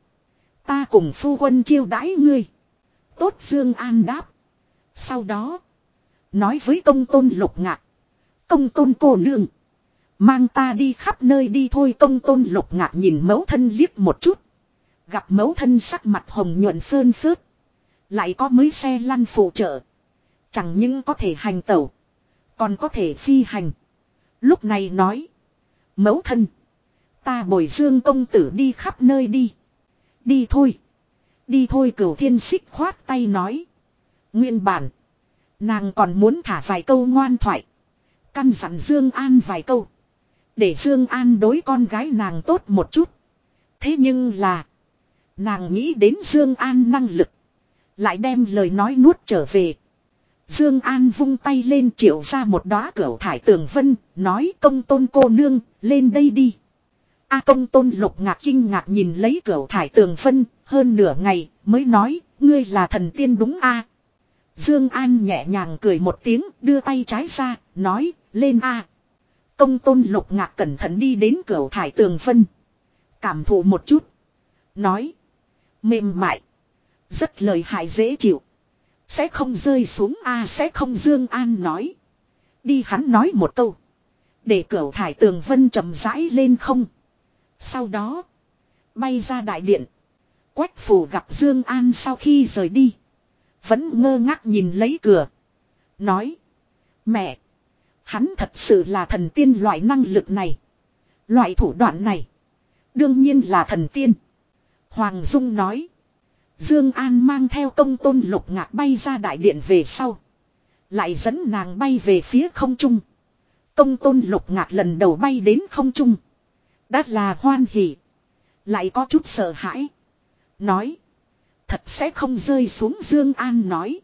Ta cùng phu quân chiêu đãi ngươi. Tốt Dương An đáp. Sau đó. Nói với công tôn lục ngạc. Công tôn cô nương. Mang ta đi khắp nơi đi thôi công tôn lục ngạc nhìn mẫu thân liếc một chút. Gặp mẫu thân sắc mặt hồng nhuận phơn phớt. Lại có mới xe lăn phụ trợ. Chẳng những có thể hành tẩu. Còn có thể phi hành. Lúc này nói. Mẫu thân. Ta bồi dương công tử đi khắp nơi đi. Đi thôi. Đi thôi cửu thiên xích khoát tay nói. Nguyên bản. Nàng còn muốn thả vài câu ngoan thoại. Căn dặn Dương An vài câu. Để Dương An đối con gái nàng tốt một chút. Thế nhưng là. Nàng nghĩ đến Dương An năng lực. Lại đem lời nói nuốt trở về. Dương An vung tay lên triệu ra một đóa cửu thải tường vân, nói công tôn cô nương, lên đây đi. A công tôn lục ngạc kinh ngạc nhìn lấy cửu thải tường vân, hơn nửa ngày, mới nói, ngươi là thần tiên đúng a Dương An nhẹ nhàng cười một tiếng, đưa tay trái ra, nói, lên a Công tôn lục ngạc cẩn thận đi đến cửu thải tường vân. Cảm thụ một chút. Nói. Mềm mại. Rất lời hại dễ chịu. Sẽ không rơi xuống a, sẽ không Dương An nói. Đi hắn nói một câu. Để cửu thải tường vân chậm rãi lên không. Sau đó. Bay ra đại điện. Quách phủ gặp Dương An sau khi rời đi. Vẫn ngơ ngác nhìn lấy cửa. Nói. Mẹ. Hắn thật sự là thần tiên loại năng lực này. Loại thủ đoạn này. Đương nhiên là thần tiên. Hoàng Dung nói. Dương An mang theo công tôn lục ngạc bay ra đại điện về sau. Lại dẫn nàng bay về phía không trung. Công tôn lục ngạc lần đầu bay đến không trung. Đã là hoan hỉ. Lại có chút sợ hãi. Nói. Thật sẽ không rơi xuống Dương An nói.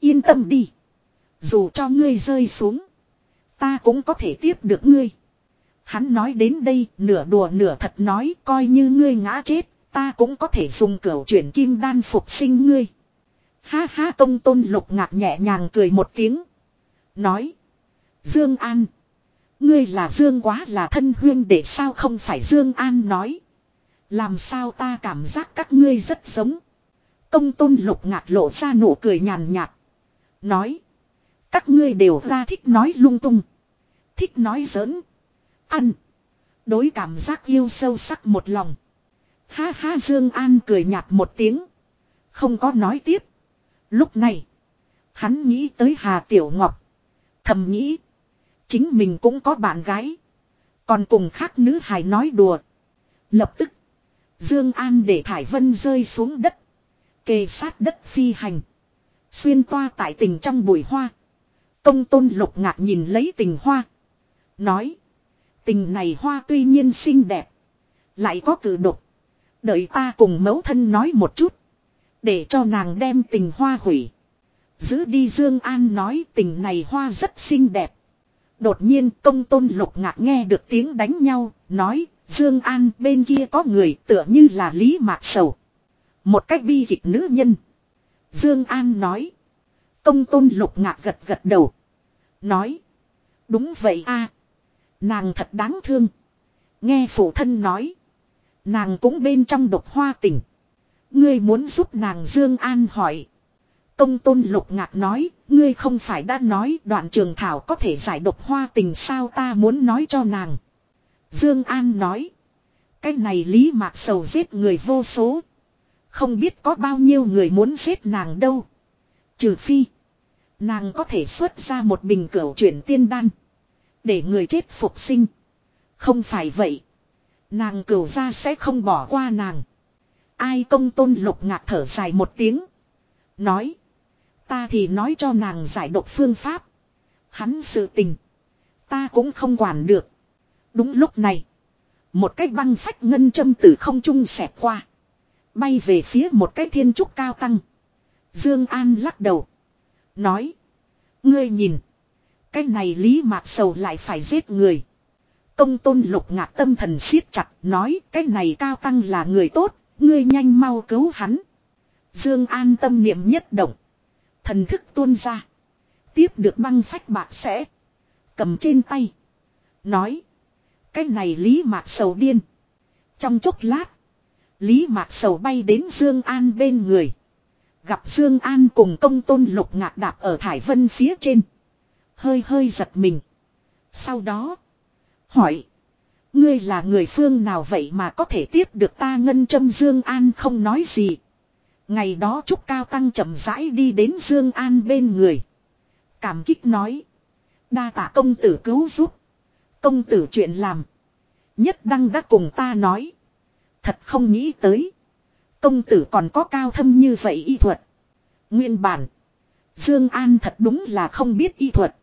Yên tâm đi. Dù cho ngươi rơi xuống. Ta cũng có thể tiếp được ngươi. Hắn nói đến đây, nửa đùa nửa thật nói, coi như ngươi ngã chết Ta cũng có thể dùng cửu chuyển kim đan phục sinh ngươi. Ha ha, công tôn lục ngạc nhẹ nhàng cười một tiếng. Nói. Dương An. Ngươi là Dương quá là thân huyên để sao không phải Dương An nói. Làm sao ta cảm giác các ngươi rất giống. Công tôn lục ngạc lộ ra nụ cười nhàn nhạt. Nói. Các ngươi đều ra thích nói lung tung. Thích nói giỡn. Ăn. Đối cảm giác yêu sâu sắc một lòng. Ha ha Dương An cười nhạt một tiếng. Không có nói tiếp. Lúc này. Hắn nghĩ tới Hà Tiểu Ngọc. Thầm nghĩ. Chính mình cũng có bạn gái. Còn cùng khác nữ hài nói đùa. Lập tức. Dương An để Thải Vân rơi xuống đất. Kề sát đất phi hành. Xuyên toa tại tình trong bụi hoa. Công tôn lục ngạc nhìn lấy tình hoa. Nói. Tình này hoa tuy nhiên xinh đẹp. Lại có cử độc. Đợi ta cùng mẫu thân nói một chút. Để cho nàng đem tình hoa hủy. Giữ đi Dương An nói tình này hoa rất xinh đẹp. Đột nhiên công tôn lục ngạc nghe được tiếng đánh nhau, nói, Dương An bên kia có người tựa như là Lý Mạc Sầu. Một cách bi kịch nữ nhân. Dương An nói. Công tôn lục ngạc gật gật đầu. Nói. Đúng vậy a Nàng thật đáng thương. Nghe phụ thân nói. Nàng cũng bên trong độc hoa tỉnh. Ngươi muốn giúp nàng Dương An hỏi. Công tôn lục ngạc nói, ngươi không phải đã nói đoạn trường thảo có thể giải độc hoa tình sao ta muốn nói cho nàng. Dương An nói. Cái này Lý Mạc Sầu giết người vô số. Không biết có bao nhiêu người muốn giết nàng đâu. Trừ phi. Nàng có thể xuất ra một bình cửu chuyển tiên đan. Để người chết phục sinh. Không phải vậy. Nàng cửu ra sẽ không bỏ qua nàng. Ai công tôn lục ngạc thở dài một tiếng. Nói. Ta thì nói cho nàng giải độc phương pháp. Hắn sự tình. Ta cũng không quản được. Đúng lúc này. Một cái băng phách ngân châm từ không trung xẹt qua. Bay về phía một cái thiên trúc cao tăng. Dương An lắc đầu. Nói. Ngươi nhìn. Cái này Lý Mạc Sầu lại phải giết người. Công tôn lục ngạc tâm thần siết chặt. Nói, cái này cao tăng là người tốt. Ngươi nhanh mau cứu hắn. Dương An tâm niệm nhất động. Thần thức tuôn ra. Tiếp được băng phách bạc sẽ. Cầm trên tay. Nói. Cái này Lý Mạc Sầu điên. Trong chốc lát. Lý Mạc Sầu bay đến Dương An bên người. Gặp Dương An cùng công tôn lục ngạc đạp ở Thải Vân phía trên. Hơi hơi giật mình. Sau đó. Hỏi. Ngươi là người phương nào vậy mà có thể tiếp được ta ngân châm Dương An không nói gì. Ngày đó Trúc Cao Tăng chậm rãi đi đến Dương An bên người. Cảm kích nói. Đa tạ công tử cứu giúp. Công tử chuyện làm. Nhất đăng đã cùng ta nói. Thật không nghĩ tới. Công tử còn có cao thâm như vậy y thuật. Nguyên bản. Dương An thật đúng là không biết y thuật.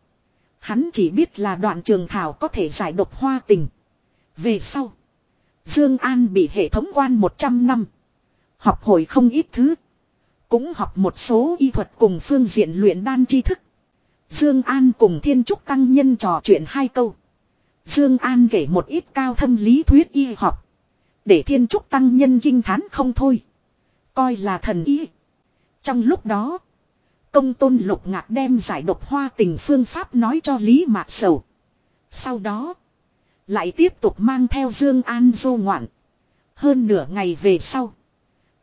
Hắn chỉ biết là đoạn trường thảo có thể giải độc hoa tình. Về sau. Dương An bị hệ thống quan 100 năm. Học hồi không ít thứ. Cũng học một số y thuật cùng phương diện luyện đan tri thức. Dương An cùng Thiên Trúc Tăng Nhân trò chuyện hai câu. Dương An kể một ít cao thâm lý thuyết y học. Để Thiên Trúc Tăng Nhân kinh thán không thôi. Coi là thần y. Trong lúc đó. Công tôn lục ngạc đem giải độc hoa tình phương pháp nói cho Lý Mạc Sầu. Sau đó. Lại tiếp tục mang theo Dương An vô ngoạn. Hơn nửa ngày về sau.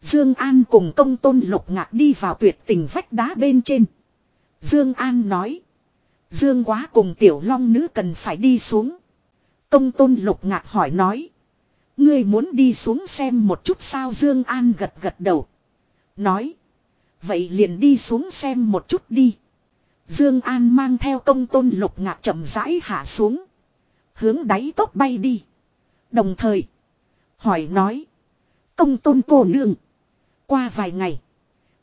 Dương An cùng công tôn lục ngạc đi vào tuyệt tình vách đá bên trên. Dương An nói. Dương quá cùng tiểu long nữ cần phải đi xuống. Công tôn lục ngạc hỏi nói. Ngươi muốn đi xuống xem một chút sao Dương An gật gật đầu. Nói. Vậy liền đi xuống xem một chút đi. Dương An mang theo công tôn lục ngạc chậm rãi hạ xuống. Hướng đáy tốc bay đi. Đồng thời. Hỏi nói. Công tôn cô nương. Qua vài ngày.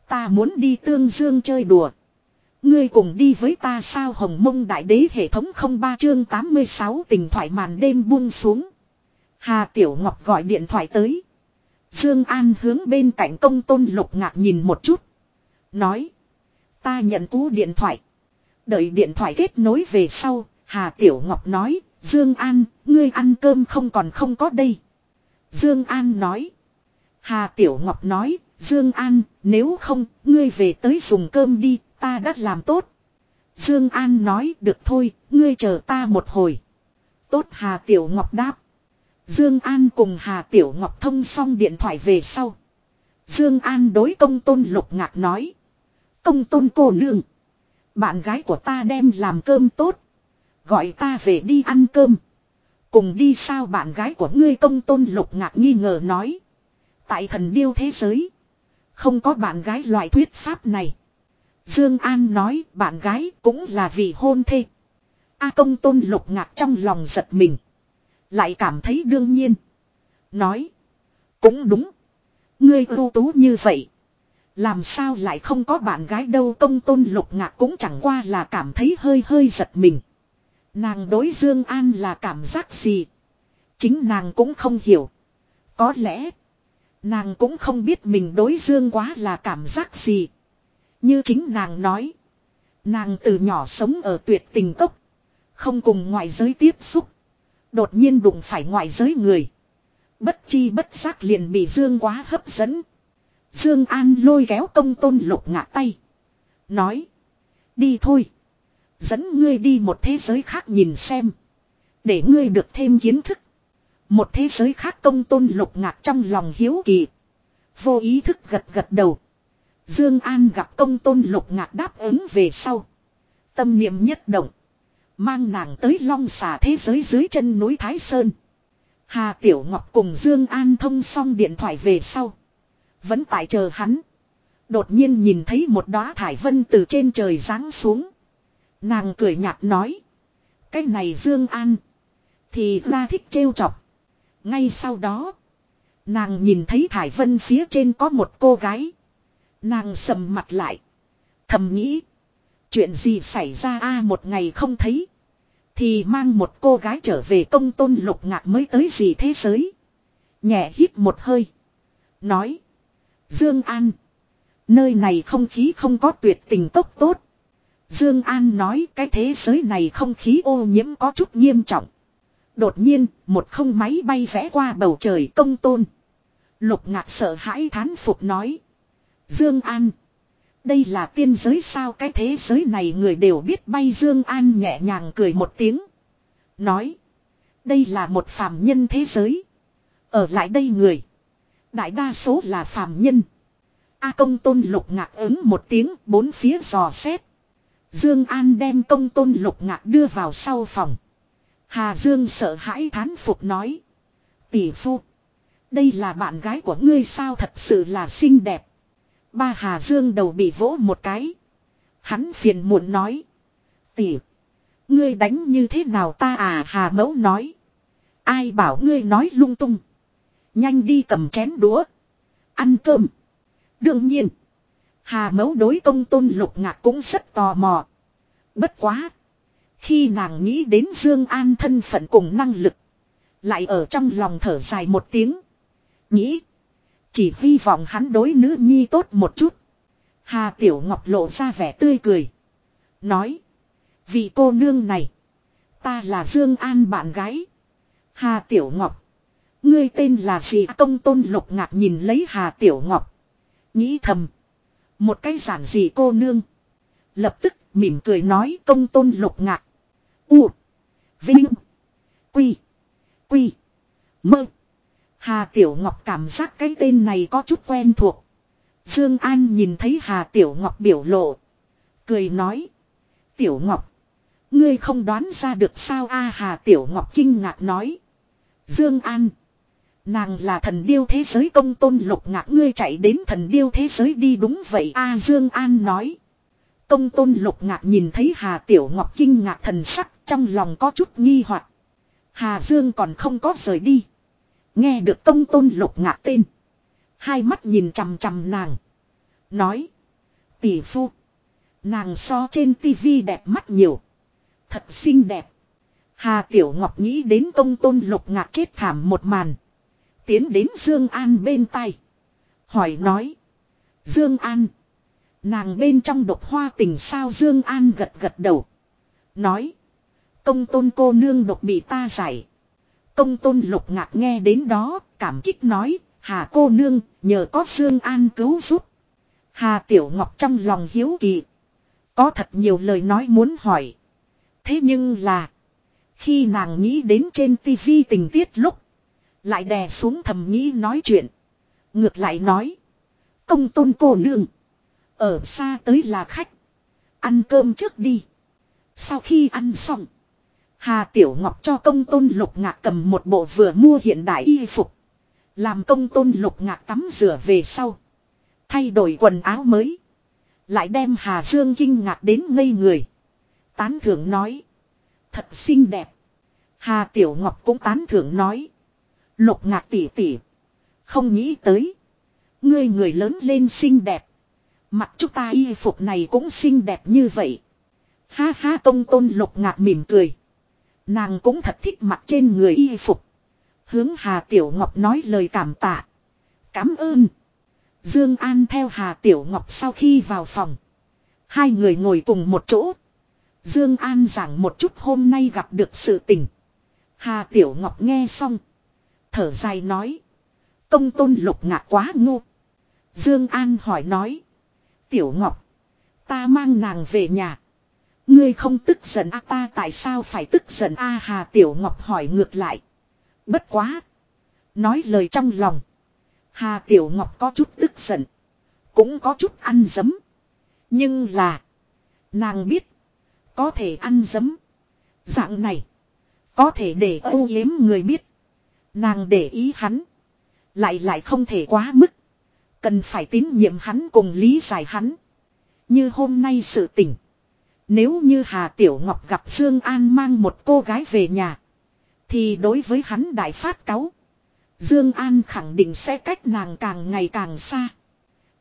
Ta muốn đi tương dương chơi đùa. Ngươi cùng đi với ta sao hồng mông đại đế hệ thống không ba chương 86 tình thoại màn đêm buông xuống. Hà Tiểu Ngọc gọi điện thoại tới. Dương An hướng bên cạnh công tôn lục ngạc nhìn một chút. Nói. Ta nhận cú điện thoại. Đợi điện thoại kết nối về sau. Hà Tiểu Ngọc nói. Dương An, ngươi ăn cơm không còn không có đây. Dương An nói. Hà Tiểu Ngọc nói. Dương An, nếu không, ngươi về tới dùng cơm đi, ta đã làm tốt. Dương An nói, được thôi, ngươi chờ ta một hồi. Tốt Hà Tiểu Ngọc đáp. Dương An cùng Hà Tiểu Ngọc thông xong điện thoại về sau. Dương An đối công tôn lục ngạc nói. Công tôn cô nương. Bạn gái của ta đem làm cơm tốt. Gọi ta về đi ăn cơm. Cùng đi sao bạn gái của ngươi công tôn lục ngạc nghi ngờ nói. Tại thần điêu thế giới. Không có bạn gái loại thuyết pháp này. Dương An nói bạn gái cũng là vì hôn thê. A công tôn lục ngạc trong lòng giật mình. Lại cảm thấy đương nhiên. Nói. Cũng đúng. Ngươi ưu tú như vậy. Làm sao lại không có bạn gái đâu công tôn lục ngạc cũng chẳng qua là cảm thấy hơi hơi giật mình. Nàng đối Dương An là cảm giác gì? Chính nàng cũng không hiểu. Có lẽ. Nàng cũng không biết mình đối Dương quá là cảm giác gì. Như chính nàng nói. Nàng từ nhỏ sống ở tuyệt tình tốc, Không cùng ngoại giới tiếp xúc. Đột nhiên đụng phải ngoại giới người. Bất chi bất giác liền bị Dương quá hấp dẫn. Dương An lôi kéo công tôn lục ngạ tay. Nói. Đi thôi. Dẫn ngươi đi một thế giới khác nhìn xem. Để ngươi được thêm kiến thức. Một thế giới khác công tôn lục ngạc trong lòng hiếu kỳ. Vô ý thức gật gật đầu. Dương An gặp công tôn lục ngạc đáp ứng về sau. Tâm niệm nhất động. Mang nàng tới long xà thế giới dưới chân núi Thái Sơn. Hà Tiểu Ngọc cùng Dương An thông xong điện thoại về sau. Vẫn tại chờ hắn. Đột nhiên nhìn thấy một đóa thải vân từ trên trời giáng xuống. Nàng cười nhạt nói. Cái này Dương An. Thì ra thích trêu chọc. Ngay sau đó. Nàng nhìn thấy thải vân phía trên có một cô gái. Nàng sầm mặt lại. Thầm nghĩ. Chuyện gì xảy ra a một ngày không thấy. Thì mang một cô gái trở về công tôn lục ngạc mới tới gì thế giới. Nhẹ hít một hơi. Nói. Dương An. Nơi này không khí không có tuyệt tình tốc tốt. Dương An nói cái thế giới này không khí ô nhiễm có chút nghiêm trọng. Đột nhiên, một không máy bay vẽ qua bầu trời công tôn. Lục ngạc sợ hãi thán phục nói. Dương An. Đây là tiên giới sao cái thế giới này người đều biết bay Dương An nhẹ nhàng cười một tiếng. Nói. Đây là một phàm nhân thế giới. Ở lại đây người. Đại đa số là phàm nhân. A công tôn lục ngạc ứng một tiếng, bốn phía dò xét. Dương An đem công tôn lục ngạc đưa vào sau phòng. Hà Dương sợ hãi thán phục nói. Tỷ phu. Đây là bạn gái của ngươi sao thật sự là xinh đẹp. Ba Hà Dương đầu bị vỗ một cái. Hắn phiền muộn nói. Tỷ. Ngươi đánh như thế nào ta à Hà mẫu nói. Ai bảo ngươi nói lung tung. Nhanh đi cầm chén đũa. Ăn cơm. Đương nhiên. Hà mẫu đối công tôn lục ngạc cũng rất tò mò. Bất quá. Khi nàng nghĩ đến Dương An thân phận cùng năng lực. Lại ở trong lòng thở dài một tiếng. Nghĩ. Chỉ hy vọng hắn đối nữ nhi tốt một chút. Hà Tiểu Ngọc lộ ra vẻ tươi cười. Nói. Vị cô nương này. Ta là Dương An bạn gái. Hà Tiểu Ngọc. Ngươi tên là gì công tôn lục ngạc nhìn lấy Hà Tiểu Ngọc. Nghĩ thầm. Một cái giản dị cô nương. Lập tức mỉm cười nói công tôn lục ngạc. U. Vinh. Quy. Quy. Mơ. Hà Tiểu Ngọc cảm giác cái tên này có chút quen thuộc. Dương An nhìn thấy Hà Tiểu Ngọc biểu lộ. Cười nói. Tiểu Ngọc. Ngươi không đoán ra được sao a Hà Tiểu Ngọc kinh ngạc nói. Dương An. Nàng là thần điêu thế giới công tôn lục ngạc ngươi chạy đến thần điêu thế giới đi đúng vậy, a Dương An nói. Công tôn lục ngạc nhìn thấy Hà Tiểu Ngọc kinh ngạc thần sắc, trong lòng có chút nghi hoặc. Hà Dương còn không có rời đi. Nghe được công tôn lục ngạc tên. Hai mắt nhìn chằm chằm nàng. Nói. Tỷ phu. Nàng so trên tivi đẹp mắt nhiều. Thật xinh đẹp. Hà Tiểu Ngọc nghĩ đến công tôn lục ngạc chết thảm một màn. Tiến đến Dương An bên tay. Hỏi nói. Dương An. Nàng bên trong độc hoa tình sao Dương An gật gật đầu. Nói. Công tôn cô nương độc bị ta giải. Công tôn lục ngạc nghe đến đó, cảm kích nói, Hà cô nương, nhờ có Dương An cứu giúp. Hà Tiểu Ngọc trong lòng hiếu kỳ. Có thật nhiều lời nói muốn hỏi. Thế nhưng là, khi nàng nghĩ đến trên tivi tình tiết lúc, lại đè xuống thầm nghĩ nói chuyện. Ngược lại nói, công tôn cô nương, ở xa tới là khách. Ăn cơm trước đi. Sau khi ăn xong, Hà Tiểu Ngọc cho công tôn lục ngạc cầm một bộ vừa mua hiện đại y phục. Làm công tôn lục ngạc tắm rửa về sau. Thay đổi quần áo mới. Lại đem Hà Dương kinh ngạc đến ngây người. Tán thưởng nói. Thật xinh đẹp. Hà Tiểu Ngọc cũng tán thưởng nói. Lục ngạc tỉ tỉ. Không nghĩ tới. Ngươi người lớn lên xinh đẹp. Mặt chúng ta y phục này cũng xinh đẹp như vậy. Ha ha, tông tôn lục ngạc mỉm cười. Nàng cũng thật thích mặc trên người y phục. Hướng Hà Tiểu Ngọc nói lời cảm tạ. Cảm ơn. Dương An theo Hà Tiểu Ngọc sau khi vào phòng. Hai người ngồi cùng một chỗ. Dương An giảng một chút hôm nay gặp được sự tình. Hà Tiểu Ngọc nghe xong. Thở dài nói. Công tôn lục ngạc quá ngu. Dương An hỏi nói. Tiểu Ngọc. Ta mang nàng về nhà. Ngươi không tức giận a ta tại sao phải tức giận a Hà Tiểu Ngọc hỏi ngược lại. Bất quá. Nói lời trong lòng. Hà Tiểu Ngọc có chút tức giận. Cũng có chút ăn dấm. Nhưng là. Nàng biết. Có thể ăn dấm. Dạng này. Có thể để âu yếm người biết. Nàng để ý hắn. Lại lại không thể quá mức. Cần phải tín nhiệm hắn cùng lý giải hắn. Như hôm nay sự tỉnh. Nếu như Hà Tiểu Ngọc gặp Dương An mang một cô gái về nhà. Thì đối với hắn đại phát cáu. Dương An khẳng định sẽ cách nàng càng ngày càng xa.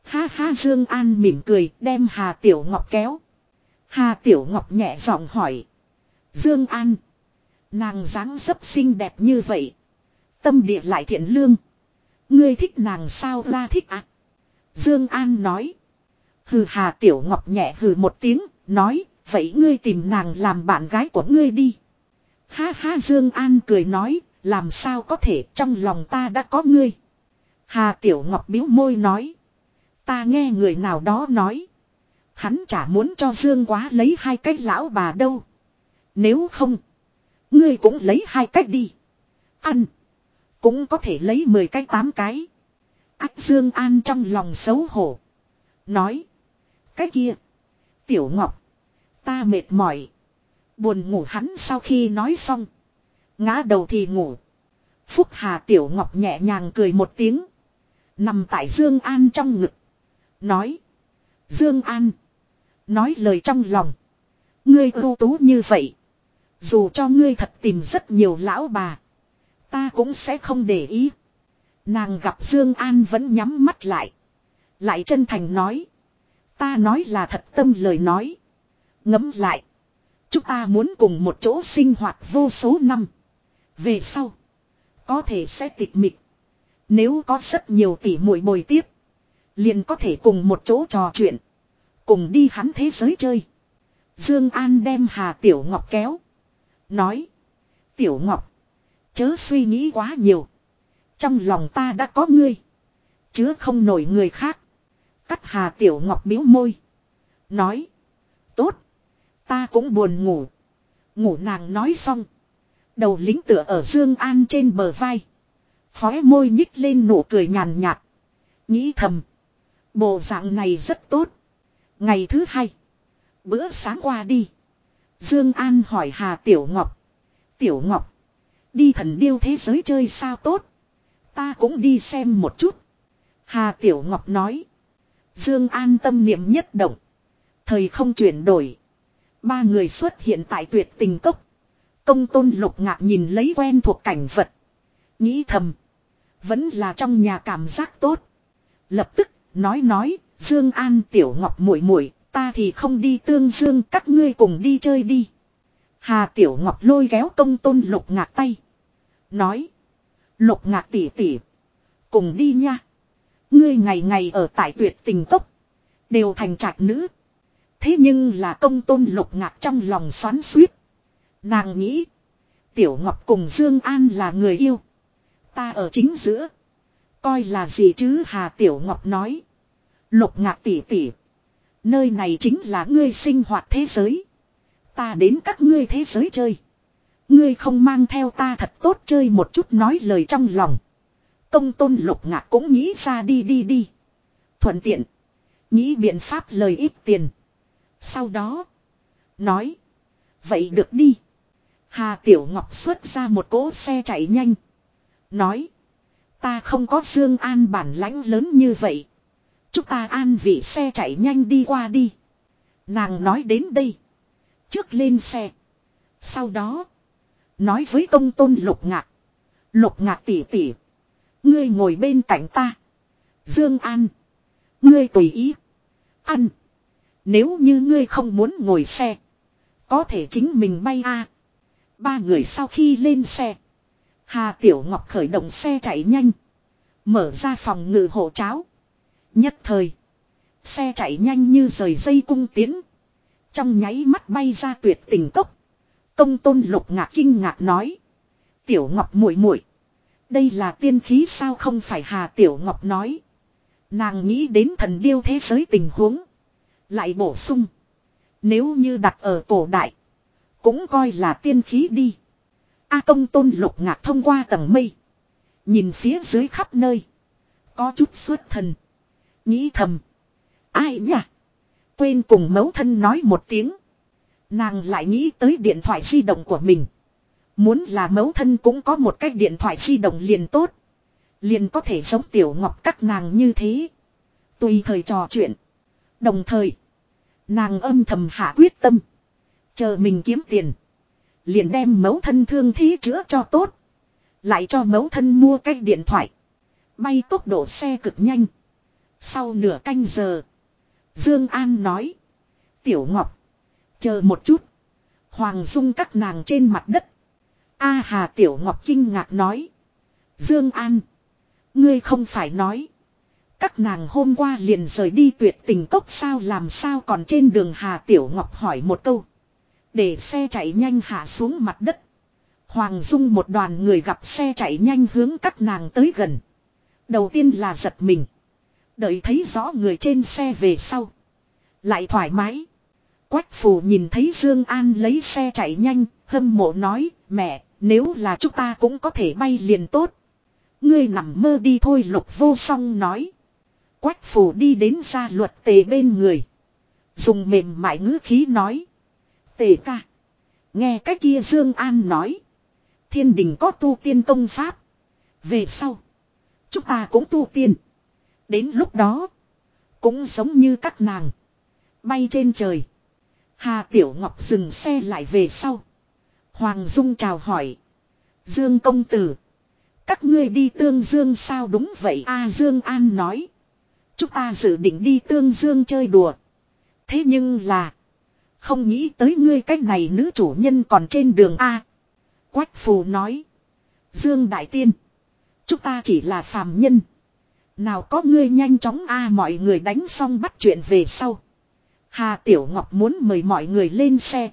Ha ha, Dương An mỉm cười, đem Hà Tiểu Ngọc kéo. Hà Tiểu Ngọc nhẹ giọng hỏi. Dương An. Nàng dáng dấp xinh đẹp như vậy. Tâm địa lại thiện lương. Ngươi thích nàng sao ra thích ạ? À? Dương An nói. Hừ Hà Tiểu Ngọc nhẹ hừ một tiếng, nói, vậy ngươi tìm nàng làm bạn gái của ngươi đi. Ha ha Dương An cười nói, làm sao có thể trong lòng ta đã có ngươi. Hà Tiểu Ngọc biếu môi nói. Ta nghe người nào đó nói. Hắn chả muốn cho Dương quá lấy hai cách lão bà đâu. Nếu không. Ngươi cũng lấy hai cách đi. Ăn. Cũng có thể lấy mười cái tám cái. Ách Dương An trong lòng xấu hổ. Nói. Cái kia. Tiểu Ngọc. Ta mệt mỏi. Buồn ngủ hắn sau khi nói xong. Ngã đầu thì ngủ. Phúc Hà Tiểu Ngọc nhẹ nhàng cười một tiếng. Nằm tại Dương An trong ngực. Nói. Dương An. Nói lời trong lòng. Ngươi ưu tú như vậy. Dù cho ngươi thật tìm rất nhiều lão bà. Ta cũng sẽ không để ý. Nàng gặp Dương An vẫn nhắm mắt lại. Lại chân thành nói. Ta nói là thật tâm lời nói. Ngấm lại. Chúng ta muốn cùng một chỗ sinh hoạt vô số năm. Về sau. Có thể sẽ tịch mịch. Nếu có rất nhiều tỷ muội bồi tiếp. Liền có thể cùng một chỗ trò chuyện. Cùng đi hắn thế giới chơi. Dương An đem Hà Tiểu Ngọc kéo. Nói. Tiểu Ngọc. Chớ suy nghĩ quá nhiều. Trong lòng ta đã có ngươi. Chứa không nổi người khác. Cắt Hà Tiểu Ngọc biếu môi. Nói. Tốt. Ta cũng buồn ngủ. Ngủ nàng nói xong. Đầu lính tựa ở Dương An trên bờ vai. Khóe môi nhích lên nụ cười nhàn nhạt. Nghĩ thầm. Bộ dạng này rất tốt. Ngày thứ hai. Bữa sáng qua đi. Dương An hỏi Hà Tiểu Ngọc. Tiểu Ngọc. Đi thần điêu thế giới chơi sao tốt. Ta cũng đi xem một chút. Hà Tiểu Ngọc nói. Dương An tâm niệm nhất động. Thời không chuyển đổi. Ba người xuất hiện tại tuyệt tình cốc. Công tôn lục ngạc nhìn lấy quen thuộc cảnh vật. Nghĩ thầm. Vẫn là trong nhà cảm giác tốt. Lập tức nói nói. Dương An Tiểu Ngọc muội muội, ta thì không đi tương dương các ngươi cùng đi chơi đi. Hà Tiểu Ngọc lôi kéo công tôn lục ngạc tay. Nói. Lục ngạc tỉ tỉ. Cùng đi nha. Ngươi ngày ngày ở tại tuyệt tình tốc, Đều thành trạch nữ. Thế nhưng là công tôn lục ngạc trong lòng xoắn suýt. Nàng nghĩ. Tiểu Ngọc cùng Dương An là người yêu. Ta ở chính giữa. Coi là gì chứ Hà Tiểu Ngọc nói. Lục ngạc tỉ tỉ. Nơi này chính là ngươi sinh hoạt thế giới. Ta đến các ngươi thế giới chơi. Ngươi không mang theo ta thật tốt chơi một chút nói lời trong lòng. Công tôn lục ngạc cũng nghĩ ra đi đi đi. Thuận tiện. Nghĩ biện pháp lời ít tiền. Sau đó. Nói. Vậy được đi. Hà Tiểu Ngọc xuất ra một cỗ xe chạy nhanh. Nói. Ta không có Dương An bản lãnh lớn như vậy. Chúng ta an vị xe chạy nhanh đi qua đi. Nàng nói đến đây. Trước lên xe. Sau đó. Nói với công tôn lục ngạc. Lục ngạc tỉ tỉ. Ngươi ngồi bên cạnh ta. Dương An. Ngươi tùy ý. Ăn. Nếu như ngươi không muốn ngồi xe. Có thể chính mình bay a. Ba người sau khi lên xe. Hà Tiểu Ngọc khởi động xe chạy nhanh. Mở ra phòng ngự hộ cháo. Nhất thời. Xe chạy nhanh như rời dây cung tiến. Trong nháy mắt bay ra tuyệt tình cốc. Công tôn lục ngạc kinh ngạc nói. Tiểu Ngọc muội muội, Đây là tiên khí sao không phải Hà Tiểu Ngọc nói. Nàng nghĩ đến thần điêu thế giới tình huống. Lại bổ sung. Nếu như đặt ở cổ đại. Cũng coi là tiên khí đi. A công tôn lục ngạc thông qua tầng mây. Nhìn phía dưới khắp nơi. Có chút xuất thần. Nghĩ thầm. Ai nhỉ? Quên cùng mẫu thân nói một tiếng. Nàng lại nghĩ tới điện thoại di động của mình. Muốn là mẫu thân cũng có một cái điện thoại di động liền tốt. Liền có thể giống tiểu ngọc các nàng như thế. Tùy thời trò chuyện. Đồng thời. Nàng âm thầm hạ quyết tâm. Chờ mình kiếm tiền. Liền đem mẫu thân thương thí chữa cho tốt. Lại cho mẫu thân mua cái điện thoại. Bay tốc độ xe cực nhanh. Sau nửa canh giờ. Dương An nói. Tiểu Ngọc. Chờ một chút. Hoàng Dung các nàng trên mặt đất. A Hà Tiểu Ngọc kinh ngạc nói. Dương An. Ngươi không phải nói. Các nàng hôm qua liền rời đi tuyệt tình cốc sao làm sao còn trên đường Hà Tiểu Ngọc hỏi một câu. Để xe chạy nhanh hạ xuống mặt đất. Hoàng Dung một đoàn người gặp xe chạy nhanh hướng các nàng tới gần. Đầu tiên là giật mình. Đợi thấy rõ người trên xe về sau. Lại thoải mái. Quách phù nhìn thấy Dương An lấy xe chạy nhanh, hâm mộ nói, mẹ, nếu là chúng ta cũng có thể bay liền tốt. Ngươi nằm mơ đi thôi lục vô song nói. Quách phù đi đến ra luật tề bên người. Dùng mềm mại ngữ khí nói. Tề ca. Nghe cái kia Dương An nói. Thiên đình có tu tiên công pháp. Về sau. Chúng ta cũng tu tiên. Đến lúc đó. Cũng giống như các nàng. Bay trên trời. Hà Tiểu Ngọc dừng xe lại về sau. Hoàng Dung chào hỏi. Dương công tử. Các ngươi đi tương dương sao đúng vậy a Dương An nói. Chúng ta dự định đi tương dương chơi đùa. Thế nhưng là. Không nghĩ tới ngươi cách này nữ chủ nhân còn trên đường A. Quách phù nói. Dương Đại Tiên. Chúng ta chỉ là phàm nhân. Nào có ngươi nhanh chóng A, mọi người đánh xong bắt chuyện về sau. Hà Tiểu Ngọc muốn mời mọi người lên xe.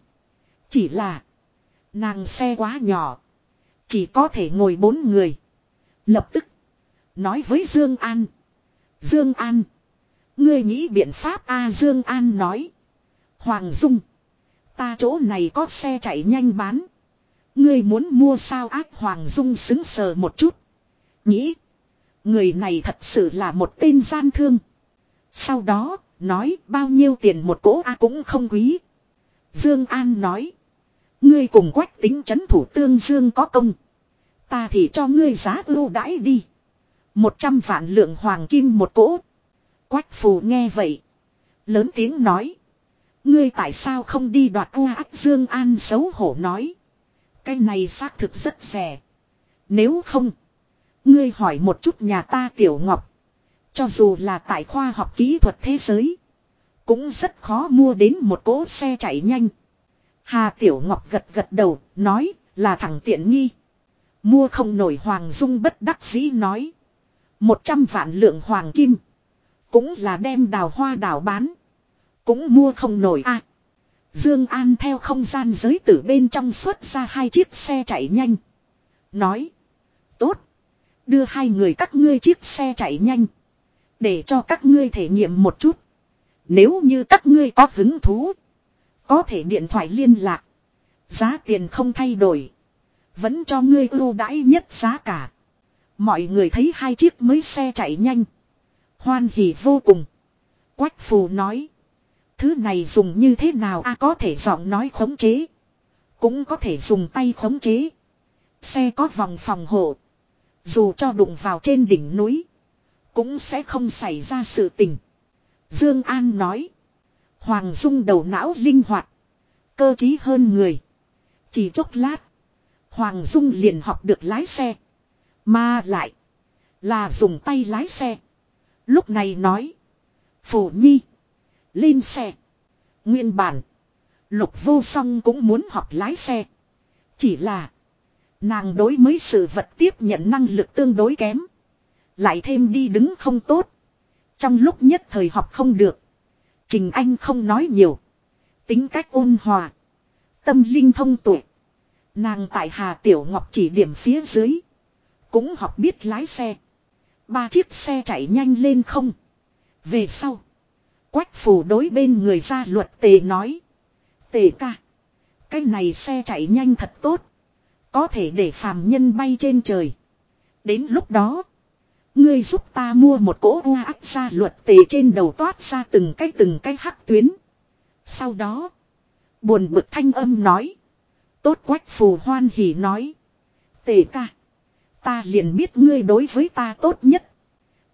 Chỉ là. Nàng xe quá nhỏ. Chỉ có thể ngồi bốn người. Lập tức. Nói với Dương An. Dương An. Ngươi nghĩ biện pháp A, Dương An nói. Hoàng Dung. Ta chỗ này có xe chạy nhanh bán. Ngươi muốn mua sao ác Hoàng Dung xứng sờ một chút. Nghĩ. Người này thật sự là một tên gian thương. Sau đó, nói bao nhiêu tiền một cỗ A cũng không quý. Dương An nói. Ngươi cùng quách tính chấn thủ tương Dương có công. Ta thì cho ngươi giá ưu đãi đi. Một trăm vạn lượng hoàng kim một cỗ. Quách phù nghe vậy. Lớn tiếng nói. Ngươi tại sao không đi đoạt u ác Dương An xấu hổ nói. Cái này xác thực rất rẻ. Nếu không. Ngươi hỏi một chút nhà ta Tiểu Ngọc. Cho dù là tại khoa học kỹ thuật thế giới. Cũng rất khó mua đến một cỗ xe chạy nhanh. Hà Tiểu Ngọc gật gật đầu, nói là thằng tiện nghi. Mua không nổi Hoàng Dung bất đắc dĩ nói. Một trăm vạn lượng Hoàng Kim. Cũng là đem đào hoa đào bán. Cũng mua không nổi a. Dương An theo không gian giới tử bên trong xuất ra hai chiếc xe chạy nhanh. Nói. Tốt. Đưa hai người các ngươi chiếc xe chạy nhanh. Để cho các ngươi thể nghiệm một chút. Nếu như các ngươi có hứng thú. Có thể điện thoại liên lạc. Giá tiền không thay đổi. Vẫn cho ngươi ưu đãi nhất giá cả. Mọi người thấy hai chiếc mới xe chạy nhanh. Hoan hỉ vô cùng. Quách phù nói. Thứ này dùng như thế nào a, có thể giọng nói khống chế. Cũng có thể dùng tay khống chế. Xe có vòng phòng hộ. Dù cho đụng vào trên đỉnh núi. Cũng sẽ không xảy ra sự tình. Dương An nói. Hoàng Dung đầu não linh hoạt. Cơ trí hơn người. Chỉ chốc lát. Hoàng Dung liền học được lái xe. Mà lại. Là dùng tay lái xe. Lúc này nói. Phổ nhi. Lên xe. Nguyên bản. Lục vô song cũng muốn học lái xe. Chỉ là. Nàng đối mấy sự vật tiếp nhận năng lực tương đối kém. Lại thêm đi đứng không tốt. Trong lúc nhất thời học không được. Trình Anh không nói nhiều. Tính cách ôn hòa. Tâm linh thông tuệ. Nàng tại Hà Tiểu Ngọc chỉ điểm phía dưới. Cũng học biết lái xe. Ba chiếc xe chạy nhanh lên không. Về sau. Quách phủ đối bên người ra luật tề nói. Tề ca. Cái này xe chạy nhanh thật tốt. Có thể để phàm nhân bay trên trời. Đến lúc đó. Ngươi giúp ta mua một cỗ hoa ác ra luật tề trên đầu toát ra từng cái từng cái hắc tuyến. Sau đó. Buồn bực thanh âm nói. tốt quách phù hoan hỉ nói. Tề ca. Ta liền biết ngươi đối với ta tốt nhất.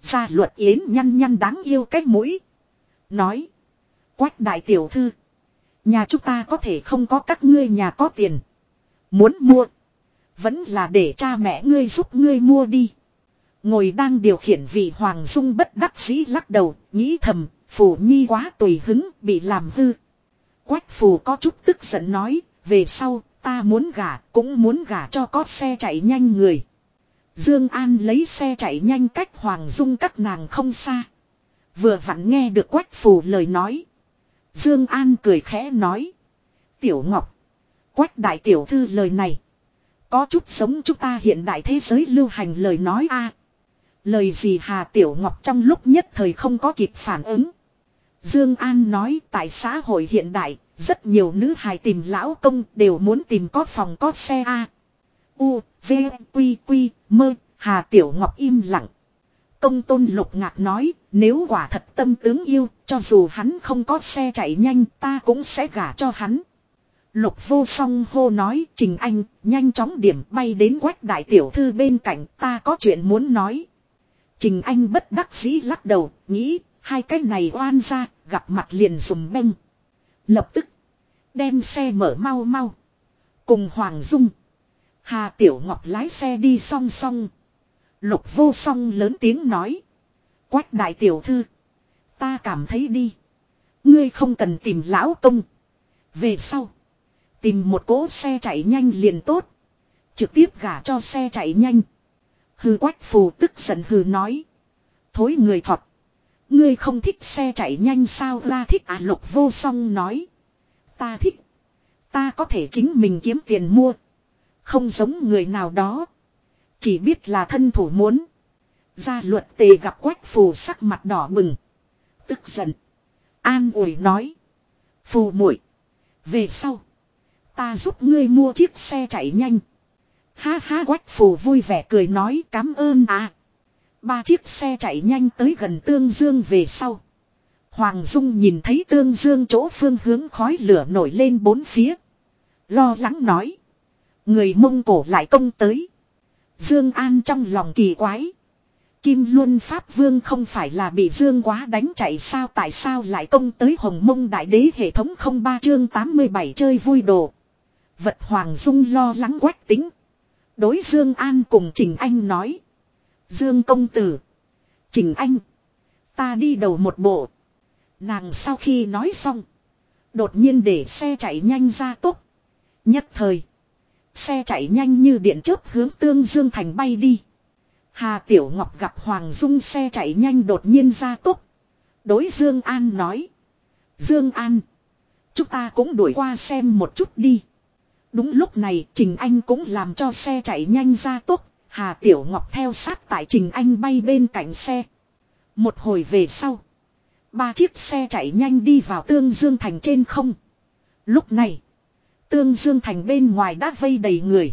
Gia luật yến nhăn nhăn đáng yêu cái mũi. Nói. Quách đại tiểu thư. Nhà chúng ta có thể không có các ngươi nhà có tiền. Muốn mua. Vẫn là để cha mẹ ngươi giúp ngươi mua đi. Ngồi đang điều khiển vị Hoàng Dung bất đắc dĩ lắc đầu, nghĩ thầm, Phù Nhi quá tùy hứng, bị làm hư. Quách Phù có chút tức giận nói, về sau, ta muốn gả, cũng muốn gả cho có xe chạy nhanh người. Dương An lấy xe chạy nhanh cách Hoàng Dung các nàng không xa. Vừa vặn nghe được Quách Phù lời nói. Dương An cười khẽ nói. Tiểu Ngọc. Quách đại tiểu thư lời này. Có chút giống chúng ta hiện đại thế giới lưu hành lời nói a. Lời gì Hà Tiểu Ngọc trong lúc nhất thời không có kịp phản ứng. Dương An nói tại xã hội hiện đại, rất nhiều nữ hài tìm lão công đều muốn tìm có phòng có xe a. U, V, Quy, Quy, Mơ, Hà Tiểu Ngọc im lặng. Công tôn lục ngạc nói, nếu quả thật tâm tướng yêu, cho dù hắn không có xe chạy nhanh, ta cũng sẽ gả cho hắn. Lục vô song hô nói, Trình Anh, nhanh chóng điểm bay đến quách đại tiểu thư bên cạnh, ta có chuyện muốn nói. Trình Anh bất đắc dĩ lắc đầu, nghĩ, hai cái này oan ra, gặp mặt liền dùng beng. Lập tức, đem xe mở mau mau. Cùng Hoàng Dung. Hà Tiểu Ngọc lái xe đi song song. Lục vô song lớn tiếng nói. Quách đại tiểu thư. Ta cảm thấy đi. Ngươi không cần tìm lão công. Về sau. Tìm một cỗ xe chạy nhanh liền tốt. Trực tiếp gả cho xe chạy nhanh. Hư quách phù tức giận hư nói. Thối người thọt. Ngươi không thích xe chạy nhanh sao ra thích à lục vô song nói. Ta thích. Ta có thể chính mình kiếm tiền mua. Không giống người nào đó. Chỉ biết là thân thủ muốn. Gia luật tề gặp quách phù sắc mặt đỏ bừng. Tức giận. An ủi nói. Phù muội, Về sau. Ta giúp ngươi mua chiếc xe chạy nhanh. Ha ha, quách phù vui vẻ cười nói, cảm ơn à. Ba chiếc xe chạy nhanh tới gần tương dương về sau. Hoàng Dung nhìn thấy tương dương chỗ phương hướng khói lửa nổi lên bốn phía. Lo lắng nói. Người Mông Cổ lại công tới. Dương An trong lòng kỳ quái. Kim Luân Pháp Vương không phải là bị Dương quá đánh chạy sao, tại sao lại công tới Hồng Mông Đại Đế hệ thống không ba chương 87 chơi vui đồ. Vật Hoàng Dung lo lắng quách tính. Đối Dương An cùng Trình Anh nói. Dương công tử. Trình Anh. Ta đi đầu một bộ. Nàng sau khi nói xong. Đột nhiên để xe chạy nhanh ra tốc. Nhất thời. Xe chạy nhanh như điện chớp hướng tương Dương Thành bay đi. Hà Tiểu Ngọc gặp Hoàng Dung xe chạy nhanh đột nhiên ra tốc. Đối Dương An nói. Dương An. Chúng ta cũng đuổi qua xem một chút đi. Đúng lúc này, Trình Anh cũng làm cho xe chạy nhanh ra tốc. Hà Tiểu Ngọc theo sát tại Trình Anh bay bên cạnh xe. Một hồi về sau. Ba chiếc xe chạy nhanh đi vào Tương Dương Thành trên không. Lúc này. Tương Dương Thành bên ngoài đã vây đầy người.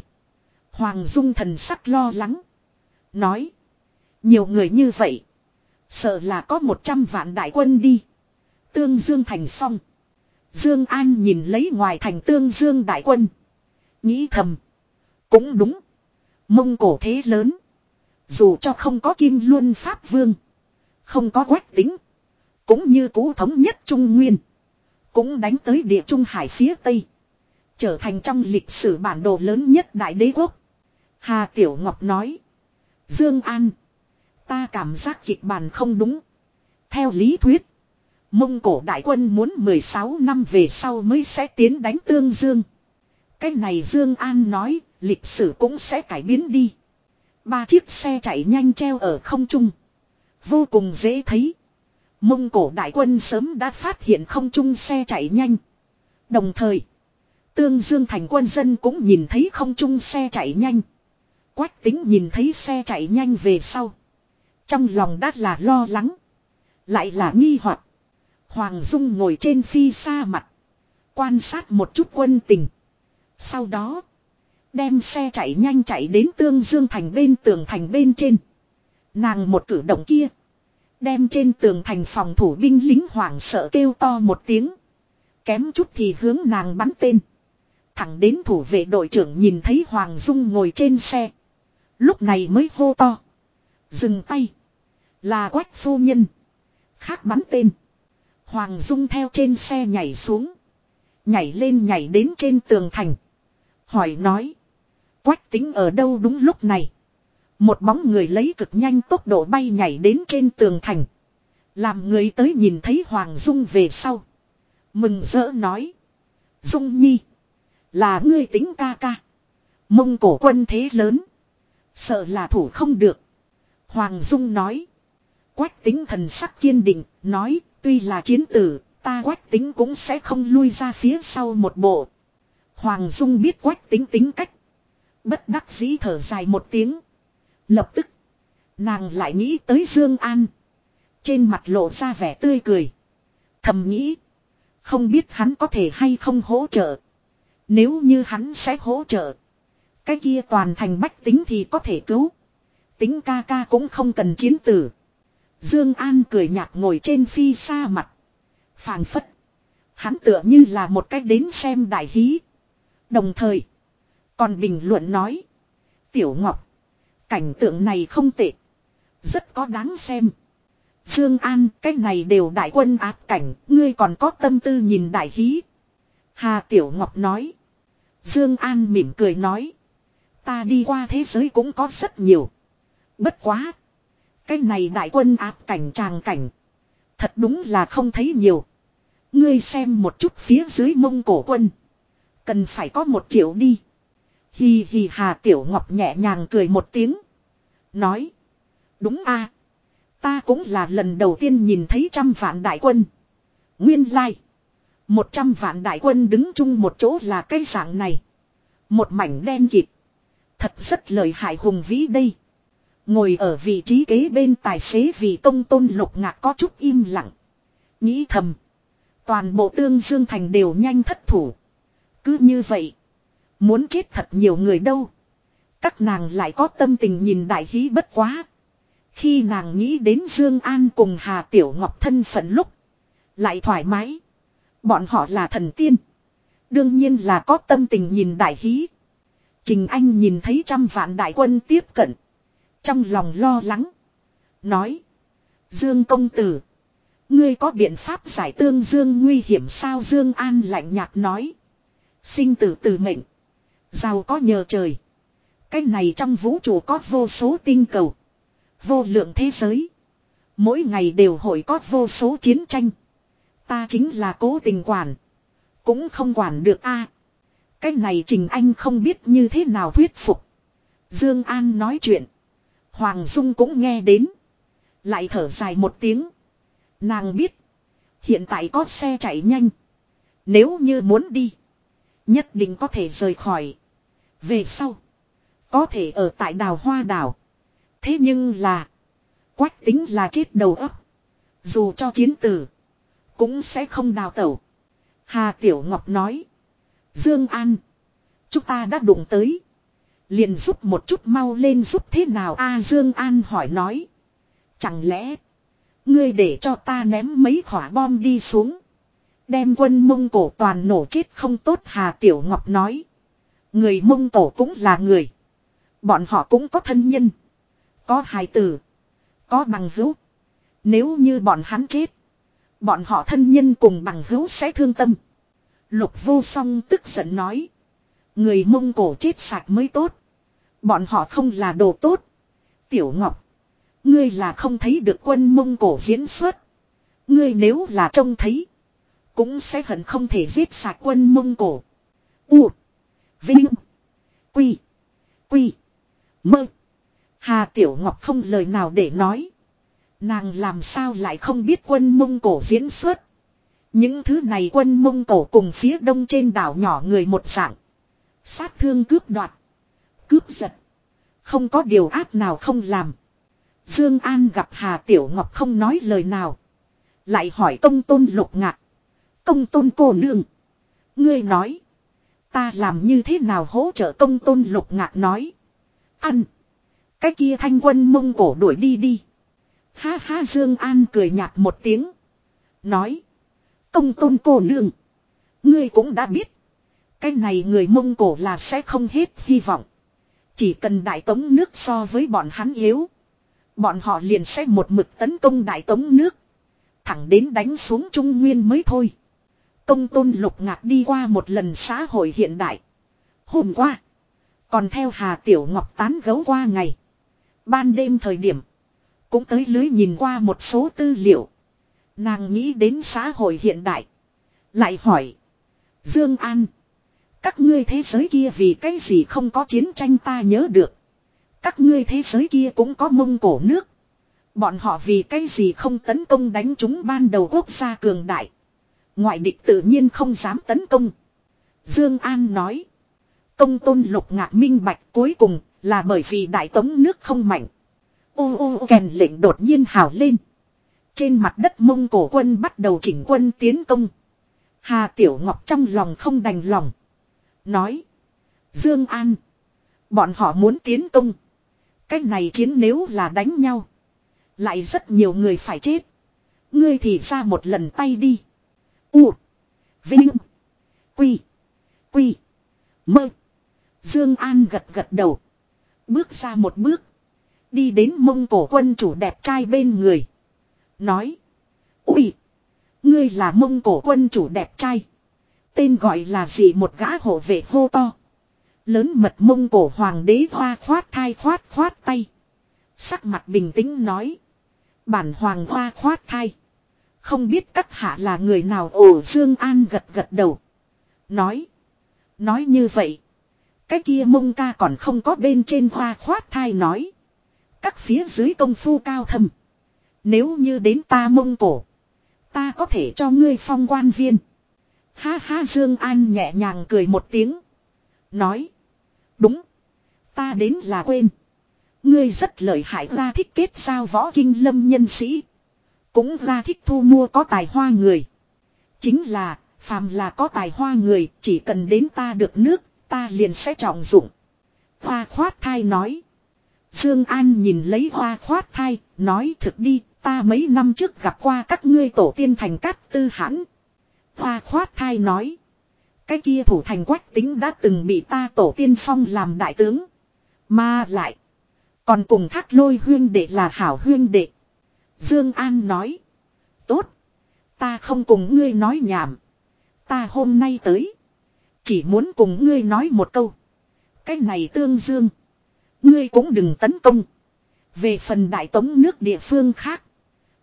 Hoàng Dung thần sắc lo lắng. Nói. Nhiều người như vậy. Sợ là có một trăm vạn đại quân đi. Tương Dương Thành xong. Dương An nhìn lấy ngoài thành Tương Dương đại quân. Nghĩ thầm. Cũng đúng. Mông cổ thế lớn. Dù cho không có kim luân pháp vương. Không có quách tính. Cũng như cũ thống nhất Trung Nguyên. Cũng đánh tới địa Trung Hải phía Tây. Trở thành trong lịch sử bản đồ lớn nhất đại đế quốc. Hà Tiểu Ngọc nói. Dương An. Ta cảm giác kịch bản không đúng. Theo lý thuyết. Mông cổ đại quân muốn 16 năm về sau mới sẽ tiến đánh Tương Dương. Cái này Dương An nói, lịch sử cũng sẽ cải biến đi. Ba chiếc xe chạy nhanh treo ở không trung. Vô cùng dễ thấy. Mông cổ đại quân sớm đã phát hiện không trung xe chạy nhanh. Đồng thời, Tương Dương thành quân dân cũng nhìn thấy không trung xe chạy nhanh. Quách tính nhìn thấy xe chạy nhanh về sau. Trong lòng đã là lo lắng. Lại là nghi hoặc Hoàng Dung ngồi trên phi xa mặt. Quan sát một chút quân tình. Sau đó. Đem xe chạy nhanh chạy đến tương dương thành bên tường thành bên trên. Nàng một cử động kia. Đem trên tường thành phòng thủ binh lính hoảng sợ kêu to một tiếng. Kém chút thì hướng nàng bắn tên. Thẳng đến thủ vệ đội trưởng nhìn thấy Hoàng Dung ngồi trên xe. Lúc này mới hô to. Dừng tay. Là quách phu nhân. Khác bắn tên. Hoàng Dung theo trên xe nhảy xuống. Nhảy lên nhảy đến trên tường thành. Hỏi nói. Quách tính ở đâu đúng lúc này. Một bóng người lấy cực nhanh tốc độ bay nhảy đến trên tường thành. Làm người tới nhìn thấy Hoàng Dung về sau. Mừng rỡ nói. Dung nhi. Là ngươi tính ca ca. Mông cổ quân thế lớn. Sợ là thủ không được. Hoàng Dung nói. Quách tính thần sắc kiên định. Nói, tuy là chiến tử. Ta quách tính cũng sẽ không lui ra phía sau một bộ. Hoàng Dung biết quách tính tính cách. Bất đắc dĩ thở dài một tiếng. Lập tức. Nàng lại nghĩ tới Dương An. Trên mặt lộ ra vẻ tươi cười. Thầm nghĩ. Không biết hắn có thể hay không hỗ trợ. Nếu như hắn sẽ hỗ trợ. Cái kia toàn thành bách tính thì có thể cứu. Tính ca ca cũng không cần chiến tử. Dương An cười nhạt ngồi trên phi xa mặt. Phàng phất. Hắn tựa như là một cách đến xem đại hí. Đồng thời. Còn bình luận nói. Tiểu Ngọc. Cảnh tượng này không tệ. Rất có đáng xem. Dương An, cái này đều đại quân áp cảnh, ngươi còn có tâm tư nhìn đại hí. Hà Tiểu Ngọc nói. Dương An mỉm cười nói. Ta đi qua thế giới cũng có rất nhiều. Bất quá. Cái này đại quân áp cảnh tràng cảnh. Thật đúng là không thấy nhiều. Ngươi xem một chút phía dưới mông cổ quân. Cần phải có một triệu đi. Hi hi Hà Tiểu Ngọc nhẹ nhàng cười một tiếng. Nói. Đúng a Ta cũng là lần đầu tiên nhìn thấy trăm vạn đại quân. Nguyên lai. Một trăm vạn đại quân đứng chung một chỗ là cái dạng này. Một mảnh đen kịt. Thật rất lợi hại hùng vĩ đây. Ngồi ở vị trí kế bên tài xế vì công tôn lục ngạc có chút im lặng. Nghĩ thầm. Toàn bộ tương dương thành đều nhanh thất thủ. Cứ như vậy. Muốn chết thật nhiều người đâu. Các nàng lại có tâm tình nhìn đại hí bất quá. Khi nàng nghĩ đến Dương An cùng Hà Tiểu Ngọc thân phận lúc. Lại thoải mái. Bọn họ là thần tiên. Đương nhiên là có tâm tình nhìn đại hí. Trình Anh nhìn thấy trăm vạn đại quân tiếp cận. Trong lòng lo lắng. Nói. Dương công tử. Ngươi có biện pháp giải tương Dương nguy hiểm sao Dương An lạnh nhạt nói. Sinh tử tử mệnh. Giàu có nhờ trời. Cái này trong vũ trụ có vô số tinh cầu. Vô lượng thế giới. Mỗi ngày đều hội có vô số chiến tranh. Ta chính là cố tình quản. Cũng không quản được a. cái này Trình Anh không biết như thế nào thuyết phục. Dương An nói chuyện. Hoàng Dung cũng nghe đến. Lại thở dài một tiếng. Nàng biết. Hiện tại có xe chạy nhanh. Nếu như muốn đi. Nhất định có thể rời khỏi. Về sau. Có thể ở tại đào hoa đảo. Thế nhưng là. Quách tính là chết đầu ấp. Dù cho chiến tử. Cũng sẽ không đào tẩu. Hà Tiểu Ngọc nói. Dương An. Chúng ta đã đụng tới. Liền giúp một chút mau lên giúp thế nào a Dương An hỏi nói. Chẳng lẽ. Ngươi để cho ta ném mấy khỏa bom đi xuống. Đem quân Mông Cổ toàn nổ chết không tốt Hà Tiểu Ngọc nói. Người Mông Cổ cũng là người. Bọn họ cũng có thân nhân. Có hài tử. Có bằng hữu. Nếu như bọn hắn chết. Bọn họ thân nhân cùng bằng hữu sẽ thương tâm. Lục vô song tức giận nói. Người Mông Cổ chết sạch mới tốt. Bọn họ không là đồ tốt. Tiểu Ngọc. Ngươi là không thấy được quân Mông Cổ diễn xuất. Ngươi nếu là trông thấy. Cũng sẽ hận không thể giết sạch quân Mông Cổ. U. Vinh. Quy. Quy. Mơ. Hà Tiểu Ngọc không lời nào để nói. Nàng làm sao lại không biết quân Mông Cổ diễn xuất. Những thứ này quân Mông Cổ cùng phía đông trên đảo nhỏ người một dạng. Sát thương cướp đoạt. Cướp giật. Không có điều ác nào không làm. Dương An gặp Hà Tiểu Ngọc không nói lời nào. Lại hỏi công tôn lục ngạc. Công tôn cô nương. Ngươi nói. Ta làm như thế nào hỗ trợ công tôn lục ngạc nói. Ăn. Cái kia thanh quân mông cổ đuổi đi đi. Ha ha, Dương An cười nhạt một tiếng. Nói. Công tôn cô nương. Ngươi cũng đã biết. Cái này người Mông Cổ là sẽ không hết hy vọng. Chỉ cần đại tống nước so với bọn hắn yếu. Bọn họ liền sẽ một mực tấn công đại tống nước. Thẳng đến đánh xuống Trung Nguyên mới thôi. Công tôn lục ngạc đi qua một lần xã hội hiện đại. Hôm qua. Còn theo Hà Tiểu Ngọc tán gấu qua ngày. Ban đêm thời điểm. Cũng tới lưới nhìn qua một số tư liệu. Nàng nghĩ đến xã hội hiện đại. Lại hỏi. Dương An. Các ngươi thế giới kia vì cái gì không có chiến tranh ta nhớ được. Các ngươi thế giới kia cũng có mông cổ nước. Bọn họ vì cái gì không tấn công đánh chúng ban đầu quốc gia cường đại. Ngoại địch tự nhiên không dám tấn công. Dương An nói. Công tôn lục ngạc minh bạch cuối cùng là bởi vì đại tống nước không mạnh. Ô ô kèn lệnh đột nhiên hào lên. Trên mặt đất mông cổ quân bắt đầu chỉnh quân tiến công. Hà Tiểu Ngọc trong lòng không đành lòng. Nói. Dương An. Bọn họ muốn tiến công. Cách này chiến nếu là đánh nhau. Lại rất nhiều người phải chết. Ngươi thì ra một lần tay đi. U. Vinh. Quy. Quy. Mơ. Dương An gật gật đầu. Bước ra một bước. Đi đến mông cổ quân chủ đẹp trai bên người. Nói. Ui. Ngươi là mông cổ quân chủ đẹp trai. Tên gọi là gì một gã hộ vệ hô to. Lớn mật mông cổ hoàng đế hoa khoát thai khoát khoát tay. Sắc mặt bình tĩnh nói. Bản hoàng hoa khoát thai. Không biết các hạ là người nào ổ Dương An gật gật đầu. Nói. Nói như vậy. Cái kia mông ca còn không có bên trên hoa khoát thai nói. Các phía dưới công phu cao thâm. Nếu như đến ta mông cổ. Ta có thể cho ngươi phong quan viên. Ha ha, Dương An nhẹ nhàng cười một tiếng. Nói. Đúng. Ta đến là quên. Ngươi rất lợi hại ra thích kết sao võ kinh lâm nhân sĩ. Cũng ra thích thu mua có tài hoa người. Chính là, phàm là có tài hoa người, chỉ cần đến ta được nước, ta liền sẽ trọng dụng. Hoa khoát thai nói. Dương An nhìn lấy hoa khoát thai, nói thực đi, ta mấy năm trước gặp qua các ngươi tổ tiên thành cát tư hãn. Hoa khoát thai nói. Cái kia thủ thành quách tính đã từng bị ta tổ tiên phong làm đại tướng. Mà lại. Còn cùng thác lôi huyên đệ là hảo huyên đệ. Dương An nói. Tốt. Ta không cùng ngươi nói nhảm. Ta hôm nay tới. Chỉ muốn cùng ngươi nói một câu. Cái này tương dương. Ngươi cũng đừng tấn công. Về phần đại tống nước địa phương khác.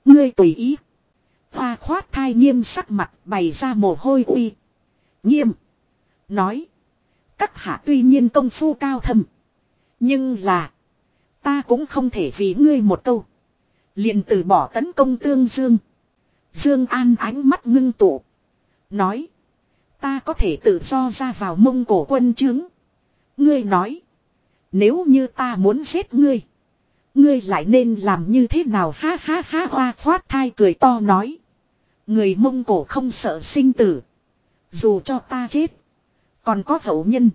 Ngươi tùy ý. Hoa khoát thai nghiêm sắc mặt bày ra mồ hôi uy. Nghiêm. Nói. Các hạ tuy nhiên công phu cao thâm. Nhưng là. Ta cũng không thể vì ngươi một câu liền từ bỏ tấn công tương dương. Dương An ánh mắt ngưng tụ. Nói. Ta có thể tự do ra vào mông cổ quân chứng. Ngươi nói. Nếu như ta muốn giết ngươi. Ngươi lại nên làm như thế nào ha ha ha, hoa khoát thai cười to nói. Người mông cổ không sợ sinh tử. Dù cho ta chết. Còn có hậu nhân.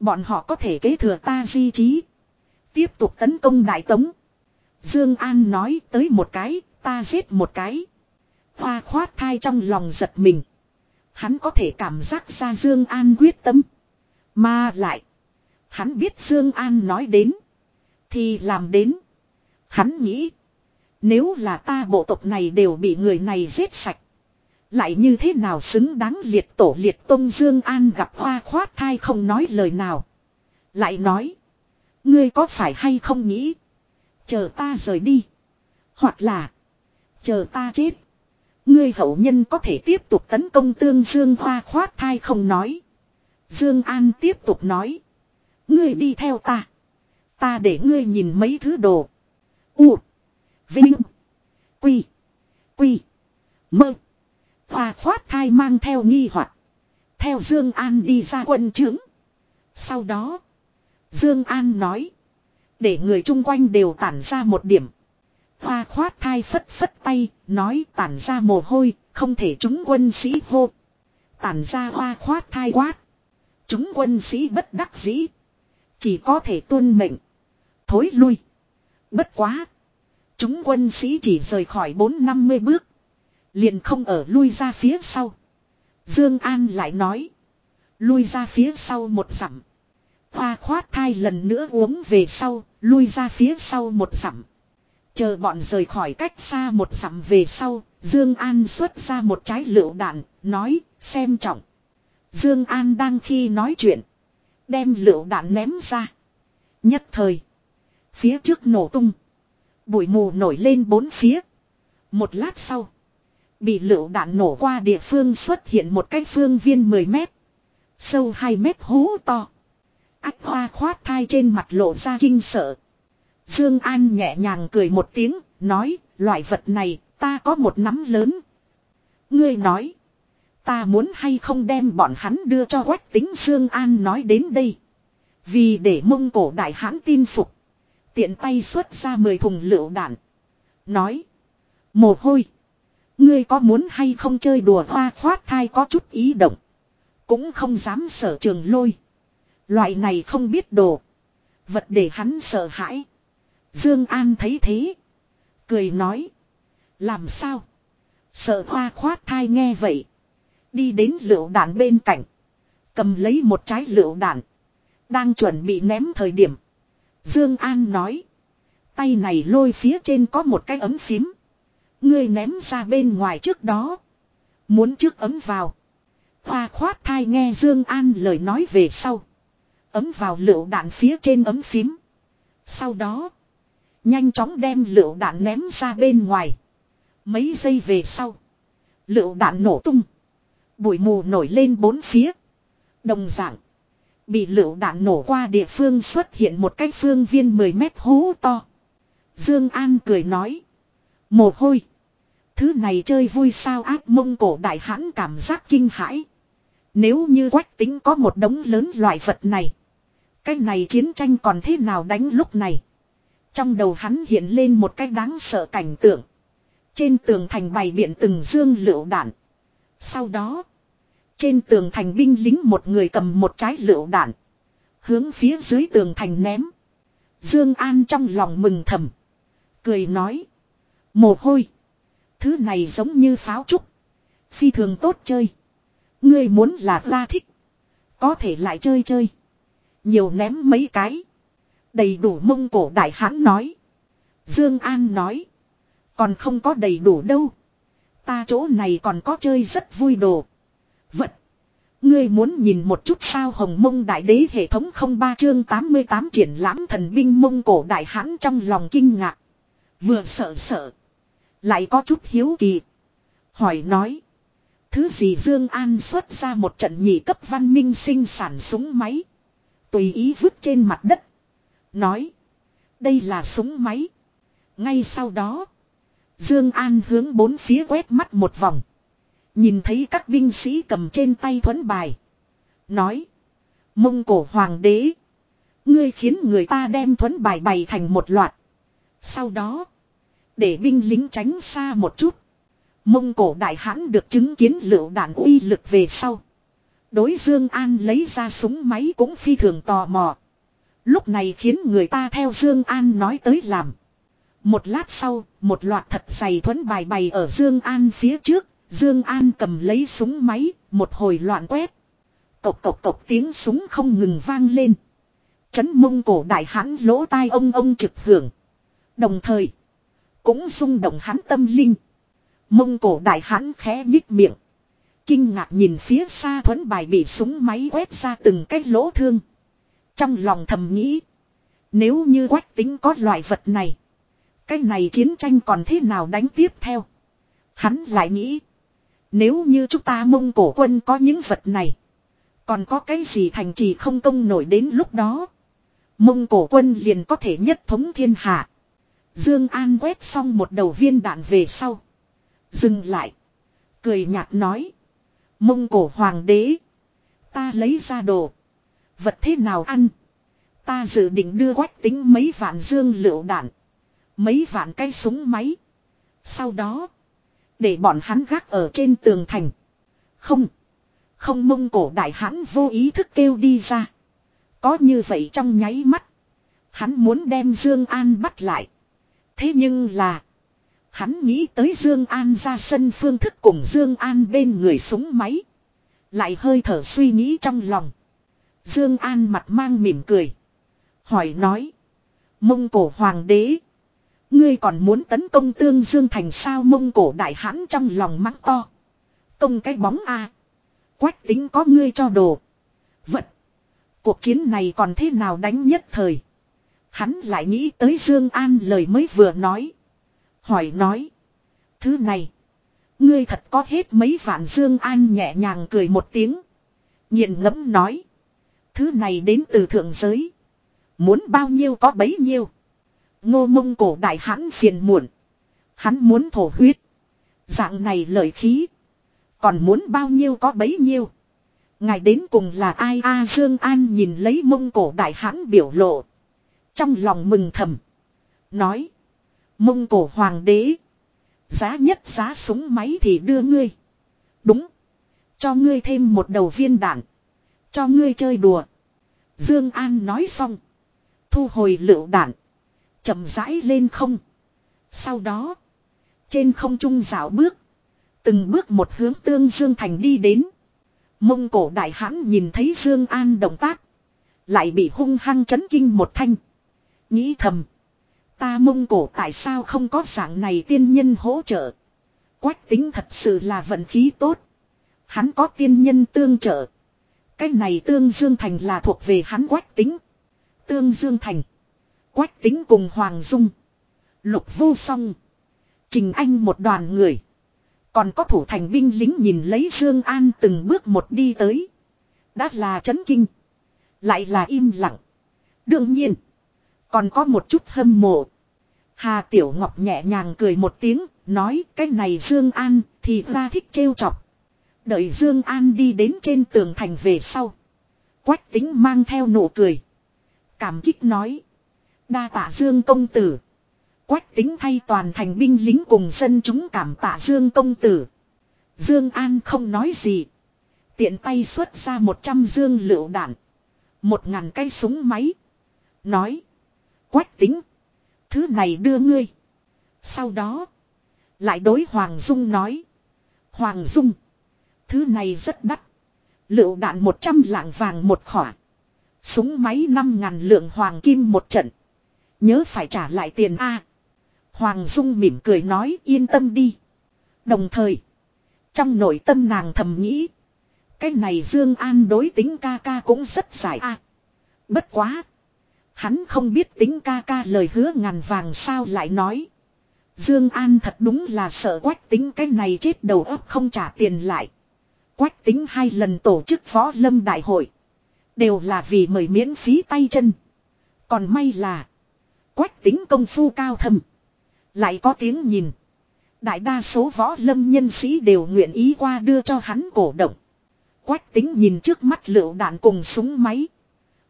Bọn họ có thể kế thừa ta di trí. Tiếp tục tấn công đại tống. Dương An nói tới một cái, ta giết một cái. Hoa khoát thai trong lòng giật mình. Hắn có thể cảm giác ra Dương An quyết tâm. Mà lại. Hắn biết Dương An nói đến. Thì làm đến. Hắn nghĩ. Nếu là ta bộ tộc này đều bị người này giết sạch. Lại như thế nào xứng đáng liệt tổ liệt tông Dương An gặp hoa khoát thai không nói lời nào. Lại nói. Ngươi có phải hay không nghĩ. Chờ ta rời đi. Hoặc là. Chờ ta chết. Ngươi hậu nhân có thể tiếp tục tấn công tương Dương hoa khoát thai không nói. Dương An tiếp tục nói. Ngươi đi theo ta. Ta để ngươi nhìn mấy thứ đồ. U. Vinh. Quy. Quy. Mơ. Hoa khoát thai mang theo nghi hoặc Theo Dương An đi ra quân trướng. Sau đó. Dương An nói. Để người chung quanh đều tản ra một điểm. Hoa khoát thai phất phất tay. Nói tản ra mồ hôi. Không thể chúng quân sĩ hô. Tản ra hoa khoát thai quát. Chúng quân sĩ bất đắc dĩ. Chỉ có thể tuân mệnh. Thối lui. Bất quá. Chúng quân sĩ chỉ rời khỏi bốn năm mươi bước. Liền không ở lui ra phía sau. Dương An lại nói. Lui ra phía sau một dặm. Hoa khoát thai lần nữa uống về sau, lui ra phía sau một dặm. Chờ bọn rời khỏi cách xa một dặm về sau, Dương An xuất ra một trái lựu đạn, nói, xem trọng. Dương An đang khi nói chuyện, đem lựu đạn ném ra. Nhất thời, phía trước nổ tung, bụi mù nổi lên bốn phía. Một lát sau, bị lựu đạn nổ qua địa phương xuất hiện một cái phương viên 10 mét, sâu 2 mét hố to. Ách hoa khoát thai trên mặt lộ ra kinh sợ. Dương An nhẹ nhàng cười một tiếng, nói, loại vật này, ta có một nắm lớn. Ngươi nói, ta muốn hay không đem bọn hắn đưa cho quách tính Dương An nói đến đây. Vì để mông cổ đại hãn tin phục. Tiện tay xuất ra 10 thùng lựu đạn. Nói, mồ hôi. Ngươi có muốn hay không chơi đùa hoa khoát thai có chút ý động. Cũng không dám sở trường lôi. Loại này không biết đồ. Vật để hắn sợ hãi. Dương An thấy thế. Cười nói. Làm sao? Sợ hoa khoát thai nghe vậy. Đi đến lựu đạn bên cạnh. Cầm lấy một trái lựu đạn. Đang chuẩn bị ném thời điểm. Dương An nói. Tay này lôi phía trên có một cái ấm phím. Ngươi ném ra bên ngoài trước đó. Muốn trước ấm vào. Hoa khoát thai nghe Dương An lời nói về sau. Ấm vào lựu đạn phía trên ấm phím. Sau đó. Nhanh chóng đem lựu đạn ném ra bên ngoài. Mấy giây về sau. Lựu đạn nổ tung. Bụi mù nổi lên bốn phía. Đồng dạng. Bị lựu đạn nổ qua địa phương xuất hiện một cái phương viên 10 mét hố to. Dương An cười nói. Mồ hôi. Thứ này chơi vui sao ác mông cổ đại hãn cảm giác kinh hãi. Nếu như quách tính có một đống lớn loại vật này. Cái này chiến tranh còn thế nào đánh lúc này. Trong đầu hắn hiện lên một cái đáng sợ cảnh tượng. Trên tường thành bày biện từng dương lựu đạn. Sau đó. Trên tường thành binh lính một người cầm một trái lựu đạn. Hướng phía dưới tường thành ném. Dương An trong lòng mừng thầm. Cười nói. Mồ hôi. Thứ này giống như pháo trúc. Phi thường tốt chơi. Ngươi muốn là ra thích. Có thể lại chơi chơi. Nhiều ném mấy cái. Đầy đủ mông cổ đại hãn nói. Dương An nói. Còn không có đầy đủ đâu. Ta chỗ này còn có chơi rất vui đồ. Vật. Ngươi muốn nhìn một chút sao hồng mông đại đế hệ thống không ba chương 88 triển lãm thần binh mông cổ đại hãn trong lòng kinh ngạc. Vừa sợ sợ. Lại có chút hiếu kỳ. Hỏi nói. Thứ gì Dương An xuất ra một trận nhị cấp văn minh sinh sản súng máy. Tùy ý vứt trên mặt đất. Nói. Đây là súng máy. Ngay sau đó. Dương An hướng bốn phía quét mắt một vòng. Nhìn thấy các binh sĩ cầm trên tay thuẫn bài. Nói. Mông cổ hoàng đế. Ngươi khiến người ta đem thuẫn bài bày thành một loạt. Sau đó. Để binh lính tránh xa một chút. Mông cổ đại hãn được chứng kiến lựu đạn uy lực về sau. Đối Dương An lấy ra súng máy cũng phi thường tò mò. Lúc này khiến người ta theo Dương An nói tới làm. Một lát sau, một loạt thật dày thuẫn bài bày ở Dương An phía trước, Dương An cầm lấy súng máy, một hồi loạn quét. Cộc cộc cộc tiếng súng không ngừng vang lên. Chấn mông cổ đại hãn lỗ tai ông ông trực hưởng. Đồng thời, cũng rung động hắn tâm linh. Mông cổ đại hãn khẽ nhích miệng. Kinh ngạc nhìn phía xa thuẫn bài bị súng máy quét ra từng cái lỗ thương. Trong lòng thầm nghĩ. Nếu như quách tính có loại vật này. Cái này chiến tranh còn thế nào đánh tiếp theo. Hắn lại nghĩ. Nếu như chúng ta mông cổ quân có những vật này. Còn có cái gì thành trì không công nổi đến lúc đó. Mông cổ quân liền có thể nhất thống thiên hạ. Dương An quét xong một đầu viên đạn về sau. Dừng lại. Cười nhạt nói. Mông cổ hoàng đế. Ta lấy ra đồ. Vật thế nào ăn. Ta dự định đưa quách tính mấy vạn dương lựu đạn. Mấy vạn cây súng máy. Sau đó. Để bọn hắn gác ở trên tường thành. Không. Không mông cổ đại hắn vô ý thức kêu đi ra. Có như vậy trong nháy mắt. Hắn muốn đem Dương An bắt lại. Thế nhưng là. Hắn nghĩ tới Dương An ra sân phương thức cùng Dương An bên người súng máy. Lại hơi thở suy nghĩ trong lòng. Dương An mặt mang mỉm cười. Hỏi nói. Mông cổ hoàng đế. Ngươi còn muốn tấn công tương dương thành sao mông cổ đại hãn trong lòng mắng to. Công cái bóng a Quách tính có ngươi cho đồ. Vật. Cuộc chiến này còn thế nào đánh nhất thời. Hắn lại nghĩ tới Dương An lời mới vừa nói. Hỏi nói. Thứ này. Ngươi thật có hết mấy vạn Dương An nhẹ nhàng cười một tiếng. Nhìn ngẫm nói. Thứ này đến từ thượng giới. Muốn bao nhiêu có bấy nhiêu. Ngô mông cổ đại hãn phiền muộn. Hắn muốn thổ huyết. Dạng này lợi khí. Còn muốn bao nhiêu có bấy nhiêu. Ngài đến cùng là ai a Dương An nhìn lấy mông cổ đại hãn biểu lộ. Trong lòng mừng thầm. Nói. Mông cổ hoàng đế. Giá nhất giá súng máy thì đưa ngươi. Đúng. Cho ngươi thêm một đầu viên đạn. Cho ngươi chơi đùa. Dương An nói xong. Thu hồi lựu đạn. chậm rãi lên không. Sau đó. Trên không trung dạo bước. Từng bước một hướng tương Dương Thành đi đến. Mông cổ đại hãn nhìn thấy Dương An động tác. Lại bị hung hăng chấn kinh một thanh. Nghĩ thầm. Ta mông cổ tại sao không có dạng này tiên nhân hỗ trợ. Quách tính thật sự là vận khí tốt. Hắn có tiên nhân tương trợ. Cái này tương dương thành là thuộc về hắn quách tính. Tương dương thành. Quách tính cùng Hoàng Dung. Lục vô song. Trình Anh một đoàn người. Còn có thủ thành binh lính nhìn lấy Dương An từng bước một đi tới. Đã là chấn kinh. Lại là im lặng. Đương nhiên. Còn có một chút hâm mộ. Hà Tiểu Ngọc nhẹ nhàng cười một tiếng, nói cái này Dương An thì ra thích trêu chọc. Đợi Dương An đi đến trên tường thành về sau. Quách tính mang theo nụ cười. Cảm kích nói. Đa tạ Dương công tử. Quách tính thay toàn thành binh lính cùng dân chúng cảm tạ Dương công tử. Dương An không nói gì. Tiện tay xuất ra một trăm dương lựu đạn. Một ngàn cây súng máy. Nói. Quách tính. Thứ này đưa ngươi. Sau đó. Lại đối Hoàng Dung nói. Hoàng Dung. Thứ này rất đắt. Lựu đạn một trăm lạng vàng một khỏa. Súng máy năm ngàn lượng hoàng kim một trận. Nhớ phải trả lại tiền A. Hoàng Dung mỉm cười nói, yên tâm đi. Đồng thời. Trong nội tâm nàng thầm nghĩ. Cái này Dương An đối tính ca ca cũng rất giải A. Bất quá. Hắn không biết tính ca ca lời hứa ngàn vàng sao lại nói. Dương An thật đúng là sợ quách tính cái này chết đầu óc không trả tiền lại. Quách tính hai lần tổ chức võ lâm đại hội. Đều là vì mời miễn phí tay chân. Còn may là. Quách tính công phu cao thâm. Lại có tiếng nhìn. Đại đa số võ lâm nhân sĩ đều nguyện ý qua đưa cho hắn cổ động. Quách tính nhìn trước mắt lựu đạn cùng súng máy.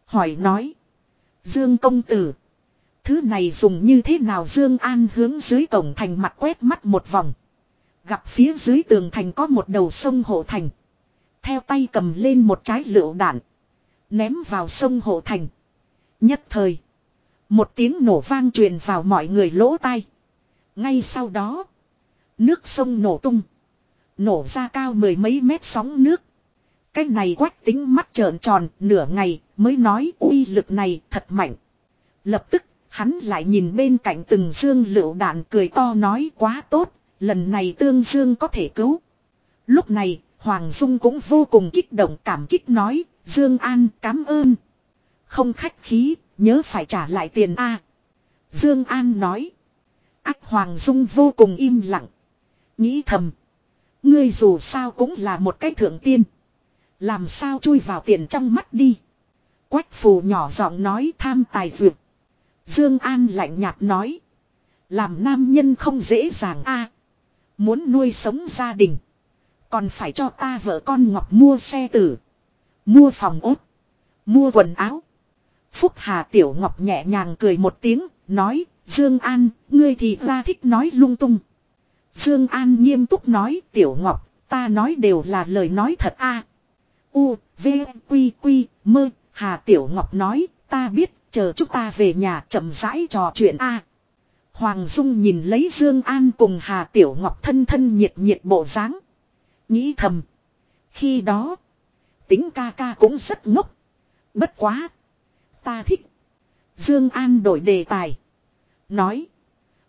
Hỏi nói. Dương công tử. Thứ này dùng như thế nào Dương An hướng dưới cổng thành mặt quét mắt một vòng. Gặp phía dưới tường thành có một đầu sông hộ thành. Theo tay cầm lên một trái lựu đạn. Ném vào sông hộ thành. Nhất thời. Một tiếng nổ vang truyền vào mọi người lỗ tai. Ngay sau đó. Nước sông nổ tung. Nổ ra cao mười mấy mét sóng nước. Cái này quách tính mắt trợn tròn nửa ngày mới nói uy lực này thật mạnh. Lập tức hắn lại nhìn bên cạnh từng dương lựu đạn cười to nói quá tốt, lần này tương dương có thể cứu. Lúc này Hoàng Dung cũng vô cùng kích động cảm kích nói, Dương An cảm ơn. Không khách khí, nhớ phải trả lại tiền A. Dương An nói. Ác Hoàng Dung vô cùng im lặng. Nghĩ thầm. Ngươi dù sao cũng là một cái thượng tiên. Làm sao chui vào tiền trong mắt đi. Quách phù nhỏ giọng nói tham tài dược. Dương An lạnh nhạt nói. Làm nam nhân không dễ dàng a Muốn nuôi sống gia đình. Còn phải cho ta vợ con ngọc mua xe tử. Mua phòng ốt. Mua quần áo. Phúc Hà Tiểu Ngọc nhẹ nhàng cười một tiếng. Nói. Dương An. Ngươi thì ra thích nói lung tung. Dương An nghiêm túc nói. Tiểu Ngọc. Ta nói đều là lời nói thật a U, V, Quy, Quy, Mơ, Hà Tiểu Ngọc nói, ta biết, chờ chúng ta về nhà chậm rãi trò chuyện a. Hoàng Dung nhìn lấy Dương An cùng Hà Tiểu Ngọc thân thân nhiệt nhiệt bộ dáng, nghĩ thầm, khi đó, tính ca ca cũng rất ngốc. Bất quá. Ta thích. Dương An đổi đề tài. Nói.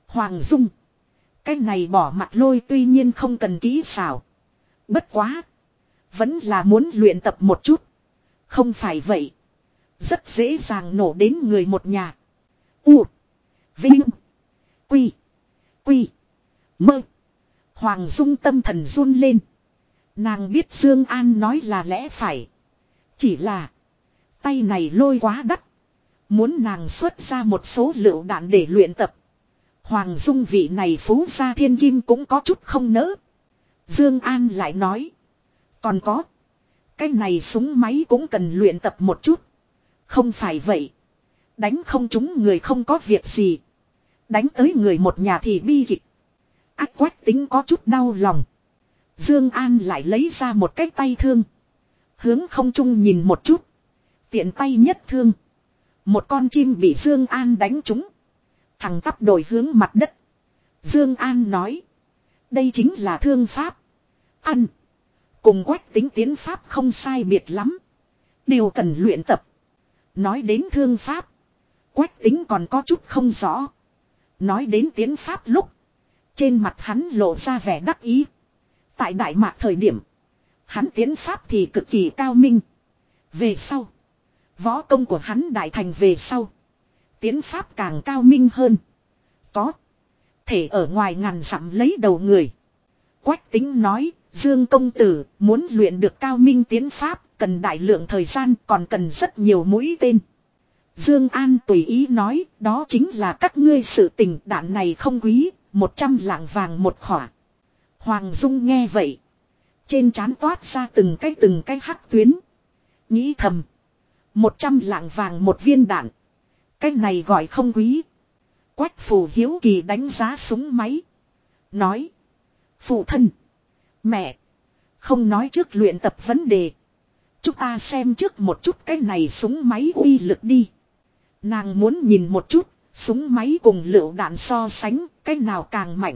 Hoàng Dung. Cái này bỏ mặt lôi tuy nhiên không cần kỹ xảo. Bất quá. Vẫn là muốn luyện tập một chút. Không phải vậy. Rất dễ dàng nổ đến người một nhà. U. Vinh. Quy. Quy. Mơ. Hoàng Dung tâm thần run lên. Nàng biết Dương An nói là lẽ phải. Chỉ là. Tay này lôi quá đắt. Muốn nàng xuất ra một số lựu đạn để luyện tập. Hoàng Dung vị này phú gia thiên kim cũng có chút không nỡ. Dương An lại nói. Còn có. Cái này súng máy cũng cần luyện tập một chút. Không phải vậy. Đánh không chúng người không có việc gì. Đánh tới người một nhà thì bi kịch. Ác quách tính có chút đau lòng. Dương An lại lấy ra một cái tay thương. Hướng không trung nhìn một chút. Tiện tay nhất thương. Một con chim bị Dương An đánh trúng. Thằng tắp đổi hướng mặt đất. Dương An nói. Đây chính là thương pháp. Ăn. Cùng quách tính tiến pháp không sai biệt lắm. Đều cần luyện tập. Nói đến thương pháp. Quách tính còn có chút không rõ. Nói đến tiến pháp lúc. Trên mặt hắn lộ ra vẻ đắc ý. Tại Đại Mạc thời điểm. Hắn tiến pháp thì cực kỳ cao minh. Về sau. Võ công của hắn đại thành về sau. Tiến pháp càng cao minh hơn. Có. Thể ở ngoài ngàn dặm lấy đầu người. Quách tính nói. Dương công tử muốn luyện được cao minh tiến pháp. Cần đại lượng thời gian còn cần rất nhiều mũi tên. Dương An tùy ý nói, đó chính là các ngươi sự tình đạn này không quý, một trăm lạng vàng một khỏa. Hoàng Dung nghe vậy. Trên trán toát ra từng cái từng cái hắc tuyến. Nghĩ thầm. Một trăm lạng vàng một viên đạn. Cái này gọi không quý. Quách phù hiếu kỳ đánh giá súng máy. Nói. Phụ thân. Mẹ. Không nói trước luyện tập vấn đề. Chúng ta xem trước một chút cái này súng máy uy lực đi. Nàng muốn nhìn một chút. Súng máy cùng lựu đạn so sánh. Cái nào càng mạnh.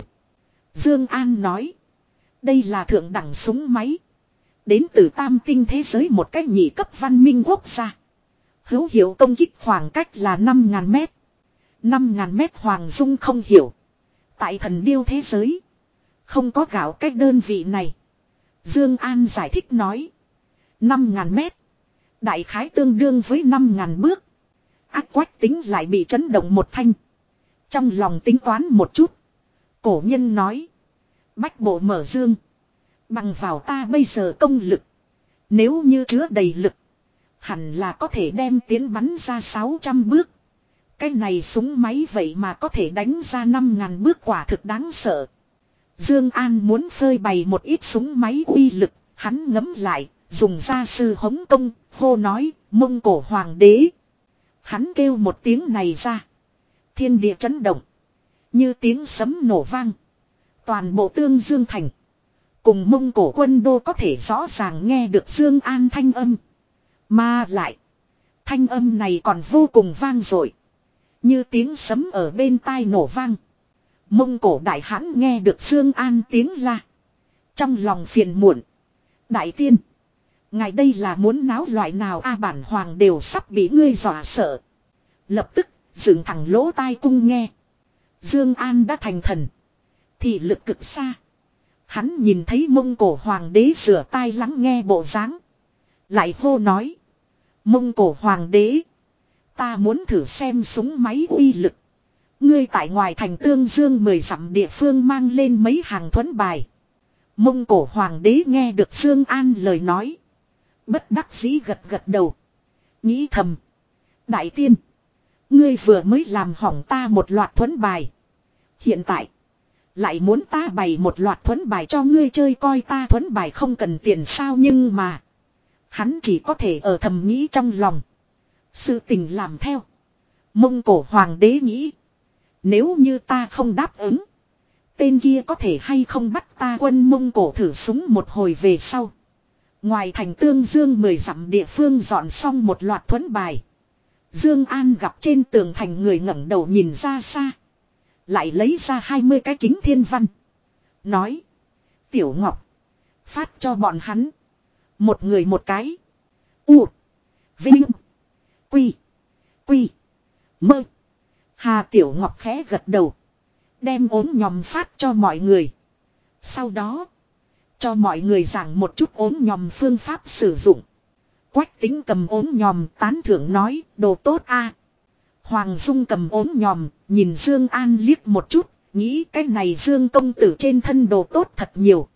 Dương An nói. Đây là thượng đẳng súng máy. Đến từ tam tinh thế giới một cách nhị cấp văn minh quốc gia. Hữu hiệu công kích khoảng cách là 5.000 mét. 5.000 mét Hoàng Dung không hiểu. Tại thần điêu thế giới. Không có gạo cách đơn vị này. Dương An giải thích nói. 5.000 mét. Đại khái tương đương với 5.000 bước. Ác quách tính lại bị chấn động một thanh. Trong lòng tính toán một chút. Cổ nhân nói. Bách bộ mở dương. Bằng vào ta bây giờ công lực. Nếu như chứa đầy lực. Hẳn là có thể đem tiến bắn ra 600 bước. Cái này súng máy vậy mà có thể đánh ra 5.000 bước quả thực đáng sợ. Dương An muốn phơi bày một ít súng máy uy lực. Hắn ngấm lại. Dùng ra sư hống công. Hô nói. Mông cổ hoàng đế. Hắn kêu một tiếng này ra. Thiên địa chấn động. Như tiếng sấm nổ vang. Toàn bộ tương Dương Thành. Cùng mông cổ quân đô có thể rõ ràng nghe được Dương An thanh âm. Mà lại. Thanh âm này còn vô cùng vang dội, Như tiếng sấm ở bên tai nổ vang. Mông cổ đại hãn nghe được Dương An tiếng la. Trong lòng phiền muộn. Đại tiên. Ngài đây là muốn náo loại nào a bản hoàng đều sắp bị ngươi dọa sợ. Lập tức, dựng thẳng lỗ tai cung nghe. Dương An đã thành thần. Thị lực cực xa. Hắn nhìn thấy mông cổ hoàng đế sửa tai lắng nghe bộ dáng Lại hô nói. Mông cổ hoàng đế. Ta muốn thử xem súng máy uy lực. Ngươi tại ngoài thành tương dương mười dặm địa phương mang lên mấy hàng thuẫn bài. Mông cổ hoàng đế nghe được Dương An lời nói. Bất đắc dĩ gật gật đầu. Nghĩ thầm. Đại tiên. Ngươi vừa mới làm hỏng ta một loạt thuẫn bài. Hiện tại. Lại muốn ta bày một loạt thuẫn bài cho ngươi chơi coi ta thuẫn bài không cần tiền sao nhưng mà. Hắn chỉ có thể ở thầm nghĩ trong lòng. Sự tình làm theo. Mông cổ hoàng đế nghĩ. Nếu như ta không đáp ứng. Tên kia có thể hay không bắt ta quân mông cổ thử súng một hồi về sau. Ngoài thành tương dương mười dặm địa phương dọn xong một loạt thuẫn bài. Dương An gặp trên tường thành người ngẩng đầu nhìn ra xa. Lại lấy ra 20 cái kính thiên văn. Nói. Tiểu Ngọc. Phát cho bọn hắn. Một người một cái. U. Vinh. Quy. Quy. Mơ. Hà Tiểu Ngọc khẽ gật đầu. Đem ốm nhòm phát cho mọi người. Sau đó. Cho mọi người giảng một chút ốm nhòm phương pháp sử dụng. Quách tính cầm ốm nhòm tán thưởng nói, đồ tốt a Hoàng Dung cầm ốm nhòm, nhìn Dương An liếc một chút. Nghĩ cái này Dương công tử trên thân đồ tốt thật nhiều.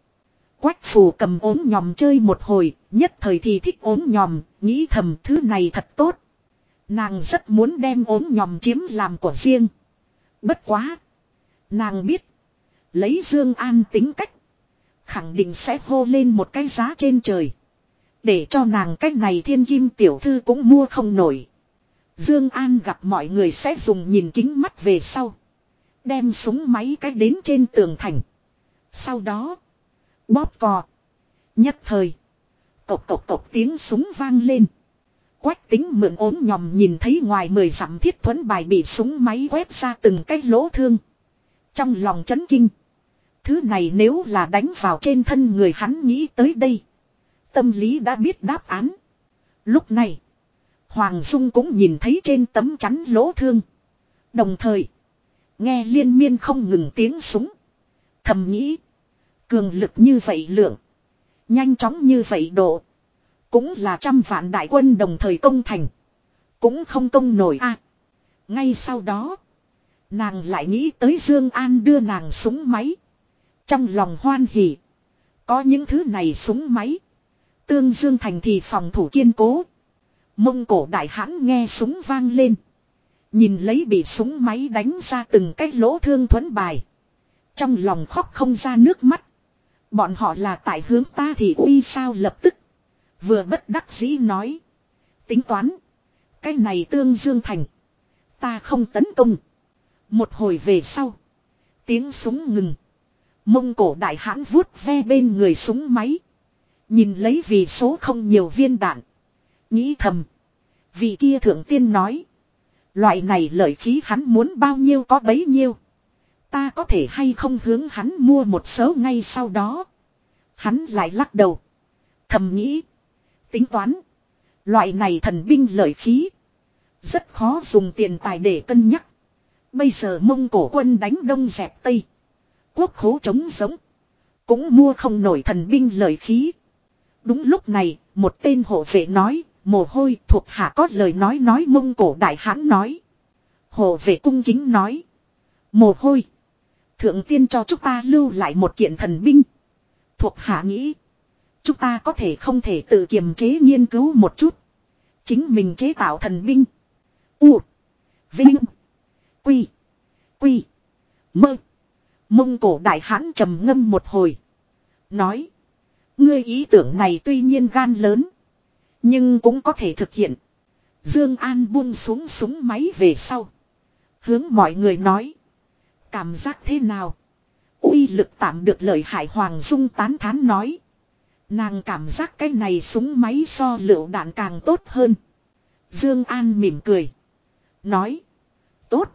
Quách phù cầm ốm nhòm chơi một hồi. Nhất thời thì thích ốm nhòm. Nghĩ thầm, thứ này thật tốt. Nàng rất muốn đem ốm nhòm chiếm làm của riêng. Bất quá. Nàng biết. Lấy Dương An tính cách. Khẳng định sẽ hô lên một cái giá trên trời. Để cho nàng cách này thiên kim tiểu thư cũng mua không nổi. Dương An gặp mọi người sẽ dùng nhìn kính mắt về sau. Đem súng máy cách đến trên tường thành. Sau đó. Bóp cò. Nhất thời. Cộc cộc cộc tiếng súng vang lên. Quách tính mượn ốm nhòm nhìn thấy ngoài mười dặm thiết thuẫn bài bị súng máy quét ra từng cái lỗ thương. Trong lòng chấn kinh. Thứ này nếu là đánh vào trên thân người hắn nghĩ tới đây. Tâm lý đã biết đáp án. Lúc này. Hoàng Dung cũng nhìn thấy trên tấm chắn lỗ thương. Đồng thời. Nghe liên miên không ngừng tiếng súng. Thầm nghĩ. Cường lực như vậy lượng. Nhanh chóng như vậy độ. Cũng là trăm vạn đại quân đồng thời công thành. Cũng không công nổi a. ngay sau đó. Nàng lại nghĩ tới Dương An đưa nàng súng máy. Trong lòng hoan hỉ. Có những thứ này súng máy. Tương Dương Thành thì phòng thủ kiên cố. Mông cổ đại hãn nghe súng vang lên. Nhìn lấy bị súng máy đánh ra từng cái lỗ thương thuẫn bài. Trong lòng khóc không ra nước mắt. Bọn họ là tại hướng ta thì uy sao lập tức. Vừa bất đắc dĩ nói. Tính toán. Cái này tương dương thành. Ta không tấn công. Một hồi về sau. Tiếng súng ngừng. Mông cổ đại hãn vuốt ve bên người súng máy. Nhìn lấy vì số không nhiều viên đạn. Nghĩ thầm. Vị kia thượng tiên nói. Loại này lợi khí hắn muốn bao nhiêu có bấy nhiêu. Ta có thể hay không hướng hắn mua một số ngay sau đó. Hắn lại lắc đầu. Thầm nghĩ. Tính toán. Loại này thần binh lợi khí. Rất khó dùng tiền tài để cân nhắc. Bây giờ mông cổ quân đánh đông dẹp tây. Quốc khố chống giống. Cũng mua không nổi thần binh lợi khí. Đúng lúc này, một tên hộ vệ nói, mồ hôi thuộc hạ có lời nói nói mông cổ đại hãn nói. Hộ vệ cung kính nói. Mồ hôi. Thượng tiên cho chúng ta lưu lại một kiện thần binh. Thuộc hạ nghĩ. Chúng ta có thể không thể tự kiềm chế nghiên cứu một chút. Chính mình chế tạo thần binh. U. Vinh. Quy. Quy. Mơ. Mông cổ đại hãn trầm ngâm một hồi. Nói. Ngươi ý tưởng này tuy nhiên gan lớn. Nhưng cũng có thể thực hiện. Dương An buông xuống súng máy về sau. Hướng mọi người nói. Cảm giác thế nào? uy lực tạm được lợi hại Hoàng Dung tán thán nói. Nàng cảm giác cái này súng máy so lựu đạn càng tốt hơn. Dương An mỉm cười. Nói. Tốt.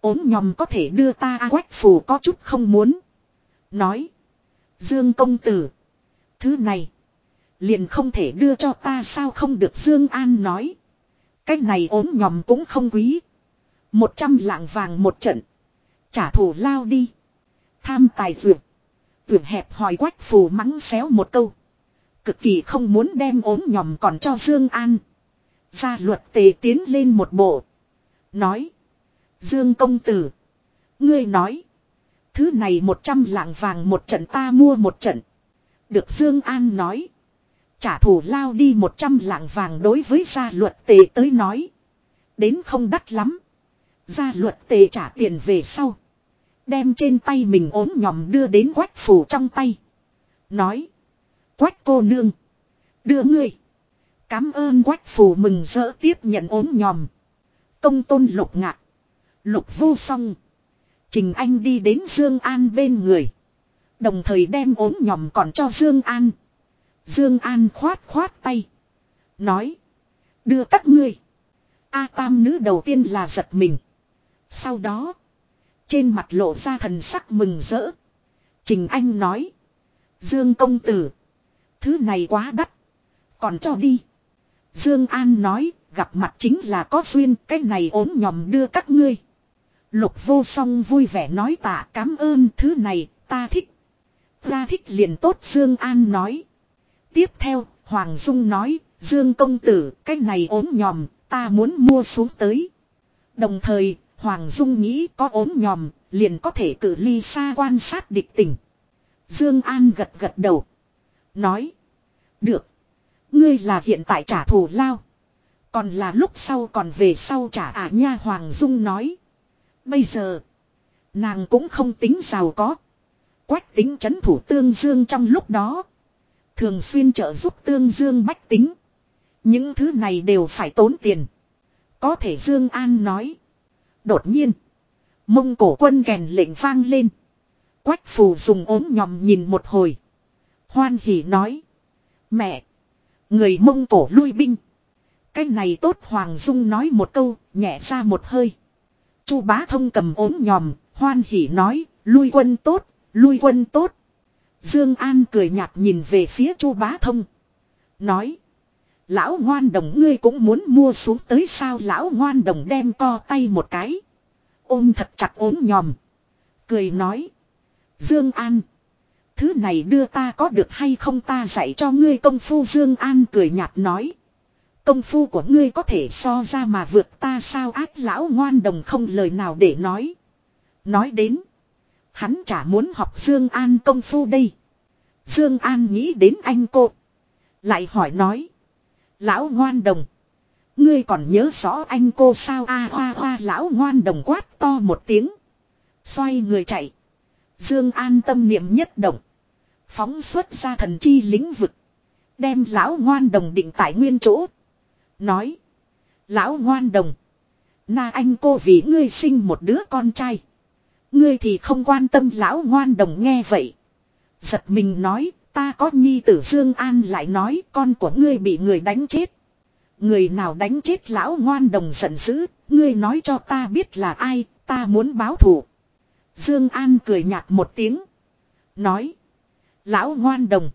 ốm nhòm có thể đưa ta A quách phù có chút không muốn. Nói. Dương công tử. Thứ này. Liền không thể đưa cho ta sao không được Dương An nói. Cái này ốm nhòm cũng không quý. Một trăm lạng vàng một trận. Trả thù lao đi. Tham tài dược. Tưởng hẹp hỏi quách phù mắng xéo một câu. Cực kỳ không muốn đem ốm nhòm còn cho Dương An. Gia luật tề tiến lên một bộ. Nói. Dương công tử. Ngươi nói. Thứ này một trăm lạng vàng một trận ta mua một trận. Được Dương An nói. Trả thù lao đi một trăm lạng vàng đối với gia luật tề tới nói. Đến không đắt lắm. Gia luật tề trả tiền về sau. Đem trên tay mình ốm nhòm đưa đến quách phủ trong tay. Nói. Quách cô nương. Đưa ngươi. Cám ơn quách phủ mừng rỡ tiếp nhận ốm nhòm. Công tôn lục ngạc. Lục vô song. Trình Anh đi đến Dương An bên người. Đồng thời đem ốm nhòm còn cho Dương An. Dương An khoát khoát tay. Nói. Đưa các ngươi. A tam nữ đầu tiên là giật mình. Sau đó. Trên mặt lộ ra thần sắc mừng rỡ. Trình Anh nói. Dương công tử. Thứ này quá đắt. Còn cho đi. Dương An nói, gặp mặt chính là có duyên, cái này ốm nhòm đưa các ngươi. Lục vô song vui vẻ nói tạ cảm ơn thứ này, ta thích. Ta thích liền tốt Dương An nói. Tiếp theo, Hoàng Dung nói, Dương công tử, cái này ốm nhòm, ta muốn mua xuống tới. Đồng thời, Hoàng Dung nghĩ có ốm nhòm, liền có thể cử ly xa quan sát địch tình. Dương An gật gật đầu. Nói. Được. Ngươi là hiện tại trả thù lao. Còn là lúc sau còn về sau trả à nha Hoàng Dung nói. Bây giờ. Nàng cũng không tính giàu có. Quách tính chấn thủ tương dương trong lúc đó. Thường xuyên trợ giúp tương dương bách tính. Những thứ này đều phải tốn tiền. Có thể Dương An nói. Đột nhiên. Mông cổ quân kèn lệnh vang lên. Quách phù dùng ốm nhòm nhìn một hồi. Hoan hỉ nói. Mẹ. Người mông cổ lui binh. Cái này tốt Hoàng Dung nói một câu, nhẹ ra một hơi. Chu bá thông cầm ốm nhòm, hoan hỉ nói, lui quân tốt, lui quân tốt. Dương An cười nhạt nhìn về phía Chu bá thông. Nói. Lão ngoan đồng ngươi cũng muốn mua xuống tới sao lão ngoan đồng đem co tay một cái. Ôm thật chặt ốm nhòm. Cười nói. Dương An. Thứ này đưa ta có được hay không ta dạy cho ngươi công phu Dương An cười nhạt nói. Công phu của ngươi có thể so ra mà vượt ta sao ác lão ngoan đồng không lời nào để nói. Nói đến. Hắn chả muốn học Dương An công phu đây. Dương An nghĩ đến anh cô. Lại hỏi nói. Lão ngoan đồng. Ngươi còn nhớ rõ anh cô sao a hoa hoa, lão ngoan đồng quát to một tiếng. Xoay người chạy. Dương An tâm niệm nhất động. Phóng xuất ra thần chi lĩnh vực. Đem lão ngoan đồng định tại nguyên chỗ. Nói. Lão ngoan đồng. Na anh cô vì ngươi sinh một đứa con trai. Ngươi thì không quan tâm lão ngoan đồng nghe vậy. Giật mình nói ta có nhi tử Dương An lại nói con của ngươi bị người đánh chết. Người nào đánh chết lão ngoan đồng giận dữ, ngươi nói cho ta biết là ai, ta muốn báo thù. Dương An cười nhạt một tiếng. Nói. Lão ngoan đồng.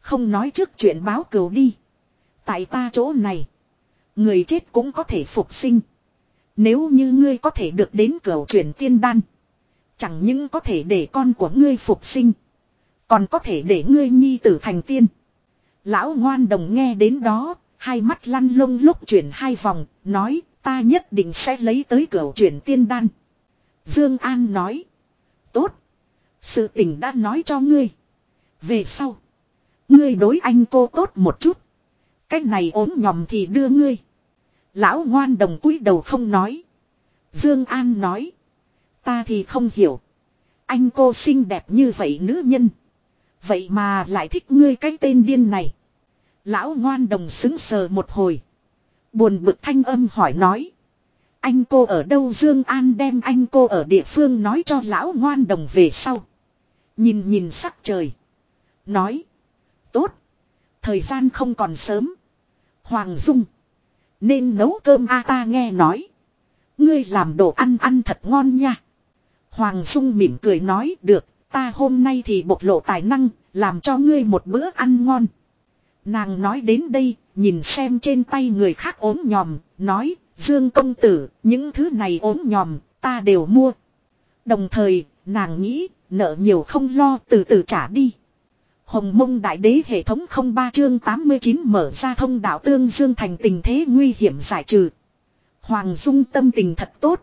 Không nói trước chuyện báo cừu đi. Tại ta chỗ này. Người chết cũng có thể phục sinh. Nếu như ngươi có thể được đến cửu chuyển tiên đan. Chẳng những có thể để con của ngươi phục sinh. Còn có thể để ngươi nhi tử thành tiên. Lão ngoan đồng nghe đến đó. Hai mắt lăn lông lúc chuyển hai vòng. Nói, ta nhất định sẽ lấy tới cửu chuyển tiên đan. Dương An nói. Tốt. Sự tình đã nói cho ngươi. Về sau. Ngươi đối anh cô tốt một chút. Cách này ốm nhòm thì đưa ngươi. Lão ngoan đồng cúi đầu không nói. Dương An nói. Ta thì không hiểu. Anh cô xinh đẹp như vậy nữ nhân. Vậy mà lại thích ngươi cái tên điên này. Lão ngoan đồng xứng sờ một hồi. Buồn bực thanh âm hỏi nói. Anh cô ở đâu Dương An đem anh cô ở địa phương nói cho lão ngoan đồng về sau. Nhìn nhìn sắc trời. Nói. Tốt. Thời gian không còn sớm. Hoàng Dung. Nên nấu cơm a ta nghe nói. Ngươi làm đồ ăn ăn thật ngon nha. Hoàng Dung mỉm cười nói, được. Ta hôm nay thì bộc lộ tài năng. Làm cho ngươi một bữa ăn ngon. Nàng nói đến đây. Nhìn xem trên tay người khác ốm nhòm. Nói. Dương công tử. Những thứ này ốm nhòm. Ta đều mua. Đồng thời. Nàng nghĩ. Nợ nhiều không lo, từ từ trả đi. Hồng mông đại đế hệ thống không ba chương 89 mở ra thông đạo tương dương thành tình thế nguy hiểm giải trừ. Hoàng Dung tâm tình thật tốt.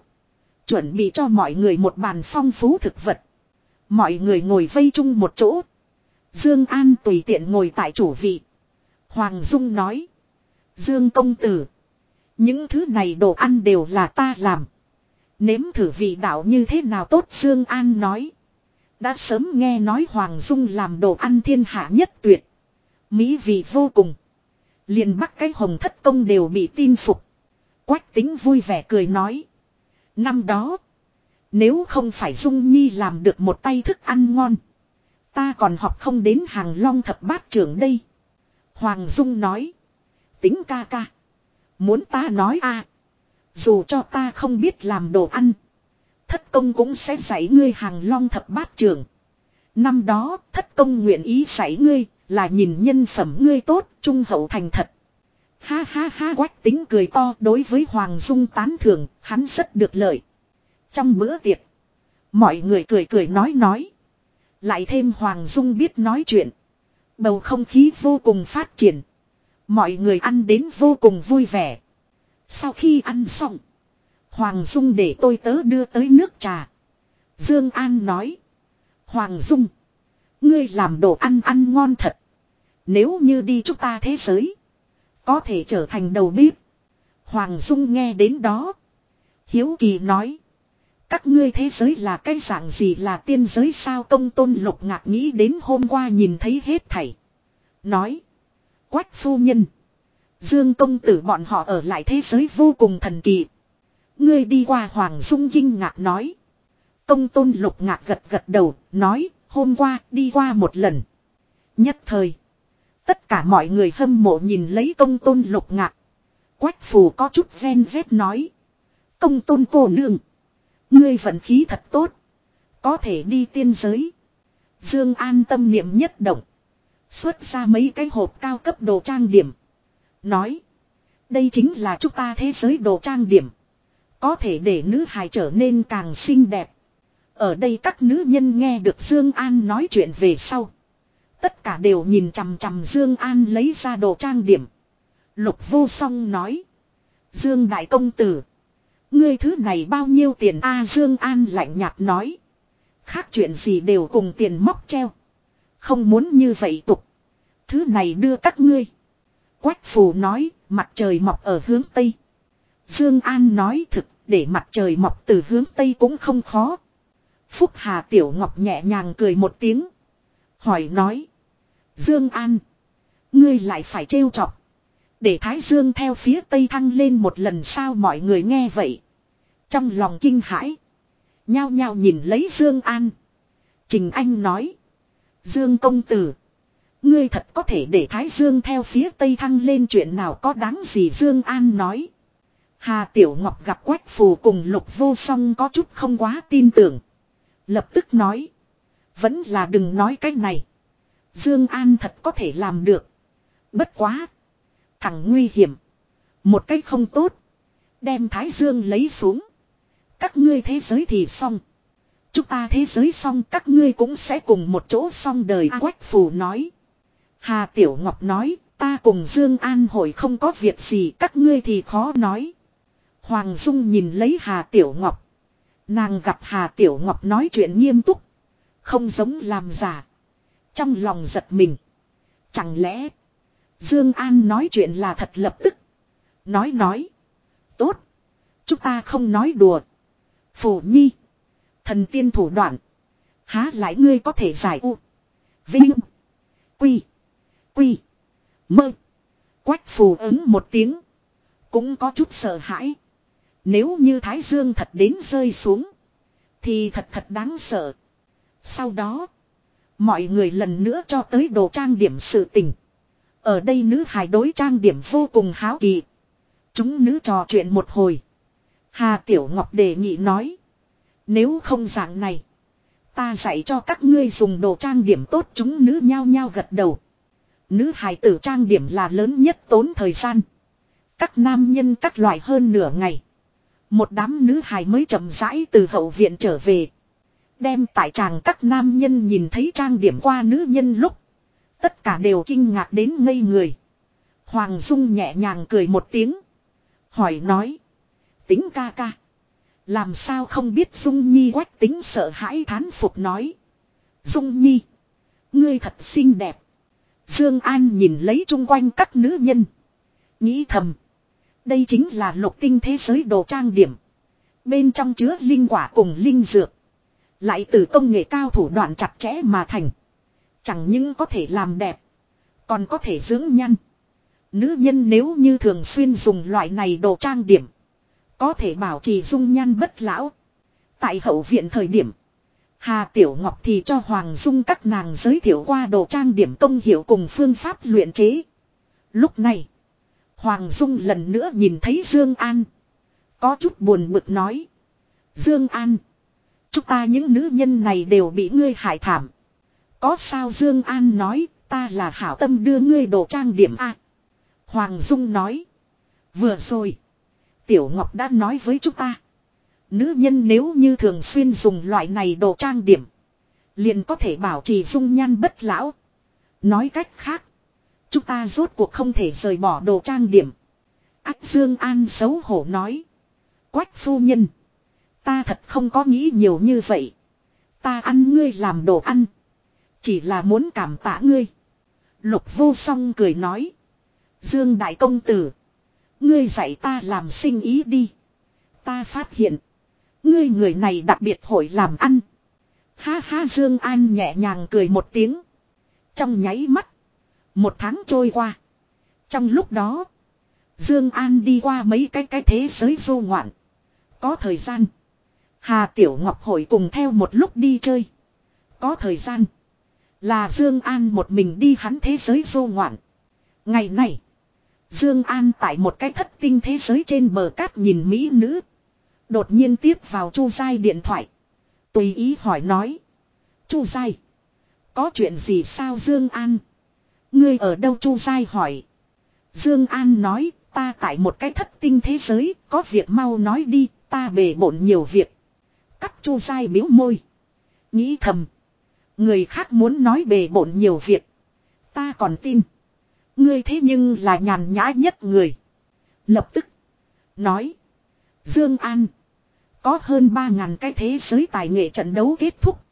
Chuẩn bị cho mọi người một bàn phong phú thực vật. Mọi người ngồi vây chung một chỗ. Dương An tùy tiện ngồi tại chủ vị. Hoàng Dung nói. Dương công tử. Những thứ này đồ ăn đều là ta làm. Nếm thử vị đạo như thế nào tốt, Dương An nói. Đã sớm nghe nói Hoàng Dung làm đồ ăn thiên hạ nhất tuyệt. Mỹ vị vô cùng. liền bắt cái hồng thất công đều bị tin phục. Quách tính vui vẻ cười nói. Năm đó. Nếu không phải Dung Nhi làm được một tay thức ăn ngon. Ta còn học không đến hàng long thập bát trưởng đây. Hoàng Dung nói. Tính ca ca. Muốn ta nói a Dù cho ta không biết làm đồ ăn. Thất công cũng sẽ dạy ngươi hàng long thập bát trường. Năm đó thất công nguyện ý dạy ngươi là nhìn nhân phẩm ngươi tốt trung hậu thành thật. Ha ha ha quách tính cười to đối với Hoàng Dung tán thưởng, hắn rất được lợi. Trong bữa tiệc, mọi người cười cười nói nói. Lại thêm Hoàng Dung biết nói chuyện. Bầu không khí vô cùng phát triển. Mọi người ăn đến vô cùng vui vẻ. Sau khi ăn xong, Hoàng Dung để tôi tớ đưa tới nước trà. Dương An nói. Hoàng Dung, ngươi làm đồ ăn ăn ngon thật. Nếu như đi chúng ta thế giới, có thể trở thành đầu bếp. Hoàng Dung nghe đến đó. Hiếu Kỳ nói. Các ngươi thế giới là cái dạng gì là tiên giới sao công tôn lục ngạc nghĩ đến hôm qua nhìn thấy hết thảy. Nói. Quách phu nhân. Dương công tử bọn họ ở lại thế giới vô cùng thần kỳ. Ngươi đi qua Hoàng Dung kinh ngạc nói. Công tôn lục ngạc gật gật đầu, nói, hôm qua đi qua một lần. Nhất thời. Tất cả mọi người hâm mộ nhìn lấy công tôn lục ngạc. Quách phù có chút gen dép nói. Công tôn cô nương. Ngươi vận khí thật tốt. Có thể đi tiên giới. Dương an tâm niệm nhất động. Xuất ra mấy cái hộp cao cấp đồ trang điểm. Nói. Đây chính là chúng ta thế giới đồ trang điểm. Có thể để nữ hài trở nên càng xinh đẹp. Ở đây các nữ nhân nghe được Dương An nói chuyện về sau. Tất cả đều nhìn chằm chằm Dương An lấy ra đồ trang điểm. Lục vô song nói. Dương Đại Công Tử. Ngươi thứ này bao nhiêu tiền a Dương An lạnh nhạt nói. Khác chuyện gì đều cùng tiền móc treo. Không muốn như vậy tục. Thứ này đưa các ngươi. Quách phù nói, mặt trời mọc ở hướng Tây. Dương An nói thực, để mặt trời mọc từ hướng Tây cũng không khó. Phúc Hà Tiểu Ngọc nhẹ nhàng cười một tiếng. Hỏi nói. Dương An. Ngươi lại phải trêu chọc. Để Thái Dương theo phía Tây thăng lên một lần sao mọi người nghe vậy. Trong lòng kinh hãi. Nhao nhao nhìn lấy Dương An. Trình Anh nói. Dương công tử. Ngươi thật có thể để Thái Dương theo phía Tây thăng lên chuyện nào có đáng gì Dương An nói. Hà Tiểu Ngọc gặp Quách Phù cùng Lục Vô Song có chút không quá tin tưởng. Lập tức nói. Vẫn là đừng nói cái này. Dương An thật có thể làm được. Bất quá. Thằng nguy hiểm. Một cách không tốt. Đem Thái Dương lấy xuống. Các ngươi thế giới thì xong. Chúng ta thế giới xong các ngươi cũng sẽ cùng một chỗ xong đời A Quách Phù nói. Hà Tiểu Ngọc nói, ta cùng Dương An hội không có việc gì các ngươi thì khó nói. Hoàng Dung nhìn lấy Hà Tiểu Ngọc. Nàng gặp Hà Tiểu Ngọc nói chuyện nghiêm túc. Không giống làm giả. Trong lòng giật mình. Chẳng lẽ. Dương An nói chuyện là thật lập tức. Nói nói. Tốt. Chúng ta không nói đùa. Phổ nhi. Thần tiên thủ đoạn. Há lại ngươi có thể giải u. Vinh. Quy. Quy. Mơ. Quách phù ứng một tiếng. Cũng có chút sợ hãi. Nếu như Thái Dương thật đến rơi xuống. Thì thật thật đáng sợ. Sau đó. Mọi người lần nữa cho tới đồ trang điểm sự tình. Ở đây nữ hài đối trang điểm vô cùng háo kỳ. Chúng nữ trò chuyện một hồi. Hà Tiểu Ngọc đề nghị nói. Nếu không dạng này. Ta dạy cho các ngươi dùng đồ trang điểm tốt chúng nữ nhao nhao gật đầu. Nữ hài tử trang điểm là lớn nhất tốn thời gian. Các nam nhân các loại hơn nửa ngày. Một đám nữ hài mới chậm rãi từ hậu viện trở về. Đem tại tràng các nam nhân nhìn thấy trang điểm qua nữ nhân lúc. Tất cả đều kinh ngạc đến ngây người. Hoàng Dung nhẹ nhàng cười một tiếng. Hỏi nói. Tính ca ca. Làm sao không biết Dung Nhi quách tính sợ hãi thán phục nói. Dung Nhi. Ngươi thật xinh đẹp. Dương An nhìn lấy chung quanh các nữ nhân. Nghĩ thầm. Đây chính là lục tinh thế giới đồ trang điểm. Bên trong chứa linh quả cùng linh dược. Lại từ công nghệ cao thủ đoạn chặt chẽ mà thành. Chẳng những có thể làm đẹp. Còn có thể dưỡng nhăn. Nữ nhân nếu như thường xuyên dùng loại này đồ trang điểm. Có thể bảo trì dung nhan bất lão. Tại hậu viện thời điểm. Hà Tiểu Ngọc thì cho Hoàng Dung các nàng giới thiệu qua đồ trang điểm công hiệu cùng phương pháp luyện chế. Lúc này. Hoàng Dung lần nữa nhìn thấy Dương An. Có chút buồn bực nói. Dương An. Chúng ta những nữ nhân này đều bị ngươi hại thảm. Có sao Dương An nói, ta là hảo tâm đưa ngươi đồ trang điểm A. Hoàng Dung nói. Vừa rồi. Tiểu Ngọc đã nói với chúng ta. Nữ nhân nếu như thường xuyên dùng loại này đồ trang điểm. Liền có thể bảo trì dung nhan bất lão. Nói cách khác. Chúng ta rốt cuộc không thể rời bỏ đồ trang điểm. Ác Dương An xấu hổ nói. Quách phu nhân. Ta thật không có nghĩ nhiều như vậy. Ta ăn ngươi làm đồ ăn. Chỉ là muốn cảm tạ ngươi. Lục vô song cười nói. Dương Đại Công Tử. Ngươi dạy ta làm sinh ý đi. Ta phát hiện. Ngươi người này đặc biệt hội làm ăn. Ha ha Dương An nhẹ nhàng cười một tiếng. Trong nháy mắt. Một tháng trôi qua. Trong lúc đó. Dương An đi qua mấy cái cái thế giới vô ngoạn. Có thời gian. Hà Tiểu Ngọc hội cùng theo một lúc đi chơi. Có thời gian. Là Dương An một mình đi hắn thế giới vô ngoạn. Ngày này. Dương An tại một cái thất tinh thế giới trên bờ cát nhìn mỹ nữ. Đột nhiên tiếp vào Chu Giai điện thoại. Tùy ý hỏi nói. Chu Giai. Có chuyện gì sao Dương An? Ngươi ở đâu Chu Giai hỏi. Dương An nói. Ta tại một cái thất tinh thế giới. Có việc mau nói đi. Ta bề bộn nhiều việc. Cắt Chu Giai biếu môi. Nghĩ thầm. Người khác muốn nói bề bộn nhiều việc. Ta còn tin. Ngươi thế nhưng là nhàn nhã nhất người. Lập tức. Nói. Dương An. Có hơn 3.000 cái thế giới tài nghệ trận đấu kết thúc.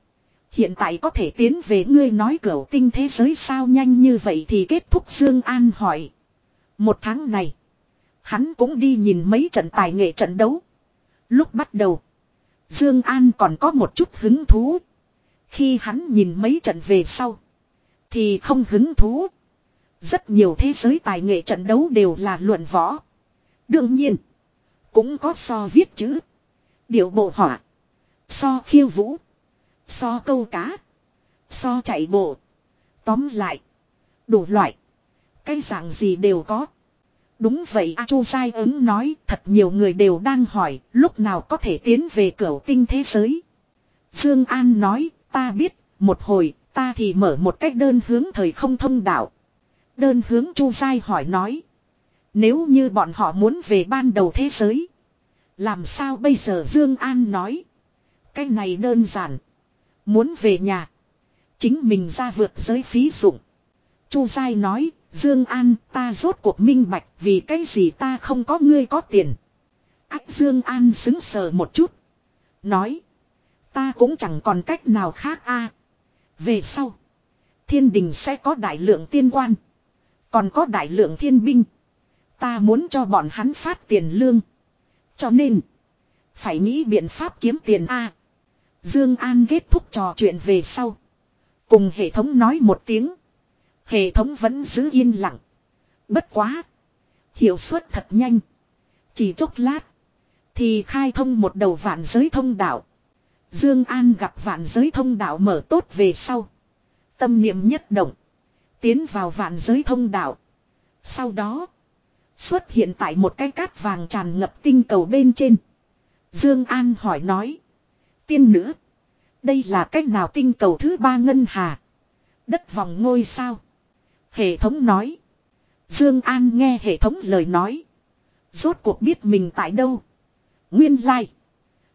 Hiện tại có thể tiến về ngươi nói cửa tinh thế giới sao nhanh như vậy thì kết thúc Dương An hỏi. Một tháng này. Hắn cũng đi nhìn mấy trận tài nghệ trận đấu. Lúc bắt đầu. Dương An còn có một chút hứng thú. Khi hắn nhìn mấy trận về sau. Thì không hứng thú. Rất nhiều thế giới tài nghệ trận đấu đều là luận võ. Đương nhiên. Cũng có so viết chữ. Điệu bộ họa. So khiêu vũ. So câu cá. So chạy bộ. Tóm lại. Đủ loại. Cái dạng gì đều có. Đúng vậy A Chu Sai ứng nói, thật nhiều người đều đang hỏi, lúc nào có thể tiến về cửa tinh thế giới. Dương An nói, ta biết, một hồi, ta thì mở một cách đơn hướng thời không thông đạo. Đơn hướng Chu Sai hỏi nói. Nếu như bọn họ muốn về ban đầu thế giới. Làm sao bây giờ Dương An nói. Cái này đơn giản. Muốn về nhà. Chính mình ra vượt giới phí dụng. Chu Sai nói. Dương An, ta rốt cuộc minh bạch vì cái gì ta không có ngươi có tiền. Ách, Dương An xứng sờ một chút. Nói. Ta cũng chẳng còn cách nào khác a. Về sau. Thiên đình sẽ có đại lượng tiên quan. Còn có đại lượng thiên binh. Ta muốn cho bọn hắn phát tiền lương. Cho nên. Phải nghĩ biện pháp kiếm tiền A. Dương An kết thúc trò chuyện về sau. Cùng hệ thống nói một tiếng. Hệ thống vẫn giữ yên lặng. Bất quá. Hiệu suất thật nhanh. Chỉ chốc lát. Thì khai thông một đầu vạn giới thông đạo. Dương An gặp vạn giới thông đạo mở tốt về sau. Tâm niệm nhất động. Tiến vào vạn giới thông đạo. Sau đó. Xuất hiện tại một cái cát vàng tràn ngập tinh cầu bên trên. Dương An hỏi nói. Tiên nữ. Đây là cách nào tinh cầu thứ ba ngân hà. Đất vòng ngôi sao. Hệ thống nói. Dương An nghe hệ thống lời nói. Rốt cuộc biết mình tại đâu. Nguyên lai.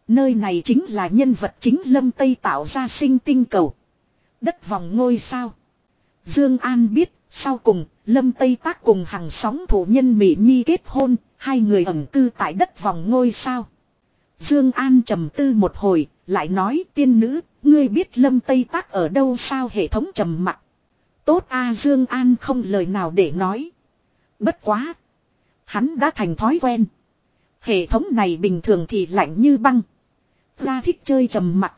Nơi này chính là nhân vật chính lâm Tây tạo ra sinh tinh cầu. Đất vòng ngôi sao. Dương An biết sau cùng, Lâm Tây Tác cùng hàng sóng thủ nhân Mỹ Nhi kết hôn, hai người ẩn cư tại đất vòng ngôi sao. Dương An trầm tư một hồi, lại nói tiên nữ, ngươi biết Lâm Tây Tác ở đâu sao hệ thống trầm mặc. Tốt a Dương An không lời nào để nói. Bất quá. Hắn đã thành thói quen. Hệ thống này bình thường thì lạnh như băng. Ra thích chơi trầm mặc.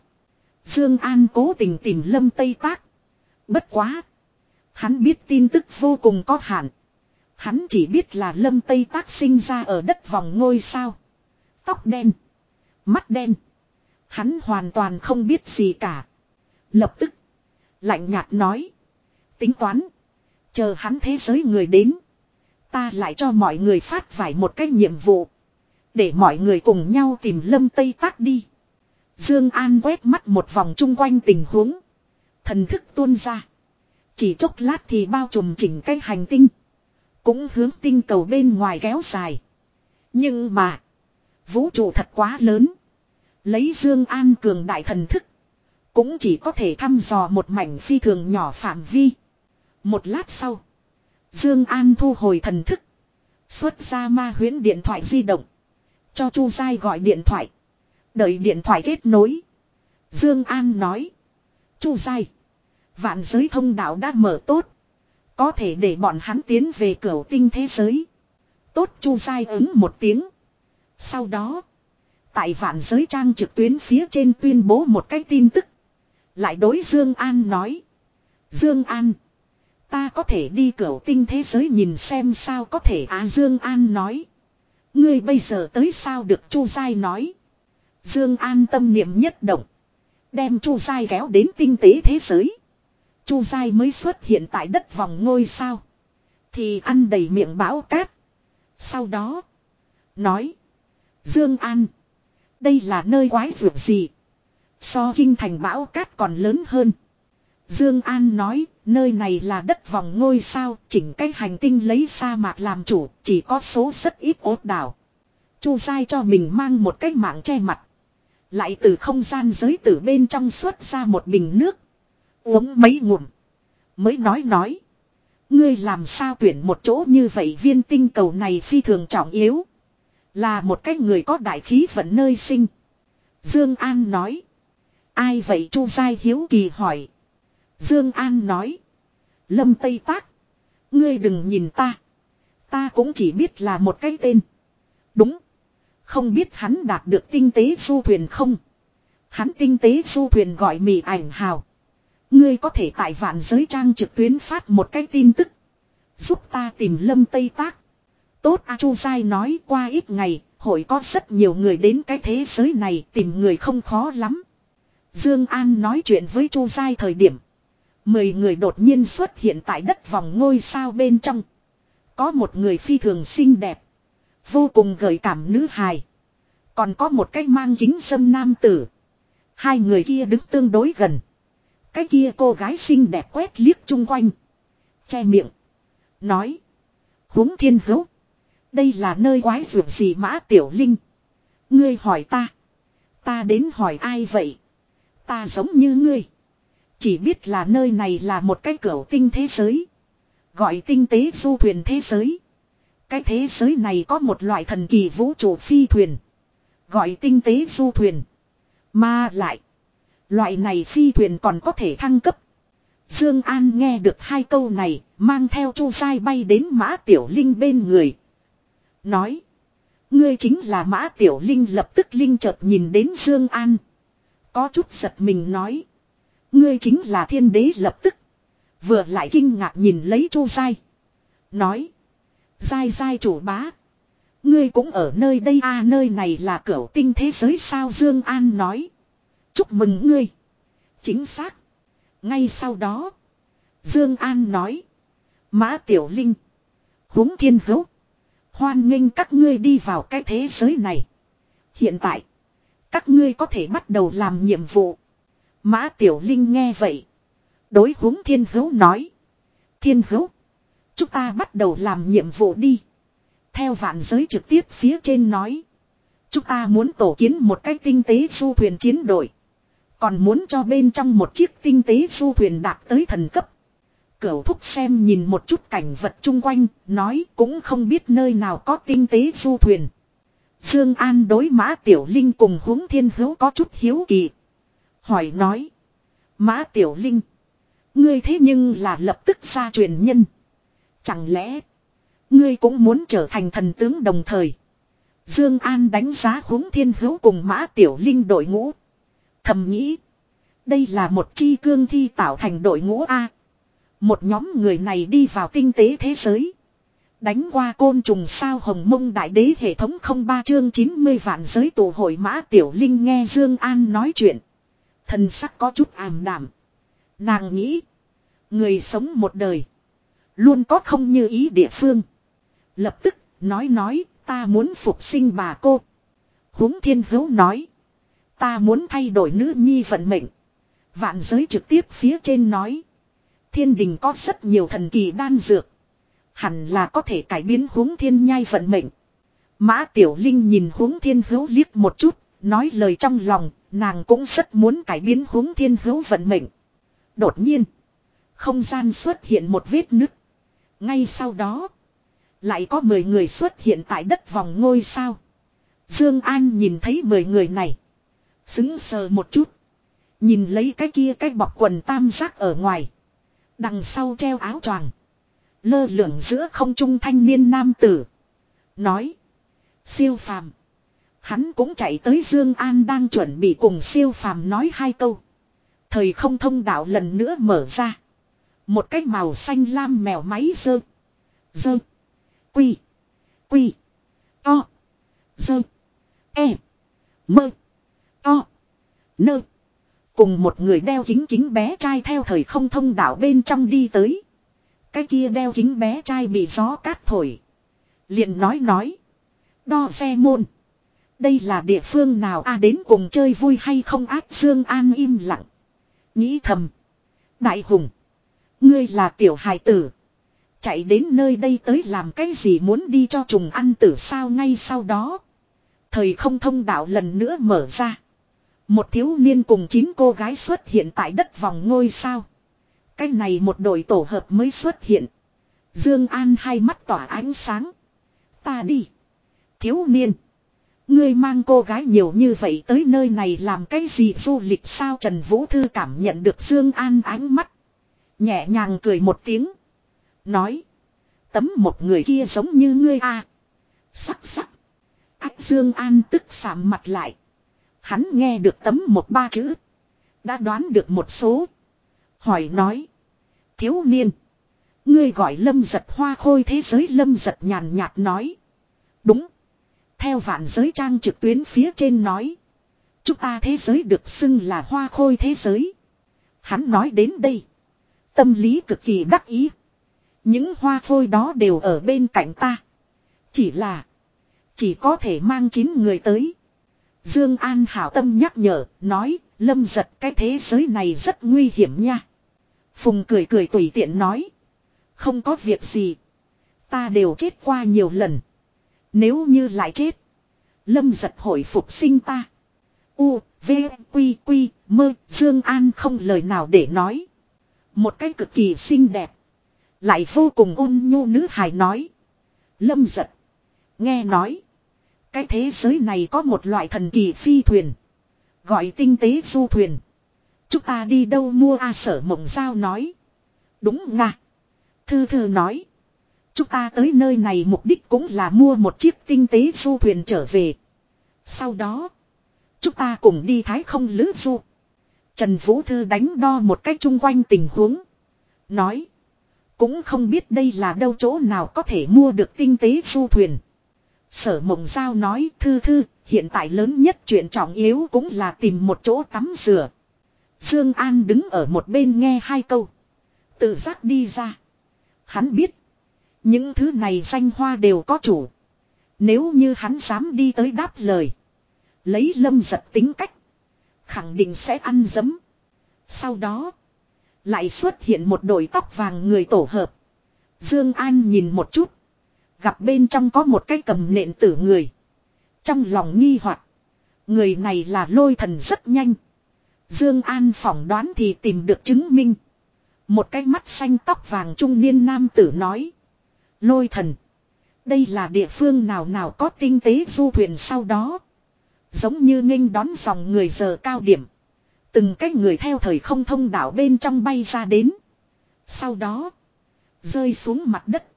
Dương An cố tình tìm Lâm Tây Tác. Bất quá. Hắn biết tin tức vô cùng có hạn. Hắn chỉ biết là lâm tây tác sinh ra ở đất vòng ngôi sao. Tóc đen. Mắt đen. Hắn hoàn toàn không biết gì cả. Lập tức. Lạnh nhạt nói. Tính toán. Chờ hắn thế giới người đến. Ta lại cho mọi người phát vải một cái nhiệm vụ. Để mọi người cùng nhau tìm lâm tây tác đi. Dương An quét mắt một vòng chung quanh tình huống. Thần thức tuôn ra. Chỉ chốc lát thì bao trùm chỉnh cái hành tinh. Cũng hướng tinh cầu bên ngoài kéo dài. Nhưng mà. Vũ trụ thật quá lớn. Lấy Dương An cường đại thần thức. Cũng chỉ có thể thăm dò một mảnh phi thường nhỏ phạm vi. Một lát sau. Dương An thu hồi thần thức. Xuất ra ma huyễn điện thoại di động. Cho Chu Giai gọi điện thoại. Đợi điện thoại kết nối. Dương An nói. Chu Giai. Vạn giới thông đạo đã mở tốt. Có thể để bọn hắn tiến về cửa tinh thế giới. Tốt, Chu Giai ứng một tiếng. Sau đó. Tại vạn giới trang trực tuyến phía trên tuyên bố một cái tin tức. Lại đối Dương An nói. Dương An. Ta có thể đi cửa tinh thế giới nhìn xem sao có thể à Dương An nói. Ngươi bây giờ tới sao được Chu Giai nói. Dương An tâm niệm nhất động. Đem Chu Giai kéo đến tinh tế thế giới. Chu Giai mới xuất hiện tại đất vòng ngôi sao. Thì ăn đầy miệng bão cát. Sau đó. Nói. Dương An. Đây là nơi quái vượt gì. So kinh thành bão cát còn lớn hơn. Dương An nói, nơi này là đất vòng ngôi sao, chỉnh cái hành tinh lấy sa mạc làm chủ, chỉ có số rất ít ốt đảo. Chu Sai cho mình mang một cái mạng che mặt. Lại từ không gian giới tử bên trong xuất ra một bình nước. Uống mấy ngụm. Mới nói nói. Ngươi làm sao tuyển một chỗ như vậy viên tinh cầu này phi thường trọng yếu. Là một cái người có đại khí vận nơi sinh. Dương An nói. Ai vậy Chu Giai hiếu kỳ hỏi. Dương An nói. Lâm Tây Tác. Ngươi đừng nhìn ta. Ta cũng chỉ biết là một cái tên. Đúng. Không biết hắn đạt được tinh tế du thuyền không. Hắn tinh tế du thuyền gọi mì ảnh hào. Ngươi có thể tại vạn giới trang trực tuyến phát một cái tin tức. Giúp ta tìm lâm Tây Tác. Tốt A Chu Sai nói qua ít ngày, hội có rất nhiều người đến cái thế giới này tìm người không khó lắm. Dương An nói chuyện với Chu Sai thời điểm. Mười người đột nhiên xuất hiện tại đất vòng ngôi sao bên trong. Có một người phi thường xinh đẹp. Vô cùng gợi cảm nữ hài. Còn có một cái mang kính sâm nam tử. Hai người kia đứng tương đối gần. Cái kia cô gái xinh đẹp quét liếc chung quanh. Che miệng. Nói. huống thiên hữu. Đây là nơi quái vượt gì mã tiểu linh. Ngươi hỏi ta. Ta đến hỏi ai vậy? Ta giống như ngươi. Chỉ biết là nơi này là một cái cửa tinh thế giới. Gọi tinh tế du thuyền thế giới. Cái thế giới này có một loại thần kỳ vũ trụ phi thuyền. Gọi tinh tế du thuyền. Mà lại. Loại này phi thuyền còn có thể thăng cấp. Dương An nghe được hai câu này, mang theo Chu Sai bay đến Mã Tiểu Linh bên người. Nói. Ngươi chính là Mã Tiểu Linh lập tức Linh chợt nhìn đến Dương An. Có chút giật mình nói. Ngươi chính là thiên đế lập tức. Vừa lại kinh ngạc nhìn lấy Chu Sai. Nói. Sai sai chủ bá. Ngươi cũng ở nơi đây a à, nơi này là cửa tinh thế giới sao Dương An nói. Chúc mừng ngươi. Chính xác. Ngay sau đó. Dương An nói. Mã Tiểu Linh. huống thiên hữu. Hoan nghênh các ngươi đi vào cái thế giới này. Hiện tại. Các ngươi có thể bắt đầu làm nhiệm vụ. Mã Tiểu Linh nghe vậy. Đối húng thiên hữu nói. Thiên hữu. Chúng ta bắt đầu làm nhiệm vụ đi. Theo vạn giới trực tiếp phía trên nói. Chúng ta muốn tổ kiến một cái tinh tế du thuyền chiến đội. Còn muốn cho bên trong một chiếc tinh tế du thuyền đạt tới thần cấp. Cửu thúc xem nhìn một chút cảnh vật chung quanh, nói cũng không biết nơi nào có tinh tế du thuyền. Dương An đối mã tiểu linh cùng huống thiên hữu có chút hiếu kỳ. Hỏi nói. Mã tiểu linh. Ngươi thế nhưng là lập tức ra truyền nhân. Chẳng lẽ. Ngươi cũng muốn trở thành thần tướng đồng thời. Dương An đánh giá huống thiên hữu cùng mã tiểu linh đội ngũ. Thầm nghĩ. Đây là một chi cương thi tạo thành đội ngũ A. Một nhóm người này đi vào kinh tế thế giới. Đánh qua côn trùng sao hồng mông đại đế hệ thống không ba chương 90 vạn giới tù hội mã tiểu linh nghe Dương An nói chuyện. Thần sắc có chút ảm đảm. Nàng nghĩ. Người sống một đời. Luôn có không như ý địa phương. Lập tức, nói nói, ta muốn phục sinh bà cô. huống thiên hữu nói. Ta muốn thay đổi nữ nhi vận mệnh. Vạn giới trực tiếp phía trên nói. Thiên đình có rất nhiều thần kỳ đan dược. Hẳn là có thể cải biến huống thiên nhai vận mệnh. Mã Tiểu Linh nhìn huống thiên hữu liếc một chút, nói lời trong lòng, nàng cũng rất muốn cải biến huống thiên hữu vận mệnh. Đột nhiên, không gian xuất hiện một vết nứt. Ngay sau đó, lại có 10 người xuất hiện tại đất vòng ngôi sao. Dương An nhìn thấy 10 người này. sững sờ một chút. Nhìn lấy cái kia cái bọc quần tam giác ở ngoài. Đằng sau treo áo choàng. Lơ lửng giữa không trung thanh niên nam tử. Nói. Siêu phàm. Hắn cũng chạy tới Dương An đang chuẩn bị cùng siêu phàm nói hai câu. Thời không thông đạo lần nữa mở ra. Một cái màu xanh lam mèo máy dơ. Dơ. Quy. Quy. To. Dơ. E. Mơ. To. Nơ. Cùng một người đeo kính kính bé trai theo thời không thông đạo bên trong đi tới. Cái kia đeo kính bé trai bị gió cát thổi. liền nói nói. Đo phe môn. Đây là địa phương nào a à, đến cùng chơi vui hay không ác Dương An im lặng. Nghĩ thầm. Đại hùng. Ngươi là tiểu hài tử. Chạy đến nơi đây tới làm cái gì muốn đi cho trùng ăn tử sao ngay sau đó. Thời không thông đạo lần nữa mở ra. Một thiếu niên cùng chín cô gái xuất hiện tại đất vòng ngôi sao. Cái này một đội tổ hợp mới xuất hiện. Dương An hai mắt tỏa ánh sáng. Ta đi. Thiếu niên. Ngươi mang cô gái nhiều như vậy tới nơi này làm cái gì du lịch sao Trần Vũ Thư cảm nhận được Dương An ánh mắt. Nhẹ nhàng cười một tiếng. Nói. Tấm một người kia giống như ngươi a Sắc sắc. Ác Dương An tức sạm mặt lại. Hắn nghe được tấm một ba chữ. Đã đoán được một số. Hỏi nói. Thiếu niên. Ngươi gọi lâm giật hoa khôi thế giới lâm giật nhàn nhạt nói. Đúng. Theo vạn giới trang trực tuyến phía trên nói. Chúng ta thế giới được xưng là hoa khôi thế giới. Hắn nói đến đây. Tâm lý cực kỳ đắc ý. Những hoa khôi đó đều ở bên cạnh ta. Chỉ là. Chỉ có thể mang chín người tới. Dương An hảo tâm nhắc nhở, nói, lâm giật cái thế giới này rất nguy hiểm nha. Phùng cười cười tùy tiện nói. Không có việc gì. Ta đều chết qua nhiều lần. Nếu như lại chết. Lâm giật hồi phục sinh ta. U, V, Quy, Quy, Mơ, Dương An không lời nào để nói. Một cái cực kỳ xinh đẹp. Lại vô cùng ôn nhu nữ hài nói. Lâm giật. Nghe nói. Cái thế giới này có một loại thần kỳ phi thuyền. Gọi tinh tế du thuyền. Chúng ta đi đâu mua A sở mộng giao nói. Đúng nga. Thư thư nói. Chúng ta tới nơi này mục đích cũng là mua một chiếc tinh tế du thuyền trở về. Sau đó. Chúng ta cùng đi thái không lữ du. Trần Vũ Thư đánh đo một cách chung quanh tình huống. Nói. Cũng không biết đây là đâu chỗ nào có thể mua được tinh tế du thuyền. Sở mộng giao nói thư thư, hiện tại lớn nhất chuyện trọng yếu cũng là tìm một chỗ tắm rửa. Dương An đứng ở một bên nghe hai câu. Tự giác đi ra. Hắn biết. Những thứ này danh hoa đều có chủ. Nếu như hắn dám đi tới đáp lời. Lấy lâm giật tính cách. Khẳng định sẽ ăn dấm. Sau đó. Lại xuất hiện một đội tóc vàng người tổ hợp. Dương An nhìn một chút. Gặp bên trong có một cái cầm nện tử người. Trong lòng nghi hoặc, Người này là lôi thần rất nhanh. Dương An phỏng đoán thì tìm được chứng minh. Một cái mắt xanh tóc vàng trung niên nam tử nói. Lôi thần. Đây là địa phương nào nào có tinh tế du thuyền sau đó. Giống như nghênh đón dòng người giờ cao điểm. Từng cái người theo thời không thông đạo bên trong bay ra đến. Sau đó. Rơi xuống mặt đất.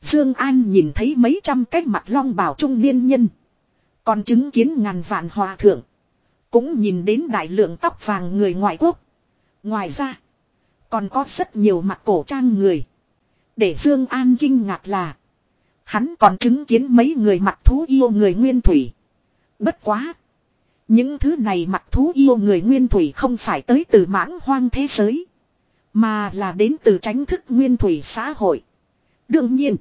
Dương An nhìn thấy mấy trăm cái mặt long bào trung niên nhân. Còn chứng kiến ngàn vạn hòa thượng. Cũng nhìn đến đại lượng tóc vàng người ngoại quốc. Ngoài ra. Còn có rất nhiều mặt cổ trang người. Để Dương An kinh ngạc là. Hắn còn chứng kiến mấy người mặt thú yêu người nguyên thủy. Bất quá. Những thứ này mặt thú yêu người nguyên thủy không phải tới từ mãng hoang thế giới. Mà là đến từ tránh thức nguyên thủy xã hội. Đương nhiên.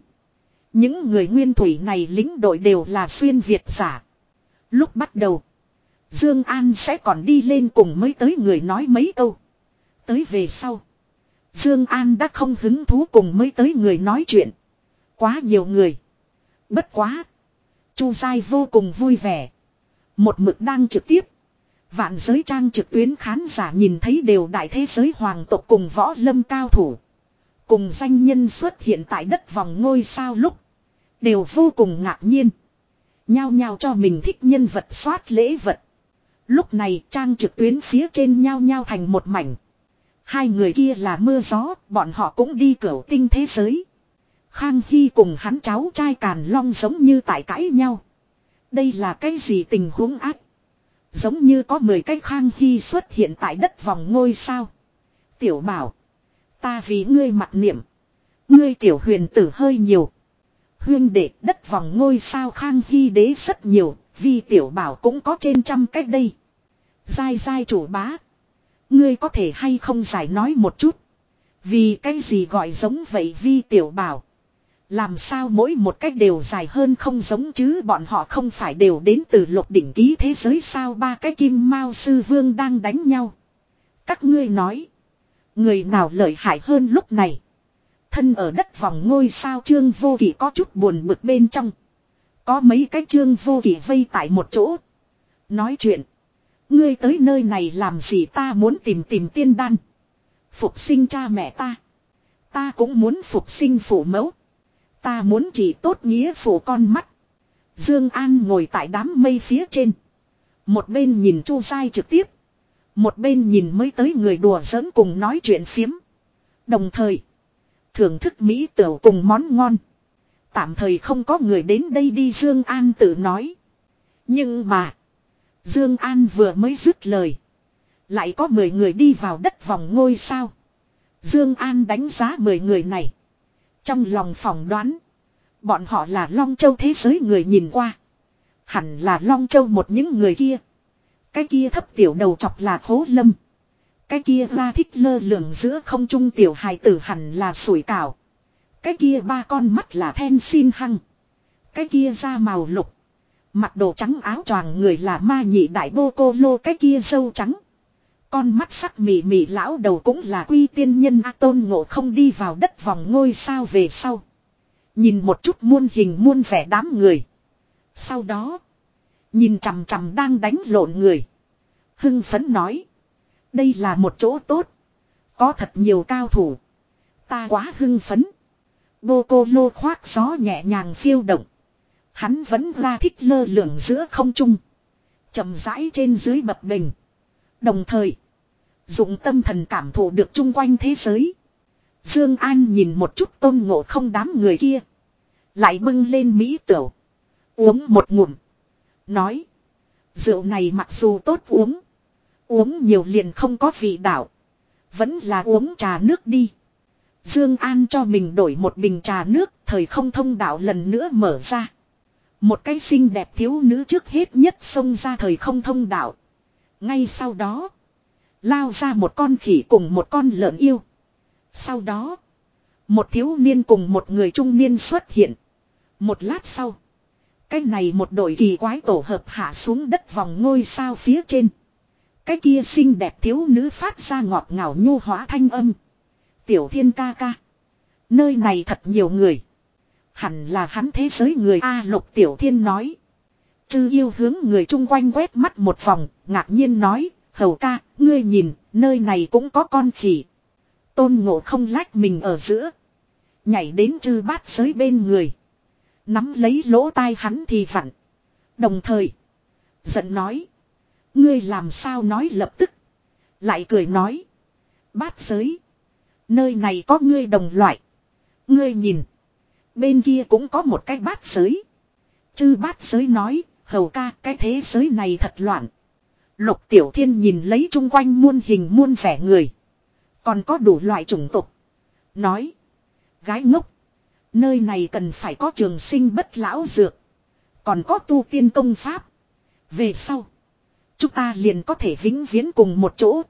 Những người nguyên thủy này lính đội đều là xuyên Việt giả. Lúc bắt đầu. Dương An sẽ còn đi lên cùng mới tới người nói mấy câu. Tới về sau. Dương An đã không hứng thú cùng mới tới người nói chuyện. Quá nhiều người. Bất quá. Chu sai vô cùng vui vẻ. Một mực đang trực tiếp. Vạn giới trang trực tuyến khán giả nhìn thấy đều đại thế giới hoàng tộc cùng võ lâm cao thủ. Cùng danh nhân xuất hiện tại đất vòng ngôi sao lúc. Đều vô cùng ngạc nhiên. Nhao nhao cho mình thích nhân vật soát lễ vật. Lúc này trang trực tuyến phía trên nhao nhao thành một mảnh. Hai người kia là mưa gió, bọn họ cũng đi cửa tinh thế giới. Khang Hy cùng hắn cháu trai Càn Long giống như tại cãi nhau. Đây là cái gì tình huống ác? Giống như có 10 cái Khang Hy xuất hiện tại đất vòng ngôi sao. Tiểu bảo. Ta vì ngươi mặt niệm. Ngươi tiểu huyền tử hơi nhiều. Huyên đệ, đất vòng ngôi sao Khang Hy đế rất nhiều. Vì tiểu bảo cũng có trên trăm cách đây. Giai giai chủ bá. Ngươi có thể hay không giải nói một chút. Vì cái gì gọi giống vậy vi tiểu bảo. Làm sao mỗi một cách đều dài hơn không giống chứ bọn họ không phải đều đến từ lục đỉnh ký thế giới sao ba cái kim mao sư vương đang đánh nhau. Các ngươi nói. Người nào lợi hại hơn lúc này. Thân ở đất vòng ngôi sao trương vô kỷ có chút buồn bực bên trong. Có mấy cái trương vô kỷ vây tại một chỗ. Nói chuyện. Ngươi tới nơi này làm gì ta muốn tìm tìm tiên đan. Phục sinh cha mẹ ta. Ta cũng muốn phục sinh phụ mẫu. Ta muốn chỉ tốt nghĩa phụ con mắt. Dương An ngồi tại đám mây phía trên. Một bên nhìn Chu Sai trực tiếp. Một bên nhìn mới tới người đùa giỡn cùng nói chuyện phiếm. Đồng thời. Thưởng thức Mỹ tửu cùng món ngon. Tạm thời không có người đến đây đi Dương An tự nói. Nhưng mà. Dương An vừa mới dứt lời. Lại có 10 người đi vào đất vòng ngôi sao. Dương An đánh giá 10 người này. Trong lòng phỏng đoán. Bọn họ là Long Châu thế giới người nhìn qua. Hẳn là Long Châu một những người kia. Cái kia thấp tiểu đầu chọc là khố lâm. Cái kia ra thích lơ lửng giữa không trung tiểu hài tử hẳn là sủi cảo. Cái kia ba con mắt là then xin hăng. Cái kia da màu lục. Mặc đồ trắng áo choàng người là ma nhị đại bô cô lô cái kia dâu trắng. Con mắt sắc mị mị lão đầu cũng là quy tiên nhân A tôn ngộ không đi vào đất vòng ngôi sao về sau. Nhìn một chút muôn hình muôn vẻ đám người. Sau đó. Nhìn chằm chằm đang đánh lộn người. Hưng phấn nói. Đây là một chỗ tốt. Có thật nhiều cao thủ. Ta quá hưng phấn. Bô cô lô khoác gió nhẹ nhàng phiêu động. Hắn vẫn ra thích lơ lửng giữa không trung. chậm rãi trên dưới bập bình. Đồng thời. Dụng tâm thần cảm thụ được chung quanh thế giới. Dương An nhìn một chút tôn ngộ không đám người kia. Lại bưng lên Mỹ tửu. Uống một ngụm. Nói. Rượu này mặc dù tốt uống. Uống nhiều liền không có vị đạo. Vẫn là uống trà nước đi. Dương An cho mình đổi một bình trà nước. Thời không thông đạo lần nữa mở ra. Một cái xinh đẹp thiếu nữ trước hết nhất xông ra thời không thông đạo. Ngay sau đó. Lao ra một con khỉ cùng một con lợn yêu. Sau đó. Một thiếu niên cùng một người trung niên xuất hiện. Một lát sau. Cái này một đội kỳ quái tổ hợp hạ xuống đất vòng ngôi sao phía trên. Cái kia xinh đẹp thiếu nữ phát ra ngọt ngào nhu hóa thanh âm. Tiểu thiên ca ca. Nơi này thật nhiều người. Hẳn là hắn thế giới người A lục tiểu thiên nói. Chư yêu hướng người chung quanh quét mắt một vòng, ngạc nhiên nói, hầu ca, ngươi nhìn, nơi này cũng có con khỉ. Tôn ngộ không lách mình ở giữa. Nhảy đến chư bát giới bên người. Nắm lấy lỗ tai hắn thì vặn. Đồng thời. Giận nói. Ngươi làm sao nói lập tức. Lại cười nói. Bát giới. Nơi này có ngươi đồng loại. Ngươi nhìn. Bên kia cũng có một cái bát giới. Chư bát giới nói. Hầu ca, cái thế giới này thật loạn. Lục tiểu thiên nhìn lấy chung quanh muôn hình muôn vẻ người. Còn có đủ loại chủng tục. Nói. Gái ngốc. Nơi này cần phải có trường sinh bất lão dược. Còn có tu tiên công pháp. Về sau. Chúng ta liền có thể vĩnh viễn cùng một chỗ.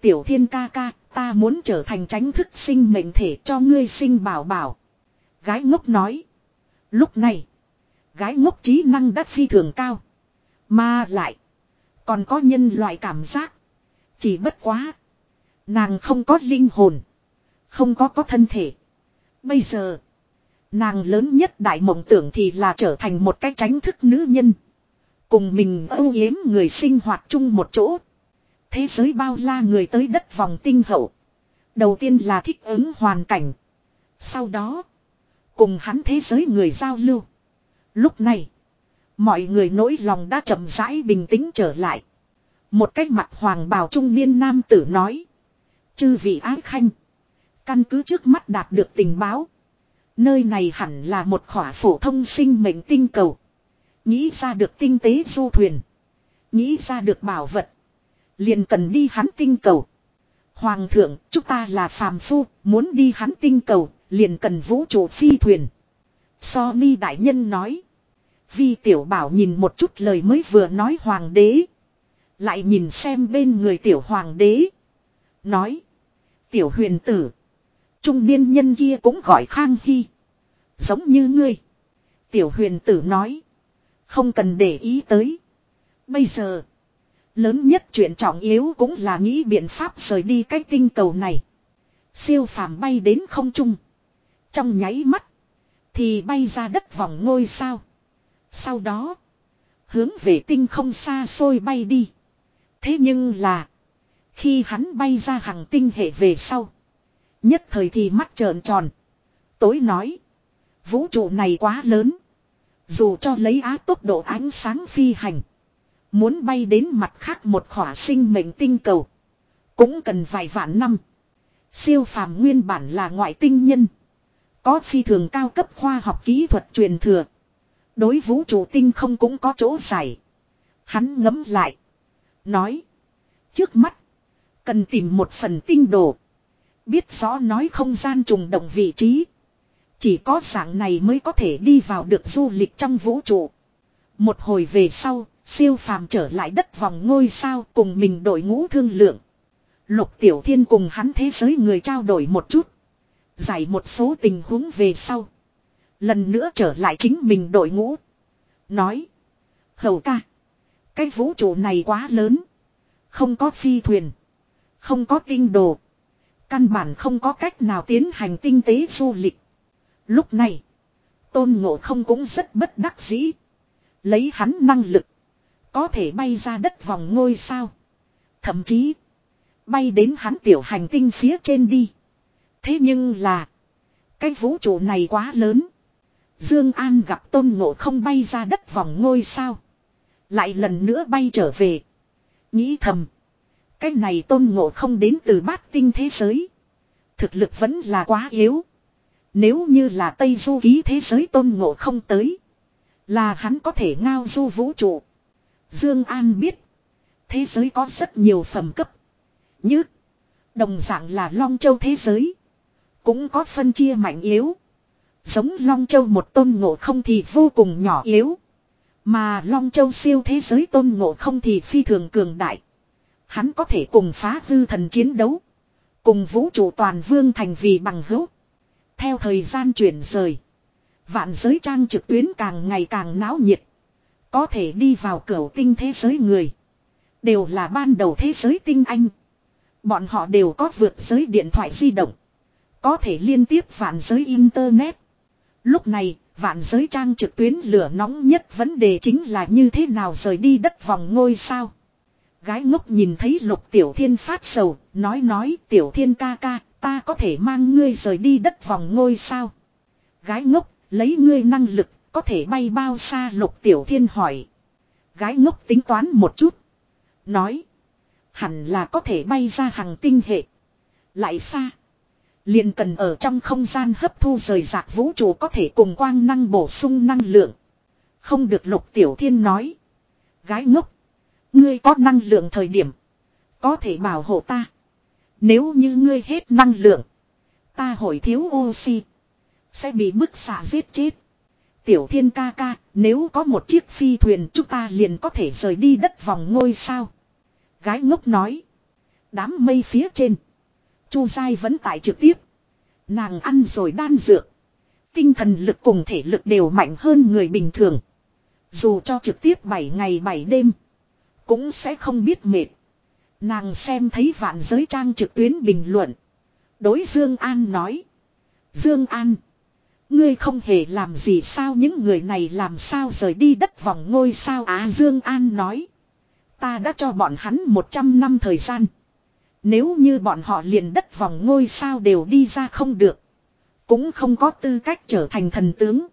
Tiểu thiên ca ca, ta muốn trở thành tránh thức sinh mệnh thể cho ngươi sinh bảo bảo. Gái ngốc nói. Lúc này. Gái ngốc trí năng đắt phi thường cao. Mà lại. Còn có nhân loại cảm giác. Chỉ bất quá. Nàng không có linh hồn. Không có có thân thể. Bây giờ. Nàng lớn nhất đại mộng tưởng thì là trở thành một cái tránh thức nữ nhân. Cùng mình âu yếm người sinh hoạt chung một chỗ. Thế giới bao la người tới đất vòng tinh hậu. Đầu tiên là thích ứng hoàn cảnh. Sau đó. Cùng hắn thế giới người giao lưu. Lúc này. Mọi người nỗi lòng đã chậm rãi bình tĩnh trở lại. Một cách mặt hoàng bào trung niên nam tử nói. Chư vị ái khanh. Căn cứ trước mắt đạt được tình báo. Nơi này hẳn là một khỏa phổ thông sinh mệnh tinh cầu. Nghĩ ra được tinh tế du thuyền. Nghĩ ra được bảo vật. Liền cần đi hắn tinh cầu. Hoàng thượng, chúng ta là phàm phu, muốn đi hắn tinh cầu, liền cần vũ trụ phi thuyền. So mi đại nhân nói. Vi tiểu bảo nhìn một chút lời mới vừa nói hoàng đế. Lại nhìn xem bên người tiểu hoàng đế. Nói. Tiểu huyền tử. Trung niên nhân kia cũng gọi Khang Hy. Giống như ngươi. Tiểu huyền tử nói. Không cần để ý tới. Bây giờ. Lớn nhất chuyện trọng yếu cũng là nghĩ biện pháp rời đi cái tinh cầu này. Siêu phàm bay đến không trung. Trong nháy mắt. Thì bay ra đất vòng ngôi sao. Sau đó. Hướng về tinh không xa xôi bay đi. Thế nhưng là. Khi hắn bay ra hàng tinh hệ về sau. Nhất thời thì mắt trợn tròn. Tối nói. Vũ trụ này quá lớn. Dù cho lấy á tốc độ ánh sáng phi hành. Muốn bay đến mặt khác một khỏa sinh mệnh tinh cầu. Cũng cần vài vạn năm. Siêu phàm nguyên bản là ngoại tinh nhân. Có phi thường cao cấp khoa học kỹ thuật truyền thừa. Đối vũ trụ tinh không cũng có chỗ giải. Hắn ngấm lại. Nói. Trước mắt. Cần tìm một phần tinh đồ. Biết rõ nói không gian trùng động vị trí. Chỉ có dạng này mới có thể đi vào được du lịch trong vũ trụ. Một hồi về sau, siêu phàm trở lại đất vòng ngôi sao cùng mình đội ngũ thương lượng. Lục Tiểu Thiên cùng hắn thế giới người trao đổi một chút. Giải một số tình huống về sau. Lần nữa trở lại chính mình đội ngũ. Nói. Hầu ca. Cái vũ trụ này quá lớn. Không có phi thuyền. Không có tinh đồ. Căn bản không có cách nào tiến hành tinh tế du lịch. Lúc này. Tôn ngộ không cũng rất bất đắc dĩ. Lấy hắn năng lực. Có thể bay ra đất vòng ngôi sao. Thậm chí. Bay đến hắn tiểu hành tinh phía trên đi. Thế nhưng là. Cái vũ trụ này quá lớn. Dương An gặp tôn ngộ không bay ra đất vòng ngôi sao. Lại lần nữa bay trở về. Nghĩ thầm. Cái này tôn ngộ không đến từ bát tinh thế giới. Thực lực vẫn là quá yếu. Nếu như là Tây Du ký thế giới tôn ngộ không tới. Là hắn có thể ngao du vũ trụ. Dương An biết. Thế giới có rất nhiều phẩm cấp. Như. Đồng dạng là Long Châu thế giới. Cũng có phân chia mạnh yếu. Giống Long Châu một tôn ngộ không thì vô cùng nhỏ yếu. Mà Long Châu siêu thế giới tôn ngộ không thì phi thường cường đại. Hắn có thể cùng phá hư thần chiến đấu. Cùng vũ trụ toàn vương thành vì bằng hữu. Theo thời gian chuyển rời. Vạn giới trang trực tuyến càng ngày càng náo nhiệt. Có thể đi vào cửa tinh thế giới người. Đều là ban đầu thế giới tinh anh. Bọn họ đều có vượt giới điện thoại di động. Có thể liên tiếp vạn giới internet. Lúc này, vạn giới trang trực tuyến lửa nóng nhất vấn đề chính là như thế nào rời đi đất vòng ngôi sao. Gái ngốc nhìn thấy lục tiểu thiên phát sầu, nói nói tiểu thiên ca ca, ta có thể mang ngươi rời đi đất vòng ngôi sao. Gái ngốc, lấy ngươi năng lực, có thể bay bao xa lục tiểu thiên hỏi. Gái ngốc tính toán một chút. Nói, hẳn là có thể bay ra hàng tinh hệ. Lại xa. Liền cần ở trong không gian hấp thu rời rạc vũ trụ có thể cùng quang năng bổ sung năng lượng. Không được lục tiểu thiên nói. Gái ngốc. Ngươi có năng lượng thời điểm. Có thể bảo hộ ta. Nếu như ngươi hết năng lượng. Ta hỏi thiếu oxy. Sẽ bị bức xạ giết chết. Tiểu thiên ca ca, nếu có một chiếc phi thuyền chúng ta liền có thể rời đi đất vòng ngôi sao. Gái ngốc nói. Đám mây phía trên. Chu dai vẫn tại trực tiếp. Nàng ăn rồi đan dược. Tinh thần lực cùng thể lực đều mạnh hơn người bình thường. Dù cho trực tiếp 7 ngày 7 đêm. Cũng sẽ không biết mệt. Nàng xem thấy vạn giới trang trực tuyến bình luận. Đối Dương An nói. Dương An. Ngươi không hề làm gì sao những người này làm sao rời đi đất vòng ngôi sao Á Dương An nói. Ta đã cho bọn hắn 100 năm thời gian. Nếu như bọn họ liền đất vòng ngôi sao đều đi ra không được. Cũng không có tư cách trở thành thần tướng.